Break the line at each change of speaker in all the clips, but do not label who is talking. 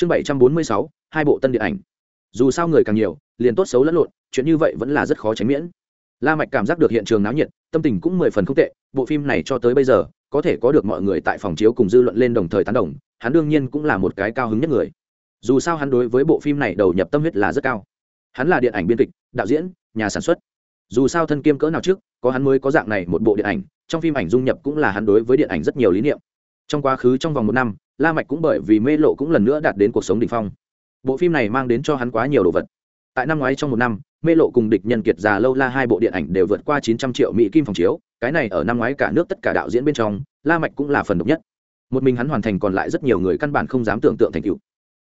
chương bảy trăm bốn mươi sáu, hai bộ tân điện ảnh. Dù sao người càng nhiều, liền tốt xấu lẫn lộn, chuyện như vậy vẫn là rất khó tránh miễn. La mạch cảm giác được hiện trường náo nhiệt, tâm tình cũng mười phần không tệ, bộ phim này cho tới bây giờ, có thể có được mọi người tại phòng chiếu cùng dư luận lên đồng thời tán đồng, hắn đương nhiên cũng là một cái cao hứng nhất người. Dù sao hắn đối với bộ phim này đầu nhập tâm huyết là rất cao. Hắn là điện ảnh biên kịch, đạo diễn, nhà sản xuất. Dù sao thân kiêm cỡ nào trước, có hắn mới có dạng này một bộ điện ảnh, trong phim ảnh dung nhập cũng là hắn đối với điện ảnh rất nhiều lý niệm. Trong quá khứ trong vòng một năm la mạch cũng bởi vì mê lộ cũng lần nữa đạt đến cuộc sống đỉnh phong. Bộ phim này mang đến cho hắn quá nhiều đồ vật. Tại năm ngoái trong một năm, mê lộ cùng địch nhân kiệt già lâu la hai bộ điện ảnh đều vượt qua 900 triệu mỹ kim phòng chiếu, cái này ở năm ngoái cả nước tất cả đạo diễn bên trong, la mạch cũng là phần độc nhất. Một mình hắn hoàn thành còn lại rất nhiều người căn bản không dám tưởng tượng thành tựu.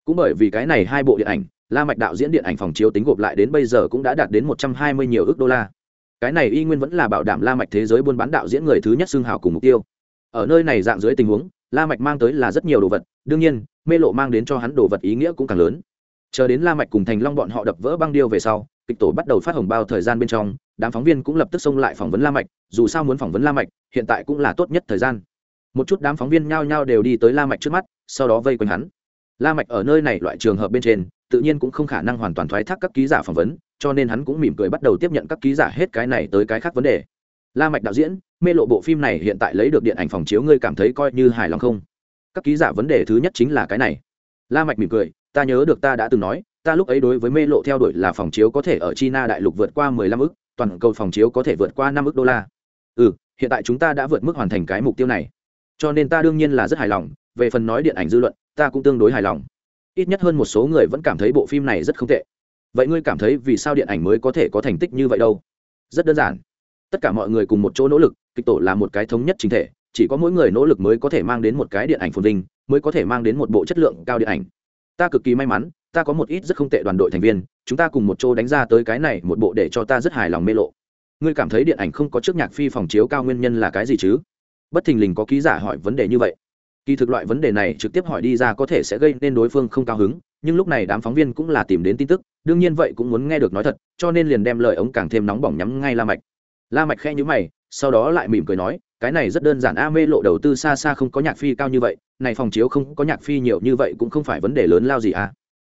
Cũng bởi vì cái này hai bộ điện ảnh, la mạch đạo diễn điện ảnh phòng chiếu tính gộp lại đến bây giờ cũng đã đạt đến 120 nhiều ước đô la. Cái này y nguyên vẫn là bảo đảm la mạch thế giới buôn bán đạo diễn người thứ nhất xương hào cùng mục tiêu. Ở nơi này dạng dưới tình huống la mạch mang tới là rất nhiều đồ vật, đương nhiên, mê lộ mang đến cho hắn đồ vật ý nghĩa cũng càng lớn. Chờ đến la mạch cùng thành long bọn họ đập vỡ băng điêu về sau, kịch tổ bắt đầu phát hồng bao thời gian bên trong, đám phóng viên cũng lập tức xông lại phỏng vấn la mạch, dù sao muốn phỏng vấn la mạch, hiện tại cũng là tốt nhất thời gian. Một chút đám phóng viên nhao nhao đều đi tới la mạch trước mắt, sau đó vây quanh hắn. La mạch ở nơi này loại trường hợp bên trên, tự nhiên cũng không khả năng hoàn toàn thoái thác các ký giả phỏng vấn, cho nên hắn cũng mỉm cười bắt đầu tiếp nhận các ký giả hết cái này tới cái khác vấn đề la mạch đạo diễn, mê lộ bộ phim này hiện tại lấy được điện ảnh phòng chiếu ngươi cảm thấy coi như hài lòng không? Các ký giả vấn đề thứ nhất chính là cái này. La mạch mỉm cười, ta nhớ được ta đã từng nói, ta lúc ấy đối với mê lộ theo đuổi là phòng chiếu có thể ở china đại lục vượt qua 15 ức, toàn cầu phòng chiếu có thể vượt qua 5 ức đô la. Ừ hiện tại chúng ta đã vượt mức hoàn thành cái mục tiêu này. Cho nên ta đương nhiên là rất hài lòng, về phần nói điện ảnh dư luận, ta cũng tương đối hài lòng. Ít nhất hơn một số người vẫn cảm thấy bộ phim này rất không tệ. Vậy ngươi cảm thấy vì sao điện ảnh mới có thể có thành tích như vậy đâu? Rất đơn giản tất cả mọi người cùng một chỗ nỗ lực, kịch tổ là một cái thống nhất chính thể, chỉ có mỗi người nỗ lực mới có thể mang đến một cái điện ảnh phồn vinh, mới có thể mang đến một bộ chất lượng cao điện ảnh. Ta cực kỳ may mắn, ta có một ít rất không tệ đoàn đội thành viên, chúng ta cùng một chỗ đánh ra tới cái này một bộ để cho ta rất hài lòng mê lộ. Ngươi cảm thấy điện ảnh không có trước nhạc phi phòng chiếu cao nguyên nhân là cái gì chứ? Bất thình lình có ký giả hỏi vấn đề như vậy. Kỳ thực loại vấn đề này trực tiếp hỏi đi ra có thể sẽ gây nên đối phương không cao hứng, nhưng lúc này đám phóng viên cũng là tìm đến tin tức, đương nhiên vậy cũng muốn nghe được nói thật, cho nên liền đem lời ống càng thêm nóng bỏng nhắm ngay la mạch la mạch khẽ nhíu mày, sau đó lại mỉm cười nói, cái này rất đơn giản, a mê lộ đầu tư xa xa không có nhạc phi cao như vậy, này phòng chiếu không có nhạc phi nhiều như vậy cũng không phải vấn đề lớn lao gì à?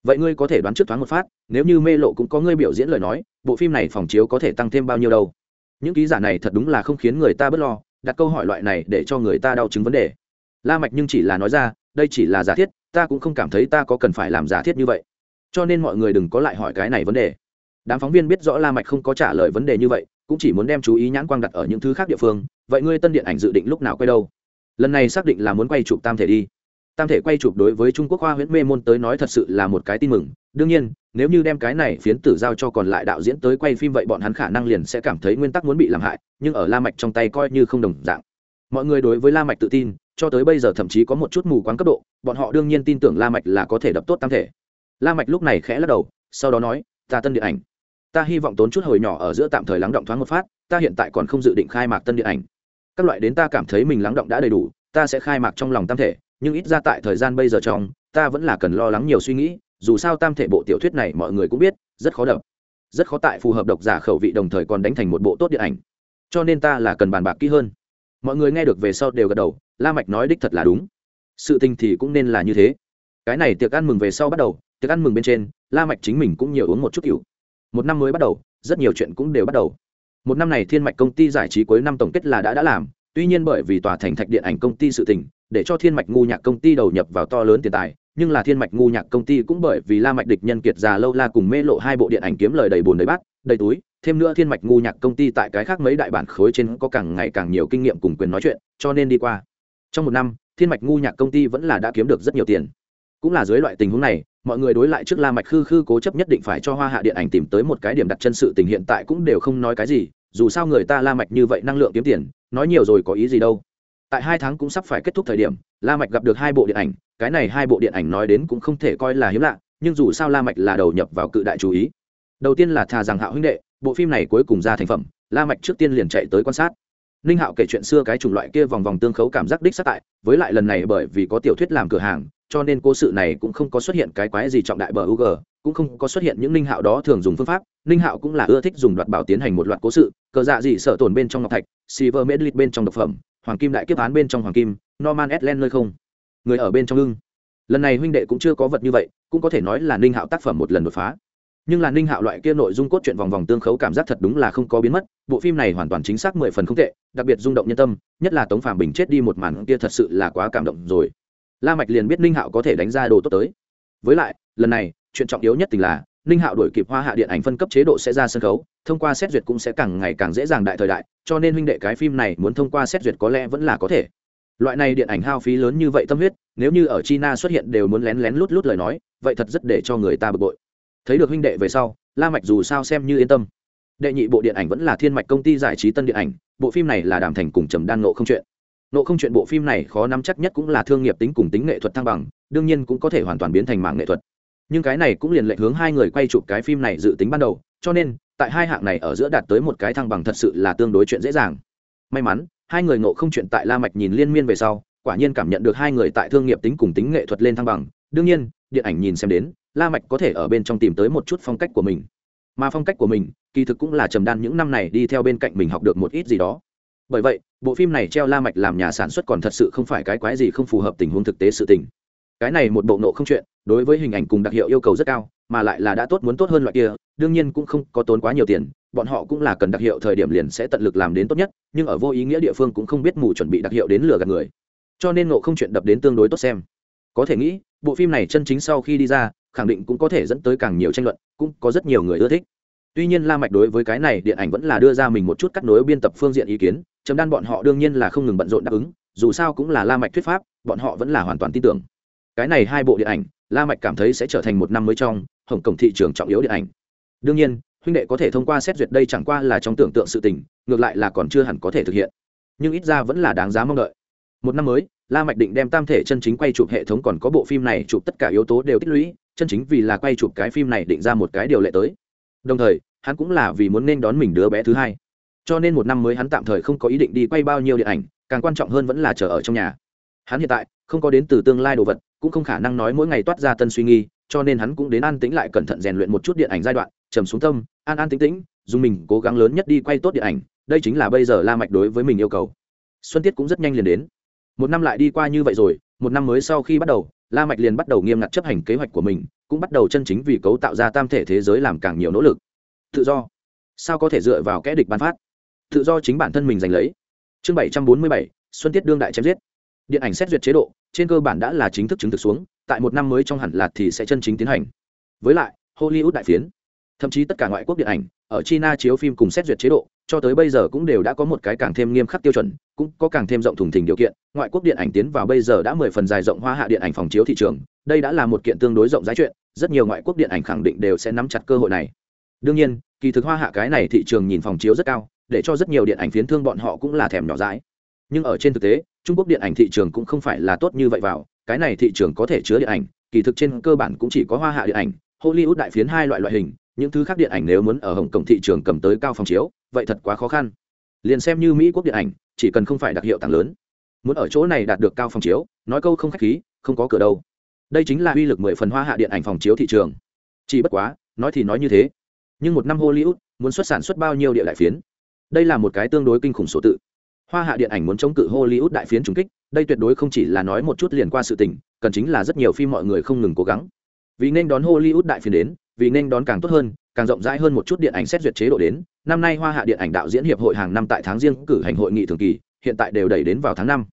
vậy ngươi có thể đoán trước thoáng một phát, nếu như mê lộ cũng có ngươi biểu diễn lời nói, bộ phim này phòng chiếu có thể tăng thêm bao nhiêu đâu? Những ký giả này thật đúng là không khiến người ta bớt lo, đặt câu hỏi loại này để cho người ta đau chứng vấn đề. La mạch nhưng chỉ là nói ra, đây chỉ là giả thiết, ta cũng không cảm thấy ta có cần phải làm giả thiết như vậy. Cho nên mọi người đừng có lại hỏi cái này vấn đề. Đám phóng viên biết rõ la mạch không có trả lời vấn đề như vậy cũng chỉ muốn đem chú ý nhãn quang đặt ở những thứ khác địa phương, vậy ngươi tân điện ảnh dự định lúc nào quay đâu? Lần này xác định là muốn quay chụp tam thể đi. Tam thể quay chụp đối với trung quốc hoa huyễn mê môn tới nói thật sự là một cái tin mừng. Đương nhiên, nếu như đem cái này phiến tử giao cho còn lại đạo diễn tới quay phim vậy bọn hắn khả năng liền sẽ cảm thấy nguyên tắc muốn bị làm hại, nhưng ở la mạch trong tay coi như không đồng dạng. Mọi người đối với la mạch tự tin, cho tới bây giờ thậm chí có một chút mù quáng cấp độ, bọn họ đương nhiên tin tưởng la mạch là có thể đập tốt tam thể. La mạch lúc này khẽ lắc đầu, sau đó nói, ta tân điện ảnh ta hy vọng tốn chút hồi nhỏ ở giữa tạm thời lắng động thoáng một phát, ta hiện tại còn không dự định khai mạc tân điện ảnh. Các loại đến ta cảm thấy mình lắng động đã đầy đủ, ta sẽ khai mạc trong lòng tam thể, nhưng ít ra tại thời gian bây giờ trong, ta vẫn là cần lo lắng nhiều suy nghĩ, dù sao tam thể bộ tiểu thuyết này mọi người cũng biết, rất khó đập, rất khó tại phù hợp độc giả khẩu vị đồng thời còn đánh thành một bộ tốt điện ảnh. Cho nên ta là cần bàn bạc kỹ hơn. Mọi người nghe được về sau đều gật đầu, la mạch nói đích thật là đúng. Sự tình thì cũng nên là như thế. Cái này tiệc ăn mừng về sau bắt đầu, tiệc ăn mừng bên trên, la mạch chính mình cũng nhiều uống một chút rượu một năm mới bắt đầu, rất nhiều chuyện cũng đều bắt đầu. Một năm này thiên mạch công ty giải trí cuối năm tổng kết là đã đã làm, tuy nhiên bởi vì tòa thành thạch điện ảnh công ty sự tình, để cho thiên mạch ngu nhạc công ty đầu nhập vào to lớn tiền tài, nhưng là thiên mạch ngu nhạc công ty cũng bởi vì la mạch địch nhân kiệt già lâu la cùng mê lộ hai bộ điện ảnh kiếm lời đầy bùn đầy bát, đầy túi, thêm nữa thiên mạch ngu nhạc công ty tại cái khác mấy đại bản khối trên có càng ngày càng nhiều kinh nghiệm cùng quyền nói chuyện, cho nên đi qua. Trong một năm, thiên mạch ngu nhạc công ty vẫn là đã kiếm được rất nhiều tiền. Cũng là dưới loại tình huống này mọi người đối lại trước la mạch khư khư cố chấp nhất định phải cho hoa hạ điện ảnh tìm tới một cái điểm đặt chân sự tình hiện tại cũng đều không nói cái gì, dù sao người ta la mạch như vậy năng lượng kiếm tiền, nói nhiều rồi có ý gì đâu. Tại hai tháng cũng sắp phải kết thúc thời điểm, la mạch gặp được hai bộ điện ảnh, cái này hai bộ điện ảnh nói đến cũng không thể coi là hiếm lạ, nhưng dù sao la mạch là đầu nhập vào cự đại chú ý. Đầu tiên là thà rằng hạo huynh đệ, bộ phim này cuối cùng ra thành phẩm, la mạch trước tiên liền chạy tới quan sát. Ninh hạo kể chuyện xưa cái chủng loại kia vòng vòng tương khấu cảm giác đích xác tại, với lại lần này bởi vì có tiểu thuyết làm cửa hàng cho nên cố sự này cũng không có xuất hiện cái quái gì trọng đại bờ u g, cũng không có xuất hiện những ninh hạo đó thường dùng phương pháp. Ninh hạo cũng là ưa thích dùng đoạt bảo tiến hành một loạt cố sự. Cờ dạ dị sợ tổn bên trong ngọc thạch, silver medlit bên trong độc phẩm, hoàng kim đại kiếp án bên trong hoàng kim, norman edland nơi không. Người ở bên trong ưng. Lần này huynh đệ cũng chưa có vật như vậy, cũng có thể nói là ninh hạo tác phẩm một lần đột phá. Nhưng là ninh hạo loại kia nội dung cốt truyện vòng vòng tương khấu cảm giác thật đúng là không có biến mất, bộ phim này hoàn toàn chính xác mười phần không tệ, đặc biệt rung động nhân tâm, nhất là tống phàm bình chết đi một màn kia thật sự là quá cảm động rồi la mạch liền biết ninh hạo có thể đánh ra đồ tốt tới. Với lại, lần này, chuyện trọng yếu nhất tình là, ninh hạo đổi kịp hoa hạ điện ảnh phân cấp chế độ sẽ ra sân khấu, thông qua xét duyệt cũng sẽ càng ngày càng dễ dàng đại thời đại, cho nên huynh đệ cái phim này muốn thông qua xét duyệt có lẽ vẫn là có thể. Loại này điện ảnh hao phí lớn như vậy tâm huyết, nếu như ở china xuất hiện đều muốn lén lén lút lút lời nói, vậy thật rất để cho người ta bực bội. Thấy được huynh đệ về sau, la mạch dù sao xem như yên tâm. Đệ nhị bộ điện ảnh vẫn là thiên mạch công ty giải trí tân điện ảnh, bộ phim này là đàm thành cùng trầm đan nộ không chuyện nộ không chuyện bộ phim này khó nắm chắc nhất cũng là thương nghiệp tính cùng tính nghệ thuật thăng bằng, đương nhiên cũng có thể hoàn toàn biến thành mạng nghệ thuật. Nhưng cái này cũng liền lệnh hướng hai người quay chụp cái phim này dự tính ban đầu, cho nên, tại hai hạng này ở giữa đạt tới một cái thăng bằng thật sự là tương đối chuyện dễ dàng. May mắn, hai người nộ không chuyện tại la mạch nhìn liên miên về sau, quả nhiên cảm nhận được hai người tại thương nghiệp tính cùng tính nghệ thuật lên thăng bằng. Đương nhiên, điện ảnh nhìn xem đến, la mạch có thể ở bên trong tìm tới một chút phong cách của mình. Mà phong cách của mình, kỳ thực cũng là trầm đan những năm này đi theo bên cạnh mình học được một ít gì đó bởi vậy, bộ phim này treo la mạch làm nhà sản xuất còn thật sự không phải cái quái gì không phù hợp tình huống thực tế sự tình. Cái này một bộ nộ không chuyện, đối với hình ảnh cùng đặc hiệu yêu cầu rất cao, mà lại là đã tốt muốn tốt hơn loại kia, đương nhiên cũng không có tốn quá nhiều tiền, bọn họ cũng là cần đặc hiệu thời điểm liền sẽ tận lực làm đến tốt nhất, nhưng ở vô ý nghĩa địa phương cũng không biết mù chuẩn bị đặc hiệu đến lừa gạt người. Cho nên nộ không chuyện đập đến tương đối tốt xem. Có thể nghĩ, bộ phim này chân chính sau khi đi ra, khẳng định cũng có thể dẫn tới càng nhiều tranh luận, cũng có rất nhiều người ưa thích. Tuy nhiên la mạch đối với cái này điện ảnh vẫn là đưa ra mình một chút cắt nối biên tập phương diện ý kiến chấm đan bọn họ đương nhiên là không ngừng bận rộn đáp ứng, dù sao cũng là la mạch thuyết pháp, bọn họ vẫn là hoàn toàn tin tưởng. Cái này hai bộ điện ảnh, la mạch cảm thấy sẽ trở thành một năm mới trong, hồng cổng thị trường trọng yếu điện ảnh. Đương nhiên, huynh đệ có thể thông qua xét duyệt đây chẳng qua là trong tưởng tượng sự tình, ngược lại là còn chưa hẳn có thể thực hiện. Nhưng ít ra vẫn là đáng giá mong đợi. Một năm mới, la mạch định đem tam thể chân chính quay chụp hệ thống còn có bộ phim này chụp tất cả yếu tố đều tích lũy, chân chính vì là quay chụp cái phim này định ra một cái điều lệ tới. Đồng thời, hắn cũng là vì muốn nên đón mình đứa bé thứ hai cho nên một năm mới hắn tạm thời không có ý định đi quay bao nhiêu điện ảnh, càng quan trọng hơn vẫn là chờ ở trong nhà. Hắn hiện tại, không có đến từ tương lai đồ vật, cũng không khả năng nói mỗi ngày toát ra tân suy nghi cho nên hắn cũng đến an tĩnh lại cẩn thận rèn luyện một chút điện ảnh giai đoạn, trầm xuống tâm, an an tĩnh tĩnh, dùng mình cố gắng lớn nhất đi quay tốt điện ảnh, đây chính là bây giờ la mạch đối với mình yêu cầu. Xuân tiết cũng rất nhanh liền đến. Một năm lại đi qua như vậy rồi, một năm mới sau khi bắt đầu, la mạch liền bắt đầu nghiêm ngặt chấp hành kế hoạch của mình, cũng bắt đầu chân chính vì cấu tạo ra tam thể thế giới làm càng nhiều nỗ lực. Tự do. Sao có thể dựa vào kẽ địch ban phát? Tự do chính bản thân mình giành lấy. Chương bảy trăm bốn mươi bảy, xuân tiết đương đại chém giết. Điện ảnh xét duyệt chế độ, trên cơ bản đã là chính thức chứng thực xuống, tại một năm mới trong hẳn lạt thì sẽ chân chính tiến hành. Với lại, hollywood đại phiến, thậm chí tất cả ngoại quốc điện ảnh, ở china chiếu phim cùng xét duyệt chế độ, cho tới bây giờ cũng đều đã có một cái càng thêm nghiêm khắc tiêu chuẩn, cũng có càng thêm rộng thùng thình điều kiện. Ngoại quốc điện ảnh tiến vào bây giờ đã mười phần dài rộng hoa hạ điện ảnh phòng chiếu thị trường, đây đã là một kiện tương đối rộng rãi chuyện, rất nhiều ngoại quốc điện ảnh khẳng định đều sẽ nắm chặt cơ hội này. Đương nhiên, kỳ thực hoa hạ cái này thị trường nhìn phòng chiếu rất cao để cho rất nhiều điện ảnh phiến thương bọn họ cũng là thèm nhỏ dãi. Nhưng ở trên thực tế, trung quốc điện ảnh thị trường cũng không phải là tốt như vậy vào. Cái này thị trường có thể chứa điện ảnh, kỳ thực trên cơ bản cũng chỉ có hoa hạ điện ảnh, hollywood đại phiến hai loại loại hình, những thứ khác điện ảnh nếu muốn ở hồng kông thị trường cầm tới cao phòng chiếu, vậy thật quá khó khăn. Liền xem như mỹ quốc điện ảnh, chỉ cần không phải đặc hiệu tặng lớn. Muốn ở chỗ này đạt được cao phòng chiếu, nói câu không khách khí, không có cửa đâu. Đây chính là uy lực mười phần hoa hạ điện ảnh phòng chiếu thị trường. Chỉ bất quá, nói thì nói như thế. Nhưng một năm hollywood, muốn xuất sản xuất bao nhiêu địa đại phiến? Đây là một cái tương đối kinh khủng số tự. Hoa hạ điện ảnh muốn chống cự hollywood đại phiến trùng kích, đây tuyệt đối không chỉ là nói một chút liền qua sự tình, cần chính là rất nhiều phim mọi người không ngừng cố gắng. Vì nên đón hollywood đại phiến đến, vì nên đón càng tốt hơn, càng rộng rãi hơn một chút điện ảnh xét duyệt chế độ đến, năm nay hoa hạ điện ảnh đạo diễn hiệp hội hàng năm tại tháng riêng cử hành hội nghị thường kỳ, hiện tại đều đẩy đến vào tháng năm.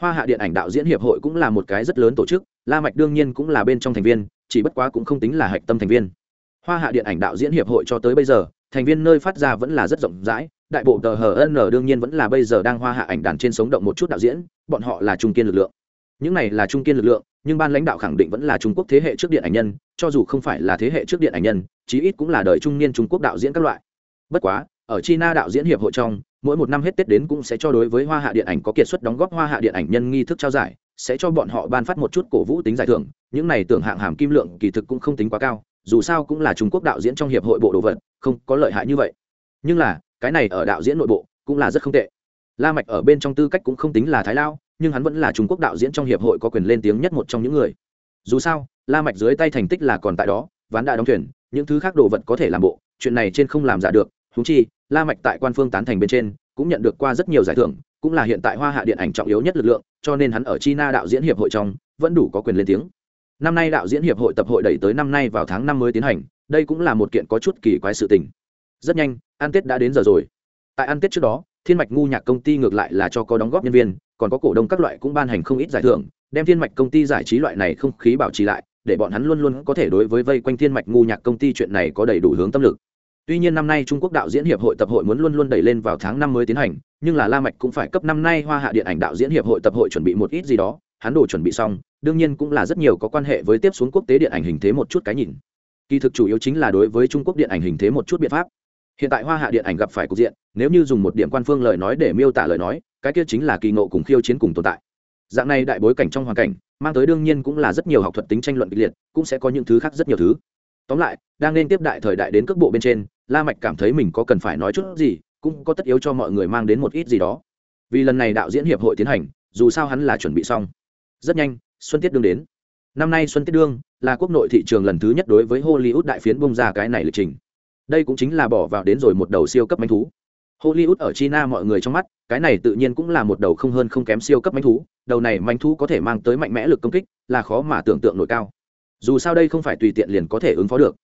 Hoa hạ điện ảnh đạo diễn hiệp hội cũng là một cái rất lớn tổ chức, la mạch đương nhiên cũng là bên trong thành viên, chỉ bất quá cũng không tính là hạch tâm thành viên. Hoa hạ điện ảnh đạo diễn hiệp hội cho tới bây giờ thành viên nơi phát ra vẫn là rất rộng rãi, đại bộ tờ hn đương nhiên vẫn là bây giờ đang hoa hạ ảnh đàn trên sống động một chút đạo diễn, bọn họ là trung kiên lực lượng. Những này là trung kiên lực lượng, nhưng ban lãnh đạo khẳng định vẫn là trung quốc thế hệ trước điện ảnh nhân, cho dù không phải là thế hệ trước điện ảnh nhân, chí ít cũng là đời trung niên trung quốc đạo diễn các loại. Bất quá, ở china đạo diễn hiệp hội trong, mỗi một năm hết tết đến cũng sẽ cho đối với hoa hạ điện ảnh có kiệt xuất đóng góp hoa hạ điện ảnh nhân nghi thức trao giải, sẽ cho bọn họ ban phát một chút cổ vũ tính giải thưởng, những này tưởng hạng hàm kim lượng kỳ thực cũng không tính quá cao dù sao cũng là trung quốc đạo diễn trong hiệp hội bộ đồ vật, không có lợi hại như vậy. Nhưng là, cái này ở đạo diễn nội bộ cũng là rất không tệ. La mạch ở bên trong tư cách cũng không tính là thái lao, nhưng hắn vẫn là trung quốc đạo diễn trong hiệp hội có quyền lên tiếng nhất một trong những người. Dù sao, la mạch dưới tay thành tích là còn tại đó, ván đã đóng thuyền, những thứ khác đồ vật có thể làm bộ, chuyện này trên không làm giả được. Thú chi, la mạch tại quan phương tán thành bên trên, cũng nhận được qua rất nhiều giải thưởng, cũng là hiện tại hoa hạ điện ảnh trọng yếu nhất lực lượng, cho nên hắn ở china đạo diễn hiệp hội trong, vẫn đủ có quyền lên tiếng năm nay đạo diễn hiệp hội tập hội đẩy tới năm nay vào tháng năm mới tiến hành, đây cũng là một kiện có chút kỳ quái sự tình. Rất nhanh, ăn tết đã đến giờ rồi. Tại ăn tết trước đó, thiên mạch ngu nhạc công ty ngược lại là cho có đóng góp nhân viên, còn có cổ đông các loại cũng ban hành không ít giải thưởng, đem thiên mạch công ty giải trí loại này không khí bảo trì lại, để bọn hắn luôn luôn có thể đối với vây quanh thiên mạch ngu nhạc công ty chuyện này có đầy đủ hướng tâm lực. Tuy nhiên năm nay trung quốc đạo diễn hiệp hội tập hội muốn luôn luôn đẩy lên vào tháng năm mới tiến hành, nhưng là la mạch cũng phải cấp năm nay hoa hạ điện ảnh đạo diễn hiệp hội tập hội chuẩn bị một ít gì đó, hắn đồ chuẩn bị xong đương nhiên cũng là rất nhiều có quan hệ với tiếp xuống quốc tế điện ảnh hình thế một chút cái nhìn. Kỳ thực chủ yếu chính là đối với trung quốc điện ảnh hình thế một chút biện pháp. Hiện tại hoa hạ điện ảnh gặp phải cục diện, nếu như dùng một điểm quan phương lời nói để miêu tả lời nói, cái kia chính là kỳ ngộ cùng khiêu chiến cùng tồn tại. Dạng này đại bối cảnh trong hoàn cảnh, mang tới đương nhiên cũng là rất nhiều học thuật tính tranh luận kịch liệt, cũng sẽ có những thứ khác rất nhiều thứ. Tóm lại, đang nên tiếp đại thời đại đến cước bộ bên trên, la mạch cảm thấy mình có cần phải nói chút gì, cũng có tất yếu cho mọi người mang đến một ít gì đó. Vì lần này đạo diễn hiệp hội tiến hành, dù sao hắn là chuẩn bị xong. Rất nhanh xuân tiết đương đến. Năm nay xuân tiết đương là quốc nội thị trường lần thứ nhất đối với hollywood đại phiến bung ra cái này lịch trình. Đây cũng chính là bỏ vào đến rồi một đầu siêu cấp manh thú. Hollywood ở china mọi người trong mắt, cái này tự nhiên cũng là một đầu không hơn không kém siêu cấp manh thú, đầu này manh thú có thể mang tới mạnh mẽ lực công kích, là khó mà tưởng tượng nổi cao. Dù sao đây không phải tùy tiện liền có thể ứng phó được.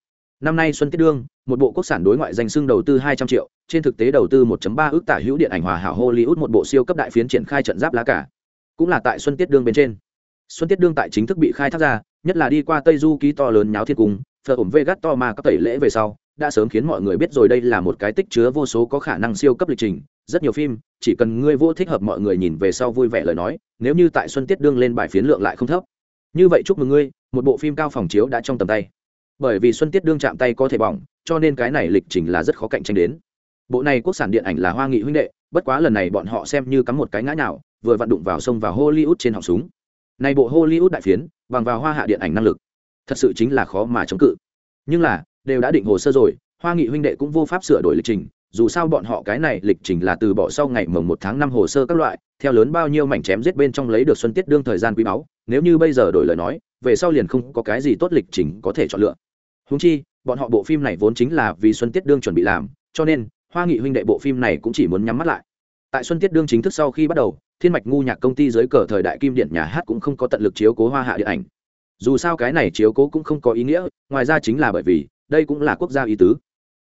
Năm nay xuân tiết đương, một bộ quốc sản đối ngoại danh xưng đầu tư hai trăm triệu, trên thực tế đầu tư 1 ba ước tả hữu điện ảnh hòa hảo hollywood một bộ siêu cấp đại phiến triển khai trận giáp lá cả. Cũng là tại xuân tiết đương bên trên xuân tiết đương tại chính thức bị khai thác ra, nhất là đi qua tây du ký to lớn nháo thiên cung, phở về gắt to mà các tẩy lễ về sau, đã sớm khiến mọi người biết rồi đây là một cái tích chứa vô số có khả năng siêu cấp lịch trình, rất nhiều phim, chỉ cần ngươi vô thích hợp mọi người nhìn về sau vui vẻ lời nói, nếu như tại xuân tiết đương lên bài phiến lượng lại không thấp. Như vậy chúc mừng ngươi, một bộ phim cao phòng chiếu đã trong tầm tay. Bởi vì xuân tiết đương chạm tay có thể bỏng, cho nên cái này lịch trình là rất khó cạnh tranh đến. Bộ này quốc sản điện ảnh là hoa nghị huynh đệ, bất quá lần này bọn họ xem như cắm một cái ngã nào vừa vặn đụng vào sông và hollywood trên họng súng này bộ hollywood đại phiến, bằng vào hoa hạ điện ảnh năng lực, thật sự chính là khó mà chống cự. Nhưng là, đều đã định hồ sơ rồi, hoa nghị huynh đệ cũng vô pháp sửa đổi lịch trình, dù sao bọn họ cái này lịch trình là từ bỏ sau ngày mồng một tháng năm hồ sơ các loại, theo lớn bao nhiêu mảnh chém giết bên trong lấy được xuân tiết đương thời gian quý báu, nếu như bây giờ đổi lời nói, về sau liền không có cái gì tốt lịch trình có thể chọn lựa. Húng chi, bọn họ bộ phim này vốn chính là vì xuân tiết đương chuẩn bị làm, cho nên, hoa nghị huynh đệ bộ phim này cũng chỉ muốn nhắm mắt lại. Tại xuân tiết đương chính thức sau khi bắt đầu thiên mạch ngu nhạc công ty dưới cờ thời đại kim điện nhà hát cũng không có tận lực chiếu cố hoa hạ điện ảnh. Dù sao cái này chiếu cố cũng không có ý nghĩa, ngoài ra chính là bởi vì, đây cũng là quốc gia ý tứ.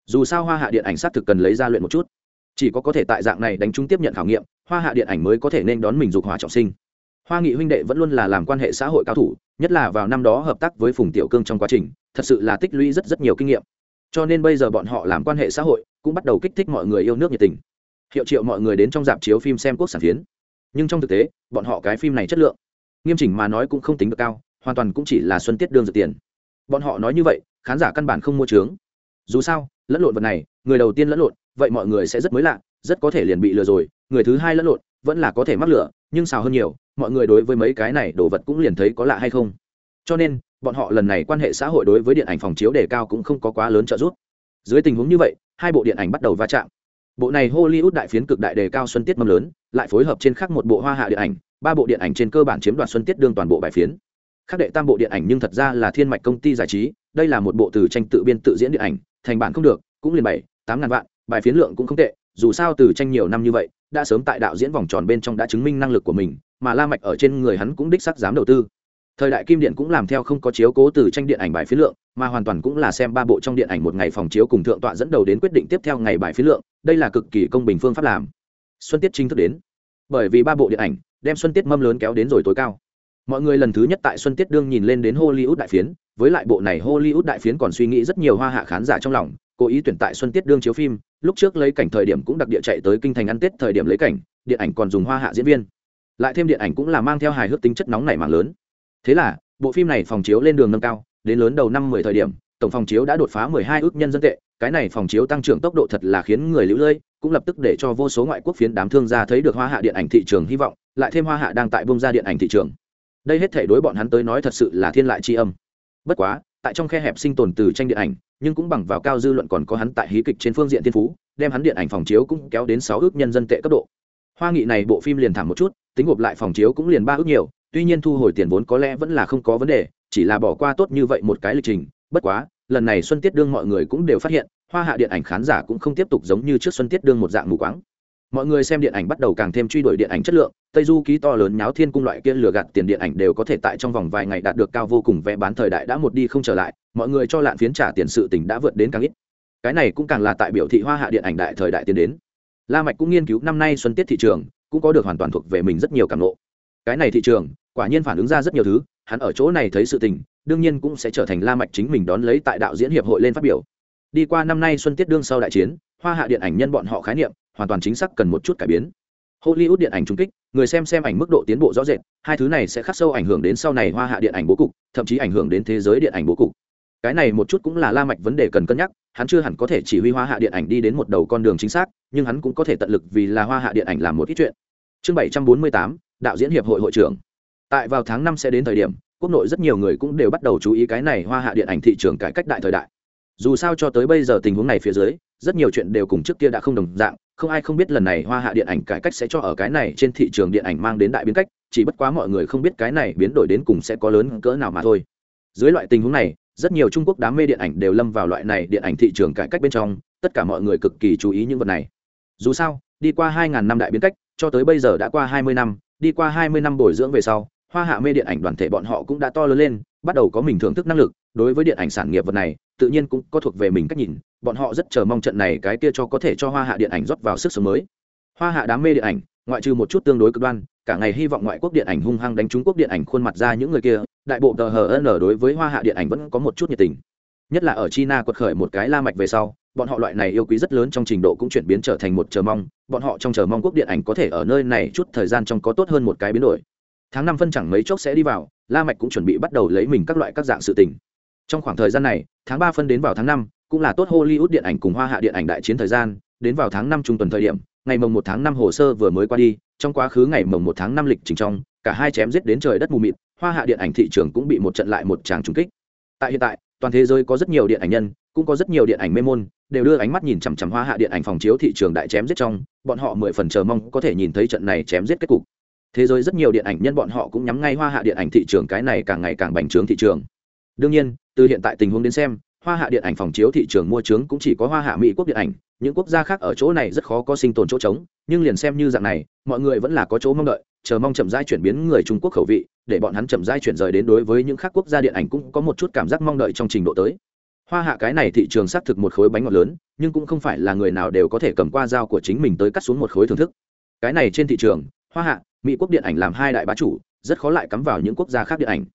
Dù sao hoa hạ điện ảnh xác thực cần lấy ra luyện một chút. Chỉ có có thể tại dạng này đánh chúng tiếp nhận khảo nghiệm, hoa hạ điện ảnh mới có thể nên đón mình dục hòa trọng sinh. Hoa nghị huynh đệ vẫn luôn là làm quan hệ xã hội cao thủ, nhất là vào năm đó hợp tác với phùng tiểu cương trong quá trình, thật sự là tích lũy rất rất nhiều kinh nghiệm. Cho nên bây giờ bọn họ làm quan hệ xã hội, cũng bắt đầu kích thích mọi người yêu nước nhiệt tình. Hiệu triệu mọi người đến trong dạp chiếu phim xem quốc sản phiến nhưng trong thực tế, bọn họ cái phim này chất lượng, nghiêm chỉnh mà nói cũng không tính được cao, hoàn toàn cũng chỉ là xuân tiết đương dự tiền. Bọn họ nói như vậy, khán giả căn bản không mua trướng dù sao, lẫn lộn vật này, người đầu tiên lẫn lộn, vậy mọi người sẽ rất mới lạ, rất có thể liền bị lừa rồi, người thứ hai lẫn lộn, vẫn là có thể mắc lửa nhưng xào hơn nhiều, mọi người đối với mấy cái này đồ vật cũng liền thấy có lạ hay không. Cho nên, bọn họ lần này quan hệ xã hội đối với điện ảnh phòng chiếu đề cao cũng không có quá lớn trợ giúp. Dưới tình huống như vậy, hai bộ điện ảnh bắt đầu va chạm bộ này hollywood đại phiến cực đại đề cao xuân tiết mâm lớn, lại phối hợp trên khác một bộ hoa hạ điện ảnh, ba bộ điện ảnh trên cơ bản chiếm đoạt xuân tiết đương toàn bộ bài phiến. Khác đệ tam bộ điện ảnh nhưng thật ra là thiên mạch công ty giải trí, đây là một bộ từ tranh tự biên tự diễn điện ảnh, thành bản không được, cũng liền bảy, tám ngàn vạn, bài phiến lượng cũng không tệ, dù sao từ tranh nhiều năm như vậy, đã sớm tại đạo diễn vòng tròn bên trong đã chứng minh năng lực của mình, mà la mạch ở trên người hắn cũng đích xác dám đầu tư. Thời đại kim điện cũng làm theo không có chiếu cố từ tranh điện ảnh bài phiến lượng, mà hoàn toàn cũng là xem ba bộ trong điện ảnh một ngày phòng chiếu cùng thượng tọa dẫn đầu đến quyết định tiếp theo ngày bài phiến lượng đây là cực kỳ công bình phương pháp làm. Xuân tiết chính thức đến. Bởi vì ba bộ điện ảnh đem xuân tiết mâm lớn kéo đến rồi tối cao. Mọi người lần thứ nhất tại xuân tiết đương nhìn lên đến hollywood đại phiến, với lại bộ này hollywood đại phiến còn suy nghĩ rất nhiều hoa hạ khán giả trong lòng, cố ý tuyển tại xuân tiết đương chiếu phim, lúc trước lấy cảnh thời điểm cũng đặc địa chạy tới kinh thành ăn tết thời điểm lấy cảnh, điện ảnh còn dùng hoa hạ diễn viên. Lại thêm điện ảnh cũng là mang theo hài hước tính chất nóng nảy mạng lớn. Thế là, bộ phim này phòng chiếu lên đường nâng cao, đến lớn đầu năm mười thời điểm tổng phòng chiếu đã đột phá mười hai ước nhân dân tệ, cái này phòng chiếu tăng trưởng tốc độ thật là khiến người lưu lơi, cũng lập tức để cho vô số ngoại quốc phiến đám thương gia thấy được hoa hạ điện ảnh thị trường hy vọng, lại thêm hoa hạ đang tại bung ra điện ảnh thị trường. Đây hết thể đối bọn hắn tới nói thật sự là thiên lại chi âm. Bất quá, tại trong khe hẹp sinh tồn từ tranh điện ảnh, nhưng cũng bằng vào cao dư luận còn có hắn tại hí kịch trên phương diện thiên phú, đem hắn điện ảnh phòng chiếu cũng kéo đến sáu ước nhân dân tệ cấp độ. Hoa nghị này bộ phim liền thảm một chút, tính gộp lại phòng chiếu cũng liền ba ước nhiều, tuy nhiên thu hồi tiền vốn có lẽ vẫn là không có vấn đề, chỉ là bỏ qua tốt như vậy một cái lịch trình bất quá, lần này xuân tiết đương mọi người cũng đều phát hiện, hoa hạ điện ảnh khán giả cũng không tiếp tục giống như trước xuân tiết đương một dạng mù quáng. Mọi người xem điện ảnh bắt đầu càng thêm truy đuổi điện ảnh chất lượng, tây du ký to lớn nháo thiên cung loại kia lừa gạt tiền điện ảnh đều có thể tại trong vòng vài ngày đạt được cao vô cùng, vé bán thời đại đã một đi không trở lại, mọi người cho lạn phiến trả tiền sự tỉnh đã vượt đến càng ít. Cái này cũng càng là tại biểu thị hoa hạ điện ảnh đại thời đại tiến đến. La mạch cũng nghiên cứu năm nay xuân tiết thị trường, cũng có được hoàn toàn thuộc về mình rất nhiều cảm ngộ. cái này thị trường, quả nhiên phản ứng ra rất nhiều thứ, hắn ở chỗ này thấy sự tình đương nhiên cũng sẽ trở thành la mạch chính mình đón lấy tại đạo diễn hiệp hội lên phát biểu. Đi qua năm nay xuân tiết đương sau đại chiến, hoa hạ điện ảnh nhân bọn họ khái niệm hoàn toàn chính xác cần một chút cải biến. Hollywood điện ảnh trung kích, người xem xem ảnh mức độ tiến bộ rõ rệt, hai thứ này sẽ khắc sâu ảnh hưởng đến sau này hoa hạ điện ảnh bố cục, thậm chí ảnh hưởng đến thế giới điện ảnh bố cục. Cái này một chút cũng là la mạch vấn đề cần cân nhắc, hắn chưa hẳn có thể chỉ huy hoa hạ điện ảnh đi đến một đầu con đường chính xác, nhưng hắn cũng có thể tận lực vì là hoa hạ điện ảnh làm một ít chuyện. Chương bảy trăm bốn mươi tám, đạo diễn hiệp hội hội trưởng. Tại vào tháng năm sẽ đến thời điểm quốc nội rất nhiều người cũng đều bắt đầu chú ý cái này hoa hạ điện ảnh thị trường cải cách đại thời đại. Dù sao cho tới bây giờ tình huống này phía dưới, rất nhiều chuyện đều cùng trước kia đã không đồng dạng, không ai không biết lần này hoa hạ điện ảnh cải cách sẽ cho ở cái này trên thị trường điện ảnh mang đến đại biến cách, chỉ bất quá mọi người không biết cái này biến đổi đến cùng sẽ có lớn cỡ nào mà thôi. Dưới loại tình huống này, rất nhiều trung quốc đám mê điện ảnh đều lâm vào loại này điện ảnh thị trường cải cách bên trong, tất cả mọi người cực kỳ chú ý những vật này. Dù sao, đi qua hai ngàn năm đại biến cách, cho tới bây giờ đã qua hai mươi năm, đi qua hai mươi năm bồi dưỡng về sau hoa hạ mê điện ảnh đoàn thể bọn họ cũng đã to lớn lên, bắt đầu có mình thưởng thức năng lực. Đối với điện ảnh sản nghiệp vật này, tự nhiên cũng có thuộc về mình cách nhìn. Bọn họ rất chờ mong trận này cái kia cho có thể cho hoa hạ điện ảnh rót vào sức sống mới. Hoa hạ đám mê điện ảnh, ngoại trừ một chút tương đối cực đoan, cả ngày hy vọng ngoại quốc điện ảnh hung hăng đánh trúng quốc điện ảnh khuôn mặt ra những người kia, đại bộ tờ hờ n đối với hoa hạ điện ảnh vẫn có một chút nhiệt tình. Nhất là ở china quật khởi một cái la mạch về sau, bọn họ loại này yêu quý rất lớn trong trình độ cũng chuyển biến trở thành một chờ mong. Bọn họ trong chờ mong quốc điện ảnh có thể ở nơi này chút thời gian trong có tốt hơn một cái biến đổi tháng năm phân chẳng mấy chốc sẽ đi vào, la mạch cũng chuẩn bị bắt đầu lấy mình các loại các dạng sự tình. Trong khoảng thời gian này, tháng ba phân đến vào tháng năm, cũng là tốt hollywood điện ảnh cùng hoa hạ điện ảnh đại chiến thời gian, đến vào tháng năm trung tuần thời điểm, ngày mồng một tháng năm hồ sơ vừa mới qua đi, trong quá khứ ngày mồng một tháng năm lịch trình trong, cả hai chém giết đến trời đất mù mịt, hoa hạ điện ảnh thị trường cũng bị một trận lại một tràng trùng kích. Tại hiện tại, toàn thế giới có rất nhiều điện ảnh nhân, cũng có rất nhiều điện ảnh mê môn, đều đưa ánh mắt nhìn chằm chằm hoa hạ điện ảnh phòng chiếu thị trường đại chém giết trong, bọn họ mười phần chờ mong có thể nhìn thấy trận này chém giết kết cục thế giới rất nhiều điện ảnh nhân bọn họ cũng nhắm ngay hoa hạ điện ảnh thị trường, cái này càng ngày càng bành trướng thị trường. Đương nhiên, từ hiện tại tình huống đến xem, hoa hạ điện ảnh phòng chiếu thị trường mua trướng cũng chỉ có hoa hạ mỹ quốc điện ảnh, những quốc gia khác ở chỗ này rất khó có sinh tồn chỗ trống, nhưng liền xem như dạng này, mọi người vẫn là có chỗ mong đợi, chờ mong chậm rãi chuyển biến người trung quốc khẩu vị, để bọn hắn chậm rãi chuyển rời đến đối với những khác quốc gia điện ảnh cũng có một chút cảm giác mong đợi trong trình độ tới. Hoa hạ cái này thị trường xác thực một khối bánh ngọt lớn, nhưng cũng không phải là người nào đều có thể cầm qua dao của chính mình tới cắt xuống một khối thưởng thức. Cái này trên thị trường hoa hạ, mỹ quốc điện ảnh làm hai đại bá chủ, rất khó lại cắm vào những quốc gia khác điện ảnh.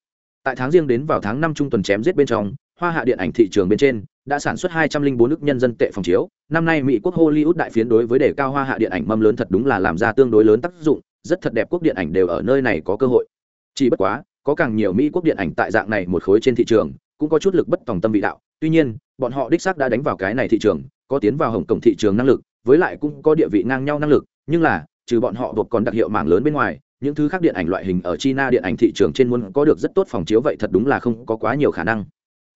Tại tháng riêng đến vào tháng năm trung tuần chém giết bên trong, hoa hạ điện ảnh thị trường bên trên đã sản xuất hai trăm linh bốn nước nhân dân tệ phòng chiếu. Năm nay mỹ quốc hollywood đại phiến đối với đề cao hoa hạ điện ảnh mâm lớn thật đúng là làm ra tương đối lớn tác dụng, rất thật đẹp quốc điện ảnh đều ở nơi này có cơ hội. Chỉ bất quá, có càng nhiều mỹ quốc điện ảnh tại dạng này một khối trên thị trường, cũng có chút lực bất tòng tâm vị đạo. Tuy nhiên, bọn họ đích xác đã đánh vào cái này thị trường, có tiến vào hồng cổng thị trường năng lực, với lại cũng có địa vị ngang nhau năng lực, nhưng là trừ bọn họ buộc còn đặc hiệu mảng lớn bên ngoài, những thứ khác điện ảnh loại hình ở china điện ảnh thị trường trên muốn có được rất tốt phòng chiếu vậy thật đúng là không có quá nhiều khả năng.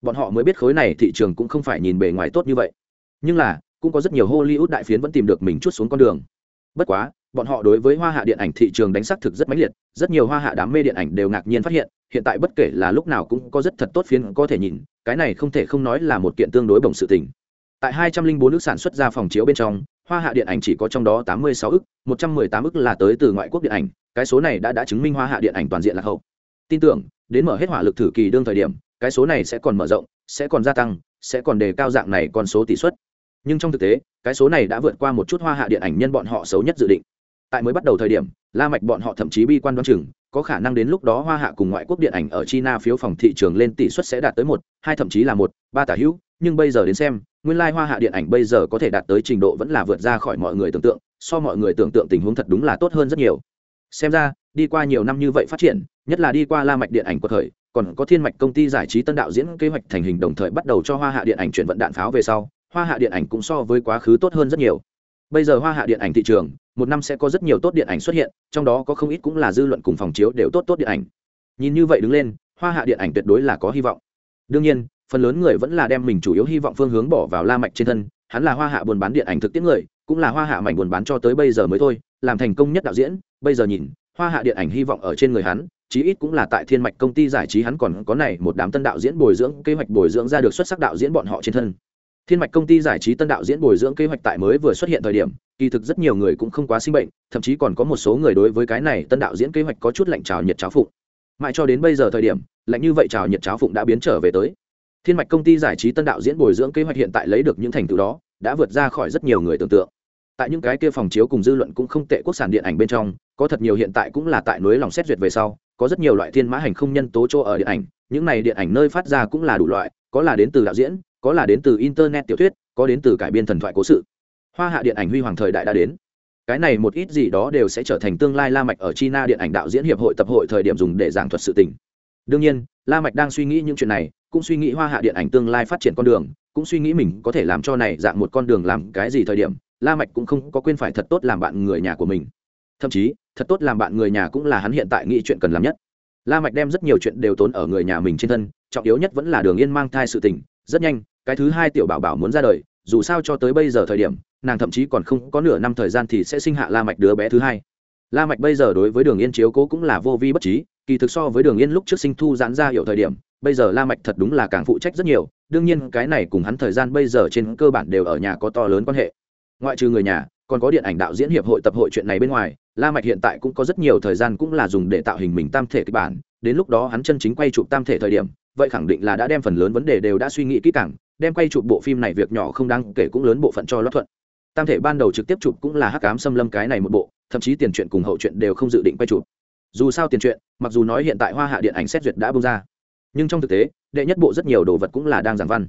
Bọn họ mới biết khối này thị trường cũng không phải nhìn bề ngoài tốt như vậy. Nhưng là, cũng có rất nhiều hollywood đại phiến vẫn tìm được mình chút xuống con đường. Bất quá, bọn họ đối với hoa hạ điện ảnh thị trường đánh sắc thực rất mãnh liệt, rất nhiều hoa hạ đám mê điện ảnh đều ngạc nhiên phát hiện hiện tại bất kể là lúc nào cũng có rất thật tốt phiến có thể nhìn, cái này không thể không nói là một kiện tương đối bổng sự tình. Tại hai trăm linh bốn nước sản xuất ra phòng chiếu bên trong hoa hạ điện ảnh chỉ có trong đó tám mươi sáu ức, một trăm mười tám ức là tới từ ngoại quốc điện ảnh, cái số này đã đã chứng minh hoa hạ điện ảnh toàn diện là hậu. Tin tưởng, đến mở hết hỏa lực thử kỳ đương thời điểm, cái số này sẽ còn mở rộng, sẽ còn gia tăng, sẽ còn đề cao dạng này con số tỷ suất. Nhưng trong thực tế, cái số này đã vượt qua một chút hoa hạ điện ảnh nhân bọn họ xấu nhất dự định. Tại mới bắt đầu thời điểm, la mạch bọn họ thậm chí bi quan đoán chừng, có khả năng đến lúc đó hoa hạ cùng ngoại quốc điện ảnh ở china phiếu phòng thị trường lên tỷ suất sẽ đạt tới một, hai thậm chí là một, ba tả hữu nhưng bây giờ đến xem, nguyên lai hoa hạ điện ảnh bây giờ có thể đạt tới trình độ vẫn là vượt ra khỏi mọi người tưởng tượng, so mọi người tưởng tượng tình huống thật đúng là tốt hơn rất nhiều. Xem ra, đi qua nhiều năm như vậy phát triển, nhất là đi qua la mạch điện ảnh của thời, còn có thiên mạch công ty giải trí tân đạo diễn kế hoạch thành hình đồng thời bắt đầu cho hoa hạ điện ảnh chuyển vận đạn pháo về sau, hoa hạ điện ảnh cũng so với quá khứ tốt hơn rất nhiều. Bây giờ hoa hạ điện ảnh thị trường, một năm sẽ có rất nhiều tốt điện ảnh xuất hiện, trong đó có không ít cũng là dư luận cùng phòng chiếu đều tốt tốt điện ảnh. Nhìn như vậy đứng lên, hoa hạ điện ảnh tuyệt đối là có hy vọng. Đương nhiên phần lớn người vẫn là đem mình chủ yếu hy vọng phương hướng bỏ vào la mạch trên thân, hắn là hoa hạ buôn bán điện ảnh thực tiễn người, cũng là hoa hạ mảnh buôn bán cho tới bây giờ mới thôi, làm thành công nhất đạo diễn, bây giờ nhìn, hoa hạ điện ảnh hy vọng ở trên người hắn, chí ít cũng là tại thiên mạch công ty giải trí hắn còn có này một đám tân đạo diễn bồi dưỡng, kế hoạch bồi dưỡng ra được xuất sắc đạo diễn bọn họ trên thân. Thiên mạch công ty giải trí tân đạo diễn bồi dưỡng kế hoạch tại mới vừa xuất hiện thời điểm, kỳ thực rất nhiều người cũng không quá sinh bệnh, thậm chí còn có một số người đối với cái này tân đạo diễn kế hoạch có chút lạnh trào nhiệt cháo phụng. Mãi cho đến bây giờ thời điểm, lạnh như vậy trào nhiệt cháo phụng đã biến trở về tới thiên mạch công ty giải trí tân đạo diễn bồi dưỡng kế hoạch hiện tại lấy được những thành tựu đó, đã vượt ra khỏi rất nhiều người tưởng tượng. Tại những cái kia phòng chiếu cùng dư luận cũng không tệ quốc sản điện ảnh bên trong, có thật nhiều hiện tại cũng là tại núi lòng xét duyệt về sau, có rất nhiều loại thiên mã hành không nhân tố chỗ ở điện ảnh, những này điện ảnh nơi phát ra cũng là đủ loại, có là đến từ đạo diễn, có là đến từ internet tiểu thuyết, có đến từ cải biên thần thoại cố sự. Hoa hạ điện ảnh huy hoàng thời đại đã đến. Cái này một ít gì đó đều sẽ trở thành tương lai la mạch ở china điện ảnh đạo diễn hiệp hội tập hội thời điểm dùng để giảng thuật sự tình đương nhiên, la mạch đang suy nghĩ những chuyện này, cũng suy nghĩ hoa hạ điện ảnh tương lai phát triển con đường, cũng suy nghĩ mình có thể làm cho này dạng một con đường làm cái gì thời điểm, la mạch cũng không có quên phải thật tốt làm bạn người nhà của mình. Thậm chí, thật tốt làm bạn người nhà cũng là hắn hiện tại nghĩ chuyện cần làm nhất. La mạch đem rất nhiều chuyện đều tốn ở người nhà mình trên thân, trọng yếu nhất vẫn là đường yên mang thai sự tình. Rất nhanh, cái thứ hai tiểu bảo bảo muốn ra đời, dù sao cho tới bây giờ thời điểm, nàng thậm chí còn không có nửa năm thời gian thì sẽ sinh hạ la mạch đứa bé thứ hai. La mạch bây giờ đối với đường yên chiếu cố cũng là vô vi bất trí kỳ thực so với đường yên lúc trước sinh thu giãn ra hiệu thời điểm, bây giờ la mạch thật đúng là càng phụ trách rất nhiều, đương nhiên cái này cùng hắn thời gian bây giờ trên cơ bản đều ở nhà có to lớn quan hệ. Ngoại trừ người nhà, còn có điện ảnh đạo diễn hiệp hội tập hội chuyện này bên ngoài, la mạch hiện tại cũng có rất nhiều thời gian cũng là dùng để tạo hình mình tam thể kịch bản, đến lúc đó hắn chân chính quay chụp tam thể thời điểm, vậy khẳng định là đã đem phần lớn vấn đề đều đã suy nghĩ kỹ càng, đem quay chụp bộ phim này việc nhỏ không đáng kể cũng lớn bộ phận cho lót thuận. Tam thể ban đầu trực tiếp chụp cũng là hắc ám xâm lâm cái này một bộ, thậm chí tiền truyện cùng hậu truyện đều không dự định quay chụp dù sao tiền chuyện, mặc dù nói hiện tại hoa hạ điện ảnh xét duyệt đã bung ra nhưng trong thực tế đệ nhất bộ rất nhiều đồ vật cũng là đang giảng văn.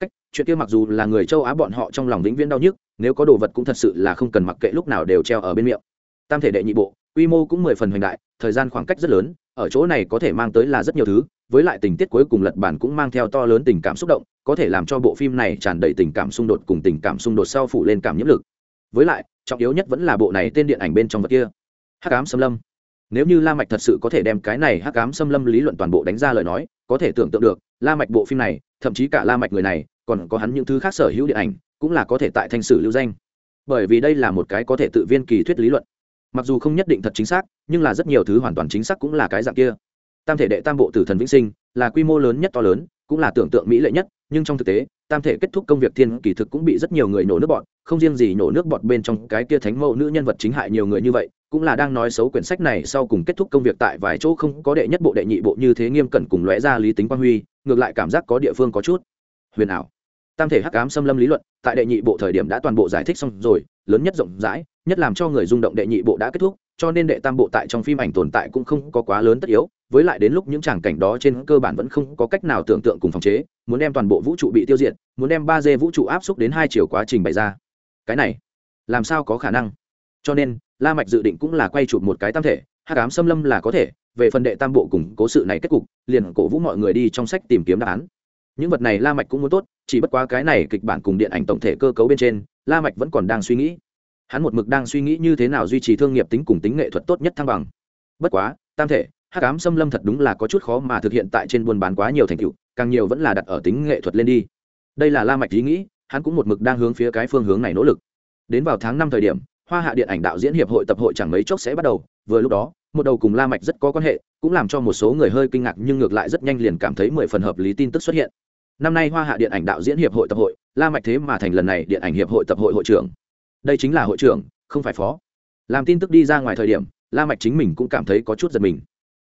Cách chuyện kia mặc dù là người châu á bọn họ trong lòng vĩnh viễn đau nhức nếu có đồ vật cũng thật sự là không cần mặc kệ lúc nào đều treo ở bên miệng. Tam thể đệ nhị bộ quy mô cũng mười phần hoành đại thời gian khoảng cách rất lớn ở chỗ này có thể mang tới là rất nhiều thứ với lại tình tiết cuối cùng lật bản cũng mang theo to lớn tình cảm xúc động có thể làm cho bộ phim này tràn đầy tình cảm xung đột cùng tình cảm xung đột sau phủ lên cảm nhiễm lực. Với lại trọng yếu nhất vẫn là bộ này tên điện ảnh bên trong vật kia. Hắc ám xâm lâm nếu như la mạch thật sự có thể đem cái này hắc ám xâm lâm lý luận toàn bộ đánh ra lời nói, có thể tưởng tượng được, la mạch bộ phim này, thậm chí cả la mạch người này, còn có hắn những thứ khác sở hữu điện ảnh, cũng là có thể tại thanh sử lưu danh. Bởi vì đây là một cái có thể tự viên kỳ thuyết lý luận. Mặc dù không nhất định thật chính xác, nhưng là rất nhiều thứ hoàn toàn chính xác cũng là cái dạng kia. Tam thể đệ tam bộ tử thần vĩnh sinh, là quy mô lớn nhất to lớn, cũng là tưởng tượng mỹ lệ nhất, nhưng trong thực tế, tam thể kết thúc công việc thiên kỳ thực cũng bị rất nhiều người nổ nước bọn không riêng gì nổ nước bọt bên trong cái kia thánh mẫu nữ nhân vật chính hại nhiều người như vậy cũng là đang nói xấu quyển sách này sau cùng kết thúc công việc tại vài chỗ không có đệ nhất bộ đệ nhị bộ như thế nghiêm cẩn cùng lóe ra lý tính quan huy, ngược lại cảm giác có địa phương có chút huyền ảo. Tam thể hắc ám xâm lâm lý luận, tại đệ nhị bộ thời điểm đã toàn bộ giải thích xong rồi, lớn nhất rộng rãi, nhất làm cho người rung động đệ nhị bộ đã kết thúc, cho nên đệ tam bộ tại trong phim ảnh tồn tại cũng không có quá lớn tất yếu, với lại đến lúc những tràng cảnh đó trên cơ bản vẫn không có cách nào tưởng tượng cùng phòng chế, muốn đem toàn bộ vũ trụ bị tiêu diệt, muốn đem ba d vũ trụ áp xúc đến hai chiều quá trình bày ra. Cái này, làm sao có khả năng? Cho nên la mạch dự định cũng là quay chụp một cái tam thể, hắc ám xâm lâm là có thể, về phần đệ tam bộ cùng cố sự này kết cục, liền cổ vũ mọi người đi trong sách tìm kiếm đáp án. Những vật này la mạch cũng muốn tốt, chỉ bất quá cái này kịch bản cùng điện ảnh tổng thể cơ cấu bên trên, la mạch vẫn còn đang suy nghĩ. Hắn một mực đang suy nghĩ như thế nào duy trì thương nghiệp tính cùng tính nghệ thuật tốt nhất thăng bằng. Bất quá, tam thể, hắc ám xâm lâm thật đúng là có chút khó mà thực hiện tại trên buôn bán quá nhiều thành tựu, càng nhiều vẫn là đặt ở tính nghệ thuật lên đi. Đây là la mạch ý nghĩ, hắn cũng một mực đang hướng phía cái phương hướng này nỗ lực. Đến vào tháng năm thời điểm hoa hạ điện ảnh đạo diễn hiệp hội tập hội chẳng mấy chốc sẽ bắt đầu. Vừa lúc đó, một đầu cùng la mạch rất có quan hệ, cũng làm cho một số người hơi kinh ngạc nhưng ngược lại rất nhanh liền cảm thấy mười phần hợp lý tin tức xuất hiện. Năm nay hoa hạ điện ảnh đạo diễn hiệp hội tập hội, la mạch thế mà thành lần này điện ảnh hiệp hội tập hội hội trưởng. Đây chính là hội trưởng, không phải phó. Làm tin tức đi ra ngoài thời điểm, la mạch chính mình cũng cảm thấy có chút giật mình.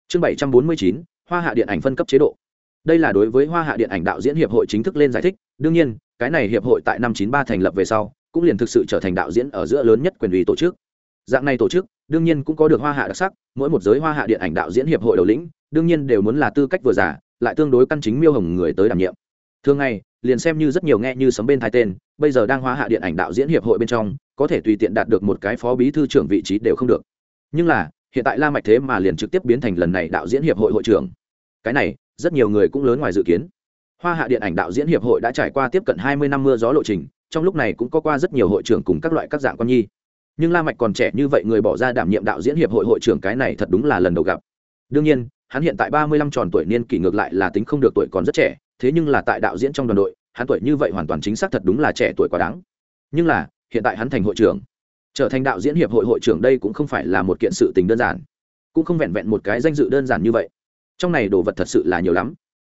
Chương bảy trăm bốn mươi chín, hoa hạ điện ảnh phân cấp chế độ. Đây là đối với hoa hạ điện ảnh đạo diễn hiệp hội chính thức lên giải thích. Đương nhiên, cái này hiệp hội tại năm chín ba thành lập về sau cũng liền thực sự trở thành đạo diễn ở giữa lớn nhất quyền ủy tổ chức. Dạng này tổ chức, đương nhiên cũng có được hoa hạ đặc sắc, mỗi một giới hoa hạ điện ảnh đạo diễn hiệp hội đầu lĩnh, đương nhiên đều muốn là tư cách vừa giả lại tương đối căn chính miêu hồng người tới đảm nhiệm. Thường ngày, liền xem như rất nhiều nghe như sấm bên thái tên, bây giờ đang hoa hạ điện ảnh đạo diễn hiệp hội bên trong, có thể tùy tiện đạt được một cái phó bí thư trưởng vị trí đều không được. Nhưng là, hiện tại la mạch thế mà liền trực tiếp biến thành lần này đạo diễn hiệp hội hội trưởng. Cái này, rất nhiều người cũng lớn ngoài dự kiến. Hoa hạ điện ảnh đạo diễn hiệp hội đã trải qua tiếp cận hai mươi năm mưa gió lộ trình trong lúc này cũng có qua rất nhiều hội trưởng cùng các loại các dạng con nhi. Nhưng la mạch còn trẻ như vậy người bỏ ra đảm nhiệm đạo diễn hiệp hội hội trưởng cái này thật đúng là lần đầu gặp. Đương nhiên, hắn hiện tại ba mươi lăm tròn tuổi niên kỷ ngược lại là tính không được tuổi còn rất trẻ, thế nhưng là tại đạo diễn trong đoàn đội, hắn tuổi như vậy hoàn toàn chính xác thật đúng là trẻ tuổi quá đáng. Nhưng là, hiện tại hắn thành hội trưởng, trở thành đạo diễn hiệp hội hội trưởng đây cũng không phải là một kiện sự tình đơn giản. Cũng không vẹn vẹn một cái danh dự đơn giản như vậy. Trong này đồ vật thật sự là nhiều lắm.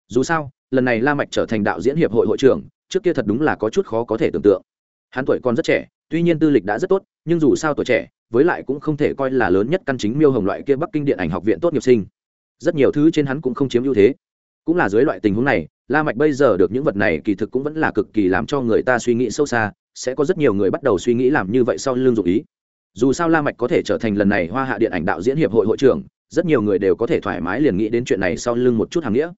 Dù sao, lần này la mạch trở thành đạo diễn hiệp hội hội trưởng trước kia thật đúng là có chút khó có thể tưởng tượng. Hắn tuổi còn rất trẻ, tuy nhiên tư lịch đã rất tốt, nhưng dù sao tuổi trẻ, với lại cũng không thể coi là lớn nhất căn chính miêu hồng loại kia bắc kinh điện ảnh học viện tốt nghiệp sinh. Rất nhiều thứ trên hắn cũng không chiếm ưu thế. Cũng là dưới loại tình huống này, la mạch bây giờ được những vật này kỳ thực cũng vẫn là cực kỳ làm cho người ta suy nghĩ sâu xa, sẽ có rất nhiều người bắt đầu suy nghĩ làm như vậy sau lương dụng ý. Dù sao la mạch có thể trở thành lần này hoa hạ điện ảnh đạo diễn hiệp hội hội trưởng, rất nhiều người đều có thể thoải mái liền nghĩ đến chuyện này sau lưng một chút hàng nghĩa.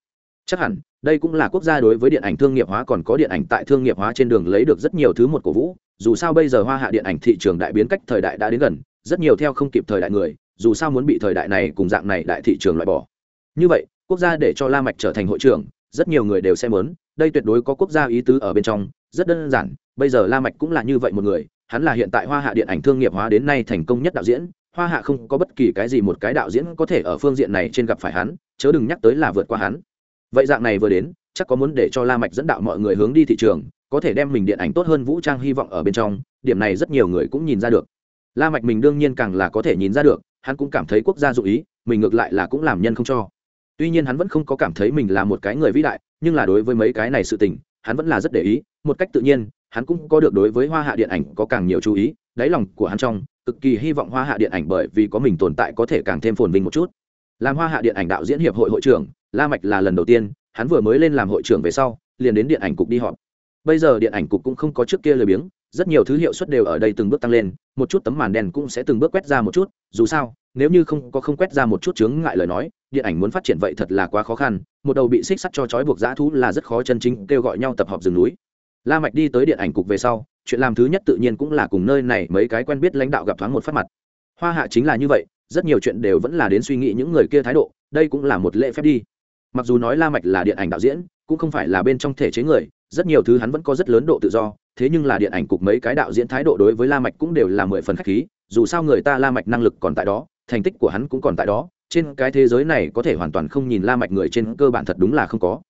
Chắc hẳn đây cũng là quốc gia đối với điện ảnh thương nghiệp hóa còn có điện ảnh tại thương nghiệp hóa trên đường lấy được rất nhiều thứ một cổ vũ. Dù sao bây giờ hoa hạ điện ảnh thị trường đại biến cách thời đại đã đến gần, rất nhiều theo không kịp thời đại người, dù sao muốn bị thời đại này cùng dạng này đại thị trường loại bỏ. Như vậy, quốc gia để cho la mạch trở thành hội trưởng, rất nhiều người đều xem muốn, đây tuyệt đối có quốc gia ý tứ ở bên trong, rất đơn giản, bây giờ la mạch cũng là như vậy một người, hắn là hiện tại hoa hạ điện ảnh thương nghiệp hóa đến nay thành công nhất đạo diễn, hoa hạ không có bất kỳ cái gì một cái đạo diễn có thể ở phương diện này trên gặp phải hắn, chớ đừng nhắc tới là vượt qua hắn vậy dạng này vừa đến, chắc có muốn để cho la mạch dẫn đạo mọi người hướng đi thị trường, có thể đem mình điện ảnh tốt hơn vũ trang hy vọng ở bên trong, điểm này rất nhiều người cũng nhìn ra được. La mạch mình đương nhiên càng là có thể nhìn ra được, hắn cũng cảm thấy quốc gia dụ ý, mình ngược lại là cũng làm nhân không cho. Tuy nhiên hắn vẫn không có cảm thấy mình là một cái người vĩ đại, nhưng là đối với mấy cái này sự tình, hắn vẫn là rất để ý, một cách tự nhiên, hắn cũng có được đối với hoa hạ điện ảnh có càng nhiều chú ý, đáy lòng của hắn trong, cực kỳ hy vọng hoa hạ điện ảnh bởi vì có mình tồn tại có thể càng thêm phồn vinh một chút. Làm hoa hạ điện ảnh đạo diễn hiệp hội hội trưởng la mạch là lần đầu tiên, hắn vừa mới lên làm hội trưởng về sau, liền đến điện ảnh cục đi họp. Bây giờ điện ảnh cục cũng không có trước kia lười biếng, rất nhiều thứ hiệu suất đều ở đây từng bước tăng lên, một chút tấm màn đen cũng sẽ từng bước quét ra một chút, dù sao, nếu như không có không quét ra một chút chướng ngại lời nói, điện ảnh muốn phát triển vậy thật là quá khó khăn, một đầu bị xích sắt cho trói buộc dã thú là rất khó chân chính kêu gọi nhau tập hợp rừng núi. La mạch đi tới điện ảnh cục về sau, chuyện làm thứ nhất tự nhiên cũng là cùng nơi này mấy cái quen biết lãnh đạo gặp thoáng một phát mặt. Hoa hạ chính là như vậy, rất nhiều chuyện đều vẫn là đến suy nghĩ những người kia thái độ, đây cũng là một lễ phép đi mặc dù nói la mạch là điện ảnh đạo diễn, cũng không phải là bên trong thể chế người, rất nhiều thứ hắn vẫn có rất lớn độ tự do, thế nhưng là điện ảnh cục mấy cái đạo diễn thái độ đối với la mạch cũng đều là mười phần khách khí, dù sao người ta la mạch năng lực còn tại đó, thành tích của hắn cũng còn tại đó, trên cái thế giới này có thể hoàn toàn không nhìn la mạch người trên cơ bản thật đúng là không có.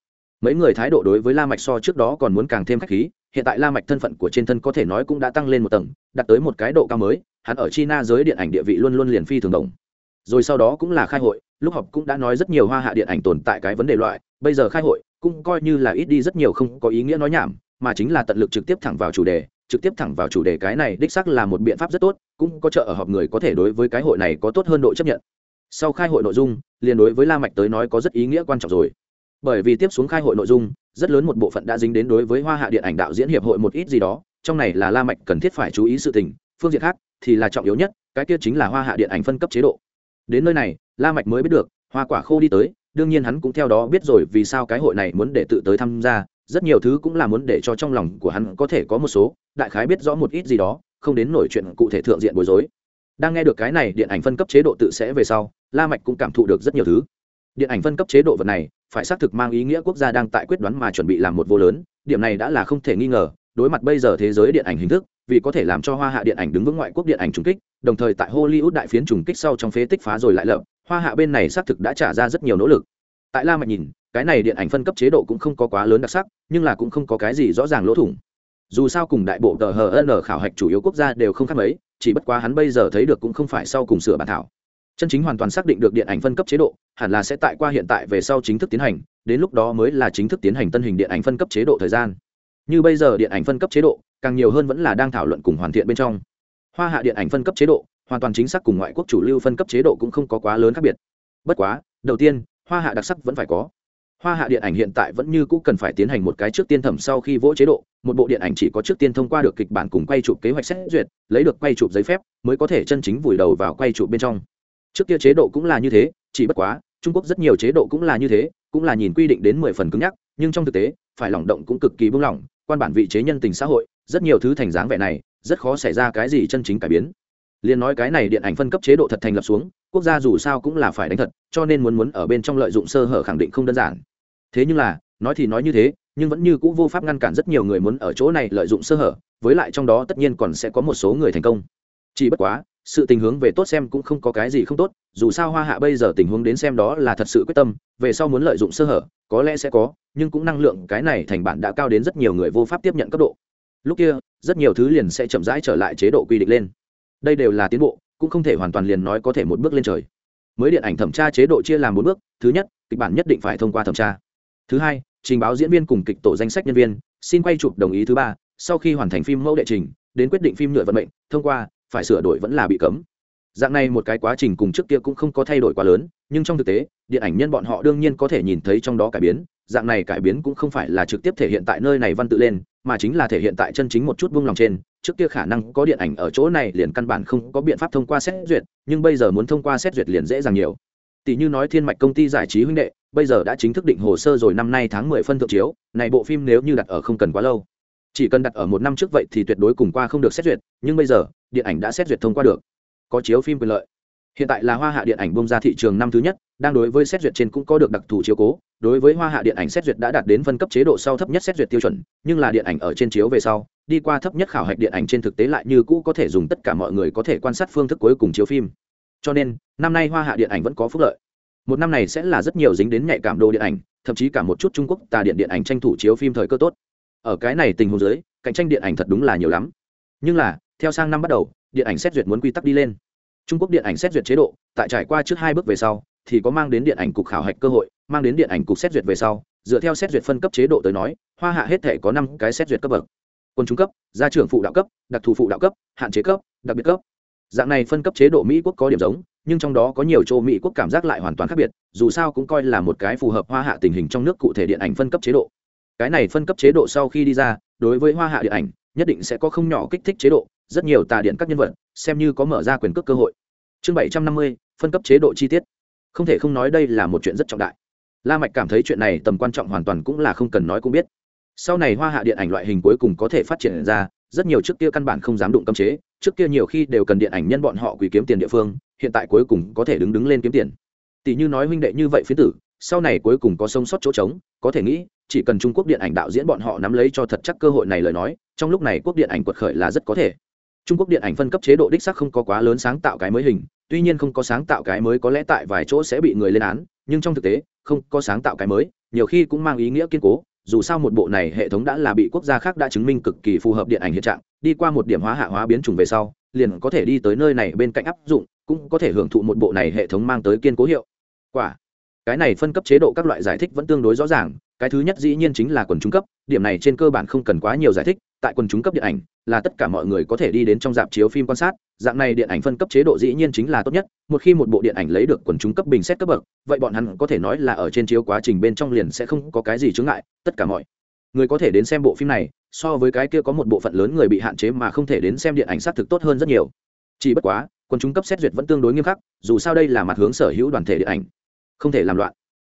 Mấy người thái độ đối với la mạch so trước đó còn muốn càng thêm khách khí, hiện tại la mạch thân phận của trên thân có thể nói cũng đã tăng lên một tầng, đạt tới một cái độ cao mới, hắn ở china giới điện ảnh địa vị luôn luôn liền phi thường đồng rồi sau đó cũng là khai hội, lúc họp cũng đã nói rất nhiều hoa hạ điện ảnh tồn tại cái vấn đề loại, bây giờ khai hội cũng coi như là ít đi rất nhiều không có ý nghĩa nói nhảm, mà chính là tận lực trực tiếp thẳng vào chủ đề, trực tiếp thẳng vào chủ đề cái này đích xác là một biện pháp rất tốt, cũng có trợ ở họp người có thể đối với cái hội này có tốt hơn độ chấp nhận. Sau khai hội nội dung, liền đối với la mạch tới nói có rất ý nghĩa quan trọng rồi. Bởi vì tiếp xuống khai hội nội dung, rất lớn một bộ phận đã dính đến đối với hoa hạ điện ảnh đạo diễn hiệp hội một ít gì đó, trong này là la mạch cần thiết phải chú ý sự tình, phương diện khác thì là trọng yếu nhất, cái kia chính là hoa hạ điện ảnh phân cấp chế độ đến nơi này, la mạch mới biết được, hoa quả khô đi tới, đương nhiên hắn cũng theo đó biết rồi vì sao cái hội này muốn để tự tới tham gia. Rất nhiều thứ cũng là muốn để cho trong lòng của hắn có thể có một số, đại khái biết rõ một ít gì đó, không đến nổi chuyện cụ thể thượng diện bối rối. Đang nghe được cái này, điện ảnh phân cấp chế độ tự sẽ về sau, la mạch cũng cảm thụ được rất nhiều thứ. Điện ảnh phân cấp chế độ vật này, phải xác thực mang ý nghĩa quốc gia đang tại quyết đoán mà chuẩn bị làm một vô lớn, điểm này đã là không thể nghi ngờ đối mặt bây giờ thế giới điện ảnh hình thức, vì có thể làm cho hoa hạ điện ảnh đứng vững ngoại quốc điện ảnh trùng kích, đồng thời tại hollywood đại phiến trùng kích sau trong phế tích phá rồi lại lập, hoa hạ bên này xác thực đã trả ra rất nhiều nỗ lực. Tại la mạch nhìn, cái này điện ảnh phân cấp chế độ cũng không có quá lớn đặc sắc, nhưng là cũng không có cái gì rõ ràng lỗ thủng. Dù sao cùng đại bộ tờ hn khảo hạch chủ yếu quốc gia đều không khác mấy, chỉ bất quá hắn bây giờ thấy được cũng không phải sau cùng sửa bản thảo. Chân chính hoàn toàn xác định được điện ảnh phân cấp chế độ, hẳn là sẽ tại qua hiện tại về sau chính thức tiến hành, đến lúc đó mới là chính thức tiến hành tân hình điện ảnh phân cấp chế độ thời gian như bây giờ điện ảnh phân cấp chế độ, càng nhiều hơn vẫn là đang thảo luận cùng hoàn thiện bên trong. Hoa hạ điện ảnh phân cấp chế độ, hoàn toàn chính xác cùng ngoại quốc chủ lưu phân cấp chế độ cũng không có quá lớn khác biệt. Bất quá, đầu tiên, hoa hạ đặc sắc vẫn phải có. Hoa hạ điện ảnh hiện tại vẫn như cũ cần phải tiến hành một cái trước tiên thẩm sau khi vỗ chế độ, một bộ điện ảnh chỉ có trước tiên thông qua được kịch bản cùng quay chụp kế hoạch xét duyệt, lấy được quay chụp giấy phép, mới có thể chân chính vùi đầu vào quay chụp bên trong. Trước kia chế độ cũng là như thế, chỉ bất quá, trung quốc rất nhiều chế độ cũng là như thế cũng là nhìn quy định đến mười phần cứng nhắc, nhưng trong thực tế, phải lỏng động cũng cực kỳ buông lỏng, quan bản vị chế nhân tình xã hội, rất nhiều thứ thành dáng vẻ này, rất khó xảy ra cái gì chân chính cải biến. Liền nói cái này điện ảnh phân cấp chế độ thật thành lập xuống, quốc gia dù sao cũng là phải đánh thật, cho nên muốn muốn ở bên trong lợi dụng sơ hở khẳng định không đơn giản. Thế nhưng là, nói thì nói như thế, nhưng vẫn như c ũ vô pháp ngăn cản rất nhiều người muốn ở chỗ này lợi dụng sơ hở, với lại trong đó tất nhiên còn sẽ có một số người thành công. Chỉ bất quá sự tình hướng về tốt xem cũng không có cái gì không tốt, dù sao hoa hạ bây giờ tình huống đến xem đó là thật sự quyết tâm, về sau muốn lợi dụng sơ hở, có lẽ sẽ có, nhưng cũng năng lượng cái này thành bản đã cao đến rất nhiều người vô pháp tiếp nhận cấp độ. Lúc kia, rất nhiều thứ liền sẽ chậm rãi trở lại chế độ quy định lên. Đây đều là tiến bộ, cũng không thể hoàn toàn liền nói có thể một bước lên trời. Mới điện ảnh thẩm tra chế độ chia làm bốn bước, thứ nhất, kịch bản nhất định phải thông qua thẩm tra. Thứ hai, trình báo diễn viên cùng kịch tổ danh sách nhân viên, xin quay chụp đồng ý. Thứ ba, sau khi hoàn thành phim mẫu đệ trình, đến quyết định phim nhựa vận mệnh, thông qua phải sửa đổi vẫn là bị cấm. Dạng này một cái quá trình cùng trước kia cũng không có thay đổi quá lớn, nhưng trong thực tế, điện ảnh nhân bọn họ đương nhiên có thể nhìn thấy trong đó cải biến, dạng này cải biến cũng không phải là trực tiếp thể hiện tại nơi này văn tự lên, mà chính là thể hiện tại chân chính một chút buông lòng trên. Trước kia khả năng có điện ảnh ở chỗ này liền căn bản không có biện pháp thông qua xét duyệt, nhưng bây giờ muốn thông qua xét duyệt liền dễ dàng nhiều. Tỷ như nói thiên mạch công ty giải trí huynh đệ, bây giờ đã chính thức định hồ sơ rồi, năm nay tháng mười phân thượng chiếu, này bộ phim nếu như đặt ở không cần quá lâu chỉ cần đặt ở một năm trước vậy thì tuyệt đối cùng qua không được xét duyệt, nhưng bây giờ, điện ảnh đã xét duyệt thông qua được. Có chiếu phim quyền lợi. Hiện tại là hoa hạ điện ảnh bông ra thị trường năm thứ nhất, đang đối với xét duyệt trên cũng có được đặc thù chiếu cố. Đối với hoa hạ điện ảnh xét duyệt đã đạt đến phân cấp chế độ sau thấp nhất xét duyệt tiêu chuẩn, nhưng là điện ảnh ở trên chiếu về sau, đi qua thấp nhất khảo hạch điện ảnh trên thực tế lại như cũ có thể dùng tất cả mọi người có thể quan sát phương thức cuối cùng chiếu phim. Cho nên, năm nay hoa hạ điện ảnh vẫn có phúc lợi. Một năm này sẽ là rất nhiều dính đến nhạy cảm đồ điện ảnh, thậm chí cả một chút trung quốc tà điện điện ảnh tranh thủ chiếu phim thời cơ tốt ở cái này tình huống dưới, cạnh tranh điện ảnh thật đúng là nhiều lắm. Nhưng là, theo sang năm bắt đầu, điện ảnh xét duyệt muốn quy tắc đi lên. Trung quốc điện ảnh xét duyệt chế độ, tại trải qua trước hai bước về sau, thì có mang đến điện ảnh cục khảo hạch cơ hội, mang đến điện ảnh cục xét duyệt về sau, dựa theo xét duyệt phân cấp chế độ tới nói, hoa hạ hết thể có năm cái xét duyệt cấp bậc. Quân trung cấp, gia trưởng phụ đạo cấp, đặc thù phụ đạo cấp, hạn chế cấp, đặc biệt cấp. Dạng này phân cấp chế độ mỹ quốc có điểm giống, nhưng trong đó có nhiều chỗ mỹ quốc cảm giác lại hoàn toàn khác biệt, dù sao cũng coi là một cái phù hợp hoa hạ tình hình trong nước cụ thể điện ảnh phân cấp chế độ cái này phân cấp chế độ sau khi đi ra, đối với hoa hạ điện ảnh, nhất định sẽ có không nhỏ kích thích chế độ, rất nhiều tà điện các nhân vật, xem như có mở ra quyền cước cơ hội. Chương bảy trăm năm mươi, phân cấp chế độ chi tiết. Không thể không nói đây là một chuyện rất trọng đại. La mạch cảm thấy chuyện này tầm quan trọng hoàn toàn cũng là không cần nói cũng biết. Sau này hoa hạ điện ảnh loại hình cuối cùng có thể phát triển ra, rất nhiều trước kia căn bản không dám đụng cấm chế, trước kia nhiều khi đều cần điện ảnh nhân bọn họ quỳ kiếm tiền địa phương, hiện tại cuối cùng có thể đứng đứng lên kiếm tiền. Tỷ như nói huynh đệ như vậy phía tử, sau này cuối cùng có sông sót chỗ trống, có thể nghĩ chỉ cần trung quốc điện ảnh đạo diễn bọn họ nắm lấy cho thật chắc cơ hội này lời nói, trong lúc này quốc điện ảnh quật khởi là rất có thể. Trung quốc điện ảnh phân cấp chế độ đích sắc không có quá lớn sáng tạo cái mới hình, tuy nhiên không có sáng tạo cái mới có lẽ tại vài chỗ sẽ bị người lên án, nhưng trong thực tế, không có sáng tạo cái mới, nhiều khi cũng mang ý nghĩa kiên cố, dù sao một bộ này hệ thống đã là bị quốc gia khác đã chứng minh cực kỳ phù hợp điện ảnh hiện trạng, đi qua một điểm hóa hạ hóa biến chủng về sau, liền có thể đi tới nơi này bên cạnh áp dụng, cũng có thể hưởng thụ một bộ này hệ thống mang tới kiên cố hiệu quả. Cái này phân cấp chế độ các loại giải thích vẫn tương đối rõ ràng cái thứ nhất dĩ nhiên chính là quần trung cấp, điểm này trên cơ bản không cần quá nhiều giải thích, tại quần chúng cấp điện ảnh, là tất cả mọi người có thể đi đến trong dạp chiếu phim quan sát, dạng này điện ảnh phân cấp chế độ dĩ nhiên chính là tốt nhất, một khi một bộ điện ảnh lấy được quần chúng cấp bình xét cấp bậc, vậy bọn hắn có thể nói là ở trên chiếu quá trình bên trong liền sẽ không có cái gì chướng ngại, tất cả mọi người có thể đến xem bộ phim này, so với cái kia có một bộ phận lớn người bị hạn chế mà không thể đến xem điện ảnh xác thực tốt hơn rất nhiều. Chỉ bất quá, quần chúng cấp xét duyệt vẫn tương đối nghiêm khắc, dù sao đây là mặt hướng sở hữu đoàn thể điện ảnh, không thể làm loạn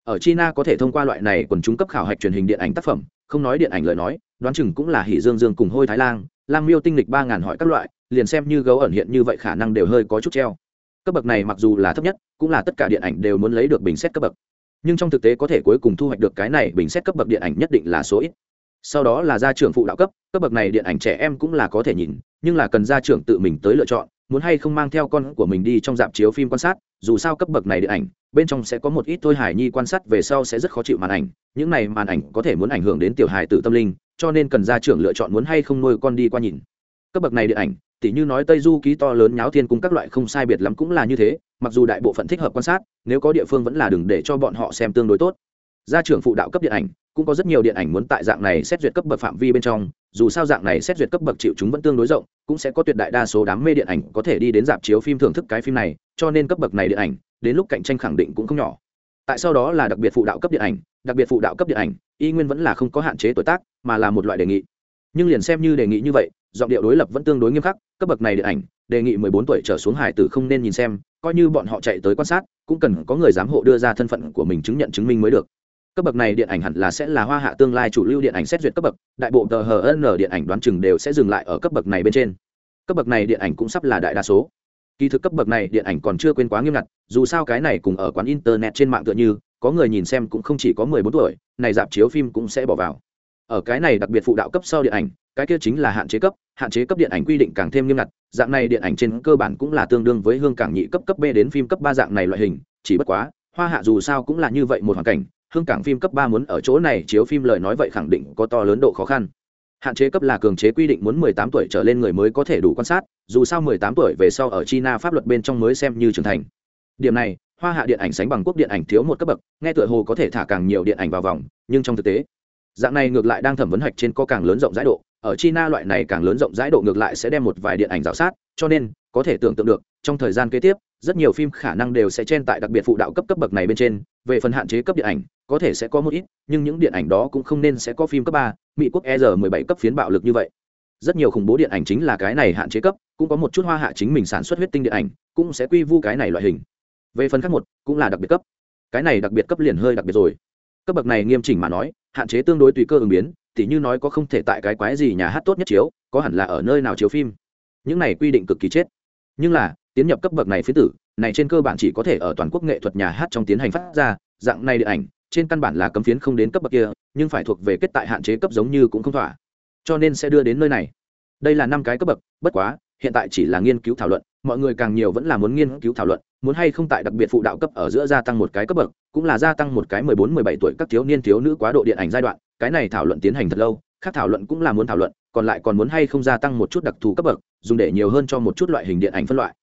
ở china có thể thông qua loại này quần chúng cấp khảo hạch truyền hình điện ảnh tác phẩm, không nói điện ảnh lời nói, đoán chừng cũng là hỷ dương dương cùng hôi thái lan Lang miêu tinh lịch ba ngàn hỏi các loại, liền xem như gấu ẩn hiện như vậy khả năng đều hơi có chút treo. Cấp bậc này mặc dù là thấp nhất, cũng là tất cả điện ảnh đều muốn lấy được bình xét cấp bậc. Nhưng trong thực tế có thể cuối cùng thu hoạch được cái này bình xét cấp bậc điện ảnh nhất định là số ít. Sau đó là gia trưởng phụ đạo cấp cấp bậc này điện ảnh trẻ em cũng là có thể nhìn, nhưng là cần gia trưởng tự mình tới lựa chọn, muốn hay không mang theo con của mình đi trong dạp chiếu phim quan sát, dù sao cấp bậc này điện ảnh bên trong sẽ có một ít thôi hải nhi quan sát, về sau sẽ rất khó chịu màn ảnh. Những này màn ảnh có thể muốn ảnh hưởng đến tiểu hài tử tâm linh, cho nên cần gia trưởng lựa chọn muốn hay không nuôi con đi qua nhìn. Cấp bậc này điện ảnh, tỉ như nói tây du ký to lớn nháo thiên cung các loại không sai biệt lắm cũng là như thế, mặc dù đại bộ phận thích hợp quan sát, nếu có địa phương vẫn là đừng để cho bọn họ xem tương đối tốt. Gia trưởng phụ đạo cấp điện ảnh, cũng có rất nhiều điện ảnh muốn tại dạng này xét duyệt cấp bậc phạm vi bên trong, dù sao dạng này xét duyệt cấp bậc chịu chúng vẫn tương đối rộng, cũng sẽ có tuyệt đại đa số đám mê điện ảnh có thể đi đến dạp chiếu phim thưởng thức cái phim này, cho nên cấp bậc này điện ảnh đến lúc cạnh tranh khẳng định cũng không nhỏ. Tại sau đó là đặc biệt phụ đạo cấp điện ảnh, đặc biệt phụ đạo cấp điện ảnh, y nguyên vẫn là không có hạn chế tuổi tác, mà là một loại đề nghị. Nhưng liền xem như đề nghị như vậy, giọng điệu đối lập vẫn tương đối nghiêm khắc, cấp bậc này điện ảnh, đề nghị 14 tuổi trở xuống hải tử không nên nhìn xem, coi như bọn họ chạy tới quan sát, cũng cần có người giám hộ đưa ra thân phận của mình chứng nhận chứng minh mới được. Cấp bậc này điện ảnh hẳn là sẽ là hoa hạ tương lai chủ lưu điện ảnh xét duyệt cấp bậc, đại bộ tờ hn điện ảnh đoán chừng đều sẽ dừng lại ở cấp bậc này bên trên. Cấp bậc này điện ảnh cũng sắp là đại đa số kỳ thực cấp bậc này điện ảnh còn chưa quên quá nghiêm ngặt, dù sao cái này cùng ở quán internet trên mạng tựa như, có người nhìn xem cũng không chỉ có mười bốn tuổi, này dạp chiếu phim cũng sẽ bỏ vào. Ở cái này đặc biệt phụ đạo cấp sau điện ảnh, cái kia chính là hạn chế cấp, hạn chế cấp điện ảnh quy định càng thêm nghiêm ngặt, dạng này điện ảnh trên cơ bản cũng là tương đương với hương cảng nhị cấp cấp b đến phim cấp ba dạng này loại hình, chỉ bất quá, hoa hạ dù sao cũng là như vậy một hoàn cảnh, hương cảng phim cấp ba muốn ở chỗ này chiếu phim lời nói vậy khẳng định có to lớn độ khó khăn hạn chế cấp là cường chế quy định muốn 18 tuổi trở lên người mới có thể đủ quan sát, dù sao 18 tuổi về sau ở china pháp luật bên trong mới xem như trưởng thành. Điểm này, hoa hạ điện ảnh sánh bằng quốc điện ảnh thiếu một cấp bậc, nghe tựa hồ có thể thả càng nhiều điện ảnh vào vòng, nhưng trong thực tế, dạng này ngược lại đang thẩm vấn hạch trên có càng lớn rộng rãi độ. Ở china loại này càng lớn rộng rãi độ ngược lại sẽ đem một vài điện ảnh rào sát, cho nên, có thể tưởng tượng được, trong thời gian kế tiếp, rất nhiều phim khả năng đều sẽ chen tại đặc biệt phụ đạo cấp cấp bậc này bên trên về phần hạn chế cấp điện ảnh, có thể sẽ có một ít, nhưng những điện ảnh đó cũng không nên sẽ có phim cấp ba, mỹ quốc e r 17 cấp phiến bạo lực như vậy. Rất nhiều khủng bố điện ảnh chính là cái này hạn chế cấp, cũng có một chút hoa hạ chính mình sản xuất huyết tinh điện ảnh, cũng sẽ quy vu cái này loại hình. Về phần khác một, cũng là đặc biệt cấp. Cái này đặc biệt cấp liền hơi đặc biệt rồi. Cấp bậc này nghiêm chỉnh mà nói, hạn chế tương đối tùy cơ ứng biến, tỉ như nói có không thể tại cái quái gì nhà hát tốt nhất chiếu, có hẳn là ở nơi nào chiếu phim. Những này quy định cực kỳ chết. Nhưng là, tiến nhập cấp bậc này phía tử này trên cơ bản chỉ có thể ở toàn quốc nghệ thuật nhà hát trong tiến hành phát ra, dạng này điện ảnh, trên căn bản là cấm phiến không đến cấp bậc kia, nhưng phải thuộc về kết tại hạn chế cấp giống như cũng không thỏa. Cho nên sẽ đưa đến nơi này. Đây là năm cái cấp bậc, bất quá, hiện tại chỉ là nghiên cứu thảo luận, mọi người càng nhiều vẫn là muốn nghiên cứu thảo luận, muốn hay không tại đặc biệt phụ đạo cấp ở giữa gia tăng một cái cấp bậc, cũng là gia tăng một cái mười bốn, mười bảy tuổi các thiếu niên, thiếu nữ quá độ điện ảnh giai đoạn, cái này thảo luận tiến hành thật lâu, khác thảo luận cũng là muốn thảo luận, còn lại còn muốn hay không gia tăng một chút đặc thù cấp bậc, dùng để nhiều hơn cho một chút loại hình điện ảnh phân loại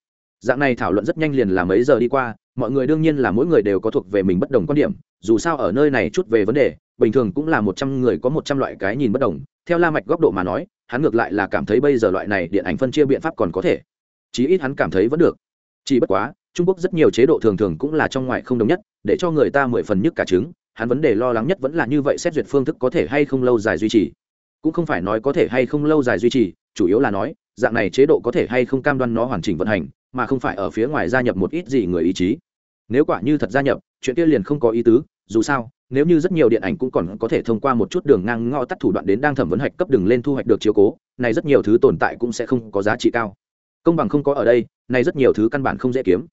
dạng này thảo luận rất nhanh liền là mấy giờ đi qua, mọi người đương nhiên là mỗi người đều có thuộc về mình bất đồng quan điểm, dù sao ở nơi này chút về vấn đề, bình thường cũng là một trăm người có một trăm loại cái nhìn bất đồng, theo la mạch góc độ mà nói, hắn ngược lại là cảm thấy bây giờ loại này điện ảnh phân chia biện pháp còn có thể. Chí ít hắn cảm thấy vẫn được. Chỉ bất quá, trung quốc rất nhiều chế độ thường thường cũng là trong ngoài không đồng nhất, để cho người ta mười phần nhức cả trứng, hắn vấn đề lo lắng nhất vẫn là như vậy xét duyệt phương thức có thể hay không lâu dài duy trì. Cũng không phải nói có thể hay không lâu dài duy trì, chủ yếu là nói, dạng này chế độ có thể hay không cam đoan nó hoàn chỉnh vận hành mà không phải ở phía ngoài gia nhập một ít gì người ý chí. Nếu quả như thật gia nhập, chuyện kia liền không có ý tứ, dù sao, nếu như rất nhiều điện ảnh cũng còn có thể thông qua một chút đường ngang ngõ tắt thủ đoạn đến đang thẩm vấn hạch cấp đường lên thu hoạch được chiếu cố, này rất nhiều thứ tồn tại cũng sẽ không có giá trị cao. Công bằng không có ở đây, này rất nhiều thứ căn bản không dễ kiếm.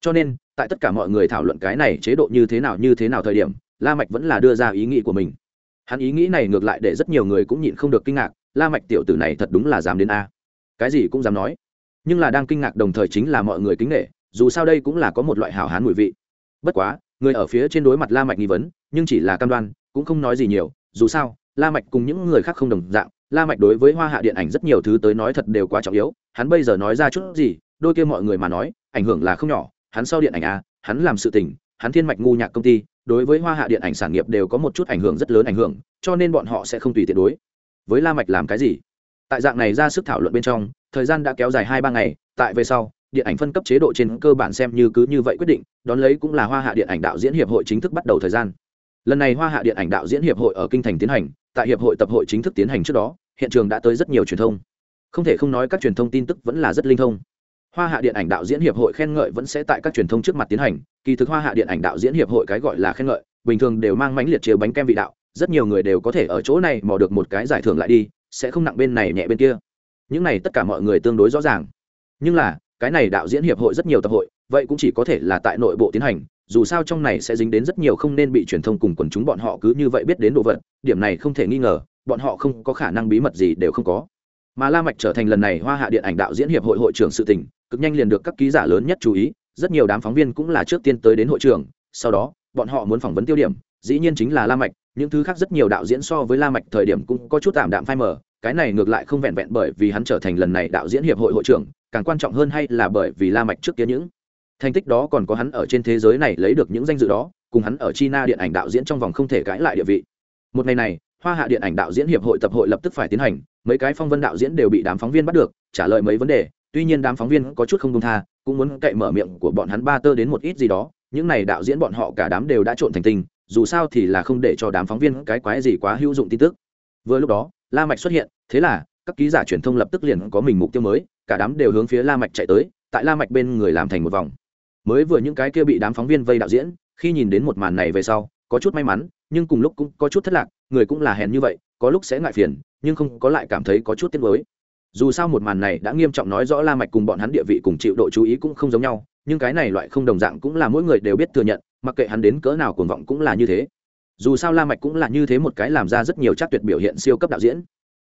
Cho nên, tại tất cả mọi người thảo luận cái này chế độ như thế nào như thế nào thời điểm, la mạch vẫn là đưa ra ý nghĩ của mình. Hắn ý nghĩ này ngược lại để rất nhiều người cũng nhịn không được kinh ngạc, la mạch tiểu tử này thật đúng là dám đến a. Cái gì cũng dám nói nhưng là đang kinh ngạc đồng thời chính là mọi người kính nghệ dù sao đây cũng là có một loại hảo hán mùi vị. Bất quá, người ở phía trên đối mặt la mạch nghi vấn, nhưng chỉ là cam đoan, cũng không nói gì nhiều, dù sao, la mạch cùng những người khác không đồng dạng, la mạch đối với hoa hạ điện ảnh rất nhiều thứ tới nói thật đều quá trọng yếu, hắn bây giờ nói ra chút gì, đôi kia mọi người mà nói, ảnh hưởng là không nhỏ, hắn sau điện ảnh a hắn làm sự tình, hắn thiên mạch ngu nhạc công ty, đối với hoa hạ điện ảnh sản nghiệp đều có một chút ảnh hưởng rất lớn ảnh hưởng, cho nên bọn họ sẽ không tùy tiện đối. Với la mạch làm cái gì? Tại dạng này ra sức thảo luận bên trong, thời gian đã kéo dài hai ba ngày, tại về sau, điện ảnh phân cấp chế độ trên cơ bản xem như cứ như vậy quyết định, đón lấy cũng là hoa hạ điện ảnh đạo diễn hiệp hội chính thức bắt đầu thời gian. Lần này hoa hạ điện ảnh đạo diễn hiệp hội ở kinh thành tiến hành, tại hiệp hội tập hội chính thức tiến hành trước đó, hiện trường đã tới rất nhiều truyền thông. Không thể không nói các truyền thông tin tức vẫn là rất linh thông. Hoa hạ điện ảnh đạo diễn hiệp hội khen ngợi vẫn sẽ tại các truyền thông trước mặt tiến hành, kỳ thực hoa hạ điện ảnh đạo diễn hiệp hội cái gọi là khen ngợi, bình thường đều mang mãnh liệt chiều bánh kem vị đạo, rất nhiều người đều có thể ở chỗ này mò được một cái giải thưởng lại đi sẽ không nặng bên này nhẹ bên kia. Những này tất cả mọi người tương đối rõ ràng. Nhưng là, cái này đạo diễn hiệp hội rất nhiều tập hội, vậy cũng chỉ có thể là tại nội bộ tiến hành, dù sao trong này sẽ dính đến rất nhiều không nên bị truyền thông cùng quần chúng bọn họ cứ như vậy biết đến đồ vật, điểm này không thể nghi ngờ, bọn họ không có khả năng bí mật gì đều không có. Mà la mạch trở thành lần này hoa hạ điện ảnh đạo diễn hiệp hội hội trưởng sự tình, cực nhanh liền được các ký giả lớn nhất chú ý, rất nhiều đám phóng viên cũng là trước tiên tới đến hội trường sau đó, bọn họ muốn phỏng vấn tiêu điểm, dĩ nhiên chính là la mạch những thứ khác rất nhiều đạo diễn so với la mạch thời điểm cũng có chút tạm đạm phai mờ, cái này ngược lại không vẹn vẹn bởi vì hắn trở thành lần này đạo diễn hiệp hội hội trưởng, càng quan trọng hơn hay là bởi vì la mạch trước kia những thành tích đó còn có hắn ở trên thế giới này lấy được những danh dự đó, cùng hắn ở china điện ảnh đạo diễn trong vòng không thể cãi lại địa vị. Một ngày này, hoa hạ điện ảnh đạo diễn hiệp hội tập hội lập tức phải tiến hành, mấy cái phong vân đạo diễn đều bị đám phóng viên bắt được, trả lời mấy vấn đề. Tuy nhiên đám phóng viên có chút không công tha, cũng muốn cậy mở miệng của bọn hắn ba tơ đến một ít gì đó, những này đạo diễn bọn họ cả đám đều đã trộn thành tình dù sao thì là không để cho đám phóng viên cái quái gì quá hữu dụng tin tức. Vừa lúc đó, la mạch xuất hiện, thế là, các ký giả truyền thông lập tức liền có mình mục tiêu mới, cả đám đều hướng phía la mạch chạy tới, tại la mạch bên người làm thành một vòng. Mới vừa những cái kia bị đám phóng viên vây đạo diễn, khi nhìn đến một màn này về sau, có chút may mắn, nhưng cùng lúc cũng có chút thất lạc, người cũng là hèn như vậy, có lúc sẽ ngại phiền, nhưng không, có lại cảm thấy có chút tiếc nuối. Dù sao một màn này đã nghiêm trọng nói rõ la mạch cùng bọn hắn địa vị cùng chịu độ chú ý cũng không giống nhau, nhưng cái này loại không đồng dạng cũng là mỗi người đều biết thừa nhận mặc kệ hắn đến cỡ nào cuồng vọng cũng là như thế. Dù sao la mạch cũng là như thế một cái làm ra rất nhiều chắc tuyệt biểu hiện siêu cấp đạo diễn.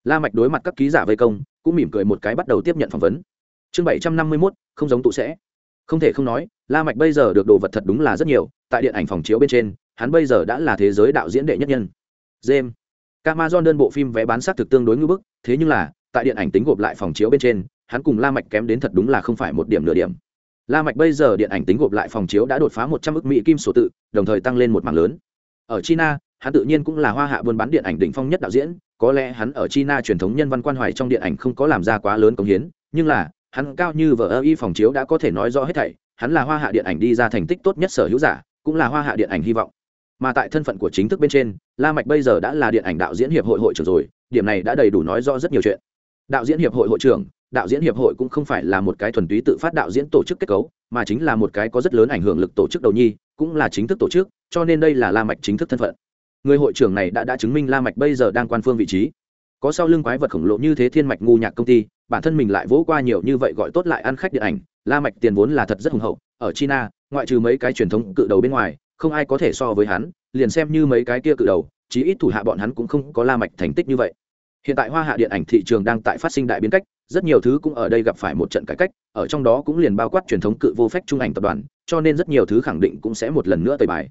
La mạch đối mặt các ký giả vây công cũng mỉm cười một cái bắt đầu tiếp nhận phỏng vấn. Chương 751, không giống tụ sẽ. Không thể không nói la mạch bây giờ được đồ vật thật đúng là rất nhiều tại điện ảnh phòng chiếu bên trên hắn bây giờ đã là thế giới đạo diễn đệ nhất nhân. James. Amazon đơn bộ phim vé bán sát thực tương đối ngư bức thế nhưng là tại điện ảnh tính gộp lại phòng chiếu bên trên hắn cùng la mạch kém đến thật đúng là không phải một điểm nửa điểm la mạch bây giờ điện ảnh tính gộp lại phòng chiếu đã đột phá một trăm ức mỹ kim sổ tự, đồng thời tăng lên một mảng lớn. Ở china, hắn tự nhiên cũng là hoa hạ buôn bán điện ảnh đỉnh phong nhất đạo diễn, có lẽ hắn ở china truyền thống nhân văn quan hoài trong điện ảnh không có làm ra quá lớn công hiến, nhưng là, hắn cao như vợ y phòng chiếu đã có thể nói rõ hết thảy, hắn là hoa hạ điện ảnh đi ra thành tích tốt nhất sở hữu giả, cũng là hoa hạ điện ảnh hy vọng. Mà tại thân phận của chính thức bên trên, la mạch bây giờ đã là điện ảnh đạo diễn hiệp hội hội trưởng rồi, điểm này đã đầy đủ nói rõ rất nhiều chuyện. Đạo diễn hiệp hội hội trưởng đạo diễn hiệp hội cũng không phải là một cái thuần túy tự phát đạo diễn tổ chức kết cấu, mà chính là một cái có rất lớn ảnh hưởng lực tổ chức đầu nhi, cũng là chính thức tổ chức, cho nên đây là la mạch chính thức thân phận. Người hội trưởng này đã đã chứng minh la mạch bây giờ đang quan phương vị trí. Có sau lưng quái vật khổng lồ như thế thiên mạch ngu nhạc công ty, bản thân mình lại vỗ qua nhiều như vậy gọi tốt lại ăn khách điện ảnh, la mạch tiền vốn là thật rất hùng hậu, ở china, ngoại trừ mấy cái truyền thống cự đầu bên ngoài, không ai có thể so với hắn, liền xem như mấy cái kia cự đầu, chí ít thủ hạ bọn hắn cũng không có la mạch thành tích như vậy. Hiện tại hoa hạ điện ảnh thị trường đang tại phát sinh đại biến cách rất nhiều thứ cũng ở đây gặp phải một trận cải cách, ở trong đó cũng liền bao quát truyền thống cự vô phép trung ảnh tập đoàn, cho nên rất nhiều thứ khẳng định cũng sẽ một lần nữa tời bài.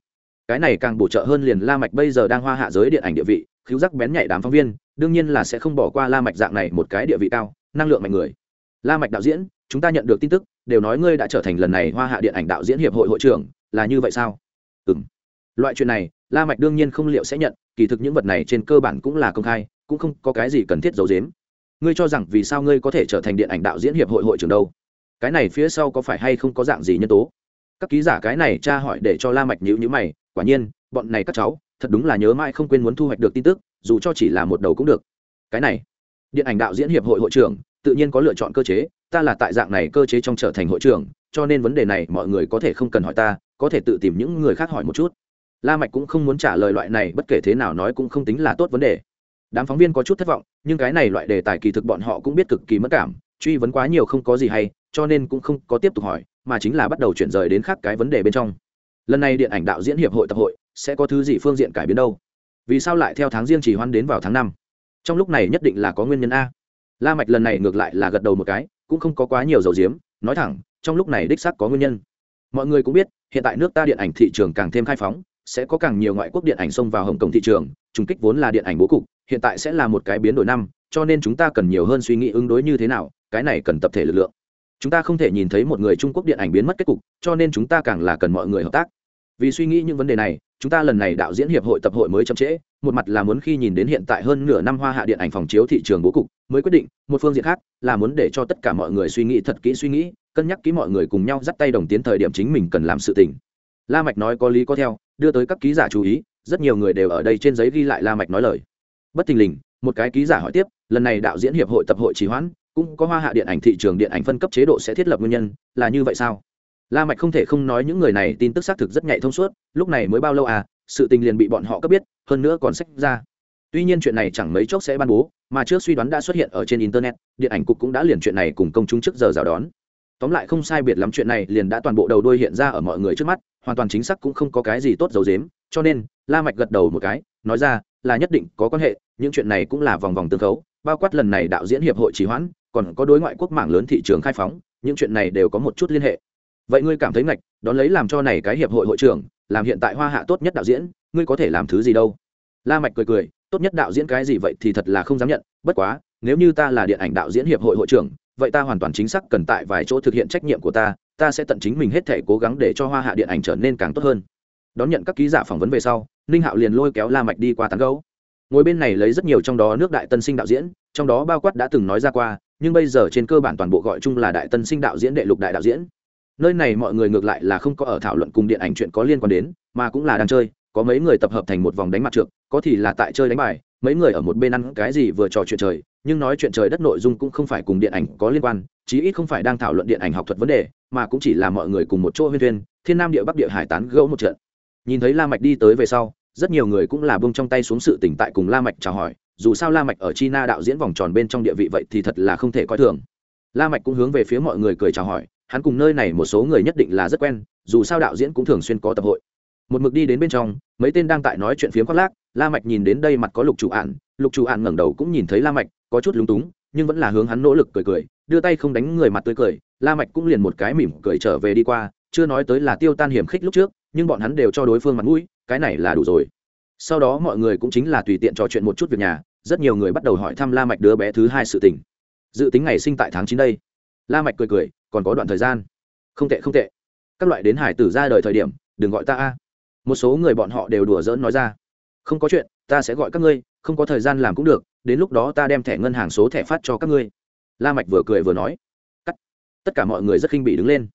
Cái này càng bổ trợ hơn liền la mạch bây giờ đang hoa hạ giới điện ảnh địa vị, khiếu giác bén nhạy đám phóng viên, đương nhiên là sẽ không bỏ qua la mạch dạng này một cái địa vị cao, năng lượng mạnh người. La mạch đạo diễn, chúng ta nhận được tin tức, đều nói ngươi đã trở thành lần này hoa hạ điện ảnh đạo diễn hiệp hội hội trưởng, là như vậy sao? Ừm. Loại chuyện này, la mạch đương nhiên không liệu sẽ nhận, kỳ thực những vật này trên cơ bản cũng là công khai, cũng không có cái gì cần thiết giấu giếm ngươi cho rằng vì sao ngươi có thể trở thành điện ảnh đạo diễn hiệp hội hội trưởng đâu? Cái này phía sau có phải hay không có dạng gì nhân tố? Các ký giả cái này tra hỏi để cho la mạch nhíu nhíu mày, quả nhiên, bọn này các cháu, thật đúng là nhớ mãi không quên muốn thu hoạch được tin tức, dù cho chỉ là một đầu cũng được. Cái này, điện ảnh đạo diễn hiệp hội hội trưởng, tự nhiên có lựa chọn cơ chế, ta là tại dạng này cơ chế trong trở thành hội trưởng, cho nên vấn đề này mọi người có thể không cần hỏi ta, có thể tự tìm những người khác hỏi một chút. La mạch cũng không muốn trả lời loại này, bất kể thế nào nói cũng không tính là tốt vấn đề đám phóng viên có chút thất vọng, nhưng cái này loại đề tài kỳ thực bọn họ cũng biết cực kỳ mất cảm, truy vấn quá nhiều không có gì hay, cho nên cũng không có tiếp tục hỏi, mà chính là bắt đầu chuyển rời đến khác cái vấn đề bên trong. Lần này điện ảnh đạo diễn hiệp hội tập hội sẽ có thứ gì phương diện cải biến đâu? Vì sao lại theo tháng riêng chỉ hoan đến vào tháng năm? Trong lúc này nhất định là có nguyên nhân a. La mạch lần này ngược lại là gật đầu một cái, cũng không có quá nhiều dầu diếm, nói thẳng, trong lúc này đích xác có nguyên nhân. Mọi người cũng biết, hiện tại nước ta điện ảnh thị trường càng thêm khai phóng sẽ có càng nhiều ngoại quốc điện ảnh xông vào hồng kông thị trường, trùng kích vốn là điện ảnh bố cục, hiện tại sẽ là một cái biến đổi năm, cho nên chúng ta cần nhiều hơn suy nghĩ ứng đối như thế nào, cái này cần tập thể lực lượng. Chúng ta không thể nhìn thấy một người trung quốc điện ảnh biến mất kết cục, cho nên chúng ta càng là cần mọi người hợp tác. Vì suy nghĩ những vấn đề này, chúng ta lần này đạo diễn hiệp hội tập hội mới chậm trễ, một mặt là muốn khi nhìn đến hiện tại hơn nửa năm hoa hạ điện ảnh phòng chiếu thị trường bố cục, mới quyết định, một phương diện khác là muốn để cho tất cả mọi người suy nghĩ thật kỹ suy nghĩ, cân nhắc kỹ mọi người cùng nhau dắt tay đồng tiến thời điểm chính mình cần làm sự tình. La mạch nói có lý có theo đưa tới các ký giả chú ý, rất nhiều người đều ở đây trên giấy ghi lại la mạch nói lời. Bất thình lình, một cái ký giả hỏi tiếp, lần này đạo diễn hiệp hội tập hội trì hoãn, cũng có hoa hạ điện ảnh thị trường điện ảnh phân cấp chế độ sẽ thiết lập nguyên nhân, là như vậy sao? La mạch không thể không nói những người này tin tức xác thực rất nhạy thông suốt, lúc này mới bao lâu à sự tình liền bị bọn họ cấp biết, hơn nữa còn sách ra. Tuy nhiên chuyện này chẳng mấy chốc sẽ ban bố, mà trước suy đoán đã xuất hiện ở trên internet, điện ảnh cục cũng đã liền chuyện này cùng công chúng trước giờ rào đón. Tóm lại không sai biệt lắm chuyện này liền đã toàn bộ đầu đuôi hiện ra ở mọi người trước mắt hoàn toàn chính xác cũng không có cái gì tốt dầu dếm cho nên, la mạch gật đầu một cái, nói ra, là nhất định có quan hệ, những chuyện này cũng là vòng vòng tương khấu, bao quát lần này đạo diễn hiệp hội trì hoãn, còn có đối ngoại quốc mảng lớn thị trường khai phóng, những chuyện này đều có một chút liên hệ. Vậy ngươi cảm thấy ngạch, đón lấy làm cho này cái hiệp hội hội trưởng, làm hiện tại hoa hạ tốt nhất đạo diễn, ngươi có thể làm thứ gì đâu? La mạch cười cười, tốt nhất đạo diễn cái gì vậy thì thật là không dám nhận, bất quá, nếu như ta là điện ảnh đạo diễn hiệp hội hội trưởng vậy ta hoàn toàn chính xác cần tại vài chỗ thực hiện trách nhiệm của ta ta sẽ tận chính mình hết thể cố gắng để cho hoa hạ điện ảnh trở nên càng tốt hơn. Đón nhận các ký giả phỏng vấn về sau, ninh hạo liền lôi kéo la mạch đi qua tán gấu ngồi bên này lấy rất nhiều trong đó nước đại tân sinh đạo diễn, trong đó bao quát đã từng nói ra qua, nhưng bây giờ trên cơ bản toàn bộ gọi chung là đại tân sinh đạo diễn đệ lục đại đạo diễn. Nơi này mọi người ngược lại là không có ở thảo luận cùng điện ảnh chuyện có liên quan đến, mà cũng là đang chơi, có mấy người tập hợp thành một vòng đánh mặt trượt, có thì là tại chơi đánh bài mấy người ở một bên ăn cái gì vừa trò chuyện trời, nhưng nói chuyện trời đất nội dung cũng không phải cùng điện ảnh có liên quan, chí ít không phải đang thảo luận điện ảnh học thuật vấn đề, mà cũng chỉ là mọi người cùng một chỗ huyên thuyên, thiên nam địa bắc địa hải tán gẫu một trận. Nhìn thấy la mạch đi tới về sau, rất nhiều người cũng là buông trong tay xuống sự tỉnh tại cùng la mạch chào hỏi, dù sao la mạch ở china đạo diễn vòng tròn bên trong địa vị vậy thì thật là không thể coi thường. La mạch cũng hướng về phía mọi người cười chào hỏi, hắn cùng nơi này một số người nhất định là rất quen, dù sao đạo diễn cũng thường xuyên có tập hội một mực đi đến bên trong mấy tên đang tại nói chuyện phiếm khoác lác la mạch nhìn đến đây mặt có lục chủ ản, lục chủ ản ngẩng đầu cũng nhìn thấy la mạch có chút lúng túng nhưng vẫn là hướng hắn nỗ lực cười cười đưa tay không đánh người mặt tươi cười la mạch cũng liền một cái mỉm cười trở về đi qua chưa nói tới là tiêu tan hiểm khích lúc trước nhưng bọn hắn đều cho đối phương mặt mũi cái này là đủ rồi. Sau đó mọi người cũng chính là tùy tiện trò chuyện một chút việc nhà rất nhiều người bắt đầu hỏi thăm la mạch đứa bé thứ hai sự tình. Dự tính ngày sinh tại tháng chín đây. La mạch cười cười còn có đoạn thời gian. Không tệ không tệ. Các loại đến hải tử ra đời thời điểm đừng gọi ta a một số người bọn họ đều đùa giỡn nói ra. Không có chuyện, ta sẽ gọi các ngươi, không có thời gian làm cũng được, đến lúc đó ta đem thẻ ngân hàng số thẻ phát cho các ngươi. La mạch vừa cười vừa nói. Cắt. Tất cả mọi người rất khinh bị đứng lên.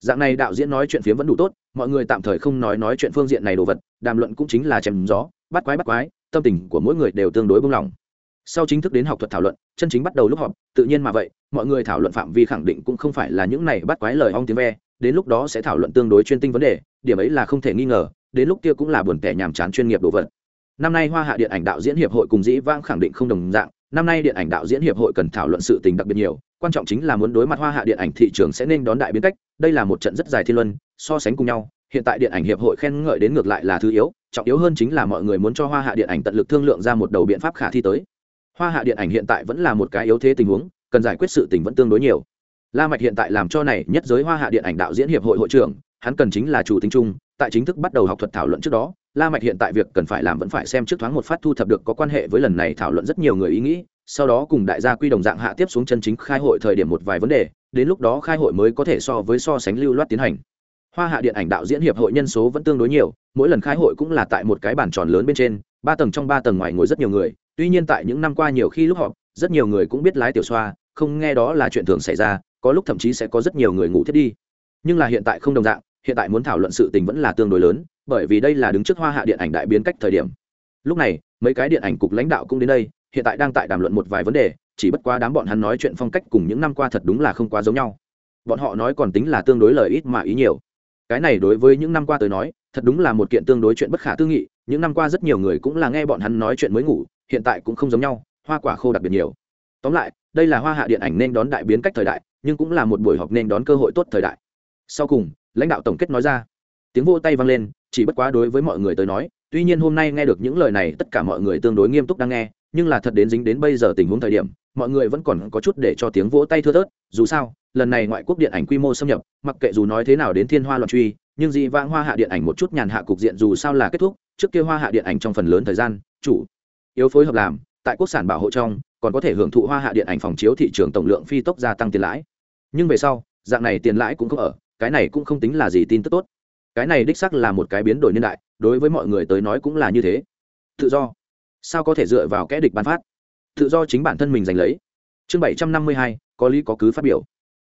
Dạng này đạo diễn nói chuyện phiếm vẫn đủ tốt, mọi người tạm thời không nói nói chuyện phương diện này đồ vật, đàm luận cũng chính là chém gió, bắt quái bắt quái, tâm tình của mỗi người đều tương đối buông lỏng. Sau chính thức đến học thuật thảo luận, chân chính bắt đầu lúc họp, tự nhiên mà vậy, mọi người thảo luận phạm vi khẳng định cũng không phải là những này bắt quái lời ong tiếng ve, đến lúc đó sẽ thảo luận tương đối chuyên tinh vấn đề, điểm ấy là không thể nghi ngờ đến lúc kia cũng là buồn tẻ nhàm chán chuyên nghiệp đồ vật. Năm nay hoa hạ điện ảnh đạo diễn hiệp hội cùng dĩ vãng khẳng định không đồng dạng, năm nay điện ảnh đạo diễn hiệp hội cần thảo luận sự tình đặc biệt nhiều, quan trọng chính là muốn đối mặt hoa hạ điện ảnh thị trường sẽ nên đón đại biến cách, đây là một trận rất dài thiên luân, so sánh cùng nhau, hiện tại điện ảnh hiệp hội khen ngợi đến ngược lại là thứ yếu, trọng yếu hơn chính là mọi người muốn cho hoa hạ điện ảnh tận lực thương lượng ra một đầu biện pháp khả thi tới. Hoa hạ điện ảnh hiện tại vẫn là một cái yếu thế tình huống, cần giải quyết sự tình vẫn tương đối nhiều. La mạch hiện tại làm cho này, nhất giới hoa hạ điện ảnh đạo diễn hiệp hội hội trưởng, hắn cần chính là chủ tính chung tại chính thức bắt đầu học thuật thảo luận trước đó, la mạch hiện tại việc cần phải làm vẫn phải xem trước thoáng một phát thu thập được có quan hệ với lần này thảo luận rất nhiều người ý nghĩ, sau đó cùng đại gia quy đồng dạng hạ tiếp xuống chân chính khai hội thời điểm một vài vấn đề, đến lúc đó khai hội mới có thể so với so sánh lưu loát tiến hành. Hoa hạ điện ảnh đạo diễn hiệp hội nhân số vẫn tương đối nhiều, mỗi lần khai hội cũng là tại một cái bàn tròn lớn bên trên, ba tầng trong ba tầng ngoài ngồi rất nhiều người, tuy nhiên tại những năm qua nhiều khi lúc họp, rất nhiều người cũng biết lái tiểu xoa, không nghe đó là chuyện thường xảy ra, có lúc thậm chí sẽ có rất nhiều người ngủ thiết đi. Nhưng là hiện tại không đồng dạng hiện tại muốn thảo luận sự tình vẫn là tương đối lớn, bởi vì đây là đứng trước hoa hạ điện ảnh đại biến cách thời điểm. Lúc này, mấy cái điện ảnh cục lãnh đạo cũng đến đây, hiện tại đang tại đàm luận một vài vấn đề, chỉ bất quá đám bọn hắn nói chuyện phong cách cùng những năm qua thật đúng là không quá giống nhau. Bọn họ nói còn tính là tương đối lời ít mà ý nhiều. Cái này đối với những năm qua tới nói, thật đúng là một kiện tương đối chuyện bất khả tư nghị, những năm qua rất nhiều người cũng là nghe bọn hắn nói chuyện mới ngủ, hiện tại cũng không giống nhau, hoa quả khô đặc biệt nhiều. Tóm lại, đây là hoa hạ điện ảnh nên đón đại biến cách thời đại, nhưng cũng là một buổi họp nên đón cơ hội tốt thời đại. Sau cùng lãnh đạo tổng kết nói ra. Tiếng vô tay vang lên, chỉ bất quá đối với mọi người tới nói, tuy nhiên hôm nay nghe được những lời này, tất cả mọi người tương đối nghiêm túc đang nghe, nhưng là thật đến dính đến bây giờ tình huống thời điểm, mọi người vẫn còn có chút để cho tiếng vỗ tay thưa thớt. Dù sao, lần này ngoại quốc điện ảnh quy mô xâm nhập, mặc kệ dù nói thế nào đến thiên hoa loạn truy, nhưng dị vãng hoa hạ điện ảnh một chút nhàn hạ cục diện dù sao là kết thúc, trước kia hoa hạ điện ảnh trong phần lớn thời gian, chủ yếu phối hợp làm, tại quốc sản bảo hộ trong, còn có thể hưởng thụ hoa hạ điện ảnh phòng chiếu thị trường tổng lượng phi tốc gia tăng tiền lãi. Nhưng về sau, dạng này tiền lãi cũng không ở cái này cũng không tính là gì tin tức tốt. Cái này đích sắc là một cái biến đổi niên đại, đối với mọi người tới nói cũng là như thế. Tự do. Sao có thể dựa vào kẽ địch bán phát? Tự do chính bản thân mình giành lấy. Chương bảy trăm năm mươi hai, có lý có cứ phát biểu.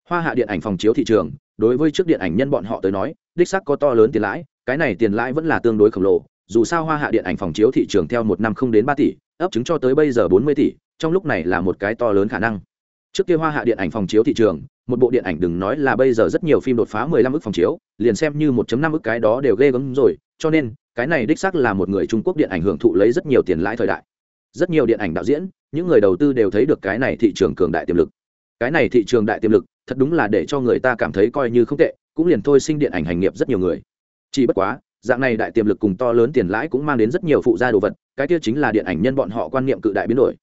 Hoa hạ điện ảnh phòng chiếu thị trường, đối với trước điện ảnh nhân bọn họ tới nói, đích sắc có to lớn tiền lãi, cái này tiền lãi vẫn là tương đối khổng lồ, dù sao hoa hạ điện ảnh phòng chiếu thị trường theo một năm không đến ba tỷ, ấp chứng cho tới bây giờ bốn mươi tỷ, trong lúc này là một cái to lớn khả năng trước kia hoa hạ điện ảnh phòng chiếu thị trường, một bộ điện ảnh đừng nói là bây giờ rất nhiều phim đột phá mười lăm ức phòng chiếu, liền xem như một chấm năm ức cái đó đều ghê gớm rồi, cho nên, cái này đích xác là một người trung quốc điện ảnh hưởng thụ lấy rất nhiều tiền lãi thời đại. Rất nhiều điện ảnh đạo diễn, những người đầu tư đều thấy được cái này thị trường cường đại tiềm lực. Cái này thị trường đại tiềm lực, thật đúng là để cho người ta cảm thấy coi như không tệ, cũng liền thôi sinh điện ảnh hành nghiệp rất nhiều người. Chỉ bất quá, dạng này đại tiềm lực cùng to lớn tiền lãi cũng mang đến rất nhiều phụ gia đồ vật, cái kia chính là điện ảnh nhân bọn họ quan niệm cự đại biến đổi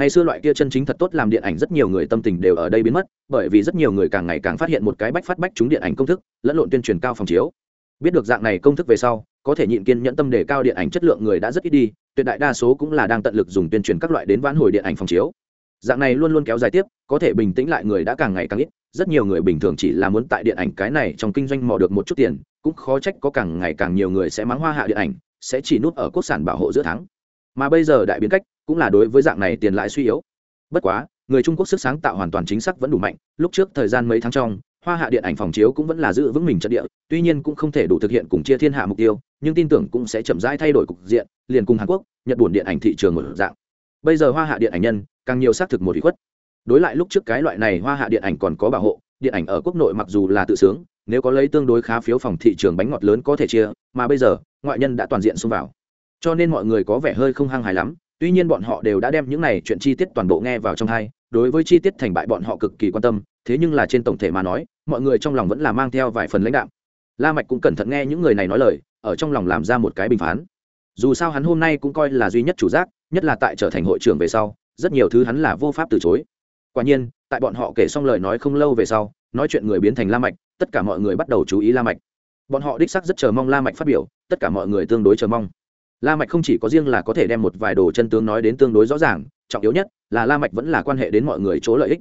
ngày xưa loại kia chân chính thật tốt làm điện ảnh rất nhiều người tâm tình đều ở đây biến mất, bởi vì rất nhiều người càng ngày càng phát hiện một cái bách phát bách chúng điện ảnh công thức, lẫn lộn tuyên truyền cao phòng chiếu. Biết được dạng này công thức về sau, có thể nhịn kiên nhẫn tâm để cao điện ảnh chất lượng người đã rất ít đi, tuyệt đại đa số cũng là đang tận lực dùng tuyên truyền các loại đến vãn hồi điện ảnh phòng chiếu. Dạng này luôn luôn kéo dài tiếp, có thể bình tĩnh lại người đã càng ngày càng ít, rất nhiều người bình thường chỉ là muốn tại điện ảnh cái này trong kinh doanh mò được một chút tiền, cũng khó trách có càng ngày càng nhiều người sẽ mắng hoa hạ điện ảnh, sẽ chỉ nút ở quốc sản bảo hộ giữa tháng. Mà bây giờ đại biến cách cũng là đối với dạng này tiền lãi suy yếu. Bất quá, người trung quốc sức sáng tạo hoàn toàn chính xác vẫn đủ mạnh, lúc trước thời gian mấy tháng trong, hoa hạ điện ảnh phòng chiếu cũng vẫn là giữ vững mình trận địa, tuy nhiên cũng không thể đủ thực hiện cùng chia thiên hạ mục tiêu, nhưng tin tưởng cũng sẽ chậm rãi thay đổi cục diện, liền cùng hàn quốc, nhật bản điện ảnh thị trường một dạng. Bây giờ hoa hạ điện ảnh nhân, càng nhiều xác thực một ý khuất. Đối lại lúc trước cái loại này hoa hạ điện ảnh còn có bảo hộ, điện ảnh ở quốc nội mặc dù là tự sướng, nếu có lấy tương đối khá phiếu phòng thị trường bánh ngọt lớn có thể chia, mà bây giờ, ngoại nhân đã toàn diện xông vào. Cho nên mọi người có vẻ hơi không hăng hài lắm tuy nhiên bọn họ đều đã đem những này chuyện chi tiết toàn bộ nghe vào trong hai, đối với chi tiết thành bại bọn họ cực kỳ quan tâm, thế nhưng là trên tổng thể mà nói, mọi người trong lòng vẫn là mang theo vài phần lãnh đạo la mạch cũng cẩn thận nghe những người này nói lời, ở trong lòng làm ra một cái bình phán. Dù sao hắn hôm nay cũng coi là duy nhất chủ giác, nhất là tại trở thành hội trưởng về sau, rất nhiều thứ hắn là vô pháp từ chối. Quả nhiên, tại bọn họ kể xong lời nói không lâu về sau, nói chuyện người biến thành la mạch, tất cả mọi người bắt đầu chú ý la mạch. Bọn họ đích xác rất chờ mong la mạch phát biểu, tất cả mọi người tương đối chờ mong la mạch không chỉ có riêng là có thể đem một vài đồ chân tướng nói đến tương đối rõ ràng, trọng yếu nhất là la mạch vẫn là quan hệ đến mọi người chỗ lợi ích.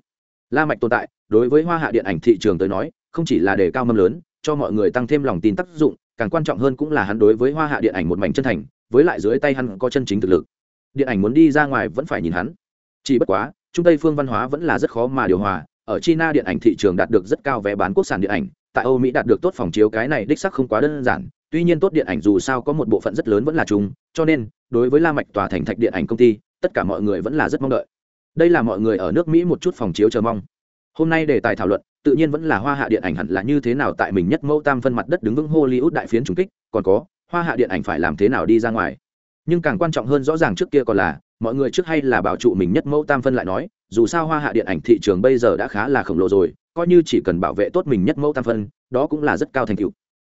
La mạch tồn tại, đối với hoa hạ điện ảnh thị trường tới nói, không chỉ là đề cao mâm lớn, cho mọi người tăng thêm lòng tin tác dụng, càng quan trọng hơn cũng là hắn đối với hoa hạ điện ảnh một mảnh chân thành, với lại dưới tay hắn có chân chính thực lực. Điện ảnh muốn đi ra ngoài vẫn phải nhìn hắn. Chỉ bất quá, trung tây phương văn hóa vẫn là rất khó mà điều hòa, ở china điện ảnh thị trường đạt được rất cao vé bán quốc sản điện ảnh, tại âu mỹ đạt được tốt phòng chiếu cái này đích sắc không quá đơn giản tuy nhiên tốt điện ảnh dù sao có một bộ phận rất lớn vẫn là chung, cho nên, đối với la mạch tòa thành thạch điện ảnh công ty, tất cả mọi người vẫn là rất mong đợi. Đây là mọi người ở nước mỹ một chút phòng chiếu chờ mong. Hôm nay đề tài thảo luận, tự nhiên vẫn là hoa hạ điện ảnh hẳn là như thế nào tại mình nhất mẫu tam phân mặt đất đứng vững hollywood đại phiến trùng kích, còn có, hoa hạ điện ảnh phải làm thế nào đi ra ngoài. Nhưng càng quan trọng hơn rõ ràng trước kia còn là, mọi người trước hay là bảo trụ mình nhất mẫu tam phân lại nói, dù sao hoa hạ điện ảnh thị trường bây giờ đã khá là khổng lồ rồi, coi như chỉ cần bảo vệ tốt mình nhất mẫu tam phân, đó cũng là rất cao thành tựu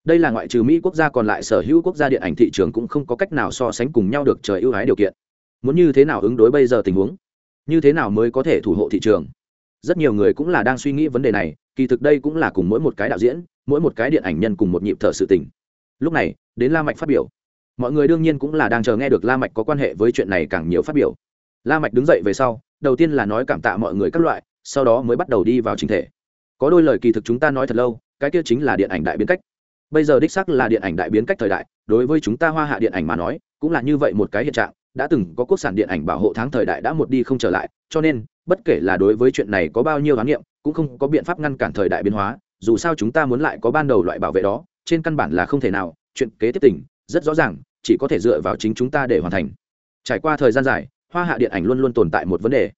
đây là ngoại trừ mỹ quốc gia còn lại sở hữu quốc gia điện ảnh thị trường cũng không có cách nào so sánh cùng nhau được trời ưu ái điều kiện. Muốn như thế nào ứng đối bây giờ tình huống? Như thế nào mới có thể thủ hộ thị trường? Rất nhiều người cũng là đang suy nghĩ vấn đề này, kỳ thực đây cũng là cùng mỗi một cái đạo diễn, mỗi một cái điện ảnh nhân cùng một nhịp thở sự tình. Lúc này, đến la mạch phát biểu. Mọi người đương nhiên cũng là đang chờ nghe được la mạch có quan hệ với chuyện này càng nhiều phát biểu. La mạch đứng dậy về sau, đầu tiên là nói cảm tạ mọi người các loại, sau đó mới bắt đầu đi vào chính thể. Có đôi lời kỳ thực chúng ta nói thật lâu, cái kia chính là điện ảnh đại biến cách bây giờ đích xác là điện ảnh đại biến cách thời đại, đối với chúng ta hoa hạ điện ảnh mà nói, cũng là như vậy một cái hiện trạng, đã từng có quốc sản điện ảnh bảo hộ tháng thời đại đã một đi không trở lại, cho nên, bất kể là đối với chuyện này có bao nhiêu khám nghiệm, cũng không có biện pháp ngăn cản thời đại biến hóa, dù sao chúng ta muốn lại có ban đầu loại bảo vệ đó, trên căn bản là không thể nào, chuyện kế tiếp tỉnh rất rõ ràng, chỉ có thể dựa vào chính chúng ta để hoàn thành. Trải qua thời gian dài, hoa hạ điện ảnh luôn luôn tồn tại một vấn đề,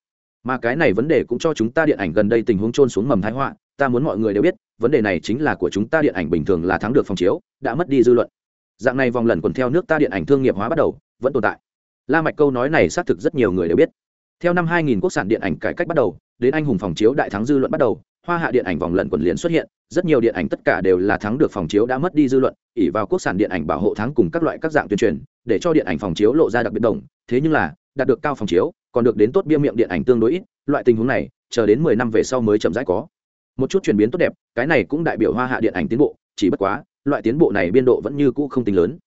mà cái này vấn đề cũng cho chúng ta điện ảnh gần đây tình huống trôn xuống mầm thái họa ta muốn mọi người đều biết, vấn đề này chính là của chúng ta điện ảnh bình thường là thắng được phòng chiếu, đã mất đi dư luận. Dạng này vòng lần còn theo nước ta điện ảnh thương nghiệp hóa bắt đầu, vẫn tồn tại. La mạch câu nói này xác thực rất nhiều người đều biết. Theo năm 2000 quốc sản điện ảnh cải cách bắt đầu, đến anh hùng phòng chiếu đại thắng dư luận bắt đầu, hoa hạ điện ảnh vòng lần quần liền xuất hiện, rất nhiều điện ảnh tất cả đều là thắng được phòng chiếu đã mất đi dư luận, ỉ vào quốc sản điện ảnh bảo hộ thắng cùng các loại các dạng tuyên truyền, để cho điện ảnh phòng chiếu lộ ra đặc biệt đồng. Thế nhưng là, đạt được cao phòng chiếu, còn được đến tốt bia miệng điện ảnh tương đối ít, loại tình huống này, chờ đến mười năm về sau mới chậm rãi có một chút chuyển biến tốt đẹp, cái này cũng đại biểu hoa hạ điện ảnh tiến bộ, chỉ bất quá, loại tiến bộ này biên độ vẫn như cũ không tính lớn.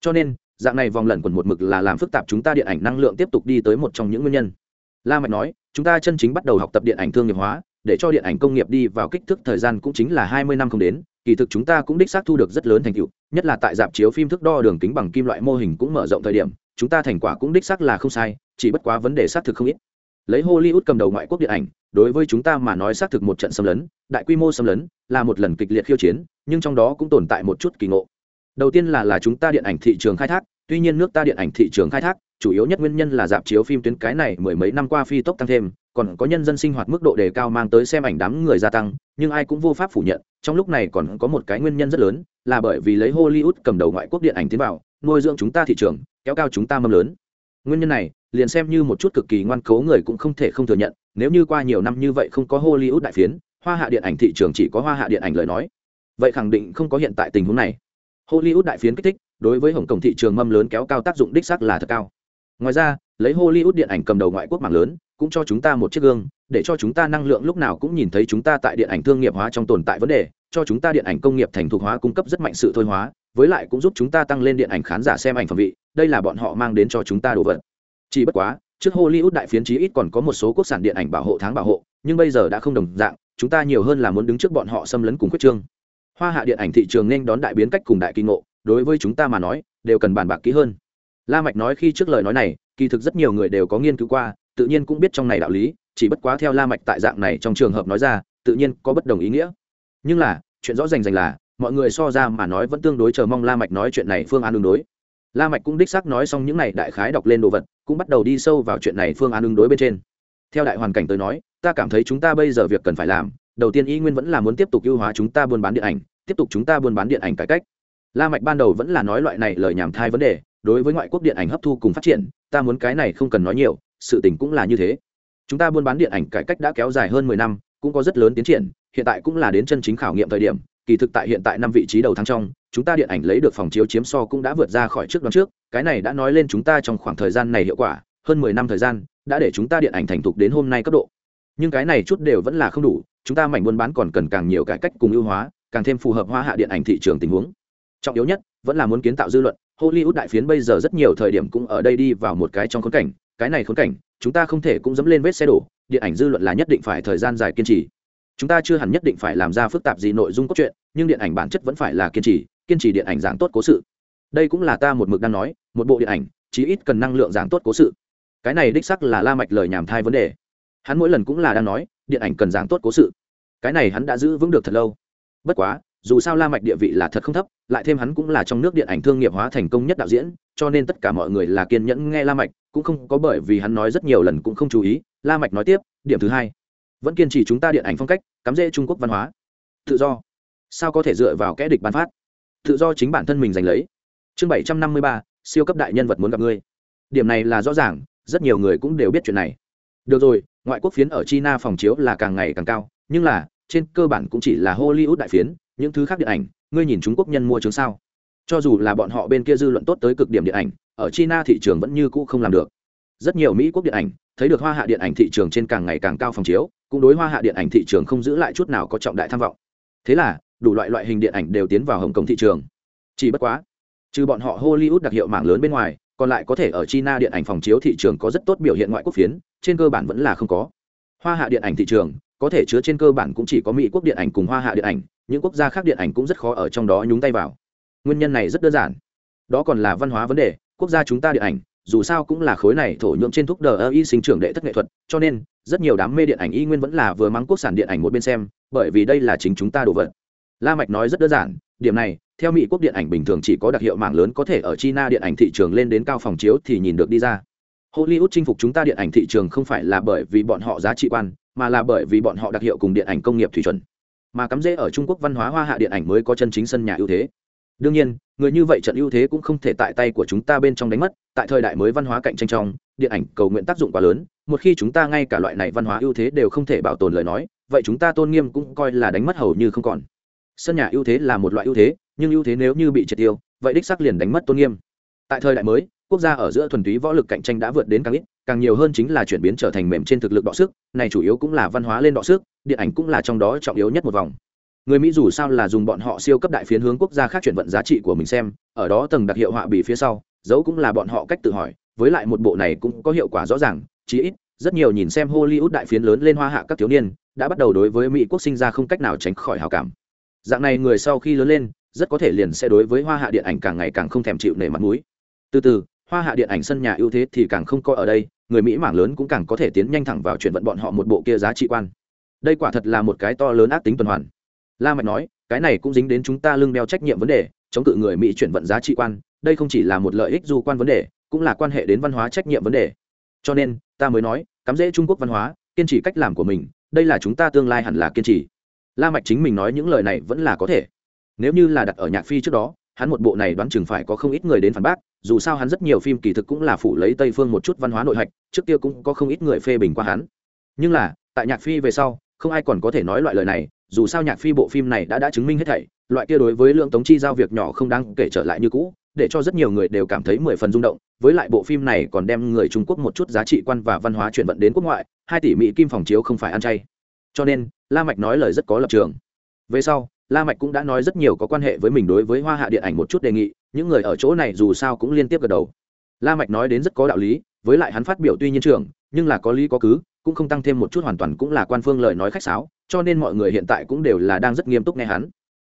Cho nên, dạng này vòng lẩn quẩn một mực là làm phức tạp chúng ta điện ảnh năng lượng tiếp tục đi tới một trong những nguyên nhân. La mạch nói, chúng ta chân chính bắt đầu học tập điện ảnh thương nghiệp hóa, để cho điện ảnh công nghiệp đi vào kích thước thời gian cũng chính là hai mươi năm không đến, kỳ thực chúng ta cũng đích xác thu được rất lớn thành tựu, nhất là tại dạp chiếu phim thước đo đường kính bằng kim loại mô hình cũng mở rộng thời điểm, chúng ta thành quả cũng đích xác là không sai, chỉ bất quá vấn đề xác thực không ít lấy hollywood cầm đầu ngoại quốc điện ảnh, đối với chúng ta mà nói xác thực một trận xâm lấn, đại quy mô xâm lấn, là một lần kịch liệt khiêu chiến, nhưng trong đó cũng tồn tại một chút kỳ ngộ. Đầu tiên là là chúng ta điện ảnh thị trường khai thác, tuy nhiên nước ta điện ảnh thị trường khai thác, chủ yếu nhất nguyên nhân là dạp chiếu phim tuyến cái này mười mấy năm qua phi tốc tăng thêm, còn có nhân dân sinh hoạt mức độ đề cao mang tới xem ảnh đám người gia tăng, nhưng ai cũng vô pháp phủ nhận, trong lúc này còn có một cái nguyên nhân rất lớn, là bởi vì lấy hollywood cầm đầu ngoại quốc điện ảnh tiến vào, nuôi dưỡng chúng ta thị trường, kéo cao chúng ta mâm lớn nguyên nhân này, liền xem như một chút cực kỳ ngoan cố người cũng không thể không thừa nhận, nếu như qua nhiều năm như vậy không có hollywood đại phiến, hoa hạ điện ảnh thị trường chỉ có hoa hạ điện ảnh lời nói. Vậy khẳng định không có hiện tại tình huống này. Hollywood đại phiến kích thích, đối với hồng kông thị trường mâm lớn kéo cao tác dụng đích xác là thật cao. Ngoài ra, lấy hollywood điện ảnh cầm đầu ngoại quốc mạng lớn, cũng cho chúng ta một chiếc gương, để cho chúng ta năng lượng lúc nào cũng nhìn thấy chúng ta tại điện ảnh thương nghiệp hóa trong tồn tại vấn đề, cho chúng ta điện ảnh công nghiệp thành thục hóa cung cấp rất mạnh sự thôi hóa, với lại cũng giúp chúng ta tăng lên điện ảnh khán giả xem ảnh phẩm vị đây là bọn họ mang đến cho chúng ta đồ vật. Chỉ bất quá, trước hollywood đại phiến chí ít còn có một số quốc sản điện ảnh bảo hộ tháng bảo hộ, nhưng bây giờ đã không đồng dạng, chúng ta nhiều hơn là muốn đứng trước bọn họ xâm lấn cùng quyết trương. Hoa hạ điện ảnh thị trường nên đón đại biến cách cùng đại kinh ngộ, đối với chúng ta mà nói, đều cần bàn bạc kỹ hơn. La mạch nói khi trước lời nói này, kỳ thực rất nhiều người đều có nghiên cứu qua, tự nhiên cũng biết trong này đạo lý, chỉ bất quá theo la mạch tại dạng này trong trường hợp nói ra, tự nhiên có bất đồng ý nghĩa. Nhưng là, chuyện rõ ràng rành là, mọi người so ra mà nói vẫn tương đối chờ mong la mạch nói chuyện này phương án ứng đối la mạch cũng đích xác nói xong những này đại khái đọc lên đồ vật, cũng bắt đầu đi sâu vào chuyện này phương án ứng đối bên trên. Theo đại hoàn cảnh tới nói, ta cảm thấy chúng ta bây giờ việc cần phải làm, đầu tiên y nguyên vẫn là muốn tiếp tục ưu hóa chúng ta buôn bán điện ảnh, tiếp tục chúng ta buôn bán điện ảnh cải cách. La mạch ban đầu vẫn là nói loại này lời nhảm thai vấn đề, đối với ngoại quốc điện ảnh hấp thu cùng phát triển, ta muốn cái này không cần nói nhiều, sự tình cũng là như thế. Chúng ta buôn bán điện ảnh cải cách đã kéo dài hơn mười năm, cũng có rất lớn tiến triển, hiện tại cũng là đến chân chính khảo nghiệm thời điểm, kỳ thực tại hiện tại năm vị trí đầu tháng trong chúng ta điện ảnh lấy được phòng chiếu chiếm so cũng đã vượt ra khỏi trước đoạn trước, cái này đã nói lên chúng ta trong khoảng thời gian này hiệu quả, hơn mười năm thời gian, đã để chúng ta điện ảnh thành thục đến hôm nay cấp độ. Nhưng cái này chút đều vẫn là không đủ, chúng ta mảnh buôn bán còn cần càng nhiều cải cách cùng ưu hóa, càng thêm phù hợp hoa hạ điện ảnh thị trường tình huống. Trọng yếu nhất, vẫn là muốn kiến tạo dư luận. Hollywood đại phiến bây giờ rất nhiều thời điểm cũng ở đây đi vào một cái trong khốn cảnh, cái này khốn cảnh, chúng ta không thể cũng dẫm lên vết xe đổ, điện ảnh dư luận là nhất định phải thời gian dài kiên trì. Chúng ta chưa hẳn nhất định phải làm ra phức tạp gì nội dung cốt truyện, nhưng điện ảnh bản chất vẫn phải là kiên trì kiên trì điện ảnh giảng tốt cố sự. Đây cũng là ta một mực đang nói, một bộ điện ảnh, chí ít cần năng lượng giảng tốt cố sự. Cái này đích sắc là la mạch lời nhảm thai vấn đề. Hắn mỗi lần cũng là đang nói, điện ảnh cần giảng tốt cố sự. Cái này hắn đã giữ vững được thật lâu. Bất quá, dù sao la mạch địa vị là thật không thấp, lại thêm hắn cũng là trong nước điện ảnh thương nghiệp hóa thành công nhất đạo diễn, cho nên tất cả mọi người là kiên nhẫn nghe la mạch, cũng không có bởi vì hắn nói rất nhiều lần cũng không chú ý. La mạch nói tiếp, điểm thứ hai, vẫn kiên trì chúng ta điện ảnh phong cách, cắm rễ trung quốc văn hóa. Tự do. Sao có thể dựa vào kẽ địch ban phát? Tự do chính bản thân mình giành lấy. Chương bảy trăm năm mươi ba, siêu cấp đại nhân vật muốn gặp ngươi. Điểm này là rõ ràng, rất nhiều người cũng đều biết chuyện này. Được rồi, ngoại quốc phiến ở china phòng chiếu là càng ngày càng cao, nhưng là, trên cơ bản cũng chỉ là hollywood đại phiến, những thứ khác điện ảnh, ngươi nhìn trung quốc nhân mua chứng sao? Cho dù là bọn họ bên kia dư luận tốt tới cực điểm điện ảnh, ở china thị trường vẫn như cũ không làm được. Rất nhiều mỹ quốc điện ảnh, thấy được hoa hạ điện ảnh thị trường trên càng ngày càng cao phòng chiếu, cũng đối hoa hạ điện ảnh thị trường không giữ lại chút nào có trọng đại tham vọng. Thế là đủ loại loại hình điện ảnh đều tiến vào hồng kông thị trường. Chỉ bất quá, trừ bọn họ hollywood đặc hiệu mạng lớn bên ngoài, còn lại có thể ở china điện ảnh phòng chiếu thị trường có rất tốt biểu hiện ngoại quốc phiến, trên cơ bản vẫn là không có. Hoa hạ điện ảnh thị trường, có thể chứa trên cơ bản cũng chỉ có mỹ quốc điện ảnh cùng hoa hạ điện ảnh, những quốc gia khác điện ảnh cũng rất khó ở trong đó nhúng tay vào. Nguyên nhân này rất đơn giản. Đó còn là văn hóa vấn đề, quốc gia chúng ta điện ảnh, dù sao cũng là khối này thổ nhưỡng trên thúc đờ ơ y sinh trưởng đệ thất nghệ thuật, cho nên, rất nhiều đám mê điện ảnh y nguyên vẫn là vừa mắng quốc sản điện ảnh một bên xem, bởi vì đây là chính chúng ta đồ vật la mạch nói rất đơn giản, điểm này, theo mỹ quốc điện ảnh bình thường chỉ có đặc hiệu mạng lớn có thể ở china điện ảnh thị trường lên đến cao phòng chiếu thì nhìn được đi ra. Hollywood chinh phục chúng ta điện ảnh thị trường không phải là bởi vì bọn họ giá trị quan, mà là bởi vì bọn họ đặc hiệu cùng điện ảnh công nghiệp thủy chuẩn. Mà cắm rễ ở trung quốc văn hóa hoa hạ điện ảnh mới có chân chính sân nhà ưu thế. Đương nhiên, người như vậy trận ưu thế cũng không thể tại tay của chúng ta bên trong đánh mất, tại thời đại mới văn hóa cạnh tranh trong, điện ảnh cầu nguyện tác dụng quá lớn, một khi chúng ta ngay cả loại này văn hóa ưu thế đều không thể bảo tồn lời nói, vậy chúng ta tôn nghiêm cũng coi là đánh mất hầu như không còn sân nhà ưu thế là một loại ưu thế, nhưng ưu thế nếu như bị triệt tiêu, vậy đích sắc liền đánh mất tôn nghiêm. Tại thời đại mới, quốc gia ở giữa thuần túy võ lực cạnh tranh đã vượt đến càng ít, càng nhiều hơn chính là chuyển biến trở thành mềm trên thực lực đọ sức, này chủ yếu cũng là văn hóa lên đọ sức, điện ảnh cũng là trong đó trọng yếu nhất một vòng. Người mỹ dù sao là dùng bọn họ siêu cấp đại phiến hướng quốc gia khác chuyển vận giá trị của mình xem, ở đó tầng đặc hiệu họa bị phía sau, dấu cũng là bọn họ cách tự hỏi, với lại một bộ này cũng có hiệu quả rõ ràng, chí ít, rất nhiều nhìn xem hollywood đại phiến lớn lên hoa hạ các thiếu niên, đã bắt đầu đối với mỹ quốc sinh ra không cách nào tránh khỏi hào cảm dạng này người sau khi lớn lên, rất có thể liền sẽ đối với hoa hạ điện ảnh càng ngày càng không thèm chịu nể mặt mũi. Từ từ, hoa hạ điện ảnh sân nhà ưu thế thì càng không coi ở đây, người mỹ mảng lớn cũng càng có thể tiến nhanh thẳng vào chuyển vận bọn họ một bộ kia giá trị quan. Đây quả thật là một cái to lớn ác tính tuần hoàn. La mạch nói, cái này cũng dính đến chúng ta lưng đeo trách nhiệm vấn đề, chống cự người mỹ chuyển vận giá trị quan, đây không chỉ là một lợi ích du quan vấn đề, cũng là quan hệ đến văn hóa trách nhiệm vấn đề. Cho nên, ta mới nói, cắm dễ trung quốc văn hóa, kiên trì cách làm của mình, đây là chúng ta tương lai hẳn là kiên trì la mạch chính mình nói những lời này vẫn là có thể. Nếu như là đặt ở nhạc phi trước đó, hắn một bộ này đoán chừng phải có không ít người đến phản bác, dù sao hắn rất nhiều phim kỳ thực cũng là phủ lấy tây phương một chút văn hóa nội hạch, trước kia cũng có không ít người phê bình qua hắn. Nhưng là, tại nhạc phi về sau, không ai còn có thể nói loại lời này, dù sao nhạc phi bộ phim này đã đã chứng minh hết thảy, loại kia đối với lượng tống chi giao việc nhỏ không đáng kể trở lại như cũ, để cho rất nhiều người đều cảm thấy mười phần rung động, với lại bộ phim này còn đem người trung quốc một chút giá trị quan và văn hóa chuyển vận đến quốc ngoại, hai tỷ mỹ kim phòng chiếu không phải ăn chay cho nên, la mạch nói lời rất có lập trường. Về sau, la mạch cũng đã nói rất nhiều có quan hệ với mình đối với hoa hạ điện ảnh một chút đề nghị, những người ở chỗ này dù sao cũng liên tiếp gật đầu. La mạch nói đến rất có đạo lý, với lại hắn phát biểu tuy nhiên trưởng nhưng là có lý có cứ, cũng không tăng thêm một chút hoàn toàn cũng là quan phương lời nói khách sáo, cho nên mọi người hiện tại cũng đều là đang rất nghiêm túc nghe hắn.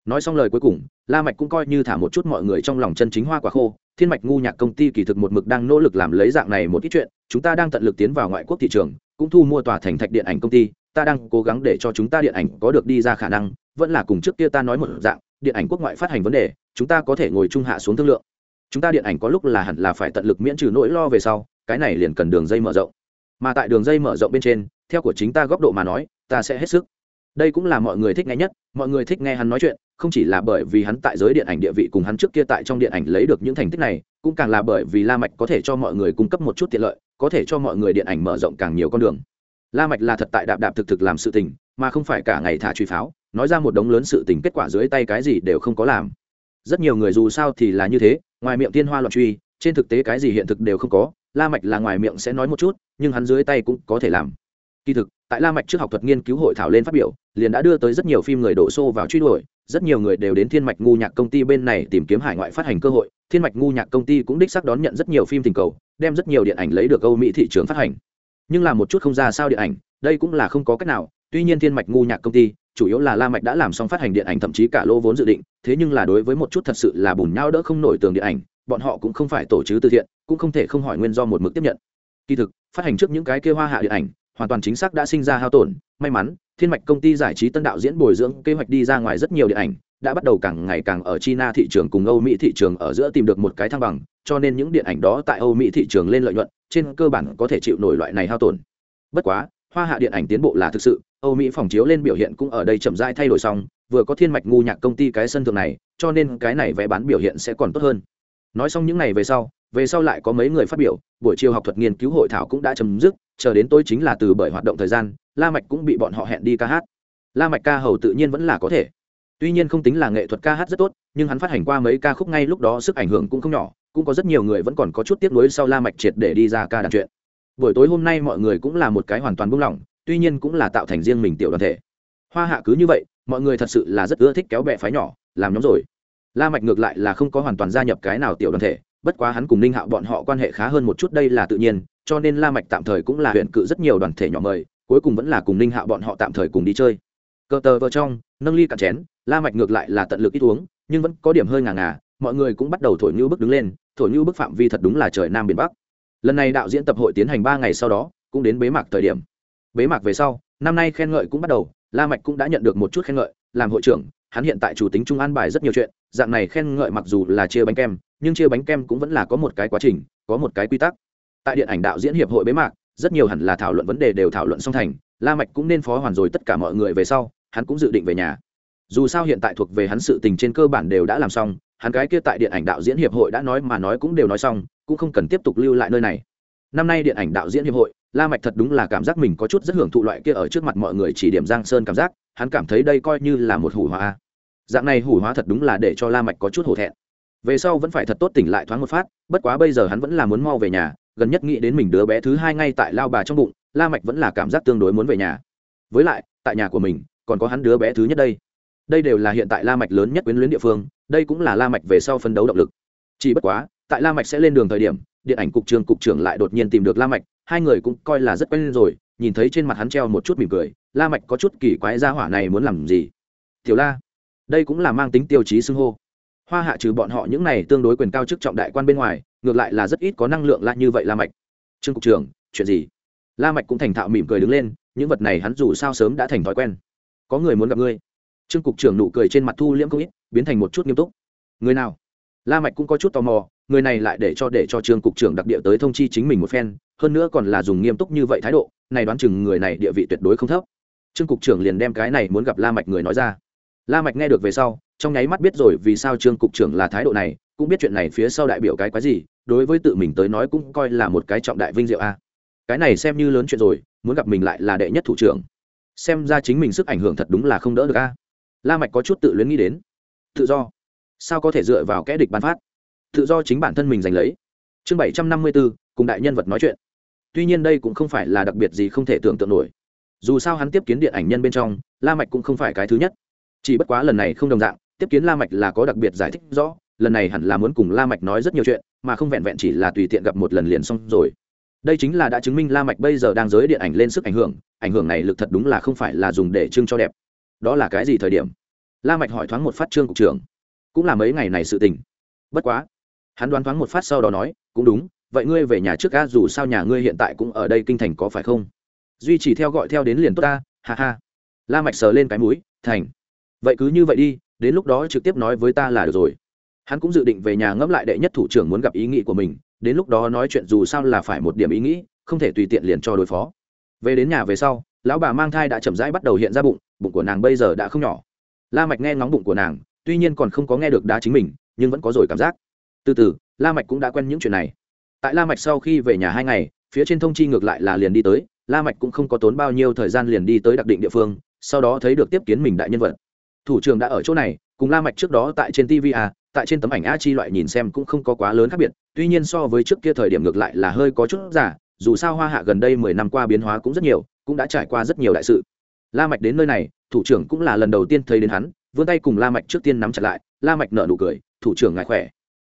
Nói xong lời cuối cùng, la mạch cũng coi như thả một chút mọi người trong lòng chân chính hoa quả khô, thiên mạch ngu nhạc công ty kỳ thực một mực đang nỗ lực làm lấy dạng này một ít chuyện, chúng ta đang tận lực tiến vào ngoại quốc thị trường, cũng thu mua tòa thành thạch điện ảnh công ty ta đang cố gắng để cho chúng ta điện ảnh có được đi ra khả năng, vẫn là cùng trước kia ta nói một dạng, điện ảnh quốc ngoại phát hành vấn đề, chúng ta có thể ngồi chung hạ xuống thương lượng. Chúng ta điện ảnh có lúc là hẳn là phải tận lực miễn trừ nỗi lo về sau, cái này liền cần đường dây mở rộng. Mà tại đường dây mở rộng bên trên, theo của chính ta góc độ mà nói, ta sẽ hết sức. Đây cũng là mọi người thích nghe nhất, mọi người thích nghe hắn nói chuyện, không chỉ là bởi vì hắn tại giới điện ảnh địa vị cùng hắn trước kia tại trong điện ảnh lấy được những thành tích này, cũng càng là bởi vì la mạch có thể cho mọi người cung cấp một chút tiện lợi, có thể cho mọi người điện ảnh mở rộng càng nhiều con đường la mạch là thật tại đạp đạp thực thực làm sự tình, mà không phải cả ngày thả truy pháo, nói ra một đống lớn sự tình kết quả dưới tay cái gì đều không có làm. Rất nhiều người dù sao thì là như thế, ngoài miệng tiên hoa loạn truy, trên thực tế cái gì hiện thực đều không có, la mạch là ngoài miệng sẽ nói một chút, nhưng hắn dưới tay cũng có thể làm. Kỳ thực, tại la mạch trước học thuật nghiên cứu hội thảo lên phát biểu, liền đã đưa tới rất nhiều phim người đổ xô vào truy đuổi, rất nhiều người đều đến thiên mạch ngu nhạc công ty bên này tìm kiếm hải ngoại phát hành cơ hội, thiên mạch ngu nhạc công ty cũng đích xác đón nhận rất nhiều phim tình cầu, đem rất nhiều điện ảnh lấy được âu mỹ thị trường phát hành nhưng là một chút không ra sao điện ảnh, đây cũng là không có cách nào, tuy nhiên thiên mạch ngu nhạc công ty, chủ yếu là la mạch đã làm xong phát hành điện ảnh, thậm chí cả lô vốn dự định, thế nhưng là đối với một chút thật sự là bùn nhau đỡ không nổi tường điện ảnh, bọn họ cũng không phải tổ chức từ thiện, cũng không thể không hỏi nguyên do một mực tiếp nhận. Kỳ thực, phát hành trước những cái kia hoa hạ điện ảnh hoàn toàn chính xác đã sinh ra hao tổn. May mắn, thiên mạch công ty giải trí tân đạo diễn bồi dưỡng kế hoạch đi ra ngoài rất nhiều điện ảnh, đã bắt đầu càng ngày càng ở china thị trường cùng âu mỹ thị trường ở giữa tìm được một cái thăng bằng, cho nên những điện ảnh đó tại âu mỹ thị trường lên lợi nhuận, trên cơ bản có thể chịu nổi loại này hao tổn. Bất quá, hoa hạ điện ảnh tiến bộ là thực sự, âu mỹ phòng chiếu lên biểu hiện cũng ở đây chậm rãi thay đổi xong, vừa có thiên mạch ngu nhạc công ty cái sân thượng này, cho nên cái này vé bán biểu hiện sẽ còn tốt hơn. Nói xong những ngày về sau về sau lại có mấy người phát biểu, buổi chiều học thuật nghiên cứu hội thảo cũng đã chấm dứt chờ đến tôi chính là từ bởi hoạt động thời gian, la mạch cũng bị bọn họ hẹn đi ca hát. La mạch ca hầu tự nhiên vẫn là có thể. Tuy nhiên không tính là nghệ thuật ca hát rất tốt, nhưng hắn phát hành qua mấy ca khúc ngay lúc đó sức ảnh hưởng cũng không nhỏ, cũng có rất nhiều người vẫn còn có chút tiếc nuối sau la mạch triệt để đi ra ca đàn chuyện. Buổi tối hôm nay mọi người cũng là một cái hoàn toàn buông lỏng, tuy nhiên cũng là tạo thành riêng mình tiểu đoàn thể. Hoa hạ cứ như vậy, mọi người thật sự là rất ưa thích kéo bè phái nhỏ, làm nhóm rồi. La mạch ngược lại là không có hoàn toàn gia nhập cái nào tiểu đoàn thể, bất quá hắn cùng ninh hạo bọn họ quan hệ khá hơn một chút, đây là tự nhiên cho nên la mạch tạm thời cũng là huyện cự rất nhiều đoàn thể nhỏ mời, cuối cùng vẫn là cùng ninh hạo bọn họ tạm thời cùng đi chơi. Cờ tờ vợ trong, nâng ly cạn chén, la mạch ngược lại là tận lực ít uống, nhưng vẫn có điểm hơi ngà ngà, mọi người cũng bắt đầu thổi như bước đứng lên, thổi như bước phạm vi thật đúng là trời nam biển bắc. Lần này đạo diễn tập hội tiến hành ba ngày sau đó, cũng đến bế mạc thời điểm. Bế mạc về sau, năm nay khen ngợi cũng bắt đầu, la mạch cũng đã nhận được một chút khen ngợi, làm hội trưởng, hắn hiện tại chủ tính trung an bài rất nhiều chuyện, dạng này khen ngợi mặc dù là chia bánh kem, nhưng chia bánh kem cũng vẫn là có một cái quá trình, có một cái quy tắc tại điện ảnh đạo diễn hiệp hội bế mạc, rất nhiều hẳn là thảo luận vấn đề đều thảo luận song thành, la mạch cũng nên phó hoàn rồi tất cả mọi người về sau, hắn cũng dự định về nhà. Dù sao hiện tại thuộc về hắn sự tình trên cơ bản đều đã làm xong, hắn cái kia tại điện ảnh đạo diễn hiệp hội đã nói mà nói cũng đều nói xong, cũng không cần tiếp tục lưu lại nơi này. Năm nay điện ảnh đạo diễn hiệp hội, la mạch thật đúng là cảm giác mình có chút rất hưởng thụ loại kia ở trước mặt mọi người chỉ điểm giang sơn cảm giác, hắn cảm thấy đây coi như là một hủ hóa. Dạng này hủ hóa thật đúng là để cho la mạch có chút hổ thẹn. Về sau vẫn phải thật tốt tỉnh lại thoáng một phát, bất quá bây giờ hắn vẫn là muốn mau về nhà gần nhất nghĩ đến mình đứa bé thứ hai ngay tại lao bà trong bụng, la mạch vẫn là cảm giác tương đối muốn về nhà. Với lại, tại nhà của mình, còn có hắn đứa bé thứ nhất đây. Đây đều là hiện tại la mạch lớn nhất quyến luyến địa phương, đây cũng là la mạch về sau phân đấu động lực. Chỉ bất quá, tại la mạch sẽ lên đường thời điểm, điện ảnh cục trưởng cục trưởng lại đột nhiên tìm được la mạch, hai người cũng coi là rất quen rồi, nhìn thấy trên mặt hắn treo một chút mỉm cười, la mạch có chút kỳ quái gia hỏa này muốn làm gì? Tiểu la, đây cũng là mang tính tiêu chí xưng hô. Hoa hạ trừ bọn họ những này tương đối quyền cao chức trọng đại quan bên ngoài ngược lại là rất ít có năng lượng lại như vậy la mạch. Trương cục trưởng, chuyện gì? La mạch cũng thành thạo mỉm cười đứng lên, những vật này hắn dù sao sớm đã thành thói quen. Có người muốn gặp ngươi. Trương cục trưởng nụ cười trên mặt thu liễm không ít, biến thành một chút nghiêm túc. Người nào? La mạch cũng có chút tò mò, người này lại để cho để cho trương cục trưởng đặc địa tới thông chi chính mình một phen, hơn nữa còn là dùng nghiêm túc như vậy thái độ, này đoán chừng người này địa vị tuyệt đối không thấp. Trương cục trưởng liền đem cái này muốn gặp la mạch người nói ra. La mạch nghe được về sau, trong nháy mắt biết rồi vì sao trương cục trưởng là thái độ này, cũng biết chuyện này phía sau đại biểu cái quái gì đối với tự mình tới nói cũng coi là một cái trọng đại vinh diệu a. Cái này xem như lớn chuyện rồi muốn gặp mình lại là đệ nhất thủ trưởng. Xem ra chính mình sức ảnh hưởng thật đúng là không đỡ được a. La mạch có chút tự luyến nghĩ đến. Tự do. Sao có thể dựa vào kẻ địch ban phát? Tự do chính bản thân mình giành lấy. Chương bảy trăm năm mươi 754, cùng đại nhân vật nói chuyện. Tuy nhiên đây cũng không phải là đặc biệt gì không thể tưởng tượng nổi. Dù sao hắn tiếp kiến điện ảnh nhân bên trong la mạch cũng không phải cái thứ nhất. Chỉ bất quá lần này không đồng dạng tiếp kiến la mạch là có đặc biệt giải thích rõ lần này hẳn là muốn cùng la mạch nói rất nhiều chuyện, mà không vẹn vẹn chỉ là tùy tiện gặp một lần liền xong rồi. Đây chính là đã chứng minh la mạch bây giờ đang giới điện ảnh lên sức ảnh hưởng ảnh hưởng này lực thật đúng là không phải là dùng để trưng cho đẹp. Đó là cái gì thời điểm? La mạch hỏi thoáng một phát trương cục trưởng. Cũng là mấy ngày này sự tình. Bất quá, hắn đoán thoáng một phát sau đó nói, cũng đúng, vậy ngươi về nhà trước ga dù sao nhà ngươi hiện tại cũng ở đây kinh thành có phải không? Duy chỉ theo gọi theo đến liền tốt ta, ha ha. La mạch sờ lên cái mũi, thành, vậy cứ như vậy đi, đến lúc đó trực tiếp nói với ta là được rồi hắn cũng dự định về nhà ngẫm lại đệ nhất thủ trưởng muốn gặp ý nghĩ của mình, đến lúc đó nói chuyện dù sao là phải một điểm ý nghĩ, không thể tùy tiện liền cho đối phó. Về đến nhà về sau, lão bà mang thai đã chậm rãi bắt đầu hiện ra bụng bụng của nàng bây giờ đã không nhỏ. La mạch nghe ngóng bụng của nàng, tuy nhiên còn không có nghe được đá chính mình, nhưng vẫn có rồi cảm giác. Từ từ, la mạch cũng đã quen những chuyện này. Tại la mạch sau khi về nhà hai ngày, phía trên thông chi ngược lại là liền đi tới, la mạch cũng không có tốn bao nhiêu thời gian liền đi tới đặc định địa phương, sau đó thấy được tiếp kiến mình đại nhân vật. Thủ trưởng đã ở chỗ này, cùng la mạch trước đó tại trên tv à tại trên tấm ảnh a chi loại nhìn xem cũng không có quá lớn khác biệt, tuy nhiên so với trước kia thời điểm ngược lại là hơi có chút giả, dù sao hoa hạ gần đây mười năm qua biến hóa cũng rất nhiều, cũng đã trải qua rất nhiều đại sự. La mạch đến nơi này, thủ trưởng cũng là lần đầu tiên thấy đến hắn, vươn tay cùng la mạch trước tiên nắm chặt lại, la mạch nở nụ cười, thủ trưởng ngài khỏe.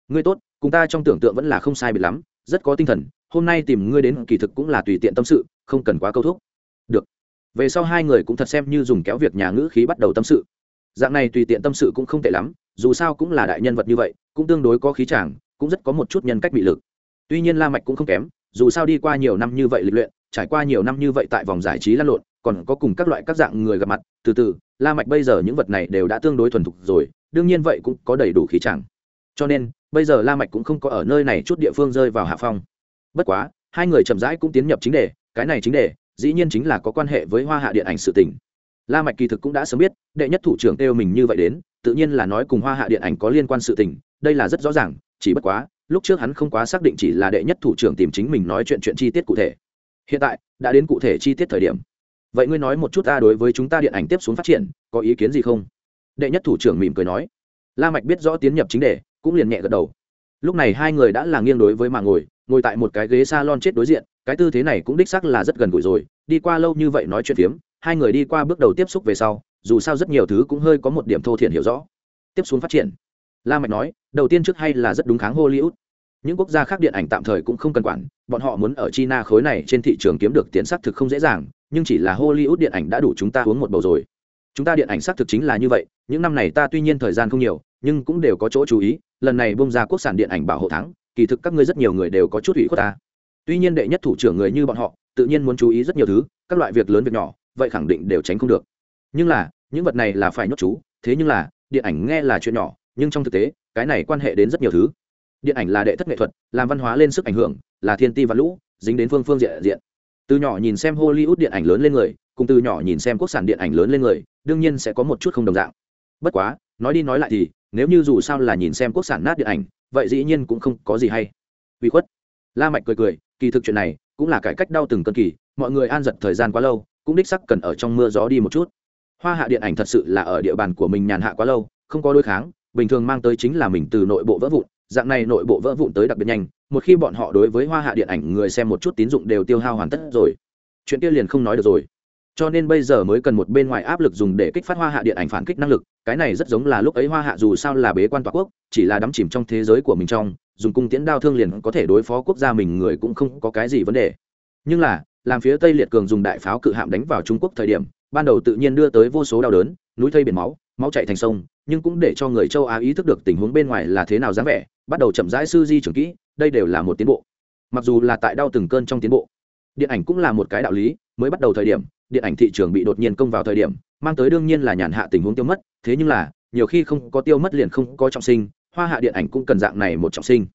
Ngươi tốt, cùng ta trong tưởng tượng vẫn là không sai biệt lắm, rất có tinh thần, hôm nay tìm ngươi đến kỳ thực cũng là tùy tiện tâm sự, không cần quá câu thúc. Được. Về sau hai người cũng thật xem như dùng kéo việc nhà ngữ khí bắt đầu tâm sự. Dạng này tùy tiện tâm sự cũng không tệ lắm dù sao cũng là đại nhân vật như vậy, cũng tương đối có khí chàng, cũng rất có một chút nhân cách bị lực. Tuy nhiên la mạch cũng không kém, dù sao đi qua nhiều năm như vậy lịch luyện, trải qua nhiều năm như vậy tại vòng giải trí lăn lộn, còn có cùng các loại các dạng người gặp mặt, từ từ, la mạch bây giờ những vật này đều đã tương đối thuần thục rồi, đương nhiên vậy cũng có đầy đủ khí chàng. Cho nên, bây giờ la mạch cũng không có ở nơi này chút địa phương rơi vào hạ phong. Bất quá, hai người chậm rãi cũng tiến nhập chính đề, cái này chính đề, dĩ nhiên chính là có quan hệ với hoa hạ điện ảnh sự tình la mạch kỳ thực cũng đã sớm biết, đệ nhất thủ trưởng kêu mình như vậy đến, tự nhiên là nói cùng hoa hạ điện ảnh có liên quan sự tình, đây là rất rõ ràng, chỉ bất quá, lúc trước hắn không quá xác định chỉ là đệ nhất thủ trưởng tìm chính mình nói chuyện chuyện chi tiết cụ thể. Hiện tại, đã đến cụ thể chi tiết thời điểm. Vậy ngươi nói một chút ta đối với chúng ta điện ảnh tiếp xuống phát triển, có ý kiến gì không? Đệ nhất thủ trưởng mỉm cười nói. La mạch biết rõ tiến nhập chính đề, cũng liền nhẹ gật đầu. Lúc này hai người đã là nghiêng đối với mà ngồi ngồi tại một cái ghế salon chết đối diện, cái tư thế này cũng đích xác là rất gần gũi rồi, đi qua lâu như vậy nói chuyện phiếm hai người đi qua bước đầu tiếp xúc về sau, dù sao rất nhiều thứ cũng hơi có một điểm thô thiển hiểu rõ. Tiếp xuống phát triển. La mạch nói, đầu tiên trước hay là rất đúng kháng hollywood. Những quốc gia khác điện ảnh tạm thời cũng không cần quản, bọn họ muốn ở china khối này trên thị trường kiếm được tiền sắc thực không dễ dàng, nhưng chỉ là hollywood điện ảnh đã đủ chúng ta uống một bầu rồi. Chúng ta điện ảnh sắc thực chính là như vậy, những năm này ta tuy nhiên thời gian không nhiều, nhưng cũng đều có chỗ chú ý, lần này bung ra quốc sản điện ảnh bảo hộ thắng, kỳ thực các ngươi rất nhiều người đều có chút ủy khuất ta. Tuy nhiên đệ nhất thủ trưởng người như bọn họ, tự nhiên muốn chú ý rất nhiều thứ, các loại việc lớn việc nhỏ vậy khẳng định đều tránh không được. Nhưng là, những vật này là phải nhốt chú, thế nhưng là, điện ảnh nghe là chuyện nhỏ, nhưng trong thực tế, cái này quan hệ đến rất nhiều thứ. Điện ảnh là đệ thất nghệ thuật, làm văn hóa lên sức ảnh hưởng, là thiên ti và lũ, dính đến phương phương diện diện. Từ nhỏ nhìn xem hollywood điện ảnh lớn lên người, cùng từ nhỏ nhìn xem quốc sản điện ảnh lớn lên người, đương nhiên sẽ có một chút không đồng dạng. Bất quá, nói đi nói lại thì, nếu như dù sao là nhìn xem quốc sản nát điện ảnh, vậy dĩ nhiên cũng không có gì hay. Uy khuất. La mạch cười cười, kỳ thực chuyện này cũng là cải cách đau từng cơn kỳ, mọi người an giật thời gian quá lâu cũng đích sắc cần ở trong mưa gió đi một chút. Hoa hạ điện ảnh thật sự là ở địa bàn của mình nhàn hạ quá lâu, không có đối kháng, bình thường mang tới chính là mình từ nội bộ vỡ vụn, dạng này nội bộ vỡ vụn tới đặc biệt nhanh, một khi bọn họ đối với hoa hạ điện ảnh người xem một chút tín dụng đều tiêu hao hoàn tất rồi. Chuyện kia liền không nói được rồi. Cho nên bây giờ mới cần một bên ngoài áp lực dùng để kích phát hoa hạ điện ảnh phản kích năng lực, cái này rất giống là lúc ấy hoa hạ dù sao là bế quan tòa quốc, chỉ là đắm chìm trong thế giới của mình trong, dùng cung tiễn đao thương liền có thể đối phó quốc gia mình người cũng không có cái gì vấn đề. Nhưng là làm phía tây liệt cường dùng đại pháo cự hạm đánh vào trung quốc thời điểm, ban đầu tự nhiên đưa tới vô số đau đớn, núi thây biển máu máu chạy thành sông, nhưng cũng để cho người châu á ý thức được tình huống bên ngoài là thế nào dáng vẻ, bắt đầu chậm rãi sư di trưởng kỹ, đây đều là một tiến bộ. Mặc dù là tại đau từng cơn trong tiến bộ, điện ảnh cũng là một cái đạo lý, mới bắt đầu thời điểm, điện ảnh thị trường bị đột nhiên công vào thời điểm, mang tới đương nhiên là nhàn hạ tình huống tiêu mất, thế nhưng là, nhiều khi không có tiêu mất liền không có trọng sinh, hoa hạ điện ảnh cũng cần dạng này một trọng sinh.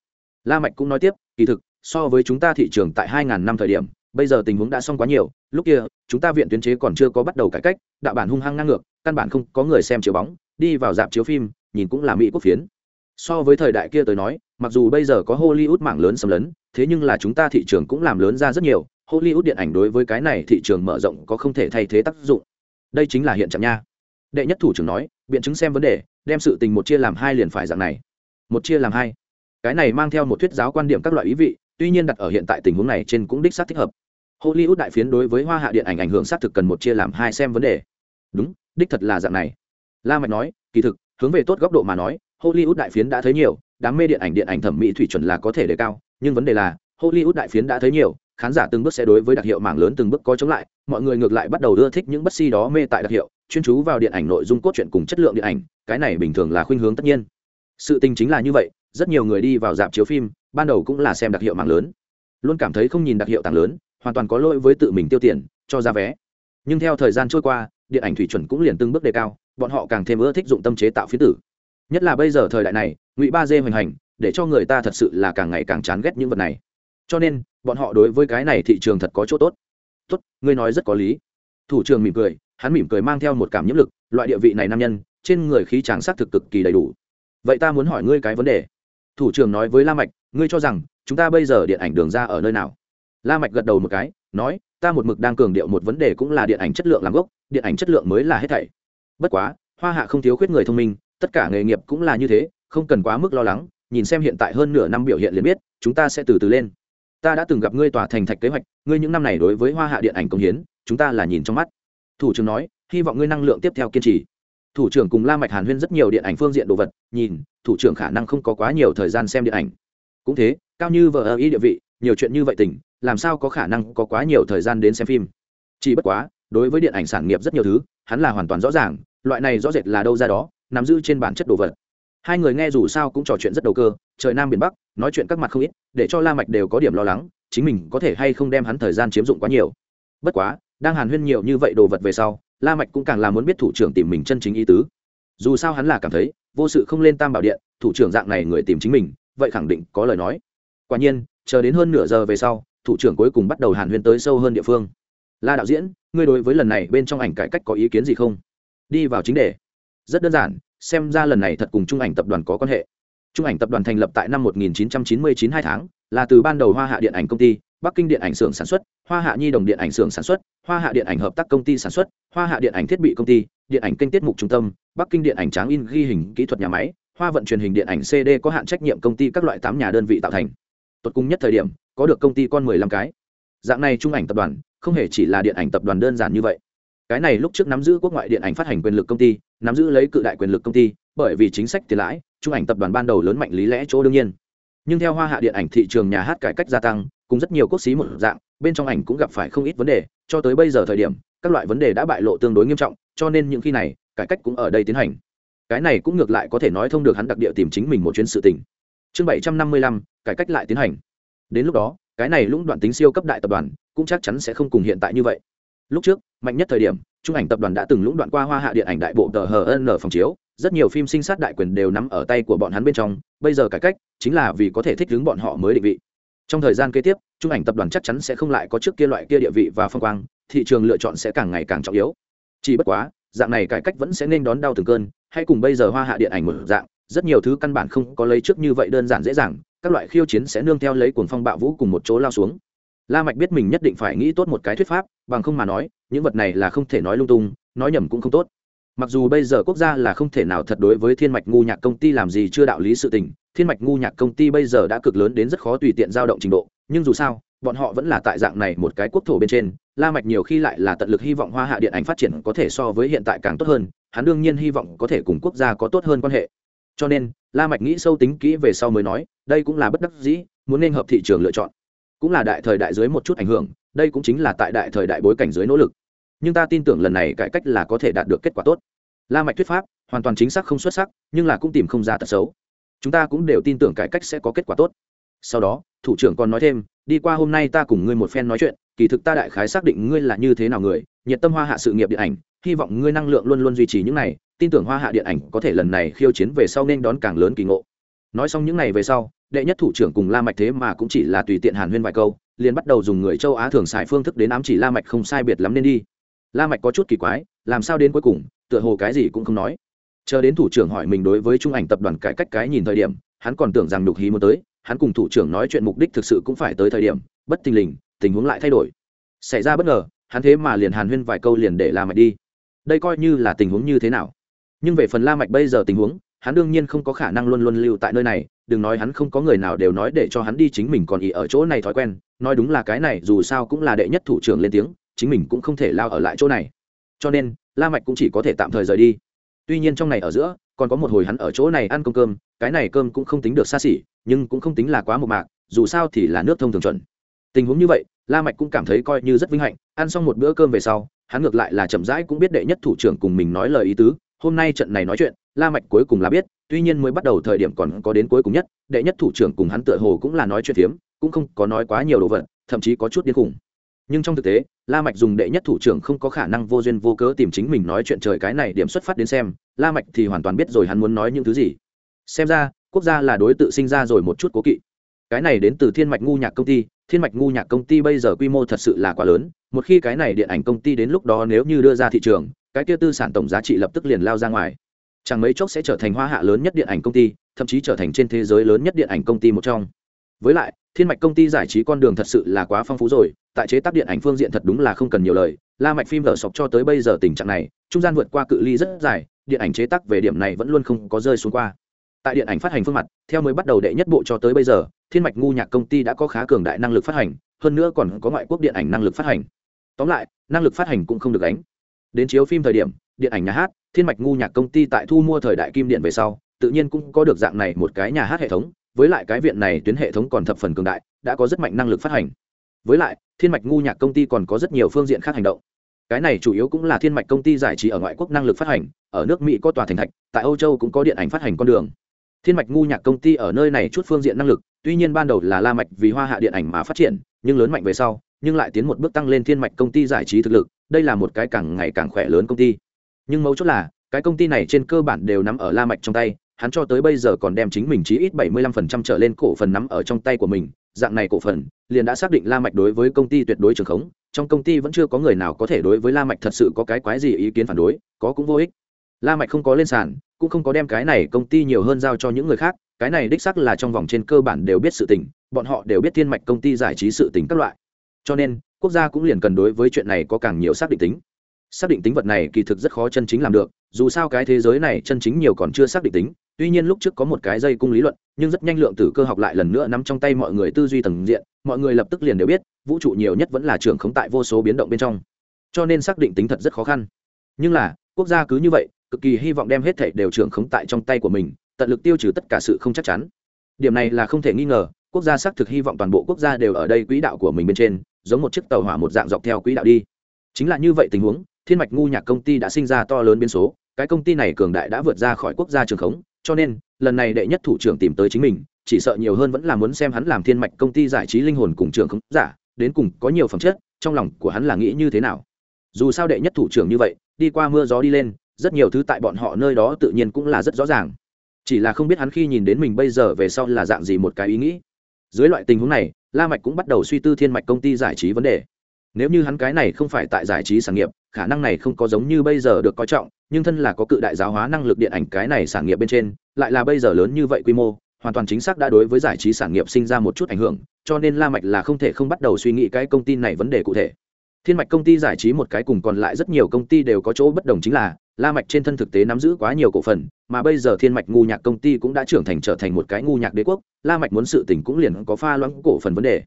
La mạch cũng nói tiếp, kỳ thực, so với chúng ta thị trường tại 2000 năm thời điểm bây giờ tình huống đã xong quá nhiều, lúc kia, chúng ta viện tuyến chế còn chưa có bắt đầu cải cách, đạo bản hung hăng ngang ngược, căn bản không có người xem chiếu bóng, đi vào dạp chiếu phim, nhìn cũng là mỹ quốc phiến. So với thời đại kia tới nói, mặc dù bây giờ có hollywood mạng lớn xâm lấn, thế nhưng là chúng ta thị trường cũng làm lớn ra rất nhiều, hollywood điện ảnh đối với cái này thị trường mở rộng có không thể thay thế tác dụng. Đây chính là hiện trạng nha. Đệ nhất thủ trưởng nói, biện chứng xem vấn đề, đem sự tình một chia làm hai liền phải dạng này. Một chia làm hai. Cái này mang theo một thuyết giáo quan điểm các loại ý vị, tuy nhiên đặt ở hiện tại tình huống này trên cũng đích xác thích hợp hollywood đại phiến đối với hoa hạ điện ảnh ảnh hưởng xác thực cần một chia làm hai xem vấn đề. Đúng, đích thật là dạng này. La mạch nói, kỳ thực, hướng về tốt góc độ mà nói, hollywood đại phiến đã thấy nhiều đám mê điện ảnh điện ảnh thẩm mỹ thủy chuẩn là có thể đề cao, nhưng vấn đề là, hollywood đại phiến đã thấy nhiều, khán giả từng bước sẽ đối với đặc hiệu mảng lớn từng bước có chống lại, mọi người ngược lại bắt đầu ưa thích những bất si đó mê tại đặc hiệu, chuyên chú vào điện ảnh nội dung cốt truyện cùng chất lượng điện ảnh, cái này bình thường là khuynh hướng tất nhiên. Sự tình chính là như vậy, rất nhiều người đi vào dạp chiếu phim, ban đầu cũng là xem đặc hiệu mảng lớn. Luôn cảm thấy không nhìn đặc hiệu tàng lớn hoàn toàn có lỗi với tự mình tiêu tiền, cho ra vé. Nhưng theo thời gian trôi qua, điện ảnh thủy chuẩn cũng liền từng bước đề cao, bọn họ càng thêm ưa thích dụng tâm chế tạo phiến tử. Nhất là bây giờ thời đại này, ngụy ba dê hoành hành, để cho người ta thật sự là càng ngày càng chán ghét những vật này. Cho nên, bọn họ đối với cái này thị trường thật có chỗ tốt. Tốt, ngươi nói rất có lý. Thủ trưởng mỉm cười, hắn mỉm cười mang theo một cảm nhiễm lực, loại địa vị này nam nhân, trên người khí tráng sắc thực cực kỳ đầy đủ. Vậy ta muốn hỏi ngươi cái vấn đề. Thủ trưởng nói với la mạch, ngươi cho rằng chúng ta bây giờ điện ảnh đường ra ở nơi nào? La mạch gật đầu một cái, nói, ta một mực đang cường điệu một vấn đề cũng là điện ảnh chất lượng làm gốc, điện ảnh chất lượng mới là hết thảy. Bất quá, hoa hạ không thiếu khuyết người thông minh, tất cả nghề nghiệp cũng là như thế, không cần quá mức lo lắng, nhìn xem hiện tại hơn nửa năm biểu hiện liền biết, chúng ta sẽ từ từ lên. Ta đã từng gặp ngươi tòa thành thạch kế hoạch, ngươi những năm này đối với hoa hạ điện ảnh công hiến, chúng ta là nhìn trong mắt. Thủ trưởng nói, hy vọng ngươi năng lượng tiếp theo kiên trì. Thủ trưởng cùng la mạch hàn huyên rất nhiều điện ảnh phương diện đồ vật, nhìn, thủ trưởng khả năng không có quá nhiều thời gian xem điện ảnh. Cũng thế, cao như vợ ý địa vị, nhiều chuyện như vậy tình làm sao có khả năng có quá nhiều thời gian đến xem phim? Chỉ bất quá, đối với điện ảnh sản nghiệp rất nhiều thứ, hắn là hoàn toàn rõ ràng, loại này rõ rệt là đâu ra đó, nắm giữ trên bản chất đồ vật. Hai người nghe dù sao cũng trò chuyện rất đầu cơ, trời nam biển bắc, nói chuyện các mặt không ít, để cho la mạch đều có điểm lo lắng, chính mình có thể hay không đem hắn thời gian chiếm dụng quá nhiều. Bất quá, đang hàn huyên nhiều như vậy đồ vật về sau, la mạch cũng càng là muốn biết thủ trưởng tìm mình chân chính ý tứ. Dù sao hắn là cảm thấy, vô sự không lên tam bảo điện, thủ trưởng dạng này người tìm chính mình, vậy khẳng định có lời nói. Quả nhiên, chờ đến hơn nửa giờ về sau thủ trưởng cuối cùng bắt đầu hàn huyên tới sâu hơn địa phương. La đạo diễn, ngươi đối với lần này bên trong ảnh cải cách có ý kiến gì không? Đi vào chính đề. Rất đơn giản, xem ra lần này thật cùng trung ảnh tập đoàn có quan hệ. Trung ảnh tập đoàn thành lập tại năm 1999 hai tháng, là từ ban đầu hoa hạ điện ảnh công ty, bắc kinh điện ảnh xưởng sản xuất, hoa hạ nhi đồng điện ảnh xưởng sản xuất, hoa hạ điện ảnh hợp tác công ty sản xuất, hoa hạ điện ảnh thiết bị công ty, điện ảnh kênh tiết mục trung tâm, bắc kinh điện ảnh tráng in ghi hình kỹ thuật nhà máy, hoa vận truyền hình điện ảnh cd có hạn trách nhiệm công ty các loại tám nhà đơn vị tạo thành. Tốt cung nhất thời điểm có được công ty con mười lăm cái. Dạng này trung ảnh tập đoàn, không hề chỉ là điện ảnh tập đoàn đơn giản như vậy. Cái này lúc trước nắm giữ quốc ngoại điện ảnh phát hành quyền lực công ty, nắm giữ lấy cự đại quyền lực công ty, bởi vì chính sách tiền lãi, trung ảnh tập đoàn ban đầu lớn mạnh lý lẽ chỗ đương nhiên. Nhưng theo hoa hạ điện ảnh thị trường nhà hát cải cách gia tăng, cùng rất nhiều quốc xí một dạng, bên trong ảnh cũng gặp phải không ít vấn đề, cho tới bây giờ thời điểm, các loại vấn đề đã bại lộ tương đối nghiêm trọng, cho nên những khi này, cải cách cũng ở đây tiến hành. Cái này cũng ngược lại có thể nói thông được hắn đặc địa tìm chính mình một chuyến sự tình. Chương bảy trăm năm mươi lăm, cải cách lại tiến hành đến lúc đó, cái này lũng đoạn tính siêu cấp đại tập đoàn cũng chắc chắn sẽ không cùng hiện tại như vậy. Lúc trước, mạnh nhất thời điểm, trung ảnh tập đoàn đã từng lũng đoạn qua hoa hạ điện ảnh đại bộ tờ hn phòng chiếu, rất nhiều phim sinh sát đại quyền đều nắm ở tay của bọn hắn bên trong, bây giờ cải cách chính là vì có thể thích ứng bọn họ mới định vị. Trong thời gian kế tiếp, trung ảnh tập đoàn chắc chắn sẽ không lại có trước kia loại kia địa vị và phong quang, thị trường lựa chọn sẽ càng ngày càng trọng yếu. Chỉ bất quá, dạng này cải cách vẫn sẽ nên đón đau từng cơn, hay cùng bây giờ hoa hạ điện ảnh một dạng rất nhiều thứ căn bản không có lấy trước như vậy đơn giản dễ dàng, các loại khiêu chiến sẽ nương theo lấy cuồng phong bạo vũ cùng một chỗ lao xuống. La mạch biết mình nhất định phải nghĩ tốt một cái thuyết pháp, bằng không mà nói, những vật này là không thể nói lung tung, nói nhầm cũng không tốt. Mặc dù bây giờ quốc gia là không thể nào thật đối với thiên mạch ngu nhạc công ty làm gì chưa đạo lý sự tình, thiên mạch ngu nhạc công ty bây giờ đã cực lớn đến rất khó tùy tiện giao động trình độ, nhưng dù sao, bọn họ vẫn là tại dạng này một cái quốc thổ bên trên, la mạch nhiều khi lại là tận lực hy vọng hoa hạ điện ảnh phát triển có thể so với hiện tại càng tốt hơn, hắn đương nhiên hy vọng có thể cùng quốc gia có tốt hơn quan hệ cho nên, la mạch nghĩ sâu tính kỹ về sau mới nói, đây cũng là bất đắc dĩ, muốn nên hợp thị trường lựa chọn. Cũng là đại thời đại dưới một chút ảnh hưởng, đây cũng chính là tại đại thời đại bối cảnh dưới nỗ lực. Nhưng ta tin tưởng lần này cải cách là có thể đạt được kết quả tốt. La mạch thuyết pháp, hoàn toàn chính xác không xuất sắc, nhưng là cũng tìm không ra tật xấu. Chúng ta cũng đều tin tưởng cải cách sẽ có kết quả tốt. Sau đó, thủ trưởng còn nói thêm, đi qua hôm nay ta cùng ngươi một phen nói chuyện kỳ thực ta đại khái xác định ngươi là như thế nào người, nhiệt tâm hoa hạ sự nghiệp điện ảnh, hy vọng ngươi năng lượng luôn luôn duy trì những này, tin tưởng hoa hạ điện ảnh có thể lần này khiêu chiến về sau nên đón càng lớn kỳ ngộ. Nói xong những này về sau, đệ nhất thủ trưởng cùng la mạch thế mà cũng chỉ là tùy tiện hàn huyên vài câu, liền bắt đầu dùng người châu á thường xài phương thức đến ám chỉ la mạch không sai biệt lắm nên đi. La mạch có chút kỳ quái, làm sao đến cuối cùng, tựa hồ cái gì cũng không nói. Chờ đến thủ trưởng hỏi mình đối với trung ảnh tập đoàn cải cách cái nhìn thời điểm, hắn còn tưởng rằng nhục hí muốn tới, hắn cùng thủ trưởng nói chuyện mục đích thực sự cũng phải tới thời điểm, bất tình lình tình huống lại thay đổi. Xảy ra bất ngờ, hắn thế mà liền hàn huyên vài câu liền để la mạch đi. Đây coi như là tình huống như thế nào? Nhưng về phần la mạch bây giờ tình huống, hắn đương nhiên không có khả năng luôn luôn lưu tại nơi này, đừng nói hắn không có người nào đều nói để cho hắn đi chính mình còn ý ở chỗ này thói quen, nói đúng là cái này dù sao cũng là đệ nhất thủ trưởng lên tiếng, chính mình cũng không thể lao ở lại chỗ này. Cho nên, la mạch cũng chỉ có thể tạm thời rời đi. Tuy nhiên trong này ở giữa, còn có một hồi hắn ở chỗ này ăn cơm cơm, cái này cơm cũng không tính được xa xỉ, nhưng cũng không tính là quá một mạc, dù sao thì là nước thông thường chuẩn tình huống như vậy la mạch cũng cảm thấy coi như rất vinh hạnh ăn xong một bữa cơm về sau hắn ngược lại là chậm rãi cũng biết đệ nhất thủ trưởng cùng mình nói lời ý tứ hôm nay trận này nói chuyện la mạch cuối cùng là biết tuy nhiên mới bắt đầu thời điểm còn có đến cuối cùng nhất đệ nhất thủ trưởng cùng hắn tựa hồ cũng là nói chuyện hiếm, cũng không có nói quá nhiều đồ vật thậm chí có chút điên khủng nhưng trong thực tế la mạch dùng đệ nhất thủ trưởng không có khả năng vô duyên vô cớ tìm chính mình nói chuyện trời cái này điểm xuất phát đến xem la mạch thì hoàn toàn biết rồi hắn muốn nói những thứ gì. Xem ra quốc gia là đối tự sinh ra rồi một chút cố kỵ cái này đến từ thiên mạch ngu nhạc công ty, thiên mạch ngu nhạc công ty bây giờ quy mô thật sự là quá lớn, một khi cái này điện ảnh công ty đến lúc đó nếu như đưa ra thị trường, cái kia tư sản tổng giá trị lập tức liền lao ra ngoài. Chẳng mấy chốc sẽ trở thành hoa hạ lớn nhất điện ảnh công ty, thậm chí trở thành trên thế giới lớn nhất điện ảnh công ty một trong. Với lại, thiên mạch công ty giải trí con đường thật sự là quá phong phú rồi, tại chế tác điện ảnh phương diện thật đúng là không cần nhiều lời, la mạch phim vở sọc cho tới bây giờ tình trạng này, trung gian vượt qua cự ly rất dài, điện ảnh chế tác về điểm này vẫn luôn không có rơi xuống qua tại điện ảnh phát hành phương mặt, theo mới bắt đầu đệ nhất bộ cho tới bây giờ, thiên mạch ngu nhạc công ty đã có khá cường đại năng lực phát hành, hơn nữa còn có ngoại quốc điện ảnh năng lực phát hành. Tóm lại, năng lực phát hành cũng không được đánh đến chiếu phim thời điểm, điện ảnh nhà hát, thiên mạch ngu nhạc công ty tại thu mua thời đại kim điện về sau, tự nhiên cũng có được dạng này một cái nhà hát hệ thống, với lại cái viện này tuyến hệ thống còn thập phần cường đại, đã có rất mạnh năng lực phát hành. Với lại, thiên mạch ngu nhạc công ty còn có rất nhiều phương diện khác hành động. Cái này chủ yếu cũng là thiên mạch công ty giải trí ở ngoại quốc năng lực phát hành, ở nước mỹ có tòa thành thạch, tại âu châu cũng có điện ảnh phát hành con đường thiên mạch ngu nhạc công ty ở nơi này chút phương diện năng lực, tuy nhiên ban đầu là la mạch vì hoa hạ điện ảnh mà phát triển, nhưng lớn mạnh về sau, nhưng lại tiến một bước tăng lên thiên mạch công ty giải trí thực lực, đây là một cái càng ngày càng khỏe lớn công ty. Nhưng mấu chốt là, cái công ty này trên cơ bản đều nắm ở la mạch trong tay, hắn cho tới bây giờ còn đem chính mình chí ít 75% trở lên cổ phần nắm ở trong tay của mình, dạng này cổ phần, liền đã xác định la mạch đối với công ty tuyệt đối trường khống, trong công ty vẫn chưa có người nào có thể đối với la mạch thật sự có cái quái gì ý kiến phản đối, có cũng vô ích. La mạch không có lên sàn cũng không có đem cái này công ty nhiều hơn giao cho những người khác, cái này đích xác là trong vòng trên cơ bản đều biết sự tình, bọn họ đều biết thiên mạch công ty giải trí sự tình các loại. Cho nên, quốc gia cũng liền cần đối với chuyện này có càng nhiều xác định tính. Xác định tính vật này kỳ thực rất khó chân chính làm được, dù sao cái thế giới này chân chính nhiều còn chưa xác định tính, tuy nhiên lúc trước có một cái dây cung lý luận, nhưng rất nhanh lượng tử cơ học lại lần nữa nắm trong tay mọi người tư duy tầng diện, mọi người lập tức liền đều biết, vũ trụ nhiều nhất vẫn là trường khống tại vô số biến động bên trong. Cho nên xác định tính thật rất khó khăn. Nhưng là, quốc gia cứ như vậy cực kỳ hy vọng đem hết thảy đều trưởng khống tại trong tay của mình, tận lực tiêu trừ tất cả sự không chắc chắn. Điểm này là không thể nghi ngờ, quốc gia xác thực hy vọng toàn bộ quốc gia đều ở đây quỹ đạo của mình bên trên, giống một chiếc tàu hỏa một dạng dọc theo quỹ đạo đi. Chính là như vậy tình huống, thiên mạch ngu nhạc công ty đã sinh ra to lớn biến số, cái công ty này cường đại đã vượt ra khỏi quốc gia trường khống, cho nên, lần này đệ nhất thủ trưởng tìm tới chính mình, chỉ sợ nhiều hơn vẫn là muốn xem hắn làm thiên mạch công ty giải trí linh hồn cùng trường khống giả, đến cùng có nhiều phẩm chất, trong lòng của hắn là nghĩ như thế nào. Dù sao đệ nhất thủ trưởng như vậy, đi qua mưa gió đi lên rất nhiều thứ tại bọn họ nơi đó tự nhiên cũng là rất rõ ràng. Chỉ là không biết hắn khi nhìn đến mình bây giờ về sau là dạng gì một cái ý nghĩ. Dưới loại tình huống này, la mạch cũng bắt đầu suy tư thiên mạch công ty giải trí vấn đề. Nếu như hắn cái này không phải tại giải trí sản nghiệp, khả năng này không có giống như bây giờ được coi trọng, nhưng thân là có cự đại giáo hóa năng lực điện ảnh cái này sản nghiệp bên trên, lại là bây giờ lớn như vậy quy mô, hoàn toàn chính xác đã đối với giải trí sản nghiệp sinh ra một chút ảnh hưởng, cho nên la mạch là không thể không bắt đầu suy nghĩ cái công ty này vấn đề cụ thể. Thiên mạch công ty giải trí một cái cùng còn lại rất nhiều công ty đều có chỗ bất đồng chính là la mạch trên thân thực tế nắm giữ quá nhiều cổ phần, mà bây giờ thiên mạch ngu nhạc công ty cũng đã trưởng thành trở thành một cái ngu nhạc đế quốc, la mạch muốn sự tình cũng liền có pha loãng cổ phần vấn đề.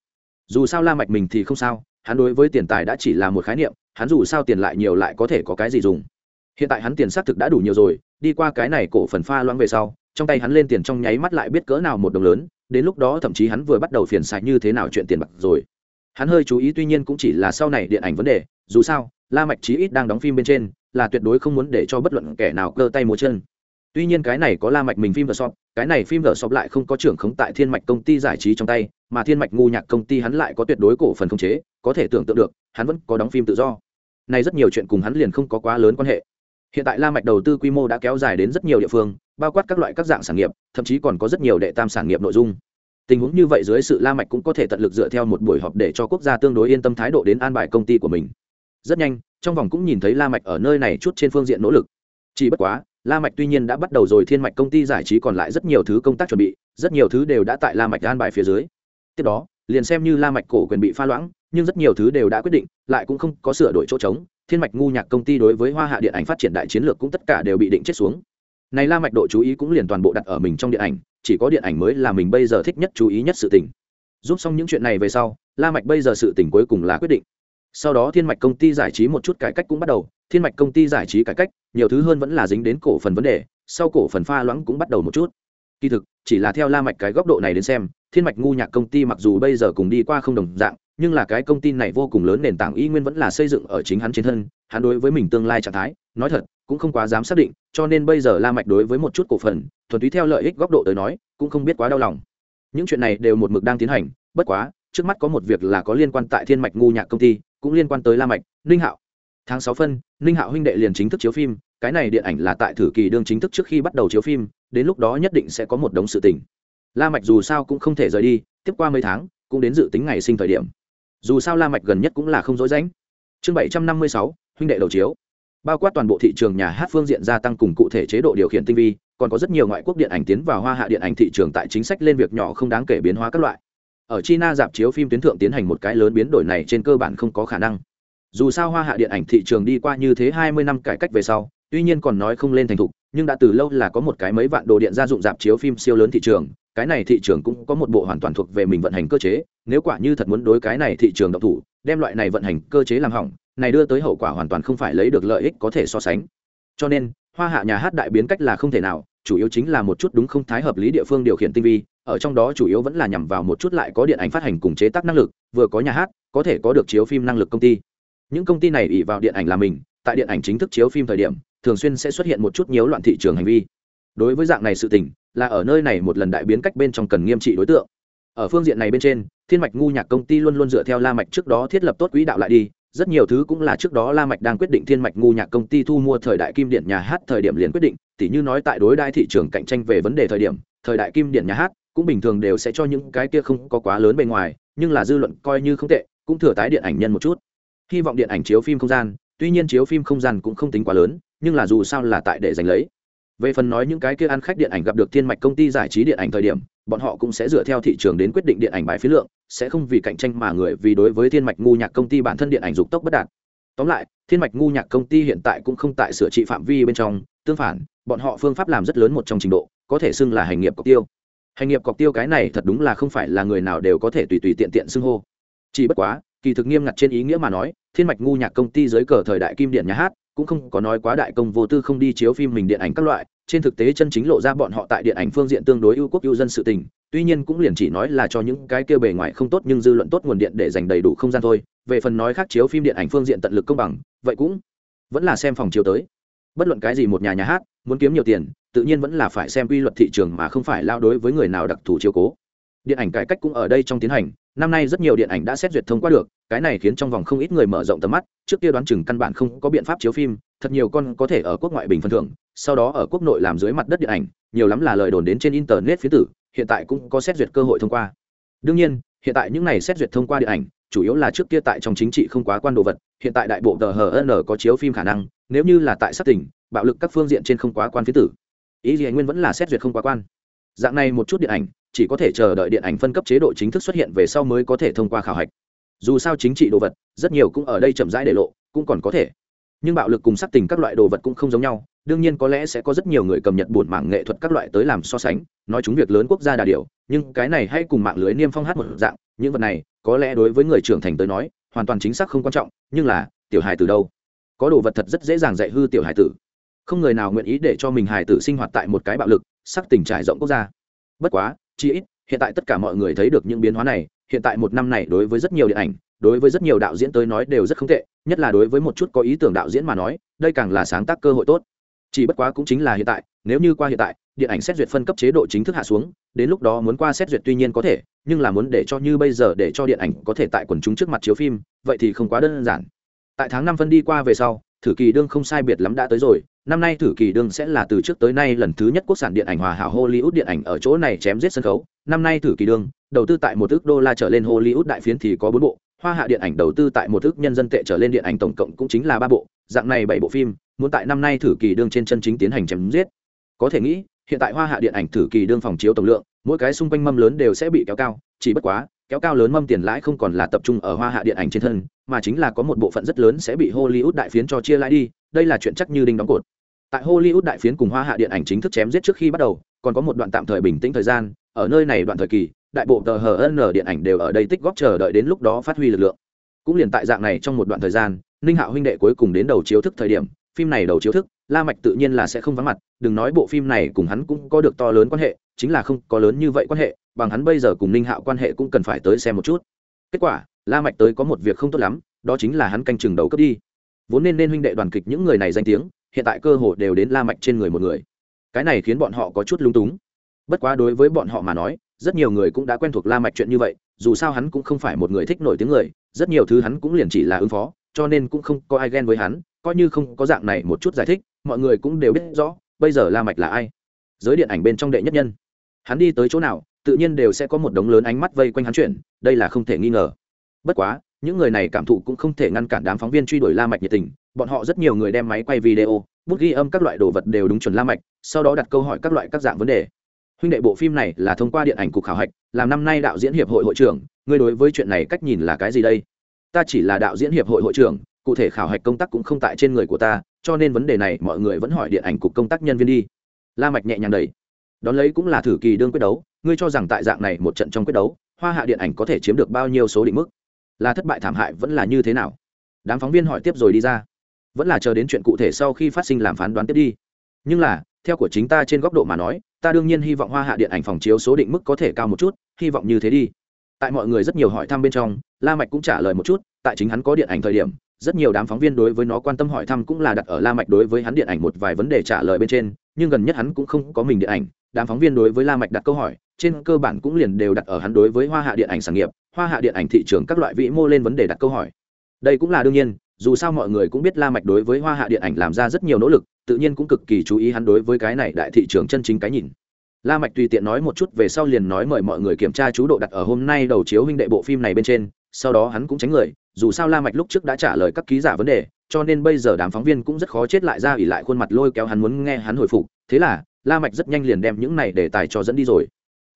Dù sao la mạch mình thì không sao, hắn đối với tiền tài đã chỉ là một khái niệm, hắn dù sao tiền lại nhiều lại có thể có cái gì dùng. Hiện tại hắn tiền xác thực đã đủ nhiều rồi, đi qua cái này cổ phần pha loãng về sau, trong tay hắn lên tiền trong nháy mắt lại biết cỡ nào một đồng lớn, đến lúc đó thậm chí hắn vừa bắt đầu phiền xài như thế nào chuyện tiền bạc rồi. Hắn hơi chú ý tuy nhiên cũng chỉ là sau này điện ảnh vấn đề, dù sao, la mạch chí ít đang đóng phim bên trên là tuyệt đối không muốn để cho bất luận kẻ nào cơ tay múa chân. Tuy nhiên cái này có la mạch mình phim vợ sọp cái này phim vợ sọp lại không có trưởng khống tại thiên mạch công ty giải trí trong tay, mà thiên mạch ngu nhạc công ty hắn lại có tuyệt đối cổ phần khống chế, có thể tưởng tượng được, hắn vẫn có đóng phim tự do. Này rất nhiều chuyện cùng hắn liền không có quá lớn quan hệ. Hiện tại la mạch đầu tư quy mô đã kéo dài đến rất nhiều địa phương, bao quát các loại các dạng sản nghiệp, thậm chí còn có rất nhiều đệ tam sản nghiệp nội dung. Tình huống như vậy dưới sự la mạch cũng có thể tận lực dựa theo một buổi họp để cho quốc gia tương đối yên tâm thái độ đến an bài công ty của mình rất nhanh, trong vòng cũng nhìn thấy la mạch ở nơi này chút trên phương diện nỗ lực. Chỉ bất quá, la mạch tuy nhiên đã bắt đầu rồi, thiên mạch công ty giải trí còn lại rất nhiều thứ công tác chuẩn bị, rất nhiều thứ đều đã tại la mạch an bài phía dưới. Tiếp đó, liền xem như la mạch cổ quyền bị pha loãng, nhưng rất nhiều thứ đều đã quyết định, lại cũng không có sửa đổi chỗ trống. Thiên mạch ngu nhạc công ty đối với hoa hạ điện ảnh phát triển đại chiến lược cũng tất cả đều bị định chết xuống. Này la mạch độ chú ý cũng liền toàn bộ đặt ở mình trong điện ảnh, chỉ có điện ảnh mới là mình bây giờ thích nhất chú ý nhất sự tình. Giúp xong những chuyện này về sau, la mạch bây giờ sự tình cuối cùng là quyết định sau đó thiên mạch công ty giải trí một chút cải cách cũng bắt đầu. Thiên mạch công ty giải trí cải cách, nhiều thứ hơn vẫn là dính đến cổ phần vấn đề, sau cổ phần pha loãng cũng bắt đầu một chút. Kỳ thực, chỉ là theo la mạch cái góc độ này đến xem, thiên mạch ngu nhạc công ty mặc dù bây giờ cùng đi qua không đồng dạng, nhưng là cái công ty này vô cùng lớn nền tảng y nguyên vẫn là xây dựng ở chính hắn trên thân, hắn đối với mình tương lai trạng thái, nói thật, cũng không quá dám xác định, cho nên bây giờ la mạch đối với một chút cổ phần, thuần túy theo lợi ích góc độ tới nói, cũng không biết quá đau lòng. Những chuyện này đều một mực đang tiến hành, bất quá, trước mắt có một việc là có liên quan tại thiên mạch ngu nhạc công ty cũng liên quan tới la mạch, ninh hạo. Tháng sáu phân, ninh hạo huynh đệ liền chính thức chiếu phim, cái này điện ảnh là tại thử kỳ đương chính thức trước khi bắt đầu chiếu phim, đến lúc đó nhất định sẽ có một đống sự tình. La mạch dù sao cũng không thể rời đi, tiếp qua mấy tháng, cũng đến dự tính ngày sinh thời điểm. Dù sao la mạch gần nhất cũng là không dối rãnh. Chương bảy trăm năm mươi sáu, huynh đệ đầu chiếu. Bao quát toàn bộ thị trường nhà hát phương diện gia tăng cùng cụ thể chế độ điều khiển tinh vi, còn có rất nhiều ngoại quốc điện ảnh tiến vào hoa hạ điện ảnh thị trường tại chính sách lên việc nhỏ không đáng kể biến hóa các loại ở china dạp chiếu phim tuyến thượng tiến hành một cái lớn biến đổi này trên cơ bản không có khả năng. Dù sao hoa hạ điện ảnh thị trường đi qua như thế hai mươi năm cải cách về sau, tuy nhiên còn nói không lên thành thục, nhưng đã từ lâu là có một cái mấy vạn đồ điện gia dụng dạp chiếu phim siêu lớn thị trường, cái này thị trường cũng có một bộ hoàn toàn thuộc về mình vận hành cơ chế, nếu quả như thật muốn đối cái này thị trường độc thủ, đem loại này vận hành cơ chế làm hỏng, này đưa tới hậu quả hoàn toàn không phải lấy được lợi ích có thể so sánh. Cho nên, hoa hạ nhà hát đại biến cách là không thể nào chủ yếu chính là một chút đúng không thái hợp lý địa phương điều khiển tinh vi, ở trong đó chủ yếu vẫn là nhằm vào một chút lại có điện ảnh phát hành cùng chế tác năng lực, vừa có nhà hát, có thể có được chiếu phim năng lực công ty. Những công ty này ỉ vào điện ảnh là mình, tại điện ảnh chính thức chiếu phim thời điểm, thường xuyên sẽ xuất hiện một chút nhiễu loạn thị trường hành vi. Đối với dạng này sự tình, là ở nơi này một lần đại biến cách bên trong cần nghiêm trị đối tượng. Ở phương diện này bên trên, thiên mạch ngu nhạc công ty luôn luôn dựa theo la mạch trước đó thiết lập tốt quỹ đạo lại đi, rất nhiều thứ cũng là trước đó la mạch đang quyết định thiên mạch ngu nhạc công ty thu mua thời đại kim điện nhà hát thời điểm liền quyết định tỉ như nói tại đối đại thị trường cạnh tranh về vấn đề thời điểm, thời đại kim điện nhà hát cũng bình thường đều sẽ cho những cái kia không có quá lớn bề ngoài, nhưng là dư luận coi như không tệ, cũng thừa tái điện ảnh nhân một chút. Hy vọng điện ảnh chiếu phim không gian, tuy nhiên chiếu phim không gian cũng không tính quá lớn, nhưng là dù sao là tại để giành lấy. Về phần nói những cái kia ăn khách điện ảnh gặp được thiên mạch công ty giải trí điện ảnh thời điểm, bọn họ cũng sẽ dựa theo thị trường đến quyết định điện ảnh bài phí lượng, sẽ không vì cạnh tranh mà người, vì đối với thiên mạch ngu nhạc công ty bản thân điện ảnh dục tốc bất đạt. Tóm lại, thiên mạch ngu nhạc công ty hiện tại cũng không tại sửa trị phạm vi bên trong, tương phản bọn họ phương pháp làm rất lớn một trong trình độ, có thể xưng là hành nghiệp cọc tiêu. Hành nghiệp cọc tiêu cái này thật đúng là không phải là người nào đều có thể tùy tùy tiện tiện xưng hô. Chỉ bất quá, kỳ thực nghiêm ngặt trên ý nghĩa mà nói, thiên mạch ngu nhạc công ty dưới cờ thời đại kim điện nhà hát, cũng không có nói quá đại công vô tư không đi chiếu phim mình điện ảnh các loại, trên thực tế chân chính lộ ra bọn họ tại điện ảnh phương diện tương đối ưu quốc ưu dân sự tình, tuy nhiên cũng liền chỉ nói là cho những cái kia bề ngoài không tốt nhưng dư luận tốt nguồn điện để dành đầy đủ không gian thôi, về phần nói khác chiếu phim điện ảnh phương diện tận lực công bằng, vậy cũng vẫn là xem phòng chiếu tới bất luận cái gì một nhà nhà hát, muốn kiếm nhiều tiền, tự nhiên vẫn là phải xem quy luật thị trường mà không phải lao đối với người nào đặc thù chiếu cố. Điện ảnh cải cách cũng ở đây trong tiến hành, năm nay rất nhiều điện ảnh đã xét duyệt thông qua được, cái này khiến trong vòng không ít người mở rộng tầm mắt, trước kia đoán chừng căn bản không có biện pháp chiếu phim, thật nhiều con có thể ở quốc ngoại bình phân thưởng, sau đó ở quốc nội làm dưới mặt đất điện ảnh, nhiều lắm là lời đồn đến trên internet phía tử, hiện tại cũng có xét duyệt cơ hội thông qua. Đương nhiên, hiện tại những này xét duyệt thông qua điện ảnh, chủ yếu là trước kia tại trong chính trị không quá quan đồ vật hiện tại đại bộ tờ hn có chiếu phim khả năng, nếu như là tại sát tỉnh bạo lực các phương diện trên không quá quan phía tử. Ý gì anh nguyên vẫn là xét duyệt không quá quan. Dạng này một chút điện ảnh, chỉ có thể chờ đợi điện ảnh phân cấp chế độ chính thức xuất hiện về sau mới có thể thông qua khảo hạch. Dù sao chính trị đồ vật, rất nhiều cũng ở đây chậm rãi để lộ, cũng còn có thể. Nhưng bạo lực cùng sắc tình các loại đồ vật cũng không giống nhau, đương nhiên có lẽ sẽ có rất nhiều người cầm nhật buồn mạng nghệ thuật các loại tới làm so sánh, nói chúng việc lớn quốc gia đà điều nhưng cái này hay cùng mạng lưới niêm phong hát một dạng, những vật này, có lẽ đối với người trưởng thành tới nói hoàn toàn chính xác không quan trọng, nhưng là, tiểu hài từ đâu? Có đồ vật thật rất dễ dàng dạy hư tiểu hài tử. Không người nào nguyện ý để cho mình hài tử sinh hoạt tại một cái bạo lực, sắc tình trải rộng quốc gia. Bất quá chi ít, hiện tại tất cả mọi người thấy được những biến hóa này, hiện tại một năm này đối với rất nhiều điện ảnh, đối với rất nhiều đạo diễn tới nói đều rất không tệ, nhất là đối với một chút có ý tưởng đạo diễn mà nói, đây càng là sáng tác cơ hội tốt. Chỉ bất quá cũng chính là hiện tại, nếu như qua hiện tại, điện ảnh xét duyệt phân cấp chế độ chính thức hạ xuống, đến lúc đó muốn qua xét duyệt tuy nhiên có thể nhưng là muốn để cho như bây giờ để cho điện ảnh có thể tại quần chúng trước mặt chiếu phim, vậy thì không quá đơn giản. Tại tháng năm phân đi qua về sau, thử kỳ đương không sai biệt lắm đã tới rồi. Năm nay thử kỳ đương sẽ là từ trước tới nay lần thứ nhất quốc sản điện ảnh hòa hảo hollywood điện ảnh ở chỗ này chém giết sân khấu. Năm nay thử kỳ đương đầu tư tại một ước đô la trở lên hollywood đại phiến thì có bốn bộ, hoa hạ điện ảnh đầu tư tại một ước nhân dân tệ trở lên điện ảnh tổng cộng cũng chính là ba bộ, dạng này bảy bộ phim, muốn tại năm nay thử kỳ đương trên chân chính tiến hành chém giết. Có thể nghĩ, hiện tại hoa hạ điện ảnh thử kỳ đương phòng chiếu tổng lượng mỗi cái xung quanh mâm lớn đều sẽ bị kéo cao, chỉ bất quá, kéo cao lớn mâm tiền lãi không còn là tập trung ở hoa hạ điện ảnh trên thân, mà chính là có một bộ phận rất lớn sẽ bị hollywood đại phiến cho chia lãi đi, đây là chuyện chắc như đinh đóng cột. Tại hollywood đại phiến cùng hoa hạ điện ảnh chính thức chém giết trước khi bắt đầu, còn có một đoạn tạm thời bình tĩnh thời gian, ở nơi này đoạn thời kỳ, đại bộ tờ hn điện ảnh đều ở đây tích góp chờ đợi đến lúc đó phát huy lực lượng. Cũng liền tại dạng này trong một đoạn thời gian, ninh hạo huynh đệ cuối cùng đến đầu chiếu thức thời điểm phim này đầu chiếu thức, la mạch tự nhiên là sẽ không vắng mặt, đừng nói bộ phim này cùng hắn cũng có được to lớn quan hệ, chính là không có lớn như vậy quan hệ, bằng hắn bây giờ cùng ninh hạo quan hệ cũng cần phải tới xem một chút. Kết quả, la mạch tới có một việc không tốt lắm, đó chính là hắn canh chừng đầu cấp đi. Vốn nên nên huynh đệ đoàn kịch những người này danh tiếng, hiện tại cơ hội đều đến la mạch trên người một người. Cái này khiến bọn họ có chút lung túng. Bất quá đối với bọn họ mà nói, rất nhiều người cũng đã quen thuộc la mạch chuyện như vậy, dù sao hắn cũng không phải một người thích nổi tiếng người, rất nhiều thứ hắn cũng liền chỉ là ứng phó cho nên cũng không có ai ghen với hắn, coi như không có dạng này một chút giải thích, mọi người cũng đều biết rõ, bây giờ la mạch là ai. Giới điện ảnh bên trong đệ nhất nhân. Hắn đi tới chỗ nào, tự nhiên đều sẽ có một đống lớn ánh mắt vây quanh hắn chuyển, đây là không thể nghi ngờ. Bất quá, những người này cảm thụ cũng không thể ngăn cản đám phóng viên truy đuổi la mạch nhiệt tình, bọn họ rất nhiều người đem máy quay video, bút ghi âm các loại đồ vật đều đúng chuẩn la mạch, sau đó đặt câu hỏi các loại các dạng vấn đề. Huynh đệ bộ phim này là thông qua điện ảnh cục khảo hạch, làm năm nay đạo diễn hiệp hội hội trưởng, ngươi đối với chuyện này cách nhìn là cái gì đây? Ta chỉ là đạo diễn hiệp hội hội trưởng, cụ thể khảo hạch công tác cũng không tại trên người của ta, cho nên vấn đề này mọi người vẫn hỏi điện ảnh cục công tác nhân viên đi. La mạch nhẹ nhàng đẩy. Đón lấy cũng là thử kỳ đương quyết đấu, ngươi cho rằng tại dạng này một trận trong quyết đấu, hoa hạ điện ảnh có thể chiếm được bao nhiêu số định mức? Là thất bại thảm hại vẫn là như thế nào? Đám phóng viên hỏi tiếp rồi đi ra. Vẫn là chờ đến chuyện cụ thể sau khi phát sinh làm phán đoán tiếp đi. Nhưng là, theo của chính ta trên góc độ mà nói, ta đương nhiên hy vọng hoa hạ điện ảnh phòng chiếu số định mức có thể cao một chút, hy vọng như thế đi tại mọi người rất nhiều hỏi thăm bên trong, la mạch cũng trả lời một chút, tại chính hắn có điện ảnh thời điểm, rất nhiều đám phóng viên đối với nó quan tâm hỏi thăm cũng là đặt ở la mạch đối với hắn điện ảnh một vài vấn đề trả lời bên trên, nhưng gần nhất hắn cũng không có mình điện ảnh, đám phóng viên đối với la mạch đặt câu hỏi, trên cơ bản cũng liền đều đặt ở hắn đối với hoa hạ điện ảnh sản nghiệp, hoa hạ điện ảnh thị trường các loại vĩ mô lên vấn đề đặt câu hỏi. Đây cũng là đương nhiên, dù sao mọi người cũng biết la mạch đối với hoa hạ điện ảnh làm ra rất nhiều nỗ lực, tự nhiên cũng cực kỳ chú ý hắn đối với cái này đại thị trường chân chính cái nhìn la mạch tùy tiện nói một chút về sau liền nói mời mọi người kiểm tra chú độ đặt ở hôm nay đầu chiếu huynh đệ bộ phim này bên trên, sau đó hắn cũng tránh người, dù sao la mạch lúc trước đã trả lời các ký giả vấn đề, cho nên bây giờ đám phóng viên cũng rất khó chết lại ra ủy lại khuôn mặt lôi kéo hắn muốn nghe hắn hồi phục, thế là, la mạch rất nhanh liền đem những này để tài cho dẫn đi rồi.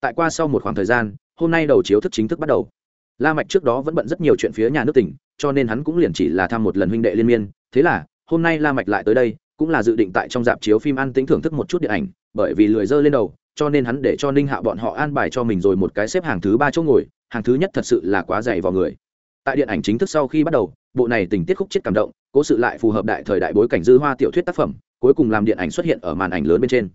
Tại qua sau một khoảng thời gian, hôm nay đầu chiếu thức chính thức bắt đầu. La mạch trước đó vẫn bận rất nhiều chuyện phía nhà nước tỉnh, cho nên hắn cũng liền chỉ là thăm một lần huynh đệ liên miên, thế là, hôm nay la mạch lại tới đây, cũng là dự định tại trong dạp chiếu phim ăn tính thưởng thức một chút điện ảnh, bởi vì lười dơ lên đầu cho nên hắn để cho ninh hạ bọn họ an bài cho mình rồi một cái xếp hàng thứ ba chỗ ngồi, hàng thứ nhất thật sự là quá dày vào người. Tại điện ảnh chính thức sau khi bắt đầu, bộ này tình tiết khúc chết cảm động, cố sự lại phù hợp đại thời đại bối cảnh dư hoa tiểu thuyết tác phẩm, cuối cùng làm điện ảnh xuất hiện ở màn ảnh lớn bên trên.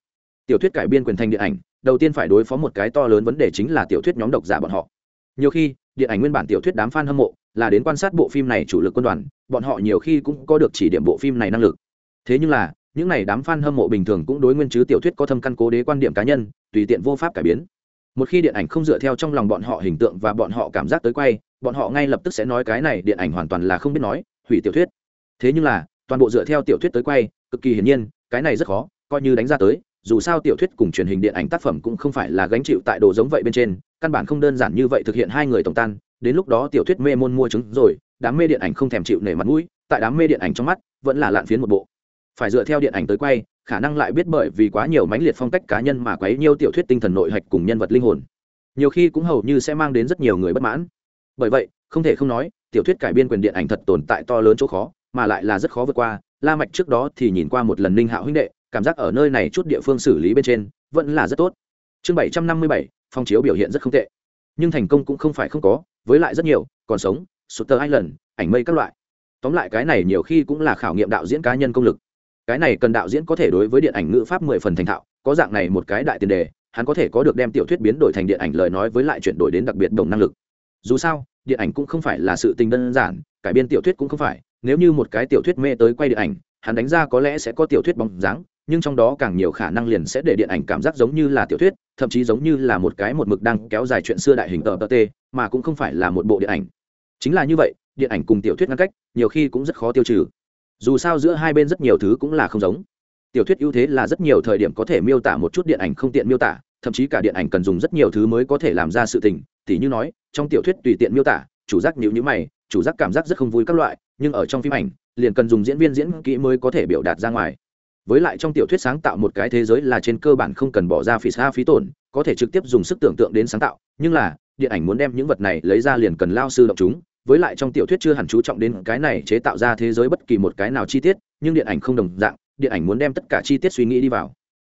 Tiểu thuyết cải biên quyền thành điện ảnh, đầu tiên phải đối phó một cái to lớn vấn đề chính là tiểu thuyết nhóm độc giả bọn họ. Nhiều khi, điện ảnh nguyên bản tiểu thuyết đám fan hâm mộ, là đến quan sát bộ phim này chủ lực quân đoàn, bọn họ nhiều khi cũng có được chỉ điểm bộ phim này năng lực. Thế nhưng là những này đám fan hâm mộ bình thường cũng đối nguyên chứ tiểu thuyết có thâm căn cố đế quan điểm cá nhân, tùy tiện vô pháp cải biến. Một khi điện ảnh không dựa theo trong lòng bọn họ hình tượng và bọn họ cảm giác tới quay, bọn họ ngay lập tức sẽ nói cái này điện ảnh hoàn toàn là không biết nói, hủy tiểu thuyết. Thế nhưng là, toàn bộ dựa theo tiểu thuyết tới quay, cực kỳ hiển nhiên, cái này rất khó, coi như đánh ra tới, dù sao tiểu thuyết cùng truyền hình điện ảnh tác phẩm cũng không phải là gánh chịu tại đồ giống vậy bên trên, căn bản không đơn giản như vậy thực hiện hai người tổng tan, đến lúc đó tiểu thuyết mê môn mua chứng rồi, đám mê điện ảnh không thèm chịu nể mặt mũi, tại đám mê điện ảnh trong mắt, vẫn là lạn phiến một bộ phải dựa theo điện ảnh tới quay khả năng lại biết bởi vì quá nhiều mãnh liệt phong cách cá nhân mà quấy nhiều tiểu thuyết tinh thần nội hạch cùng nhân vật linh hồn. Nhiều khi cũng hầu như sẽ mang đến rất nhiều người bất mãn. Bởi vậy không thể không nói tiểu thuyết cải biên quyền điện ảnh thật tồn tại to lớn chỗ khó mà lại là rất khó vượt qua. La mạch trước đó thì nhìn qua một lần ninh hạo huynh đệ cảm giác ở nơi này chút địa phương xử lý bên trên vẫn là rất tốt. Chương bảy trăm năm mươi bảy phong chiếu biểu hiện rất không tệ. Nhưng thành công cũng không phải không có với lại rất nhiều còn sống Sutter Island, ảnh mây các loại. Tóm lại cái này nhiều khi cũng là khảo nghiệm đạo diễn cá nhân công lực. Cái này cần đạo diễn có thể đối với điện ảnh ngữ pháp mười phần thành thạo, có dạng này một cái đại tiền đề, hắn có thể có được đem tiểu thuyết biến đổi thành điện ảnh lời nói với lại chuyển đổi đến đặc biệt đồng năng lực. Dù sao, điện ảnh cũng không phải là sự tình đơn giản, cải biên tiểu thuyết cũng không phải, nếu như một cái tiểu thuyết mê tới quay điện ảnh, hắn đánh ra có lẽ sẽ có tiểu thuyết bóng dáng, nhưng trong đó càng nhiều khả năng liền sẽ để điện ảnh cảm giác giống như là tiểu thuyết, thậm chí giống như là một cái một mực đang kéo dài chuyện xưa đại hình tờ tờ tê, mà cũng không phải là một bộ điện ảnh chính là như vậy điện ảnh cùng tiểu thuyết ngăn cách nhiều khi cũng rất khó tiêu trừ dù sao giữa hai bên rất nhiều thứ cũng là không giống. Tiểu thuyết ưu thế là rất nhiều thời điểm có thể miêu tả một chút điện ảnh không tiện miêu tả, thậm chí cả điện ảnh cần dùng rất nhiều thứ mới có thể làm ra sự tình. Tỉ như nói, trong tiểu thuyết tùy tiện miêu tả, chủ giác nhịu nhữ mày, chủ giác cảm giác rất không vui các loại, nhưng ở trong phim ảnh, liền cần dùng diễn viên diễn kỹ mới có thể biểu đạt ra ngoài. Với lại trong tiểu thuyết sáng tạo một cái thế giới là trên cơ bản không cần bỏ ra phí xa phí tổn, có thể trực tiếp dùng sức tưởng tượng đến sáng tạo, nhưng là, điện ảnh muốn đem những vật này lấy ra liền cần lao sư động chúng với lại trong tiểu thuyết chưa hẳn chú trọng đến cái này chế tạo ra thế giới bất kỳ một cái nào chi tiết, nhưng điện ảnh không đồng dạng, điện ảnh muốn đem tất cả chi tiết suy nghĩ đi vào.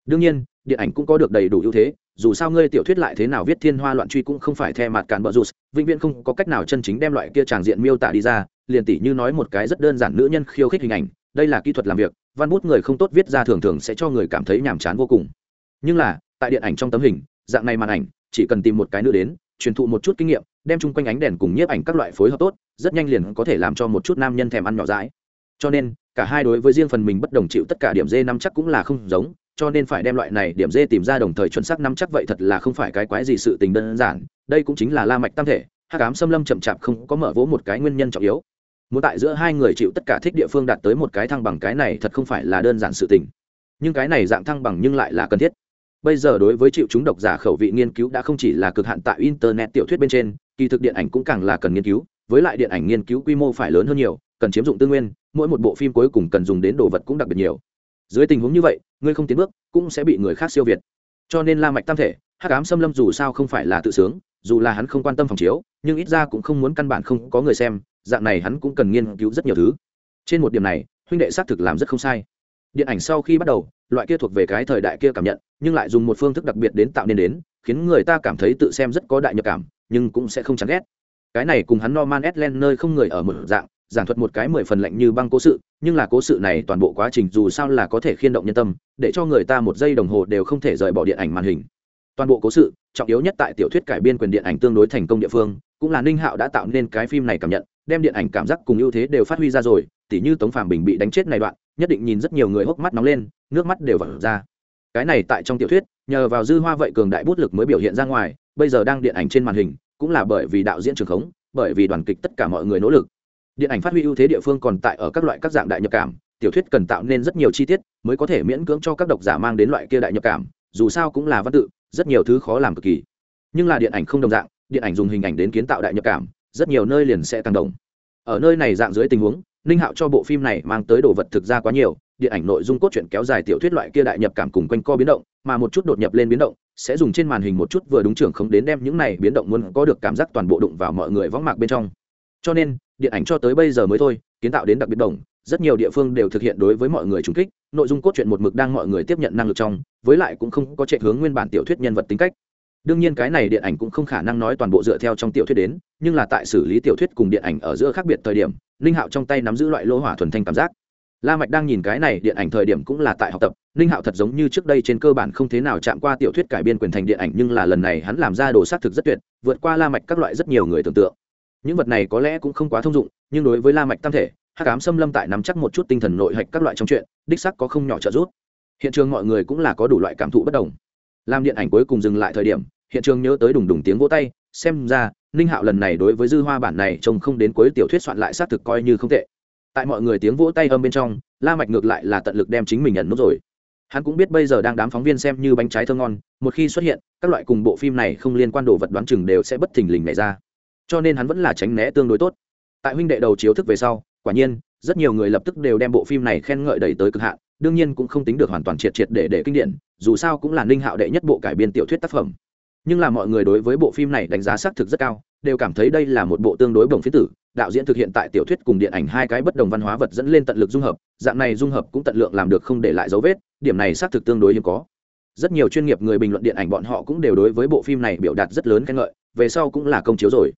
Đương nhiên, điện ảnh cũng có được đầy đủ ưu thế, dù sao ngươi tiểu thuyết lại thế nào viết thiên hoa loạn truy cũng không phải theo mặt cản bờ rụt, vĩnh viễn không có cách nào chân chính đem loại kia tràng diện miêu tả đi ra, liền tỷ như nói một cái rất đơn giản nữ nhân khiêu khích hình ảnh, đây là kỹ thuật làm việc, văn bút người không tốt viết ra thường thường sẽ cho người cảm thấy nhàm chán vô cùng. Nhưng là, tại điện ảnh trong tấm hình, dạng này màn ảnh, chỉ cần tìm một cái nữ đến truyền thụ một chút kinh nghiệm, đem chung quanh ánh đèn cùng nhiếp ảnh các loại phối hợp tốt, rất nhanh liền có thể làm cho một chút nam nhân thèm ăn nhỏ dãi. Cho nên, cả hai đối với riêng phần mình bất đồng chịu tất cả điểm dê năm chắc cũng là không giống, cho nên phải đem loại này điểm dê tìm ra đồng thời chuẩn xác năm chắc vậy thật là không phải cái quái gì sự tình đơn giản, đây cũng chính là la mạch tam thể hát cám xâm lâm chậm chạp không có mở vỗ một cái nguyên nhân trọng yếu. Muốn tại giữa hai người chịu tất cả thích địa phương đạt tới một cái thăng bằng cái này thật không phải là đơn giản sự tình. Nhưng cái này dạng thăng bằng nhưng lại là cần thiết bây giờ đối với chịu chúng độc giả khẩu vị nghiên cứu đã không chỉ là cực hạn tại internet tiểu thuyết bên trên, kỳ thực điện ảnh cũng càng là cần nghiên cứu, với lại điện ảnh nghiên cứu quy mô phải lớn hơn nhiều, cần chiếm dụng tư nguyên, mỗi một bộ phim cuối cùng cần dùng đến đồ vật cũng đặc biệt nhiều. Dưới tình huống như vậy, ngươi không tiến bước, cũng sẽ bị người khác siêu việt. Cho nên la mạch tam thể, hắc ám xâm lâm dù sao không phải là tự sướng, dù là hắn không quan tâm phòng chiếu, nhưng ít ra cũng không muốn căn bản không có người xem, dạng này hắn cũng cần nghiên cứu rất nhiều thứ. Trên một điểm này, huynh đệ xác thực làm rất không sai. Điện ảnh sau khi bắt đầu, loại kia thuộc về cái thời đại kia cảm nhận nhưng lại dùng một phương thức đặc biệt đến tạo nên đến, khiến người ta cảm thấy tự xem rất có đại nhập cảm, nhưng cũng sẽ không chán ghét. Cái này cùng hắn norman edlen nơi không người ở một dạng, giảng thuật một cái mười phần lạnh như băng cố sự, nhưng là cố sự này toàn bộ quá trình dù sao là có thể khiên động nhân tâm, để cho người ta một giây đồng hồ đều không thể rời bỏ điện ảnh màn hình. Toàn bộ cố sự, trọng yếu nhất tại tiểu thuyết cải biên quyền điện ảnh tương đối thành công địa phương, cũng là ninh hạo đã tạo nên cái phim này cảm nhận, đem điện ảnh cảm giác cùng ưu thế đều phát huy ra rồi, tỉ như tống phàm bình bị đánh chết này đoạn, nhất định nhìn rất nhiều người hốc mắt nóng lên, nước mắt đều vỡ ra cái này tại trong tiểu thuyết, nhờ vào dư hoa vậy cường đại bút lực mới biểu hiện ra ngoài, bây giờ đang điện ảnh trên màn hình, cũng là bởi vì đạo diễn trường khống, bởi vì đoàn kịch tất cả mọi người nỗ lực. Điện ảnh phát huy ưu thế địa phương còn tại ở các loại các dạng đại nhập cảm, tiểu thuyết cần tạo nên rất nhiều chi tiết, mới có thể miễn cưỡng cho các độc giả mang đến loại kia đại nhập cảm, dù sao cũng là văn tự, rất nhiều thứ khó làm cực kỳ. Nhưng là điện ảnh không đồng dạng, điện ảnh dùng hình ảnh đến kiến tạo đại nhập cảm, rất nhiều nơi liền sẽ tăng đồng ở nơi này dạng dưới tình huống, ninh hạo cho bộ phim này mang tới đồ vật thực ra quá nhiều điện ảnh nội dung cốt truyện kéo dài tiểu thuyết loại kia đại nhập cảm cùng quanh co biến động, mà một chút đột nhập lên biến động, sẽ dùng trên màn hình một chút vừa đúng trưởng không đến đem những này biến động muốn có được cảm giác toàn bộ đụng vào mọi người võng mạc bên trong. Cho nên, điện ảnh cho tới bây giờ mới thôi, kiến tạo đến đặc biệt đồng, rất nhiều địa phương đều thực hiện đối với mọi người trùng kích, nội dung cốt truyện một mực đang mọi người tiếp nhận năng lực trong, với lại cũng không có chạy hướng nguyên bản tiểu thuyết nhân vật tính cách. Đương nhiên cái này điện ảnh cũng không khả năng nói toàn bộ dựa theo trong tiểu thuyết đến, nhưng là tại xử lý tiểu thuyết cùng điện ảnh ở giữa khác biệt thời điểm, linh hạo trong tay nắm giữ loại lô hỏa thuần thanh cảm giác la mạch đang nhìn cái này điện ảnh thời điểm cũng là tại học tập, ninh hạo thật giống như trước đây trên cơ bản không thế nào chạm qua tiểu thuyết cải biên quyền thành điện ảnh, nhưng là lần này hắn làm ra đồ sát thực rất tuyệt, vượt qua la mạch các loại rất nhiều người tưởng tượng. Những vật này có lẽ cũng không quá thông dụng, nhưng đối với la mạch tam thể, hắc ám xâm lâm tại nắm chắc một chút tinh thần nội hạch các loại trong chuyện, đích xác có không nhỏ trợ giúp. Hiện trường mọi người cũng là có đủ loại cảm thụ bất đồng. Làm điện ảnh cuối cùng dừng lại thời điểm, hiện trường nhớ tới đùng đùng tiếng vỗ tay, xem ra, ninh hạo lần này đối với dư hoa bản này trông không đến cuối tiểu thuyết soạn lại xác thực coi như không tệ tại mọi người tiếng vỗ tay âm bên trong, la mạch ngược lại là tận lực đem chính mình nhận nút rồi. Hắn cũng biết bây giờ đang đám phóng viên xem như bánh trái thơm ngon, một khi xuất hiện, các loại cùng bộ phim này không liên quan đồ vật đoán chừng đều sẽ bất thình lình nảy ra. Cho nên hắn vẫn là tránh né tương đối tốt. Tại huynh đệ đầu chiếu thức về sau, quả nhiên, rất nhiều người lập tức đều đem bộ phim này khen ngợi đẩy tới cực hạn, đương nhiên cũng không tính được hoàn toàn triệt triệt để để kinh điển, dù sao cũng là ninh hạo đệ nhất bộ cải biên tiểu thuyết tác phẩm. Nhưng là mọi người đối với bộ phim này đánh giá xác thực rất cao, đều cảm thấy đây là một bộ tương đối bổng phiến tử đạo diễn thực hiện tại tiểu thuyết cùng điện ảnh hai cái bất đồng văn hóa vật dẫn lên tận lực dung hợp, dạng này dung hợp cũng tận lượng làm được không để lại dấu vết, điểm này xác thực tương đối hiếm có. Rất nhiều chuyên nghiệp người bình luận điện ảnh bọn họ cũng đều đối với bộ phim này biểu đạt rất lớn khen ngợi, về sau cũng là công chiếu rồi.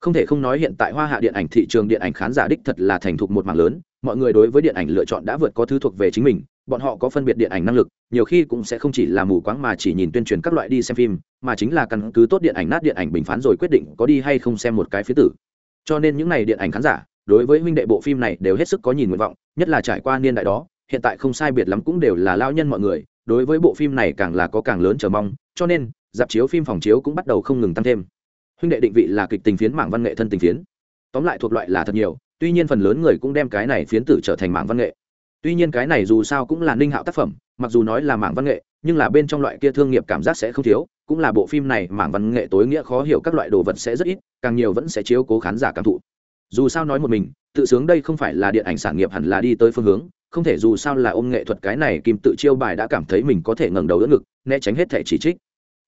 Không thể không nói hiện tại hoa hạ điện ảnh thị trường điện ảnh khán giả đích thật là thành thục một mảng lớn, mọi người đối với điện ảnh lựa chọn đã vượt có thứ thuộc về chính mình, bọn họ có phân biệt điện ảnh năng lực, nhiều khi cũng sẽ không chỉ là mù quáng mà chỉ nhìn tuyên truyền các loại đi xem phim, mà chính là căn cứ tốt điện ảnh nát điện ảnh bình phán rồi quyết định có đi hay không xem một cái phía tử cho nên những n à y điện ảnh khán giả, đối với huynh đệ bộ phim này đều hết sức có nhìn nguyện vọng, nhất là trải qua niên đại đó, hiện tại không sai biệt lắm cũng đều là lao nhân mọi người, đối với bộ phim này càng là có càng lớn chờ mong, cho nên, dạp chiếu phim phòng chiếu cũng bắt đầu không ngừng tăng thêm. Huynh đệ định vị là kịch tình phiến mảng văn nghệ thân tình phiến. Tóm lại thuộc loại là thật nhiều, tuy nhiên phần lớn người cũng đem cái này phiến tử trở thành mảng văn nghệ. Tuy nhiên cái này dù sao cũng là ninh hạo tác phẩm, mặc dù nói là mảng văn nghệ, nhưng là bên trong loại kia thương nghiệp cảm giác sẽ không thiếu cũng là bộ phim này mảng văn nghệ tối nghĩa khó hiểu các loại đồ vật sẽ rất ít, càng nhiều vẫn sẽ chiếu cố khán giả cảm thụ. Dù sao nói một mình, tự sướng đây không phải là điện ảnh sản nghiệp hẳn là đi tới phương hướng, không thể dù sao là ôm nghệ thuật cái này kim tự chiêu bài đã cảm thấy mình có thể ngẩng đầu đỡ ngực, né tránh hết thể chỉ trích.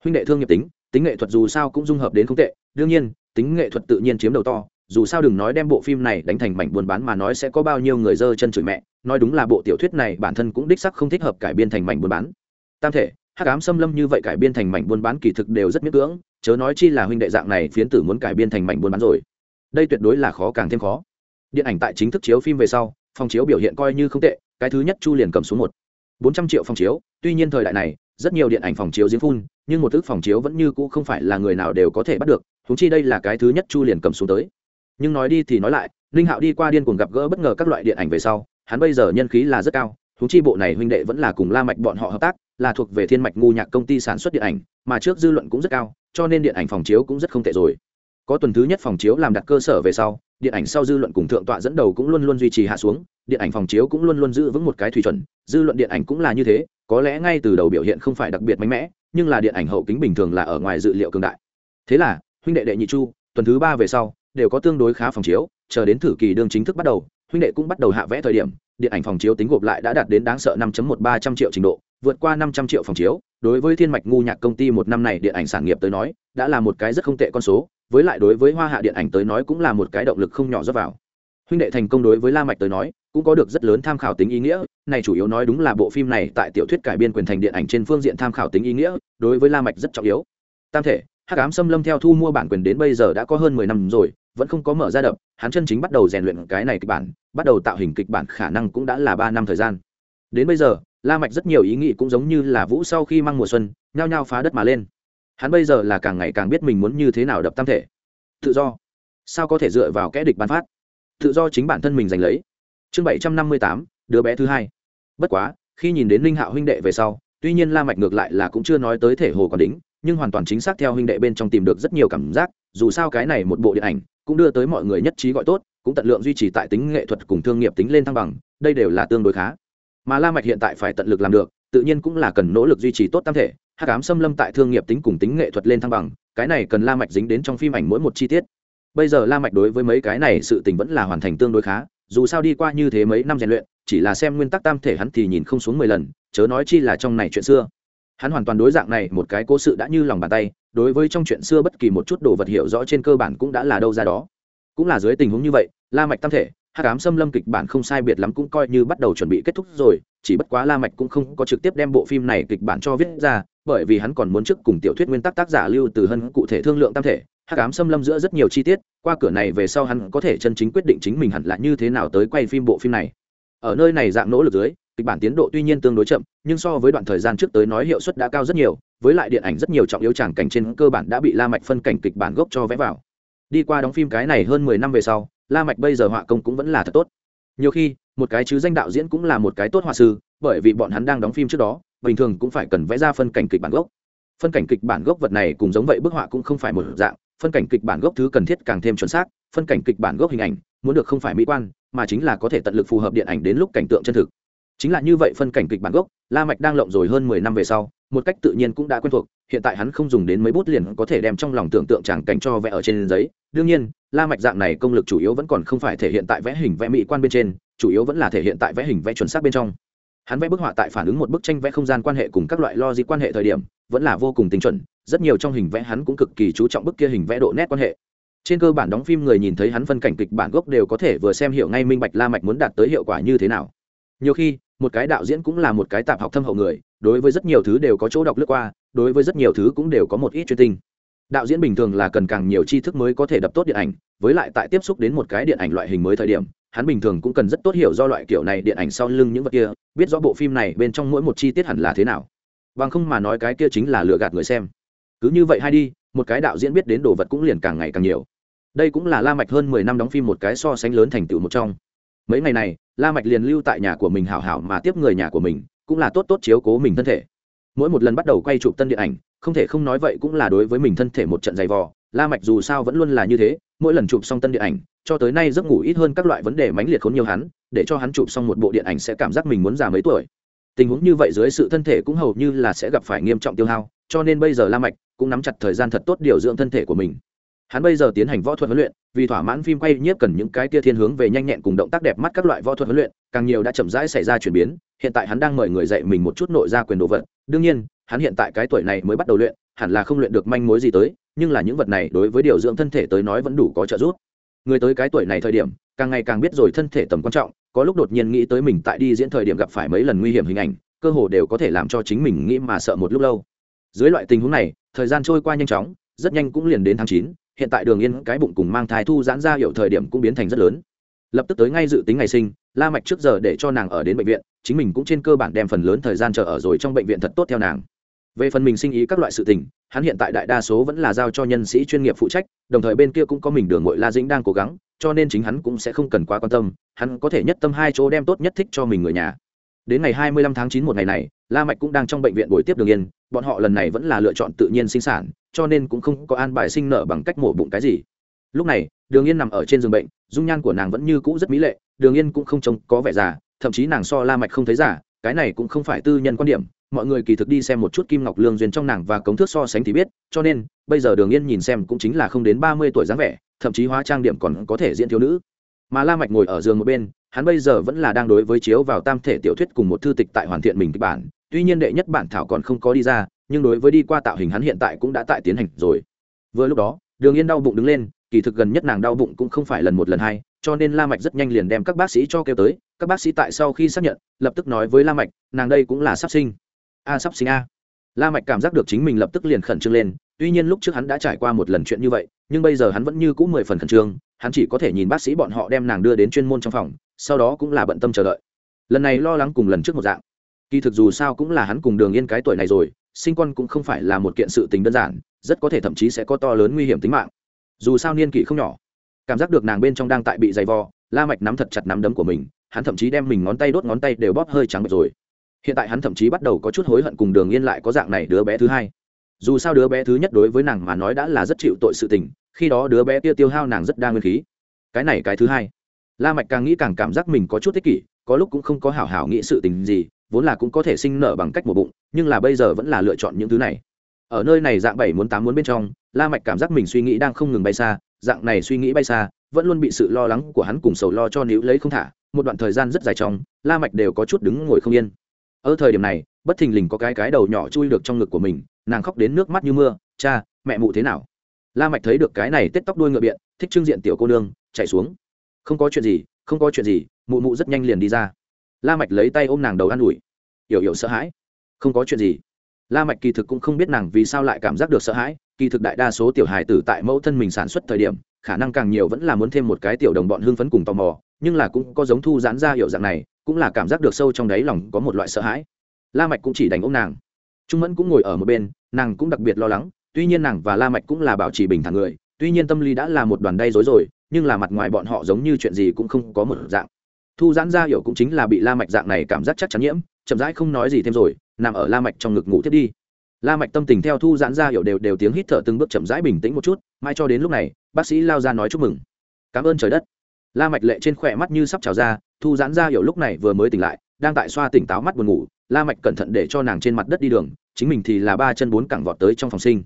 Huynh đệ thương nghiệp tính tính nghệ thuật dù sao cũng dung hợp đến không tệ, đương nhiên, tính nghệ thuật tự nhiên chiếm đầu to, dù sao đừng nói đem bộ phim này đánh thành mảnh buôn bán mà nói sẽ có bao nhiêu người dơ chân chửi mẹ, nói đúng là bộ tiểu thuyết này bản thân cũng đích sắc không thích hợp cải biên thành mảnh buôn bán. Tam thể hắc ám xâm lâm như vậy cải biên thành mảnh buôn bán kỳ thực đều rất miễn cưỡng, chớ nói chi là huynh đệ dạng này phiến tử muốn cải biên thành mảnh buôn bán rồi. Đây tuyệt đối là khó càng thêm khó. Điện ảnh tại chính thức chiếu phim về sau, phòng chiếu biểu hiện coi như không tệ, cái thứ nhất chu liền cầm xuống một bốn trăm triệu phòng chiếu, tuy nhiên thời đại này, rất nhiều điện ảnh phòng chiếu diễn phun, nhưng một thứ phòng chiếu vẫn như cũ không phải là người nào đều có thể bắt được thúng chi đây là cái thứ nhất chu liền cầm xuống tới. Nhưng nói đi thì nói lại linh hạo đi qua điên cuồng gặp gỡ bất ngờ các loại điện ảnh về sau, hắn bây giờ nhân khí là rất cao húng chi bộ này huynh đệ vẫn là cùng la mạch bọn họ hợp tác, là thuộc về thiên mạch ngu nhạc công ty sản xuất điện ảnh, mà trước dư luận cũng rất cao, cho nên điện ảnh phòng chiếu cũng rất không tệ rồi. Có tuần thứ nhất phòng chiếu làm đặt cơ sở về sau, điện ảnh sau dư luận cùng thượng tọa dẫn đầu cũng luôn luôn duy trì hạ xuống, điện ảnh phòng chiếu cũng luôn luôn giữ vững một cái thủy chuẩn, dư luận điện ảnh cũng là như thế, có lẽ ngay từ đầu biểu hiện không phải đặc biệt mạnh mẽ, nhưng là điện ảnh hậu kính bình thường là ở ngoài dự liệu cường đại. Thế là, huynh đệ đệ nhị chu, tuần thứ ba về sau, đều có tương đối khá phòng chiếu, chờ đến thử kỳ đương chính thức bắt đầu, huynh đệ cũng bắt đầu hạ vẽ thời điểm điện ảnh phòng chiếu tính gộp lại đã đạt đến đáng sợ 5.1300 triệu trình độ, vượt qua 500 triệu phòng chiếu. Đối với thiên mạch ngu nhạc công ty một năm này điện ảnh sản nghiệp tới nói, đã là một cái rất không tệ con số, với lại đối với hoa hạ điện ảnh tới nói cũng là một cái động lực không nhỏ rót vào. Huynh đệ thành công đối với la mạch tới nói, cũng có được rất lớn tham khảo tính ý nghĩa. Này chủ yếu nói đúng là bộ phim này tại tiểu thuyết cải biên quyền thành điện ảnh trên phương diện tham khảo tính ý nghĩa, đối với la mạch rất trọng yếu. Tam thể, hắc ám xâm lâm theo thu mua bản quyền đến bây giờ đã có hơn mười năm rồi vẫn không có mở ra đập, hắn chân chính bắt đầu rèn luyện cái này kịch bản, bắt đầu tạo hình kịch bản khả năng cũng đã là ba năm thời gian. Đến bây giờ, la mạch rất nhiều ý nghĩ cũng giống như là vũ sau khi mang mùa xuân, nhao nhao phá đất mà lên. Hắn bây giờ là càng ngày càng biết mình muốn như thế nào đập tam thể. Tự do. Sao có thể dựa vào kẽ địch ban phát? Tự do chính bản thân mình giành lấy. Chương bảy trăm năm mươi tám, đứa bé thứ hai. Bất quá, khi nhìn đến linh hạo huynh đệ về sau, tuy nhiên la mạch ngược lại là cũng chưa nói tới thể hồ còn đính, nhưng hoàn toàn chính xác theo huynh đệ bên trong tìm được rất nhiều cảm giác, dù sao cái này một bộ điện ảnh cũng đưa tới mọi người nhất trí gọi tốt, cũng tận lượng duy trì tại tính nghệ thuật cùng thương nghiệp tính lên thăng bằng, đây đều là tương đối khá. Mà la mạch hiện tại phải tận lực làm được, tự nhiên cũng là cần nỗ lực duy trì tốt tam thể, hắc ám xâm lâm tại thương nghiệp tính cùng tính nghệ thuật lên thăng bằng, cái này cần la mạch dính đến trong phim ảnh mỗi một chi tiết. Bây giờ la mạch đối với mấy cái này sự tình vẫn là hoàn thành tương đối khá, dù sao đi qua như thế mấy năm rèn luyện, chỉ là xem nguyên tắc tam thể hắn thì nhìn không xuống mười lần, chớ nói chi là trong này chuyện xưa. Hắn hoàn toàn đối dạng này một cái cố sự đã như lòng bàn tay đối với trong chuyện xưa bất kỳ một chút đồ vật hiểu rõ trên cơ bản cũng đã là đâu ra đó. Cũng là dưới tình huống như vậy, la mạch tam thể, hắc ám xâm lâm kịch bản không sai biệt lắm cũng coi như bắt đầu chuẩn bị kết thúc rồi, chỉ bất quá la mạch cũng không có trực tiếp đem bộ phim này kịch bản cho viết ra, bởi vì hắn còn muốn trước cùng tiểu thuyết nguyên tắc tác giả lưu từ hân cụ thể thương lượng tam thể, hắc ám xâm lâm giữa rất nhiều chi tiết, qua cửa này về sau hắn có thể chân chính quyết định chính mình hẳn là như thế nào tới quay phim bộ phim này. Ở nơi này dạng nỗ lực dưới kịch bản tiến độ tuy nhiên tương đối chậm, nhưng so với đoạn thời gian trước tới nói hiệu suất đã cao rất nhiều, với lại điện ảnh rất nhiều trọng yếu tràng cảnh trên cơ bản đã bị la mạch phân cảnh kịch bản gốc cho vẽ vào. Đi qua đóng phim cái này hơn mười năm về sau, la mạch bây giờ họa công cũng vẫn là thật tốt. Nhiều khi, một cái chứ danh đạo diễn cũng là một cái tốt họa sư, bởi vì bọn hắn đang đóng phim trước đó, bình thường cũng phải cần vẽ ra phân cảnh kịch bản gốc. Phân cảnh kịch bản gốc vật này cũng giống vậy bức họa cũng không phải một dạng, phân cảnh kịch bản gốc thứ cần thiết càng thêm chuẩn xác, phân cảnh kịch bản gốc hình ảnh, muốn được không phải mỹ quan, mà chính là có thể tận lực phù hợp điện ảnh đến lúc cảnh tượng chân thực chính là như vậy phân cảnh kịch bản gốc, la mạch đang lộng rồi hơn mười năm về sau, một cách tự nhiên cũng đã quen thuộc, hiện tại hắn không dùng đến mấy bút liền có thể đem trong lòng tưởng tượng tràng cảnh cho vẽ ở trên giấy. Đương nhiên, la mạch dạng này công lực chủ yếu vẫn còn không phải thể hiện tại vẽ hình vẽ mỹ quan bên trên, chủ yếu vẫn là thể hiện tại vẽ hình vẽ chuẩn xác bên trong. Hắn vẽ bức họa tại phản ứng một bức tranh vẽ không gian quan hệ cùng các loại logic quan hệ thời điểm, vẫn là vô cùng tinh chuẩn, rất nhiều trong hình vẽ hắn cũng cực kỳ chú trọng bức kia hình vẽ độ nét quan hệ. Trên cơ bản đóng phim người nhìn thấy hắn phân cảnh kịch bản gốc đều có thể vừa xem hiểu ngay minh bạch la mạch muốn đạt tới hiệu quả như thế nào. Nhiều khi một cái đạo diễn cũng là một cái tạp học thâm hậu người, đối với rất nhiều thứ đều có chỗ đọc lướt qua, đối với rất nhiều thứ cũng đều có một ít chuyên tinh. Đạo diễn bình thường là cần càng nhiều tri thức mới có thể đập tốt điện ảnh, với lại tại tiếp xúc đến một cái điện ảnh loại hình mới thời điểm, hắn bình thường cũng cần rất tốt hiểu do loại kiểu này điện ảnh sau lưng những vật kia, biết rõ bộ phim này bên trong mỗi một chi tiết hẳn là thế nào. Bằng không mà nói cái kia chính là lừa gạt người xem. Cứ như vậy hay đi, một cái đạo diễn biết đến đồ vật cũng liền càng ngày càng nhiều. Đây cũng là la mạch hơn mười năm đóng phim một cái so sánh lớn thành tựu một trong mấy ngày này, la mạch liền lưu tại nhà của mình hảo hảo mà tiếp người nhà của mình, cũng là tốt tốt chiếu cố mình thân thể. Mỗi một lần bắt đầu quay chụp tân điện ảnh, không thể không nói vậy cũng là đối với mình thân thể một trận dày vò. La mạch dù sao vẫn luôn là như thế, mỗi lần chụp xong tân điện ảnh, cho tới nay giấc ngủ ít hơn các loại vấn đề mãnh liệt khốn nhiều hắn, để cho hắn chụp xong một bộ điện ảnh sẽ cảm giác mình muốn già mấy tuổi. Tình huống như vậy dưới sự thân thể cũng hầu như là sẽ gặp phải nghiêm trọng tiêu hao, cho nên bây giờ la mạch cũng nắm chặt thời gian thật tốt điều dưỡng thân thể của mình. Hắn bây giờ tiến hành võ thuật huấn luyện vì thỏa mãn phim quay nhiếp cần những cái tia thiên hướng về nhanh nhẹn cùng động tác đẹp mắt các loại võ thuật huấn luyện, càng nhiều đã chậm rãi xảy ra chuyển biến, hiện tại hắn đang mời người dạy mình một chút nội ra quyền đồ vật, đương nhiên, hắn hiện tại cái tuổi này mới bắt đầu luyện, hẳn là không luyện được manh mối gì tới, nhưng là những vật này đối với điều dưỡng thân thể tới nói vẫn đủ có trợ giúp. Người tới cái tuổi này thời điểm, càng ngày càng biết rồi thân thể tầm quan trọng, có lúc đột nhiên nghĩ tới mình tại đi diễn thời điểm gặp phải mấy lần nguy hiểm hình ảnh, cơ hồ đều có thể làm cho chính mình nghĩ mà sợ một lúc lâu. Dưới loại tình huống này, thời gian trôi qua nhanh chóng, rất nhanh cũng liền đến tháng chín hiện tại đường yên cái bụng cùng mang thai thu giãn ra hiệu thời điểm cũng biến thành rất lớn. Lập tức tới ngay dự tính ngày sinh, la mạch trước giờ để cho nàng ở đến bệnh viện, chính mình cũng trên cơ bản đem phần lớn thời gian chờ ở rồi trong bệnh viện thật tốt theo nàng. Về phần mình sinh ý các loại sự tình, hắn hiện tại đại đa số vẫn là giao cho nhân sĩ chuyên nghiệp phụ trách, đồng thời bên kia cũng có mình đường ngội la dĩnh đang cố gắng, cho nên chính hắn cũng sẽ không cần quá quan tâm, hắn có thể nhất tâm hai chỗ đem tốt nhất thích cho mình người nhà đến ngày 25 tháng 9 một ngày này, la mạch cũng đang trong bệnh viện buổi tiếp đường yên, bọn họ lần này vẫn là lựa chọn tự nhiên sinh sản, cho nên cũng không có an bài sinh nở bằng cách mổ bụng cái gì. Lúc này, đường yên nằm ở trên giường bệnh, dung nhan của nàng vẫn như cũ rất mỹ lệ, đường yên cũng không trông có vẻ già, thậm chí nàng so la mạch không thấy già, cái này cũng không phải tư nhân quan điểm, mọi người kỳ thực đi xem một chút kim ngọc lương duyên trong nàng và cống thước so sánh thì biết, cho nên, bây giờ đường yên nhìn xem cũng chính là không đến ba mươi tuổi dáng vẻ, thậm chí hóa trang điểm còn có thể diễn thiếu nữ. Mà la mạch ngồi ở giường một bên hắn bây giờ vẫn là đang đối với chiếu vào tam thể tiểu thuyết cùng một thư tịch tại hoàn thiện mình kịch bản, tuy nhiên đệ nhất bản thảo còn không có đi ra, nhưng đối với đi qua tạo hình hắn hiện tại cũng đã tại tiến hành rồi. Vừa lúc đó, đường yên đau bụng đứng lên, kỳ thực gần nhất nàng đau bụng cũng không phải lần một lần hai, cho nên la mạch rất nhanh liền đem các bác sĩ cho kêu tới, các bác sĩ tại sau khi xác nhận, lập tức nói với la mạch, nàng đây cũng là sắp sinh. A, sắp sinh a. La mạch cảm giác được chính mình lập tức liền khẩn trương lên, tuy nhiên lúc trước hắn đã trải qua một lần chuyện như vậy, nhưng bây giờ hắn vẫn như cũ mười phần khẩn trương, hắn chỉ có thể nhìn bác sĩ bọn họ đem nàng đưa đến chuyên môn trong phòng sau đó cũng là bận tâm chờ đợi. Lần này lo lắng cùng lần trước một dạng. Kỳ thực dù sao cũng là hắn cùng đường yên cái tuổi này rồi, sinh con cũng không phải là một kiện sự tình đơn giản, rất có thể thậm chí sẽ có to lớn nguy hiểm tính mạng. Dù sao niên kỷ không nhỏ, cảm giác được nàng bên trong đang tại bị dày vò, la mạch nắm thật chặt nắm đấm của mình, hắn thậm chí đem mình ngón tay đốt ngón tay đều bóp hơi trắng bệch rồi. Hiện tại hắn thậm chí bắt đầu có chút hối hận cùng đường yên lại có dạng này đứa bé thứ hai. Dù sao đứa bé thứ nhất đối với nàng mà nói đã là rất chịu tội sự tình, khi đó đứa bé kia tiêu hao nàng rất đa nguyên khí. Cái này cái thứ hai la mạch càng nghĩ càng cảm giác mình có chút thích kỷ, có lúc cũng không có hảo hảo nghĩ sự tình gì, vốn là cũng có thể sinh nở bằng cách một bụng, nhưng là bây giờ vẫn là lựa chọn những thứ này. Ở nơi này dạng bảy muốn tám muốn bên trong, la mạch cảm giác mình suy nghĩ đang không ngừng bay xa, dạng này suy nghĩ bay xa, vẫn luôn bị sự lo lắng của hắn cùng sầu lo cho níu lấy không thả. Một đoạn thời gian rất dài trong, la mạch đều có chút đứng ngồi không yên. Ở thời điểm này, bất thình lình có cái cái đầu nhỏ chui được trong ngực của mình, nàng khóc đến nước mắt như mưa, cha, mẹ mụ thế nào? La mạch thấy được cái này tết tóc đuôi ngựa biện, thích trưng diện tiểu cô nương, chạy xuống không có chuyện gì, không có chuyện gì, mụ mụ rất nhanh liền đi ra. La mạch lấy tay ôm nàng đầu an ủi. Hiểu hiểu sợ hãi. Không có chuyện gì. La mạch kỳ thực cũng không biết nàng vì sao lại cảm giác được sợ hãi. Kỳ thực đại đa số tiểu hài tử tại mẫu thân mình sản xuất thời điểm, khả năng càng nhiều vẫn là muốn thêm một cái tiểu đồng bọn hưng phấn cùng tò mò, nhưng là cũng có giống thu giãn ra hiểu dạng này, cũng là cảm giác được sâu trong đáy lòng có một loại sợ hãi. La mạch cũng chỉ đánh ôm nàng. Trung mẫn cũng ngồi ở một bên, nàng cũng đặc biệt lo lắng, tuy nhiên nàng và la mạch cũng là bảo trì bình thản người, tuy nhiên tâm lý đã là một đoàn đay rối rồi nhưng là mặt ngoài bọn họ giống như chuyện gì cũng không có một dạng. Thu giãn ra hiểu cũng chính là bị la mạch dạng này cảm giác chắc chắn nhiễm, chậm rãi không nói gì thêm rồi, nằm ở la mạch trong ngực ngủ tiếp đi. La mạch tâm tình theo thu giãn ra hiểu đều đều tiếng hít thở từng bước chậm rãi bình tĩnh một chút mai cho đến lúc này, bác sĩ lao ra nói chúc mừng. Cảm ơn trời đất. La mạch lệ trên khỏe mắt như sắp trào ra, thu giãn ra hiểu lúc này vừa mới tỉnh lại, đang tại xoa tỉnh táo mắt buồn ngủ, la mạch cẩn thận để cho nàng trên mặt đất đi đường, chính mình thì là ba chân bốn cẳng vọt tới trong phòng sinh.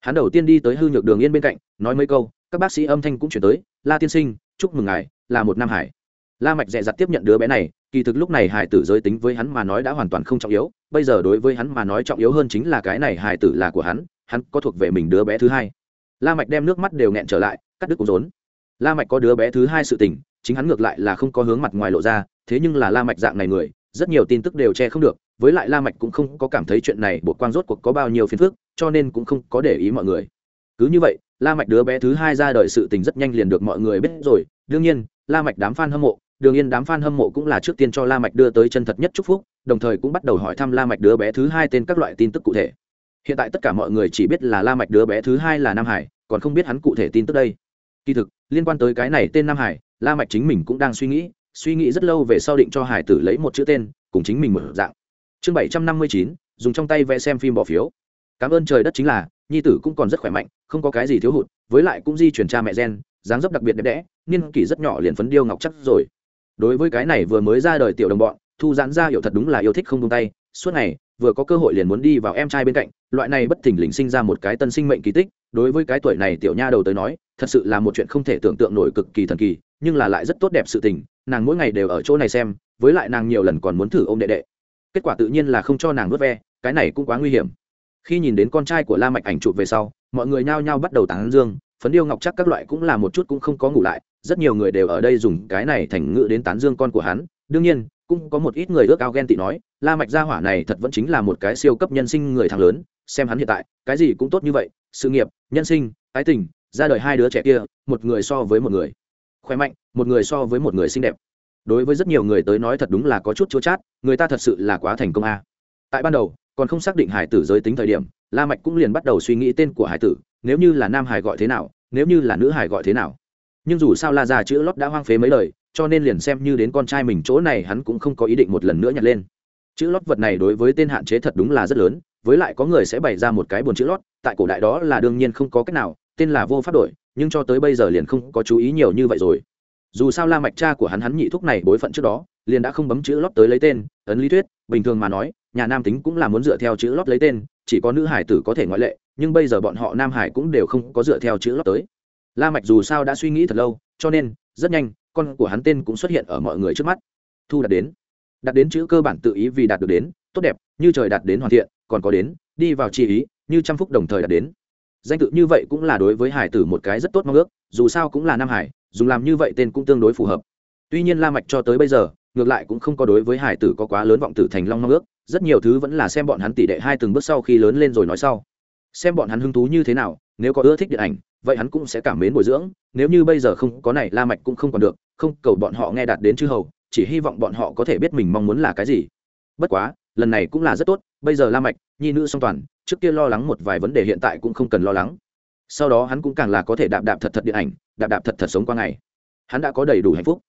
Hắn đầu tiên đi tới hư nhược đường yên bên cạnh, nói mấy câu các bác sĩ âm thanh cũng chuyển tới, la tiên sinh, chúc mừng ngài, là một nam hải. La mạch dè dặt tiếp nhận đứa bé này, kỳ thực lúc này hải tử giới tính với hắn mà nói đã hoàn toàn không trọng yếu, bây giờ đối với hắn mà nói trọng yếu hơn chính là cái này hải tử là của hắn hắn có thuộc về mình đứa bé thứ hai. La mạch đem nước mắt đều nghẹn trở lại, cắt đứt cũng rốn. La mạch có đứa bé thứ hai sự tình, chính hắn ngược lại là không có hướng mặt ngoài lộ ra, thế nhưng là la mạch dạng này người, rất nhiều tin tức đều che không được, với lại la mạch cũng không có cảm thấy chuyện này bộ quang rốt cuộc có bao nhiêu phiền phức, cho nên cũng không có để ý mọi người. Cứ như vậy la mạch đứa bé thứ hai ra đời sự tình rất nhanh liền được mọi người biết rồi. Đương nhiên, la mạch đám fan hâm mộ, đường yên đám fan hâm mộ cũng là trước tiên cho la mạch đưa tới chân thật nhất chúc phúc, đồng thời cũng bắt đầu hỏi thăm la mạch đứa bé thứ hai tên các loại tin tức cụ thể. Hiện tại tất cả mọi người chỉ biết là la mạch đứa bé thứ hai là nam hải, còn không biết hắn cụ thể tin tức đây. Kỳ thực, liên quan tới cái này tên nam hải, la mạch chính mình cũng đang suy nghĩ suy nghĩ rất lâu về sau định cho hải tử lấy một chữ tên, cùng chính mình mở dạng. Chương bảy trăm năm mươi chín, dùng trong tay vẽ xem phim bỏ phiếu. Cảm ơn trời đất chính là nhi tử cũng còn rất khỏe mạnh, không có cái gì thiếu hụt, với lại cũng di chuyển cha mẹ gen, dáng dấp đặc biệt đẹp đẽ, niên kỷ rất nhỏ liền phấn điêu ngọc chắc rồi. Đối với cái này vừa mới ra đời tiểu đồng bọn, thu giãn ra hiểu thật đúng là yêu thích không tung tay, suốt ngày, vừa có cơ hội liền muốn đi vào em trai bên cạnh, loại này bất thình lình sinh ra một cái tân sinh mệnh kỳ tích, đối với cái tuổi này tiểu nha đầu tới nói, thật sự là một chuyện không thể tưởng tượng nổi cực kỳ thần kỳ, nhưng là lại rất tốt đẹp sự tình, nàng mỗi ngày đều ở chỗ này xem, với lại nàng nhiều lần còn muốn thử ôm đệ đệ. Kết quả tự nhiên là không cho nàng vớt ve, cái này cũng quá nguy hiểm khi nhìn đến con trai của la mạch ảnh chụp về sau, mọi người nhao nhao bắt đầu tán dương, phấn điêu ngọc chắc các loại cũng là một chút cũng không có ngủ lại, rất nhiều người đều ở đây dùng cái này thành ngữ đến tán dương con của hắn. Đương nhiên, cũng có một ít người ước ao ghen tị nói, la mạch gia hỏa này thật vẫn chính là một cái siêu cấp nhân sinh người thằng lớn, xem hắn hiện tại, cái gì cũng tốt như vậy, sự nghiệp, nhân sinh, ái tình, ra đời hai đứa trẻ kia, một người so với một người. Khỏe mạnh, một người so với một người xinh đẹp. Đối với rất nhiều người tới nói thật đúng là có chút chua chát, người ta thật sự là quá thành công a. Tại ban đầu còn không xác định hải tử giới tính thời điểm, la mạch cũng liền bắt đầu suy nghĩ tên của hải tử, nếu như là nam hải gọi thế nào, nếu như là nữ hải gọi thế nào. Nhưng dù sao la ra chữ lót đã hoang phế mấy lời cho nên liền xem như đến con trai mình chỗ này hắn cũng không có ý định một lần nữa nhặt lên. Chữ lót vật này đối với tên hạn chế thật đúng là rất lớn, với lại có người sẽ bày ra một cái buồn chữ lót, tại cổ đại đó là đương nhiên không có cách nào, tên là vô pháp đổi, nhưng cho tới bây giờ liền không có chú ý nhiều như vậy rồi. Dù sao la mạch cha của hắn hắn nhị thúc này bối phận trước đó, liền đã không bấm chữ lót tới lấy tên, ấn lý thuyết, bình thường mà nói nhà nam tính cũng là muốn dựa theo chữ lót lấy tên, chỉ có nữ hải tử có thể ngoại lệ, nhưng bây giờ bọn họ nam hải cũng đều không có dựa theo chữ lót tới. La mạch dù sao đã suy nghĩ thật lâu, cho nên, rất nhanh, con của hắn tên cũng xuất hiện ở mọi người trước mắt. Thu đạt đến. Đạt đến chữ cơ bản tự ý vì đạt được đến, tốt đẹp, như trời đạt đến hoàn thiện, còn có đến, đi vào chi ý, như trăm phúc đồng thời đạt đến. Danh tự như vậy cũng là đối với hải tử một cái rất tốt mong ước, dù sao cũng là nam hải, dùng làm như vậy tên cũng tương đối phù hợp. Tuy nhiên la mạch cho tới bây giờ, ngược lại cũng không có đối với hải tử có quá lớn vọng tử thành long mong ước rất nhiều thứ vẫn là xem bọn hắn tỷ đệ hai từng bước sau khi lớn lên rồi nói sau. Xem bọn hắn hứng thú như thế nào, nếu có ưa thích điện ảnh, vậy hắn cũng sẽ cảm mến bồi dưỡng, nếu như bây giờ không có này, la mạch cũng không còn được, không cầu bọn họ nghe đạt đến chư hầu, chỉ hy vọng bọn họ có thể biết mình mong muốn là cái gì. Bất quá, lần này cũng là rất tốt, bây giờ la mạch, nhi nữ song toàn, trước kia lo lắng một vài vấn đề hiện tại cũng không cần lo lắng. Sau đó hắn cũng càng là có thể đạp đạp thật thật điện ảnh, đạp đạp thật thật sống qua ngày. Hắn đã có đầy đủ hạnh phúc.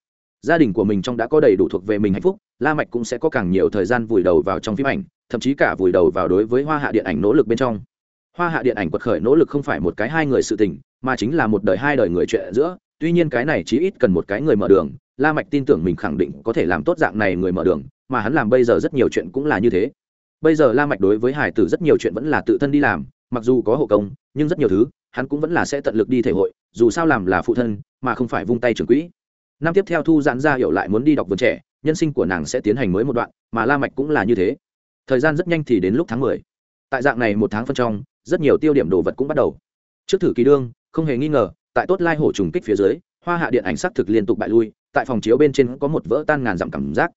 Gia đình của mình trong đã có đầy đủ thuộc về mình hạnh phúc la mạch cũng sẽ có càng nhiều thời gian vùi đầu vào trong phim ảnh, thậm chí cả vùi đầu vào đối với hoa hạ điện ảnh nỗ lực bên trong. Hoa hạ điện ảnh quật khởi nỗ lực không phải một cái hai người sự tình, mà chính là một đời hai đời người chuyện giữa, tuy nhiên cái này chí ít cần một cái người mở đường, la mạch tin tưởng mình khẳng định có thể làm tốt dạng này người mở đường, mà hắn làm bây giờ rất nhiều chuyện cũng là như thế. Bây giờ la mạch đối với hải tử rất nhiều chuyện vẫn là tự thân đi làm, mặc dù có hộ công, nhưng rất nhiều thứ, hắn cũng vẫn là sẽ tận lực đi thể hội, dù sao làm là phụ thân, mà không phải vung tay trưởng quỹ. Năm tiếp theo thu giãn ra hiểu lại muốn đi đọc vườn trẻ nhân sinh của nàng sẽ tiến hành mới một đoạn, mà la mạch cũng là như thế. Thời gian rất nhanh thì đến lúc tháng mười. tại dạng này một tháng phân trong, rất nhiều tiêu điểm đồ vật cũng bắt đầu. Trước thử kỳ đương, không hề nghi ngờ, tại tốt lai hổ trùng kích phía dưới, hoa hạ điện ảnh sắc thực liên tục bại lui, tại phòng chiếu bên trên có một vỡ tan ngàn dặm cảm giác.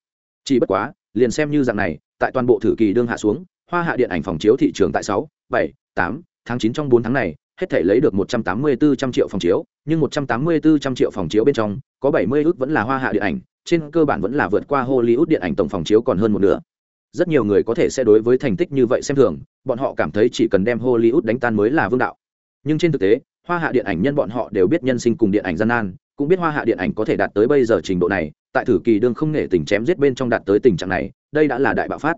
Chỉ bất quá, liền xem như dạng này, tại toàn bộ thử kỳ đương hạ xuống, hoa hạ điện ảnh phòng chiếu thị trường tại sáu, bảy, tám, tháng chín trong bốn tháng này, hết thể lấy được một trăm tám mươi bốn trăm triệu phòng chiếu, nhưng một trăm tám mươi bốn trăm triệu phòng chiếu bên trong, có bảy mươi ước vẫn là hoa hạ điện ảnh trên cơ bản vẫn là vượt qua hollywood điện ảnh tổng phòng chiếu còn hơn một nửa. Rất nhiều người có thể sẽ đối với thành tích như vậy xem thường, bọn họ cảm thấy chỉ cần đem hollywood đánh tan mới là vương đạo. Nhưng trên thực tế, hoa hạ điện ảnh nhân bọn họ đều biết nhân sinh cùng điện ảnh gian nan, cũng biết hoa hạ điện ảnh có thể đạt tới bây giờ trình độ này, tại thử kỳ đương không nể tình chém giết bên trong đạt tới tình trạng này, đây đã là đại bạo phát.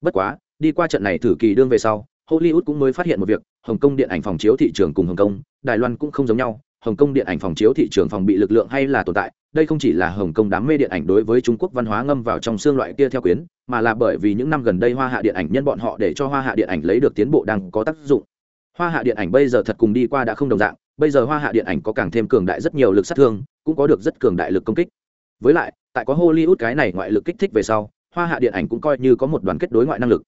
Bất quá, đi qua trận này thử kỳ đương về sau, hollywood cũng mới phát hiện một việc, hồng kông điện ảnh phòng chiếu thị trường cùng hồng kông, đài loan cũng không giống nhau, hồng kông điện ảnh phòng chiếu thị trường phòng bị lực lượng hay là tồn tại đây không chỉ là hồng kông đám mê điện ảnh đối với trung quốc văn hóa ngâm vào trong xương loại kia theo quyến, mà là bởi vì những năm gần đây hoa hạ điện ảnh nhân bọn họ để cho hoa hạ điện ảnh lấy được tiến bộ đang có tác dụng. Hoa hạ điện ảnh bây giờ thật cùng đi qua đã không đồng dạng, bây giờ hoa hạ điện ảnh có càng thêm cường đại rất nhiều lực sát thương, cũng có được rất cường đại lực công kích. Với lại, tại có hollywood cái này ngoại lực kích thích về sau, hoa hạ điện ảnh cũng coi như có một đoàn kết đối ngoại năng lực.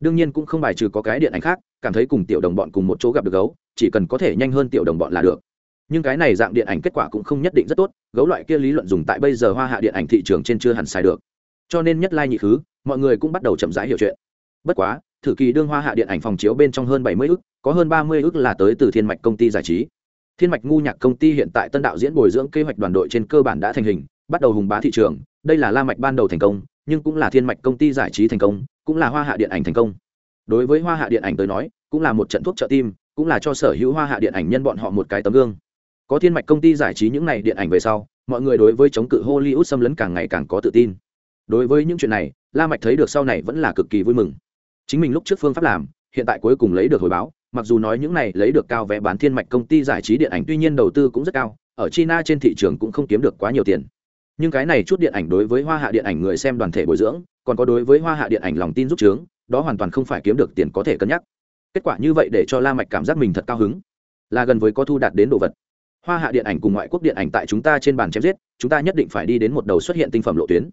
Đương nhiên cũng không bài trừ có cái điện ảnh khác, cảm thấy cùng tiểu đồng bọn cùng một chỗ gặp được gấu, chỉ cần có thể nhanh hơn tiểu đồng bọn là được nhưng cái này dạng điện ảnh kết quả cũng không nhất định rất tốt, gấu loại kia lý luận dùng tại bây giờ hoa hạ điện ảnh thị trường trên chưa hẳn xài được. Cho nên nhất lai nhị khứ, mọi người cũng bắt đầu chậm rãi hiểu chuyện. Bất quá, thử kỳ đương hoa hạ điện ảnh phòng chiếu bên trong hơn bảy mươi ước có hơn ba mươi ước là tới từ thiên mạch công ty giải trí. Thiên mạch ngu nhạc công ty hiện tại tân đạo diễn bồi dưỡng kế hoạch đoàn đội trên cơ bản đã thành hình, bắt đầu hùng bá thị trường. Đây là la mạch ban đầu thành công, nhưng cũng là thiên mạch công ty giải trí thành công, cũng là hoa hạ điện ảnh thành công. Đối với hoa hạ điện ảnh tới nói, cũng là một trận thuốc trợ tim, cũng là cho sở hữu hoa hạ điện ảnh nhân bọn họ một cái tấm gương có thiên mạch công ty giải trí những này điện ảnh về sau, mọi người đối với chống cự hollywood xâm lấn càng ngày càng có tự tin. Đối với những chuyện này, la mạch thấy được sau này vẫn là cực kỳ vui mừng. Chính mình lúc trước phương pháp làm, hiện tại cuối cùng lấy được hồi báo, mặc dù nói những này lấy được cao vé bán thiên mạch công ty giải trí điện ảnh, tuy nhiên đầu tư cũng rất cao, ở china trên thị trường cũng không kiếm được quá nhiều tiền. Nhưng cái này chút điện ảnh đối với hoa hạ điện ảnh người xem đoàn thể bồi dưỡng, còn có đối với hoa hạ điện ảnh lòng tin giúp trướng đó hoàn toàn không phải kiếm được tiền có thể cân nhắc. Kết quả như vậy để cho la mạch cảm giác mình thật cao hứng. Là gần với có thu đạt đến đồ vật hoa hạ điện ảnh cùng ngoại quốc điện ảnh tại chúng ta trên bàn chém giết, chúng ta nhất định phải đi đến một đầu xuất hiện tinh phẩm lộ tuyến.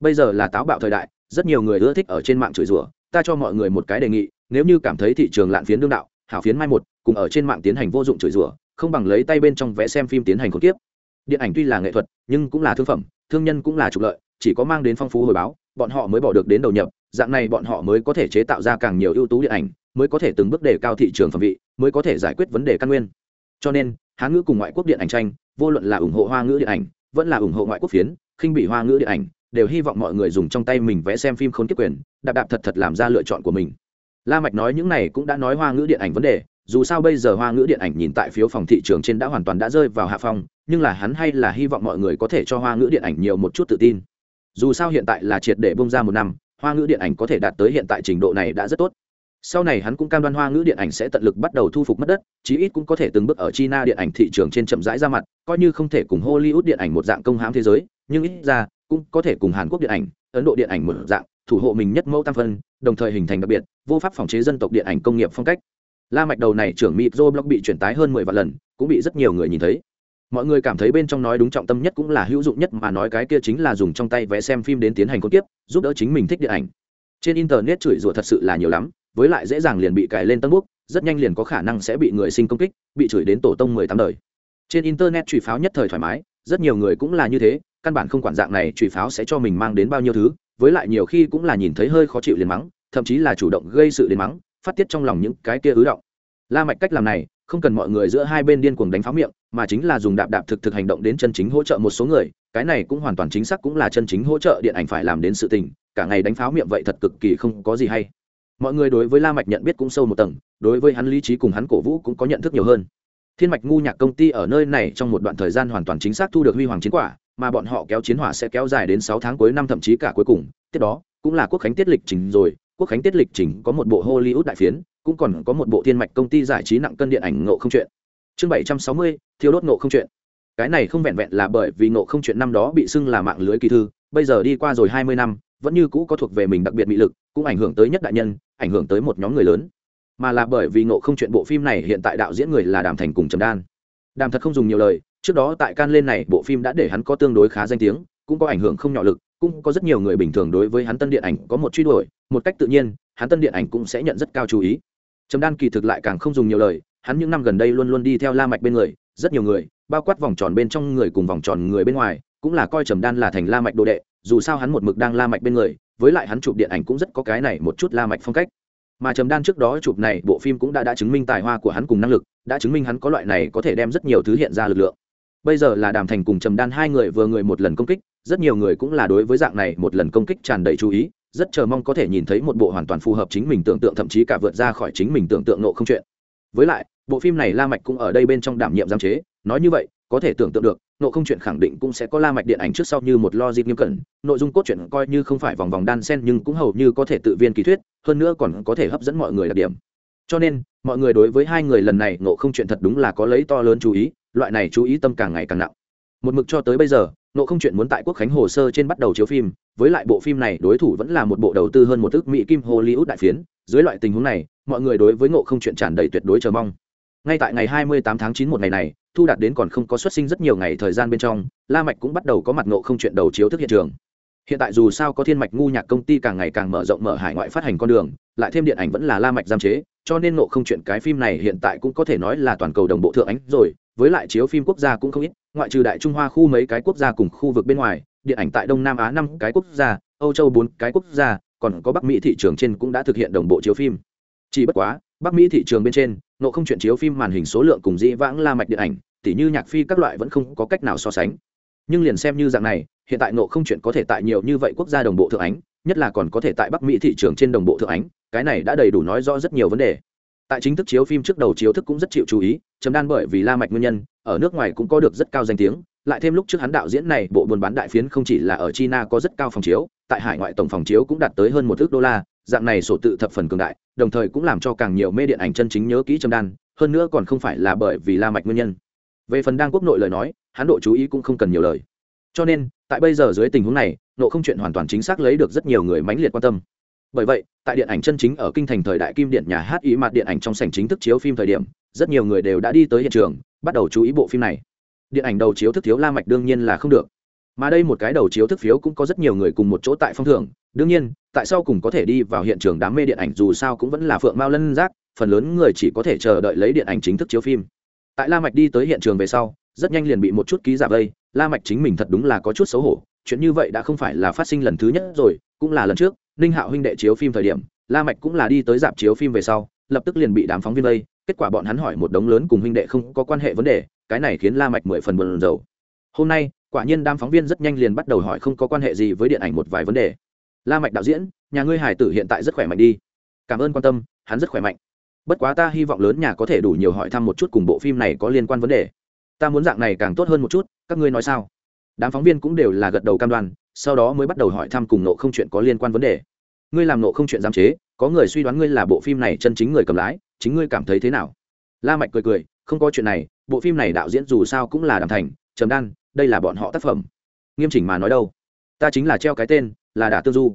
Bây giờ là táo bạo thời đại, rất nhiều người ưa thích ở trên mạng chửi rủa, ta cho mọi người một cái đề nghị, nếu như cảm thấy thị trường lạn phiến đương đạo, hảo phiến mai một, cùng ở trên mạng tiến hành vô dụng chửi rủa, không bằng lấy tay bên trong vẽ xem phim tiến hành khốn kiếp. Điện ảnh tuy là nghệ thuật, nhưng cũng là thương phẩm, thương nhân cũng là trục lợi, chỉ có mang đến phong phú hồi báo, bọn họ mới bỏ được đến đầu nhập, dạng này bọn họ mới có thể chế tạo ra càng nhiều ưu tú điện ảnh, mới có thể từng bước đề cao thị trường phẩm vị, mới có thể giải quyết vấn đề căn nguyên cho nên, hán ngữ cùng ngoại quốc điện ảnh tranh, vô luận là ủng hộ hoa ngữ điện ảnh, vẫn là ủng hộ ngoại quốc phiến, khinh bị hoa ngữ điện ảnh, đều hy vọng mọi người dùng trong tay mình vẽ xem phim khốn kiếp quyền, đạp đạp thật thật làm ra lựa chọn của mình. La mạch nói những này cũng đã nói hoa ngữ điện ảnh vấn đề, dù sao bây giờ hoa ngữ điện ảnh nhìn tại phiếu phòng thị trường trên đã hoàn toàn đã rơi vào hạ phong, nhưng là hắn hay là hy vọng mọi người có thể cho hoa ngữ điện ảnh nhiều một chút tự tin. Dù sao hiện tại là triệt để bông ra một năm, hoa ngữ điện ảnh có thể đạt tới hiện tại trình độ này đã rất tốt sau này hắn cũng cam đoan hoa ngữ điện ảnh sẽ tận lực bắt đầu thu phục mất đất, chí ít cũng có thể từng bước ở china điện ảnh thị trường trên chậm rãi ra mặt, coi như không thể cùng hollywood điện ảnh một dạng công hãm thế giới, nhưng ít ra, cũng có thể cùng hàn quốc điện ảnh, ấn độ điện ảnh một dạng, thủ hộ mình nhất mẫu tam phân, đồng thời hình thành đặc biệt, vô pháp phòng chế dân tộc điện ảnh công nghiệp phong cách. La mạch đầu này trưởng mịp blog bị chuyển tái hơn mười vạn lần, cũng bị rất nhiều người nhìn thấy. Mọi người cảm thấy bên trong nói đúng trọng tâm nhất cũng là hữu dụng nhất mà nói cái kia chính là dùng trong tay vẽ xem phim đến tiến hành cốt tiếp, giúp đỡ chính mình thích điện ảnh. Trên internet chửi rủa thật sự là nhiều lắm với lại dễ dàng liền bị cài lên tân bút, rất nhanh liền có khả năng sẽ bị người sinh công kích, bị chửi đến tổ tông mười tám đời. Trên internet chửi pháo nhất thời thoải mái, rất nhiều người cũng là như thế, căn bản không quản dạng này chửi pháo sẽ cho mình mang đến bao nhiêu thứ, với lại nhiều khi cũng là nhìn thấy hơi khó chịu liền mắng, thậm chí là chủ động gây sự đến mắng, phát tiết trong lòng những cái kia ứ động. La mạch cách làm này, không cần mọi người giữa hai bên điên cuồng đánh pháo miệng, mà chính là dùng đạp đạp thực thực hành động đến chân chính hỗ trợ một số người, cái này cũng hoàn toàn chính xác cũng là chân chính hỗ trợ điện ảnh phải làm đến sự tình, cả ngày đánh pháo miệng vậy thật cực kỳ không có gì hay mọi người đối với la mạch nhận biết cũng sâu một tầng, đối với hắn lý trí cùng hắn cổ vũ cũng có nhận thức nhiều hơn. Thiên mạch ngu nhạc công ty ở nơi này trong một đoạn thời gian hoàn toàn chính xác thu được huy hoàng chiến quả, mà bọn họ kéo chiến hỏa sẽ kéo dài đến sáu tháng cuối năm thậm chí cả cuối cùng. Tiếp đó, cũng là quốc khánh tiết lịch trình rồi, quốc khánh tiết lịch trình có một bộ hollywood đại phiến, cũng còn có một bộ thiên mạch công ty giải trí nặng cân điện ảnh ngộ không chuyện. Chương bảy trăm sáu mươi, thiêu đốt ngộ không chuyện. Cái này không vẹn vẹn là bởi vì ngộ không chuyện năm đó bị xưng là mạng lưới kỳ thư, bây giờ đi qua rồi hai mươi năm vẫn như cũ có thuộc về mình đặc biệt mị lực, cũng ảnh hưởng tới nhất đại nhân, ảnh hưởng tới một nhóm người lớn. Mà là bởi vì ngộ không chuyện bộ phim này hiện tại đạo diễn người là đàm thành cùng trầm đan. Đàm thật không dùng nhiều lời, trước đó tại can lên này bộ phim đã để hắn có tương đối khá danh tiếng, cũng có ảnh hưởng không nhỏ lực, cũng có rất nhiều người bình thường đối với hắn tân điện ảnh có một truy đuổi, một cách tự nhiên, hắn tân điện ảnh cũng sẽ nhận rất cao chú ý. Trầm đan kỳ thực lại càng không dùng nhiều lời, hắn những năm gần đây luôn luôn đi theo la mạch bên người, rất nhiều người, bao quát vòng tròn bên trong người cùng vòng tròn người bên ngoài, cũng là coi trầm đan là thành la mạch đồ đệ dù sao hắn một mực đang la mạch bên người, với lại hắn chụp điện ảnh cũng rất có cái này một chút la mạch phong cách. Mà trầm đan trước đó chụp này, bộ phim cũng đã đã chứng minh tài hoa của hắn cùng năng lực, đã chứng minh hắn có loại này có thể đem rất nhiều thứ hiện ra lực lượng. Bây giờ là đàm thành cùng trầm đan hai người vừa người một lần công kích, rất nhiều người cũng là đối với dạng này một lần công kích tràn đầy chú ý, rất chờ mong có thể nhìn thấy một bộ hoàn toàn phù hợp chính mình tưởng tượng thậm chí cả vượt ra khỏi chính mình tưởng tượng nộ không chuyện. Với lại, bộ phim này la mạch cũng ở đây bên trong đảm nhiệm giám chế, nói như vậy, có thể tưởng tượng được nộ không chuyện khẳng định cũng sẽ có la mạch điện ảnh trước sau như một logic nghiêm cẩn, nội dung cốt truyện coi như không phải vòng vòng đan sen nhưng cũng hầu như có thể tự viên kỳ thuyết, hơn nữa còn có thể hấp dẫn mọi người đặc điểm. Cho nên, mọi người đối với hai người lần này nộ không chuyện thật đúng là có lấy to lớn chú ý, loại này chú ý tâm càng ngày càng nặng. Một mực cho tới bây giờ, nộ không chuyện muốn tại quốc khánh hồ sơ trên bắt đầu chiếu phim, với lại bộ phim này đối thủ vẫn là một bộ đầu tư hơn một ước mỹ kim hollywood đại phiến, dưới loại tình huống này, mọi người đối với ngộ không chuyện tràn đầy tuyệt đối chờ mong. Ngay tại ngày 28 tháng 9 một ngày này thu đạt đến còn không có xuất sinh rất nhiều ngày thời gian bên trong, la mạch cũng bắt đầu có mặt ngộ không chuyện đầu chiếu thức hiện trường. Hiện tại dù sao có thiên mạch ngu nhạc công ty càng ngày càng mở rộng mở hải ngoại phát hành con đường, lại thêm điện ảnh vẫn là la mạch giam chế, cho nên ngộ không chuyện cái phim này hiện tại cũng có thể nói là toàn cầu đồng bộ thượng ánh rồi, với lại chiếu phim quốc gia cũng không ít, ngoại trừ đại trung hoa khu mấy cái quốc gia cùng khu vực bên ngoài, điện ảnh tại đông nam á năm cái quốc gia, âu châu bốn cái quốc gia, còn có bắc mỹ thị trường trên cũng đã thực hiện đồng bộ chiếu phim. Chỉ bất quá, bắc mỹ thị trường bên trên nộ không chuyện chiếu phim màn hình số lượng cùng dĩ vãng la mạch điện ảnh, tỉ như nhạc phi các loại vẫn không có cách nào so sánh. Nhưng liền xem như dạng này, hiện tại nộ không chuyện có thể tại nhiều như vậy quốc gia đồng bộ thượng ánh, nhất là còn có thể tại bắc mỹ thị trường trên đồng bộ thượng ánh, cái này đã đầy đủ nói rõ rất nhiều vấn đề. Tại chính thức chiếu phim trước đầu chiếu thức cũng rất chịu chú ý, chấm đan bởi vì la mạch nguyên nhân, ở nước ngoài cũng có được rất cao danh tiếng, lại thêm lúc trước hắn đạo diễn này bộ buôn bán đại phiến không chỉ là ở china có rất cao phòng chiếu, tại hải ngoại tổng phòng chiếu cũng đạt tới hơn một ước đô la dạng này sổ tự thập phần cường đại, đồng thời cũng làm cho càng nhiều mê điện ảnh chân chính nhớ kỹ trầm đan, hơn nữa còn không phải là bởi vì la mạch nguyên nhân. Về phần đang quốc nội lời nói, hắn độ chú ý cũng không cần nhiều lời. Cho nên, tại bây giờ dưới tình huống này, nộ không chuyện hoàn toàn chính xác lấy được rất nhiều người mãnh liệt quan tâm. Bởi vậy, tại điện ảnh chân chính ở kinh thành thời đại kim điện nhà hát ý mặt điện ảnh trong sảnh chính thức chiếu phim thời điểm, rất nhiều người đều đã đi tới hiện trường, bắt đầu chú ý bộ phim này. Điện ảnh đầu chiếu thức thiếu la mạch đương nhiên là không được. Mà đây một cái đầu chiếu thức phiếu cũng có rất nhiều người cùng một chỗ tại phong thưởng đương nhiên, tại sao cùng có thể đi vào hiện trường đám mê điện ảnh dù sao cũng vẫn là phượng mao lân giác, phần lớn người chỉ có thể chờ đợi lấy điện ảnh chính thức chiếu phim. Tại la mạch đi tới hiện trường về sau, rất nhanh liền bị một chút ký giả vây, la mạch chính mình thật đúng là có chút xấu hổ, chuyện như vậy đã không phải là phát sinh lần thứ nhất rồi, cũng là lần trước, ninh hạo huynh đệ chiếu phim thời điểm, la mạch cũng là đi tới dạp chiếu phim về sau, lập tức liền bị đám phóng viên vây, kết quả bọn hắn hỏi một đống lớn cùng huynh đệ không có quan hệ vấn đề, cái này khiến la mạch mười phần buồn rầu. Hôm nay, quả nhiên đám phóng viên rất nhanh liền bắt đầu hỏi không có quan hệ gì với điện ảnh một vài vấn đề la mạch đạo diễn, nhà ngươi hải tử hiện tại rất khỏe mạnh đi. Cảm ơn quan tâm, hắn rất khỏe mạnh. Bất quá ta hy vọng lớn nhà có thể đủ nhiều hỏi thăm một chút cùng bộ phim này có liên quan vấn đề. Ta muốn dạng này càng tốt hơn một chút, các ngươi nói sao? Đám phóng viên cũng đều là gật đầu cam đoan, sau đó mới bắt đầu hỏi thăm cùng nộ không chuyện có liên quan vấn đề. Ngươi làm nộ không chuyện giám chế, có người suy đoán ngươi là bộ phim này chân chính người cầm lái, chính ngươi cảm thấy thế nào? La mạch cười cười, không có chuyện này, bộ phim này đạo diễn dù sao cũng là đàm thành, trầm đan, đây là bọn họ tác phẩm. Nghiêm chỉnh mà nói đâu? Ta chính là treo cái tên là đả tương du.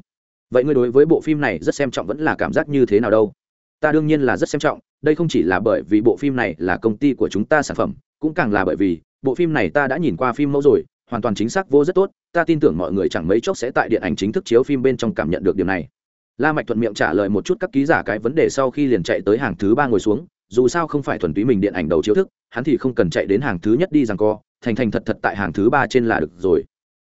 Vậy ngươi đối với bộ phim này rất xem trọng vẫn là cảm giác như thế nào đâu? Ta đương nhiên là rất xem trọng, đây không chỉ là bởi vì bộ phim này là công ty của chúng ta sản phẩm, cũng càng là bởi vì bộ phim này ta đã nhìn qua phim mẫu rồi, hoàn toàn chính xác vô rất tốt, ta tin tưởng mọi người chẳng mấy chốc sẽ tại điện ảnh chính thức chiếu phim bên trong cảm nhận được điều này. La mạch thuận miệng trả lời một chút các ký giả cái vấn đề sau khi liền chạy tới hàng thứ ba ngồi xuống, dù sao không phải thuần túy mình điện ảnh đầu chiếu thức, hắn thì không cần chạy đến hàng thứ nhất đi rằng co, thành thành thật thật tại hàng thứ ba trên là được rồi.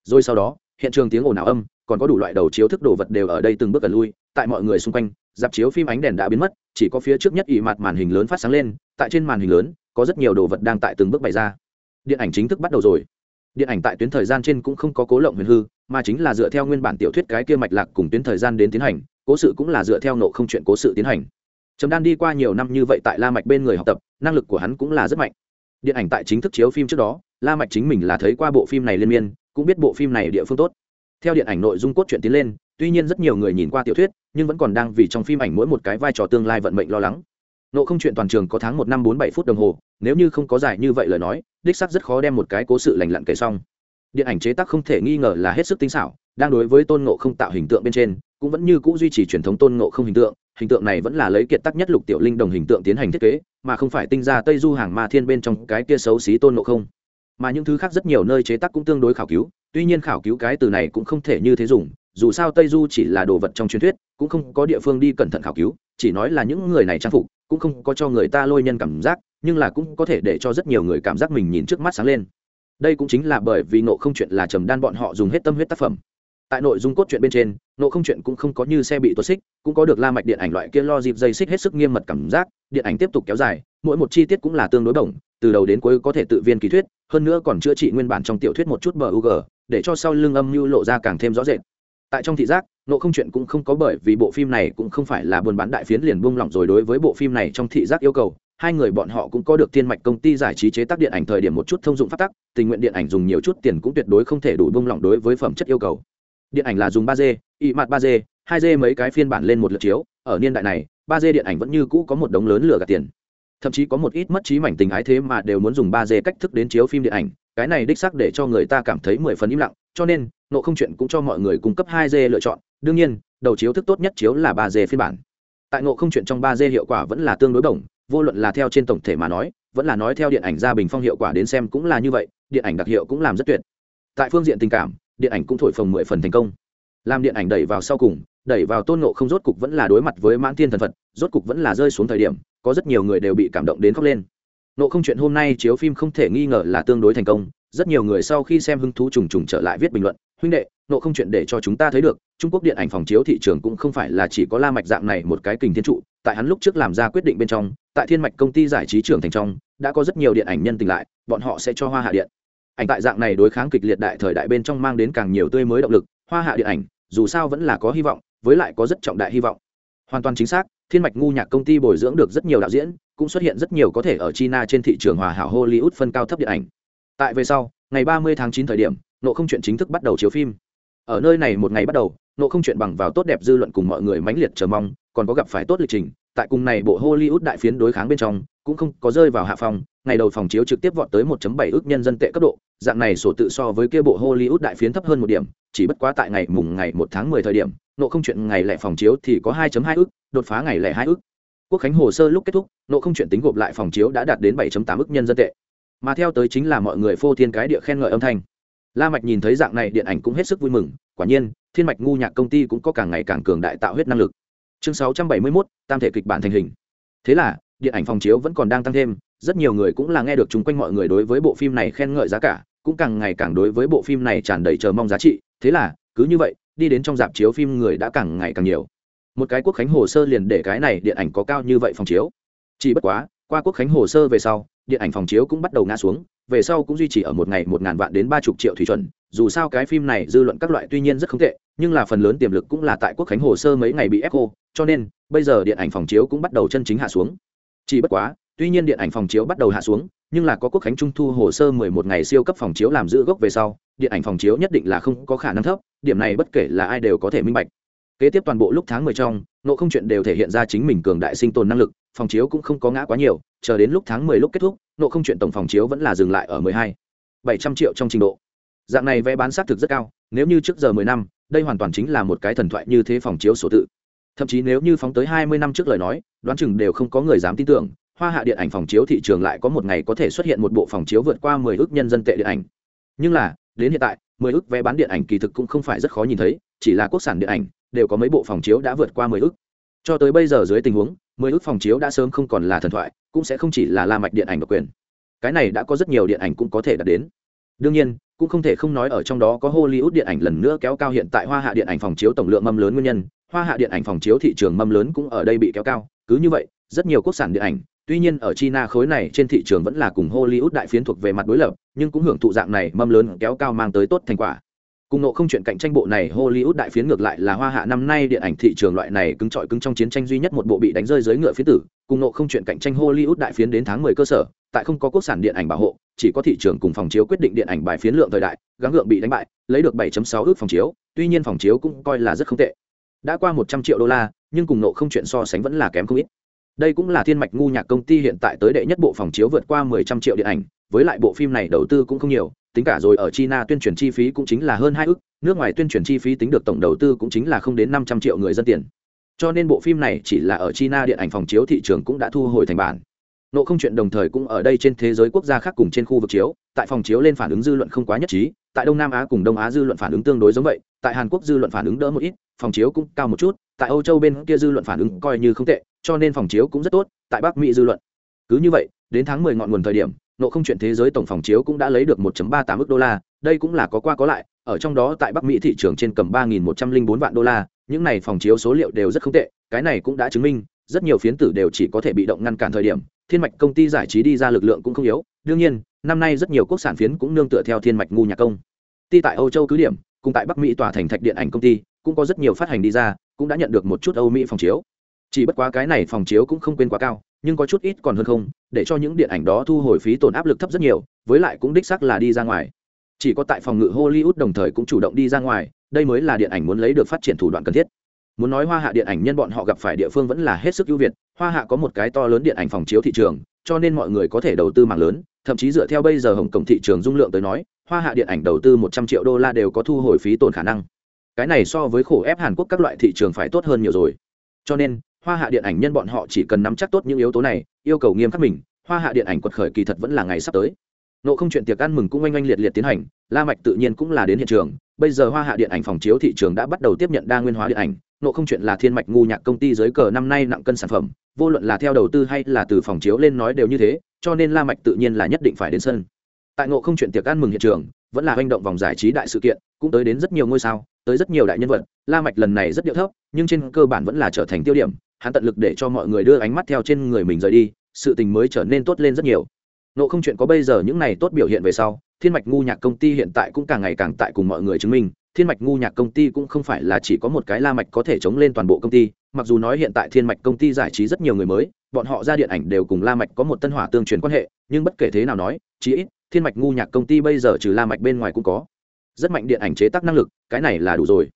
Rồi sau đó, hiện trường tiếng ồn ào âm còn có đủ loại đầu chiếu thức đồ vật đều ở đây từng bước gần lui, tại mọi người xung quanh, dạp chiếu phim ánh đèn đã biến mất, chỉ có phía trước nhất ỵ mặt màn hình lớn phát sáng lên, tại trên màn hình lớn, có rất nhiều đồ vật đang tại từng bước bày ra. Điện ảnh chính thức bắt đầu rồi. Điện ảnh tại tuyến thời gian trên cũng không có cố lộng huyền hư, mà chính là dựa theo nguyên bản tiểu thuyết cái kia mạch lạc cùng tuyến thời gian đến tiến hành, cố sự cũng là dựa theo nộ không chuyện cố sự tiến hành. Trầm đan đi qua nhiều năm như vậy tại la mạch bên người học tập, năng lực của hắn cũng là rất mạnh. Điện ảnh tại chính thức chiếu phim trước đó, la mạch chính mình là thấy qua bộ phim này liên miên, cũng biết bộ phim này địa phương tốt theo điện ảnh nội dung cốt truyện tiến lên, tuy nhiên rất nhiều người nhìn qua tiểu thuyết, nhưng vẫn còn đang vì trong phim ảnh mỗi một cái vai trò tương lai vận mệnh lo lắng. Nộ không chuyện toàn trường có tháng một năm bốn bảy phút đồng hồ, nếu như không có giải như vậy lời nói, đích sắc rất khó đem một cái cố sự lành lặn kể xong. Điện ảnh chế tác không thể nghi ngờ là hết sức tinh xảo, đang đối với tôn ngộ không tạo hình tượng bên trên, cũng vẫn như cũ duy trì truyền thống tôn ngộ không hình tượng hình tượng này vẫn là lấy kiệt tác nhất lục tiểu linh đồng hình tượng tiến hành thiết kế, mà không phải tinh ra tây du hàng ma thiên bên trong cái kia xấu xí tôn ngộ không. Mà những thứ khác rất nhiều nơi chế tác cũng tương đối khảo cứu tuy nhiên khảo cứu cái từ này cũng không thể như thế dùng, dù sao tây du chỉ là đồ vật trong truyền thuyết, cũng không có địa phương đi cẩn thận khảo cứu, chỉ nói là những người này trang phục, cũng không có cho người ta lôi nhân cảm giác, nhưng là cũng có thể để cho rất nhiều người cảm giác mình nhìn trước mắt sáng lên. Đây cũng chính là bởi vì nộ không chuyện là trầm đan bọn họ dùng hết tâm huyết tác phẩm. Tại nội dung cốt truyện bên trên nộ không chuyện cũng không có như xe bị tuột xích, cũng có được la mạch điện ảnh loại kia lo dịp dây xích hết sức nghiêm mật cảm giác, điện ảnh tiếp tục kéo dài, mỗi một chi tiết cũng là tương đối đồng từ đầu đến cuối có thể tự viên ký thuyết, hơn nữa còn chữa trị nguyên bản trong tiểu thuyết một chút bờ u để cho sau lưng âm mưu lộ ra càng thêm rõ rệt. Tại trong thị giác nộ không chuyện cũng không có bởi vì bộ phim này cũng không phải là buôn bán đại phiến liền buông lỏng rồi đối với bộ phim này trong thị giác yêu cầu. Hai người bọn họ cũng có được thiên mạch công ty giải trí chế tác điện ảnh thời điểm một chút thông dụng phát tắc, tình nguyện điện ảnh dùng nhiều chút tiền cũng tuyệt đối không thể đủ buông lỏng đối với phẩm chất yêu cầu. Điện ảnh là dùng ba d ị mặt ba d, hai d mấy cái phiên bản lên một lượt chiếu, ở niên đại này, ba d điện ảnh vẫn như cũ có một đống lớn lửa gạt tiền. Thậm chí có một ít mất trí mảnh tình ái thế mà đều muốn dùng ba d cách thức đến chiếu phim điện ảnh cái này đích xác để cho người ta cảm thấy mười phần im lặng, cho nên, nộ không chuyện cũng cho mọi người cung cấp hai d lựa chọn, đương nhiên, đầu chiếu thức tốt nhất chiếu là ba d phiên bản. Tại nộ không chuyện trong ba d hiệu quả vẫn là tương đối bổng vô luận là theo trên tổng thể mà nói, vẫn là nói theo điện ảnh gia bình phong hiệu quả đến xem cũng là như vậy, điện ảnh đặc hiệu cũng làm rất tuyệt. Tại phương diện tình cảm, điện ảnh cũng thổi phồng mười phần thành công. Làm điện ảnh đẩy vào sau cùng, đẩy vào tôn nộ không rốt cục vẫn là đối mặt với mãn thiên thần phật, rốt cục vẫn là rơi xuống thời điểm, có rất nhiều người đều bị cảm động đến khóc lên nộ không chuyện hôm nay chiếu phim không thể nghi ngờ là tương đối thành công, rất nhiều người sau khi xem hứng thú trùng trùng trở lại viết bình luận, huynh đệ, nộ không chuyện để cho chúng ta thấy được, trung quốc điện ảnh phòng chiếu thị trường cũng không phải là chỉ có la mạch dạng này một cái kình thiên trụ, tại hắn lúc trước làm ra quyết định bên trong, tại thiên mạch công ty giải trí trường thành trong, đã có rất nhiều điện ảnh nhân tình lại, bọn họ sẽ cho hoa hạ điện. Ảnh tại dạng này đối kháng kịch liệt đại thời đại bên trong mang đến càng nhiều tươi mới động lực, hoa hạ điện ảnh, dù sao vẫn là có hy vọng, với lại có rất trọng đại hy vọng hoàn toàn chính xác, thiên mạch ngu nhạc công ty bồi dưỡng được rất nhiều đạo diễn, cũng xuất hiện rất nhiều có thể ở china trên thị trường hòa hảo hollywood phân cao thấp điện ảnh. Tại về sau, ngày 30 tháng 9 thời điểm nộ không chuyện chính thức bắt đầu chiếu phim. Ở nơi này một ngày bắt đầu nộ không chuyện bằng vào tốt đẹp dư luận cùng mọi người mãnh liệt chờ mong, còn có gặp phải tốt lịch trình, tại cùng này bộ hollywood đại phiến đối kháng bên trong, cũng không có rơi vào hạ phòng ngày đầu phòng chiếu trực tiếp vọt tới 1.7 ước nhân dân tệ cấp độ, dạng này sổ tự so với kia bộ hollywood đại phiến thấp hơn một điểm, chỉ bất quá tại ngày mùng ngày 1 tháng 10 thời điểm nộ không chuyện ngày lẻ phòng chiếu thì có 2.2 ức, đột phá ngày lẻ 2 ức. quốc khánh hồ sơ lúc kết thúc nộ không chuyện tính gộp lại phòng chiếu đã đạt đến 7.8 ức nhân dân tệ. Mà theo tới chính là mọi người phô thiên cái địa khen ngợi âm thanh. La mạch nhìn thấy dạng này điện ảnh cũng hết sức vui mừng quả nhiên thiên mạch ngu nhạc công ty cũng có càng ngày càng cường đại tạo huyết năng lực. Chương 671, tam thể kịch bản thành hình. Thế là điện ảnh phòng chiếu vẫn còn đang tăng thêm rất nhiều người cũng là nghe được chung quanh mọi người đối với bộ phim này khen ngợi giá cả cũng càng ngày càng đối với bộ phim này tràn đầy chờ mong giá trị. Thế là cứ như vậy đi đến trong dạp chiếu phim người đã càng ngày càng nhiều. Một cái quốc khánh hồ sơ liền để cái này điện ảnh có cao như vậy phòng chiếu. Chỉ bất quá, qua quốc khánh hồ sơ về sau, điện ảnh phòng chiếu cũng bắt đầu ngã xuống, về sau cũng duy trì ở một ngày một ngàn vạn đến ba chục triệu thủy chuẩn, dù sao cái phim này dư luận các loại tuy nhiên rất không tệ, nhưng là phần lớn tiềm lực cũng là tại quốc khánh hồ sơ mấy ngày bị ép cho nên, bây giờ điện ảnh phòng chiếu cũng bắt đầu chân chính hạ xuống. Chỉ bất quá tuy nhiên điện ảnh phòng chiếu bắt đầu hạ xuống, nhưng là có quốc khánh trung thu hồ sơ mười một ngày siêu cấp phòng chiếu làm giữ gốc về sau, điện ảnh phòng chiếu nhất định là không có khả năng thấp, điểm này bất kể là ai đều có thể minh bạch. Kế tiếp toàn bộ lúc tháng mười trong nộ không chuyện đều thể hiện ra chính mình cường đại sinh tồn năng lực, phòng chiếu cũng không có ngã quá nhiều, chờ đến lúc tháng mười lúc kết thúc nộ không chuyện tổng phòng chiếu vẫn là dừng lại ở mười hai, bảy trăm triệu trong trình độ. Dạng này vé bán xác thực rất cao, nếu như trước giờ mười năm, đây hoàn toàn chính là một cái thần thoại như thế phòng chiếu sổ tự. Thậm chí nếu như phóng tới hai mươi năm trước lời nói, đoán chừng đều không có người dám tin tưởng hoa hạ điện ảnh phòng chiếu thị trường lại có một ngày có thể xuất hiện một bộ phòng chiếu vượt qua mười ước nhân dân tệ điện ảnh. Nhưng là, đến hiện tại, mười ước vé bán điện ảnh kỳ thực cũng không phải rất khó nhìn thấy, chỉ là quốc sản điện ảnh, đều có mấy bộ phòng chiếu đã vượt qua mười ước. Cho tới bây giờ dưới tình huống, mười ước phòng chiếu đã sớm không còn là thần thoại, cũng sẽ không chỉ là la mạch điện ảnh độc quyền. Cái này đã có rất nhiều điện ảnh cũng có thể đạt đến. Đương nhiên, cũng không thể không nói ở trong đó có hollywood điện ảnh lần nữa kéo cao hiện tại hoa hạ điện ảnh phòng chiếu tổng lượng mâm lớn nguyên nhân. Hoa hạ điện ảnh phòng chiếu thị trường mâm lớn cũng ở đây bị kéo cao. Cứ như vậy, rất nhiều quốc sản điện ảnh tuy nhiên ở china khối này trên thị trường vẫn là cùng hollywood đại phiến thuộc về mặt đối lập, nhưng cũng hưởng thụ dạng này mâm lớn kéo cao mang tới tốt thành quả. Cùng nộ không chuyện cạnh tranh bộ này, hollywood đại phiến ngược lại là hoa hạ năm nay điện ảnh thị trường loại này cứng trọi cứng trong chiến tranh duy nhất một bộ bị đánh rơi dưới ngựa phiến tử. Cùng nộ không chuyện cạnh tranh hollywood đại phiến đến tháng 10 cơ sở, tại không có quốc sản điện ảnh bảo hộ, chỉ có thị trường cùng phòng chiếu quyết định điện ảnh bài phiến lượng thời đại, gắng gượng bị đánh bại, lấy được 7.6 ước phòng chiếu, tuy nhiên phòng chiếu cũng coi là rất không tệ. Đã qua 100 triệu đô la, nhưng cùng nộ không chuyện so sánh vẫn là kém không ít đây cũng là thiên mạch ngu nhạc công ty hiện tại tới đệ nhất bộ phòng chiếu vượt qua 10 trăm triệu điện ảnh, với lại bộ phim này đầu tư cũng không nhiều, tính cả rồi ở china tuyên truyền chi phí cũng chính là hơn hai ước nước ngoài tuyên truyền chi phí tính được tổng đầu tư cũng chính là không đến 500 triệu người dân tiền. Cho nên bộ phim này chỉ là ở china điện ảnh phòng chiếu thị trường cũng đã thu hồi thành bản. Nộ không chuyện đồng thời cũng ở đây trên thế giới quốc gia khác cùng trên khu vực chiếu, tại phòng chiếu lên phản ứng dư luận không quá nhất trí, tại đông nam á cùng đông á dư luận phản ứng tương đối giống vậy, tại hàn quốc dư luận phản ứng đỡ một ít, phòng chiếu cũng cao một chút, tại âu châu bên kia dư luận phản ứng coi như không tệ cho nên phòng chiếu cũng rất tốt, tại bắc mỹ dư luận. Cứ như vậy, đến tháng 10 ngọn nguồn thời điểm, nộ không chuyện thế giới tổng phòng chiếu cũng đã lấy được 1.38 ức đô la, đây cũng là có qua có lại, ở trong đó tại bắc mỹ thị trường trên cầm 3.104 vạn đô la, những này phòng chiếu số liệu đều rất không tệ, cái này cũng đã chứng minh, rất nhiều phiến tử đều chỉ có thể bị động ngăn cản thời điểm, thiên mạch công ty giải trí đi ra lực lượng cũng không yếu, đương nhiên, năm nay rất nhiều quốc sản phiến cũng nương tựa theo thiên mạch ngu nhạc công. Ty tại âu châu cứ điểm, cùng tại bắc mỹ tòa thành thạch điện ảnh công ty, cũng có rất nhiều phát hành đi ra, cũng đã nhận được một chút âu mỹ phòng chiếu chỉ bất quá cái này phòng chiếu cũng không quên quá cao, nhưng có chút ít còn hơn không, để cho những điện ảnh đó thu hồi phí tổn áp lực thấp rất nhiều, với lại cũng đích sắc là đi ra ngoài. Chỉ có tại phòng ngự hollywood đồng thời cũng chủ động đi ra ngoài, đây mới là điện ảnh muốn lấy được phát triển thủ đoạn cần thiết. Muốn nói hoa hạ điện ảnh nhân bọn họ gặp phải địa phương vẫn là hết sức ưu việt, hoa hạ có một cái to lớn điện ảnh phòng chiếu thị trường, cho nên mọi người có thể đầu tư mạng lớn, thậm chí dựa theo bây giờ hồng cổng thị trường dung lượng tới nói, hoa hạ điện ảnh đầu tư một trăm triệu đô la đều có thu hồi phí tổn khả năng. Cái này so với khổ ép hàn quốc các loại thị trường phải tốt hơn nhiều rồi. Cho nên hoa hạ điện ảnh nhân bọn họ chỉ cần nắm chắc tốt những yếu tố này, yêu cầu nghiêm khắc mình, hoa hạ điện ảnh quật khởi kỳ thật vẫn là ngày sắp tới. Nộ không chuyện tiệc ăn mừng cũng oanh oanh liệt liệt tiến hành, la mạch tự nhiên cũng là đến hiện trường, bây giờ hoa hạ điện ảnh phòng chiếu thị trường đã bắt đầu tiếp nhận đa nguyên hóa điện ảnh, nộ không chuyện là thiên mạch ngu nhạc công ty dưới cờ năm nay nặng cân sản phẩm, vô luận là theo đầu tư hay là từ phòng chiếu lên nói đều như thế, cho nên la mạch tự nhiên là nhất định phải đến sân. Tại Nộ không chuyện tiệc ăn mừng hiện trường, vẫn là hành động vòng giải trí đại sự kiện, cũng tới đến rất nhiều ngôi sao, tới rất nhiều đại nhân vật, la mạch lần này rất điệu thấp, nhưng trên cơ bản vẫn là trở thành tiêu điểm hắn tận lực để cho mọi người đưa ánh mắt theo trên người mình rời đi, sự tình mới trở nên tốt lên rất nhiều. Nộ không chuyện có bây giờ những này tốt biểu hiện về sau, thiên mạch ngu nhạc công ty hiện tại cũng càng ngày càng tại cùng mọi người chứng minh, thiên mạch ngu nhạc công ty cũng không phải là chỉ có một cái la mạch có thể chống lên toàn bộ công ty, mặc dù nói hiện tại thiên mạch công ty giải trí rất nhiều người mới, bọn họ ra điện ảnh đều cùng la mạch có một tân hỏa tương truyền quan hệ, nhưng bất kể thế nào nói, chí ít, thiên mạch ngu nhạc công ty bây giờ trừ la mạch bên ngoài cũng có rất mạnh điện ảnh chế tác năng lực, cái này là đủ rồi.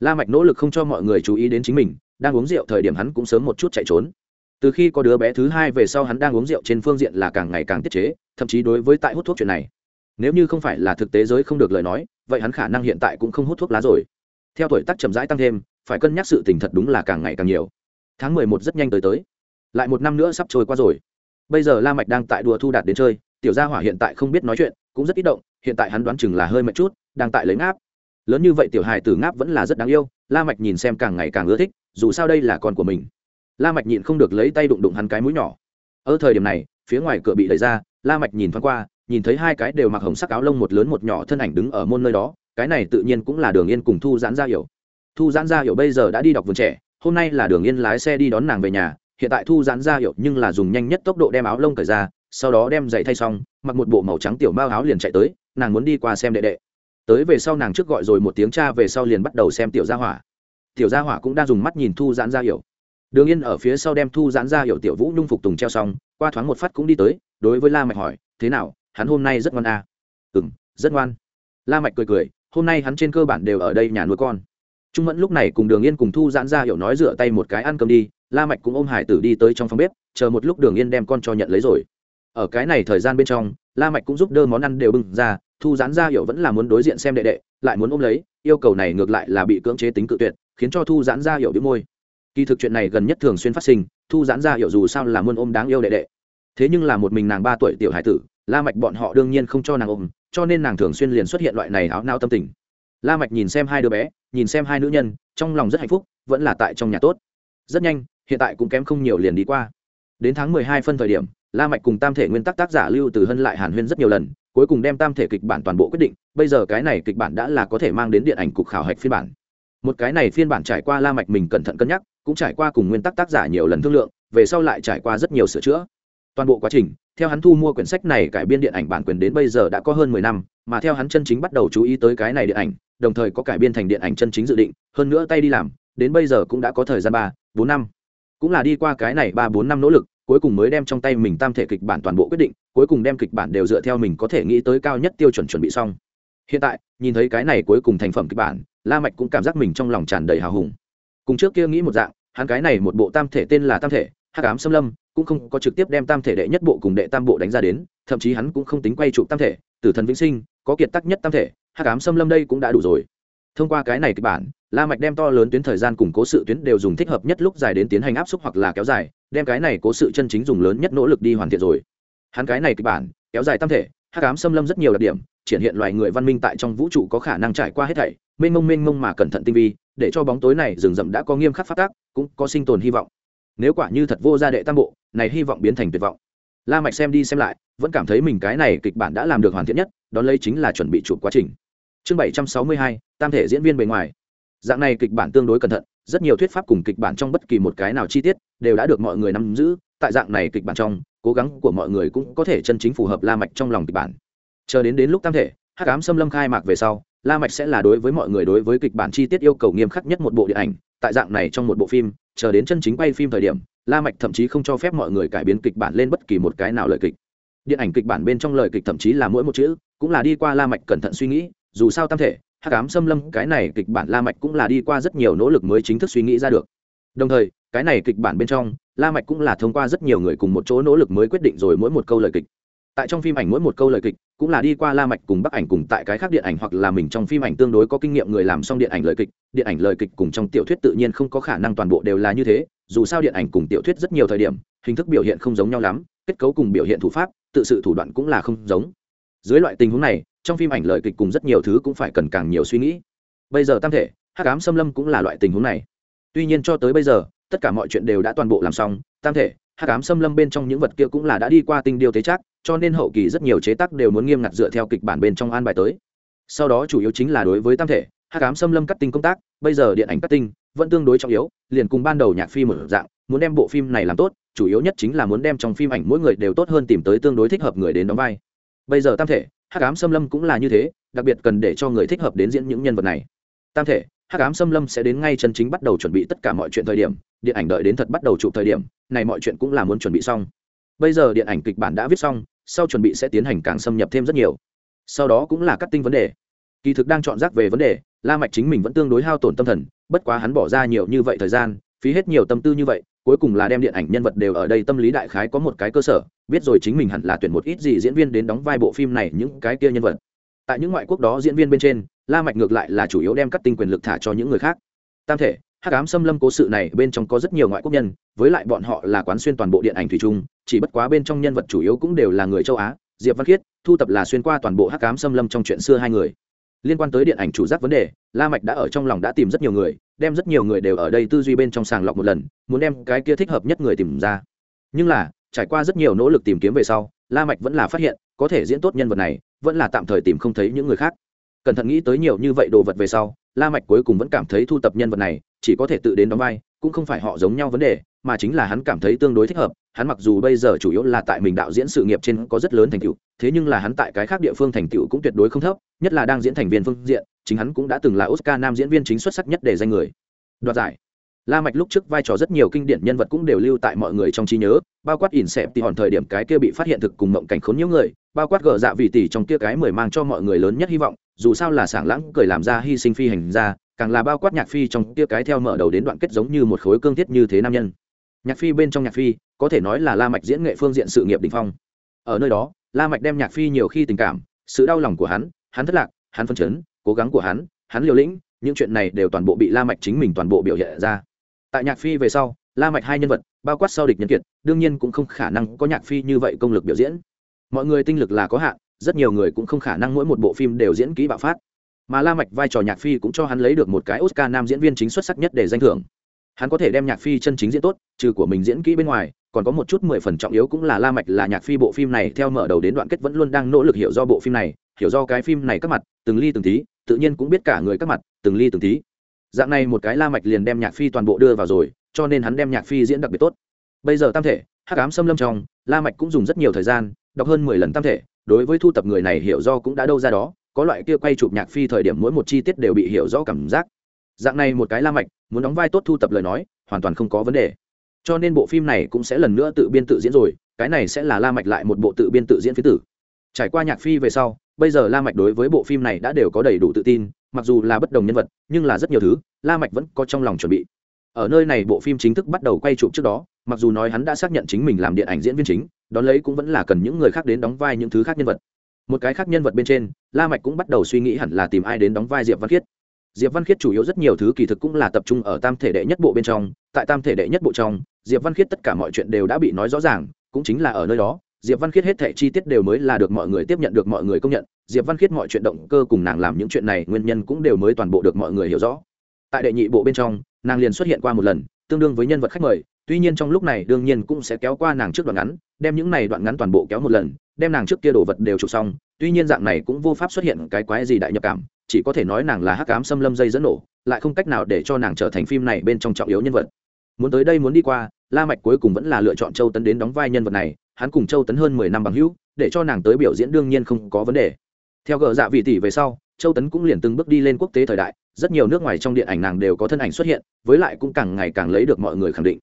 La mạch nỗ lực không cho mọi người chú ý đến chính mình đang uống rượu thời điểm hắn cũng sớm một chút chạy trốn. Từ khi có đứa bé thứ hai về sau hắn đang uống rượu trên phương diện là càng ngày càng tiết chế, thậm chí đối với tại hút thuốc chuyện này. Nếu như không phải là thực tế giới không được lời nói, vậy hắn khả năng hiện tại cũng không hút thuốc lá rồi. Theo tuổi tác chậm rãi tăng thêm, phải cân nhắc sự tình thật đúng là càng ngày càng nhiều. Tháng mười một rất nhanh tới tới. Lại một năm nữa sắp trôi qua rồi. Bây giờ la mạch đang tại đùa thu đạt đến chơi, tiểu gia hỏa hiện tại không biết nói chuyện, cũng rất ít động, hiện tại hắn đoán chừng là hơi mệt chút, đang tại lấy ngáp. Lớn như vậy tiểu hài tử ngáp vẫn là rất đáng yêu la mạch nhìn xem càng ngày càng ưa thích, dù sao đây là con của mình. La mạch nhịn không được lấy tay đụng đụng hắn cái mũi nhỏ. Ở thời điểm này, phía ngoài cửa bị đẩy ra, la mạch nhìn thoáng qua, nhìn thấy hai cái đều mặc hồng sắc áo lông một lớn một nhỏ thân ảnh đứng ở môn nơi đó, cái này tự nhiên cũng là đường yên cùng thu giãn gia hiểu. Thu giãn gia hiểu bây giờ đã đi đọc vườn trẻ, hôm nay là đường yên lái xe đi đón nàng về nhà, hiện tại thu giãn gia hiểu nhưng là dùng nhanh nhất tốc độ đem áo lông cởi ra, sau đó đem giày thay xong, mặc một bộ màu trắng tiểu mao áo liền chạy tới, nàng muốn đi qua xem đệ đệ tới về sau nàng trước gọi rồi một tiếng cha về sau liền bắt đầu xem tiểu gia hỏa. Tiểu gia hỏa cũng đang dùng mắt nhìn thu giãn gia hiểu. Đường yên ở phía sau đem thu giãn gia hiểu tiểu vũ nhung phục tùng treo xong, qua thoáng một phát cũng đi tới, đối với la mạch hỏi, thế nào, hắn hôm nay rất ngoan à. ừm, rất ngoan. La mạch cười cười, hôm nay hắn trên cơ bản đều ở đây nhà nuôi con. Trung mẫn lúc này cùng đường yên cùng thu giãn ra hiểu nói rửa tay một cái ăn cơm đi, la mạch cũng ôm hải tử đi tới trong phòng bếp, chờ một lúc đường yên đem con cho nhận lấy rồi. Ở cái này thời gian bên trong, la mạch cũng giúp đỡ món ăn đều bưng ra thu giãn ra hiểu vẫn là muốn đối diện xem đệ đệ, lại muốn ôm lấy, yêu cầu này ngược lại là bị cưỡng chế tính cự tuyệt, khiến cho thu giãn ra hiểu biết môi. Kỳ thực chuyện này gần nhất thường xuyên phát sinh, thu giãn ra hiểu dù sao là muốn ôm đáng yêu đệ đệ. Thế nhưng là một mình nàng ba tuổi tiểu hải tử, la mạch bọn họ đương nhiên không cho nàng ôm, cho nên nàng thường xuyên liền xuất hiện loại này áo nao tâm tình. La mạch nhìn xem hai đứa bé, nhìn xem hai nữ nhân, trong lòng rất hạnh phúc, vẫn là tại trong nhà tốt. Rất nhanh, hiện tại cũng kém không nhiều liền đi qua. Đến tháng mười hai phân thời điểm, la mạch cùng tam thể nguyên tắc tác giả lưu từ hân lại hàn huyên rất nhiều lần cuối cùng đem tam thể kịch bản toàn bộ quyết định, bây giờ cái này kịch bản đã là có thể mang đến điện ảnh cục khảo hạch phiên bản. Một cái này phiên bản trải qua la mạch mình cẩn thận cân nhắc, cũng trải qua cùng nguyên tắc tác giả nhiều lần thương lượng, về sau lại trải qua rất nhiều sửa chữa. Toàn bộ quá trình, theo hắn thu mua quyển sách này cải biên điện ảnh bản quyền đến bây giờ đã có hơn mười năm, mà theo hắn chân chính bắt đầu chú ý tới cái này điện ảnh, đồng thời có cải biên thành điện ảnh chân chính dự định, hơn nữa tay đi làm, đến bây giờ cũng đã có thời gian ba, bốn năm. Cũng là đi qua cái này ba, bốn năm nỗ lực cuối cùng mới đem trong tay mình tam thể kịch bản toàn bộ quyết định, cuối cùng đem kịch bản đều dựa theo mình có thể nghĩ tới cao nhất tiêu chuẩn chuẩn bị xong. Hiện tại, nhìn thấy cái này cuối cùng thành phẩm kịch bản, la mạch cũng cảm giác mình trong lòng tràn đầy hào hùng. Cùng trước kia nghĩ một dạng, hắn cái này một bộ tam thể tên là tam thể, hắc ám xâm lâm, cũng không có trực tiếp đem tam thể đệ nhất bộ cùng đệ tam bộ đánh ra đến, thậm chí hắn cũng không tính quay trụ tam thể, tử thần vĩnh sinh, có kiệt tác nhất tam thể, hắc ám xâm lâm đây cũng đã đủ rồi. Thông qua cái này kịch bản la mạch đem to lớn tuyến thời gian củng cố sự tuyến đều dùng thích hợp nhất lúc dài đến tiến hành áp suất hoặc là kéo dài, đem cái này cố sự chân chính dùng lớn nhất nỗ lực đi hoàn thiện rồi. Hắn cái này kịch bản, kéo dài tam thể, hắc ám xâm lâm rất nhiều đặc điểm, triển hiện loài người văn minh tại trong vũ trụ có khả năng trải qua hết thảy, mênh mông mênh mông mà cẩn thận tinh vi, để cho bóng tối này rừng rậm đã có nghiêm khắc phát tác, cũng có sinh tồn hy vọng. Nếu quả như thật vô gia đệ tam bộ, này hy vọng biến thành tuyệt vọng. La mạch xem đi xem lại, vẫn cảm thấy mình cái này kịch bản đã làm được hoàn thiện nhất đó lấy chính là chuẩn bị chụp quá trình. Chương bảy trăm sáu mươi hai, tam thể diễn viên bề ngoài dạng này kịch bản tương đối cẩn thận, rất nhiều thuyết pháp cùng kịch bản trong bất kỳ một cái nào chi tiết đều đã được mọi người nắm giữ, tại dạng này kịch bản trong, cố gắng của mọi người cũng có thể chân chính phù hợp la mạch trong lòng kịch bản. Chờ đến đến lúc tam thể, hắc ám xâm lâm khai mạc về sau, la mạch sẽ là đối với mọi người đối với kịch bản chi tiết yêu cầu nghiêm khắc nhất một bộ điện ảnh, tại dạng này trong một bộ phim, chờ đến chân chính quay phim thời điểm, la mạch thậm chí không cho phép mọi người cải biến kịch bản lên bất kỳ một cái nào lời kịch. Điện ảnh kịch bản bên trong lời kịch thậm chí là mỗi một chữ, cũng là đi qua la mạch cẩn thận suy nghĩ, dù sao tam thể hắc ám xâm lâm, cái này kịch bản la mạch cũng là đi qua rất nhiều nỗ lực mới chính thức suy nghĩ ra được. Đồng thời, cái này kịch bản bên trong, la mạch cũng là thông qua rất nhiều người cùng một chỗ nỗ lực mới quyết định rồi mỗi một câu lời kịch. Tại trong phim ảnh mỗi một câu lời kịch, cũng là đi qua la mạch cùng bắc ảnh cùng tại cái khác điện ảnh hoặc là mình trong phim ảnh tương đối có kinh nghiệm người làm xong điện ảnh lời kịch, điện ảnh lời kịch cùng trong tiểu thuyết tự nhiên không có khả năng toàn bộ đều là như thế, dù sao điện ảnh cùng tiểu thuyết rất nhiều thời điểm, hình thức biểu hiện không giống nhau lắm, kết cấu cùng biểu hiện thủ pháp, tự sự thủ đoạn cũng là không giống. Dưới loại tình huống này trong phim ảnh lời kịch cùng rất nhiều thứ cũng phải cần càng nhiều suy nghĩ. Bây giờ tam thể, hắc ám xâm lâm cũng là loại tình huống này. Tuy nhiên cho tới bây giờ, tất cả mọi chuyện đều đã toàn bộ làm xong, tam thể, hắc ám xâm lâm bên trong những vật kia cũng là đã đi qua tinh điều tế chắc cho nên hậu kỳ rất nhiều chế tác đều muốn nghiêm ngặt dựa theo kịch bản bên trong an bài tới. Sau đó chủ yếu chính là đối với tam thể, hắc ám xâm lâm cắt tinh công tác, bây giờ điện ảnh cắt tinh vẫn tương đối trọng yếu, liền cùng ban đầu nhạc phim một dạng, muốn đem bộ phim này làm tốt, chủ yếu nhất chính là muốn đem trong phim ảnh mỗi người đều tốt hơn tìm tới tương đối thích hợp người đến đóng vai. Bây giờ tam thể hắc ám xâm lâm cũng là như thế, đặc biệt cần để cho người thích hợp đến diễn những nhân vật này. Tam thể, hắc ám xâm lâm sẽ đến ngay chân chính bắt đầu chuẩn bị tất cả mọi chuyện thời điểm, điện ảnh đợi đến thật bắt đầu chụp thời điểm, này mọi chuyện cũng là muốn chuẩn bị xong. Bây giờ điện ảnh kịch bản đã viết xong, sau chuẩn bị sẽ tiến hành càng xâm nhập thêm rất nhiều. Sau đó cũng là cắt tinh vấn đề. Kỳ thực đang chọn rác về vấn đề, la mạch chính mình vẫn tương đối hao tổn tâm thần, bất quá hắn bỏ ra nhiều như vậy thời gian, phí hết nhiều tâm tư như vậy cuối cùng là đem điện ảnh nhân vật đều ở đây tâm lý đại khái có một cái cơ sở biết rồi chính mình hẳn là tuyển một ít gì diễn viên đến đóng vai bộ phim này những cái kia nhân vật. Tại những ngoại quốc đó diễn viên bên trên la mạch ngược lại là chủ yếu đem cắt tinh quyền lực thả cho những người khác. Tam thể hắc ám xâm lâm cố sự này bên trong có rất nhiều ngoại quốc nhân với lại bọn họ là quán xuyên toàn bộ điện ảnh thủy chung, chỉ bất quá bên trong nhân vật chủ yếu cũng đều là người châu á. Diệp văn khiết thu tập là xuyên qua toàn bộ hắc ám xâm lâm trong chuyện xưa hai người liên quan tới điện ảnh chủ giác vấn đề, la mạch đã ở trong lòng đã tìm rất nhiều người, đem rất nhiều người đều ở đây tư duy bên trong sàng lọc một lần, muốn đem cái kia thích hợp nhất người tìm ra. Nhưng là, trải qua rất nhiều nỗ lực tìm kiếm về sau, la mạch vẫn là phát hiện, có thể diễn tốt nhân vật này, vẫn là tạm thời tìm không thấy những người khác. Cẩn thận nghĩ tới nhiều như vậy đồ vật về sau, la mạch cuối cùng vẫn cảm thấy thu tập nhân vật này, chỉ có thể tự đến đóng vai, cũng không phải họ giống nhau vấn đề mà chính là hắn cảm thấy tương đối thích hợp hắn mặc dù bây giờ chủ yếu là tại mình đạo diễn sự nghiệp trên có rất lớn thành tựu thế nhưng là hắn tại cái khác địa phương thành tựu cũng tuyệt đối không thấp nhất là đang diễn thành viên phương diện chính hắn cũng đã từng là oscar nam diễn viên chính xuất sắc nhất để danh người đoạt giải La Mạch lúc trước vai trò rất nhiều kinh điển nhân vật cũng đều lưu tại mọi người trong trí nhớ, bao quát ỉn xẹp thì hòn thời điểm cái kia bị phát hiện thực cùng mộng cảnh khốn nhiều người, bao quát gở dạ vị tỷ trong kia cái mười mang cho mọi người lớn nhất hy vọng, dù sao là sảng lãng cười làm ra hy sinh phi hành ra, càng là bao quát nhạc phi trong kia cái theo mở đầu đến đoạn kết giống như một khối cương thiết như thế nam nhân. Nhạc phi bên trong nhạc phi, có thể nói là La Mạch diễn nghệ phương diện sự nghiệp đỉnh phong. Ở nơi đó, La Mạch đem nhạc phi nhiều khi tình cảm, sự đau lòng của hắn, hắn thất lạc, hắn phân chấn, cố gắng của hắn, hắn liều lĩnh, những chuyện này đều toàn bộ bị La Mạch chính mình toàn bộ biểu hiện ra. Tại nhạc phi về sau la mạch hai nhân vật bao quát sau địch nhân kiệt đương nhiên cũng không khả năng có nhạc phi như vậy công lực biểu diễn. Mọi người tinh lực là có hạn rất nhiều người cũng không khả năng mỗi một bộ phim đều diễn kỹ bạo phát. Mà la mạch vai trò nhạc phi cũng cho hắn lấy được một cái oscar nam diễn viên chính xuất sắc nhất để danh thưởng hắn có thể đem nhạc phi chân chính diễn tốt, trừ của mình diễn kỹ bên ngoài, còn có một chút mười phần trọng yếu cũng là la mạch là nhạc phi bộ phim này theo mở đầu đến đoạn kết vẫn luôn đang nỗ lực hiểu do bộ phim này, hiểu do cái phim này các mặt, từng ly từng tí, tự nhiên cũng biết cả người các mặt, từng ly từng tí. Dạng này một cái la mạch liền đem nhạc phi toàn bộ đưa vào rồi, cho nên hắn đem nhạc phi diễn đặc biệt tốt. Bây giờ tam thể, hắc ám xâm lâm trong, la mạch cũng dùng rất nhiều thời gian, đọc hơn mười lần tam thể, đối với thu tập người này hiểu do cũng đã đâu ra đó, có loại kia quay chụp nhạc phi thời điểm mỗi một chi tiết đều bị hiểu rõ cảm giác. Dạng này một cái la mạch muốn đóng vai tốt thu tập lời nói, hoàn toàn không có vấn đề. Cho nên bộ phim này cũng sẽ lần nữa tự biên tự diễn rồi, cái này sẽ là la mạch lại một bộ tự biên tự diễn phía tử. Trải qua nhạc phi về sau, bây giờ la mạch đối với bộ phim này đã đều có đầy đủ tự tin, mặc dù là bất đồng nhân vật, nhưng là rất nhiều thứ, la mạch vẫn có trong lòng chuẩn bị. Ở nơi này bộ phim chính thức bắt đầu quay chụp trước đó, mặc dù nói hắn đã xác nhận chính mình làm điện ảnh diễn viên chính, đón lấy cũng vẫn là cần những người khác đến đóng vai những thứ khác nhân vật. Một cái khác nhân vật bên trên, la mạch cũng bắt đầu suy nghĩ hẳn là tìm ai đến đóng vai diệp văn khiết diệp văn khiết chủ yếu rất nhiều thứ kỳ thực cũng là tập trung ở tam thể đệ nhất bộ bên trong. Tại tam thể đệ nhất bộ trong, diệp văn khiết tất cả mọi chuyện đều đã bị nói rõ ràng, cũng chính là ở nơi đó, diệp văn khiết hết thảy chi tiết đều mới là được mọi người tiếp nhận, được mọi người công nhận. Diệp văn khiết mọi chuyện động cơ cùng nàng làm những chuyện này nguyên nhân cũng đều mới toàn bộ được mọi người hiểu rõ. Tại đệ nhị bộ bên trong, nàng liền xuất hiện qua một lần, tương đương với nhân vật khách mời. Tuy nhiên trong lúc này đương nhiên cũng sẽ kéo qua nàng trước đoạn ngắn, đem những này đoạn ngắn toàn bộ kéo một lần, đem nàng trước kia đồ vật đều chụp xong. Tuy nhiên dạng này cũng vô pháp xuất hiện cái quái gì đại nhập cảm chỉ có thể nói nàng là hắc ám xâm lâm dây dẫn nổ, lại không cách nào để cho nàng trở thành phim này bên trong trọng yếu nhân vật. Muốn tới đây muốn đi qua, la mạch cuối cùng vẫn là lựa chọn châu tấn đến đóng vai nhân vật này, hắn cùng châu tấn hơn mười năm bằng hữu, để cho nàng tới biểu diễn đương nhiên không có vấn đề. Theo gờ dạ vị tỷ về sau, châu tấn cũng liền từng bước đi lên quốc tế thời đại, rất nhiều nước ngoài trong điện ảnh nàng đều có thân ảnh xuất hiện, với lại cũng càng ngày càng lấy được mọi người khẳng định.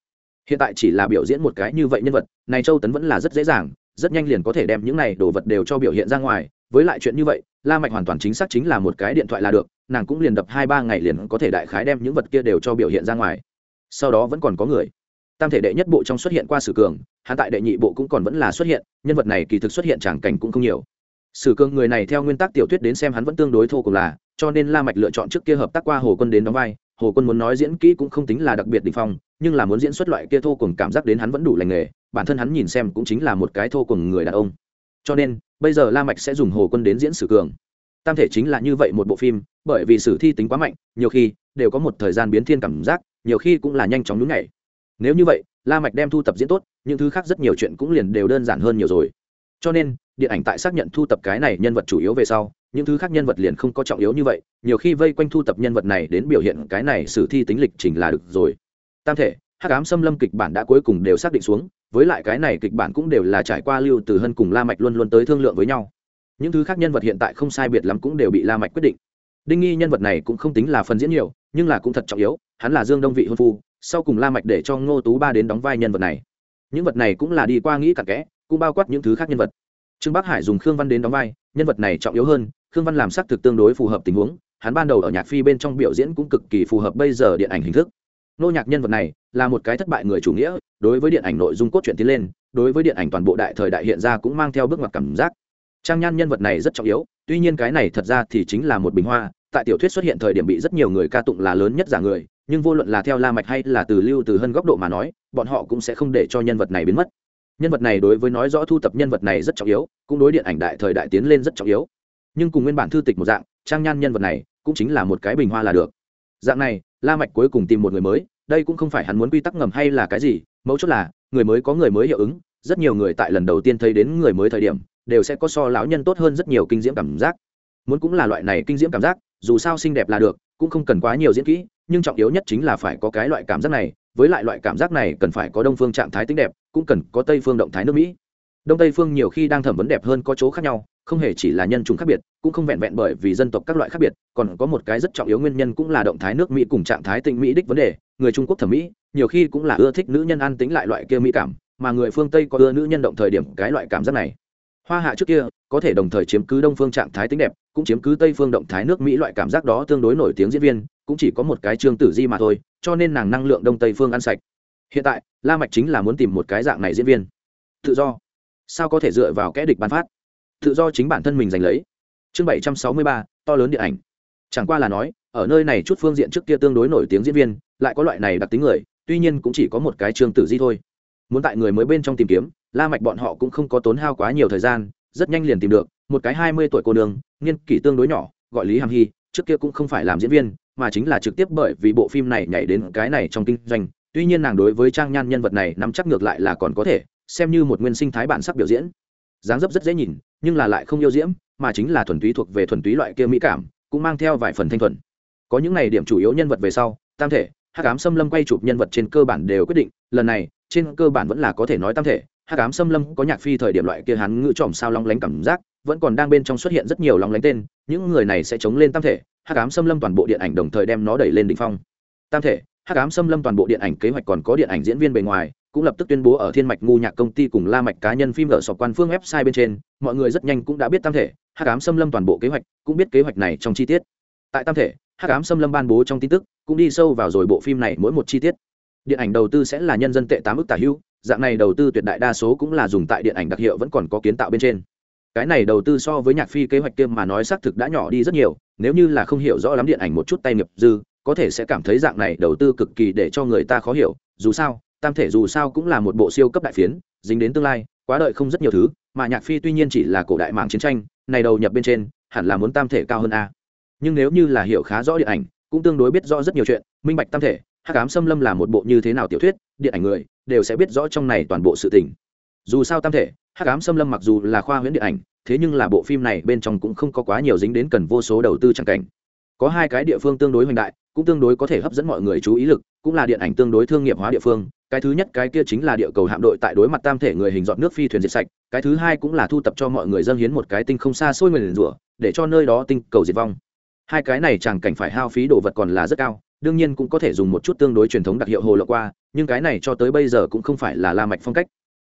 Hiện tại chỉ là biểu diễn một cái như vậy nhân vật, này châu tấn vẫn là rất dễ dàng, rất nhanh liền có thể đem những này đồ vật đều cho biểu hiện ra ngoài, với lại chuyện như vậy la mạch hoàn toàn chính xác chính là một cái điện thoại là được, nàng cũng liền đập hai ba ngày liền có thể đại khái đem những vật kia đều cho biểu hiện ra ngoài. Sau đó vẫn còn có người. Tam thể đệ nhất bộ trong xuất hiện qua sử cường hạ tại đệ nhị bộ cũng còn vẫn là xuất hiện, nhân vật này kỳ thực xuất hiện tràng cảnh cũng không nhiều. Sử cường người này theo nguyên tắc tiểu thuyết đến xem hắn vẫn tương đối thô cùng là, cho nên la mạch lựa chọn trước kia hợp tác qua hồ quân đến đóng vai, hồ quân muốn nói diễn kỹ cũng không tính là đặc biệt đỉnh phong, nhưng là muốn diễn xuất loại kia thô cùng cảm giác đến hắn vẫn đủ lành nghề, bản thân hắn nhìn xem cũng chính là một cái thô cùng người đàn ông cho nên, bây giờ la mạch sẽ dùng hồ quân đến diễn sử cường. Tam thể chính là như vậy một bộ phim, bởi vì sử thi tính quá mạnh, nhiều khi đều có một thời gian biến thiên cảm giác, nhiều khi cũng là nhanh chóng nhún nhảy. Nếu như vậy, la mạch đem thu tập diễn tốt, những thứ khác rất nhiều chuyện cũng liền đều đơn giản hơn nhiều rồi. Cho nên, điện ảnh tại xác nhận thu tập cái này nhân vật chủ yếu về sau, những thứ khác nhân vật liền không có trọng yếu như vậy, nhiều khi vây quanh thu tập nhân vật này đến biểu hiện cái này sử thi tính lịch trình là được rồi. Tam thể, hắc ám xâm lâm kịch bản đã cuối cùng đều xác định xuống với lại cái này kịch bản cũng đều là trải qua lưu từ hân cùng la mạch luôn luôn tới thương lượng với nhau. Những thứ khác nhân vật hiện tại không sai biệt lắm cũng đều bị la mạch quyết định. Đinh nghi nhân vật này cũng không tính là phần diễn nhiều, nhưng là cũng thật trọng yếu, hắn là dương đông vị hôn phu, sau cùng la mạch để cho ngô tú ba đến đóng vai nhân vật này. Những vật này cũng là đi qua nghĩ cặn kẽ, cũng bao quát những thứ khác nhân vật. Trương bắc hải dùng khương văn đến đóng vai, nhân vật này trọng yếu hơn, khương văn làm sắc thực tương đối phù hợp tình huống, hắn ban đầu ở nhạc phi bên trong biểu diễn cũng cực kỳ phù hợp bây giờ điện ảnh hình thức nô nhạc nhân vật này là một cái thất bại người chủ nghĩa, đối với điện ảnh nội dung cốt truyện tiến lên, đối với điện ảnh toàn bộ đại thời đại hiện ra cũng mang theo bước ngoặt cảm giác. Trang nhan nhân vật này rất trọng yếu, tuy nhiên cái này thật ra thì chính là một bình hoa, tại tiểu thuyết xuất hiện thời điểm bị rất nhiều người ca tụng là lớn nhất giả người, nhưng vô luận là theo la mạch hay là từ lưu từ hơn góc độ mà nói, bọn họ cũng sẽ không để cho nhân vật này biến mất. Nhân vật này đối với nói rõ thu tập nhân vật này rất trọng yếu, cũng đối điện ảnh đại thời đại tiến lên rất trọng yếu. Nhưng cùng nguyên bản thư tịch một dạng, trang nhan nhân vật này cũng chính là một cái bình hoa là được. Dạng này la mạch cuối cùng tìm một người mới, đây cũng không phải hắn muốn quy tắc ngầm hay là cái gì, mấu chốt là, người mới có người mới hiệu ứng, rất nhiều người tại lần đầu tiên thấy đến người mới thời điểm, đều sẽ có so lão nhân tốt hơn rất nhiều kinh diễm cảm giác. Muốn cũng là loại này kinh diễm cảm giác, dù sao xinh đẹp là được, cũng không cần quá nhiều diễn kỹ, nhưng trọng yếu nhất chính là phải có cái loại cảm giác này, với lại loại cảm giác này cần phải có đông phương trạng thái tính đẹp, cũng cần có tây phương động thái nước mỹ. Đông tây phương nhiều khi đang thẩm vấn đẹp hơn có chỗ khác nhau không hề chỉ là nhân chủng khác biệt, cũng không vẹn vẹn bởi vì dân tộc các loại khác biệt, còn có một cái rất trọng yếu nguyên nhân cũng là động thái nước mỹ cùng trạng thái tịnh mỹ đích vấn đề. Người trung quốc thẩm mỹ, nhiều khi cũng là ưa thích nữ nhân an tính lại loại kia mỹ cảm, mà người phương tây có ưa nữ nhân động thời điểm cái loại cảm giác này. Hoa hạ trước kia, có thể đồng thời chiếm cứ đông phương trạng thái tính đẹp, cũng chiếm cứ tây phương động thái nước mỹ loại cảm giác đó tương đối nổi tiếng diễn viên, cũng chỉ có một cái trương tử di mà thôi, cho nên nàng năng lượng đông tây phương ăn sạch. Hiện tại, la mạch chính là muốn tìm một cái dạng này diễn viên. Tự do. Sao có thể dựa vào kẽ địch ban phát? Tự do chính bản thân mình giành lấy. Chương bảy trăm sáu mươi ba, to lớn điện ảnh. Chẳng qua là nói, ở nơi này chút phương diện trước kia tương đối nổi tiếng diễn viên, lại có loại này đặc tính người, tuy nhiên cũng chỉ có một cái trường tử di thôi. Muốn tại người mới bên trong tìm kiếm, la mạch bọn họ cũng không có tốn hao quá nhiều thời gian, rất nhanh liền tìm được một cái hai mươi tuổi cô nương, niên kỷ tương đối nhỏ, gọi lý hàm hy, trước kia cũng không phải làm diễn viên, mà chính là trực tiếp bởi vì bộ phim này nhảy đến cái này trong kinh doanh. Tuy nhiên nàng đối với trang nhan nhân vật này nắm chắc ngược lại là còn có thể, xem như một nguyên sinh thái bản sắc biểu diễn. Dáng dấp rất dễ nhìn nhưng là lại không yêu diễm, mà chính là thuần túy thuộc về thuần túy loại kia mỹ cảm, cũng mang theo vài phần thanh thuần. Có những này điểm chủ yếu nhân vật về sau, tam thể, hắc ám xâm lâm quay chụp nhân vật trên cơ bản đều quyết định, lần này, trên cơ bản vẫn là có thể nói tam thể, hắc ám xâm lâm có nhạc phi thời điểm loại kia hắn ngữ tròm sao long lánh cảm giác, vẫn còn đang bên trong xuất hiện rất nhiều long lánh tên, những người này sẽ chống lên tam thể, hắc ám xâm lâm toàn bộ điện ảnh đồng thời đem nó đẩy lên đỉnh phong. Tam thể hắc ám xâm lâm toàn bộ điện ảnh kế hoạch còn có điện ảnh diễn viên bề ngoài, cũng lập tức tuyên bố ở thiên mạch ngu nhạc công ty cùng la mạch cá nhân phim ở sọc quan phương website bên trên, mọi người rất nhanh cũng đã biết tam thể, hắc ám xâm lâm toàn bộ kế hoạch, cũng biết kế hoạch này trong chi tiết. Tại tam thể, hắc ám xâm lâm ban bố trong tin tức, cũng đi sâu vào rồi bộ phim này mỗi một chi tiết. Điện ảnh đầu tư sẽ là nhân dân tệ tám ức tả hưu, dạng này đầu tư tuyệt đại đa số cũng là dùng tại điện ảnh đặc hiệu vẫn còn có kiến tạo bên trên. Cái này đầu tư so với nhạc phi kế hoạch kia mà nói xác thực đã nhỏ đi rất nhiều, nếu như là không hiểu rõ lắm điện ảnh một chút tay nghiệp dư có thể sẽ cảm thấy dạng này đầu tư cực kỳ để cho người ta khó hiểu, dù sao, tam thể dù sao cũng là một bộ siêu cấp đại phiến, dính đến tương lai, quá đợi không rất nhiều thứ, mà nhạc phi tuy nhiên chỉ là cổ đại mạng chiến tranh, này đầu nhập bên trên, hẳn là muốn tam thể cao hơn a. Nhưng nếu như là hiểu khá rõ điện ảnh, cũng tương đối biết rõ rất nhiều chuyện, minh bạch tam thể, hắc ám xâm lâm là một bộ như thế nào tiểu thuyết, điện ảnh người, đều sẽ biết rõ trong này toàn bộ sự tình. Dù sao tam thể, hắc ám xâm lâm mặc dù là khoa huyễn điện ảnh, thế nhưng là bộ phim này bên trong cũng không có quá nhiều dính đến cần vô số đầu tư chẳng cảnh. Có hai cái địa phương tương đối hoành đại cũng tương đối có thể hấp dẫn mọi người chú ý lực, cũng là điện ảnh tương đối thương nghiệp hóa địa phương. Cái thứ nhất, cái kia chính là địa cầu hạm đội tại đối mặt tam thể người hình dọn nước phi thuyền diệt sạch. Cái thứ hai cũng là thu tập cho mọi người dân hiến một cái tinh không xa xôi người liền rủa, để cho nơi đó tinh cầu diệt vong. Hai cái này chẳng cảnh phải hao phí đồ vật còn là rất cao, đương nhiên cũng có thể dùng một chút tương đối truyền thống đặc hiệu hồ lộ qua, nhưng cái này cho tới bây giờ cũng không phải là la mạch phong cách.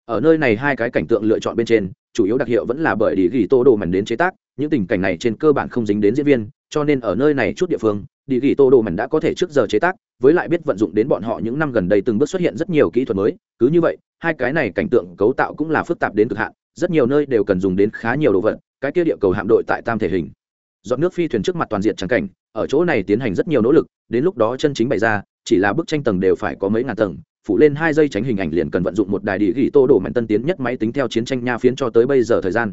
Ở nơi này hai cái cảnh tượng lựa chọn bên trên, chủ yếu đặc hiệu vẫn là bởi đi ghi tô đồ mảnh đến chế tác, những tình cảnh này trên cơ bản không dính đến diễn viên cho nên ở nơi này chút địa phương địa ghi tô đồ mảnh đã có thể trước giờ chế tác, với lại biết vận dụng đến bọn họ những năm gần đây từng bước xuất hiện rất nhiều kỹ thuật mới. Cứ như vậy, hai cái này cảnh tượng cấu tạo cũng là phức tạp đến cực hạn, rất nhiều nơi đều cần dùng đến khá nhiều đồ vật, cái kia địa cầu hạm đội tại tam thể hình. Dọn nước phi thuyền trước mặt toàn diện trắng cảnh, ở chỗ này tiến hành rất nhiều nỗ lực, đến lúc đó chân chính bày ra, chỉ là bức tranh tầng đều phải có mấy ngàn tầng, phủ lên hai dây tránh hình ảnh liền cần vận dụng một đài địa ghi tô đổ mạnh tân tiến nhất máy tính theo chiến tranh nha phiến cho tới bây giờ thời gian.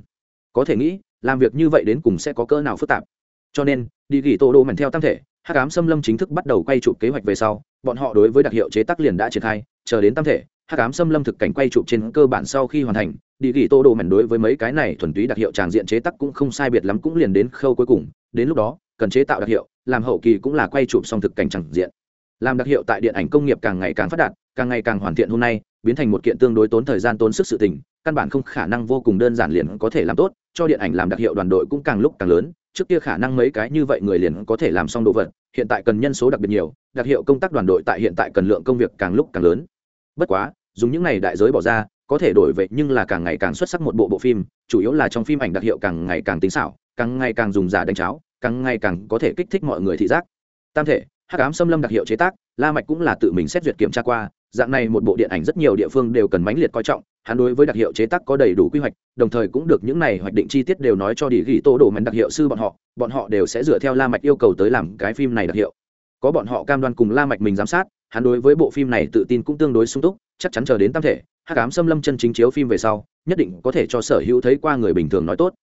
Có thể nghĩ, làm việc như vậy đến cùng sẽ có cỡ nào phức tạp cho nên địa ghi tô đô mạnh theo tam thể, hắc ám xâm lâm chính thức bắt đầu quay chụp kế hoạch về sau, bọn họ đối với đặc hiệu chế tác liền đã triển khai, chờ đến tam thể, hắc ám xâm lâm thực cảnh quay chụp trên cơ bản sau khi hoàn thành địa ghi tô đô mạnh đối với mấy cái này thuần túy đặc hiệu tràng diện chế tác cũng không sai biệt lắm cũng liền đến khâu cuối cùng. Đến lúc đó, cần chế tạo đặc hiệu, làm hậu kỳ cũng là quay chụp xong thực cảnh tràng diện. Làm đặc hiệu tại điện ảnh công nghiệp càng ngày càng phát đạt, càng ngày càng hoàn thiện hôm nay, biến thành một kiện tương đối tốn thời gian tốn sức sự tình, căn bản không khả năng vô cùng đơn giản liền có thể làm tốt, cho điện ảnh làm đặc hiệu đoàn đội cũng càng lúc càng lớn trước kia khả năng mấy cái như vậy người liền có thể làm xong đồ vật, hiện tại cần nhân số đặc biệt nhiều, đặc hiệu công tác đoàn đội tại hiện tại cần lượng công việc càng lúc càng lớn. Bất quá, dùng những này đại giới bỏ ra, có thể đổi vậy nhưng là càng ngày càng xuất sắc một bộ bộ phim, chủ yếu là trong phim ảnh đặc hiệu càng ngày càng tính xảo, càng ngày càng dùng giả đánh cháo, càng ngày càng có thể kích thích mọi người thị giác. Tam thể, hắc ám xâm lâm đặc hiệu chế tác, la mạch cũng là tự mình xét duyệt kiểm tra qua, dạng này một bộ điện ảnh rất nhiều địa phương đều cần mãnh liệt coi trọng hắn đối với đặc hiệu chế tác có đầy đủ quy hoạch, đồng thời cũng được những này hoạch định chi tiết đều nói cho đi ghi tô đồ mạnh đặc hiệu sư bọn họ bọn họ đều sẽ dựa theo la mạch yêu cầu tới làm cái phim này đặc hiệu. Có bọn họ cam đoan cùng la mạch mình giám sát, hắn đối với bộ phim này tự tin cũng tương đối sung túc, chắc chắn chờ đến tam thể, hắc ám xâm lâm chân chính chiếu phim về sau, nhất định có thể cho sở hữu thấy qua người bình thường nói tốt.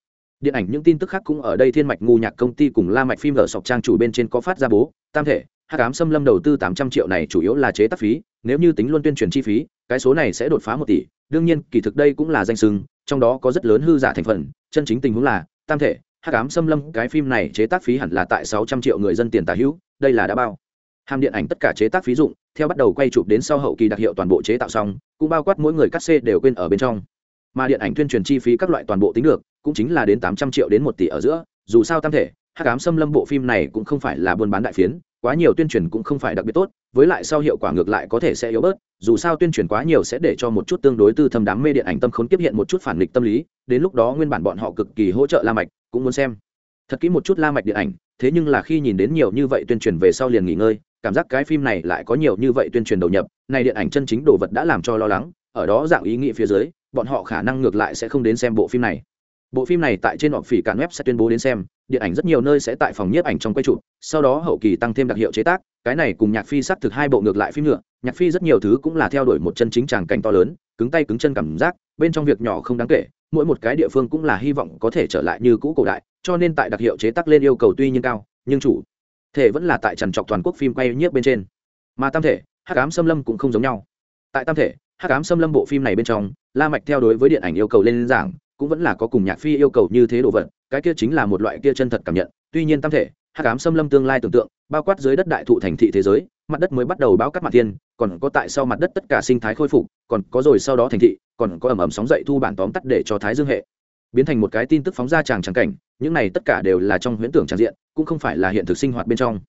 Điện ảnh những tin tức khác cũng ở đây thiên mạch ngu nhạc công ty cùng la mạch phim ở sọc trang chủ bên trên có phát ra bố, tam thể, hắc ám xâm lâm đầu tư tám trăm triệu này chủ yếu là chế tác phí, nếu như tính luôn tuyên truyền chi phí cái số này sẽ đột phá một tỷ. Đương nhiên, kỳ thực đây cũng là danh sưng, trong đó có rất lớn hư giả thành phần. Chân chính tình huống là, tam thể, hắc ám xâm lâm, cái phim này chế tác phí hẳn là tại sáu trăm triệu người dân tiền tà hữu, đây là đã bao. Hàm điện ảnh tất cả chế tác phí dụng, theo bắt đầu quay chụp đến sau hậu kỳ đặc hiệu toàn bộ chế tạo xong, cũng bao quát mỗi người cắt xê đều quên ở bên trong. Mà điện ảnh tuyên truyền chi phí các loại toàn bộ tính được, cũng chính là đến tám trăm triệu đến một tỷ ở giữa. Dù sao tam thể, hắc ám xâm lâm bộ phim này cũng không phải là buôn bán đại phiến quá nhiều tuyên truyền cũng không phải đặc biệt tốt, với lại sau hiệu quả ngược lại có thể sẽ yếu bớt, dù sao tuyên truyền quá nhiều sẽ để cho một chút tương đối tư thâm đám mê điện ảnh tâm khốn tiếp hiện một chút phản nghịch tâm lý, đến lúc đó nguyên bản bọn họ cực kỳ hỗ trợ la mạch, cũng muốn xem. Thật kỹ một chút la mạch điện ảnh, thế nhưng là khi nhìn đến nhiều như vậy tuyên truyền về sau liền nghỉ ngơi, cảm giác cái phim này lại có nhiều như vậy tuyên truyền đầu nhập, này điện ảnh chân chính đồ vật đã làm cho lo lắng, ở đó dạng ý nghĩ phía dưới, bọn họ khả năng ngược lại sẽ không đến xem bộ phim này bộ phim này tại trên họ phỉ cản web sẽ tuyên bố đến xem, điện ảnh rất nhiều nơi sẽ tại phòng nhiếp ảnh trong quay trụ sau đó hậu kỳ tăng thêm đặc hiệu chế tác, cái này cùng nhạc phi xác thực hai bộ ngược lại phim nữa, nhạc phi rất nhiều thứ cũng là theo đuổi một chân chính tràng cảnh to lớn, cứng tay cứng chân cảm giác, bên trong việc nhỏ không đáng kể, mỗi một cái địa phương cũng là hy vọng có thể trở lại như cũ cổ đại, cho nên tại đặc hiệu chế tác lên yêu cầu tuy nhiên cao, nhưng chủ thể vẫn là tại trần trọc toàn quốc phim quay nhiếp bên trên. Mà tam thể, hắc ám xâm lâm cũng không giống nhau. Tại tam thể, hắc ám xâm lâm bộ phim này bên trong, la mạch theo đối với điện ảnh yêu cầu lên giảng cũng vẫn là có cùng nhạc phi yêu cầu như thế đồ vật, cái kia chính là một loại kia chân thật cảm nhận. Tuy nhiên tam thể, hắc ám xâm lâm tương lai tưởng tượng, bao quát dưới đất đại thụ thành thị thế giới, mặt đất mới bắt đầu bao cắt mặt thiên, còn có tại sau mặt đất tất cả sinh thái khôi phục, còn có rồi sau đó thành thị, còn có ẩm ẩm sóng dậy thu bản tóm tắt để cho thái dương hệ biến thành một cái tin tức phóng ra tràng tràng cảnh, những này tất cả đều là trong huyễn tưởng tràng diện, cũng không phải là hiện thực sinh hoạt bên trong.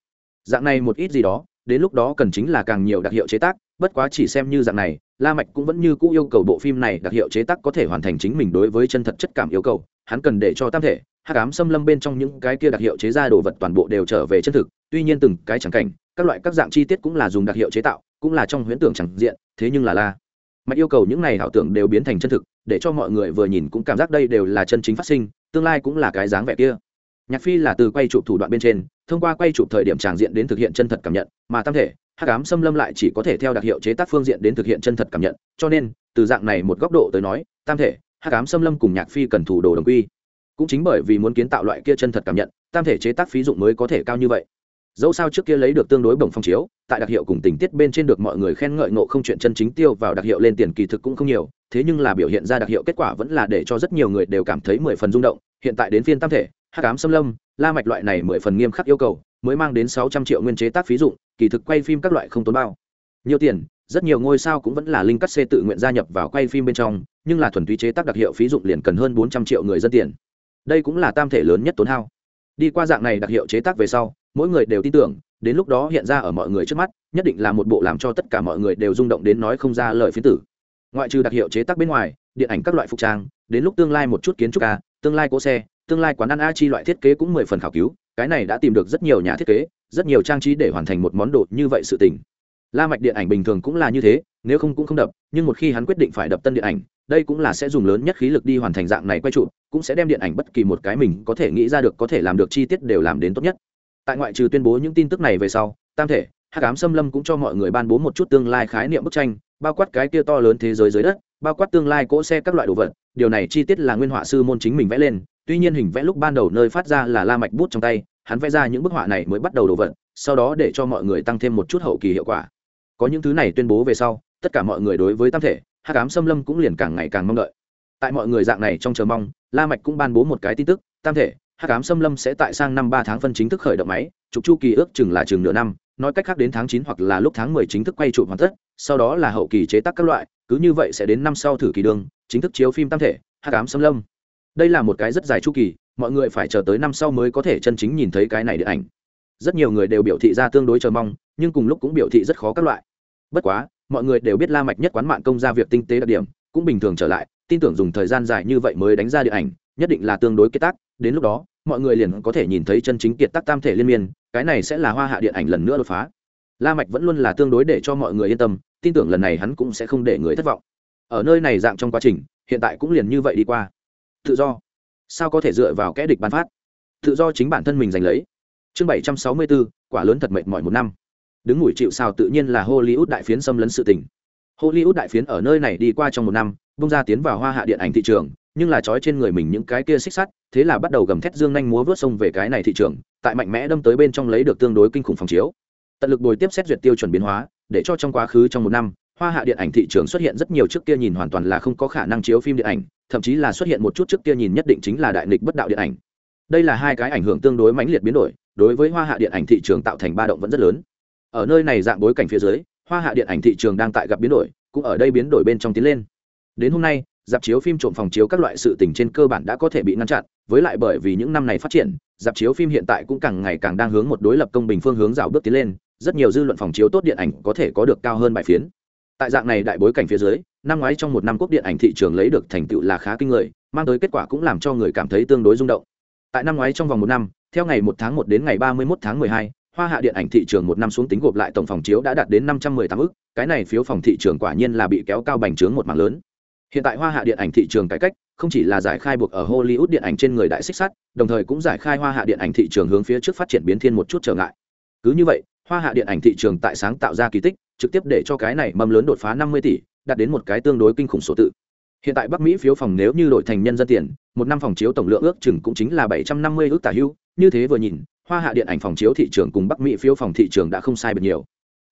Dạng này một ít gì đó, đến lúc đó cần chính là càng nhiều đặc hiệu chế tác, bất quá chỉ xem như dạng này la mạch cũng vẫn như cũ yêu cầu bộ phim này đặc hiệu chế tác có thể hoàn thành chính mình đối với chân thật chất cảm yêu cầu, hắn cần để cho tam thể, hắc ám xâm lâm bên trong những cái kia đặc hiệu chế ra đồ vật toàn bộ đều trở về chân thực, tuy nhiên từng cái chẳng cảnh, các loại các dạng chi tiết cũng là dùng đặc hiệu chế tạo, cũng là trong huyễn tưởng chẳng diện, thế nhưng là la mạch yêu cầu những này ảo tưởng đều biến thành chân thực, để cho mọi người vừa nhìn cũng cảm giác đây đều là chân chính phát sinh, tương lai cũng là cái dáng vẻ kia. Nhạc phi là từ quay chụp thủ đoạn bên trên, thông qua quay chụp thời điểm tràng diện đến thực hiện chân thật cảm nhận, mà tam thể hắc ám xâm lâm lại chỉ có thể theo đặc hiệu chế tác phương diện đến thực hiện chân thật cảm nhận, cho nên, từ dạng này một góc độ tới nói, tam thể, hắc ám xâm lâm cùng nhạc phi cần thủ đồ đồng quy. Cũng chính bởi vì muốn kiến tạo loại kia chân thật cảm nhận, tam thể chế tác phí dụng mới có thể cao như vậy. Dẫu sao trước kia lấy được tương đối bổng phong chiếu, tại đặc hiệu cùng tình tiết bên trên được mọi người khen ngợi nộ không chuyện chân chính tiêu vào đặc hiệu lên tiền kỳ thực cũng không nhiều, thế nhưng là biểu hiện ra đặc hiệu kết quả vẫn là để cho rất nhiều người đều cảm thấy mười phần rung động. Hiện tại đến phiên tam thể, hắc ám xâm lâm, la mạch loại này mười phần nghiêm khắc yêu cầu mới mang đến sáu trăm triệu nguyên chế tác phí dụng, kỳ thực quay phim các loại không tốn bao. Nhiều tiền, rất nhiều ngôi sao cũng vẫn là linh cắt xê tự nguyện gia nhập vào quay phim bên trong, nhưng là thuần túy chế tác đặc hiệu phí dụng liền cần hơn bốn trăm triệu người dân tiền. Đây cũng là tam thể lớn nhất tốn hao. Đi qua dạng này đặc hiệu chế tác về sau, mỗi người đều tin tưởng, đến lúc đó hiện ra ở mọi người trước mắt, nhất định là một bộ làm cho tất cả mọi người đều rung động đến nói không ra lời phiến tử. Ngoại trừ đặc hiệu chế tác bên ngoài, điện ảnh các loại phục trang, đến lúc tương lai một chút kiến trúc a tương lai cỗ xe, tương lai quán ăn a chi loại thiết kế cũng mười phần khảo cứu cái này đã tìm được rất nhiều nhà thiết kế, rất nhiều trang trí để hoàn thành một món đồ như vậy sự tình. La mạch điện ảnh bình thường cũng là như thế, nếu không cũng không đập, nhưng một khi hắn quyết định phải đập tân điện ảnh, đây cũng là sẽ dùng lớn nhất khí lực đi hoàn thành dạng này quay trụ, cũng sẽ đem điện ảnh bất kỳ một cái mình có thể nghĩ ra được, có thể làm được chi tiết đều làm đến tốt nhất. Tại ngoại trừ tuyên bố những tin tức này về sau, tam thể, hắc ám xâm lâm cũng cho mọi người ban bố một chút tương lai khái niệm bức tranh, bao quát cái kia to lớn thế giới dưới đất, bao quát tương lai cỗ xe các loại đồ vật, điều này chi tiết là nguyên họa sư môn chính mình vẽ lên tuy nhiên hình vẽ lúc ban đầu nơi phát ra là la mạch bút trong tay, hắn vẽ ra những bức họa này mới bắt đầu đồ vật sau đó để cho mọi người tăng thêm một chút hậu kỳ hiệu quả. Có những thứ này tuyên bố về sau, tất cả mọi người đối với tam thể, hắc ám xâm lâm cũng liền càng ngày càng mong đợi. Tại mọi người dạng này trong chờ mong, la mạch cũng ban bố một cái tin tức, tam thể, hắc ám xâm lâm sẽ tại sang năm ba tháng phân chính thức khởi động máy trục chu kỳ ước chừng là chừng nửa năm, nói cách khác đến tháng chín hoặc là lúc tháng mười chính thức quay trụ hoàn tất, sau đó là hậu kỳ chế tác các loại, cứ như vậy sẽ đến năm sau thử kỳ đường, chính thức chiếu phim tam thể, hắc ám xâm lâm đây là một cái rất dài chu kỳ, mọi người phải chờ tới năm sau mới có thể chân chính nhìn thấy cái này điện ảnh. Rất nhiều người đều biểu thị ra tương đối chờ mong, nhưng cùng lúc cũng biểu thị rất khó các loại. Bất quá, mọi người đều biết la mạch nhất quán mạng công ra việc tinh tế đặc điểm, cũng bình thường trở lại, tin tưởng dùng thời gian dài như vậy mới đánh ra điện ảnh, nhất định là tương đối kết tác, đến lúc đó, mọi người liền có thể nhìn thấy chân chính kiệt tác tam thể liên miên, cái này sẽ là hoa hạ điện ảnh lần nữa đột phá. La mạch vẫn luôn là tương đối để cho mọi người yên tâm, tin tưởng lần này hắn cũng sẽ không để người thất vọng. Ở nơi này dạng trong quá trình, hiện tại cũng liền như vậy đi qua tự do. Sao có thể dựa vào kẽ địch ban phát? Tự do chính bản thân mình giành lấy. Chương bảy trăm sáu mươi bốn quả lớn thật mệt mỏi một năm. Đứng ngủi chịu sao tự nhiên là hollywood đại phiến xâm lấn sự tình. Hollywood đại phiến ở nơi này đi qua trong một năm, bung ra tiến vào hoa hạ điện ảnh thị trường, nhưng là trói trên người mình những cái kia xích sắt, thế là bắt đầu gầm thét dương nhanh múa vớt sông về cái này thị trường, tại mạnh mẽ đâm tới bên trong lấy được tương đối kinh khủng phòng chiếu. Tận lực bồi tiếp xét duyệt tiêu chuẩn biến hóa, để cho trong quá khứ trong một năm hoa hạ điện ảnh thị trường xuất hiện rất nhiều trước kia nhìn hoàn toàn là không có khả năng chiếu phim điện ảnh, thậm chí là xuất hiện một chút trước kia nhìn nhất định chính là đại nghịch bất đạo điện ảnh. Đây là hai cái ảnh hưởng tương đối mãnh liệt biến đổi, đối với hoa hạ điện ảnh thị trường tạo thành ba động vẫn rất lớn. Ở nơi này dạng bối cảnh phía dưới, hoa hạ điện ảnh thị trường đang tại gặp biến đổi, cũng ở đây biến đổi bên trong tiến lên. Đến hôm nay, dạp chiếu phim trộm phòng chiếu các loại sự tình trên cơ bản đã có thể bị ngăn chặn, với lại bởi vì những năm này phát triển, dạp chiếu phim hiện tại cũng càng ngày càng đang hướng một đối lập công bình phương hướng rào bước tiến lên, rất nhiều dư luận phòng chiếu tốt điện ảnh có thể có được cao hơn bài phiến tại dạng này đại bối cảnh phía dưới, năm ngoái trong một năm quốc điện ảnh thị trường lấy được thành tựu là khá kinh người, mang tới kết quả cũng làm cho người cảm thấy tương đối rung động. Tại năm ngoái trong vòng một năm, theo ngày một tháng một đến ngày ba mươi một tháng mười hai, hoa hạ điện ảnh thị trường một năm xuống tính gộp lại tổng phòng chiếu đã đạt đến năm trăm mười tám ức, cái này phiếu phòng thị trường quả nhiên là bị kéo cao bành trướng một mảng lớn. Hiện tại hoa hạ điện ảnh thị trường cải cách, không chỉ là giải khai buộc ở hollywood điện ảnh trên người đại xích sắt, đồng thời cũng giải khai hoa hạ điện ảnh thị trường hướng phía trước phát triển biến thiên một chút trở ngại. Cứ như vậy hoa hạ điện ảnh thị trường tại sáng tạo ra kỳ tích, trực tiếp để cho cái này mầm lớn đột phá năm mươi tỷ, đạt đến một cái tương đối kinh khủng số tự. Hiện tại bắc mỹ phiếu phòng nếu như đổi thành nhân dân tiền, một năm phòng chiếu tổng lượng ước chừng cũng chính là bảy trăm năm mươi ước tả hưu. Như thế vừa nhìn, hoa hạ điện ảnh phòng chiếu thị trường cùng bắc mỹ phiếu phòng thị trường đã không sai bật nhiều.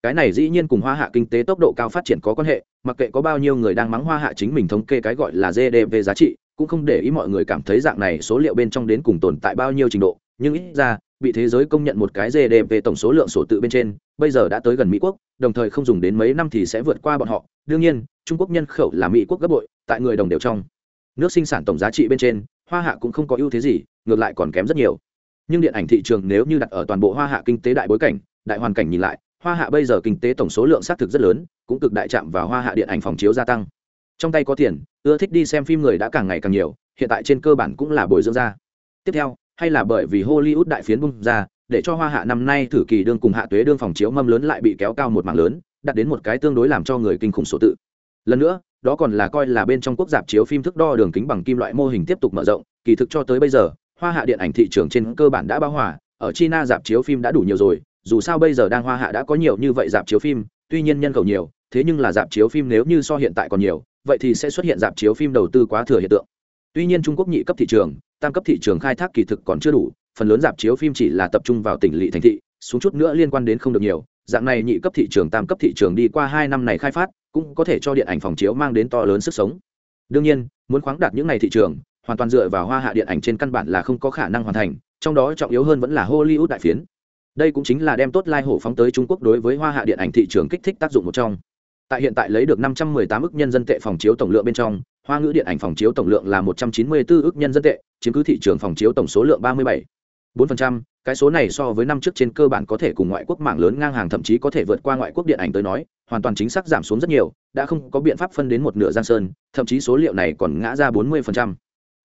Cái này dĩ nhiên cùng hoa hạ kinh tế tốc độ cao phát triển có quan hệ, mặc kệ có bao nhiêu người đang mắng hoa hạ chính mình thống kê cái gọi là gdp giá trị, cũng không để ý mọi người cảm thấy dạng này số liệu bên trong đến cùng tồn tại bao nhiêu trình độ nhưng ít ra, bị thế giới công nhận một cái gdp tổng số lượng sổ tự bên trên, bây giờ đã tới gần mỹ quốc, đồng thời không dùng đến mấy năm thì sẽ vượt qua bọn họ. Đương nhiên, trung quốc nhân khẩu là mỹ quốc gấp bội, tại người đồng đều trong. Nước sinh sản tổng giá trị bên trên, hoa hạ cũng không có ưu thế gì, ngược lại còn kém rất nhiều. Nhưng điện ảnh thị trường nếu như đặt ở toàn bộ hoa hạ kinh tế đại bối cảnh, đại hoàn cảnh nhìn lại, hoa hạ bây giờ kinh tế tổng số lượng xác thực rất lớn, cũng cực đại chạm vào hoa hạ điện ảnh phòng chiếu gia tăng. Trong tay có tiền, ưa thích đi xem phim người đã càng ngày càng nhiều, hiện tại trên cơ bản cũng là bồi dưỡng ra. Tiếp theo hay là bởi vì hollywood đại phiến bung ra, để cho hoa hạ năm nay thử kỳ đương cùng hạ tuế đương phòng chiếu mâm lớn lại bị kéo cao một mảng lớn đạt đến một cái tương đối làm cho người kinh khủng số tự. Lần nữa, đó còn là coi là bên trong quốc dạp chiếu phim thức đo đường kính bằng kim loại mô hình tiếp tục mở rộng, kỳ thực cho tới bây giờ, hoa hạ điện ảnh thị trường trên cơ bản đã bao hòa, ở china dạp chiếu phim đã đủ nhiều rồi, dù sao bây giờ đang hoa hạ đã có nhiều như vậy dạp chiếu phim, tuy nhiên nhân khẩu nhiều, thế nhưng là dạp chiếu phim nếu như so hiện tại còn nhiều, vậy thì sẽ xuất hiện dạp chiếu phim đầu tư quá thừa hiện tượng. Tuy nhiên trung quốc nhị cấp thị trường tam cấp thị trường khai thác kỳ thực còn chưa đủ, phần lớn dạp chiếu phim chỉ là tập trung vào tỉnh lỵ thành thị, xuống chút nữa liên quan đến không được nhiều. Dạng này nhị cấp thị trường, tam cấp thị trường đi qua hai năm này khai phát, cũng có thể cho điện ảnh phòng chiếu mang đến to lớn sức sống. Đương nhiên, muốn khoáng đạt những n à y thị trường, hoàn toàn dựa vào hoa hạ điện ảnh trên căn bản là không có khả năng hoàn thành, trong đó trọng yếu hơn vẫn là hollywood đại phiến. Đây cũng chính là đem tốt lai hổ phóng tới trung quốc đối với hoa hạ điện ảnh thị trường kích thích tác dụng một trong. Tại hiện tại lấy được 518 ức nhân dân tệ phòng chiếu tổng lượng bên trong hoa ngữ điện ảnh phòng chiếu tổng lượng là 194 ước nhân dân tệ chiếm cứ thị trường phòng chiếu tổng số lượng 37 4%, cái số này so với năm trước trên cơ bản có thể cùng ngoại quốc mạng lớn ngang hàng thậm chí có thể vượt qua ngoại quốc điện ảnh tới nói hoàn toàn chính xác giảm xuống rất nhiều đã không có biện pháp phân đến một nửa giang sơn thậm chí số liệu này còn ngã ra 40%.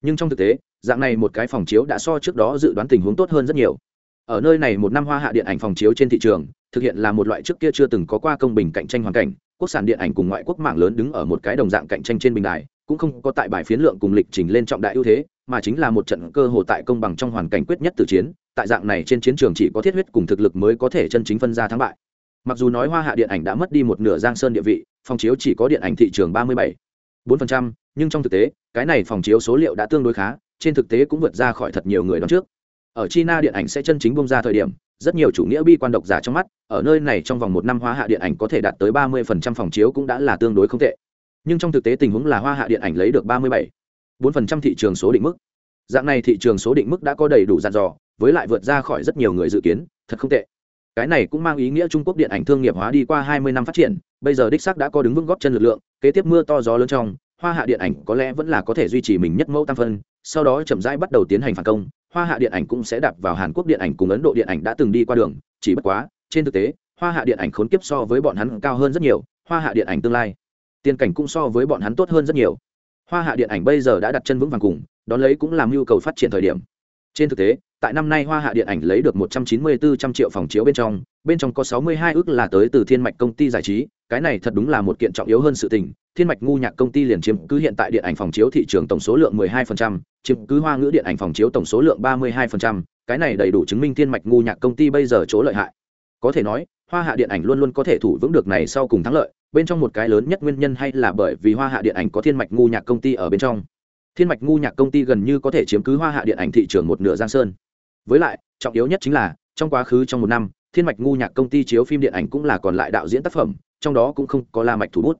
nhưng trong thực tế dạng này một cái phòng chiếu đã so trước đó dự đoán tình huống tốt hơn rất nhiều ở nơi này một năm hoa hạ điện ảnh phòng chiếu trên thị trường thực hiện là một loại trước kia chưa từng có qua công bình cạnh tranh hoàn cảnh quốc sản điện ảnh cùng ngoại quốc mạng lớn đứng ở một cái đồng dạng cạnh tranh trên bình đài cũng không có tại bài phiến lượng cùng lịch trình lên trọng đại ưu thế, mà chính là một trận cơ hội tại công bằng trong hoàn cảnh quyết nhất từ chiến, tại dạng này trên chiến trường chỉ có thiết huyết cùng thực lực mới có thể chân chính phân ra thắng bại. Mặc dù nói hoa hạ điện ảnh đã mất đi một nửa giang sơn địa vị, phòng chiếu chỉ có điện ảnh thị trường ba mươi bảy, bốn nhưng trong thực tế, cái này phòng chiếu số liệu đã tương đối khá, trên thực tế cũng vượt ra khỏi thật nhiều người đón trước. Ở china điện ảnh sẽ chân chính bông ra thời điểm, rất nhiều chủ nghĩa bi quan độc giả trong mắt, ở nơi này trong vòng một năm hoa hạ điện ảnh có thể đạt tới ba mươi phần trăm phòng chiếu cũng đã là tương đối không tệ nhưng trong thực tế tình huống là hoa hạ điện ảnh lấy được ba mươi bảy bốn phần trăm thị trường số định mức. Dạng này thị trường số định mức đã có đầy đủ dàn dò, với lại vượt ra khỏi rất nhiều người dự kiến, thật không tệ. Cái này cũng mang ý nghĩa trung quốc điện ảnh thương nghiệp hóa đi qua hai mươi năm phát triển, bây giờ đích sắc đã có đứng vững góp chân lực lượng, kế tiếp mưa to gió lớn trong, hoa hạ điện ảnh có lẽ vẫn là có thể duy trì mình nhất mẫu tam phân, sau đó chậm rãi bắt đầu tiến hành phản công, hoa hạ điện ảnh cũng sẽ đạp vào hàn quốc điện ảnh cùng ấn độ điện ảnh đã từng đi qua đường, chỉ bất quá, trên thực tế, hoa hạ điện ảnh khốn kiếp so với bọn hắn cao hơn rất nhiều, hoa hạ điện ảnh tương lai tiền cảnh cũng so với bọn hắn tốt hơn rất nhiều. Hoa hạ điện ảnh bây giờ đã đặt chân vững vàng cùng đón lấy cũng làm nhu cầu phát triển thời điểm. Trên thực tế tại năm nay hoa hạ điện ảnh lấy được một trăm chín mươi bốn trăm triệu phòng chiếu bên trong bên trong có sáu mươi hai ước là tới từ thiên mạch công ty giải trí cái này thật đúng là một kiện trọng yếu hơn sự tình. Thiên mạch ngu nhạc công ty liền chiếm cứ hiện tại điện ảnh phòng chiếu thị trường tổng số lượng 12%, chiếm cứ hoa ngữ điện ảnh phòng chiếu tổng số lượng 32%, cái này đầy đủ chứng minh thiên mạch ngu nhạc công ty bây giờ chỗ lợi hại. Có thể nói hoa hạ điện ảnh luôn luôn có thể thủ vững được này sau cùng thắng lợi bên trong một cái lớn nhất nguyên nhân hay là bởi vì hoa hạ điện ảnh có thiên mạch ngu nhạc công ty ở bên trong. Thiên mạch ngu nhạc công ty gần như có thể chiếm cứ hoa hạ điện ảnh thị trường một nửa giang sơn. Với lại, trọng yếu nhất chính là, trong quá khứ trong một năm, thiên mạch ngu nhạc công ty chiếu phim điện ảnh cũng là còn lại đạo diễn tác phẩm, trong đó cũng không có la mạch thủ bút.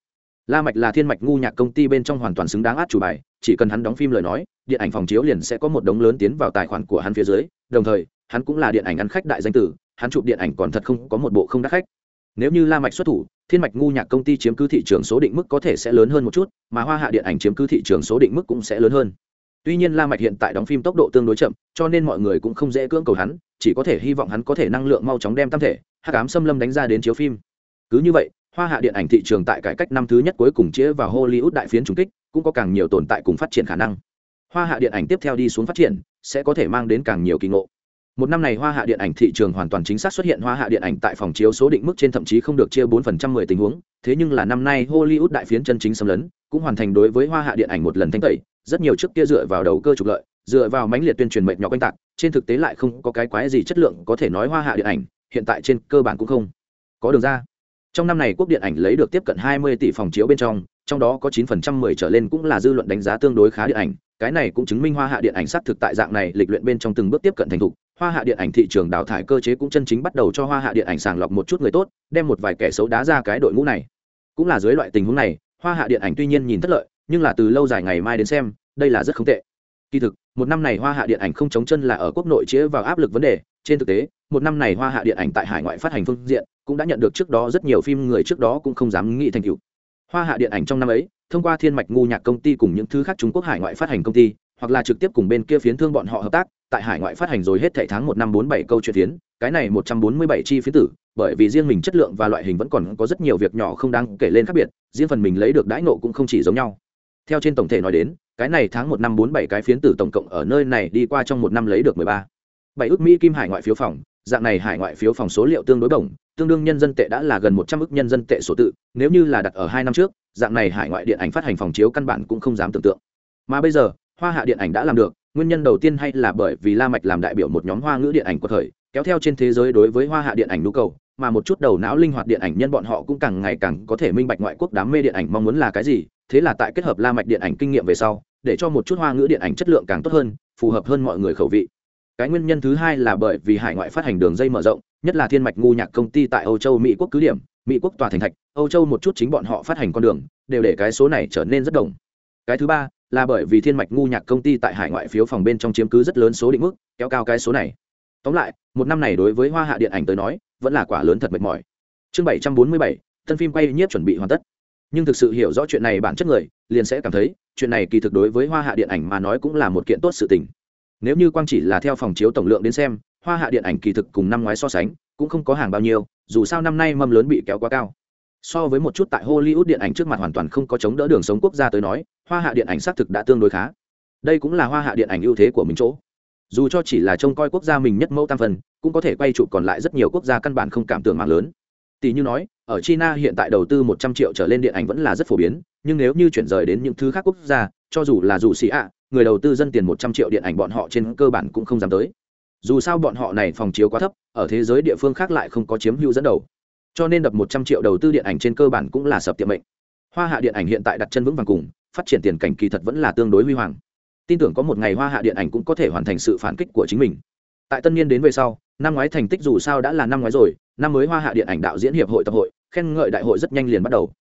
La mạch là thiên mạch ngu nhạc công ty bên trong hoàn toàn xứng đáng át chủ bài, chỉ cần hắn đóng phim lời nói, điện ảnh phòng chiếu liền sẽ có một đống lớn tiến vào tài khoản của hắn phía dưới. Đồng thời, hắn cũng là điện ảnh ăn khách đại danh tử, hắn chụp điện ảnh còn thật không có một bộ không đắt khách nếu như la mạch xuất thủ, thiên mạch ngu nhạc công ty chiếm cứ thị trường số định mức có thể sẽ lớn hơn một chút, mà hoa hạ điện ảnh chiếm cứ thị trường số định mức cũng sẽ lớn hơn. Tuy nhiên la mạch hiện tại đóng phim tốc độ tương đối chậm, cho nên mọi người cũng không dễ cưỡng cầu hắn, chỉ có thể hy vọng hắn có thể năng lượng mau chóng đem tam thể, hắc ám xâm lâm đánh ra đến chiếu phim. Cứ như vậy, hoa hạ điện ảnh thị trường tại cải cách năm thứ nhất cuối cùng chĩa vào hollywood đại phiến trùng kích, cũng có càng nhiều tồn tại cùng phát triển khả năng. Hoa hạ điện ảnh tiếp theo đi xuống phát triển, sẽ có thể mang đến càng nhiều kỳ ngộ một năm này hoa hạ điện ảnh thị trường hoàn toàn chính xác xuất hiện hoa hạ điện ảnh tại phòng chiếu số định mức trên thậm chí không được chia bốn phần trăm mười tình huống. Thế nhưng là năm nay hollywood đại phiến chân chính xâm lấn, cũng hoàn thành đối với hoa hạ điện ảnh một lần thanh tẩy. Rất nhiều trước kia dựa vào đầu cơ trục lợi, dựa vào mãnh liệt tuyên truyền mệt nhọc oanh tạc, trên thực tế lại không có cái quái gì chất lượng có thể nói hoa hạ điện ảnh, hiện tại trên cơ bản cũng không có đường ra. Trong năm này quốc điện ảnh lấy được tiếp cận 20 tỷ phòng chiếu bên trong trong đó có 9% 10 trở lên cũng là dư luận đánh giá tương đối khá điện ảnh cái này cũng chứng minh hoa hạ điện ảnh sát thực tại dạng này lịch luyện bên trong từng bước tiếp cận thành thục. Hoa hạ điện ảnh thị trường đào thải cơ chế cũng chân chính bắt đầu cho hoa hạ điện ảnh sàng lọc một chút người tốt, đem một vài kẻ xấu đá ra cái đội ngũ này. Cũng là dưới loại tình huống này, hoa hạ điện ảnh tuy nhiên nhìn thất lợi, nhưng là từ lâu dài ngày mai đến xem, đây là rất không tệ. Kỳ thực, một năm này hoa hạ điện ảnh không chống chân là ở quốc nội chĩa vào áp lực vấn đề. Trên thực tế, một năm này hoa hạ điện ảnh tại hải ngoại phát hành phương diện cũng đã nhận được trước đó rất nhiều phim người trước đó cũng không dám nghĩ thành tựu. Hoa hạ điện ảnh trong năm ấy thông qua thiên mạch ngu nhạc công ty cùng những thứ khác trung quốc hải ngoại phát hành công ty, hoặc là trực tiếp cùng bên kia phiến thương bọn họ hợp tác, tại hải ngoại phát hành rồi hết thảy tháng một năm bốn bảy câu chuyện phiến, cái này một trăm bốn mươi bảy chi phiến tử, bởi vì riêng mình chất lượng và loại hình vẫn còn có rất nhiều việc nhỏ không đáng kể lên khác biệt, riêng phần mình lấy được đãi nộ cũng không chỉ giống nhau. Theo trên tổng thể nói đến, cái này tháng một năm bốn bảy cái phiến tử tổng cộng ở nơi này đi qua trong một năm lấy được mười ba. Bảy ước mỹ kim hải ngoại phiếu phòng, dạng này hải ngoại phiếu phòng số liệu tương đối bổng, tương đương nhân dân tệ đã là gần một trăm ước nhân dân tệ số tự, nếu như là đặt ở hai năm trước dạng này hải ngoại điện ảnh phát hành phòng chiếu căn bản cũng không dám tưởng tượng. Mà bây giờ, hoa hạ điện ảnh đã làm được, nguyên nhân đầu tiên hay là bởi vì la mạch làm đại biểu một nhóm hoa ngữ điện ảnh của thời, kéo theo trên thế giới đối với hoa hạ điện ảnh nhu cầu, mà một chút đầu não linh hoạt điện ảnh nhân bọn họ cũng càng ngày càng có thể minh bạch ngoại quốc đám mê điện ảnh mong muốn là cái gì, thế là tại kết hợp la mạch điện ảnh kinh nghiệm về sau, để cho một chút hoa ngữ điện ảnh chất lượng càng tốt hơn, phù hợp hơn mọi người khẩu vị. Cái nguyên nhân thứ hai là bởi vì hải ngoại phát hành đường dây mở rộng, nhất là thiên mạch ngu nhạc công ty tại âu châu, mỹ quốc cứ điểm mỹ quốc tòa thành thạch, âu châu một chút chính bọn họ phát hành con đường, đều để cái số này trở nên rất đồng. Cái thứ ba là bởi vì thiên mạch ngu nhạc công ty tại hải ngoại phiếu phòng bên trong chiếm cứ rất lớn số định mức, kéo cao cái số này. Tóm lại, một năm này đối với hoa hạ điện ảnh tới nói, vẫn là quả lớn thật mệt mỏi. Chương bảy trăm bốn mươi bảy, thân phim quay nhiếp chuẩn bị hoàn tất. Nhưng thực sự hiểu rõ chuyện này bản chất người, liền sẽ cảm thấy, chuyện này kỳ thực đối với hoa hạ điện ảnh mà nói cũng là một kiện tốt sự tình nếu như quang chỉ là theo phòng chiếu tổng lượng đến xem, hoa hạ điện ảnh kỳ thực cùng năm ngoái so sánh, cũng không có hàng bao nhiêu, dù sao năm nay mâm lớn bị kéo quá cao. So với một chút tại hollywood điện ảnh trước mặt hoàn toàn không có chống đỡ đường sống quốc gia tới nói, hoa hạ điện ảnh xác thực đã tương đối khá. Đây cũng là hoa hạ điện ảnh ưu thế của mình chỗ. Dù cho chỉ là trông coi quốc gia mình nhất mẫu tam phần, cũng có thể quay chụp còn lại rất nhiều quốc gia căn bản không cảm tưởng mạng lớn. Tỷ như nói, ở china hiện tại đầu tư một trăm triệu trở lên điện ảnh vẫn là rất phổ biến, nhưng nếu như chuyển rời đến những thứ khác quốc gia, cho dù là dù xì ạ người đầu tư dân tiền một trăm triệu điện ảnh bọn họ trên cơ bản cũng không dám tới. Dù sao bọn họ này phòng chiếu quá thấp, ở thế giới địa phương khác lại không có chiếm hữu dẫn đầu. Cho nên đập một trăm triệu đầu tư điện ảnh trên cơ bản cũng là sập tiệm mệnh. Hoa hạ điện ảnh hiện tại đặt chân vững vàng cùng, phát triển tiền cảnh kỳ thật vẫn là tương đối huy hoàng. Tin tưởng có một ngày hoa hạ điện ảnh cũng có thể hoàn thành sự phản kích của chính mình. Tại tân niên đến về sau, năm ngoái thành tích dù sao đã là năm ngoái rồi, năm mới hoa hạ điện ảnh đạo diễn hiệp hội tập hội, khen ngợi đại hội rất nhanh liền bắt đầu.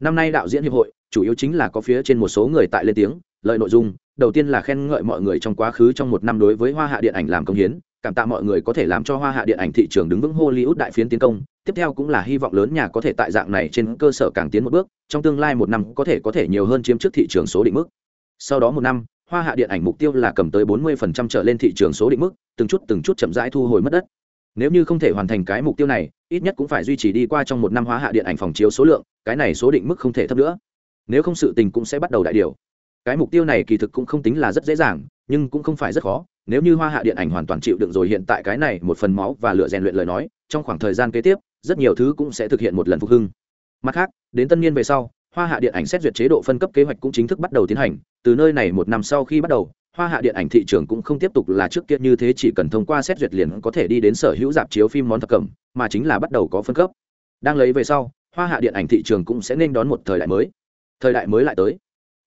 Năm nay đạo diễn hiệp hội, chủ yếu chính là có phía trên một số người tại lên tiếng lợi nội dung đầu tiên là khen ngợi mọi người trong quá khứ trong một năm đối với hoa hạ điện ảnh làm công hiến, cảm tạ mọi người có thể làm cho hoa hạ điện ảnh thị trường đứng vững hollywood đại phiến tiến công. Tiếp theo cũng là hy vọng lớn nhà có thể tại dạng này trên cơ sở càng tiến một bước, trong tương lai một năm có thể có thể nhiều hơn chiếm trước thị trường số định mức. Sau đó một năm, hoa hạ điện ảnh mục tiêu là cầm tới 40% trở lên thị trường số định mức, từng chút từng chút chậm rãi thu hồi mất đất. Nếu như không thể hoàn thành cái mục tiêu này, ít nhất cũng phải duy trì đi qua trong một năm hoa hạ điện ảnh phòng chiếu số lượng, cái này số định mức không thể thấp nữa. Nếu không sự tình cũng sẽ bắt đầu đại điều cái mục tiêu này kỳ thực cũng không tính là rất dễ dàng, nhưng cũng không phải rất khó. Nếu như hoa hạ điện ảnh hoàn toàn chịu đựng rồi hiện tại cái này một phần máu và lựa rèn luyện lời nói, trong khoảng thời gian kế tiếp, rất nhiều thứ cũng sẽ thực hiện một lần phục hưng. Mặt khác, đến tân niên về sau, hoa hạ điện ảnh xét duyệt chế độ phân cấp kế hoạch cũng chính thức bắt đầu tiến hành. Từ nơi này một năm sau khi bắt đầu, hoa hạ điện ảnh thị trường cũng không tiếp tục là trước kia như thế, chỉ cần thông qua xét duyệt liền có thể đi đến sở hữu dạp chiếu phim món thập cẩm, mà chính là bắt đầu có phân cấp. Đang lấy về sau, hoa hạ điện ảnh thị trường cũng sẽ nên đón một thời đại mới. Thời đại mới lại tới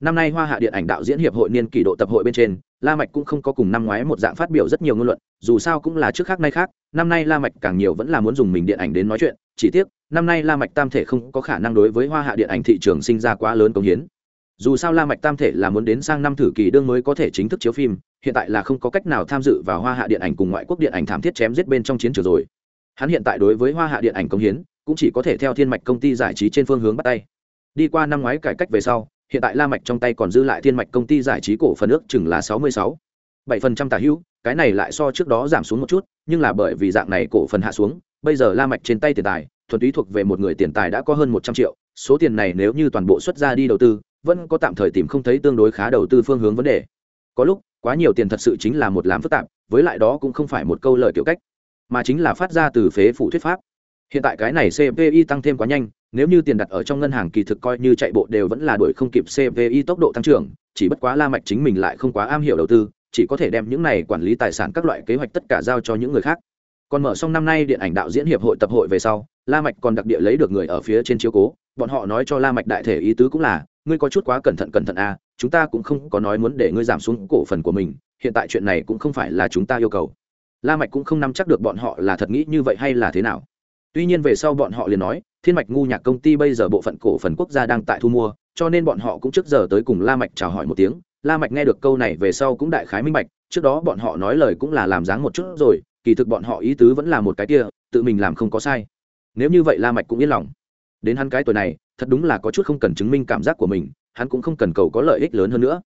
năm nay hoa hạ điện ảnh đạo diễn hiệp hội niên kỷ độ tập hội bên trên, la mạch cũng không có cùng năm ngoái một dạng phát biểu rất nhiều ngôn luận, dù sao cũng là trước khác nay khác, năm nay la mạch càng nhiều vẫn là muốn dùng mình điện ảnh đến nói chuyện, chỉ tiếc, năm nay la mạch tam thể không có khả năng đối với hoa hạ điện ảnh thị trường sinh ra quá lớn công hiến. Dù sao la mạch tam thể là muốn đến sang năm thử kỳ đương mới có thể chính thức chiếu phim, hiện tại là không có cách nào tham dự vào hoa hạ điện ảnh cùng ngoại quốc điện ảnh thảm thiết chém giết bên trong chiến trường rồi. Hắn hiện tại đối với hoa hạ điện ảnh công hiến, cũng chỉ có thể theo thiên mạch công ty giải trí trên phương hướng bắt tay. Đi qua năm ngoái cải cách về sau hiện tại la mạch trong tay còn dư lại thiên mạch công ty giải trí cổ phần ước chừng là sáu mươi sáu. bảy phần trăm tả hữu, cái này lại so trước đó giảm xuống một chút, nhưng là bởi vì dạng này cổ phần hạ xuống, bây giờ la mạch trên tay tiền tài, thuần túy thuộc về một người tiền tài đã có hơn một trăm triệu, số tiền này nếu như toàn bộ xuất ra đi đầu tư, vẫn có tạm thời tìm không thấy tương đối khá đầu tư phương hướng vấn đề. Có lúc, quá nhiều tiền thật sự chính là một làm phức tạp, với lại đó cũng không phải một câu lời kiểu cách, mà chính là phát ra từ phế phụ thuyết pháp. Hiện tại cái này cpi tăng thêm quá nhanh nếu như tiền đặt ở trong ngân hàng kỳ thực coi như chạy bộ đều vẫn là đuổi không kịp cpi tốc độ tăng trưởng, chỉ bất quá la mạch chính mình lại không quá am hiểu đầu tư, chỉ có thể đem những này quản lý tài sản các loại kế hoạch tất cả giao cho những người khác. Còn mở xong năm nay điện ảnh đạo diễn hiệp hội tập hội về sau, la mạch còn đặc địa lấy được người ở phía trên chiếu cố, bọn họ nói cho la mạch đại thể ý tứ cũng là, ngươi có chút quá cẩn thận cẩn thận à chúng ta cũng không có nói muốn để ngươi giảm xuống cổ phần của mình, hiện tại chuyện này cũng không phải là chúng ta yêu cầu. La mạch cũng không nắm chắc được bọn họ là thật nghĩ như vậy hay là thế nào. Tuy nhiên về sau bọn họ liền nói thiên mạch ngu nhạc công ty bây giờ bộ phận cổ phần quốc gia đang tại thu mua, cho nên bọn họ cũng trước giờ tới cùng la mạch chào hỏi một tiếng. La mạch nghe được câu này về sau cũng đại khái minh bạch, trước đó bọn họ nói lời cũng là làm dáng một chút rồi, kỳ thực bọn họ ý tứ vẫn là một cái kia, tự mình làm không có sai. Nếu như vậy la mạch cũng yên lòng. Đến hắn cái tuổi này, thật đúng là có chút không cần chứng minh cảm giác của mình, hắn cũng không cần cầu có lợi ích lớn hơn nữa.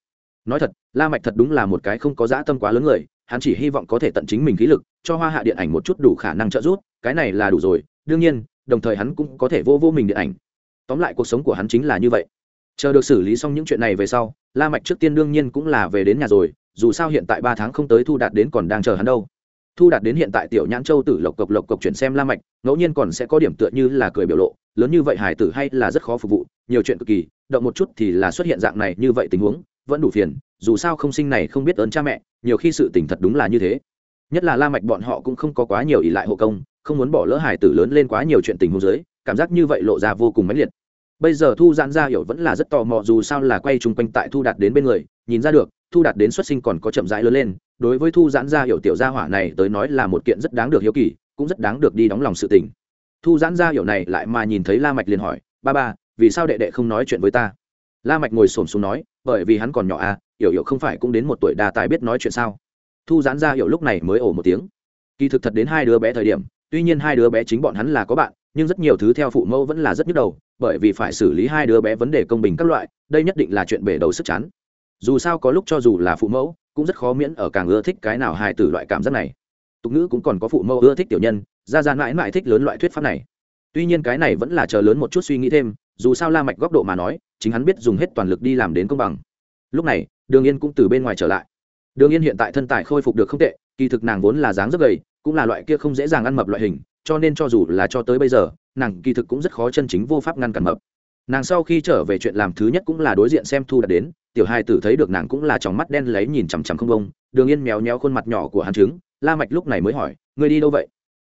Nói thật, la mạch thật đúng là một cái không có dã tâm quá lớn người, hắn chỉ hy vọng có thể tận chính mình khí lực, cho hoa hạ điện ảnh một chút đủ khả năng trợ giúp, cái này là đủ rồi, đương nhiên đồng thời hắn cũng có thể vô vô mình điện ảnh. Tóm lại cuộc sống của hắn chính là như vậy. Chờ được xử lý xong những chuyện này về sau, la mạch trước tiên đương nhiên cũng là về đến nhà rồi, dù sao hiện tại ba tháng không tới thu đạt đến còn đang chờ hắn đâu. Thu đạt đến hiện tại tiểu nhãn châu tử lộc cộc lộc cộc chuyển xem la mạch, ngẫu nhiên còn sẽ có điểm tựa như là cười biểu lộ, lớn như vậy hải tử hay là rất khó phục vụ, nhiều chuyện cực kỳ, động một chút thì là xuất hiện dạng này như vậy tình huống, vẫn đủ phiền, dù sao không sinh này không biết ơn cha mẹ, nhiều khi sự tình thật đúng là như thế. Nhất là la mạch bọn họ cũng không có quá nhiều ỷ lại hộ công không muốn bỏ lỡ hải tử lớn lên quá nhiều chuyện tình huống dưới, cảm giác như vậy lộ ra vô cùng mãnh liệt. Bây giờ thu giãn ra hiểu vẫn là rất tò mò dù sao là quay chung quanh tại thu đạt đến bên người, nhìn ra được, thu đạt đến xuất sinh còn có chậm rãi lớn lên, đối với thu giãn ra hiểu tiểu gia hỏa này tới nói là một kiện rất đáng được hiếu kỳ, cũng rất đáng được đi đóng lòng sự tình. Thu giãn ra hiểu này lại mà nhìn thấy la mạch liền hỏi, ba ba, vì sao đệ đệ không nói chuyện với ta? La mạch ngồi sồn xuống nói, bởi vì hắn còn nhỏ à hiểu hiểu không phải cũng đến một tuổi đa tài biết nói chuyện sao? Thu giãn ra hiểu lúc này mới ồ một tiếng. Kỳ thực thật đến hai đứa bé thời điểm tuy nhiên hai đứa bé chính bọn hắn là có bạn, nhưng rất nhiều thứ theo phụ mẫu vẫn là rất nhức đầu, bởi vì phải xử lý hai đứa bé vấn đề công bình các loại, đây nhất định là chuyện bể đầu sức chán. Dù sao có lúc cho dù là phụ mẫu, cũng rất khó miễn ở càng ưa thích cái nào hài tử loại cảm giác này. Tục ngữ cũng còn có phụ mẫu ưa thích tiểu nhân, ra ra mãi mãi thích lớn loại thuyết pháp này. Tuy nhiên cái này vẫn là chờ lớn một chút suy nghĩ thêm, dù sao la mạch góc độ mà nói, chính hắn biết dùng hết toàn lực đi làm đến công bằng. Lúc này, đường yên cũng từ bên ngoài trở lại. Đường yên hiện tại thân tài khôi phục được không tệ, kỳ thực nàng vốn là dáng rất gầy cũng là loại kia không dễ dàng ăn mập loại hình, cho nên cho dù là cho tới bây giờ, nàng kỳ thực cũng rất khó chân chính vô pháp ngăn cản mập. Nàng sau khi trở về chuyện làm thứ nhất cũng là đối diện xem thu đã đến, tiểu hai tử thấy được nàng cũng là tròng mắt đen lấy nhìn chằm chằm không bông, đường yên méo méo khuôn mặt nhỏ của hắn trứng, la mạch lúc này mới hỏi, ngươi đi đâu vậy?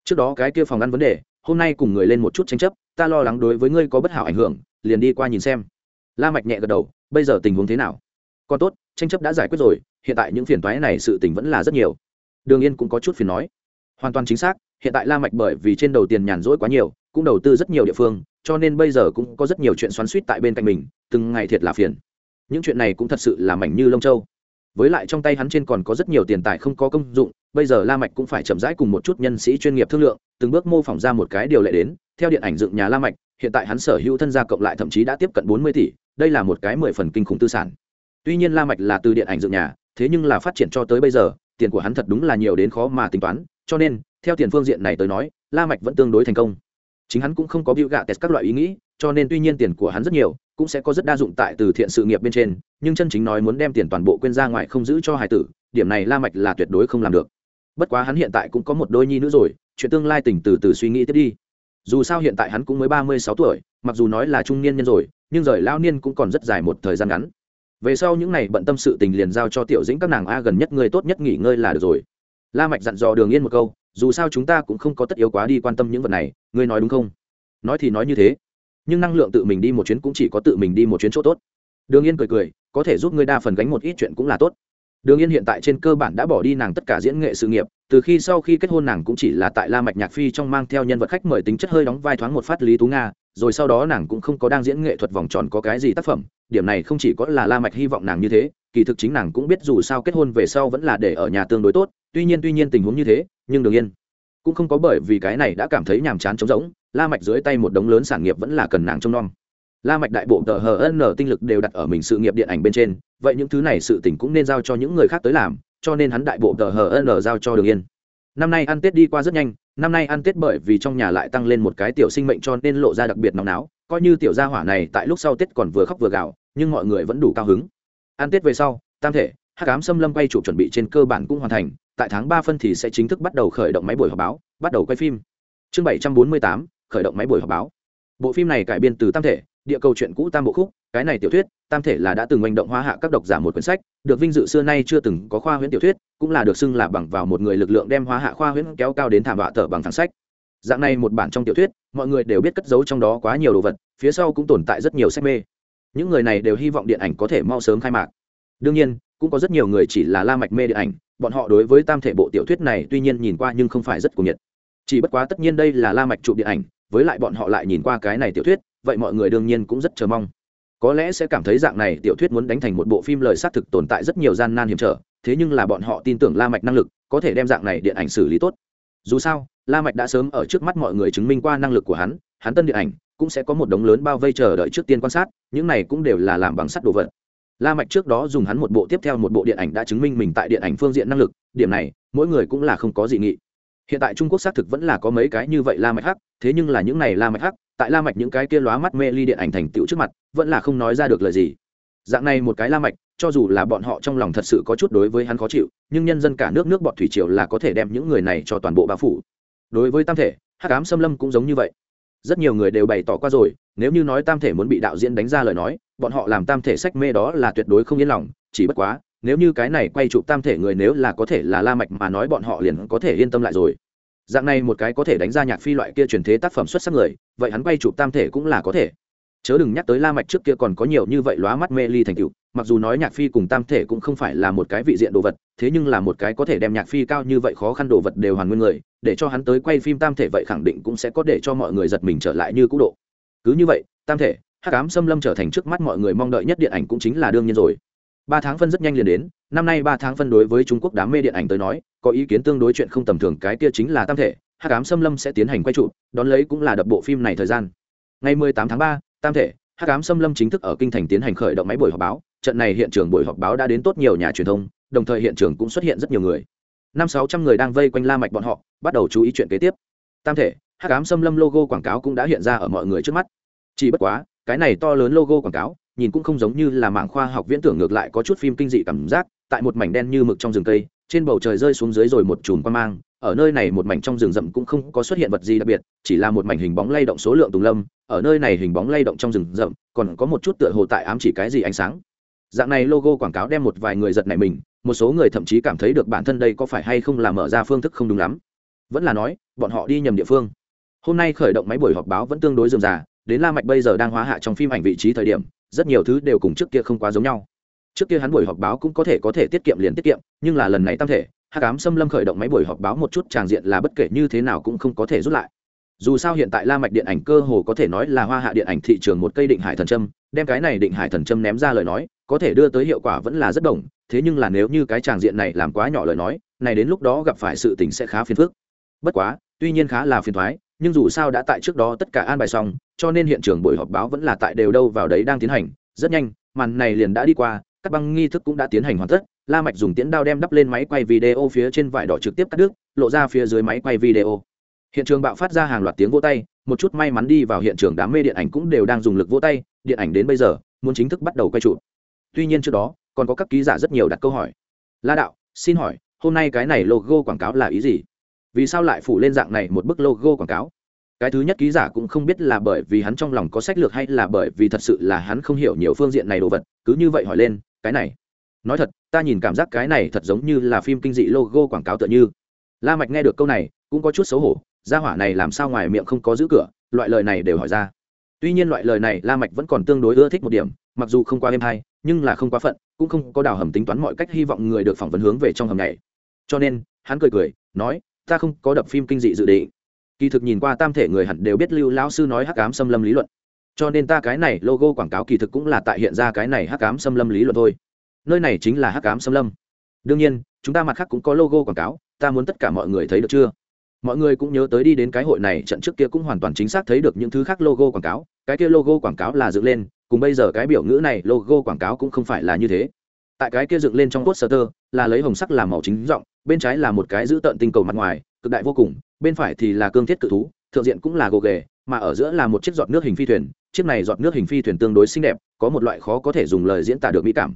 Trước đó cái kia phòng ăn vấn đề, hôm nay cùng người lên một chút tranh chấp, ta lo lắng đối với ngươi có bất hảo ảnh hưởng, liền đi qua nhìn xem. La mạch nhẹ gật đầu, bây giờ tình huống thế nào? Còn tốt, tranh chấp đã giải quyết rồi, hiện tại những phiền toái này sự tình vẫn là rất nhiều. Đường yên cũng có chút phiền nói hoàn toàn chính xác, hiện tại la mạch bởi vì trên đầu tiền nhàn rỗi quá nhiều, cũng đầu tư rất nhiều địa phương, cho nên bây giờ cũng có rất nhiều chuyện xoắn xuýt tại bên cạnh mình, từng ngày thiệt là phiền. Những chuyện này cũng thật sự là mảnh như lông châu. Với lại trong tay hắn trên còn có rất nhiều tiền tài không có công dụng, bây giờ la mạch cũng phải chậm rãi cùng một chút nhân sĩ chuyên nghiệp thương lượng, từng bước mô phỏng ra một cái điều lệ đến. Theo điện ảnh dựng nhà la mạch, hiện tại hắn sở hữu thân gia cộng lại thậm chí đã tiếp cận 40 tỷ, đây là một cái mười phần kinh khủng tư sản. Tuy nhiên la mạch là từ điện ảnh dựng nhà, thế nhưng là phát triển cho tới bây giờ, tiền của hắn thật đúng là nhiều đến khó mà tính toán cho nên, theo tiền phương diện này tới nói, la mạch vẫn tương đối thành công. Chính hắn cũng không có biểu gạ test các loại ý nghĩ, cho nên tuy nhiên tiền của hắn rất nhiều, cũng sẽ có rất đa dụng tại từ thiện sự nghiệp bên trên, nhưng chân chính nói muốn đem tiền toàn bộ quên ra ngoài không giữ cho hải tử, điểm này la mạch là tuyệt đối không làm được. Bất quá hắn hiện tại cũng có một đôi nhi nữ rồi, chuyện tương lai tỉnh từ từ suy nghĩ tiếp đi. Dù sao hiện tại hắn cũng mới ba mươi sáu tuổi, mặc dù nói là trung niên nhân rồi, nhưng rời lao niên cũng còn rất dài một thời gian ngắn. Về sau những này bận tâm sự tình liền giao cho tiểu dĩnh các nàng a gần nhất người tốt nhất nghỉ ngơi là được rồi la mạch dặn dò đường yên một câu, dù sao chúng ta cũng không có tất yếu quá đi quan tâm những vật này, ngươi nói đúng không? Nói thì nói như thế, nhưng năng lượng tự mình đi một chuyến cũng chỉ có tự mình đi một chuyến chỗ tốt. Đường yên cười cười, có thể giúp ngươi đa phần gánh một ít chuyện cũng là tốt. Đường yên hiện tại trên cơ bản đã bỏ đi nàng tất cả diễn nghệ sự nghiệp, từ khi sau khi kết hôn nàng cũng chỉ là tại la mạch nhạc phi trong mang theo nhân vật khách mời tính chất hơi đóng vai thoáng một phát lý tú nga, rồi sau đó nàng cũng không có đang diễn nghệ thuật vòng tròn có cái gì tác phẩm, điểm này không chỉ có là la mạch hy vọng nàng như thế, kỳ thực chính nàng cũng biết dù sao kết hôn về sau vẫn là để ở nhà tương đối tốt tuy nhiên tuy nhiên tình huống như thế, nhưng đường yên cũng không có bởi vì cái này đã cảm thấy nhàm chán trống rỗng, la mạch dưới tay một đống lớn sản nghiệp vẫn là cần nàng trông nom. La mạch đại bộ tờ hn tinh lực đều đặt ở mình sự nghiệp điện ảnh bên trên, vậy những thứ này sự tình cũng nên giao cho những người khác tới làm, cho nên hắn đại bộ tờ hn giao cho đường yên. Năm nay ăn tết đi qua rất nhanh, năm nay ăn tết bởi vì trong nhà lại tăng lên một cái tiểu sinh mệnh cho nên lộ ra đặc biệt nóng náo, coi như tiểu gia hỏa này tại lúc sau tết còn vừa khóc vừa gào, nhưng mọi người vẫn đủ cao hứng. Ăn tết về sau, tam thể hắc ám xâm lâm quay chụp chuẩn bị trên cơ bản cũng hoàn thành, tại tháng ba phân thì sẽ chính thức bắt đầu khởi động máy buổi họp báo, bắt đầu quay phim. Chương bảy trăm bốn mươi tám, khởi động máy buổi họp báo. Bộ phim này cải biên từ tam thể, địa cầu chuyện cũ tam bộ khúc, cái này tiểu thuyết, tam thể là đã từng manh động hóa hạ các độc giả một quyển sách, được vinh dự xưa nay chưa từng có khoa huyễn tiểu thuyết, cũng là được xưng là bằng vào một người lực lượng đem hóa hạ khoa huyễn kéo cao đến thảm họa thở bằng thẳng sách. Dạng này một bản trong tiểu thuyết, mọi người đều biết cất giấu trong đó quá nhiều đồ vật, phía sau cũng tồn tại rất nhiều sách mê. Những người này đều hy vọng điện ảnh có thể mau sớm khai mạc. Đương nhiên cũng có rất nhiều người chỉ là la mạch mê điện ảnh, bọn họ đối với tam thể bộ tiểu thuyết này tuy nhiên nhìn qua nhưng không phải rất cuồng nhiệt. Chỉ bất quá tất nhiên đây là la mạch chụp điện ảnh, với lại bọn họ lại nhìn qua cái này tiểu thuyết, vậy mọi người đương nhiên cũng rất chờ mong. Có lẽ sẽ cảm thấy dạng này tiểu thuyết muốn đánh thành một bộ phim lời xác thực tồn tại rất nhiều gian nan hiểm trở, thế nhưng là bọn họ tin tưởng la mạch năng lực, có thể đem dạng này điện ảnh xử lý tốt. Dù sao, la mạch đã sớm ở trước mắt mọi người chứng minh qua năng lực của hắn hắn tân điện ảnh cũng sẽ có một đống lớn bao vây chờ đợi trước tiên quan sát, những này cũng đều là làm bằng sắt đồ vật la mạch trước đó dùng hắn một bộ tiếp theo một bộ điện ảnh đã chứng minh mình tại điện ảnh phương diện năng lực, điểm này, mỗi người cũng là không có gì nghị. Hiện tại trung quốc xác thực vẫn là có mấy cái như vậy la mạch hắc, thế nhưng là những này la mạch hắc, tại la mạch những cái kia lóa mắt mê ly điện ảnh thành tựu trước mặt, vẫn là không nói ra được lời gì. Dạng này một cái la mạch, cho dù là bọn họ trong lòng thật sự có chút đối với hắn khó chịu, nhưng nhân dân cả nước nước bọn thủy triều là có thể đem những người này cho toàn bộ bao phủ. Đối với tam thể, hắc ám xâm lâm cũng giống như vậy. Rất nhiều người đều bày tỏ qua rồi, nếu như nói tam thể muốn bị đạo diễn đánh ra lời nói bọn họ làm tam thể sách mê đó là tuyệt đối không yên lòng, chỉ bất quá, nếu như cái này quay chụp tam thể người nếu là có thể là la mạch mà nói bọn họ liền có thể yên tâm lại rồi. Dạng này một cái có thể đánh ra nhạc phi loại kia truyền thế tác phẩm xuất sắc người, vậy hắn quay chụp tam thể cũng là có thể. Chớ đừng nhắc tới la mạch trước kia còn có nhiều như vậy lóa mắt mê ly thành tựu, mặc dù nói nhạc phi cùng tam thể cũng không phải là một cái vị diện đồ vật, thế nhưng là một cái có thể đem nhạc phi cao như vậy khó khăn đồ vật đều hoàn nguyên người, để cho hắn tới quay phim tam thể vậy khẳng định cũng sẽ có để cho mọi người giật mình trở lại như cũ độ. Cứ như vậy, tam thể hắc ám xâm lâm trở thành trước mắt mọi người mong đợi nhất điện ảnh cũng chính là đương nhiên rồi. Ba tháng phân rất nhanh liền đến năm nay ba tháng phân đối với trung quốc đám mê điện ảnh tới nói có ý kiến tương đối chuyện không tầm thường cái kia chính là tam thể hắc ám xâm lâm sẽ tiến hành quay trụ đón lấy cũng là đập bộ phim này thời gian. Ngày 18 tháng 3, tam thể hắc ám xâm lâm chính thức ở kinh thành tiến hành khởi động máy buổi họp báo trận này hiện trường buổi họp báo đã đến tốt nhiều nhà truyền thông đồng thời hiện trường cũng xuất hiện rất nhiều người. Năm sáu trăm người đang vây quanh la mạch bọn họ bắt đầu chú ý chuyện kế tiếp. Tam thể hắc ám xâm lâm logo quảng cáo cũng đã hiện ra ở mọi người trước mắt. Chỉ bất quá cái này to lớn logo quảng cáo, nhìn cũng không giống như là mạng khoa học viễn tưởng, ngược lại có chút phim kinh dị cảm giác, tại một mảnh đen như mực trong rừng cây, trên bầu trời rơi xuống dưới rồi một chùm quang mang, ở nơi này một mảnh trong rừng rậm cũng không có xuất hiện vật gì đặc biệt, chỉ là một mảnh hình bóng lay động số lượng tùng lâm, ở nơi này hình bóng lay động trong rừng rậm, còn có một chút tựa hồ tại ám chỉ cái gì ánh sáng. Dạng này logo quảng cáo đem một vài người giật này mình, một số người thậm chí cảm thấy được bản thân đây có phải hay không là mở ra phương thức không đúng lắm. Vẫn là nói, bọn họ đi nhầm địa phương. Hôm nay khởi động máy buổi họp báo vẫn tương đối dườm già đến la mạch bây giờ đang hóa hạ trong phim ảnh vị trí thời điểm, rất nhiều thứ đều cùng trước kia không quá giống nhau. Trước kia hắn buổi họp báo cũng có thể có thể tiết kiệm liền tiết kiệm, nhưng là lần này tam thể, hắc ám xâm lâm khởi động máy buổi họp báo một chút tràng diện là bất kể như thế nào cũng không có thể rút lại. Dù sao hiện tại la mạch điện ảnh cơ hồ có thể nói là hoa hạ điện ảnh thị trường một cây định hải thần châm, đem cái này định hải thần châm ném ra lời nói, có thể đưa tới hiệu quả vẫn là rất đồng, thế nhưng là nếu như cái tràng diện này làm quá nhỏ lời nói, này đến lúc đó gặp phải sự tình sẽ khá phiền phức. Bất quá, tuy nhiên khá là phiền toái nhưng dù sao đã tại trước đó tất cả an bài xong, cho nên hiện trường buổi họp báo vẫn là tại đều đâu vào đấy đang tiến hành. Rất nhanh, màn này liền đã đi qua các băng nghi thức cũng đã tiến hành hoàn tất. La mạch dùng tiễn đao đem đắp lên máy quay video phía trên vải đỏ trực tiếp cắt đứt, lộ ra phía dưới máy quay video. Hiện trường bạo phát ra hàng loạt tiếng vỗ tay, một chút may mắn đi vào hiện trường đám mê điện ảnh cũng đều đang dùng lực vỗ tay, điện ảnh đến bây giờ, muốn chính thức bắt đầu quay trụ tuy nhiên trước đó, còn có các ký giả rất nhiều đặt câu hỏi. La đạo, xin hỏi, hôm nay cái này logo quảng cáo là ý gì? Vì sao lại phủ lên dạng này một bức logo quảng cáo? Cái thứ nhất ký giả cũng không biết là bởi vì hắn trong lòng có sách lược hay là bởi vì thật sự là hắn không hiểu nhiều phương diện này đồ vật, cứ như vậy hỏi lên, cái này, nói thật, ta nhìn cảm giác cái này thật giống như là phim kinh dị logo quảng cáo tựa như. La mạch nghe được câu này, cũng có chút xấu hổ, gia hỏa này làm sao ngoài miệng không có giữ cửa, loại lời này đều hỏi ra. Tuy nhiên loại lời này la mạch vẫn còn tương đối ưa thích một điểm, mặc dù không qua êm hay, nhưng là không quá phận, cũng không có đào hầm tính toán mọi cách hy vọng người được phỏng vấn hướng về trong hầm này cho nên, hắn cười cười, nói ta không có đập phim kinh dị dự định. Kỳ thực nhìn qua tam thể người hẳn đều biết lưu lão sư nói hắc ám xâm lâm lý luận. Cho nên ta cái này logo quảng cáo kỳ thực cũng là tại hiện ra cái này hắc ám xâm lâm lý luận thôi. Nơi này chính là hắc ám xâm lâm. Đương nhiên, chúng ta mặt khác cũng có logo quảng cáo, ta muốn tất cả mọi người thấy được chưa? Mọi người cũng nhớ tới đi đến cái hội này trận trước kia cũng hoàn toàn chính xác thấy được những thứ khác logo quảng cáo, cái kia logo quảng cáo là dựng lên, cùng bây giờ cái biểu ngữ này logo quảng cáo cũng không phải là như thế tại cái kia dựng lên trong cốt sơ tơ là lấy hồng sắc làm màu chính rộng, bên trái là một cái giữ tợn tinh cầu mặt ngoài, cực đại vô cùng, bên phải thì là cương thiết cự thú, thượng diện cũng là gồ ghề, mà ở giữa là một chiếc giọt nước hình phi thuyền, chiếc này giọt nước hình phi thuyền tương đối xinh đẹp, có một loại khó có thể dùng lời diễn tả được mỹ cảm.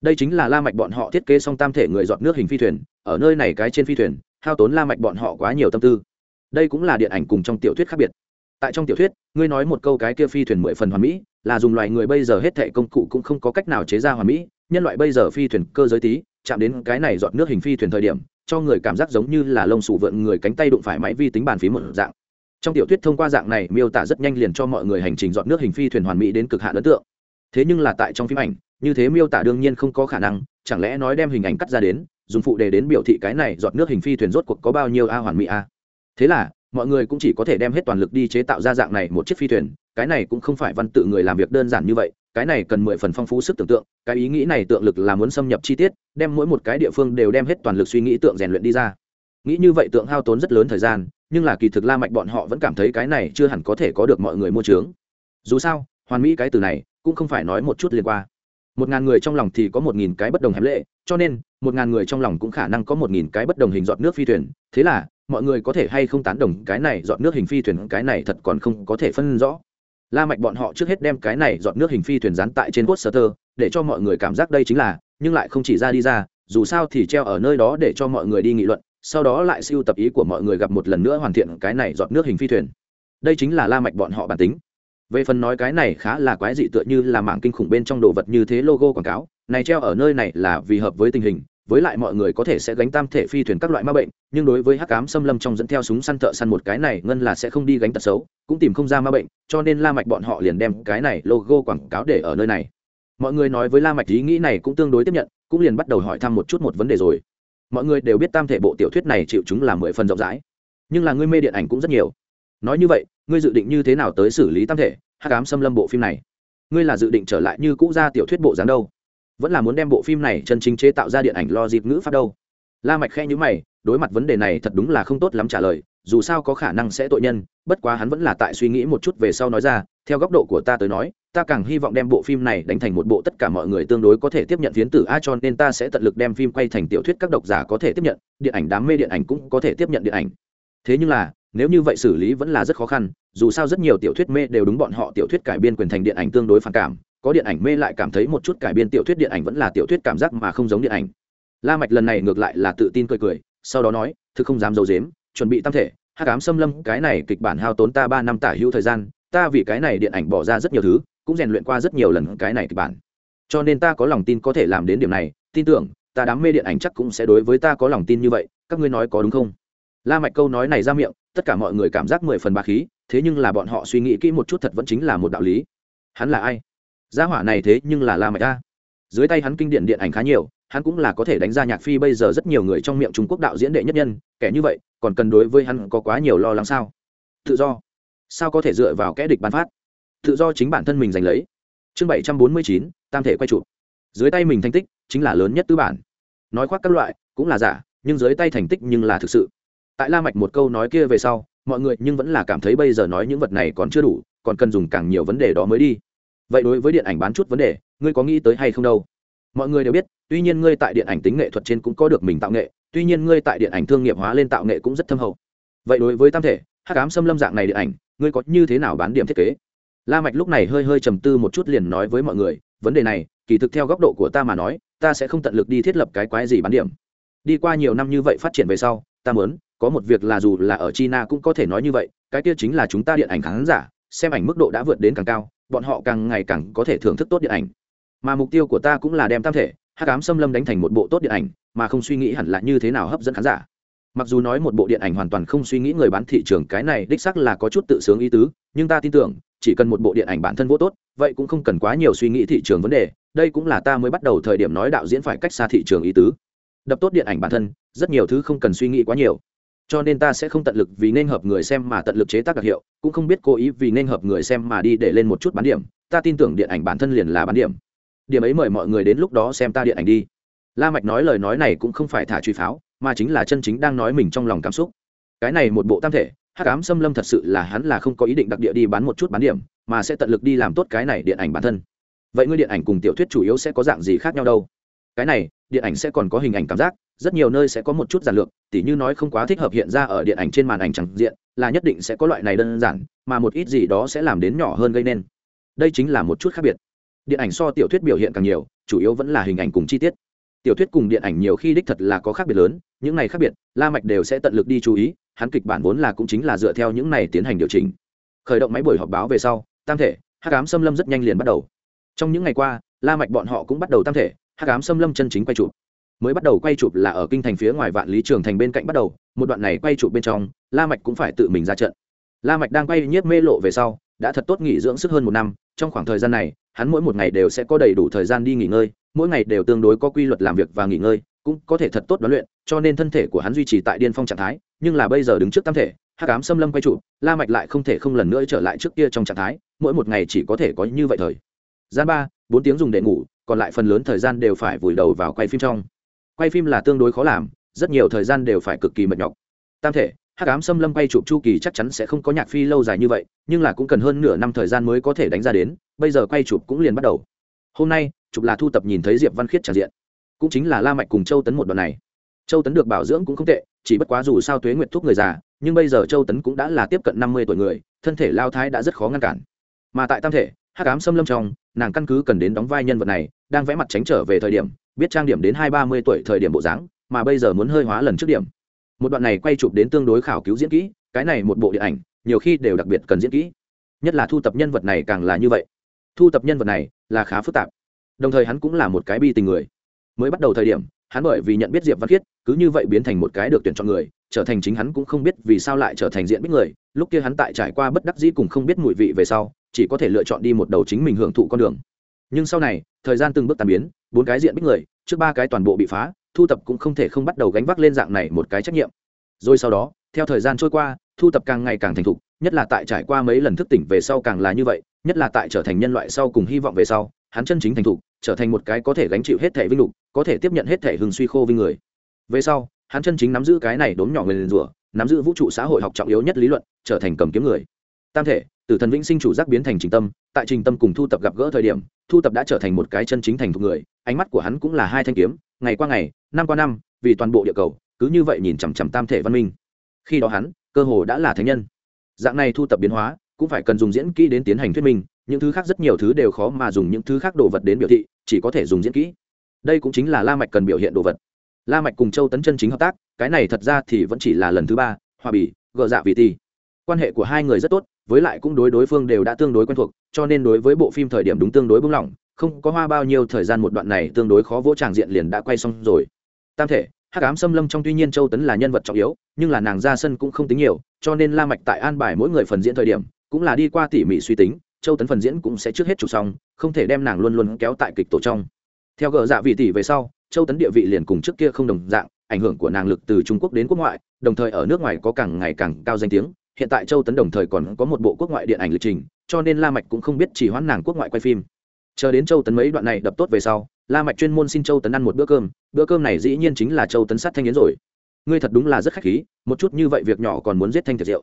Đây chính là la mạch bọn họ thiết kế xong tam thể người giọt nước hình phi thuyền, ở nơi này cái trên phi thuyền, hao tốn la mạch bọn họ quá nhiều tâm tư. Đây cũng là điện ảnh cùng trong tiểu thuyết khác biệt. Tại trong tiểu thuyết, ngươi nói một câu cái kia phi thuyền mười phần hoàn mỹ, là dùng loài người bây giờ hết thệ công cụ cũng không có cách nào chế ra hoàn mỹ nhân loại bây giờ phi thuyền cơ giới tí, chạm đến cái này giọt nước hình phi thuyền thời điểm, cho người cảm giác giống như là lông sủ vượn người cánh tay đụng phải máy vi tính bàn phím một dạng. Trong tiểu thuyết thông qua dạng này, miêu tả rất nhanh liền cho mọi người hành trình dọn nước hình phi thuyền hoàn mỹ đến cực hạn ấn tượng. Thế nhưng là tại trong phim ảnh, như thế miêu tả đương nhiên không có khả năng, chẳng lẽ nói đem hình ảnh cắt ra đến, dùng phụ đề đến biểu thị cái này dọn nước hình phi thuyền rốt cuộc có bao nhiêu a hoàn mỹ a? Thế là, mọi người cũng chỉ có thể đem hết toàn lực đi chế tạo ra dạng này một chiếc phi thuyền, cái này cũng không phải văn tự người làm việc đơn giản như vậy cái này cần mười phần phong phú sức tưởng tượng, cái ý nghĩ này tượng lực là muốn xâm nhập chi tiết, đem mỗi một cái địa phương đều đem hết toàn lực suy nghĩ tượng rèn luyện đi ra. Nghĩ như vậy tượng hao tốn rất lớn thời gian, nhưng là kỳ thực la mạch bọn họ vẫn cảm thấy cái này chưa hẳn có thể có được mọi người mua trướng dù sao, hoàn mỹ cái từ này cũng không phải nói một chút liên quan một ngàn người trong lòng thì có một nghìn cái bất đồng hẻm lệ, cho nên một ngàn người trong lòng cũng khả năng có một nghìn cái bất đồng hình dọn nước phi thuyền. Thế là, mọi người có thể hay không tán đồng cái này dọn nước hình phi thuyền, cái này thật còn không có thể phân rõ la mạch bọn họ trước hết đem cái này dọn nước hình phi thuyền dán tại trên quốc sở tơ để cho mọi người cảm giác đây chính là, nhưng lại không chỉ ra đi ra, dù sao thì treo ở nơi đó để cho mọi người đi nghị luận, sau đó lại siêu tập ý của mọi người gặp một lần nữa hoàn thiện cái này dọn nước hình phi thuyền. Đây chính là la mạch bọn họ bản tính. Về phần nói cái này khá là quái dị tựa như là mạng kinh khủng bên trong đồ vật như thế logo quảng cáo, này treo ở nơi này là vì hợp với tình hình, với lại mọi người có thể sẽ gánh tam thể phi thuyền các loại ma bệnh, nhưng đối với hắc ám xâm lâm trong dẫn theo súng săn thợ săn một cái này, ngân là sẽ không đi gánh tật xấu cũng tìm không ra ma bệnh, cho nên la mạch bọn họ liền đem cái này logo quảng cáo để ở nơi này. Mọi người nói với la mạch ý nghĩ này cũng tương đối tiếp nhận, cũng liền bắt đầu hỏi thăm một chút một vấn đề rồi. Mọi người đều biết tam thể bộ tiểu thuyết này chịu chúng là mười phần rộng rãi, nhưng là ngươi mê điện ảnh cũng rất nhiều. Nói như vậy, ngươi dự định như thế nào tới xử lý tam thể, hắc ám xâm lâm bộ phim này? Ngươi là dự định trở lại như cũ ra tiểu thuyết bộ dáng đâu? Vẫn là muốn đem bộ phim này chân chính chế tạo ra điện ảnh lo dịp ngữ pháp đâu? La mạch khẽ nhíu mày, đối mặt vấn đề này thật đúng là không tốt lắm trả lời dù sao có khả năng sẽ tội nhân, bất quá hắn vẫn là tại suy nghĩ một chút về sau nói ra, theo góc độ của ta tới nói, ta càng hy vọng đem bộ phim này đánh thành một bộ tất cả mọi người tương đối có thể tiếp nhận phiến tử a, cho nên ta sẽ tận lực đem phim quay thành tiểu thuyết các độc giả có thể tiếp nhận, điện ảnh đám mê điện ảnh cũng có thể tiếp nhận điện ảnh. Thế nhưng là, nếu như vậy xử lý vẫn là rất khó khăn, dù sao rất nhiều tiểu thuyết mê đều đúng bọn họ tiểu thuyết cải biên quyền thành điện ảnh tương đối phản cảm, có điện ảnh mê lại cảm thấy một chút cải biên tiểu thuyết điện ảnh vẫn là tiểu thuyết cảm giác mà không giống điện ảnh. La mạch lần này ngược lại là tự tin cười cười, sau đó nói, thực không dám giấu dếm chuẩn bị tam thể, hắc ám xâm lâm, cái này kịch bản hao tốn ta ba năm tả hữu thời gian, ta vì cái này điện ảnh bỏ ra rất nhiều thứ, cũng rèn luyện qua rất nhiều lần cái này kịch bản. Cho nên ta có lòng tin có thể làm đến điểm này, tin tưởng, ta đám mê điện ảnh chắc cũng sẽ đối với ta có lòng tin như vậy, các ngươi nói có đúng không? La mạch câu nói này ra miệng, tất cả mọi người cảm giác mười phần ba khí, thế nhưng là bọn họ suy nghĩ kỹ một chút thật vẫn chính là một đạo lý. Hắn là ai? Gia hỏa này thế nhưng là la mạch a. Dưới tay hắn kinh điển điện ảnh khá nhiều hắn cũng là có thể đánh ra nhạc phi bây giờ rất nhiều người trong miệng trung quốc đạo diễn đệ nhất nhân, kẻ như vậy, còn cần đối với hắn có quá nhiều lo lắng sao? Tự do. Sao có thể dựa vào kẻ địch bán phát? Tự do chính bản thân mình giành lấy. Chương bảy trăm bốn mươi chín, tam thể quay trụ dưới tay mình thành tích chính là lớn nhất tư bản. Nói khoác các loại, cũng là giả, nhưng dưới tay thành tích nhưng là thực sự. Tại la mạch một câu nói kia về sau, mọi người nhưng vẫn là cảm thấy bây giờ nói những vật này còn chưa đủ, còn cần dùng càng nhiều vấn đề đó mới đi. Vậy đối với điện ảnh bán chút vấn đề, ngươi có nghĩ tới hay không đâu? Mọi người đều biết, tuy nhiên ngươi tại điện ảnh tính nghệ thuật trên cũng có được mình tạo nghệ, tuy nhiên ngươi tại điện ảnh thương nghiệp hóa lên tạo nghệ cũng rất thâm hậu. Vậy đối với tam thể hát cám xâm lâm dạng này điện ảnh, ngươi có như thế nào bán điểm thiết kế? La mạch lúc này hơi hơi trầm tư một chút liền nói với mọi người, vấn đề này, kỳ thực theo góc độ của ta mà nói, ta sẽ không tận lực đi thiết lập cái quái gì bán điểm. Đi qua nhiều năm như vậy phát triển về sau, ta muốn, có một việc là dù là ở china cũng có thể nói như vậy, cái kia chính là chúng ta điện ảnh khán giả, xem ảnh mức độ đã vượt đến càng cao, bọn họ càng ngày càng có thể thưởng thức tốt điện ảnh mà mục tiêu của ta cũng là đem tam thể, hắc ám xâm lâm đánh thành một bộ tốt điện ảnh, mà không suy nghĩ hẳn là như thế nào hấp dẫn khán giả. Mặc dù nói một bộ điện ảnh hoàn toàn không suy nghĩ người bán thị trường cái này đích xác là có chút tự sướng ý tứ, nhưng ta tin tưởng, chỉ cần một bộ điện ảnh bản thân vô tốt, vậy cũng không cần quá nhiều suy nghĩ thị trường vấn đề, đây cũng là ta mới bắt đầu thời điểm nói đạo diễn phải cách xa thị trường ý tứ. Đập tốt điện ảnh bản thân, rất nhiều thứ không cần suy nghĩ quá nhiều. Cho nên ta sẽ không tận lực vì nên hợp người xem mà tận lực chế tác đặc hiệu, cũng không biết cố ý vì nên hợp người xem mà đi để lên một chút bán điểm. Ta tin tưởng điện ảnh bản thân liền là bán điểm điểm ấy mời mọi người đến lúc đó xem ta điện ảnh đi. La mạch nói lời nói này cũng không phải thả truy pháo, mà chính là chân chính đang nói mình trong lòng cảm xúc. Cái này một bộ tam thể, hắc ám xâm lâm thật sự là hắn là không có ý định đặc địa đi bán một chút bán điểm, mà sẽ tận lực đi làm tốt cái này điện ảnh bản thân. Vậy ngươi điện ảnh cùng tiểu thuyết chủ yếu sẽ có dạng gì khác nhau đâu? Cái này, điện ảnh sẽ còn có hình ảnh cảm giác, rất nhiều nơi sẽ có một chút giản lược, tỉ như nói không quá thích hợp hiện ra ở điện ảnh trên màn ảnh chẳng diện, là nhất định sẽ có loại này đơn giản, mà một ít gì đó sẽ làm đến nhỏ hơn gây nên. Đây chính là một chút khác biệt điện ảnh so tiểu thuyết biểu hiện càng nhiều, chủ yếu vẫn là hình ảnh cùng chi tiết. Tiểu thuyết cùng điện ảnh nhiều khi đích thật là có khác biệt lớn, những này khác biệt, la mạch đều sẽ tận lực đi chú ý, hắn kịch bản vốn là cũng chính là dựa theo những này tiến hành điều chỉnh. Khởi động máy buổi họp báo về sau, tam thể, hắc ám xâm lâm rất nhanh liền bắt đầu. Trong những ngày qua, la mạch bọn họ cũng bắt đầu tam thể, hắc ám xâm lâm chân chính quay chụp. Mới bắt đầu quay chụp là ở kinh thành phía ngoài vạn lý trường thành bên cạnh bắt đầu, một đoạn này quay chụp bên trong, la mạch cũng phải tự mình ra trận. La mạch đang quay nhiếp mê lộ về sau, đã thật tốt nghỉ dưỡng sức hơn một năm, trong khoảng thời gian này hắn mỗi một ngày đều sẽ có đầy đủ thời gian đi nghỉ ngơi, mỗi ngày đều tương đối có quy luật làm việc và nghỉ ngơi, cũng có thể thật tốt đoán luyện, cho nên thân thể của hắn duy trì tại điên phong trạng thái, nhưng là bây giờ đứng trước tam thể, hắc ám xâm lâm quay trụ, la mạch lại không thể không lần nữa trở lại trước kia trong trạng thái, mỗi một ngày chỉ có thể có như vậy thời. Gian ba, bốn tiếng dùng để ngủ, còn lại phần lớn thời gian đều phải vùi đầu vào quay phim trong. Quay phim là tương đối khó làm, rất nhiều thời gian đều phải cực kỳ mệt nhọc. Tam thể, hắc ám xâm lâm quay chụp chu kỳ chắc chắn sẽ không có nhạc phi lâu dài như vậy, nhưng là cũng cần hơn nửa năm thời gian mới có thể đánh ra đến bây giờ quay chụp cũng liền bắt đầu. Hôm nay, chụp là thu tập nhìn thấy diệp văn khiết tràn diện. Cũng chính là la mạch cùng châu tấn một đoạn này. Châu tấn được bảo dưỡng cũng không tệ, chỉ bất quá dù sao tuế nguyệt thúc người già, nhưng bây giờ châu tấn cũng đã là tiếp cận năm mươi tuổi người, thân thể lao thái đã rất khó ngăn cản. Mà tại tam thể, hắc ám xâm lâm trong, nàng căn cứ cần đến đóng vai nhân vật này, đang vẽ mặt tránh trở về thời điểm, biết trang điểm đến hai ba mươi tuổi thời điểm bộ dáng, mà bây giờ muốn hơi hóa lần trước điểm. Một đoạn này quay chụp đến tương đối khảo cứu diễn kỹ, cái này một bộ điện ảnh, nhiều khi đều đặc biệt cần diễn kỹ. Nhất là thu tập nhân vật này càng là như vậy thu tập nhân vật này là khá phức tạp. Đồng thời hắn cũng là một cái bi tình người. Mới bắt đầu thời điểm, hắn bởi vì nhận biết diệp văn khiết, cứ như vậy biến thành một cái được tuyển chọn người, trở thành chính hắn cũng không biết vì sao lại trở thành diện biết người. Lúc kia hắn tại trải qua bất đắc dĩ cùng không biết mùi vị về sau, chỉ có thể lựa chọn đi một đầu chính mình hưởng thụ con đường. Nhưng sau này, thời gian từng bước tàn biến, bốn cái diện biết người, trước ba cái toàn bộ bị phá, thu tập cũng không thể không bắt đầu gánh vác lên dạng này một cái trách nhiệm. Rồi sau đó, theo thời gian trôi qua, thu tập càng ngày càng thành thục, nhất là tại trải qua mấy lần thức tỉnh về sau càng là như vậy nhất là tại trở thành nhân loại sau cùng hy vọng về sau, hắn chân chính thành thục, trở thành một cái có thể gánh chịu hết thể vinh lục, có thể tiếp nhận hết thể hừng suy khô vinh người. Về sau, hắn chân chính nắm giữ cái này đốm nhỏ người liền rủa, nắm giữ vũ trụ xã hội học trọng yếu nhất lý luận, trở thành cầm kiếm người. Tam thể, từ thần vĩnh sinh chủ giác biến thành trình tâm, tại trình tâm cùng thu tập gặp gỡ thời điểm, thu tập đã trở thành một cái chân chính thành thục người, ánh mắt của hắn cũng là hai thanh kiếm, ngày qua ngày, năm qua năm, vì toàn bộ địa cầu, cứ như vậy nhìn chằm chằm tam thể văn minh. Khi đó hắn, cơ hồ đã là thánh nhân. Dạng này thu tập biến hóa cũng phải cần dùng diễn kỹ đến tiến hành thuyết minh, những thứ khác rất nhiều thứ đều khó mà dùng những thứ khác đồ vật đến biểu thị, chỉ có thể dùng diễn kỹ. Đây cũng chính là la mạch cần biểu hiện đồ vật. La mạch cùng châu tấn chân chính hợp tác, cái này thật ra thì vẫn chỉ là lần thứ ba hòa bì, gờ dạ vì ti quan hệ của hai người rất tốt, với lại cũng đối đối phương đều đã tương đối quen thuộc, cho nên đối với bộ phim thời điểm đúng tương đối bung lỏng không có hoa bao nhiêu thời gian một đoạn này tương đối khó vỗ tràng diện liền đã quay xong rồi. Tam thể, hắc ám xâm lâm trong tuy nhiên châu tấn là nhân vật trọng yếu, nhưng là nàng ra sân cũng không tính nhiều, cho nên la mạch tại an bài mỗi người phần diễn thời điểm cũng là đi qua tỉ mỉ suy tính, châu tấn phần diễn cũng sẽ trước hết chụp xong, không thể đem nàng luôn luôn kéo tại kịch tổ trong. Theo gờ dạ vị tỷ về sau, châu tấn địa vị liền cùng trước kia không đồng dạng, ảnh hưởng của nàng lực từ trung quốc đến quốc ngoại, đồng thời ở nước ngoài có càng ngày càng cao danh tiếng. Hiện tại châu tấn đồng thời còn có một bộ quốc ngoại điện ảnh lịch trình, cho nên la mạch cũng không biết chỉ hoãn nàng quốc ngoại quay phim. Chờ đến châu tấn mấy đoạn này đập tốt về sau, la mạch chuyên môn xin châu tấn ăn một bữa cơm bữa cơm này dĩ nhiên chính là châu tấn sát thanh yến rồi. Ngươi thật đúng là rất khách khí, một chút như vậy việc nhỏ còn muốn giết thanh thiệt rượu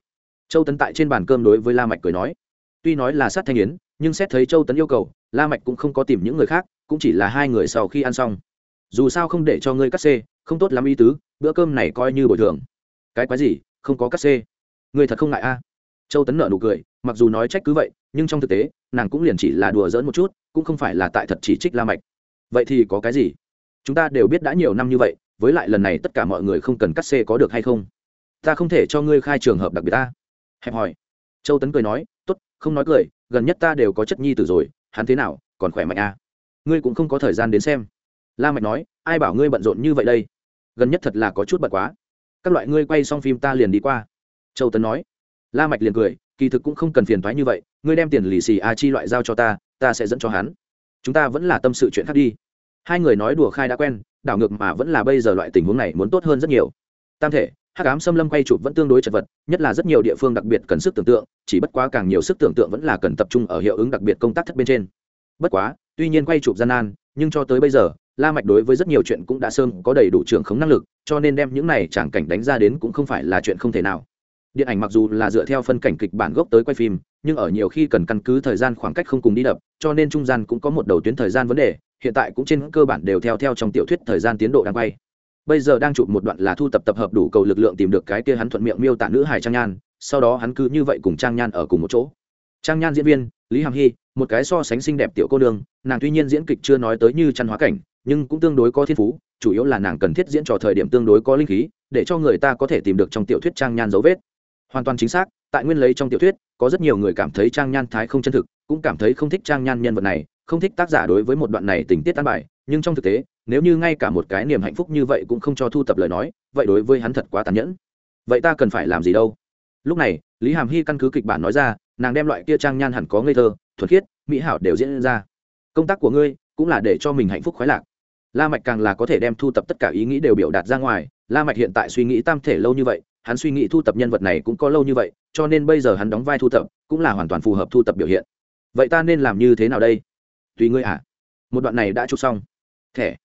châu tấn tại trên bàn cơm đối với la mạch cười nói, tuy nói là sát thanh yến, nhưng xét thấy châu tấn yêu cầu, la mạch cũng không có tìm những người khác, cũng chỉ là hai người sau khi ăn xong. Dù sao không để cho ngươi cắt xê, không tốt lắm ý tứ, bữa cơm này coi như bồi thường. Cái quái gì? Không có cắt xê? Ngươi thật không ngại a châu tấn nở nụ cười, mặc dù nói trách cứ vậy, nhưng trong thực tế, nàng cũng liền chỉ là đùa giỡn một chút, cũng không phải là tại thật chỉ trích la mạch. Vậy thì có cái gì? Chúng ta đều biết đã nhiều năm như vậy, với lại lần này tất cả mọi người không cần cắt xê có được hay không? Ta không thể cho ngươi khai trường hợp đặc biệt ta hẹp hỏi châu tấn cười nói, tốt, không nói cười, gần nhất ta đều có chất nhi tử rồi, hắn thế nào, còn khỏe mạnh à? Ngươi cũng không có thời gian đến xem. La mạch nói, ai bảo ngươi bận rộn như vậy đây? Gần nhất thật là có chút bận quá. Các loại ngươi quay xong phim ta liền đi qua. Châu tấn nói. La mạch liền cười, kỳ thực cũng không cần phiền thoái như vậy, ngươi đem tiền lì xì a chi loại giao cho ta ta sẽ dẫn cho hắn. Chúng ta vẫn là tâm sự chuyện khác đi. Hai người nói đùa khai đã quen, đảo ngược mà vẫn là bây giờ loại tình huống này muốn tốt hơn rất nhiều. Tam thể hắc ám xâm lâm quay chụp vẫn tương đối chật vật, nhất là rất nhiều địa phương đặc biệt cần sức tưởng tượng, chỉ bất quá càng nhiều sức tưởng tượng vẫn là cần tập trung ở hiệu ứng đặc biệt công tác thất bên trên. Bất quá, tuy nhiên quay chụp gian nan, nhưng cho tới bây giờ, la mạch đối với rất nhiều chuyện cũng đã sơn có đầy đủ trưởng khống năng lực, cho nên đem những này chẳng cảnh đánh ra đến cũng không phải là chuyện không thể nào. Điện ảnh mặc dù là dựa theo phân cảnh kịch bản gốc tới quay phim, nhưng ở nhiều khi cần căn cứ thời gian khoảng cách không cùng đi đập, cho nên trung gian cũng có một đầu tuyến thời gian vấn đề, hiện tại cũng trên cơ bản đều theo theo trong tiểu thuyết thời gian tiến độ đang quay bây giờ đang chụp một đoạn là thu tập tập hợp đủ cầu lực lượng tìm được cái kia hắn thuận miệng miêu tả nữ hài trang nhan sau đó hắn cứ như vậy cùng trang nhan ở cùng một chỗ. Trang nhan diễn viên lý hàm hy một cái so sánh xinh đẹp tiểu cô Đường, nàng tuy nhiên diễn kịch chưa nói tới như chăn hóa cảnh nhưng cũng tương đối có thiên phú chủ yếu là nàng cần thiết diễn trò thời điểm tương đối có linh khí để cho người ta có thể tìm được trong tiểu thuyết trang nhan dấu vết. Hoàn toàn chính xác tại nguyên lấy trong tiểu thuyết có rất nhiều người cảm thấy trang nhan thái không chân thực cũng cảm thấy không thích trang nhan nhân vật này không thích tác giả đối với một đoạn này tình tiết tan bài, nhưng trong thực tế, nếu như ngay cả một cái niềm hạnh phúc như vậy cũng không cho thu tập lời nói, vậy đối với hắn thật quá tàn nhẫn. Vậy ta cần phải làm gì đâu? Lúc này, lý hàm hy căn cứ kịch bản nói ra, nàng đem loại kia trang nhan hẳn có ngây thơ thuật khiết, mỹ hảo đều diễn ra. Công tác của ngươi cũng là để cho mình hạnh phúc khoái lạc. La mạch càng là có thể đem thu tập tất cả ý nghĩ đều biểu đạt ra ngoài, la mạch hiện tại suy nghĩ tam thể lâu như vậy, hắn suy nghĩ thu tập nhân vật này cũng có lâu như vậy, cho nên bây giờ hắn đóng vai thu tập cũng là hoàn toàn phù hợp thu tập biểu hiện. Vậy ta nên làm như thế nào đây? Tùy ngươi à. Một đoạn này đã chụp xong. Thẻ.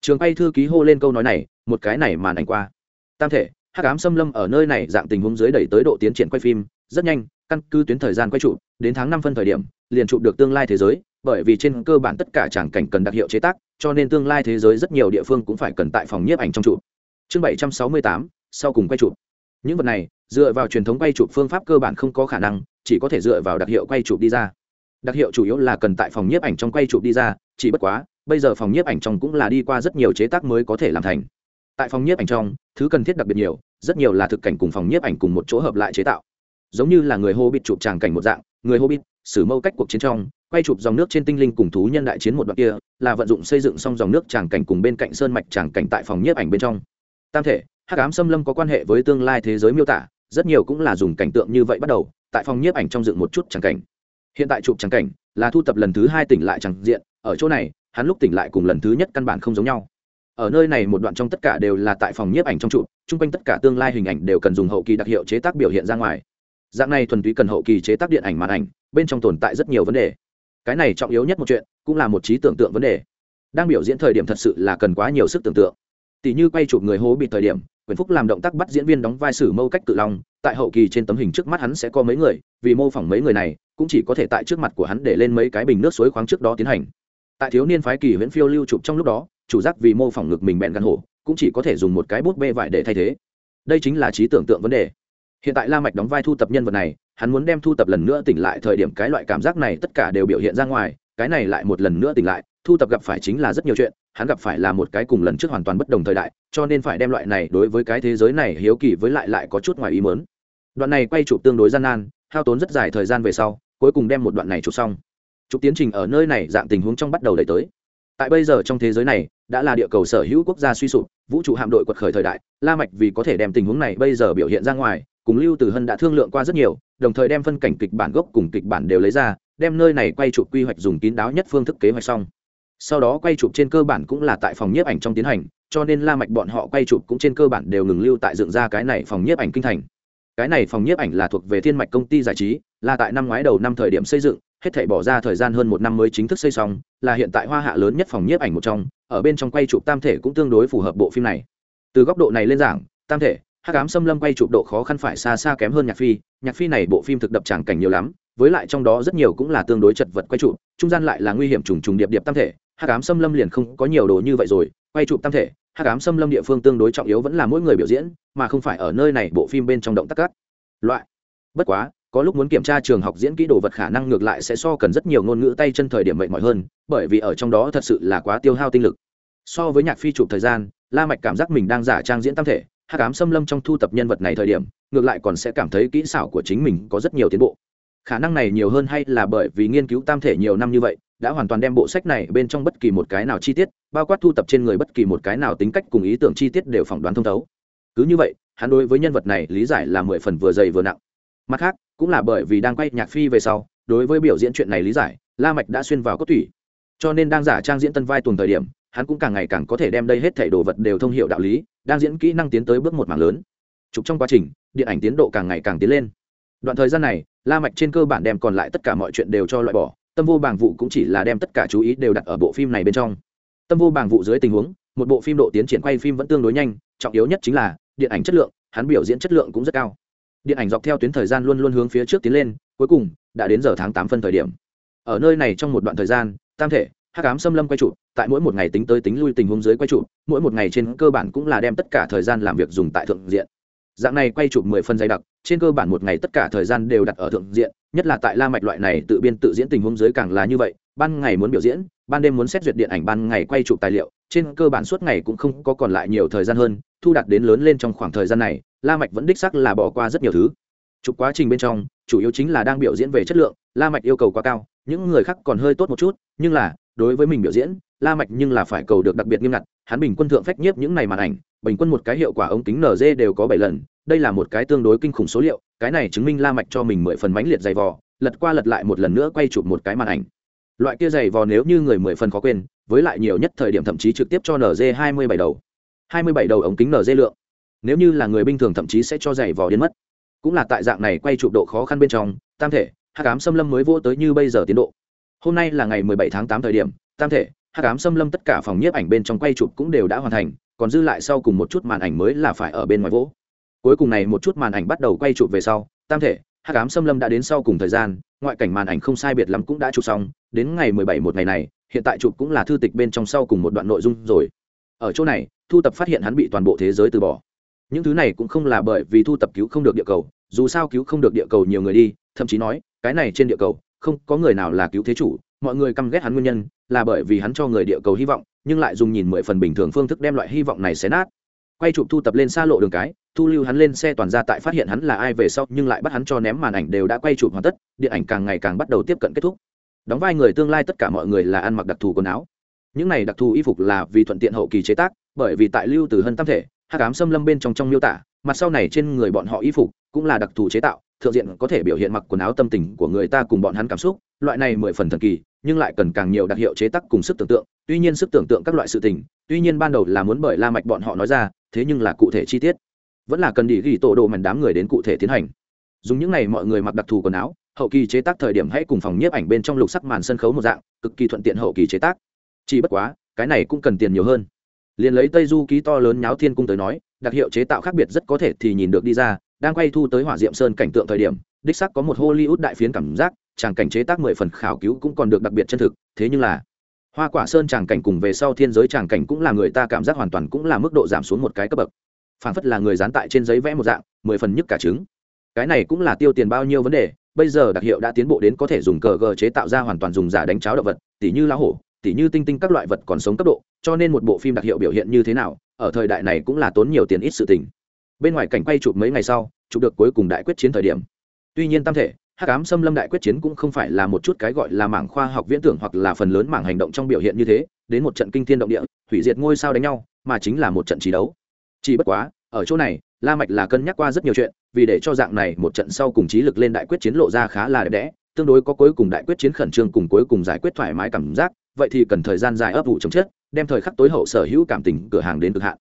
Trường bay thư ký hô lên câu nói này, một cái này màn ảnh qua. Tam thể, hắc ám xâm lâm ở nơi này dạng tình huống dưới đẩy tới độ tiến triển quay phim, rất nhanh, căn cứ tuyến thời gian quay trụ đến tháng năm phân thời điểm, liền chụp được tương lai thế giới, bởi vì trên cơ bản tất cả tràng cảnh cần đặc hiệu chế tác, cho nên tương lai thế giới rất nhiều địa phương cũng phải cần tại phòng nhiếp ảnh trong trụ chương bảy trăm sáu mươi tám, sau cùng quay trụ những vật này, dựa vào truyền thống quay trụ phương pháp cơ bản không có khả năng, chỉ có thể dựa vào đặc hiệu quay trụ đi ra đặc hiệu chủ yếu là cần tại phòng nhiếp ảnh trong quay chụp đi ra, chỉ bất quá, bây giờ phòng nhiếp ảnh trong cũng là đi qua rất nhiều chế tác mới có thể làm thành. Tại phòng nhiếp ảnh trong, thứ cần thiết đặc biệt nhiều, rất nhiều là thực cảnh cùng phòng nhiếp ảnh cùng một chỗ hợp lại chế tạo. Giống như là người hô bịt chụp tràng cảnh một dạng, người hô bịt xử mâu cách cuộc chiến trong, quay chụp dòng nước trên tinh linh cùng thú nhân đại chiến một đoạn kia, là vận dụng xây dựng xong dòng nước tràng cảnh cùng bên cạnh sơn mạch tràng cảnh tại phòng nhiếp ảnh bên trong. Tam thể, hắc ám xâm lâm có quan hệ với tương lai thế giới miêu tả, rất nhiều cũng là dùng cảnh tượng như vậy bắt đầu, tại phòng nhiếp ảnh trong dựng một chút tràng cảnh hiện tại chụp trắng cảnh, là thu tập lần thứ hai tỉnh lại trắng diện, ở chỗ này, hắn lúc tỉnh lại cùng lần thứ nhất căn bản không giống nhau. Ở nơi này một đoạn trong tất cả đều là tại phòng nhiếp ảnh trong trụ chung quanh tất cả tương lai hình ảnh đều cần dùng hậu kỳ đặc hiệu chế tác biểu hiện ra ngoài. Dạng này thuần túy cần hậu kỳ chế tác điện ảnh màn ảnh, bên trong tồn tại rất nhiều vấn đề. Cái này trọng yếu nhất một chuyện, cũng là một trí tưởng tượng vấn đề. Đang biểu diễn thời điểm thật sự là cần quá nhiều sức tưởng tượng. Tỷ như quay chụp người hố bị thời điểm, quyền phúc làm động tác bắt diễn viên đóng vai sử mâu cách tự long, tại hậu kỳ trên tấm hình trước mắt hắn sẽ có mấy người, vì mô phỏng mấy người này cũng chỉ có thể tại trước mặt của hắn để lên mấy cái bình nước suối khoáng trước đó tiến hành. Tại thiếu niên phái kỳ huyễn phiêu lưu chụp trong lúc đó, chủ giác vì mô phỏng ngực mình bẹn gắn hổ, cũng chỉ có thể dùng một cái bút bê vải để thay thế. Đây chính là trí tưởng tượng vấn đề. Hiện tại la mạch đóng vai thu tập nhân vật này, hắn muốn đem thu tập lần nữa tỉnh lại thời điểm cái loại cảm giác này tất cả đều biểu hiện ra ngoài, cái này lại một lần nữa tỉnh lại, thu tập gặp phải chính là rất nhiều chuyện, hắn gặp phải là một cái cùng lần trước hoàn toàn bất đồng thời đại, cho nên phải đem loại này đối với cái thế giới này hiếu kỳ với lại lại có chút ngoài ý mớn đoạn này quay chụp tương đối gian nan, hao tốn rất dài thời gian về sau cuối cùng đem một đoạn này chụp xong. Chụp tiến trình ở nơi này dạng tình huống trong bắt đầu đẩy tới. Tại bây giờ trong thế giới này, đã là địa cầu sở hữu quốc gia suy sụp, vũ trụ hạm đội quật khởi thời đại, la mạch vì có thể đem tình huống này bây giờ biểu hiện ra ngoài, cùng lưu từ hân đã thương lượng qua rất nhiều, đồng thời đem phân cảnh kịch bản gốc cùng kịch bản đều lấy ra, đem nơi này quay chụp quy hoạch dùng kín đáo nhất phương thức kế hoạch xong. Sau đó quay chụp trên cơ bản cũng là tại phòng nhiếp ảnh trong tiến hành, cho nên la mạch bọn họ quay chụp cũng trên cơ bản đều ngừng lưu tại dựng ra cái này phòng nhiếp ảnh kinh thành. Cái này phòng nhiếp ảnh là thuộc về thiên mạch công ty giải trí là tại năm ngoái đầu năm thời điểm xây dựng, hết thảy bỏ ra thời gian hơn một năm mới chính thức xây xong, là hiện tại hoa hạ lớn nhất phòng nhiếp ảnh một trong, ở bên trong quay chụp tam thể cũng tương đối phù hợp bộ phim này. Từ góc độ này lên giảng, tam thể, hắc ám xâm lâm quay chụp độ khó khăn phải xa xa kém hơn nhạc phi nhạc phi này bộ phim thực đập tràng cảnh nhiều lắm, với lại trong đó rất nhiều cũng là tương đối chật vật quay chụp, trung gian lại là nguy hiểm trùng trùng điệp điệp tam thể, hắc ám xâm lâm liền không có nhiều đồ như vậy rồi, quay chụp tam thể, hắc ám xâm lâm địa phương tương đối trọng yếu vẫn là mỗi người biểu diễn, mà không phải ở nơi này bộ phim bên trong động tác cắt loại. Bất quá có lúc muốn kiểm tra trường học diễn kỹ đồ vật khả năng ngược lại sẽ so cần rất nhiều ngôn ngữ tay chân thời điểm mệt mỏi hơn, bởi vì ở trong đó thật sự là quá tiêu hao tinh lực. So với nhạc phi chụp thời gian, la mạch cảm giác mình đang giả trang diễn tam thể, hắc ám xâm lâm trong thu tập nhân vật này thời điểm, ngược lại còn sẽ cảm thấy kỹ xảo của chính mình có rất nhiều tiến bộ. Khả năng này nhiều hơn hay là bởi vì nghiên cứu tam thể nhiều năm như vậy, đã hoàn toàn đem bộ sách này bên trong bất kỳ một cái nào chi tiết, bao quát thu tập trên người bất kỳ một cái nào tính cách cùng ý tưởng chi tiết đều phỏng đoán thông thấu. Cứ như vậy, hắn đối với nhân vật này lý giải là mười phần vừa dày vừa nặng. Mặt khác cũng là bởi vì đang quay nhạc phi về sau đối với biểu diễn chuyện này lý giải la mạch đã xuyên vào cốt thủy, cho nên đang giả trang diễn tân vai tuần thời điểm hắn cũng càng ngày càng có thể đem đây hết thảy đồ vật đều thông hiểu đạo lý đang diễn kỹ năng tiến tới bước một mảng lớn. Chụp trong quá trình điện ảnh tiến độ càng ngày càng tiến lên. Đoạn thời gian này la mạch trên cơ bản đem còn lại tất cả mọi chuyện đều cho loại bỏ tâm vô bảng vụ cũng chỉ là đem tất cả chú ý đều đặt ở bộ phim này bên trong. Tâm vô bảng vụ dưới tình huống một bộ phim độ tiến triển quay phim vẫn tương đối nhanh trọng yếu nhất chính là điện ảnh chất lượng hắn biểu diễn chất lượng cũng rất cao điện ảnh dọc theo tuyến thời gian luôn luôn hướng phía trước tiến lên, cuối cùng đã đến giờ tháng tám phân thời điểm. Ở nơi này trong một đoạn thời gian, tam thể, hắc ám xâm lâm quay trụ, tại mỗi một ngày tính tới tính lui tình huống dưới quay trụ, mỗi một ngày trên cơ bản cũng là đem tất cả thời gian làm việc dùng tại thượng diện. Dạng này quay chụp mười phân dày đặc, trên cơ bản một ngày tất cả thời gian đều đặt ở thượng diện, nhất là tại la mạch loại này tự biên tự diễn tình huống dưới càng là như vậy, ban ngày muốn biểu diễn, ban đêm muốn xét duyệt điện ảnh ban ngày quay chụp tài liệu, trên cơ bản suốt ngày cũng không có còn lại nhiều thời gian hơn, thu đạt đến lớn lên trong khoảng thời gian này la mạch vẫn đích xác là bỏ qua rất nhiều thứ. Chụp quá trình bên trong, chủ yếu chính là đang biểu diễn về chất lượng, la mạch yêu cầu quá cao, những người khác còn hơi tốt một chút, nhưng là, đối với mình biểu diễn, la mạch nhưng là phải cầu được đặc biệt nghiêm ngặt, hắn bình quân thượng phách nhiếp những này màn ảnh, bình quân một cái hiệu quả ống kính nz đều có bảy lần, đây là một cái tương đối kinh khủng số liệu, cái này chứng minh la mạch cho mình mười phần mánh liệt dày vò, lật qua lật lại một lần nữa quay chụp một cái màn ảnh. Loại kia dày vò nếu như người mười phần khó quên, với lại nhiều nhất thời điểm thậm chí trực tiếp cho nz hai mươi bảy đầu. hai mươi bảy đầu ống kính nz lượng nếu như là người bình thường thậm chí sẽ cho dày vò đến mất. Cũng là tại dạng này quay chụp độ khó khăn bên trong, tam thể hát cám xâm lâm mới vô tới như bây giờ tiến độ. Hôm nay là ngày 17 tháng 8 thời điểm, tam thể hát cám xâm lâm tất cả phòng nhiếp ảnh bên trong quay chụp cũng đều đã hoàn thành, còn dư lại sau cùng một chút màn ảnh mới là phải ở bên ngoài vỗ. Cuối cùng này một chút màn ảnh bắt đầu quay chụp về sau, tam thể hát cám xâm lâm đã đến sau cùng thời gian, ngoại cảnh màn ảnh không sai biệt lắm cũng đã chụp xong, đến ngày 17 một ngày này, hiện tại chụp cũng là thư tịch bên trong sau cùng một đoạn nội dung rồi. Ở chỗ này, thu tập phát hiện hắn bị toàn bộ thế giới từ bỏ những thứ này cũng không là bởi vì thu tập cứu không được địa cầu, dù sao cứu không được địa cầu nhiều người đi, thậm chí nói, cái này trên địa cầu, không có người nào là cứu thế chủ, mọi người căm ghét hắn nguyên nhân, là bởi vì hắn cho người địa cầu hy vọng, nhưng lại dùng nhìn mười phần bình thường phương thức đem loại hy vọng này xé nát. Quay chụp thu tập lên xa lộ đường cái, thu lưu hắn lên xe toàn ra tại phát hiện hắn là ai về sau, nhưng lại bắt hắn cho ném màn ảnh đều đã quay chụp hoàn tất, điện ảnh càng ngày càng bắt đầu tiếp cận kết thúc. Đóng vai người tương lai tất cả mọi người là ăn mặc đặc thù quần áo. Những này đặc thù y phục là vì thuận tiện hậu kỳ chế tác, bởi vì tại lưu từ hân tam thể hắc ám xâm lâm bên trong trong miêu tả, mặt sau này trên người bọn họ y phục cũng là đặc thù chế tạo, thượng diện có thể biểu hiện mặc quần áo tâm tình của người ta cùng bọn hắn cảm xúc, loại này mười phần thần kỳ, nhưng lại cần càng nhiều đặc hiệu chế tác cùng sức tưởng tượng, tuy nhiên sức tưởng tượng các loại sự tình, tuy nhiên ban đầu là muốn bởi la mạch bọn họ nói ra, thế nhưng là cụ thể chi tiết, vẫn là cần đi ghi tổ đồ mảnh đám người đến cụ thể tiến hành. Dùng những này mọi người mặc đặc thù quần áo, hậu kỳ chế tác thời điểm hãy cùng phòng nhiếp ảnh bên trong lục sắc màn sân khấu một dạng, cực kỳ thuận tiện hậu kỳ chế tác. Chỉ bất quá, cái này cũng cần tiền nhiều hơn liền lấy tây du ký to lớn nháo thiên cung tới nói, đặc hiệu chế tạo khác biệt rất có thể thì nhìn được đi ra, đang quay thu tới hỏa diệm sơn cảnh tượng thời điểm, đích sắc có một hollywood đại phiến cảm giác, tràng cảnh chế tác mười phần khảo cứu cũng còn được đặc biệt chân thực, thế nhưng là, hoa quả sơn tràng cảnh cùng về sau thiên giới tràng cảnh cũng là người ta cảm giác hoàn toàn cũng là mức độ giảm xuống một cái cấp bậc. Phản phất là người dán tại trên giấy vẽ một dạng, mười phần nhất cả trứng. Cái này cũng là tiêu tiền bao nhiêu vấn đề, bây giờ đặc hiệu đã tiến bộ đến có thể dùng cờ gờ chế tạo ra hoàn toàn dùng giả đánh cháo động vật, tỉ như lá hổ, tỉ như tinh tinh các loại vật còn sống cấp độ cho nên một bộ phim đặc hiệu biểu hiện như thế nào, ở thời đại này cũng là tốn nhiều tiền ít sự tình. Bên ngoài cảnh quay chụp mấy ngày sau, chụp được cuối cùng đại quyết chiến thời điểm. Tuy nhiên tam thể, hắc ám xâm lâm đại quyết chiến cũng không phải là một chút cái gọi là mảng khoa học viễn tưởng hoặc là phần lớn mảng hành động trong biểu hiện như thế, đến một trận kinh thiên động địa, hủy diệt ngôi sao đánh nhau, mà chính là một trận trí đấu. Chỉ bất quá, ở chỗ này, la mạch là cân nhắc qua rất nhiều chuyện, vì để cho dạng này một trận sau cùng trí lực lên đại quyết chiến lộ ra khá là đẹp đẽ, tương đối có cuối cùng đại quyết chiến khẩn trương cùng cuối cùng giải quyết thoải mái cảm giác, vậy thì cần thời gian dài ấp ủ chống chết đem thời khắc tối hậu sở hữu cảm tình cửa hàng đến cực hạn.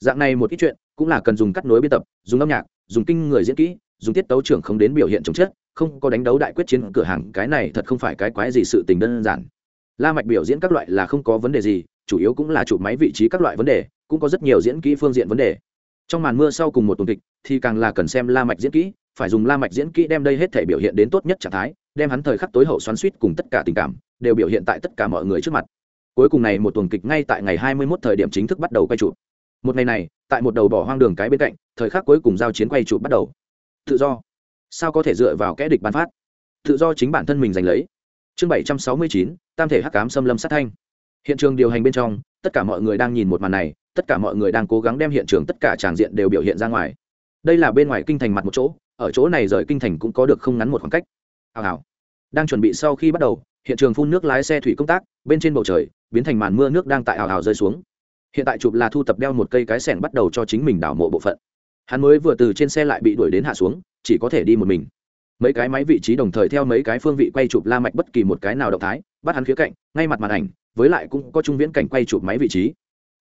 Dạng này một ít chuyện, cũng là cần dùng cắt nối biên tập, dùng âm nhạc, dùng kinh người diễn kỹ, dùng tiết tấu trưởng không đến biểu hiện chống chất, không có đánh đấu đại quyết chiến cửa hàng, cái này thật không phải cái quái gì sự tình đơn giản. La mạch biểu diễn các loại là không có vấn đề gì, chủ yếu cũng là chụp máy vị trí các loại vấn đề, cũng có rất nhiều diễn kỹ phương diện vấn đề. Trong màn mưa sau cùng một tuần kịch, thì càng là cần xem la mạch diễn kỹ, phải dùng la mạch diễn kỹ đem đây hết thể biểu hiện đến tốt nhất trạng thái, đem hắn thời khắc tối hậu xoắn xuýt cùng tất cả tình cảm, đều biểu hiện tại tất cả mọi người trước mặt cuối cùng này một tuần kịch ngay tại ngày 21 thời điểm chính thức bắt đầu quay chụp. Một ngày này tại một đầu bỏ hoang đường cái bên cạnh thời khắc cuối cùng giao chiến quay chụp bắt đầu. Tự do. Sao có thể dựa vào kẽ địch ban phát? Tự do chính bản thân mình giành lấy. Chương 769, tam thể hắc cám xâm lâm sát thanh. Hiện trường điều hành bên trong tất cả mọi người đang nhìn một màn này tất cả mọi người đang cố gắng đem hiện trường tất cả tràng diện đều biểu hiện ra ngoài. Đây là bên ngoài kinh thành mặt một chỗ ở chỗ này rời kinh thành cũng có được không ngắn một khoảng cách. Hào hào. Đang chuẩn bị sau khi bắt đầu hiện trường phun nước lái xe thủy công tác bên trên bầu trời biến thành màn mưa nước đang tại ảo ảo rơi xuống. Hiện tại chụp là thu tập đeo một cây cái sẻng bắt đầu cho chính mình đảo mộ bộ phận. Hắn mới vừa từ trên xe lại bị đuổi đến hạ xuống, chỉ có thể đi một mình. Mấy cái máy vị trí đồng thời theo mấy cái phương vị quay chụp la mạch bất kỳ một cái nào động thái, bắt hắn khía cạnh, ngay mặt màn ảnh, với lại cũng có trung viễn cảnh quay chụp máy vị trí.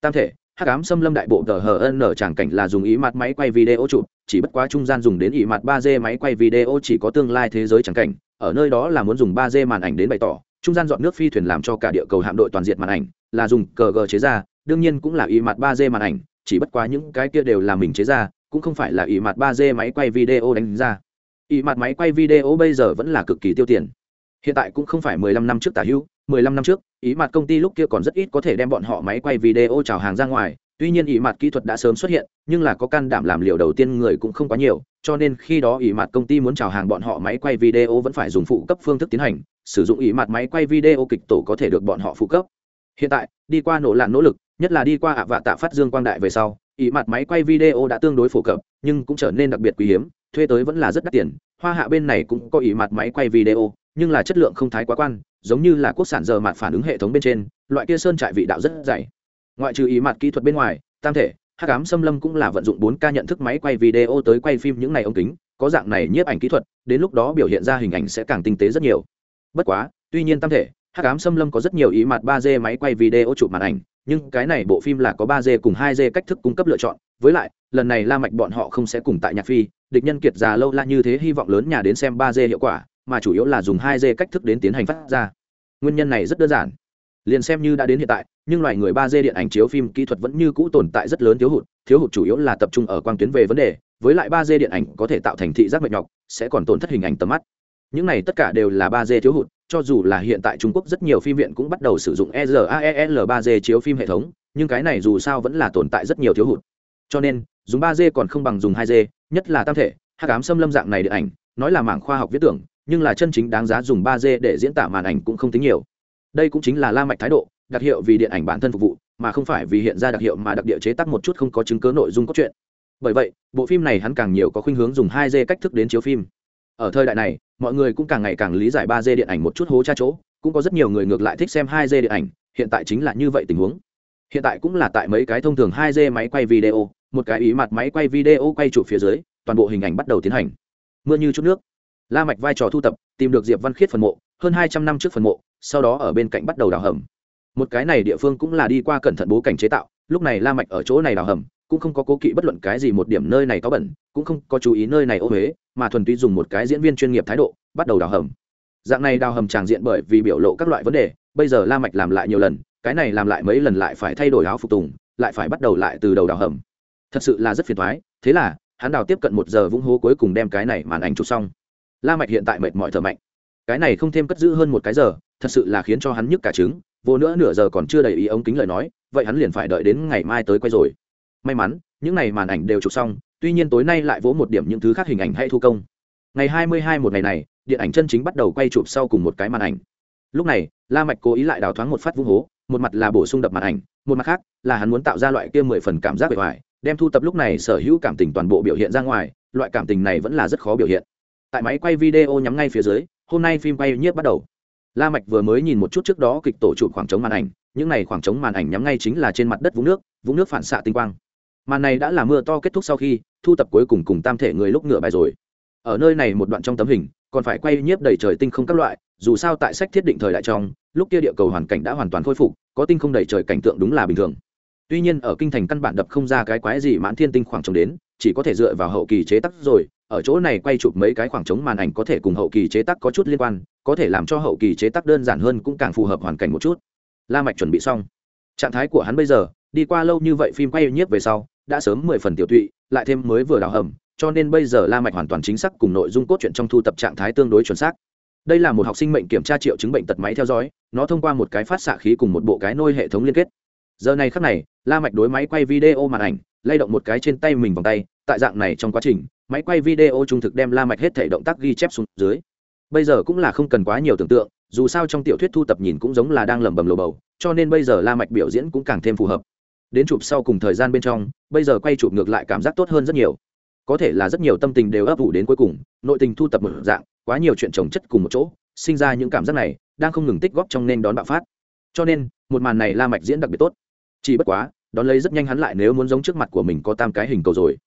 Tam thể, hắc ám xâm lâm đại bộ tờ hờ nở tràng cảnh là dùng ý mặt máy quay video chụp, chỉ bất quá trung gian dùng đến ý mặt ba d máy quay video chỉ có tương lai thế giới tràng cảnh, ở nơi đó là muốn dùng ba d màn ảnh đến bày tỏ trung gian dọn nước phi thuyền làm cho cả địa cầu hạm đội toàn diện màn ảnh, là dùng cờ gờ chế ra, đương nhiên cũng là ý mặt ba d màn ảnh, chỉ bất quá những cái kia đều là mình chế ra, cũng không phải là ý mặt ba d máy quay video đánh ra. Ý mặt máy quay video bây giờ vẫn là cực kỳ tiêu tiền. Hiện tại cũng không phải mười lăm năm trước tả hữu, mười lăm năm trước ý mặt công ty lúc kia còn rất ít có thể đem bọn họ máy quay video chào hàng ra ngoài tuy nhiên ý mặt kỹ thuật đã sớm xuất hiện, nhưng là có can đảm làm liều đầu tiên người cũng không quá nhiều, cho nên khi đó ý mặt công ty muốn chào hàng bọn họ máy quay video vẫn phải dùng phụ cấp phương thức tiến hành, sử dụng ý mặt máy quay video kịch tổ có thể được bọn họ phụ cấp. Hiện tại, đi qua nổ lạn nỗ lực, nhất là đi qua ạ vạ tạ phát dương quang đại về sau ý mặt máy quay video đã tương đối phổ cập, nhưng cũng trở nên đặc biệt quý hiếm, thuê tới vẫn là rất đắt tiền. Hoa hạ bên này cũng có ý mặt máy quay video, nhưng là chất lượng không thái quá quan, giống như là quốc sản giờ mặt phản ứng hệ thống bên trên, loại kia sơn trại vị đạo rất dày ngoại trừ ý mặt kỹ thuật bên ngoài, tam thể hát cám xâm lâm cũng là vận dụng bốn k nhận thức máy quay video tới quay phim những ngày ống kính, có dạng này nhiếp ảnh kỹ thuật, đến lúc đó biểu hiện ra hình ảnh sẽ càng tinh tế rất nhiều. Bất quá, tuy nhiên tam thể hát cám xâm lâm có rất nhiều ý mặt ba d máy quay video chụp màn ảnh, nhưng cái này bộ phim là có ba d cùng hai d cách thức cung cấp lựa chọn. Với lại, lần này la mạch bọn họ không sẽ cùng tại nhạc phi, địch nhân kiệt già lâu la như thế hy vọng lớn nhà đến xem ba d hiệu quả, mà chủ yếu là dùng hai d cách thức đến tiến hành phát ra. Nguyên nhân này rất đơn giản liền xem như đã đến hiện tại, nhưng loài người ba d điện ảnh chiếu phim kỹ thuật vẫn như cũ tồn tại rất lớn thiếu hụt thiếu hụt chủ yếu là tập trung ở quang tuyến về vấn đề, với lại ba d điện ảnh có thể tạo thành thị giác mệt nhọc, sẽ còn tổn thất hình ảnh tầm mắt. Những này tất cả đều là ba d thiếu hụt, cho dù là hiện tại trung quốc rất nhiều phim viện cũng bắt đầu sử dụng eral ba d chiếu phim hệ thống, nhưng cái này dù sao vẫn là tồn tại rất nhiều thiếu hụt. Cho nên, dùng ba d còn không bằng dùng hai d, nhất là tam thể hát cám xâm lâm dạng này điện ảnh, nói là mảng khoa học viết tưởng, nhưng là chân chính đáng giá dùng ba d để diễn tả màn ảnh cũng không tính nhiều đây cũng chính là la mạch thái độ, đặc hiệu vì điện ảnh bản thân phục vụ, mà không phải vì hiện ra đặc hiệu mà đặc địa chế tác một chút không có chứng cứ nội dung cốt truyện. Bởi vậy, bộ phim này hắn càng nhiều có khuynh hướng dùng 2D cách thức đến chiếu phim. Ở thời đại này, mọi người cũng càng ngày càng lý giải 3D điện ảnh một chút hố tra chỗ, cũng có rất nhiều người ngược lại thích xem 2D điện ảnh, hiện tại chính là như vậy tình huống. Hiện tại cũng là tại mấy cái thông thường 2D máy quay video, một cái ý mặt máy quay video quay chụp phía dưới, toàn bộ hình ảnh bắt đầu tiến hành. Mưa như chút nước. La mạch vai trò thu tập, tìm được diệp văn khiết phần mộ, hơn hai trăm năm trước phần mộ sau đó ở bên cạnh bắt đầu đào hầm. Một cái này địa phương cũng là đi qua cẩn thận bố cảnh chế tạo, lúc này la mạch ở chỗ này đào hầm, cũng không có cố kỵ bất luận cái gì một điểm nơi này có bẩn, cũng không có chú ý nơi này ô huế mà thuần túy dùng một cái diễn viên chuyên nghiệp thái độ, bắt đầu đào hầm. Dạng này đào hầm tràng diện bởi vì biểu lộ các loại vấn đề, bây giờ la mạch làm lại nhiều lần, cái này làm lại mấy lần lại phải thay đổi áo phục tùng, lại phải bắt đầu lại từ đầu đào hầm. Thật sự là rất phiền toái, thế là, hắn đào tiếp cận một giờ vũng hố cuối cùng đem cái này màn ảnh chụp xong. La mạch hiện tại mệt mỏi thở mạnh cái này không thêm cất giữ hơn một cái giờ, thật sự là khiến cho hắn nhức cả trứng, vô nữa nửa giờ còn chưa đầy ý ống kính lời nói, vậy hắn liền phải đợi đến ngày mai tới quay rồi. May mắn, những này màn ảnh đều chụp xong, tuy nhiên tối nay lại vỗ một điểm những thứ khác hình ảnh hay thu công. Ngày hai mươi hai một ngày này, điện ảnh chân chính bắt đầu quay chụp sau cùng một cái màn ảnh. Lúc này, la mạch cố ý lại đào thoáng một phát vung hố, một mặt là bổ sung đập màn ảnh, một mặt khác là hắn muốn tạo ra loại kia mười phần cảm giác bề ngoài, đem thu tập lúc này sở hữu cảm tình toàn bộ biểu hiện ra ngoài, loại cảm tình này vẫn là rất khó biểu hiện. Tại máy quay video nhắm ngay phía dưới hôm nay phim quay nhiếp bắt đầu. La mạch vừa mới nhìn một chút trước đó kịch tổ chụp khoảng trống màn ảnh, những này khoảng trống màn ảnh nhắm ngay chính là trên mặt đất vũng nước vũng nước phản xạ tinh quang. Màn này đã là mưa to kết thúc sau khi thu tập cuối cùng cùng tam thể người lúc ngựa bài rồi. Ở nơi này một đoạn trong tấm hình, còn phải quay nhiếp đầy trời tinh không các loại, dù sao tại sách thiết định thời đại trong, lúc kia địa cầu hoàn cảnh đã hoàn toàn khôi phục, có tinh không đầy trời cảnh tượng đúng là bình thường. Tuy nhiên ở kinh thành căn bản đập không ra cái quái gì mãn thiên tinh khoảng trống đến, chỉ có thể dựa vào hậu kỳ chế tác rồi ở chỗ này quay chụp mấy cái khoảng trống màn ảnh có thể cùng hậu kỳ chế tác có chút liên quan, có thể làm cho hậu kỳ chế tác đơn giản hơn cũng càng phù hợp hoàn cảnh một chút. La mạch chuẩn bị xong. Trạng thái của hắn bây giờ, đi qua lâu như vậy phim quay nhiếp về sau, đã sớm mười phần tiểu tụy, lại thêm mới vừa đào hầm, cho nên bây giờ la mạch hoàn toàn chính xác cùng nội dung cốt truyện trong thu tập trạng thái tương đối chuẩn xác. Đây là một học sinh mệnh kiểm tra triệu chứng bệnh tật máy theo dõi, nó thông qua một cái phát xạ khí cùng một bộ cái nôi hệ thống liên kết. Giờ này khắc này, la mạch đối máy quay video màn ảnh, lay động một cái trên tay mình vòng tay tại dạng này trong quá trình, máy quay video trung thực đem la mạch hết thể động tác ghi chép xuống dưới. Bây giờ cũng là không cần quá nhiều tưởng tượng, dù sao trong tiểu thuyết thu tập nhìn cũng giống là đang lẩm bẩm lồ bầu, cho nên bây giờ la mạch biểu diễn cũng càng thêm phù hợp. Đến chụp sau cùng thời gian bên trong, bây giờ quay chụp ngược lại cảm giác tốt hơn rất nhiều. Có thể là rất nhiều tâm tình đều ấp ủ đến cuối cùng, nội tình thu tập một dạng, quá nhiều chuyện chồng chất cùng một chỗ, sinh ra những cảm giác này, đang không ngừng tích góp trong nên đón bạo phát. Cho nên, một màn này la mạch diễn đặc biệt tốt. Chỉ bất quá, đón lấy rất nhanh hắn lại nếu muốn giống trước mặt của mình có tam cái hình cầu rồi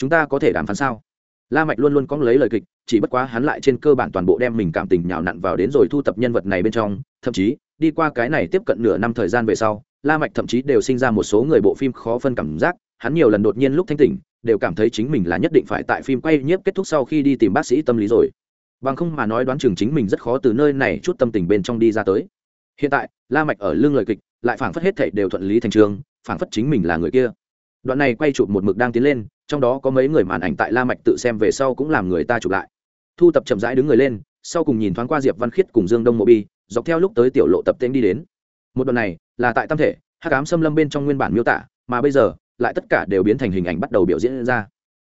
chúng ta có thể đàm phán sao? La mạch luôn luôn có lấy lời kịch, chỉ bất quá hắn lại trên cơ bản toàn bộ đem mình cảm tình nhào nặn vào đến rồi thu tập nhân vật này bên trong, thậm chí, đi qua cái này tiếp cận nửa năm thời gian về sau, la mạch thậm chí đều sinh ra một số người bộ phim khó phân cảm giác, hắn nhiều lần đột nhiên lúc thanh tỉnh, đều cảm thấy chính mình là nhất định phải tại phim quay nhiếp kết thúc sau khi đi tìm bác sĩ tâm lý rồi. Bằng không mà nói đoán chừng chính mình rất khó từ nơi này chút tâm tình bên trong đi ra tới. Hiện tại, la mạch ở lưng lời kịch, lại phảng phất hết thảy đều thuận lý thành trường, phảng phất chính mình là người kia. Đoạn này quay chụp một mực đang tiến lên trong đó có mấy người màn ảnh tại la mạch tự xem về sau cũng làm người ta chụp lại. Thu tập chậm rãi đứng người lên, sau cùng nhìn thoáng qua diệp văn khiết cùng dương đông mộ bi, dọc theo lúc tới tiểu lộ tập tên đi đến. Một đoạn này là tại tam thể, hắc ám xâm lâm bên trong nguyên bản miêu tả, mà bây giờ, lại tất cả đều biến thành hình ảnh bắt đầu biểu diễn ra.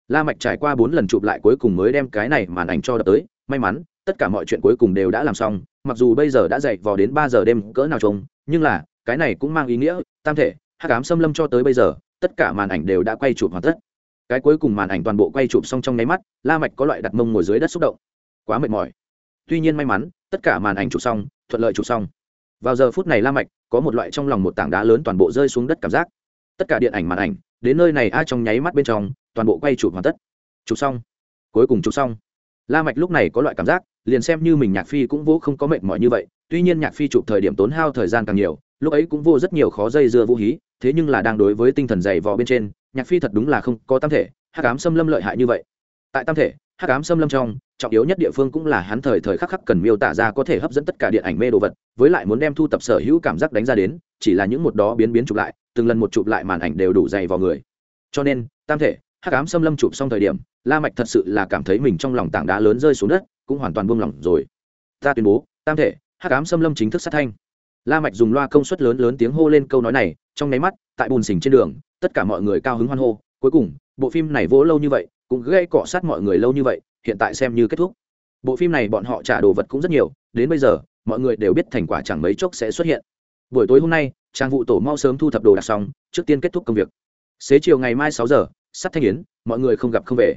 La mạch trải qua bốn lần chụp lại cuối cùng mới đem cái này màn ảnh cho đập tới. May mắn, tất cả mọi chuyện cuối cùng đều đã làm xong, mặc dù bây giờ đã dậy vào đến ba giờ đêm cỡ nào trông, nhưng là, cái này cũng mang ý nghĩa, tam thể, hắc ám xâm lâm cho tới bây giờ, tất cả màn ảnh đều đã quay chụp hoàn tất cái cuối cùng màn ảnh toàn bộ quay chụp xong trong nháy mắt, la mạch có loại đặt mông ngồi dưới đất xúc động. Quá mệt mỏi. Tuy nhiên may mắn, tất cả màn ảnh chụp xong, thuận lợi chụp xong. Vào giờ phút này la mạch có một loại trong lòng một tảng đá lớn toàn bộ rơi xuống đất cảm giác. Tất cả điện ảnh màn ảnh, đến nơi này ai à trong nháy mắt bên trong, toàn bộ quay chụp hoàn tất. Chụp xong. Cuối cùng chụp xong. La mạch lúc này có loại cảm giác, liền xem như mình nhạc phi cũng vô không có mệt mỏi như vậy, tuy nhiên nhạc phi chụp thời điểm tốn hao thời gian càng nhiều, lúc ấy cũng vô rất nhiều khó dây dưa vũ hí, thế nhưng là đang đối với tinh thần dày vò bên trên nhạc phi thật đúng là không có tam thể, hắc ám xâm lâm lợi hại như vậy. Tại tam thể, hắc ám xâm lâm trong, trọng yếu nhất địa phương cũng là hắn thời thời khắc khắc cần miêu tả ra có thể hấp dẫn tất cả điện ảnh mê đồ vật, với lại muốn đem thu tập sở hữu cảm giác đánh ra đến, chỉ là những một đó biến biến chụp lại, từng lần một chụp lại màn ảnh đều đủ dày vào người. Cho nên, tam thể, hắc ám xâm lâm chụp xong thời điểm, la mạch thật sự là cảm thấy mình trong lòng tảng đá lớn rơi xuống đất, cũng hoàn toàn buông lỏng rồi. Ta tuyên bố, tam thể, hắc ám xâm lâm chính thức sát thanh. La mạch dùng loa công suất lớn lớn tiếng hô lên câu nói này, trong nháy mắt, tại bùn xình trên đường tất cả mọi người cao hứng hoan hô, cuối cùng, bộ phim này vỗ lâu như vậy, cũng gây cọ sát mọi người lâu như vậy, hiện tại xem như kết thúc. Bộ phim này bọn họ trả đồ vật cũng rất nhiều, đến bây giờ, mọi người đều biết thành quả chẳng mấy chốc sẽ xuất hiện. Buổi tối hôm nay, trang vụ tổ mau sớm thu thập đồ đạc xong, trước tiên kết thúc công việc. Xế chiều ngày mai sáu giờ sắt thanh yến, mọi người không gặp không về.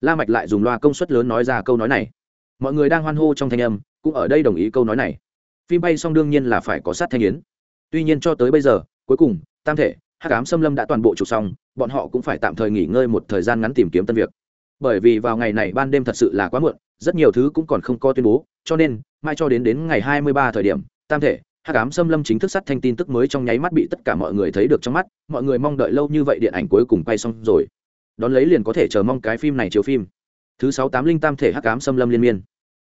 La mạch lại dùng loa công suất lớn nói ra câu nói này. Mọi người đang hoan hô trong thanh âm, cũng ở đây đồng ý câu nói này. Phim bay xong đương nhiên là phải có sát thanh yến. Tuy nhiên cho tới bây giờ, cuối cùng, tam thể hắc ám xâm lâm đã toàn bộ trục xong, bọn họ cũng phải tạm thời nghỉ ngơi một thời gian ngắn tìm kiếm tân việc. Bởi vì vào ngày này ban đêm thật sự là quá muộn, rất nhiều thứ cũng còn không có tuyên bố, cho nên, mai cho đến đến ngày 23 thời điểm, tam thể, hắc ám xâm lâm chính thức sắt thanh tin tức mới trong nháy mắt bị tất cả mọi người thấy được trong mắt, mọi người mong đợi lâu như vậy điện ảnh cuối cùng quay xong rồi. Đón lấy liền có thể chờ mong cái phim này chiếu phim. Thứ sáu tám linh tam thể hắc ám xâm lâm liên miên.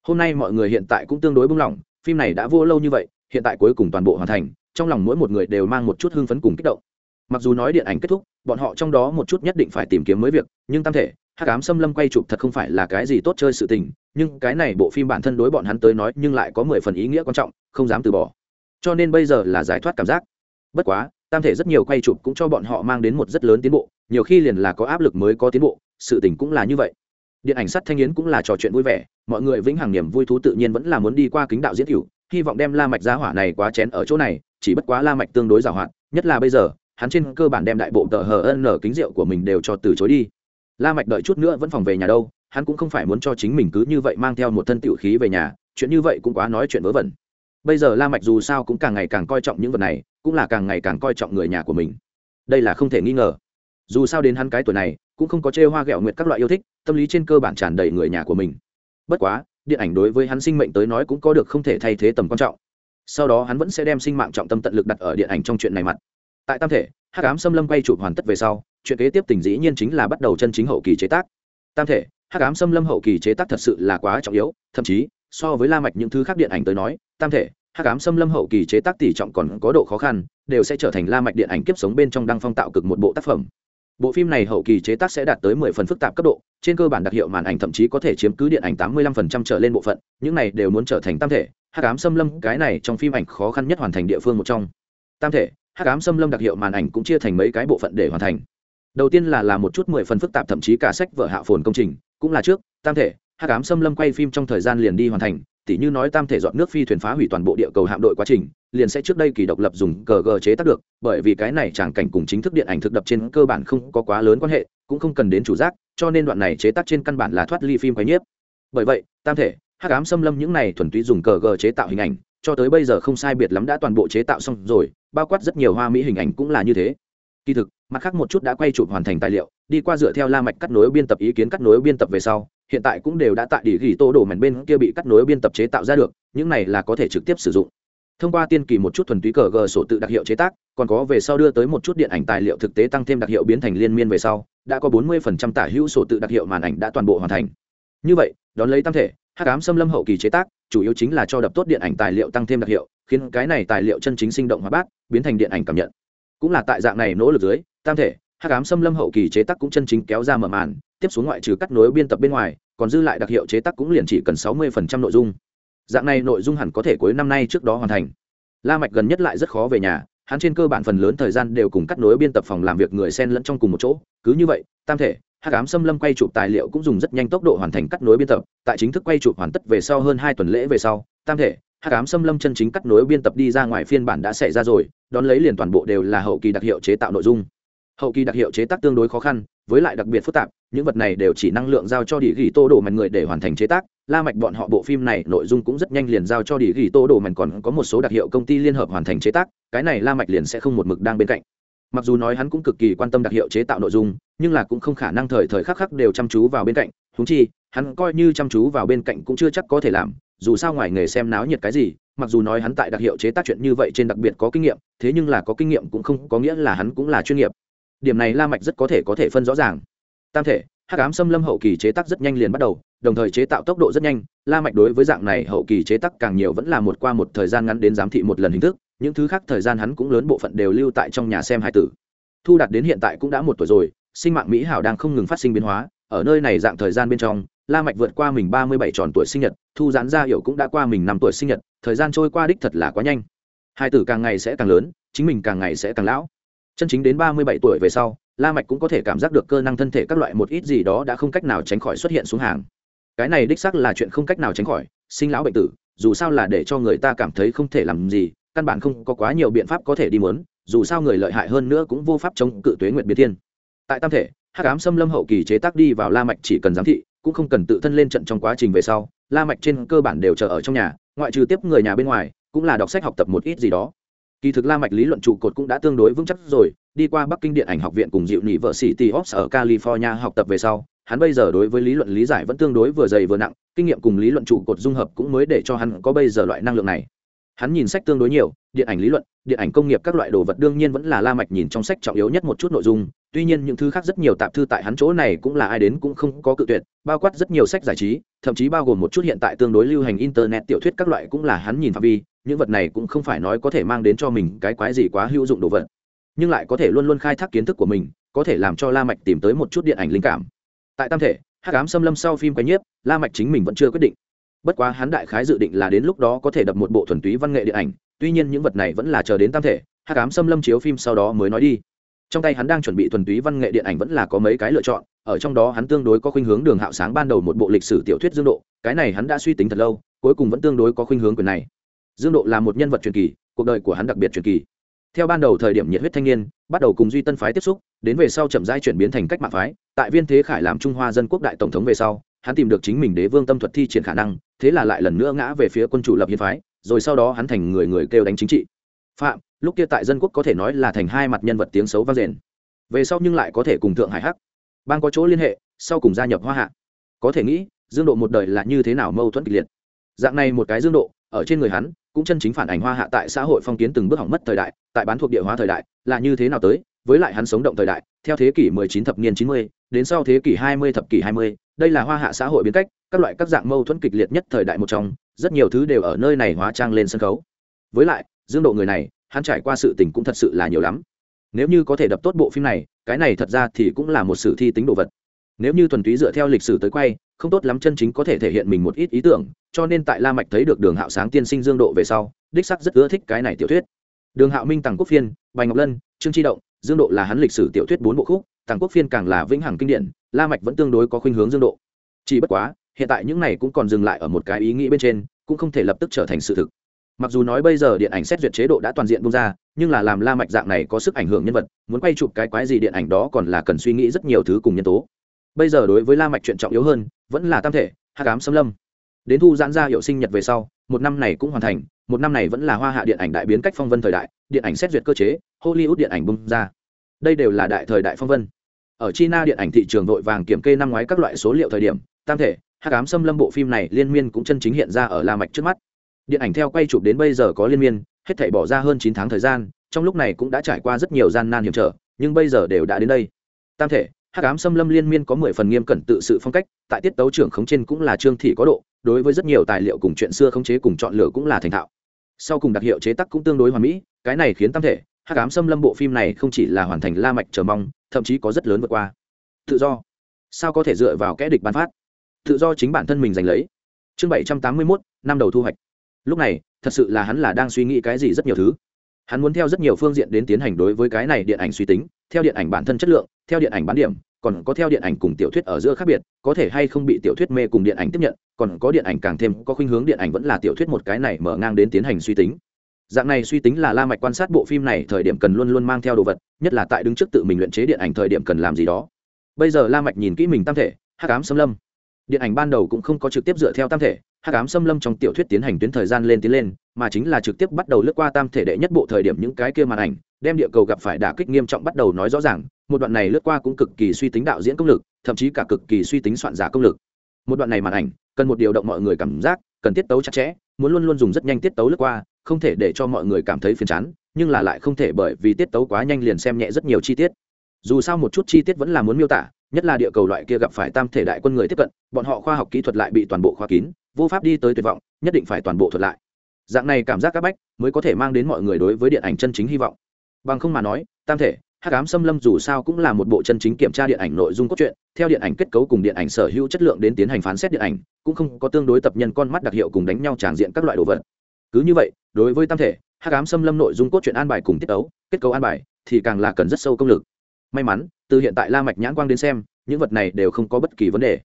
Hôm nay mọi người hiện tại cũng tương đối bung lỏng phim này đã vô lâu như vậy, hiện tại cuối cùng toàn bộ hoàn thành, trong lòng mỗi một người đều mang một chút hưng phấn cùng kích động mặc dù nói điện ảnh kết thúc, bọn họ trong đó một chút nhất định phải tìm kiếm mới việc, nhưng tam thể, hắc ám xâm lâm quay chụp thật không phải là cái gì tốt chơi sự tình, nhưng cái này bộ phim bản thân đối bọn hắn tới nói nhưng lại có mười phần ý nghĩa quan trọng, không dám từ bỏ. Cho nên bây giờ là giải thoát cảm giác. Bất quá, tam thể rất nhiều quay chụp cũng cho bọn họ mang đến một rất lớn tiến bộ, nhiều khi liền là có áp lực mới có tiến bộ, sự tình cũng là như vậy. Điện ảnh sắt thanh yến cũng là trò chuyện vui vẻ, mọi người vĩnh hằng niềm vui thú tự nhiên vẫn là muốn đi qua kính đạo diễn cửu, hy vọng đem la mạch giá hỏa này quá chén ở chỗ này, chỉ bất quá la mạch tương đối giàu hạn, nhất là bây giờ hắn trên cơ bản đem đại bộ tờ hờ ân nở kính rượu của mình đều cho từ chối đi. La mạch đợi chút nữa vẫn phòng về nhà đâu, hắn cũng không phải muốn cho chính mình cứ như vậy mang theo một thân tiểu khí về nhà, chuyện như vậy cũng quá nói chuyện vớ vẩn. Bây giờ la mạch dù sao cũng càng ngày càng coi trọng những vật này, cũng là càng ngày càng coi trọng người nhà của mình. Đây là không thể nghi ngờ. Dù sao đến hắn cái tuổi này, cũng không có chê hoa ghẹo nguyệt các loại yêu thích, tâm lý trên cơ bản tràn đầy người nhà của mình. Bất quá, điện ảnh đối với hắn sinh mệnh tới nói cũng có được không thể thay thế tầm quan trọng. Sau đó hắn vẫn sẽ đem sinh mạng trọng tâm tận lực đặt ở điện ảnh trong chuyện này mặt tại tam thể, hắc ám xâm lâm quay chụp hoàn tất về sau, chuyện kế tiếp tình dĩ nhiên chính là bắt đầu chân chính hậu kỳ chế tác. Tam thể, hắc ám xâm lâm hậu kỳ chế tác thật sự là quá trọng yếu, thậm chí, so với la mạch những thứ khác điện ảnh tới nói, tam thể, hắc ám xâm lâm hậu kỳ chế tác tỷ trọng còn có độ khó khăn, đều sẽ trở thành la mạch điện ảnh kiếp sống bên trong đăng phong tạo cực một bộ tác phẩm. Bộ phim này hậu kỳ chế tác sẽ đạt tới 10 phần phức tạp cấp độ, trên cơ bản đặc hiệu màn ảnh thậm chí có thể chiếm cứ điện ảnh 85% trở lên bộ phận, những này đều muốn trở thành tam thể, hắc ám xâm lâm, cái này trong phim ảnh khó khăn nhất hoàn thành địa phương một trong. Tam thể hắc ám xâm lâm đặc hiệu màn ảnh cũng chia thành mấy cái bộ phận để hoàn thành. Đầu tiên là làm một chút mười phần phức tạp, thậm chí cả sách vở hạ phồn công trình, cũng là trước, tam thể, hắc ám xâm lâm quay phim trong thời gian liền đi hoàn thành, tỉ như nói tam thể dọn nước phi thuyền phá hủy toàn bộ địa cầu hạm đội quá trình, liền sẽ trước đây kỳ độc lập dùng cờ gờ chế tác được, bởi vì cái này chẳng cảnh cùng chính thức điện ảnh thực đập trên cơ bản không có quá lớn quan hệ, cũng không cần đến chủ giác, cho nên đoạn này chế tác trên căn bản là thoát ly phim quay nhiếp. Bởi vậy, tam thể, hắc ám xâm lâm những này thuần túy dùng cờ gờ chế tạo hình ảnh cho tới bây giờ không sai biệt lắm đã toàn bộ chế tạo xong rồi, bao quát rất nhiều hoa mỹ hình ảnh cũng là như thế. Kỳ thực, mặt khác một chút đã quay chụp hoàn thành tài liệu, đi qua dựa theo la mạch cắt nối biên tập ý kiến cắt nối biên tập về sau, hiện tại cũng đều đã tại địa ghi tô đổ mảnh bên kia bị cắt nối biên tập chế tạo ra được, những này là có thể trực tiếp sử dụng. Thông qua tiên kỳ một chút thuần túy cờ gờ sổ tự đặc hiệu chế tác, còn có về sau đưa tới một chút điện ảnh tài liệu thực tế tăng thêm đặc hiệu biến thành liên miên về sau, đã có 40% tả hữu sổ tự đặc hiệu màn ảnh đã toàn bộ hoàn thành. Như vậy, đón lấy tam thể, hắc ám xâm lâm hậu kỳ chế tác chủ yếu chính là cho đập tốt điện ảnh tài liệu tăng thêm đặc hiệu, khiến cái này tài liệu chân chính sinh động hóa bát, biến thành điện ảnh cảm nhận. Cũng là tại dạng này nỗ lực dưới, tam thể, hắc ám xâm lâm hậu kỳ chế tác cũng chân chính kéo ra mở màn, tiếp xuống ngoại trừ cắt nối biên tập bên ngoài, còn dư lại đặc hiệu chế tác cũng liền chỉ cần sáu mươi nội dung. Dạng này nội dung hẳn có thể cuối năm nay trước đó hoàn thành. La mạch gần nhất lại rất khó về nhà, hắn trên cơ bản phần lớn thời gian đều cùng cắt nối biên tập phòng làm việc người xen lẫn trong cùng một chỗ, cứ như vậy, tam thể hắc ám xâm lâm quay chụp tài liệu cũng dùng rất nhanh tốc độ hoàn thành cắt nối biên tập, tại chính thức quay chụp hoàn tất về sau hơn hai tuần lễ về sau, tam thể, hắc ám xâm lâm chân chính cắt nối biên tập đi ra ngoài phiên bản đã xảy ra rồi, đón lấy liền toàn bộ đều là hậu kỳ đặc hiệu chế tạo nội dung. Hậu kỳ đặc hiệu chế tác tương đối khó khăn, với lại đặc biệt phức tạp, những vật này đều chỉ năng lượng giao cho địa ghi tô đổ mạnh người để hoàn thành chế tác, la mạch bọn họ bộ phim này nội dung cũng rất nhanh liền giao cho địa ghi tô đổ mạnh còn có một số đặc hiệu công ty liên hợp hoàn thành chế tác, cái này la mạch liền sẽ không một mực đang bên cạnh mặc dù nói hắn cũng cực kỳ quan tâm đặc hiệu chế tạo nội dung, nhưng là cũng không khả năng thời thời khắc khắc đều chăm chú vào bên cạnh. Húng chi, hắn coi như chăm chú vào bên cạnh cũng chưa chắc có thể làm, dù sao ngoài nghề xem náo nhiệt cái gì, mặc dù nói hắn tại đặc hiệu chế tác chuyện như vậy trên đặc biệt có kinh nghiệm, thế nhưng là có kinh nghiệm cũng không có nghĩa là hắn cũng là chuyên nghiệp. Điểm này la mạch rất có thể có thể phân rõ ràng. Tam thể, hắc ám xâm lâm hậu kỳ chế tác rất nhanh liền bắt đầu, đồng thời chế tạo tốc độ rất nhanh. La mạch đối với dạng này hậu kỳ chế tác càng nhiều vẫn là một qua một thời gian ngắn đến giám thị một lần hình thức những thứ khác thời gian hắn cũng lớn bộ phận đều lưu tại trong nhà xem hải tử. Thu đạt đến hiện tại cũng đã một tuổi rồi, sinh mạng mỹ hảo đang không ngừng phát sinh biến hóa, ở nơi này dạng thời gian bên trong, la mạch vượt qua mình ba mươi bảy tròn tuổi sinh nhật, thu giãn ra hiểu cũng đã qua mình năm tuổi sinh nhật, thời gian trôi qua đích thật là quá nhanh. Hai tử càng ngày sẽ càng lớn, chính mình càng ngày sẽ càng lão. Chân chính đến ba mươi bảy tuổi về sau, la mạch cũng có thể cảm giác được cơ năng thân thể các loại một ít gì đó đã không cách nào tránh khỏi xuất hiện xuống hàng. Cái này đích xác là chuyện không cách nào tránh khỏi, sinh lão bệnh tử, dù sao là để cho người ta cảm thấy không thể làm gì căn bản không có quá nhiều biện pháp có thể đi muốn, dù sao người lợi hại hơn nữa cũng vô pháp chống cự tuế nguyệt biệt thiên. Tại tam thể, hắc ám xâm lâm hậu kỳ chế tác đi vào la mạch chỉ cần giám thị, cũng không cần tự thân lên trận trong quá trình về sau, la mạch trên cơ bản đều chờ ở trong nhà, ngoại trừ tiếp người nhà bên ngoài, cũng là đọc sách học tập một ít gì đó. Kỳ thực la mạch lý luận trụ cột cũng đã tương đối vững chắc rồi, đi qua bắc kinh điện ảnh học viện cùng dịu nỉ vợ sĩ t ops ở california học tập về sau, hắn bây giờ đối với lý luận lý giải vẫn tương đối vừa dày vừa nặng, kinh nghiệm cùng lý luận trụ cột dung hợp cũng mới để cho hắn có bây giờ loại năng lượng này hắn nhìn sách tương đối nhiều, điện ảnh lý luận, điện ảnh công nghiệp các loại đồ vật đương nhiên vẫn là la mạch nhìn trong sách trọng yếu nhất một chút nội dung, tuy nhiên những thứ khác rất nhiều tạp thư tại hắn chỗ này cũng là ai đến cũng không có cự tuyệt, bao quát rất nhiều sách giải trí, thậm chí bao gồm một chút hiện tại tương đối lưu hành internet tiểu thuyết các loại cũng là hắn nhìn phạm vi, những vật này cũng không phải nói có thể mang đến cho mình cái quái gì quá hữu dụng đồ vật, nhưng lại có thể luôn luôn khai thác kiến thức của mình, có thể làm cho la mạch tìm tới một chút điện ảnh linh cảm. Tại tam thể, hắc ám xâm lâm sau phim cái nhiếp, la mạch chính mình vẫn chưa quyết định bất quá hắn đại khái dự định là đến lúc đó có thể đập một bộ thuần túy văn nghệ điện ảnh, tuy nhiên những vật này vẫn là chờ đến tam thể hát cám xâm lâm chiếu phim sau đó mới nói đi. Trong tay hắn đang chuẩn bị thuần túy văn nghệ điện ảnh vẫn là có mấy cái lựa chọn, ở trong đó hắn tương đối có khuynh hướng đường hạo sáng ban đầu một bộ lịch sử tiểu thuyết dương độ, cái này hắn đã suy tính thật lâu, cuối cùng vẫn tương đối có khuynh hướng quyền này. Dương độ là một nhân vật truyền kỳ, cuộc đời của hắn đặc biệt truyền kỳ. Theo ban đầu thời điểm nhiệt huyết thanh niên, bắt đầu cùng duy tân phái tiếp xúc, đến về sau chậm rãi chuyển biến thành cách mạng phái, tại viên thế khải làm trung hoa dân quốc đại tổng thống về sau, hắn tìm được chính mình đế vương tâm thuật thi triển khả năng thế là lại lần nữa ngã về phía quân chủ lập hiến phái rồi sau đó hắn thành người người kêu đánh chính trị. Phạm lúc kia tại dân quốc có thể nói là thành hai mặt nhân vật tiếng xấu vang rền về sau nhưng lại có thể cùng thượng hải hắc bang có chỗ liên hệ sau cùng gia nhập hoa hạ. Có thể nghĩ dương độ một đời là như thế nào mâu thuẫn kịch liệt. Dạng này một cái dương độ ở trên người hắn cũng chân chính phản ảnh hoa hạ tại xã hội phong kiến từng bước hỏng mất thời đại tại bán thuộc địa hóa thời đại là như thế nào tới với lại hắn sống động thời đại theo thế kỷ 19 thập niên 90, đến sau thế kỷ 20 thập kỷ 20, đây là hoa hạ xã hội biến cách, các loại các dạng mâu thuẫn kịch liệt nhất thời đại một trong, rất nhiều thứ đều ở nơi này hóa trang lên sân khấu. Với lại, dương độ người này, hắn trải qua sự tình cũng thật sự là nhiều lắm. Nếu như có thể đập tốt bộ phim này, cái này thật ra thì cũng là một sử thi tính đồ vật. Nếu như thuần túy dựa theo lịch sử tới quay, không tốt lắm chân chính có thể thể hiện mình một ít ý tưởng, cho nên tại la mạch thấy được đường hạo sáng tiên sinh dương độ về sau, đích sắc rất ưa thích cái này tiểu thuyết. Đường hạo minh tàng quốc phiên bành ngọc lân, trương tri động dương độ là hắn lịch sử tiểu thuyết bốn bộ khúc, tàng quốc phiên càng là vĩnh hằng kinh điển, la mạch vẫn tương đối có khuynh hướng dương độ. Chỉ bất quá, hiện tại những này cũng còn dừng lại ở một cái ý nghĩ bên trên, cũng không thể lập tức trở thành sự thực. Mặc dù nói bây giờ điện ảnh xét duyệt chế độ đã toàn diện bung ra, nhưng là làm la mạch dạng này có sức ảnh hưởng nhân vật, muốn quay chụp cái quái gì điện ảnh đó còn là cần suy nghĩ rất nhiều thứ cùng nhân tố. Bây giờ đối với la mạch chuyện trọng yếu hơn, vẫn là tam thể, hắc ám xâm lâm. Đến thu giãn ra hiệu sinh nhật về sau, một năm này cũng hoàn thành, một năm này vẫn là hoa hạ điện ảnh đại biến cách phong vân thời đại, điện ảnh xét duyệt cơ chế hollywood điện ảnh bung ra. Đây đều là đại thời đại phong vân. Ở china điện ảnh thị trường vội vàng kiểm kê năm ngoái các loại số liệu thời điểm, tam thể, hắc ám xâm lâm bộ phim này liên miên cũng chân chính hiện ra ở la mạch trước mắt. Điện ảnh theo quay chụp đến bây giờ có liên miên, hết thảy bỏ ra hơn chín tháng thời gian, trong lúc này cũng đã trải qua rất nhiều gian nan hiểm trở, nhưng bây giờ đều đã đến đây. Tam thể, hắc ám xâm lâm liên miên có mười phần nghiêm cẩn tự sự phong cách, tại tiết tấu trưởng khống trên cũng là trương thị có độ, đối với rất nhiều tài liệu cùng chuyện xưa khống chế cùng chọn lựa cũng là thành thạo. Sau cùng đặc hiệu chế tác cũng tương đối hoàn mỹ, cái này khiến tam thể hắc ám xâm lâm bộ phim này không chỉ là hoàn thành la mạch chờ mong thậm chí có rất lớn vượt qua. Tự do. Sao có thể dựa vào kẽ địch ban phát? Tự do chính bản thân mình giành lấy. Chương bảy trăm tám mươi 781, năm đầu thu hoạch. Lúc này thật sự là hắn là đang suy nghĩ cái gì rất nhiều thứ. Hắn muốn theo rất nhiều phương diện đến tiến hành đối với cái này điện ảnh suy tính theo điện ảnh bản thân chất lượng theo điện ảnh bán điểm còn có theo điện ảnh cùng tiểu thuyết ở giữa khác biệt có thể hay không bị tiểu thuyết mê cùng điện ảnh tiếp nhận còn có điện ảnh càng thêm có khuynh hướng điện ảnh vẫn là tiểu thuyết một cái này mở ngang đến tiến hành suy tính dạng này suy tính là la mạch quan sát bộ phim này thời điểm cần luôn luôn mang theo đồ vật, nhất là tại đứng trước tự mình luyện chế điện ảnh thời điểm cần làm gì đó. Bây giờ la mạch nhìn kỹ mình tam thể, hắc ám xâm lâm. Điện ảnh ban đầu cũng không có trực tiếp dựa theo tam thể, hắc ám xâm lâm trong tiểu thuyết tiến hành tuyến thời gian lên tiến lên, mà chính là trực tiếp bắt đầu lướt qua tam thể đệ nhất bộ thời điểm những cái kia màn ảnh, đem địa cầu gặp phải đả kích nghiêm trọng bắt đầu nói rõ ràng, một đoạn này lướt qua cũng cực kỳ suy tính đạo diễn công lực, thậm chí cả cực kỳ suy tính soạn giả công lực. Một đoạn này màn ảnh, cần một điều động mọi người cảm giác, cần tiết tấu chặt chẽ, muốn luôn luôn dùng rất nhanh tiết tấu lướt qua không thể để cho mọi người cảm thấy phiền chán, nhưng là lại không thể bởi vì tiết tấu quá nhanh liền xem nhẹ rất nhiều chi tiết. Dù sao một chút chi tiết vẫn là muốn miêu tả, nhất là địa cầu loại kia gặp phải tam thể đại quân người tiếp cận, bọn họ khoa học kỹ thuật lại bị toàn bộ khóa kín, vô pháp đi tới tuyệt vọng, nhất định phải toàn bộ thuật lại. Dạng này cảm giác các bách mới có thể mang đến mọi người đối với điện ảnh chân chính hy vọng. Bằng không mà nói, tam thể hát cám xâm lâm dù sao cũng là một bộ chân chính kiểm tra điện ảnh nội dung cốt truyện, theo điện ảnh kết cấu cùng điện ảnh sở hữu chất lượng đến tiến hành phán xét điện ảnh, cũng không có tương đối tập nhân con mắt đặc hiệu cùng đánh nhau tràn diện các loại đồ vật cứ như vậy, đối với tam thể hát cám xâm lâm nội dung cốt truyện an bài cùng tiết ấu kết cấu an bài thì càng là cần rất sâu công lực. May mắn, từ hiện tại la mạch nhãn quang đến xem, những vật này đều không có bất kỳ vấn đề.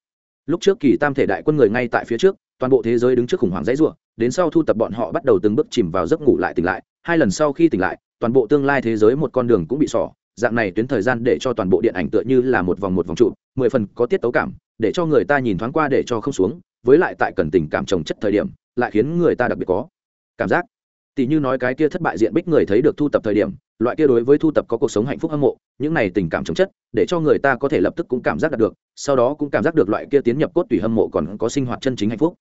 Lúc trước kỳ tam thể đại quân người ngay tại phía trước, toàn bộ thế giới đứng trước khủng hoảng dãy rủa, đến sau thu tập bọn họ bắt đầu từng bước chìm vào giấc ngủ lại tỉnh lại, hai lần sau khi tỉnh lại, toàn bộ tương lai thế giới một con đường cũng bị sỏ dạng này tuyến thời gian để cho toàn bộ điện ảnh tựa như là một vòng một vòng trụ, mười phần có tiết tấu cảm, để cho người ta nhìn thoáng qua để cho không xuống, với lại tại cần tình cảm trồng chất thời điểm, lại khiến người ta đặc biệt có cảm giác. Tỷ như nói cái kia thất bại diện bích người thấy được thu tập thời điểm, loại kia đối với thu tập có cuộc sống hạnh phúc hâm mộ, những này tình cảm chống chất, để cho người ta có thể lập tức cũng cảm giác được, sau đó cũng cảm giác được loại kia tiến nhập cốt tùy hâm mộ còn có sinh hoạt chân chính hạnh phúc.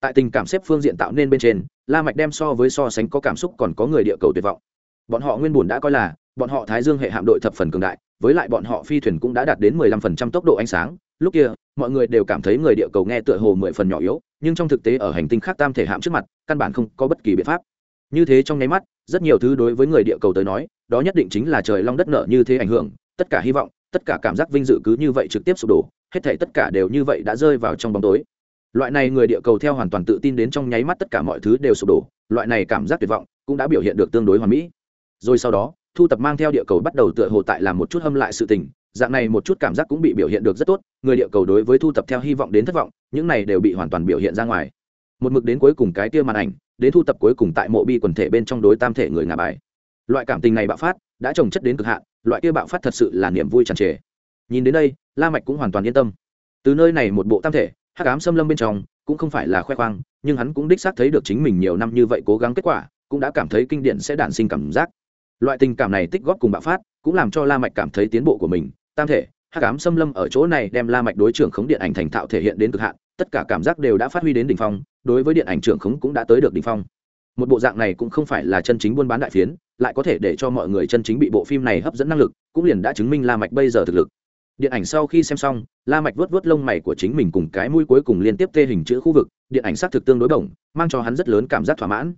Tại tình cảm xếp phương diện tạo nên bên trên, la mạch đem so với so sánh có cảm xúc còn có người địa cầu tuyệt vọng. Bọn họ nguyên buồn đã coi là, bọn họ thái dương hệ hạm đội thập phần cường đại, với lại bọn họ phi thuyền cũng đã đạt đến 15% tốc độ ánh sáng lúc kia, mọi người đều cảm thấy người địa cầu nghe tựa hồ mười phần nhỏ yếu, nhưng trong thực tế ở hành tinh khác tam thể hạm trước mặt, căn bản không có bất kỳ biện pháp. Như thế trong nháy mắt, rất nhiều thứ đối với người địa cầu tới nói, đó nhất định chính là trời long đất nợ như thế ảnh hưởng, tất cả hy vọng, tất cả cảm giác vinh dự cứ như vậy trực tiếp sụp đổ, hết thể tất cả đều như vậy đã rơi vào trong bóng tối. Loại này người địa cầu theo hoàn toàn tự tin đến trong nháy mắt tất cả mọi thứ đều sụp đổ, loại này cảm giác tuyệt vọng cũng đã biểu hiện được tương đối hoàn mỹ. Rồi sau đó, thu tập mang theo địa cầu bắt đầu tựa hồ tại làm một chút hâm lại sự tình dạng này một chút cảm giác cũng bị biểu hiện được rất tốt, người địa cầu đối với thu tập theo hy vọng đến thất vọng, những này đều bị hoàn toàn biểu hiện ra ngoài. Một mực đến cuối cùng cái kia màn ảnh, đến thu tập cuối cùng tại mộ bi quần thể bên trong đối tam thể người ngà bài. Loại cảm tình này bạo phát, đã trồng chất đến cực hạn, loại kia bạo phát thật sự là niềm vui tràn trề. Nhìn đến đây, la mạch cũng hoàn toàn yên tâm. Từ nơi này một bộ tam thể, hắc ám xâm lâm bên trong, cũng không phải là khoe khoang, nhưng hắn cũng đích xác thấy được chính mình nhiều năm như vậy cố gắng kết quả, cũng đã cảm thấy kinh điển sẽ đản sinh cảm giác. Loại tình cảm này tích góp cùng bạo phát, cũng làm cho la mạch cảm thấy tiến bộ của mình tam thể, hắc ám xâm lâm ở chỗ này đem la mạch đối trưởng khống điện ảnh thành thạo thể hiện đến cực hạn, tất cả cảm giác đều đã phát huy đến đỉnh phong, đối với điện ảnh trưởng khống cũng đã tới được đỉnh phong. Một bộ dạng này cũng không phải là chân chính buôn bán đại phiến, lại có thể để cho mọi người chân chính bị bộ phim này hấp dẫn năng lực, cũng liền đã chứng minh la mạch bây giờ thực lực. Điện ảnh sau khi xem xong, la mạch vuốt vuốt lông mày của chính mình cùng cái mũi cuối cùng liên tiếp tê hình chữ khu vực, điện ảnh sát thực tương đối bổng, mang cho hắn rất lớn cảm giác thỏa mãn.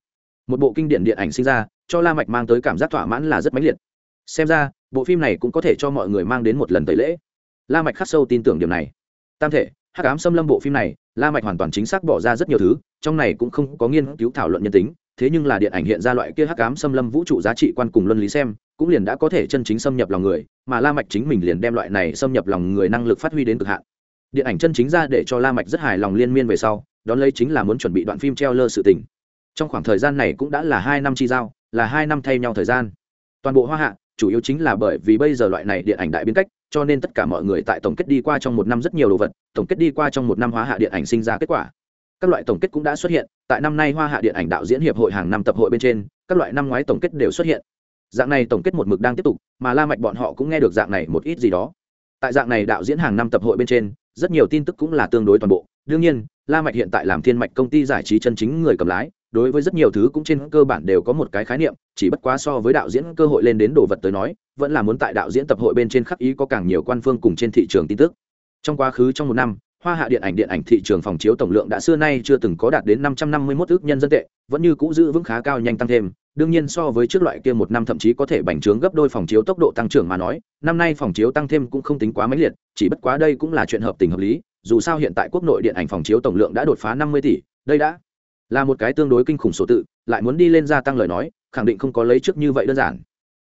Một bộ kinh điển điện ảnh sinh ra, cho la mạch mang tới cảm giác thỏa mãn là rất mãnh liệt xem ra, bộ phim này cũng có thể cho mọi người mang đến một lần tẩy lễ. La mạch khắc sâu tin tưởng điều này. Tam thể, hắc ám xâm lâm bộ phim này, la mạch hoàn toàn chính xác bỏ ra rất nhiều thứ, trong này cũng không có nghiên cứu thảo luận nhân tính, thế nhưng là điện ảnh hiện ra loại kia hắc ám xâm lâm vũ trụ giá trị quan cùng luân lý xem, cũng liền đã có thể chân chính xâm nhập lòng người, mà la mạch chính mình liền đem loại này xâm nhập lòng người năng lực phát huy đến cực hạn. Điện ảnh chân chính ra để cho la mạch rất hài lòng liên miên về sau, đón lấy chính là muốn chuẩn bị đoạn phim treo lơ sự tình. Trong khoảng thời gian này cũng đã là hai năm chi giao, là hai năm thay nhau thời gian. Toàn bộ hoa hạ chủ yếu chính là bởi vì bây giờ loại này điện ảnh đại biến cách, cho nên tất cả mọi người tại tổng kết đi qua trong một năm rất nhiều đồ vật, tổng kết đi qua trong một năm hóa hạ điện ảnh sinh ra kết quả. Các loại tổng kết cũng đã xuất hiện, tại năm nay hoa hạ điện ảnh đạo diễn hiệp hội hàng năm tập hội bên trên, các loại năm ngoái tổng kết đều xuất hiện. Dạng này tổng kết một mực đang tiếp tục, mà la mạch bọn họ cũng nghe được dạng này một ít gì đó. Tại dạng này đạo diễn hàng năm tập hội bên trên rất nhiều tin tức cũng là tương đối toàn bộ. Đương nhiên, la mạch hiện tại làm thiên mạch công ty giải trí chân chính người cầm lái, đối với rất nhiều thứ cũng trên cơ bản đều có một cái khái niệm, chỉ bất quá so với đạo diễn cơ hội lên đến đồ vật tới nói, vẫn là muốn tại đạo diễn tập hội bên trên khắc ý có càng nhiều quan phương cùng trên thị trường tin tức. Trong quá khứ trong một năm hoa hạ điện ảnh điện ảnh thị trường phòng chiếu tổng lượng đã xưa nay chưa từng có đạt đến năm trăm năm mươi 551 ước nhân dân tệ, vẫn như cũ giữ vững khá cao nhanh tăng thêm. Đương nhiên so với trước loại kia một năm thậm chí có thể bành trướng gấp đôi phòng chiếu tốc độ tăng trưởng mà nói, năm nay phòng chiếu tăng thêm cũng không tính quá mãnh liệt, chỉ bất quá đây cũng là chuyện hợp tình hợp lý, dù sao hiện tại quốc nội điện ảnh phòng chiếu tổng lượng đã đột phá năm mươi tỷ, đây đã là một cái tương đối kinh khủng số tự, lại muốn đi lên gia tăng lời nói, khẳng định không có lấy trước như vậy đơn giản.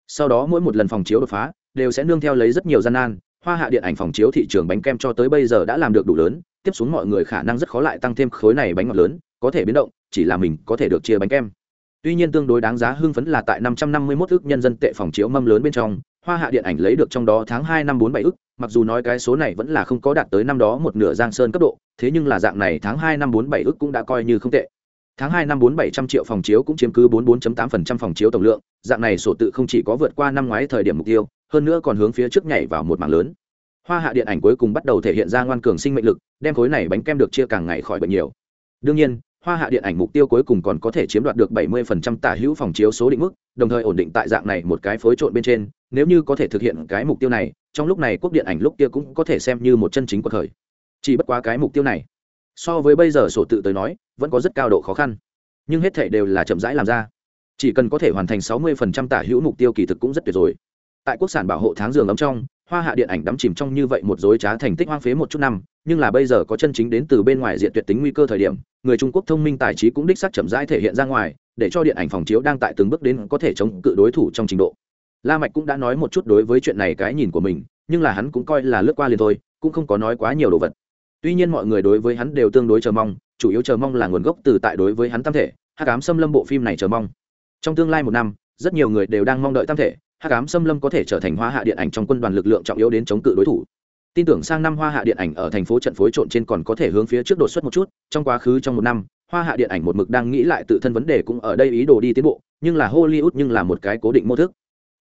Sau đó mỗi một lần phòng chiếu đột phá, đều sẽ nương theo lấy rất nhiều gian nan hoa hạ điện ảnh phòng chiếu thị trường bánh kem cho tới bây giờ đã làm được đủ lớn, tiếp xuống mọi người khả năng rất khó lại tăng thêm khối này bánh ngọt lớn, có thể biến động, chỉ là mình có thể được chia bánh kem. Tuy nhiên tương đối đáng giá hưng phấn là tại 551 ước nhân dân tệ phòng chiếu mâm lớn bên trong, hoa hạ điện ảnh lấy được trong đó tháng hai năm bốn bảy ước, mặc dù nói cái số này vẫn là không có đạt tới năm đó một nửa giang sơn cấp độ, thế nhưng là dạng này tháng hai năm bốn bảy ước cũng đã coi như không tệ. Tháng hai năm bốn bảy trăm triệu phòng chiếu cũng chiếm cứ bốn bốn tám phần trăm phòng chiếu tổng lượng, dạng này sổ tự không chỉ có vượt qua năm ngoái thời điểm mục tiêu hơn nữa còn hướng phía trước nhảy vào một mảng lớn. Hoa hạ điện ảnh cuối cùng bắt đầu thể hiện ra ngoan cường sinh mệnh lực, đem khối này bánh kem được chia càng ngày khỏi bệnh nhiều. Đương nhiên, hoa hạ điện ảnh mục tiêu cuối cùng còn có thể chiếm đoạt được 70% tả hữu phòng chiếu số định mức, đồng thời ổn định tại dạng này một cái phối trộn bên trên, nếu như có thể thực hiện cái mục tiêu này, trong lúc này quốc điện ảnh lúc kia cũng có thể xem như một chân chính của thời chỉ bất quá cái mục tiêu này, so với bây giờ sổ tự tới nói, vẫn có rất cao độ khó khăn. Nhưng hết thể đều là chậm rãi làm ra. Chỉ cần có thể hoàn thành 60% tả hữu mục tiêu kỳ thực cũng rất tuyệt rồi tại quốc sản bảo hộ tháng giường ấm trong, hoa hạ điện ảnh đắm chìm trong như vậy một dối trá thành tích hoang phế một chút năm, nhưng là bây giờ có chân chính đến từ bên ngoài diện tuyệt tính nguy cơ thời điểm, người trung quốc thông minh tài trí cũng đích xác chậm rãi thể hiện ra ngoài, để cho điện ảnh phòng chiếu đang tại từng bước đến có thể chống cự đối thủ trong trình độ. La mạch cũng đã nói một chút đối với chuyện này cái nhìn của mình, nhưng là hắn cũng coi là lướt qua liền thôi, cũng không có nói quá nhiều đồ vật. Tuy nhiên mọi người đối với hắn đều tương đối chờ mong, chủ yếu chờ mong là nguồn gốc từ tại đối với hắn tam thể, hắc ám xâm lâm bộ phim này chờ mong. Trong tương lai một năm, rất nhiều người đều đang mong đợi tam thể hát cám xâm lâm có thể trở thành hoa hạ điện ảnh trong quân đoàn lực lượng trọng yếu đến chống cự đối thủ. Tin tưởng sang năm hoa hạ điện ảnh ở thành phố trận phối trộn trên còn có thể hướng phía trước đột xuất một chút, trong quá khứ trong một năm, hoa hạ điện ảnh một mực đang nghĩ lại tự thân vấn đề cũng ở đây ý đồ đi tiến bộ, nhưng là hollywood nhưng là một cái cố định mô thức.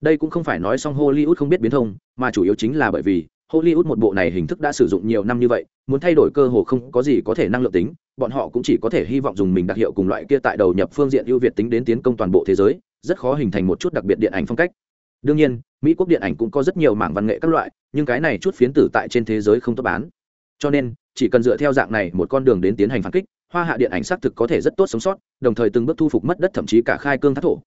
Đây cũng không phải nói xong hollywood không biết biến thông, mà chủ yếu chính là bởi vì hollywood một bộ này hình thức đã sử dụng nhiều năm như vậy, muốn thay đổi cơ hồ không có gì có thể năng lượng tính, bọn họ cũng chỉ có thể hy vọng dùng mình đặc hiệu cùng loại kia tại đầu nhập phương diện ưu việt tính đến tiến công toàn bộ thế giới, rất khó hình thành một chút đặc biệt điện ảnh phong cách đương nhiên, mỹ quốc điện ảnh cũng có rất nhiều mảng văn nghệ các loại, nhưng cái này chút phiến tử tại trên thế giới không tốt bán. Cho nên, chỉ cần dựa theo dạng này một con đường đến tiến hành phản kích, hoa hạ điện ảnh xác thực có thể rất tốt sống sót, đồng thời từng bước thu phục mất đất thậm chí cả khai cương thác thổ.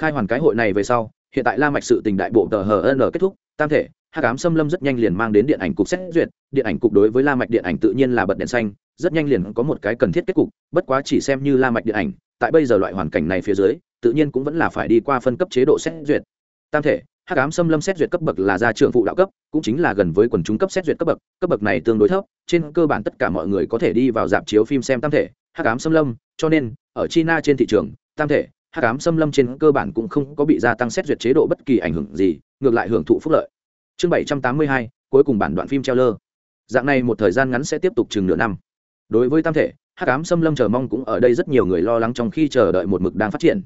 Khai hoàn cái hội này về sau, hiện tại la mạch sự tình đại bộ tờ hn kết thúc, tam thể, hắc ám xâm lâm rất nhanh liền mang đến điện ảnh cục xét duyệt, điện ảnh cục đối với la mạch điện ảnh tự nhiên là bật đèn xanh, rất nhanh liền có một cái cần thiết kết cục, bất quá chỉ xem như la mạch điện ảnh, tại bây giờ loại hoàn cảnh này phía dưới, tự nhiên cũng vẫn là phải đi qua phân cấp chế độ xét duyệt tam thể, hắc ám xâm lâm xét duyệt cấp bậc là gia trưởng phụ đạo cấp, cũng chính là gần với quần chúng cấp xét duyệt cấp bậc cấp bậc này tương đối thấp, trên cơ bản tất cả mọi người có thể đi vào dạp chiếu phim xem tam thể, hắc ám xâm lâm, cho nên, ở china trên thị trường, tam thể, hắc ám xâm lâm trên cơ bản cũng không có bị gia tăng xét duyệt chế độ bất kỳ ảnh hưởng gì, ngược lại hưởng thụ phúc lợi. Chương bảy trăm tám mươi hai, cuối cùng bản đoạn phim treo lơ. Dạng này một thời gian ngắn sẽ tiếp tục chừng nửa năm. Đối với tam thể, hắc ám xâm lâm chờ mong cũng ở đây rất nhiều người lo lắng trong khi chờ đợi một mực đang phát triển.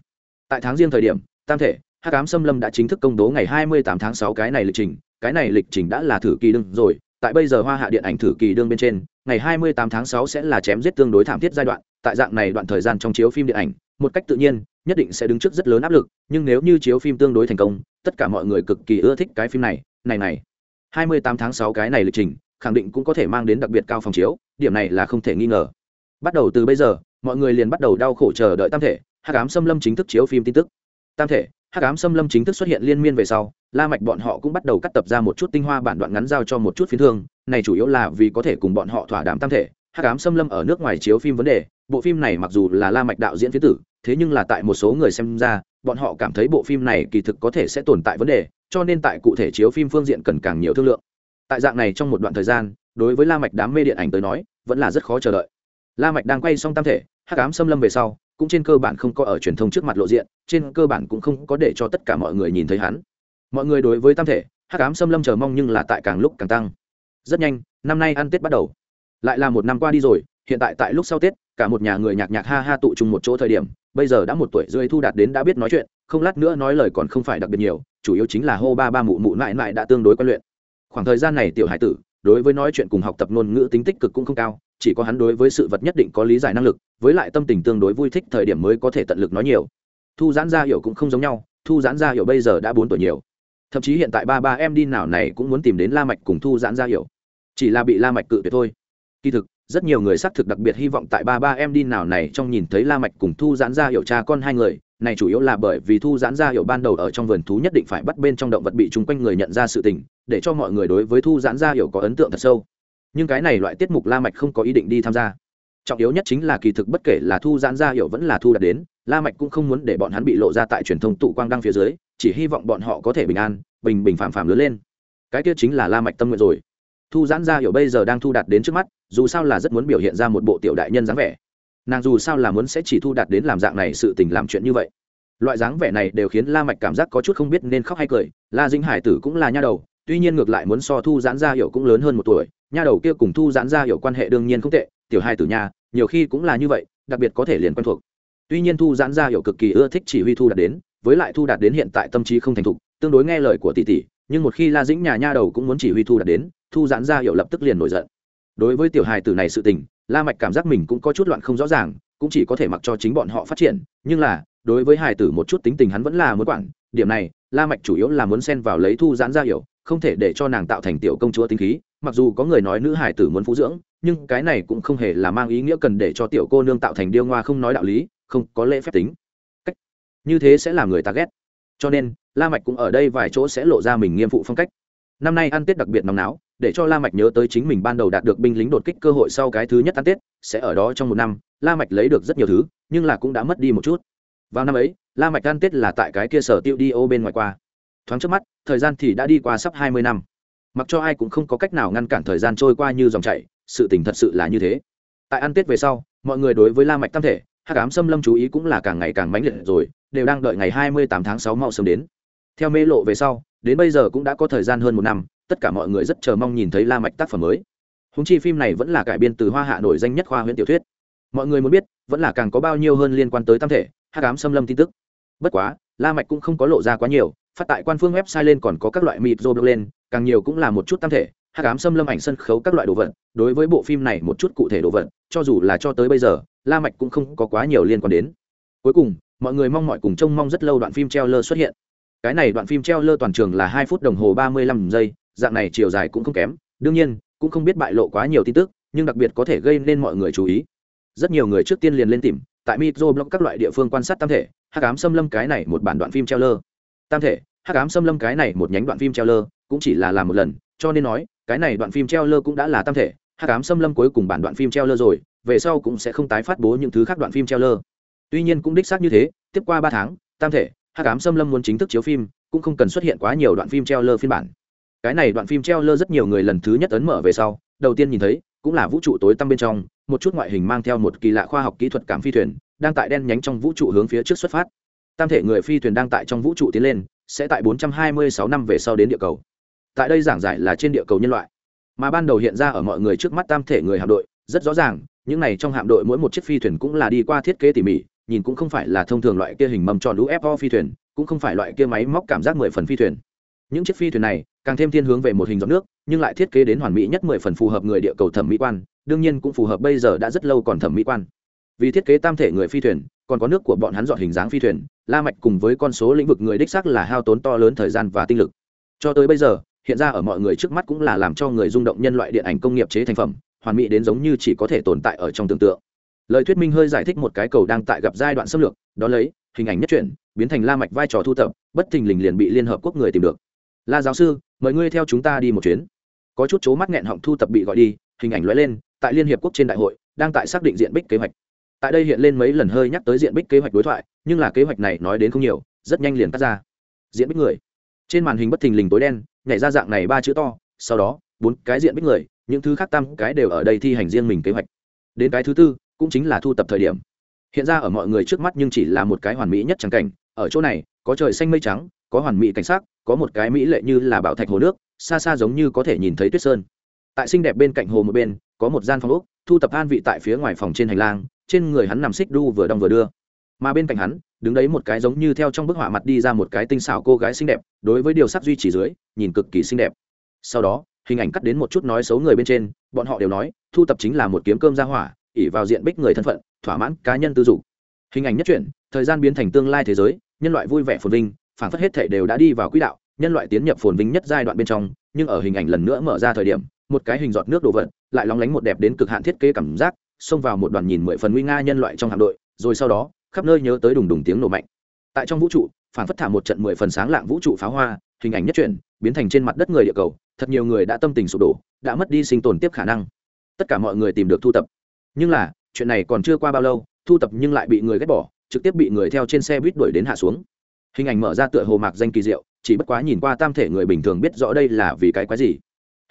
Tại tháng riêng thời điểm, tam thể hắc ám xâm lâm đã chính thức công bố ngày 28 tháng 6 cái này lịch trình. Cái này lịch trình đã là thử kỳ đương rồi. Tại bây giờ hoa hạ điện ảnh thử kỳ đương bên trên, ngày 28 tháng 6 sẽ là chém giết tương đối thảm thiết giai đoạn. Tại dạng này đoạn thời gian trong chiếu phim điện ảnh, một cách tự nhiên, nhất định sẽ đứng trước rất lớn áp lực. Nhưng nếu như chiếu phim tương đối thành công, tất cả mọi người cực kỳ ưa thích cái phim này. Này này 28 tháng 6 cái này lịch trình, khẳng định cũng có thể mang đến đặc biệt cao phòng chiếu. Điểm này là không thể nghi ngờ. Bắt đầu từ bây giờ, mọi người liền bắt đầu đau khổ chờ đợi tam thể. Hắc ám xâm lâm chính thức chiếu phim tin tức. Tam thể hắc ám xâm lâm chính thức xuất hiện liên miên về sau, la mạch bọn họ cũng bắt đầu cắt tập ra một chút tinh hoa bản đoạn ngắn giao cho một chút phiến thương, này chủ yếu là vì có thể cùng bọn họ thỏa đàm tam thể, hắc ám xâm lâm ở nước ngoài chiếu phim vấn đề, bộ phim này mặc dù là la mạch đạo diễn phiến tử, thế nhưng là tại một số người xem ra, bọn họ cảm thấy bộ phim này kỳ thực có thể sẽ tồn tại vấn đề, cho nên tại cụ thể chiếu phim phương diện cần càng nhiều thương lượng. Tại dạng này trong một đoạn thời gian, đối với la mạch đám mê điện ảnh tới nói, vẫn là rất khó chờ đợi. La mạch đang quay xong tam thể, hắc ám xâm lâm về sau cũng trên cơ bản không có ở truyền thông trước mặt lộ diện, trên cơ bản cũng không có để cho tất cả mọi người nhìn thấy hắn. Mọi người đối với tam thể, hắc ám xâm lâm chờ mong nhưng là tại càng lúc càng tăng. Rất nhanh, năm nay ăn tết bắt đầu. Lại là một năm qua đi rồi, hiện tại tại lúc sau tết, cả một nhà người nhạc nhạc ha ha tụ chung một chỗ thời điểm, bây giờ đã một tuổi rưỡi thu đạt đến đã biết nói chuyện, không lát nữa nói lời còn không phải đặc biệt nhiều, chủ yếu chính là hô ba ba mụ mụ mãi mãi đã tương đối quan luyện. Khoảng thời gian này tiểu hải tử, đối với nói chuyện cùng học tập ngôn ngữ tính tích cực cũng không cao chỉ có hắn đối với sự vật nhất định có lý giải năng lực, với lại tâm tình tương đối vui thích thời điểm mới có thể tận lực nói nhiều. Thu giãn ra hiểu cũng không giống nhau, thu giãn ra hiểu bây giờ đã bốn tuổi nhiều. Thậm chí hiện tại ba ba em đi nào này cũng muốn tìm đến la mạch cùng thu giãn ra hiểu. Chỉ là bị la mạch cự tuyệt thôi. Kỳ thực, rất nhiều người xác thực đặc biệt hy vọng tại ba ba em đi nào này trong nhìn thấy la mạch cùng thu giãn ra hiểu cha con hai người, này chủ yếu là bởi vì thu giãn ra hiểu ban đầu ở trong vườn thú nhất định phải bắt bên trong động vật bị chung quanh người nhận ra sự tình, để cho mọi người đối với thu giãn ra hiểu có ấn tượng thật sâu nhưng cái này loại tiết mục la mạch không có ý định đi tham gia. Trọng yếu nhất chính là kỳ thực bất kể là thu giãn ra hiểu vẫn là thu đạt đến, la mạch cũng không muốn để bọn hắn bị lộ ra tại truyền thông tụ quang đăng phía dưới, chỉ hy vọng bọn họ có thể bình an, bình bình phạm phạm lớn lên. Cái kia chính là la mạch tâm nguyện rồi. Thu giãn ra hiểu bây giờ đang thu đạt đến trước mắt, dù sao là rất muốn biểu hiện ra một bộ tiểu đại nhân dáng vẻ. Nàng dù sao là muốn sẽ chỉ thu đạt đến làm dạng này sự tình làm chuyện như vậy. Loại dáng vẻ này đều khiến la mạch cảm giác có chút không biết nên khóc hay cười. La Dinh hải tử cũng là nha đầu, tuy nhiên ngược lại muốn so thu giãn ra hiểu cũng lớn hơn một tuổi nha đầu kia cùng thu giãn ra hiểu quan hệ đương nhiên không tệ, tiểu hai tử nha, nhiều khi cũng là như vậy, đặc biệt có thể liền quen thuộc. Tuy nhiên thu giãn ra hiểu cực kỳ ưa thích chỉ huy thu đạt đến, với lại thu đạt đến hiện tại tâm trí không thành thục, tương đối nghe lời của tỷ tỷ, nhưng một khi la dĩnh nhà nha đầu cũng muốn chỉ huy thu đạt đến, thu giãn ra hiểu lập tức liền nổi giận. Đối với tiểu hài tử này sự tình, la mạch cảm giác mình cũng có chút loạn không rõ ràng, cũng chỉ có thể mặc cho chính bọn họ phát triển, nhưng là, đối với hài tử một chút tính tình hắn vẫn là muốn quản, điểm này, la mạch chủ yếu là muốn xen vào lấy thu giãn ra hiểu không thể để cho nàng tạo thành tiểu công chúa tính khí, mặc dù có người nói nữ hải tử muốn phú dưỡng, nhưng cái này cũng không hề là mang ý nghĩa cần để cho tiểu cô nương tạo thành điêu ngoa không nói đạo lý, không có lễ phép tính. Cách như thế sẽ làm người ta ghét. Cho nên, la mạch cũng ở đây vài chỗ sẽ lộ ra mình nghiêm phụ phong cách. Năm nay ăn tết đặc biệt nóng náo, để cho la mạch nhớ tới chính mình ban đầu đạt được binh lính đột kích cơ hội sau cái thứ nhất ăn tết, sẽ ở đó trong một năm, la mạch lấy được rất nhiều thứ, nhưng là cũng đã mất đi một chút. Vào năm ấy, la mạch ăn tết là tại cái kia sở tiêu đi ô bên ngoài qua thoáng trước mắt, thời gian thì đã đi qua sắp hai mươi năm. Mặc cho ai cũng không có cách nào ngăn cản thời gian trôi qua như dòng chảy, sự tình thật sự là như thế. Tại ăn tết về sau, mọi người đối với la mạch tam thể, hắc ám xâm lâm chú ý cũng là càng ngày càng mãnh liệt rồi, đều đang đợi ngày hai mươi tám tháng sáu mau sớm đến. Theo mê lộ về sau, đến bây giờ cũng đã có thời gian hơn một năm, tất cả mọi người rất chờ mong nhìn thấy la mạch tác phẩm mới. Húng chi phim này vẫn là cải biên từ hoa hạ nổi danh nhất khoa huyện tiểu thuyết. Mọi người muốn biết, vẫn là càng có bao nhiêu hơn liên quan tới tam thể, hắc ám xâm lâm tin tức. Bất quá, la mạch cũng không có lộ ra quá nhiều phát tại quan phương website lên còn có các loại mịt rô lên, càng nhiều cũng là một chút tam thể Hát ám xâm lâm ảnh sân khấu các loại đồ vật, đối với bộ phim này một chút cụ thể đồ vật, cho dù là cho tới bây giờ, la mạch cũng không có quá nhiều liên quan đến. Cuối cùng, mọi người mong mọi cùng trông mong rất lâu đoạn phim treo lơ xuất hiện. Cái này đoạn phim treo lơ toàn trường là hai phút đồng hồ ba mươi lăm giây, dạng này chiều dài cũng không kém. Đương nhiên, cũng không biết bại lộ quá nhiều tin tức, nhưng đặc biệt có thể gây nên mọi người chú ý. Rất nhiều người trước tiên liền lên tìm, tại mitro blog các loại địa phương quan sát tam thể, hắc ám xâm lâm cái này một bản đoạn phim treo lơ tam thể, hắc ám xâm lâm cái này một nhánh đoạn phim treo lơ cũng chỉ là làm một lần, cho nên nói, cái này đoạn phim treo lơ cũng đã là tam thể, hắc ám xâm lâm cuối cùng bản đoạn phim treo lơ rồi, về sau cũng sẽ không tái phát bố những thứ khác đoạn phim treo lơ tuy nhiên cũng đích xác như thế, tiếp qua ba tháng, tam thể, hắc ám xâm lâm muốn chính thức chiếu phim, cũng không cần xuất hiện quá nhiều đoạn phim treo lơ phiên bản. Cái này đoạn phim treo lơ rất nhiều người lần thứ nhất ấn mở về sau, đầu tiên nhìn thấy, cũng là vũ trụ tối tăm bên trong, một chút ngoại hình mang theo một kỳ lạ khoa học kỹ thuật cảm phi thuyền, đang tại đen nhánh trong vũ trụ hướng phía trước xuất phát tam thể người phi thuyền đang tại trong vũ trụ tiến lên, sẽ tại 426 năm về sau đến địa cầu. Tại đây giảng giải là trên địa cầu nhân loại. Mà ban đầu hiện ra ở mọi người trước mắt tam thể người hạm đội, rất rõ ràng, những này trong hạm đội mỗi một chiếc phi thuyền cũng là đi qua thiết kế tỉ mỉ, nhìn cũng không phải là thông thường loại kia hình mầm tròn ufo phi thuyền, cũng không phải loại kia máy móc cảm giác mười phần phi thuyền. Những chiếc phi thuyền này, càng thêm thiên hướng về một hình giọt nước, nhưng lại thiết kế đến hoàn mỹ nhất mười phần phù hợp người địa cầu thẩm mỹ quan, đương nhiên cũng phù hợp bây giờ đã rất lâu còn thẩm mỹ quan. Vì thiết kế tam thể người phi thuyền, còn có nước của bọn hắn dọn hình dáng phi thuyền la mạch cùng với con số lĩnh vực người đích xác là hao tốn to lớn thời gian và tinh lực. Cho tới bây giờ, hiện ra ở mọi người trước mắt cũng là làm cho người rung động nhân loại điện ảnh công nghiệp chế thành phẩm, hoàn mỹ đến giống như chỉ có thể tồn tại ở trong tưởng tượng. Lời thuyết minh hơi giải thích một cái cầu đang tại gặp giai đoạn xâm lược, đó lấy, hình ảnh nhất truyện, biến thành la mạch vai trò thu tập, bất thình lình liền bị liên hợp quốc người tìm được. La giáo sư, mời ngươi theo chúng ta đi một chuyến. Có chút chố mắt nghẹn họng thu tập bị gọi đi, hình ảnh lóe lên, tại liên hiệp quốc trên đại hội, đang tại xác định diện bích kế hoạch tại đây hiện lên mấy lần hơi nhắc tới diện bích kế hoạch đối thoại, nhưng là kế hoạch này nói đến không nhiều, rất nhanh liền cắt ra. Diện bích người. Trên màn hình bất thình lình tối đen, nhảy ra dạng này ba chữ to, sau đó, bốn cái diện bích người, những thứ khác tam cái đều ở đây thi hành riêng mình kế hoạch. Đến cái thứ tư, cũng chính là thu tập thời điểm. Hiện ra ở mọi người trước mắt nhưng chỉ là một cái hoàn mỹ nhất trắng cảnh, ở chỗ này, có trời xanh mây trắng, có hoàn mỹ cảnh sát có một cái mỹ lệ như là bảo thạch hồ nước, xa xa giống như có thể nhìn thấy tuyết sơn. Tại xinh đẹp bên cạnh hồ một bên, có một gian phòng úc thu tập an vị tại phía ngoài phòng trên hành lang trên người hắn nằm xích đu vừa đong vừa đưa. Mà bên cạnh hắn, đứng đấy một cái giống như theo trong bức họa mặt đi ra một cái tinh xảo cô gái xinh đẹp, đối với điều sắc duy trì dưới, nhìn cực kỳ xinh đẹp. Sau đó, hình ảnh cắt đến một chút nói xấu người bên trên, bọn họ đều nói, thu tập chính là một kiếm cơm ra hỏa ỉ vào diện bích người thân phận, thỏa mãn cá nhân tư dục. Hình ảnh nhất chuyển, thời gian biến thành tương lai thế giới, nhân loại vui vẻ phồn vinh, phản phất hết thể đều đã đi vào quỹ đạo, nhân loại tiến nhập phồn vinh nhất giai đoạn bên trong, nhưng ở hình ảnh lần nữa mở ra thời điểm, một cái hình giọt nước đồ vật lại lóng lánh một đẹp đến cực hạn thiết kế cảm giác xông vào một đoàn nhìn mười phần nguy nga nhân loại trong hạm đội, rồi sau đó, khắp nơi nhớ tới đùng đùng tiếng nổ mạnh. Tại trong vũ trụ, phản phất thả một trận mười phần sáng lạng vũ trụ pháo hoa, hình ảnh nhất truyện biến thành trên mặt đất người địa cầu, thật nhiều người đã tâm tình sụp đổ, đã mất đi sinh tồn tiếp khả năng. Tất cả mọi người tìm được thu tập. Nhưng là, chuyện này còn chưa qua bao lâu, thu tập nhưng lại bị người ghét bỏ, trực tiếp bị người theo trên xe buýt đuổi đến hạ xuống. Hình ảnh mở ra tựa hồ mạc danh kỳ diệu, chỉ bất quá nhìn qua tam thể người bình thường biết rõ đây là vì cái quái gì.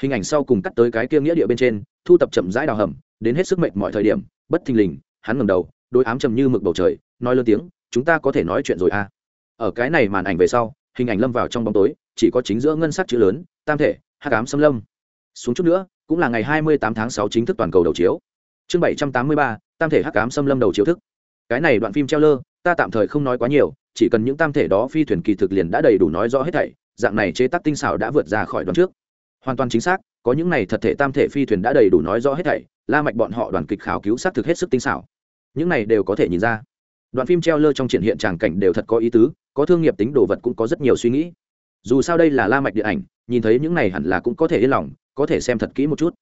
Hình ảnh sau cùng cắt tới cái kia nghĩa địa bên trên, thu tập chậm rãi đào hầm đến hết sức mệnh mọi thời điểm, bất thình lình, hắn ngầm đầu, đôi ám trầm như mực bầu trời, nói lớn tiếng, chúng ta có thể nói chuyện rồi à? Ở cái này màn ảnh về sau, hình ảnh lâm vào trong bóng tối, chỉ có chính giữa ngân sắc chữ lớn, tam thể, hắc ám xâm lâm. Xuống chút nữa, cũng là ngày hai mươi tám tháng sáu chính thức toàn cầu đầu chiếu. Chương bảy trăm tám mươi ba, tam thể hắc ám xâm lâm đầu chiếu thức. Cái này đoạn phim treo lơ, ta tạm thời không nói quá nhiều, chỉ cần những tam thể đó phi thuyền kỳ thực liền đã đầy đủ nói rõ hết thảy, dạng này chế tác tinh xảo đã vượt ra khỏi đoạn trước. Hoàn toàn chính xác, có những này thật thể tam thể phi thuyền đã đầy đủ nói rõ hết thảy la mạch bọn họ đoàn kịch khảo cứu sát thực hết sức tinh xảo. Những này đều có thể nhìn ra. Đoạn phim treo lơ trong triển hiện tràng cảnh đều thật có ý tứ, có thương nghiệp tính đồ vật cũng có rất nhiều suy nghĩ. Dù sao đây là la mạch điện ảnh, nhìn thấy những này hẳn là cũng có thể yên lòng, có thể xem thật kỹ một chút.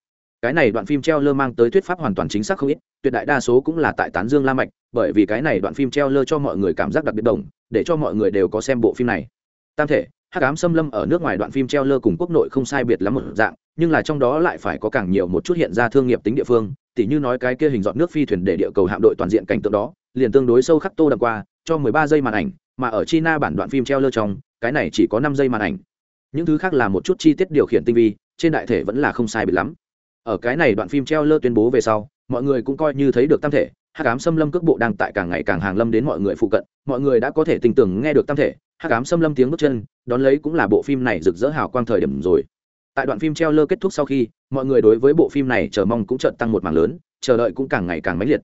Cái này đoạn phim treo lơ mang tới thuyết pháp hoàn toàn chính xác không ít, tuyệt đại đa số cũng là tại tán dương la mạch, bởi vì cái này đoạn phim treo lơ cho mọi người cảm giác đặc biệt đồng, để cho mọi người đều có xem bộ phim này. Tam thể hắc ám xâm lâm ở nước ngoài đoạn phim treo lơ cùng quốc nội không sai biệt lắm một dạng, nhưng là trong đó lại phải có càng nhiều một chút hiện ra thương nghiệp tính địa phương, tỉ như nói cái kia hình dọn nước phi thuyền để địa cầu hạm đội toàn diện cảnh tượng đó, liền tương đối sâu khắc tô đậm qua, cho 13 giây màn ảnh, mà ở china bản đoạn phim treo lơ trong, cái này chỉ có 5 giây màn ảnh. Những thứ khác là một chút chi tiết điều khiển tinh vi, trên đại thể vẫn là không sai biệt lắm. Ở cái này đoạn phim treo lơ tuyên bố về sau, mọi người cũng coi như thấy được tam thể hắc ám xâm lâm cước bộ đang tại càng ngày càng hàng lâm đến mọi người phụ cận, mọi người đã có thể tình tưởng nghe được tam thể, hắc ám xâm lâm tiếng bước chân, đón lấy cũng là bộ phim này rực rỡ hào quang thời điểm rồi. Tại đoạn phim treo lơ kết thúc sau khi, mọi người đối với bộ phim này chờ mong cũng chợt tăng một mảng lớn, chờ đợi cũng càng ngày càng mãnh liệt.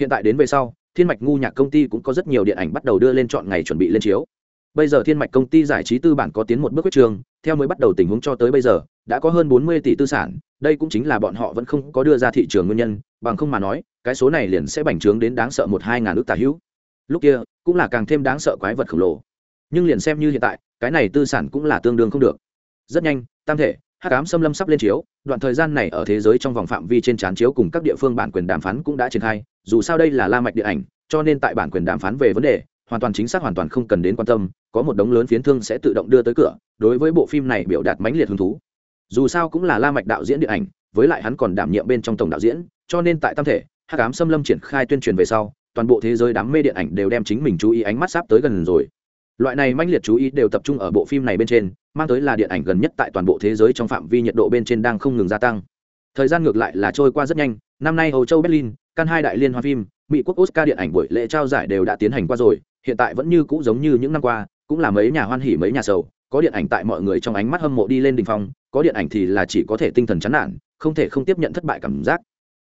Hiện tại đến về sau, thiên mạch ngu nhạc công ty cũng có rất nhiều điện ảnh bắt đầu đưa lên chọn ngày chuẩn bị lên chiếu. Bây giờ thiên mạch công ty giải trí tư bản có tiến một bước quyết trường, theo mới bắt đầu tình huống cho tới bây giờ, đã có hơn bốn mươi tỷ tư sản, đây cũng chính là bọn họ vẫn không có đưa ra thị trường nguyên nhân, bằng không mà nói cái số này liền sẽ bành trướng đến đáng sợ một hai ngàn ước tà hữu. Lúc kia, cũng là càng thêm đáng sợ quái vật khổng lồ. Nhưng liền xem như hiện tại, cái này tư sản cũng là tương đương không được. Rất nhanh, tam thể hát cám xâm lâm sắp lên chiếu, đoạn thời gian này ở thế giới trong vòng phạm vi trên trán chiếu cùng các địa phương bản quyền đàm phán cũng đã triển khai, dù sao đây là la mạch điện ảnh, cho nên tại bản quyền đàm phán về vấn đề, hoàn toàn chính xác hoàn toàn không cần đến quan tâm, có một đống lớn phiến thương sẽ tự động đưa tới cửa, đối với bộ phim này biểu đạt mãnh liệt hứng thú. Dù sao cũng là la mạch đạo diễn điện ảnh, với lại hắn còn đảm nhiệm bên trong tổng đạo diễn, cho nên tại tam thể hắc ám xâm lâm triển khai tuyên truyền về sau, toàn bộ thế giới đám mê điện ảnh đều đem chính mình chú ý ánh mắt sắp tới gần rồi. Loại này manh liệt chú ý đều tập trung ở bộ phim này bên trên, mang tới là điện ảnh gần nhất tại toàn bộ thế giới trong phạm vi nhiệt độ bên trên đang không ngừng gia tăng. Thời gian ngược lại là trôi qua rất nhanh, năm nay âu châu berlin căn hai đại liên hoa phim, mỹ quốc oscar điện ảnh buổi lễ trao giải đều đã tiến hành qua rồi, hiện tại vẫn như cũ giống như những năm qua, cũng là mấy nhà hoan hỉ mấy nhà sầu, có điện ảnh tại mọi người trong ánh mắt hâm mộ đi lên đỉnh phong, có điện ảnh thì là chỉ có thể tinh thần chán nản, không thể không tiếp nhận thất bại cảm giác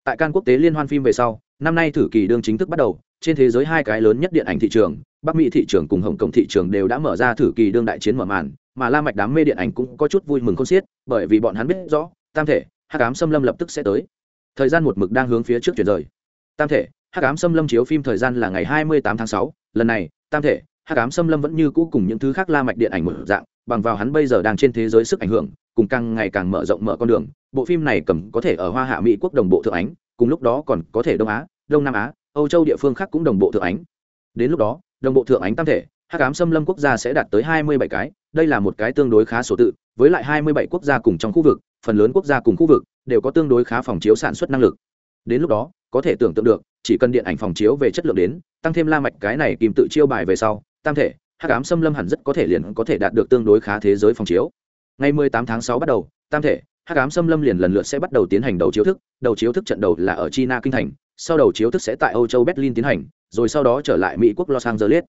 tại can quốc tế liên hoan phim về sau năm nay thử kỳ đương chính thức bắt đầu trên thế giới hai cái lớn nhất điện ảnh thị trường bắc mỹ thị trường cùng hồng kông thị trường đều đã mở ra thử kỳ đương đại chiến mở màn mà la mạch đám mê điện ảnh cũng có chút vui mừng khôn xiết bởi vì bọn hắn biết rõ tam thể hắc ám xâm lâm lập tức sẽ tới. Thời gian một mực đang hướng phía trước chuyển rời. Tam thể hắc ám xâm lâm chiếu phim thời gian là ngày 28 tháng 6, lần này tam thể hắc ám xâm lâm vẫn như cũ cùng những thứ khác la mạch điện ảnh một dạng bằng vào hắn bây giờ đang trên thế giới sức ảnh hưởng cùng càng ngày càng mở rộng mở con đường bộ phim này cầm có thể ở hoa hạ, mỹ quốc đồng bộ thượng ánh, cùng lúc đó còn có thể đông á, đông nam á, âu châu địa phương khác cũng đồng bộ thượng ánh. Đến lúc đó, đồng bộ thượng ánh tam thể, hắc ám xâm lâm quốc gia sẽ đạt tới hai mươi bảy cái, đây là một cái tương đối khá số tự, với lại hai mươi bảy quốc gia cùng trong khu vực, phần lớn quốc gia cùng khu vực đều có tương đối khá phòng chiếu sản xuất năng lực. Đến lúc đó, có thể tưởng tượng được, chỉ cần điện ảnh phòng chiếu về chất lượng đến, tăng thêm la mạch cái này kìm tự chiêu bài về sau, tam thể, hắc ám xâm lâm hẳn rất có thể liền có thể đạt được tương đối khá thế giới phòng chiếu. Ngày 18 tháng 6 bắt đầu, tam thể hắc ám xâm lâm liền lần lượt sẽ bắt đầu tiến hành đầu chiếu thức, đầu chiếu thức trận đầu là ở china kinh thành, sau đầu chiếu thức sẽ tại âu châu berlin tiến hành, rồi sau đó trở lại mỹ quốc los angeles.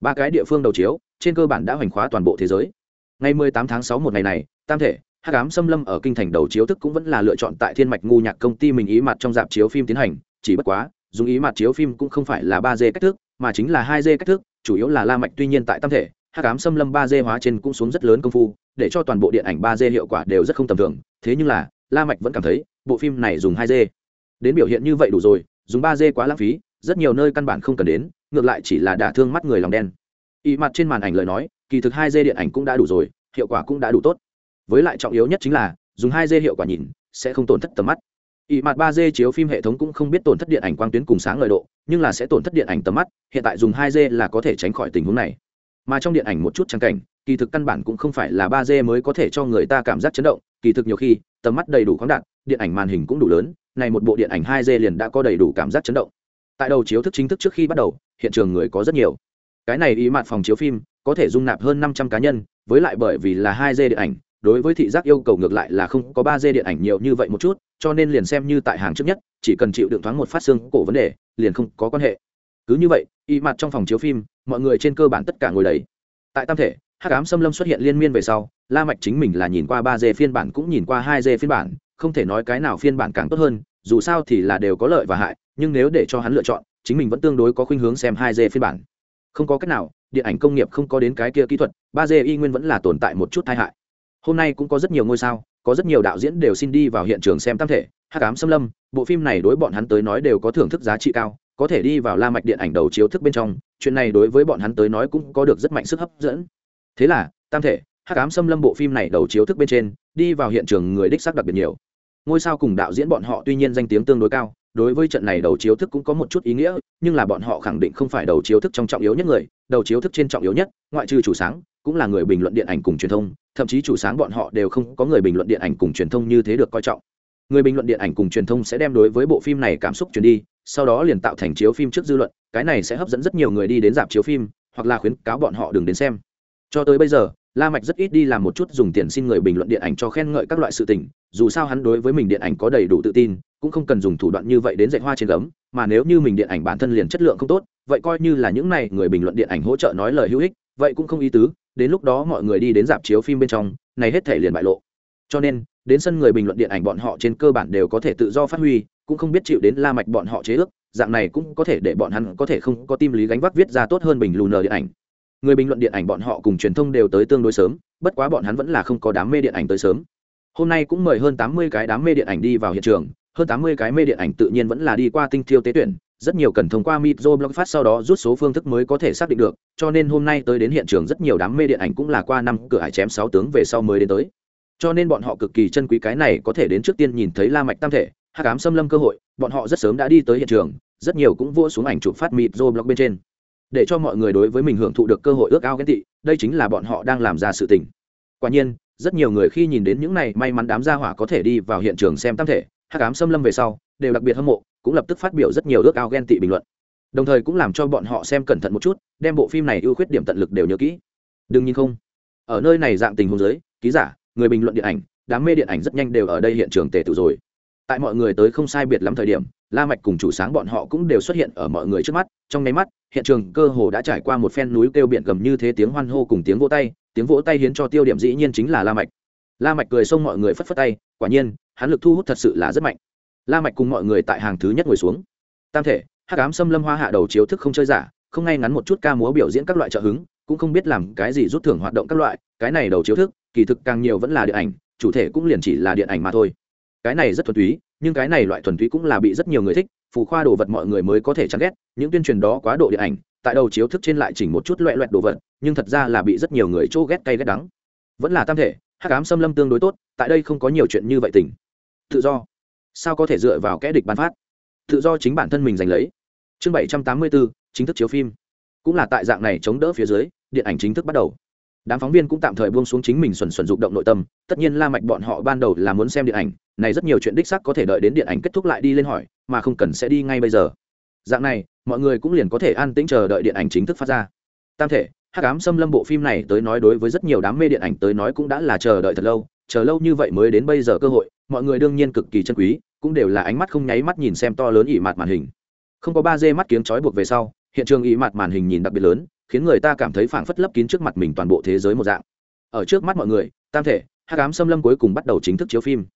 Ba cái địa phương đầu chiếu, trên cơ bản đã hoành khóa toàn bộ thế giới. Ngày 18 tháng 6 một ngày này, tam thể, hắc ám xâm lâm ở kinh thành đầu chiếu thức cũng vẫn là lựa chọn tại thiên mạch ngu nhạc công ty mình ý mặt trong dạp chiếu phim tiến hành, chỉ bất quá, dùng ý mặt chiếu phim cũng không phải là ba d cách thức, mà chính là hai d cách thức, chủ yếu là la mạch tuy nhiên tại tam thể, hắc ám xâm lâm ba d hóa trên cũng xuống rất lớn công phu, để cho toàn bộ điện ảnh ba d hiệu quả đều rất không tầm thường thế nhưng là, la mạch vẫn cảm thấy, bộ phim này dùng hai d. Đến biểu hiện như vậy đủ rồi, dùng ba d quá lãng phí, rất nhiều nơi căn bản không cần đến, ngược lại chỉ là đả thương mắt người lòng đen. Y mặt trên màn ảnh lời nói, kỳ thực hai d điện ảnh cũng đã đủ rồi, hiệu quả cũng đã đủ tốt. Với lại trọng yếu nhất chính là, dùng hai d hiệu quả nhìn, sẽ không tổn thất tầm mắt. Ỵ mặt ba d chiếu phim hệ thống cũng không biết tổn thất điện ảnh quang tuyến cùng sáng lợi độ, nhưng là sẽ tổn thất điện ảnh tầm mắt, hiện tại dùng hai d là có thể tránh khỏi tình huống này mà trong điện ảnh một chút trang cảnh, kỳ thực căn bản cũng không phải là ba d mới có thể cho người ta cảm giác chấn động, kỳ thực nhiều khi, tầm mắt đầy đủ khoáng đạt, điện ảnh màn hình cũng đủ lớn, này một bộ điện ảnh hai d liền đã có đầy đủ cảm giác chấn động. Tại đầu chiếu thức chính thức trước khi bắt đầu, hiện trường người có rất nhiều. Cái này ý mặt phòng chiếu phim, có thể dung nạp hơn năm trăm cá nhân, với lại bởi vì là hai d điện ảnh, đối với thị giác yêu cầu ngược lại là không có ba d điện ảnh nhiều như vậy một chút, cho nên liền xem như tại hàng trước nhất, chỉ cần chịu đựng thoáng một phát xương cổ vấn đề, liền không có quan hệ cứ như vậy, y mặt trong phòng chiếu phim, mọi người trên cơ bản tất cả ngồi đấy tại tam thể, hắc ám xâm lâm xuất hiện liên miên về sau, la mạch chính mình là nhìn qua ba d phiên bản cũng nhìn qua hai d phiên bản, không thể nói cái nào phiên bản càng tốt hơn, dù sao thì là đều có lợi và hại, nhưng nếu để cho hắn lựa chọn, chính mình vẫn tương đối có khuynh hướng xem hai d phiên bản. Không có cách nào, điện ảnh công nghiệp không có đến cái kia kỹ thuật, ba d y nguyên vẫn là tồn tại một chút tai hại. Hôm nay cũng có rất nhiều ngôi sao, có rất nhiều đạo diễn đều xin đi vào hiện trường xem tam thể hát cám xâm lâm, bộ phim này đối bọn hắn tới nói đều có thưởng thức giá trị cao có thể đi vào la mạch điện ảnh đầu chiếu thức bên trong, chuyện này đối với bọn hắn tới nói cũng có được rất mạnh sức hấp dẫn. Thế là, tam thể, hắc ám xâm lâm bộ phim này đầu chiếu thức bên trên, đi vào hiện trường người đích xác đặc biệt nhiều. Ngôi sao cùng đạo diễn bọn họ tuy nhiên danh tiếng tương đối cao, đối với trận này đầu chiếu thức cũng có một chút ý nghĩa, nhưng là bọn họ khẳng định không phải đầu chiếu thức trong trọng yếu nhất người, đầu chiếu thức trên trọng yếu nhất, ngoại trừ chủ sáng, cũng là người bình luận điện ảnh cùng truyền thông, thậm chí chủ sáng bọn họ đều không có người bình luận điện ảnh cùng truyền thông như thế được coi trọng. Người bình luận điện ảnh cùng truyền thông sẽ đem đối với bộ phim này cảm xúc truyền đi sau đó liền tạo thành chiếu phim trước dư luận, cái này sẽ hấp dẫn rất nhiều người đi đến dạp chiếu phim, hoặc là khuyến cáo bọn họ đừng đến xem. Cho tới bây giờ, la mạch rất ít đi làm một chút dùng tiền xin người bình luận điện ảnh cho khen ngợi các loại sự tình, dù sao hắn đối với mình điện ảnh có đầy đủ tự tin, cũng không cần dùng thủ đoạn như vậy đến dạy hoa trên gấm, mà nếu như mình điện ảnh bản thân liền chất lượng không tốt, vậy coi như là những này người bình luận điện ảnh hỗ trợ nói lời hữu ích, vậy cũng không ý tứ, đến lúc đó mọi người đi đến dạp chiếu phim bên trong, này hết thể liền bại lộ. Cho nên, đến sân người bình luận điện ảnh bọn họ trên cơ bản đều có thể tự do phát huy cũng không biết chịu đến la mạch bọn họ chế ước dạng này cũng có thể để bọn hắn có thể không có tim lý gánh vác viết ra tốt hơn bình lù nờ điện ảnh người bình luận điện ảnh bọn họ cùng truyền thông đều tới tương đối sớm bất quá bọn hắn vẫn là không có đám mê điện ảnh tới sớm hôm nay cũng mời hơn tám mươi cái đám mê điện ảnh đi vào hiện trường hơn tám mươi cái mê điện ảnh tự nhiên vẫn là đi qua tinh thiêu tế tuyển rất nhiều cần thông qua Mitro blog phát sau đó rút số phương thức mới có thể xác định được, cho nên hôm nay tới đến hiện trường rất nhiều đám mê điện ảnh cũng là qua năm cửa hải chém sáu tướng về sau mới đến tới. Cho nên bọn họ cực kỳ chân quý cái này có thể đến trước tiên nhìn thấy La mạch tam thể, hắc ám xâm lâm cơ hội, bọn họ rất sớm đã đi tới hiện trường, rất nhiều cũng vua xuống ảnh chụp phát Mitro blog bên trên. Để cho mọi người đối với mình hưởng thụ được cơ hội ước ao ghen tị, đây chính là bọn họ đang làm ra sự tình. Quả nhiên, rất nhiều người khi nhìn đến những này may mắn đám gia hỏa có thể đi vào hiện trường xem tam thể, hắc ám xâm lâm về sau, đều đặc biệt hâm mộ, cũng lập tức phát biểu rất nhiều ước ao ghen tị bình luận đồng thời cũng làm cho bọn họ xem cẩn thận một chút đem bộ phim này ưu khuyết điểm tận lực đều nhớ kỹ đừng nhìn không ở nơi này dạng tình huống giới ký giả người bình luận điện ảnh đám mê điện ảnh rất nhanh đều ở đây hiện trường tề tự rồi tại mọi người tới không sai biệt lắm thời điểm, la mạch cùng chủ sáng bọn họ cũng đều xuất hiện ở mọi người trước mắt. Trong nháy mắt, hiện trường cơ hồ đã trải qua một phen núi kêu biển gầm như thế tiếng hoan hô cùng tiếng vỗ tay, tiếng vỗ tay hiến cho tiêu điểm dĩ nhiên chính là la mạch. La mạch cười xông mọi người phất phất tay, quả nhiên, hắn lực thu hút thật sự là rất mạnh. La mạch cùng mọi người tại hàng thứ nhất ngồi xuống. Tam thể, hắc ám xâm lâm hoa hạ đầu chiếu thức không chơi giả, không ngay ngắn một chút ca múa biểu diễn các loại trợ hứng, cũng không biết làm cái gì rút thưởng hoạt động các loại, cái này đầu chiếu thức, kỳ thực càng nhiều vẫn là điện ảnh, chủ thể cũng liền chỉ là điện ảnh mà thôi cái này rất thuần túy, nhưng cái này loại thuần túy cũng là bị rất nhiều người thích, phù khoa đồ vật mọi người mới có thể chán ghét, những tuyên truyền đó quá độ điện ảnh, tại đầu chiếu thức trên lại chỉnh một chút loẹ loẹt đồ vật, nhưng thật ra là bị rất nhiều người chỗ ghét cay ghét đắng. Vẫn là tam thể hát cám xâm lâm tương đối tốt, tại đây không có nhiều chuyện như vậy tình. Tự do. Sao có thể dựa vào kẽ địch bán phát? Tự do chính bản thân mình giành lấy. Chương bảy trăm tám mươi bốn chính thức chiếu phim. Cũng là tại dạng này chống đỡ phía dưới, điện ảnh chính thức bắt đầu. Đám phóng viên cũng tạm thời buông xuống chính mình xuẩn xuẩn dụng động nội tâm, tất nhiên la mạch bọn họ ban đầu là muốn xem điện ảnh này rất nhiều chuyện đích xác có thể đợi đến điện ảnh kết thúc lại đi lên hỏi, mà không cần sẽ đi ngay bây giờ. Dạng này, mọi người cũng liền có thể an tĩnh chờ đợi điện ảnh chính thức phát ra. Tam thể, hắc ám xâm lâm bộ phim này tới nói đối với rất nhiều đám mê điện ảnh tới nói cũng đã là chờ đợi thật lâu, chờ lâu như vậy mới đến bây giờ cơ hội, mọi người đương nhiên cực kỳ chân quý, cũng đều là ánh mắt không nháy mắt nhìn xem to lớn ỉ mặt màn hình. Không có ba d mắt kiếng trói buộc về sau, hiện trường ỉ mặt màn hình nhìn đặc biệt lớn, khiến người ta cảm thấy phảng phất lấp kín trước mặt mình toàn bộ thế giới một dạng. Ở trước mắt mọi người, tam thể, hắc ám xâm lâm cuối cùng bắt đầu chính thức chiếu phim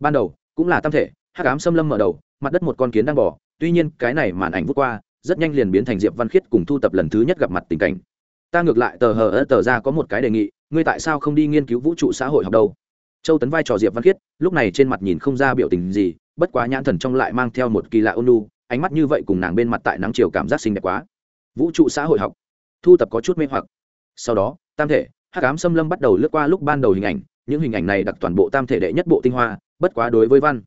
ban đầu, cũng là tam thể, hắc ám xâm lâm mở đầu, mặt đất một con kiến đang bỏ tuy nhiên, cái này màn ảnh vút qua, rất nhanh liền biến thành diệp văn khiết cùng thu tập lần thứ nhất gặp mặt tình cảnh. Ta ngược lại, tờ hờ tờ ra có một cái đề nghị, ngươi tại sao không đi nghiên cứu vũ trụ xã hội học đâu? Châu tấn vai trò diệp văn khiết, lúc này trên mặt nhìn không ra biểu tình gì, bất quá nhãn thần trong lại mang theo một kỳ lạ ôn lu ánh mắt như vậy cùng nàng bên mặt tại nắng chiều cảm giác xinh đẹp quá. Vũ trụ xã hội học. Thu tập có chút mê hoặc. Sau đó, tam thể hát cám xâm lâm bắt đầu lướt qua lúc ban đầu hình ảnh những hình ảnh này đặc toàn bộ tam thể đệ nhất bộ tinh hoa, bất quá đối với văn,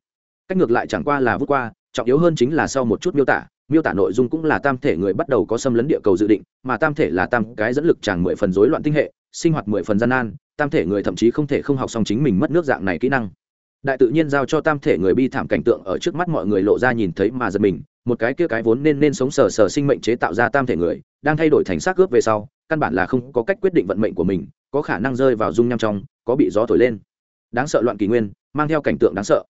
cách ngược lại chẳng qua là vút qua, trọng yếu hơn chính là sau một chút miêu tả miêu tả nội dung cũng là tam thể người bắt đầu có xâm lấn địa cầu dự định, mà tam thể là tam cái dẫn lực chàng mười phần rối loạn tinh hệ, sinh hoạt mười phần gian nan, tam thể người thậm chí không thể không học xong chính mình mất nước dạng này kỹ năng. Đại tự nhiên giao cho tam thể người bi thảm cảnh tượng ở trước mắt mọi người lộ ra nhìn thấy mà giật mình, một cái kia cái vốn nên nên sống sờ sờ sinh mệnh chế tạo ra tam thể người, đang thay đổi thành xác ướp về sau, căn bản là không có cách quyết định vận mệnh của mình có khả năng rơi vào dung nham trong, có bị gió thổi lên. Đáng sợ loạn kỷ nguyên, mang theo cảnh tượng đáng sợ.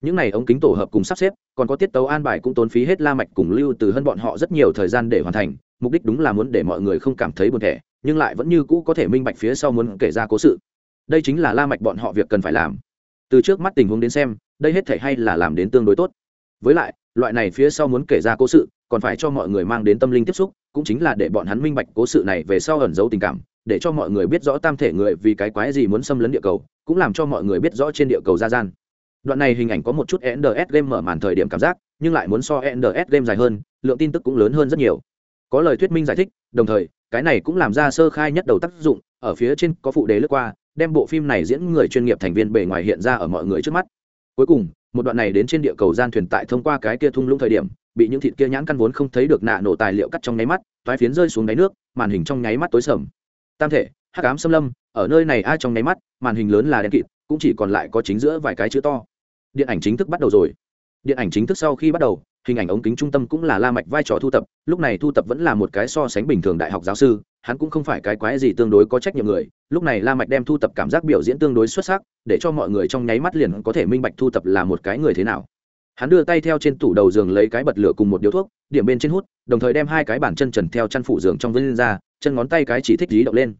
Những này ống kính tổ hợp cùng sắp xếp, còn có tiết tấu an bài cũng tốn phí hết la mạch cùng lưu từ hơn bọn họ rất nhiều thời gian để hoàn thành, mục đích đúng là muốn để mọi người không cảm thấy buồn thẻ, nhưng lại vẫn như cũ có thể minh bạch phía sau muốn kể ra cố sự. Đây chính là la mạch bọn họ việc cần phải làm. Từ trước mắt tình huống đến xem, đây hết thể hay là làm đến tương đối tốt. Với lại, loại này phía sau muốn kể ra cố sự, còn phải cho mọi người mang đến tâm linh tiếp xúc, cũng chính là để bọn hắn minh bạch cố sự này về sau ẩn giấu tình cảm để cho mọi người biết rõ tam thể người vì cái quái gì muốn xâm lấn địa cầu, cũng làm cho mọi người biết rõ trên địa cầu ra gian. Đoạn này hình ảnh có một chút nds game mở màn thời điểm cảm giác, nhưng lại muốn so nds game dài hơn, lượng tin tức cũng lớn hơn rất nhiều. Có lời thuyết minh giải thích, đồng thời, cái này cũng làm ra sơ khai nhất đầu tác dụng, ở phía trên có phụ đề lướt qua, đem bộ phim này diễn người chuyên nghiệp thành viên bề ngoài hiện ra ở mọi người trước mắt. Cuối cùng, một đoạn này đến trên địa cầu gian thuyền tại thông qua cái kia thung lũng thời điểm, bị những thịt kia nhãn căn vốn không thấy được nạ nổ tài liệu cắt trong nháy mắt, toái phiến rơi xuống đáy nước, màn hình trong nháy mắt tối sầm tam thể, hắc ám xâm lâm, ở nơi này ai trong nháy mắt, màn hình lớn là đen kịt, cũng chỉ còn lại có chính giữa vài cái chữ to. Điện ảnh chính thức bắt đầu rồi. Điện ảnh chính thức sau khi bắt đầu, hình ảnh ống kính trung tâm cũng là la mạch vai trò thu tập, lúc này thu tập vẫn là một cái so sánh bình thường đại học giáo sư, hắn cũng không phải cái quái gì tương đối có trách nhiệm người, lúc này la mạch đem thu tập cảm giác biểu diễn tương đối xuất sắc, để cho mọi người trong nháy mắt liền có thể minh bạch thu tập là một cái người thế nào hắn đưa tay theo trên tủ đầu giường lấy cái bật lửa cùng một điếu thuốc, điểm bên trên hút, đồng thời đem hai cái bàn chân trần theo chăn phủ giường trong vân lên ra, chân ngón tay cái chỉ thích dí động lên.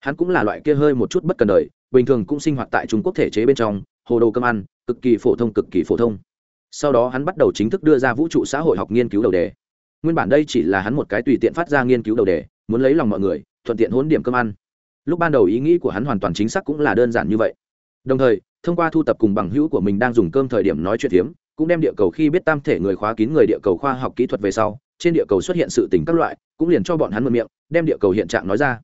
Hắn cũng là loại kia hơi một chút bất cần đời, bình thường cũng sinh hoạt tại trung quốc thể chế bên trong, hồ đồ cơm ăn, cực kỳ phổ thông, cực kỳ phổ thông. Sau đó hắn bắt đầu chính thức đưa ra vũ trụ xã hội học nghiên cứu đầu đề. Nguyên bản đây chỉ là hắn một cái tùy tiện phát ra nghiên cứu đầu đề, muốn lấy lòng mọi người, thuận tiện hỗn điểm cơm ăn. Lúc ban đầu ý nghĩ của hắn hoàn toàn chính xác cũng là đơn giản như vậy. Đồng thời, thông qua thu tập cùng bằng hữu của mình đang dùng cơm thời điểm nói chuyện phiếm cũng đem địa cầu khi biết tam thể người khóa kín người địa cầu khoa học kỹ thuật về sau, trên địa cầu xuất hiện sự tình các loại, cũng liền cho bọn hắn mượn miệng, đem địa cầu hiện trạng nói ra.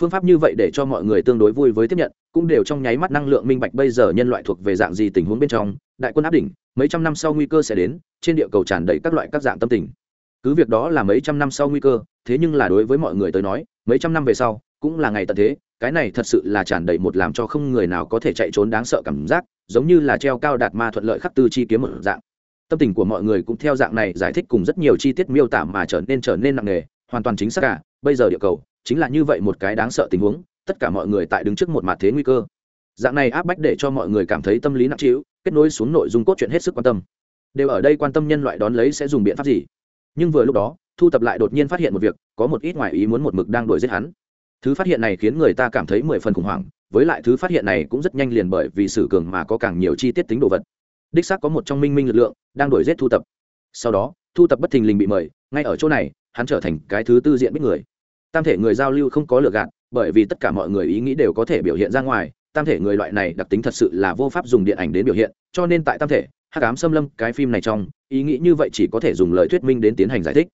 Phương pháp như vậy để cho mọi người tương đối vui với tiếp nhận, cũng đều trong nháy mắt năng lượng minh bạch bây giờ nhân loại thuộc về dạng gì tình huống bên trong, đại quân áp đỉnh, mấy trăm năm sau nguy cơ sẽ đến, trên địa cầu tràn đầy các loại các dạng tâm tình. Cứ việc đó là mấy trăm năm sau nguy cơ, thế nhưng là đối với mọi người tới nói, mấy trăm năm về sau, cũng là ngày tận thế, cái này thật sự là tràn đầy một làm cho không người nào có thể chạy trốn đáng sợ cảm giác giống như là treo cao đạt ma thuận lợi khắc tư chi kiếm một dạng. Tâm tình của mọi người cũng theo dạng này giải thích cùng rất nhiều chi tiết miêu tả mà trở nên trở nên nặng nề, hoàn toàn chính xác cả. Bây giờ địa cầu chính là như vậy một cái đáng sợ tình huống, tất cả mọi người tại đứng trước một mặt thế nguy cơ. Dạng này áp bách để cho mọi người cảm thấy tâm lý nặng trĩu, kết nối xuống nội dung cốt truyện hết sức quan tâm. Đều ở đây quan tâm nhân loại đón lấy sẽ dùng biện pháp gì. Nhưng vừa lúc đó, thu tập lại đột nhiên phát hiện một việc, có một ít ngoại ý muốn một mực đang đuổi giết hắn. Thứ phát hiện này khiến người ta cảm thấy mười phần khủng hoảng với lại thứ phát hiện này cũng rất nhanh liền bởi vì sử cường mà có càng nhiều chi tiết tính đồ vật. Đích xác có một trong minh minh lực lượng đang đuổi giết thu tập. Sau đó, thu tập bất thình lình bị mời, ngay ở chỗ này, hắn trở thành cái thứ tư diện biết người. Tam thể người giao lưu không có lừa gạt, bởi vì tất cả mọi người ý nghĩ đều có thể biểu hiện ra ngoài, tam thể người loại này đặc tính thật sự là vô pháp dùng điện ảnh đến biểu hiện, cho nên tại tam thể, hắc ám xâm lâm, cái phim này trong, ý nghĩ như vậy chỉ có thể dùng lời thuyết minh đến tiến hành giải thích.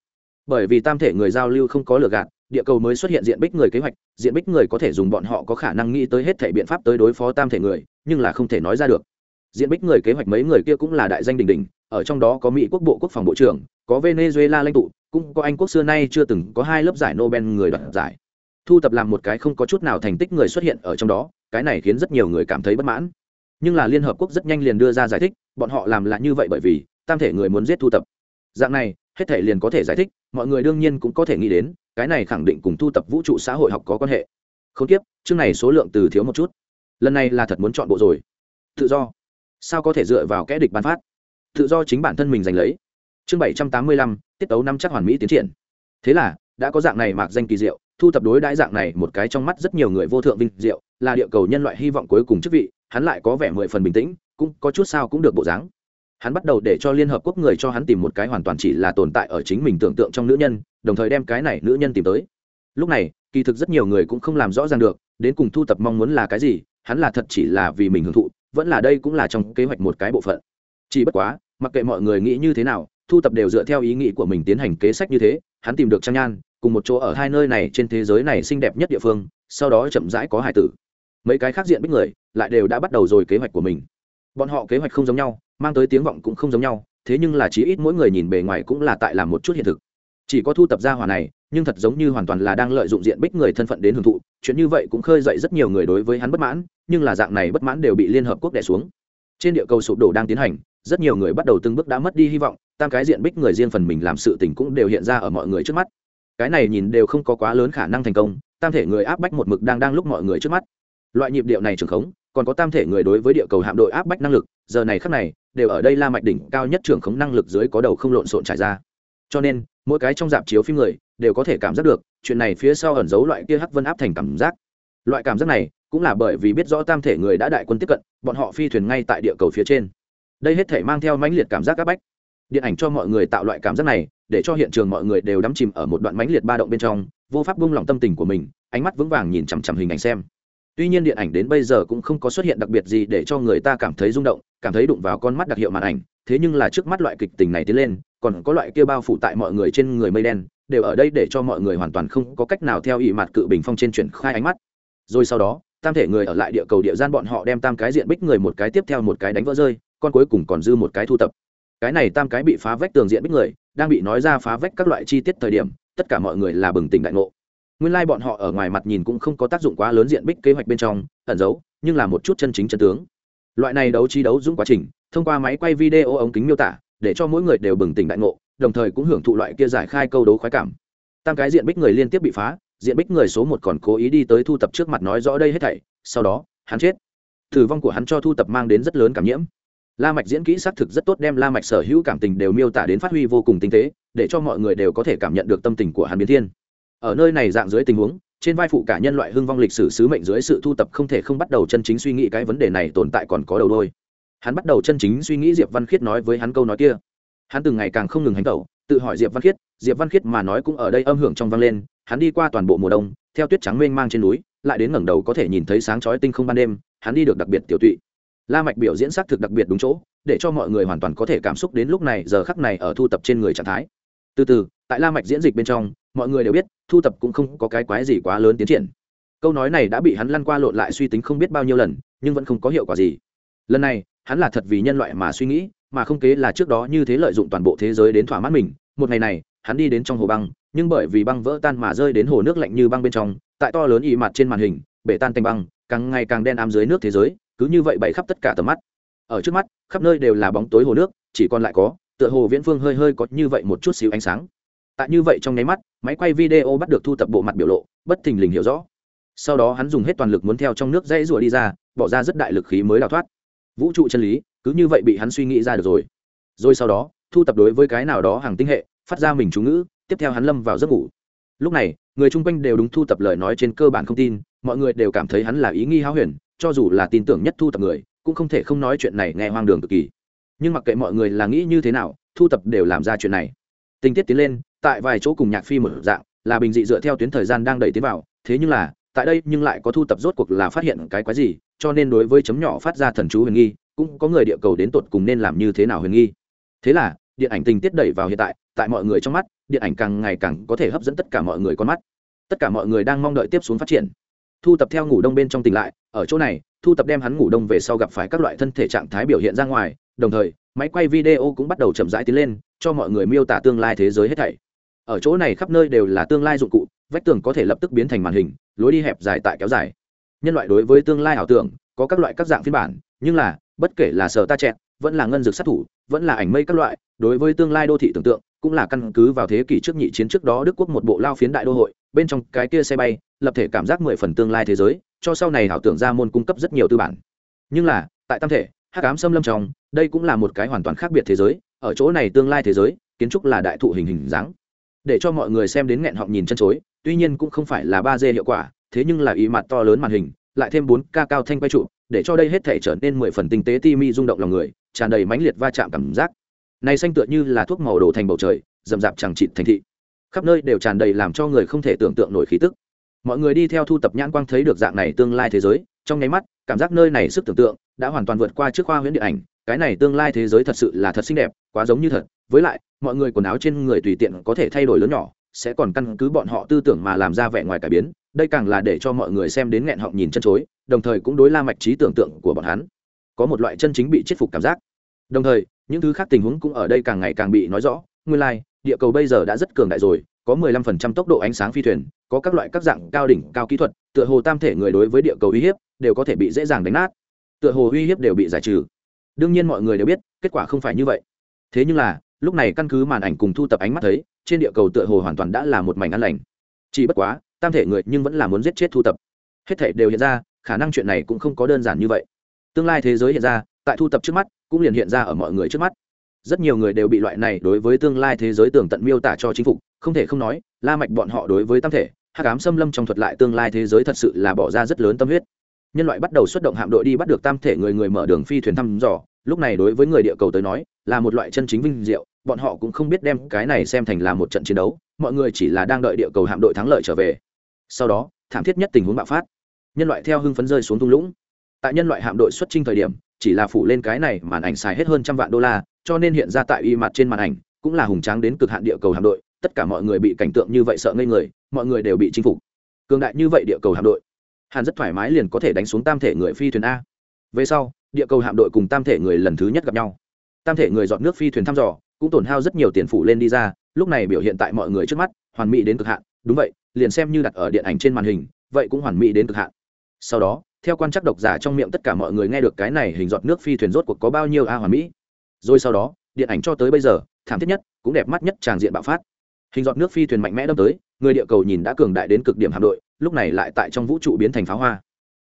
Bởi vì tam thể người giao lưu không có lừa gạt địa cầu mới xuất hiện diện bích người kế hoạch, diện bích người có thể dùng bọn họ có khả năng nghĩ tới hết thể biện pháp tới đối phó tam thể người, nhưng là không thể nói ra được. Diện bích người kế hoạch mấy người kia cũng là đại danh đình đình ở trong đó có mỹ quốc bộ quốc phòng bộ trưởng, có venezuela lãnh tụ, cũng có anh quốc xưa nay chưa từng có hai lớp giải nobel người đoạt giải. Thu tập làm một cái không có chút nào thành tích người xuất hiện ở trong đó, cái này khiến rất nhiều người cảm thấy bất mãn. Nhưng là liên hợp quốc rất nhanh liền đưa ra giải thích, bọn họ làm là như vậy bởi vì, tam thể người muốn giết thu tập. Dạng này, hết thể liền có thể giải thích, mọi người đương nhiên cũng có thể nghĩ đến cái này khẳng định cùng thu tập vũ trụ xã hội học có quan hệ. Không tiếp, chương này số lượng từ thiếu một chút. Lần này là thật muốn chọn bộ rồi. Tự do. Sao có thể dựa vào kẽ địch bán phát? Tự do chính bản thân mình giành lấy. Chương bảy trăm tám mươi lăm, tiết tấu năm chắc hoàn mỹ tiến triển. Thế là, đã có dạng này mạc danh kỳ diệu, thu tập đối đãi dạng này một cái trong mắt rất nhiều người vô thượng vinh diệu, là địa cầu nhân loại hy vọng cuối cùng chức vị, hắn lại có vẻ mười phần bình tĩnh, cũng có chút sao cũng được bộ dáng hắn bắt đầu để cho liên hợp quốc người cho hắn tìm một cái hoàn toàn chỉ là tồn tại ở chính mình tưởng tượng trong nữ nhân, đồng thời đem cái này nữ nhân tìm tới. Lúc này, kỳ thực rất nhiều người cũng không làm rõ ràng được, đến cùng thu tập mong muốn là cái gì, hắn là thật chỉ là vì mình hưởng thụ, vẫn là đây cũng là trong kế hoạch một cái bộ phận. Chỉ bất quá, mặc kệ mọi người nghĩ như thế nào, thu tập đều dựa theo ý nghĩ của mình tiến hành kế sách như thế, hắn tìm được trang nhan, cùng một chỗ ở hai nơi này trên thế giới này xinh đẹp nhất địa phương, sau đó chậm rãi có hải tử. Mấy cái khác diện bích người, lại đều đã bắt đầu rồi kế hoạch của mình. Bọn họ kế hoạch không giống nhau mang tới tiếng vọng cũng không giống nhau, thế nhưng là chí ít mỗi người nhìn bề ngoài cũng là tại làm một chút hiện thực. Chỉ có thu tập gia hỏa này, nhưng thật giống như hoàn toàn là đang lợi dụng diện bích người thân phận đến hưởng thụ, chuyện như vậy cũng khơi dậy rất nhiều người đối với hắn bất mãn, nhưng là dạng này bất mãn đều bị liên hợp quốc đẻ xuống. Trên địa cầu sụp đổ đang tiến hành, rất nhiều người bắt đầu từng bước đã mất đi hy vọng, tam cái diện bích người riêng phần mình làm sự tình cũng đều hiện ra ở mọi người trước mắt. Cái này nhìn đều không có quá lớn khả năng thành công, tam thể người áp bách một mực đang đang lúc mọi người trước mắt. Loại nhịp điệu này trường khống, còn có tam thể người đối với địa cầu hạm đội áp bách năng lực, giờ này khắc này đều ở đây la mạch đỉnh cao nhất trường khống năng lực dưới có đầu không lộn xộn trải ra. Cho nên, mỗi cái trong dạp chiếu phim người đều có thể cảm giác được, chuyện này phía sau ẩn giấu loại kia hắc vân áp thành cảm giác. Loại cảm giác này cũng là bởi vì biết rõ tam thể người đã đại quân tiếp cận, bọn họ phi thuyền ngay tại địa cầu phía trên. Đây hết thể mang theo mãnh liệt cảm giác áp bách. Điện ảnh cho mọi người tạo loại cảm giác này, để cho hiện trường mọi người đều đắm chìm ở một đoạn mãnh liệt ba động bên trong, vô pháp buông lỏng tâm tình của mình, ánh mắt vững vàng nhìn chằm chằm hình ảnh xem tuy nhiên điện ảnh đến bây giờ cũng không có xuất hiện đặc biệt gì để cho người ta cảm thấy rung động, cảm thấy đụng vào con mắt đặc hiệu màn ảnh, thế nhưng là trước mắt loại kịch tình này tiến lên, còn có loại kia bao phủ tại mọi người trên người mây đen, đều ở đây để cho mọi người hoàn toàn không có cách nào theo ý mặt cự bình phong trên chuyển khai ánh mắt. Rồi sau đó, tam thể người ở lại địa cầu địa gian bọn họ đem tam cái diện bích người một cái tiếp theo một cái đánh vỡ rơi, con cuối cùng còn dư một cái thu tập. Cái này tam cái bị phá vách tường diện bích người, đang bị nói ra phá vách các loại chi tiết thời điểm, tất cả mọi người là bừng tỉnh đại ngộ nguyên lai bọn họ ở ngoài mặt nhìn cũng không có tác dụng quá lớn diện bích kế hoạch bên trong, ẩn giấu, nhưng là một chút chân chính chân tướng. Loại này đấu trí đấu dũng quá trình, thông qua máy quay video ống kính miêu tả, để cho mỗi người đều bừng tỉnh đại ngộ, đồng thời cũng hưởng thụ loại kia giải khai câu đấu khoái cảm. Tam cái diện bích người liên tiếp bị phá, diện bích người số một còn cố ý đi tới thu tập trước mặt nói rõ đây hết thảy, sau đó, hắn chết. Tử vong của hắn cho thu tập mang đến rất lớn cảm nhiễm. La mạch diễn kỹ xác thực rất tốt đem la mạch sở hữu cảm tình đều miêu tả đến phát huy vô cùng tinh tế, để cho mọi người đều có thể cảm nhận được tâm tình của hắn biến thiên ở nơi này dạng dưới tình huống, trên vai phụ cả nhân loại hưng vong lịch sử sứ mệnh dưới sự thu tập không thể không bắt đầu chân chính suy nghĩ cái vấn đề này tồn tại còn có đầu đôi. Hắn bắt đầu chân chính suy nghĩ diệp văn khiết nói với hắn câu nói kia. Hắn từng ngày càng không ngừng hành tẩu, tự hỏi diệp văn khiết, diệp văn khiết mà nói cũng ở đây âm hưởng trong vang lên, hắn đi qua toàn bộ mùa đông, theo tuyết trắng mênh mang trên núi, lại đến ngẩng đầu có thể nhìn thấy sáng chói tinh không ban đêm, hắn đi được đặc biệt tiểu tụy. La mạch biểu diễn xác thực đặc biệt đúng chỗ, để cho mọi người hoàn toàn có thể cảm xúc đến lúc này, giờ khắc này ở thu tập trên người trạng thái. Từ từ, tại la mạch diễn dịch bên trong mọi người đều biết, thu tập cũng không có cái quái gì quá lớn tiến triển. Câu nói này đã bị hắn lăn qua lộn lại suy tính không biết bao nhiêu lần, nhưng vẫn không có hiệu quả gì. Lần này, hắn là thật vì nhân loại mà suy nghĩ, mà không kế là trước đó như thế lợi dụng toàn bộ thế giới đến thỏa mãn mình. Một ngày này, hắn đi đến trong hồ băng, nhưng bởi vì băng vỡ tan mà rơi đến hồ nước lạnh như băng bên trong, tại to lớn ì mặt trên màn hình, bể tan tành băng, càng ngày càng đen ám dưới nước thế giới, cứ như vậy bày khắp tất cả tầm mắt. Ở trước mắt, khắp nơi đều là bóng tối hồ nước, chỉ còn lại có, tựa hồ viễn phương hơi hơi có như vậy một chút xíu ánh sáng tại như vậy trong nháy mắt, máy quay video bắt được thu tập bộ mặt biểu lộ, bất thình lình hiểu rõ. Sau đó hắn dùng hết toàn lực muốn theo trong nước dãy rủa đi ra, bỏ ra rất đại lực khí mới đào thoát. Vũ trụ chân lý, cứ như vậy bị hắn suy nghĩ ra được rồi. Rồi sau đó, thu tập đối với cái nào đó hàng tinh hệ, phát ra mình chú ngữ, tiếp theo hắn lâm vào giấc ngủ. Lúc này, người chung quanh đều đúng thu tập lời nói trên cơ bản không tin, mọi người đều cảm thấy hắn là ý nghi háo huyền, cho dù là tin tưởng nhất thu tập người, cũng không thể không nói chuyện này nghe hoang đường cực kỳ. Nhưng mặc kệ mọi người là nghĩ như thế nào, thu tập đều làm ra chuyện này. Tình tiết tiến lên tại vài chỗ cùng nhạc phim một dạng, là bình dị dựa theo tuyến thời gian đang đẩy tiến vào, thế nhưng là, tại đây nhưng lại có thu tập rốt cuộc là phát hiện cái quái gì, cho nên đối với chấm nhỏ phát ra thần chú huyền nghi, cũng có người địa cầu đến tột cùng nên làm như thế nào huyền nghi. Thế là, điện ảnh tình tiết đẩy vào hiện tại tại mọi người trong mắt, điện ảnh càng ngày càng có thể hấp dẫn tất cả mọi người con mắt. Tất cả mọi người đang mong đợi tiếp xuống phát triển. Thu tập theo ngủ đông bên trong tỉnh lại, ở chỗ này, thu tập đem hắn ngủ đông về sau gặp phải các loại thân thể trạng thái biểu hiện ra ngoài, đồng thời, máy quay video cũng bắt đầu chậm rãi tiến lên, cho mọi người miêu tả tương lai thế giới hết thảy ở chỗ này khắp nơi đều là tương lai dụng cụ, vách tường có thể lập tức biến thành màn hình, lối đi hẹp dài tại kéo dài. Nhân loại đối với tương lai ảo tưởng, có các loại các dạng phiên bản, nhưng là, bất kể là sở ta chẹt, vẫn là ngân dược sát thủ, vẫn là ảnh mây các loại, đối với tương lai đô thị tưởng tượng, cũng là căn cứ vào thế kỷ trước nhị chiến trước đó đức quốc một bộ lao phiến đại đô hội, bên trong cái kia xe bay, lập thể cảm giác mười phần tương lai thế giới, cho sau này ảo tưởng ra môn cung cấp rất nhiều tư bản. Nhưng là, tại tam thể hát cám xâm lâm trong, đây cũng là một cái hoàn toàn khác biệt thế giới, ở chỗ này tương lai thế giới, kiến trúc là đại thụ hình hình dáng để cho mọi người xem đến nghẹn họng nhìn chân chối, tuy nhiên cũng không phải là ba d hiệu quả, thế nhưng là ý mặt to lớn màn hình, lại thêm bốn ca cao thanh quay trụ, để cho đây hết thể trở nên mười phần tinh tế ti mi rung động lòng người, tràn đầy mãnh liệt va chạm cảm giác. Này xanh tựa như là thuốc màu đổ thành bầu trời, rậm rạp chẳng trịt thành thị. Khắp nơi đều tràn đầy làm cho người không thể tưởng tượng nổi khí tức. Mọi người đi theo thu tập nhãn quang thấy được dạng này tương lai thế giới, trong nháy mắt, cảm giác nơi này sức tưởng tượng đã hoàn toàn vượt qua trước khoa huyễn điện ảnh, cái này tương lai thế giới thật sự là thật xinh đẹp, quá giống như thật, với lại mọi người quần áo trên người tùy tiện có thể thay đổi lớn nhỏ sẽ còn căn cứ bọn họ tư tưởng mà làm ra vẻ ngoài cải biến đây càng là để cho mọi người xem đến nghẹn họng nhìn chân chối đồng thời cũng đối la mạch trí tưởng tượng của bọn hắn có một loại chân chính bị chết phục cảm giác. Đồng thời những thứ khác tình huống cũng ở đây càng ngày càng bị nói rõ nguyên lai like, địa cầu bây giờ đã rất cường đại rồi có 15% tốc độ ánh sáng phi thuyền có các loại các dạng cao đỉnh cao kỹ thuật tựa hồ tam thể người đối với địa cầu uy hiếp đều có thể bị dễ dàng đánh nát tựa hồ uy hiếp đều bị giải trừ. Đương nhiên mọi người đều biết kết quả không phải như vậy. Thế nhưng là lúc này căn cứ màn ảnh cùng thu tập ánh mắt thấy, trên địa cầu tựa hồ hoàn toàn đã là một mảnh an lành. Chỉ bất quá, tam thể người nhưng vẫn là muốn giết chết thu tập. Hết thể đều hiện ra, khả năng chuyện này cũng không có đơn giản như vậy. Tương lai thế giới hiện ra, tại thu tập trước mắt, cũng liền hiện ra ở mọi người trước mắt. Rất nhiều người đều bị loại này đối với tương lai thế giới tường tận miêu tả cho chính phủ không thể không nói, la mạch bọn họ đối với tam thể, hắc ám xâm lâm trong thuật lại tương lai thế giới thật sự là bỏ ra rất lớn tâm huyết. Nhân loại bắt đầu xuất động hạm đội đi bắt được tam thể người người mở đường phi thuyền thăm dò, lúc này đối với người địa cầu tới nói, là một loại chân chính vinh diệu bọn họ cũng không biết đem cái này xem thành là một trận chiến đấu, mọi người chỉ là đang đợi địa cầu hạm đội thắng lợi trở về. Sau đó, thảm thiết nhất tình huống bạo phát. Nhân loại theo hưng phấn rơi xuống thung lũng. Tại nhân loại hạm đội xuất trình thời điểm, chỉ là phủ lên cái này màn ảnh xài hết hơn trăm vạn đô la, cho nên hiện ra tại y mặt trên màn ảnh, cũng là hùng tráng đến cực hạn địa cầu hạm đội. Tất cả mọi người bị cảnh tượng như vậy sợ ngây người, mọi người đều bị chinh phục. Cường đại như vậy địa cầu hạm đội, hàn rất thoải mái liền có thể đánh xuống tam thể người phi thuyền a. Về sau, địa cầu hạm đội cùng tam thể người lần thứ nhất gặp nhau. Tam thể người dọn nước phi thuyền thăm dò cũng tổn hao rất nhiều tiền phủ lên đi ra, lúc này biểu hiện tại mọi người trước mắt, hoàn mỹ đến cực hạn. Đúng vậy, liền xem như đặt ở điện ảnh trên màn hình, vậy cũng hoàn mỹ đến cực hạn. Sau đó, theo quan chắc độc giả trong miệng tất cả mọi người nghe được cái này hình giọt nước phi thuyền rốt cuộc có bao nhiêu a hoàn mỹ. Rồi sau đó, điện ảnh cho tới bây giờ, thảm thiết nhất, cũng đẹp mắt nhất tràng diện bạo phát. Hình giọt nước phi thuyền mạnh mẽ đâm tới, người địa cầu nhìn đã cường đại đến cực điểm hạm đội, lúc này lại tại trong vũ trụ biến thành pháo hoa.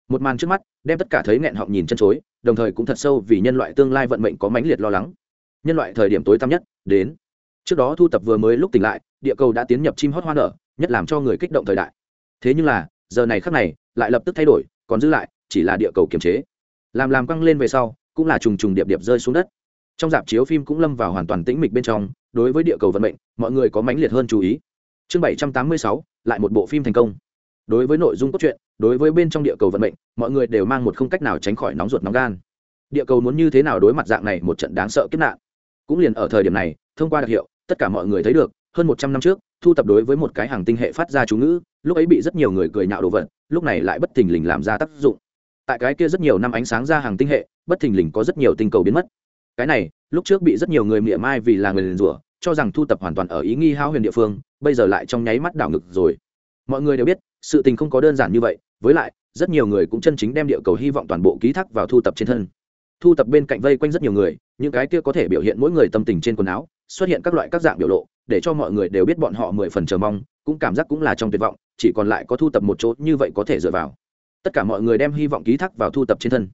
Một màn trước mắt, đem tất cả thấy nghẹn họng nhìn chân chối, đồng thời cũng thật sâu vì nhân loại tương lai vận mệnh có mãnh liệt lo lắng nhân loại thời điểm tối tăm nhất, đến. Trước đó thu tập vừa mới lúc tỉnh lại, địa cầu đã tiến nhập chim hót hoa nở, nhất làm cho người kích động thời đại. Thế nhưng là, giờ này khắc này, lại lập tức thay đổi, còn giữ lại, chỉ là địa cầu kiềm chế. Làm làm căng lên về sau, cũng là trùng trùng điệp điệp rơi xuống đất. Trong dạp chiếu phim cũng lâm vào hoàn toàn tĩnh mịch bên trong, đối với địa cầu vận mệnh, mọi người có mãnh liệt hơn chú ý. Chương bảy trăm tám mươi sáu, lại một bộ phim thành công. Đối với nội dung cốt truyện, đối với bên trong địa cầu vận mệnh, mọi người đều mang một không cách nào tránh khỏi nóng ruột nóng gan. Địa cầu muốn như thế nào đối mặt dạng này một trận đáng sợ kiếp nạn? Cũng liền ở thời điểm này, thông qua đặc hiệu, tất cả mọi người thấy được, hơn một trăm năm trước, thu tập đối với một cái hàng tinh hệ phát ra chú ngữ, lúc ấy bị rất nhiều người cười nhạo đồ vật, lúc này lại bất thình lình làm ra tác dụng. Tại cái kia rất nhiều năm ánh sáng ra hàng tinh hệ, bất thình lình có rất nhiều tinh cầu biến mất. Cái này, lúc trước bị rất nhiều người mỉa mai vì là người liền rủa, cho rằng thu tập hoàn toàn ở ý nghi hao huyền địa phương, bây giờ lại trong nháy mắt đảo ngực rồi. Mọi người đều biết, sự tình không có đơn giản như vậy, với lại, rất nhiều người cũng chân chính đem địa cầu hy vọng toàn bộ ký thác vào thu tập trên thân. Thu tập bên cạnh vây quanh rất nhiều người những cái kia có thể biểu hiện mỗi người tâm tình trên quần áo, xuất hiện các loại các dạng biểu lộ, để cho mọi người đều biết bọn họ mười phần chờ mong, cũng cảm giác cũng là trong tuyệt vọng, chỉ còn lại có thu tập một chỗ như vậy có thể dựa vào. Tất cả mọi người đem hy vọng ký thác vào thu tập trên thân.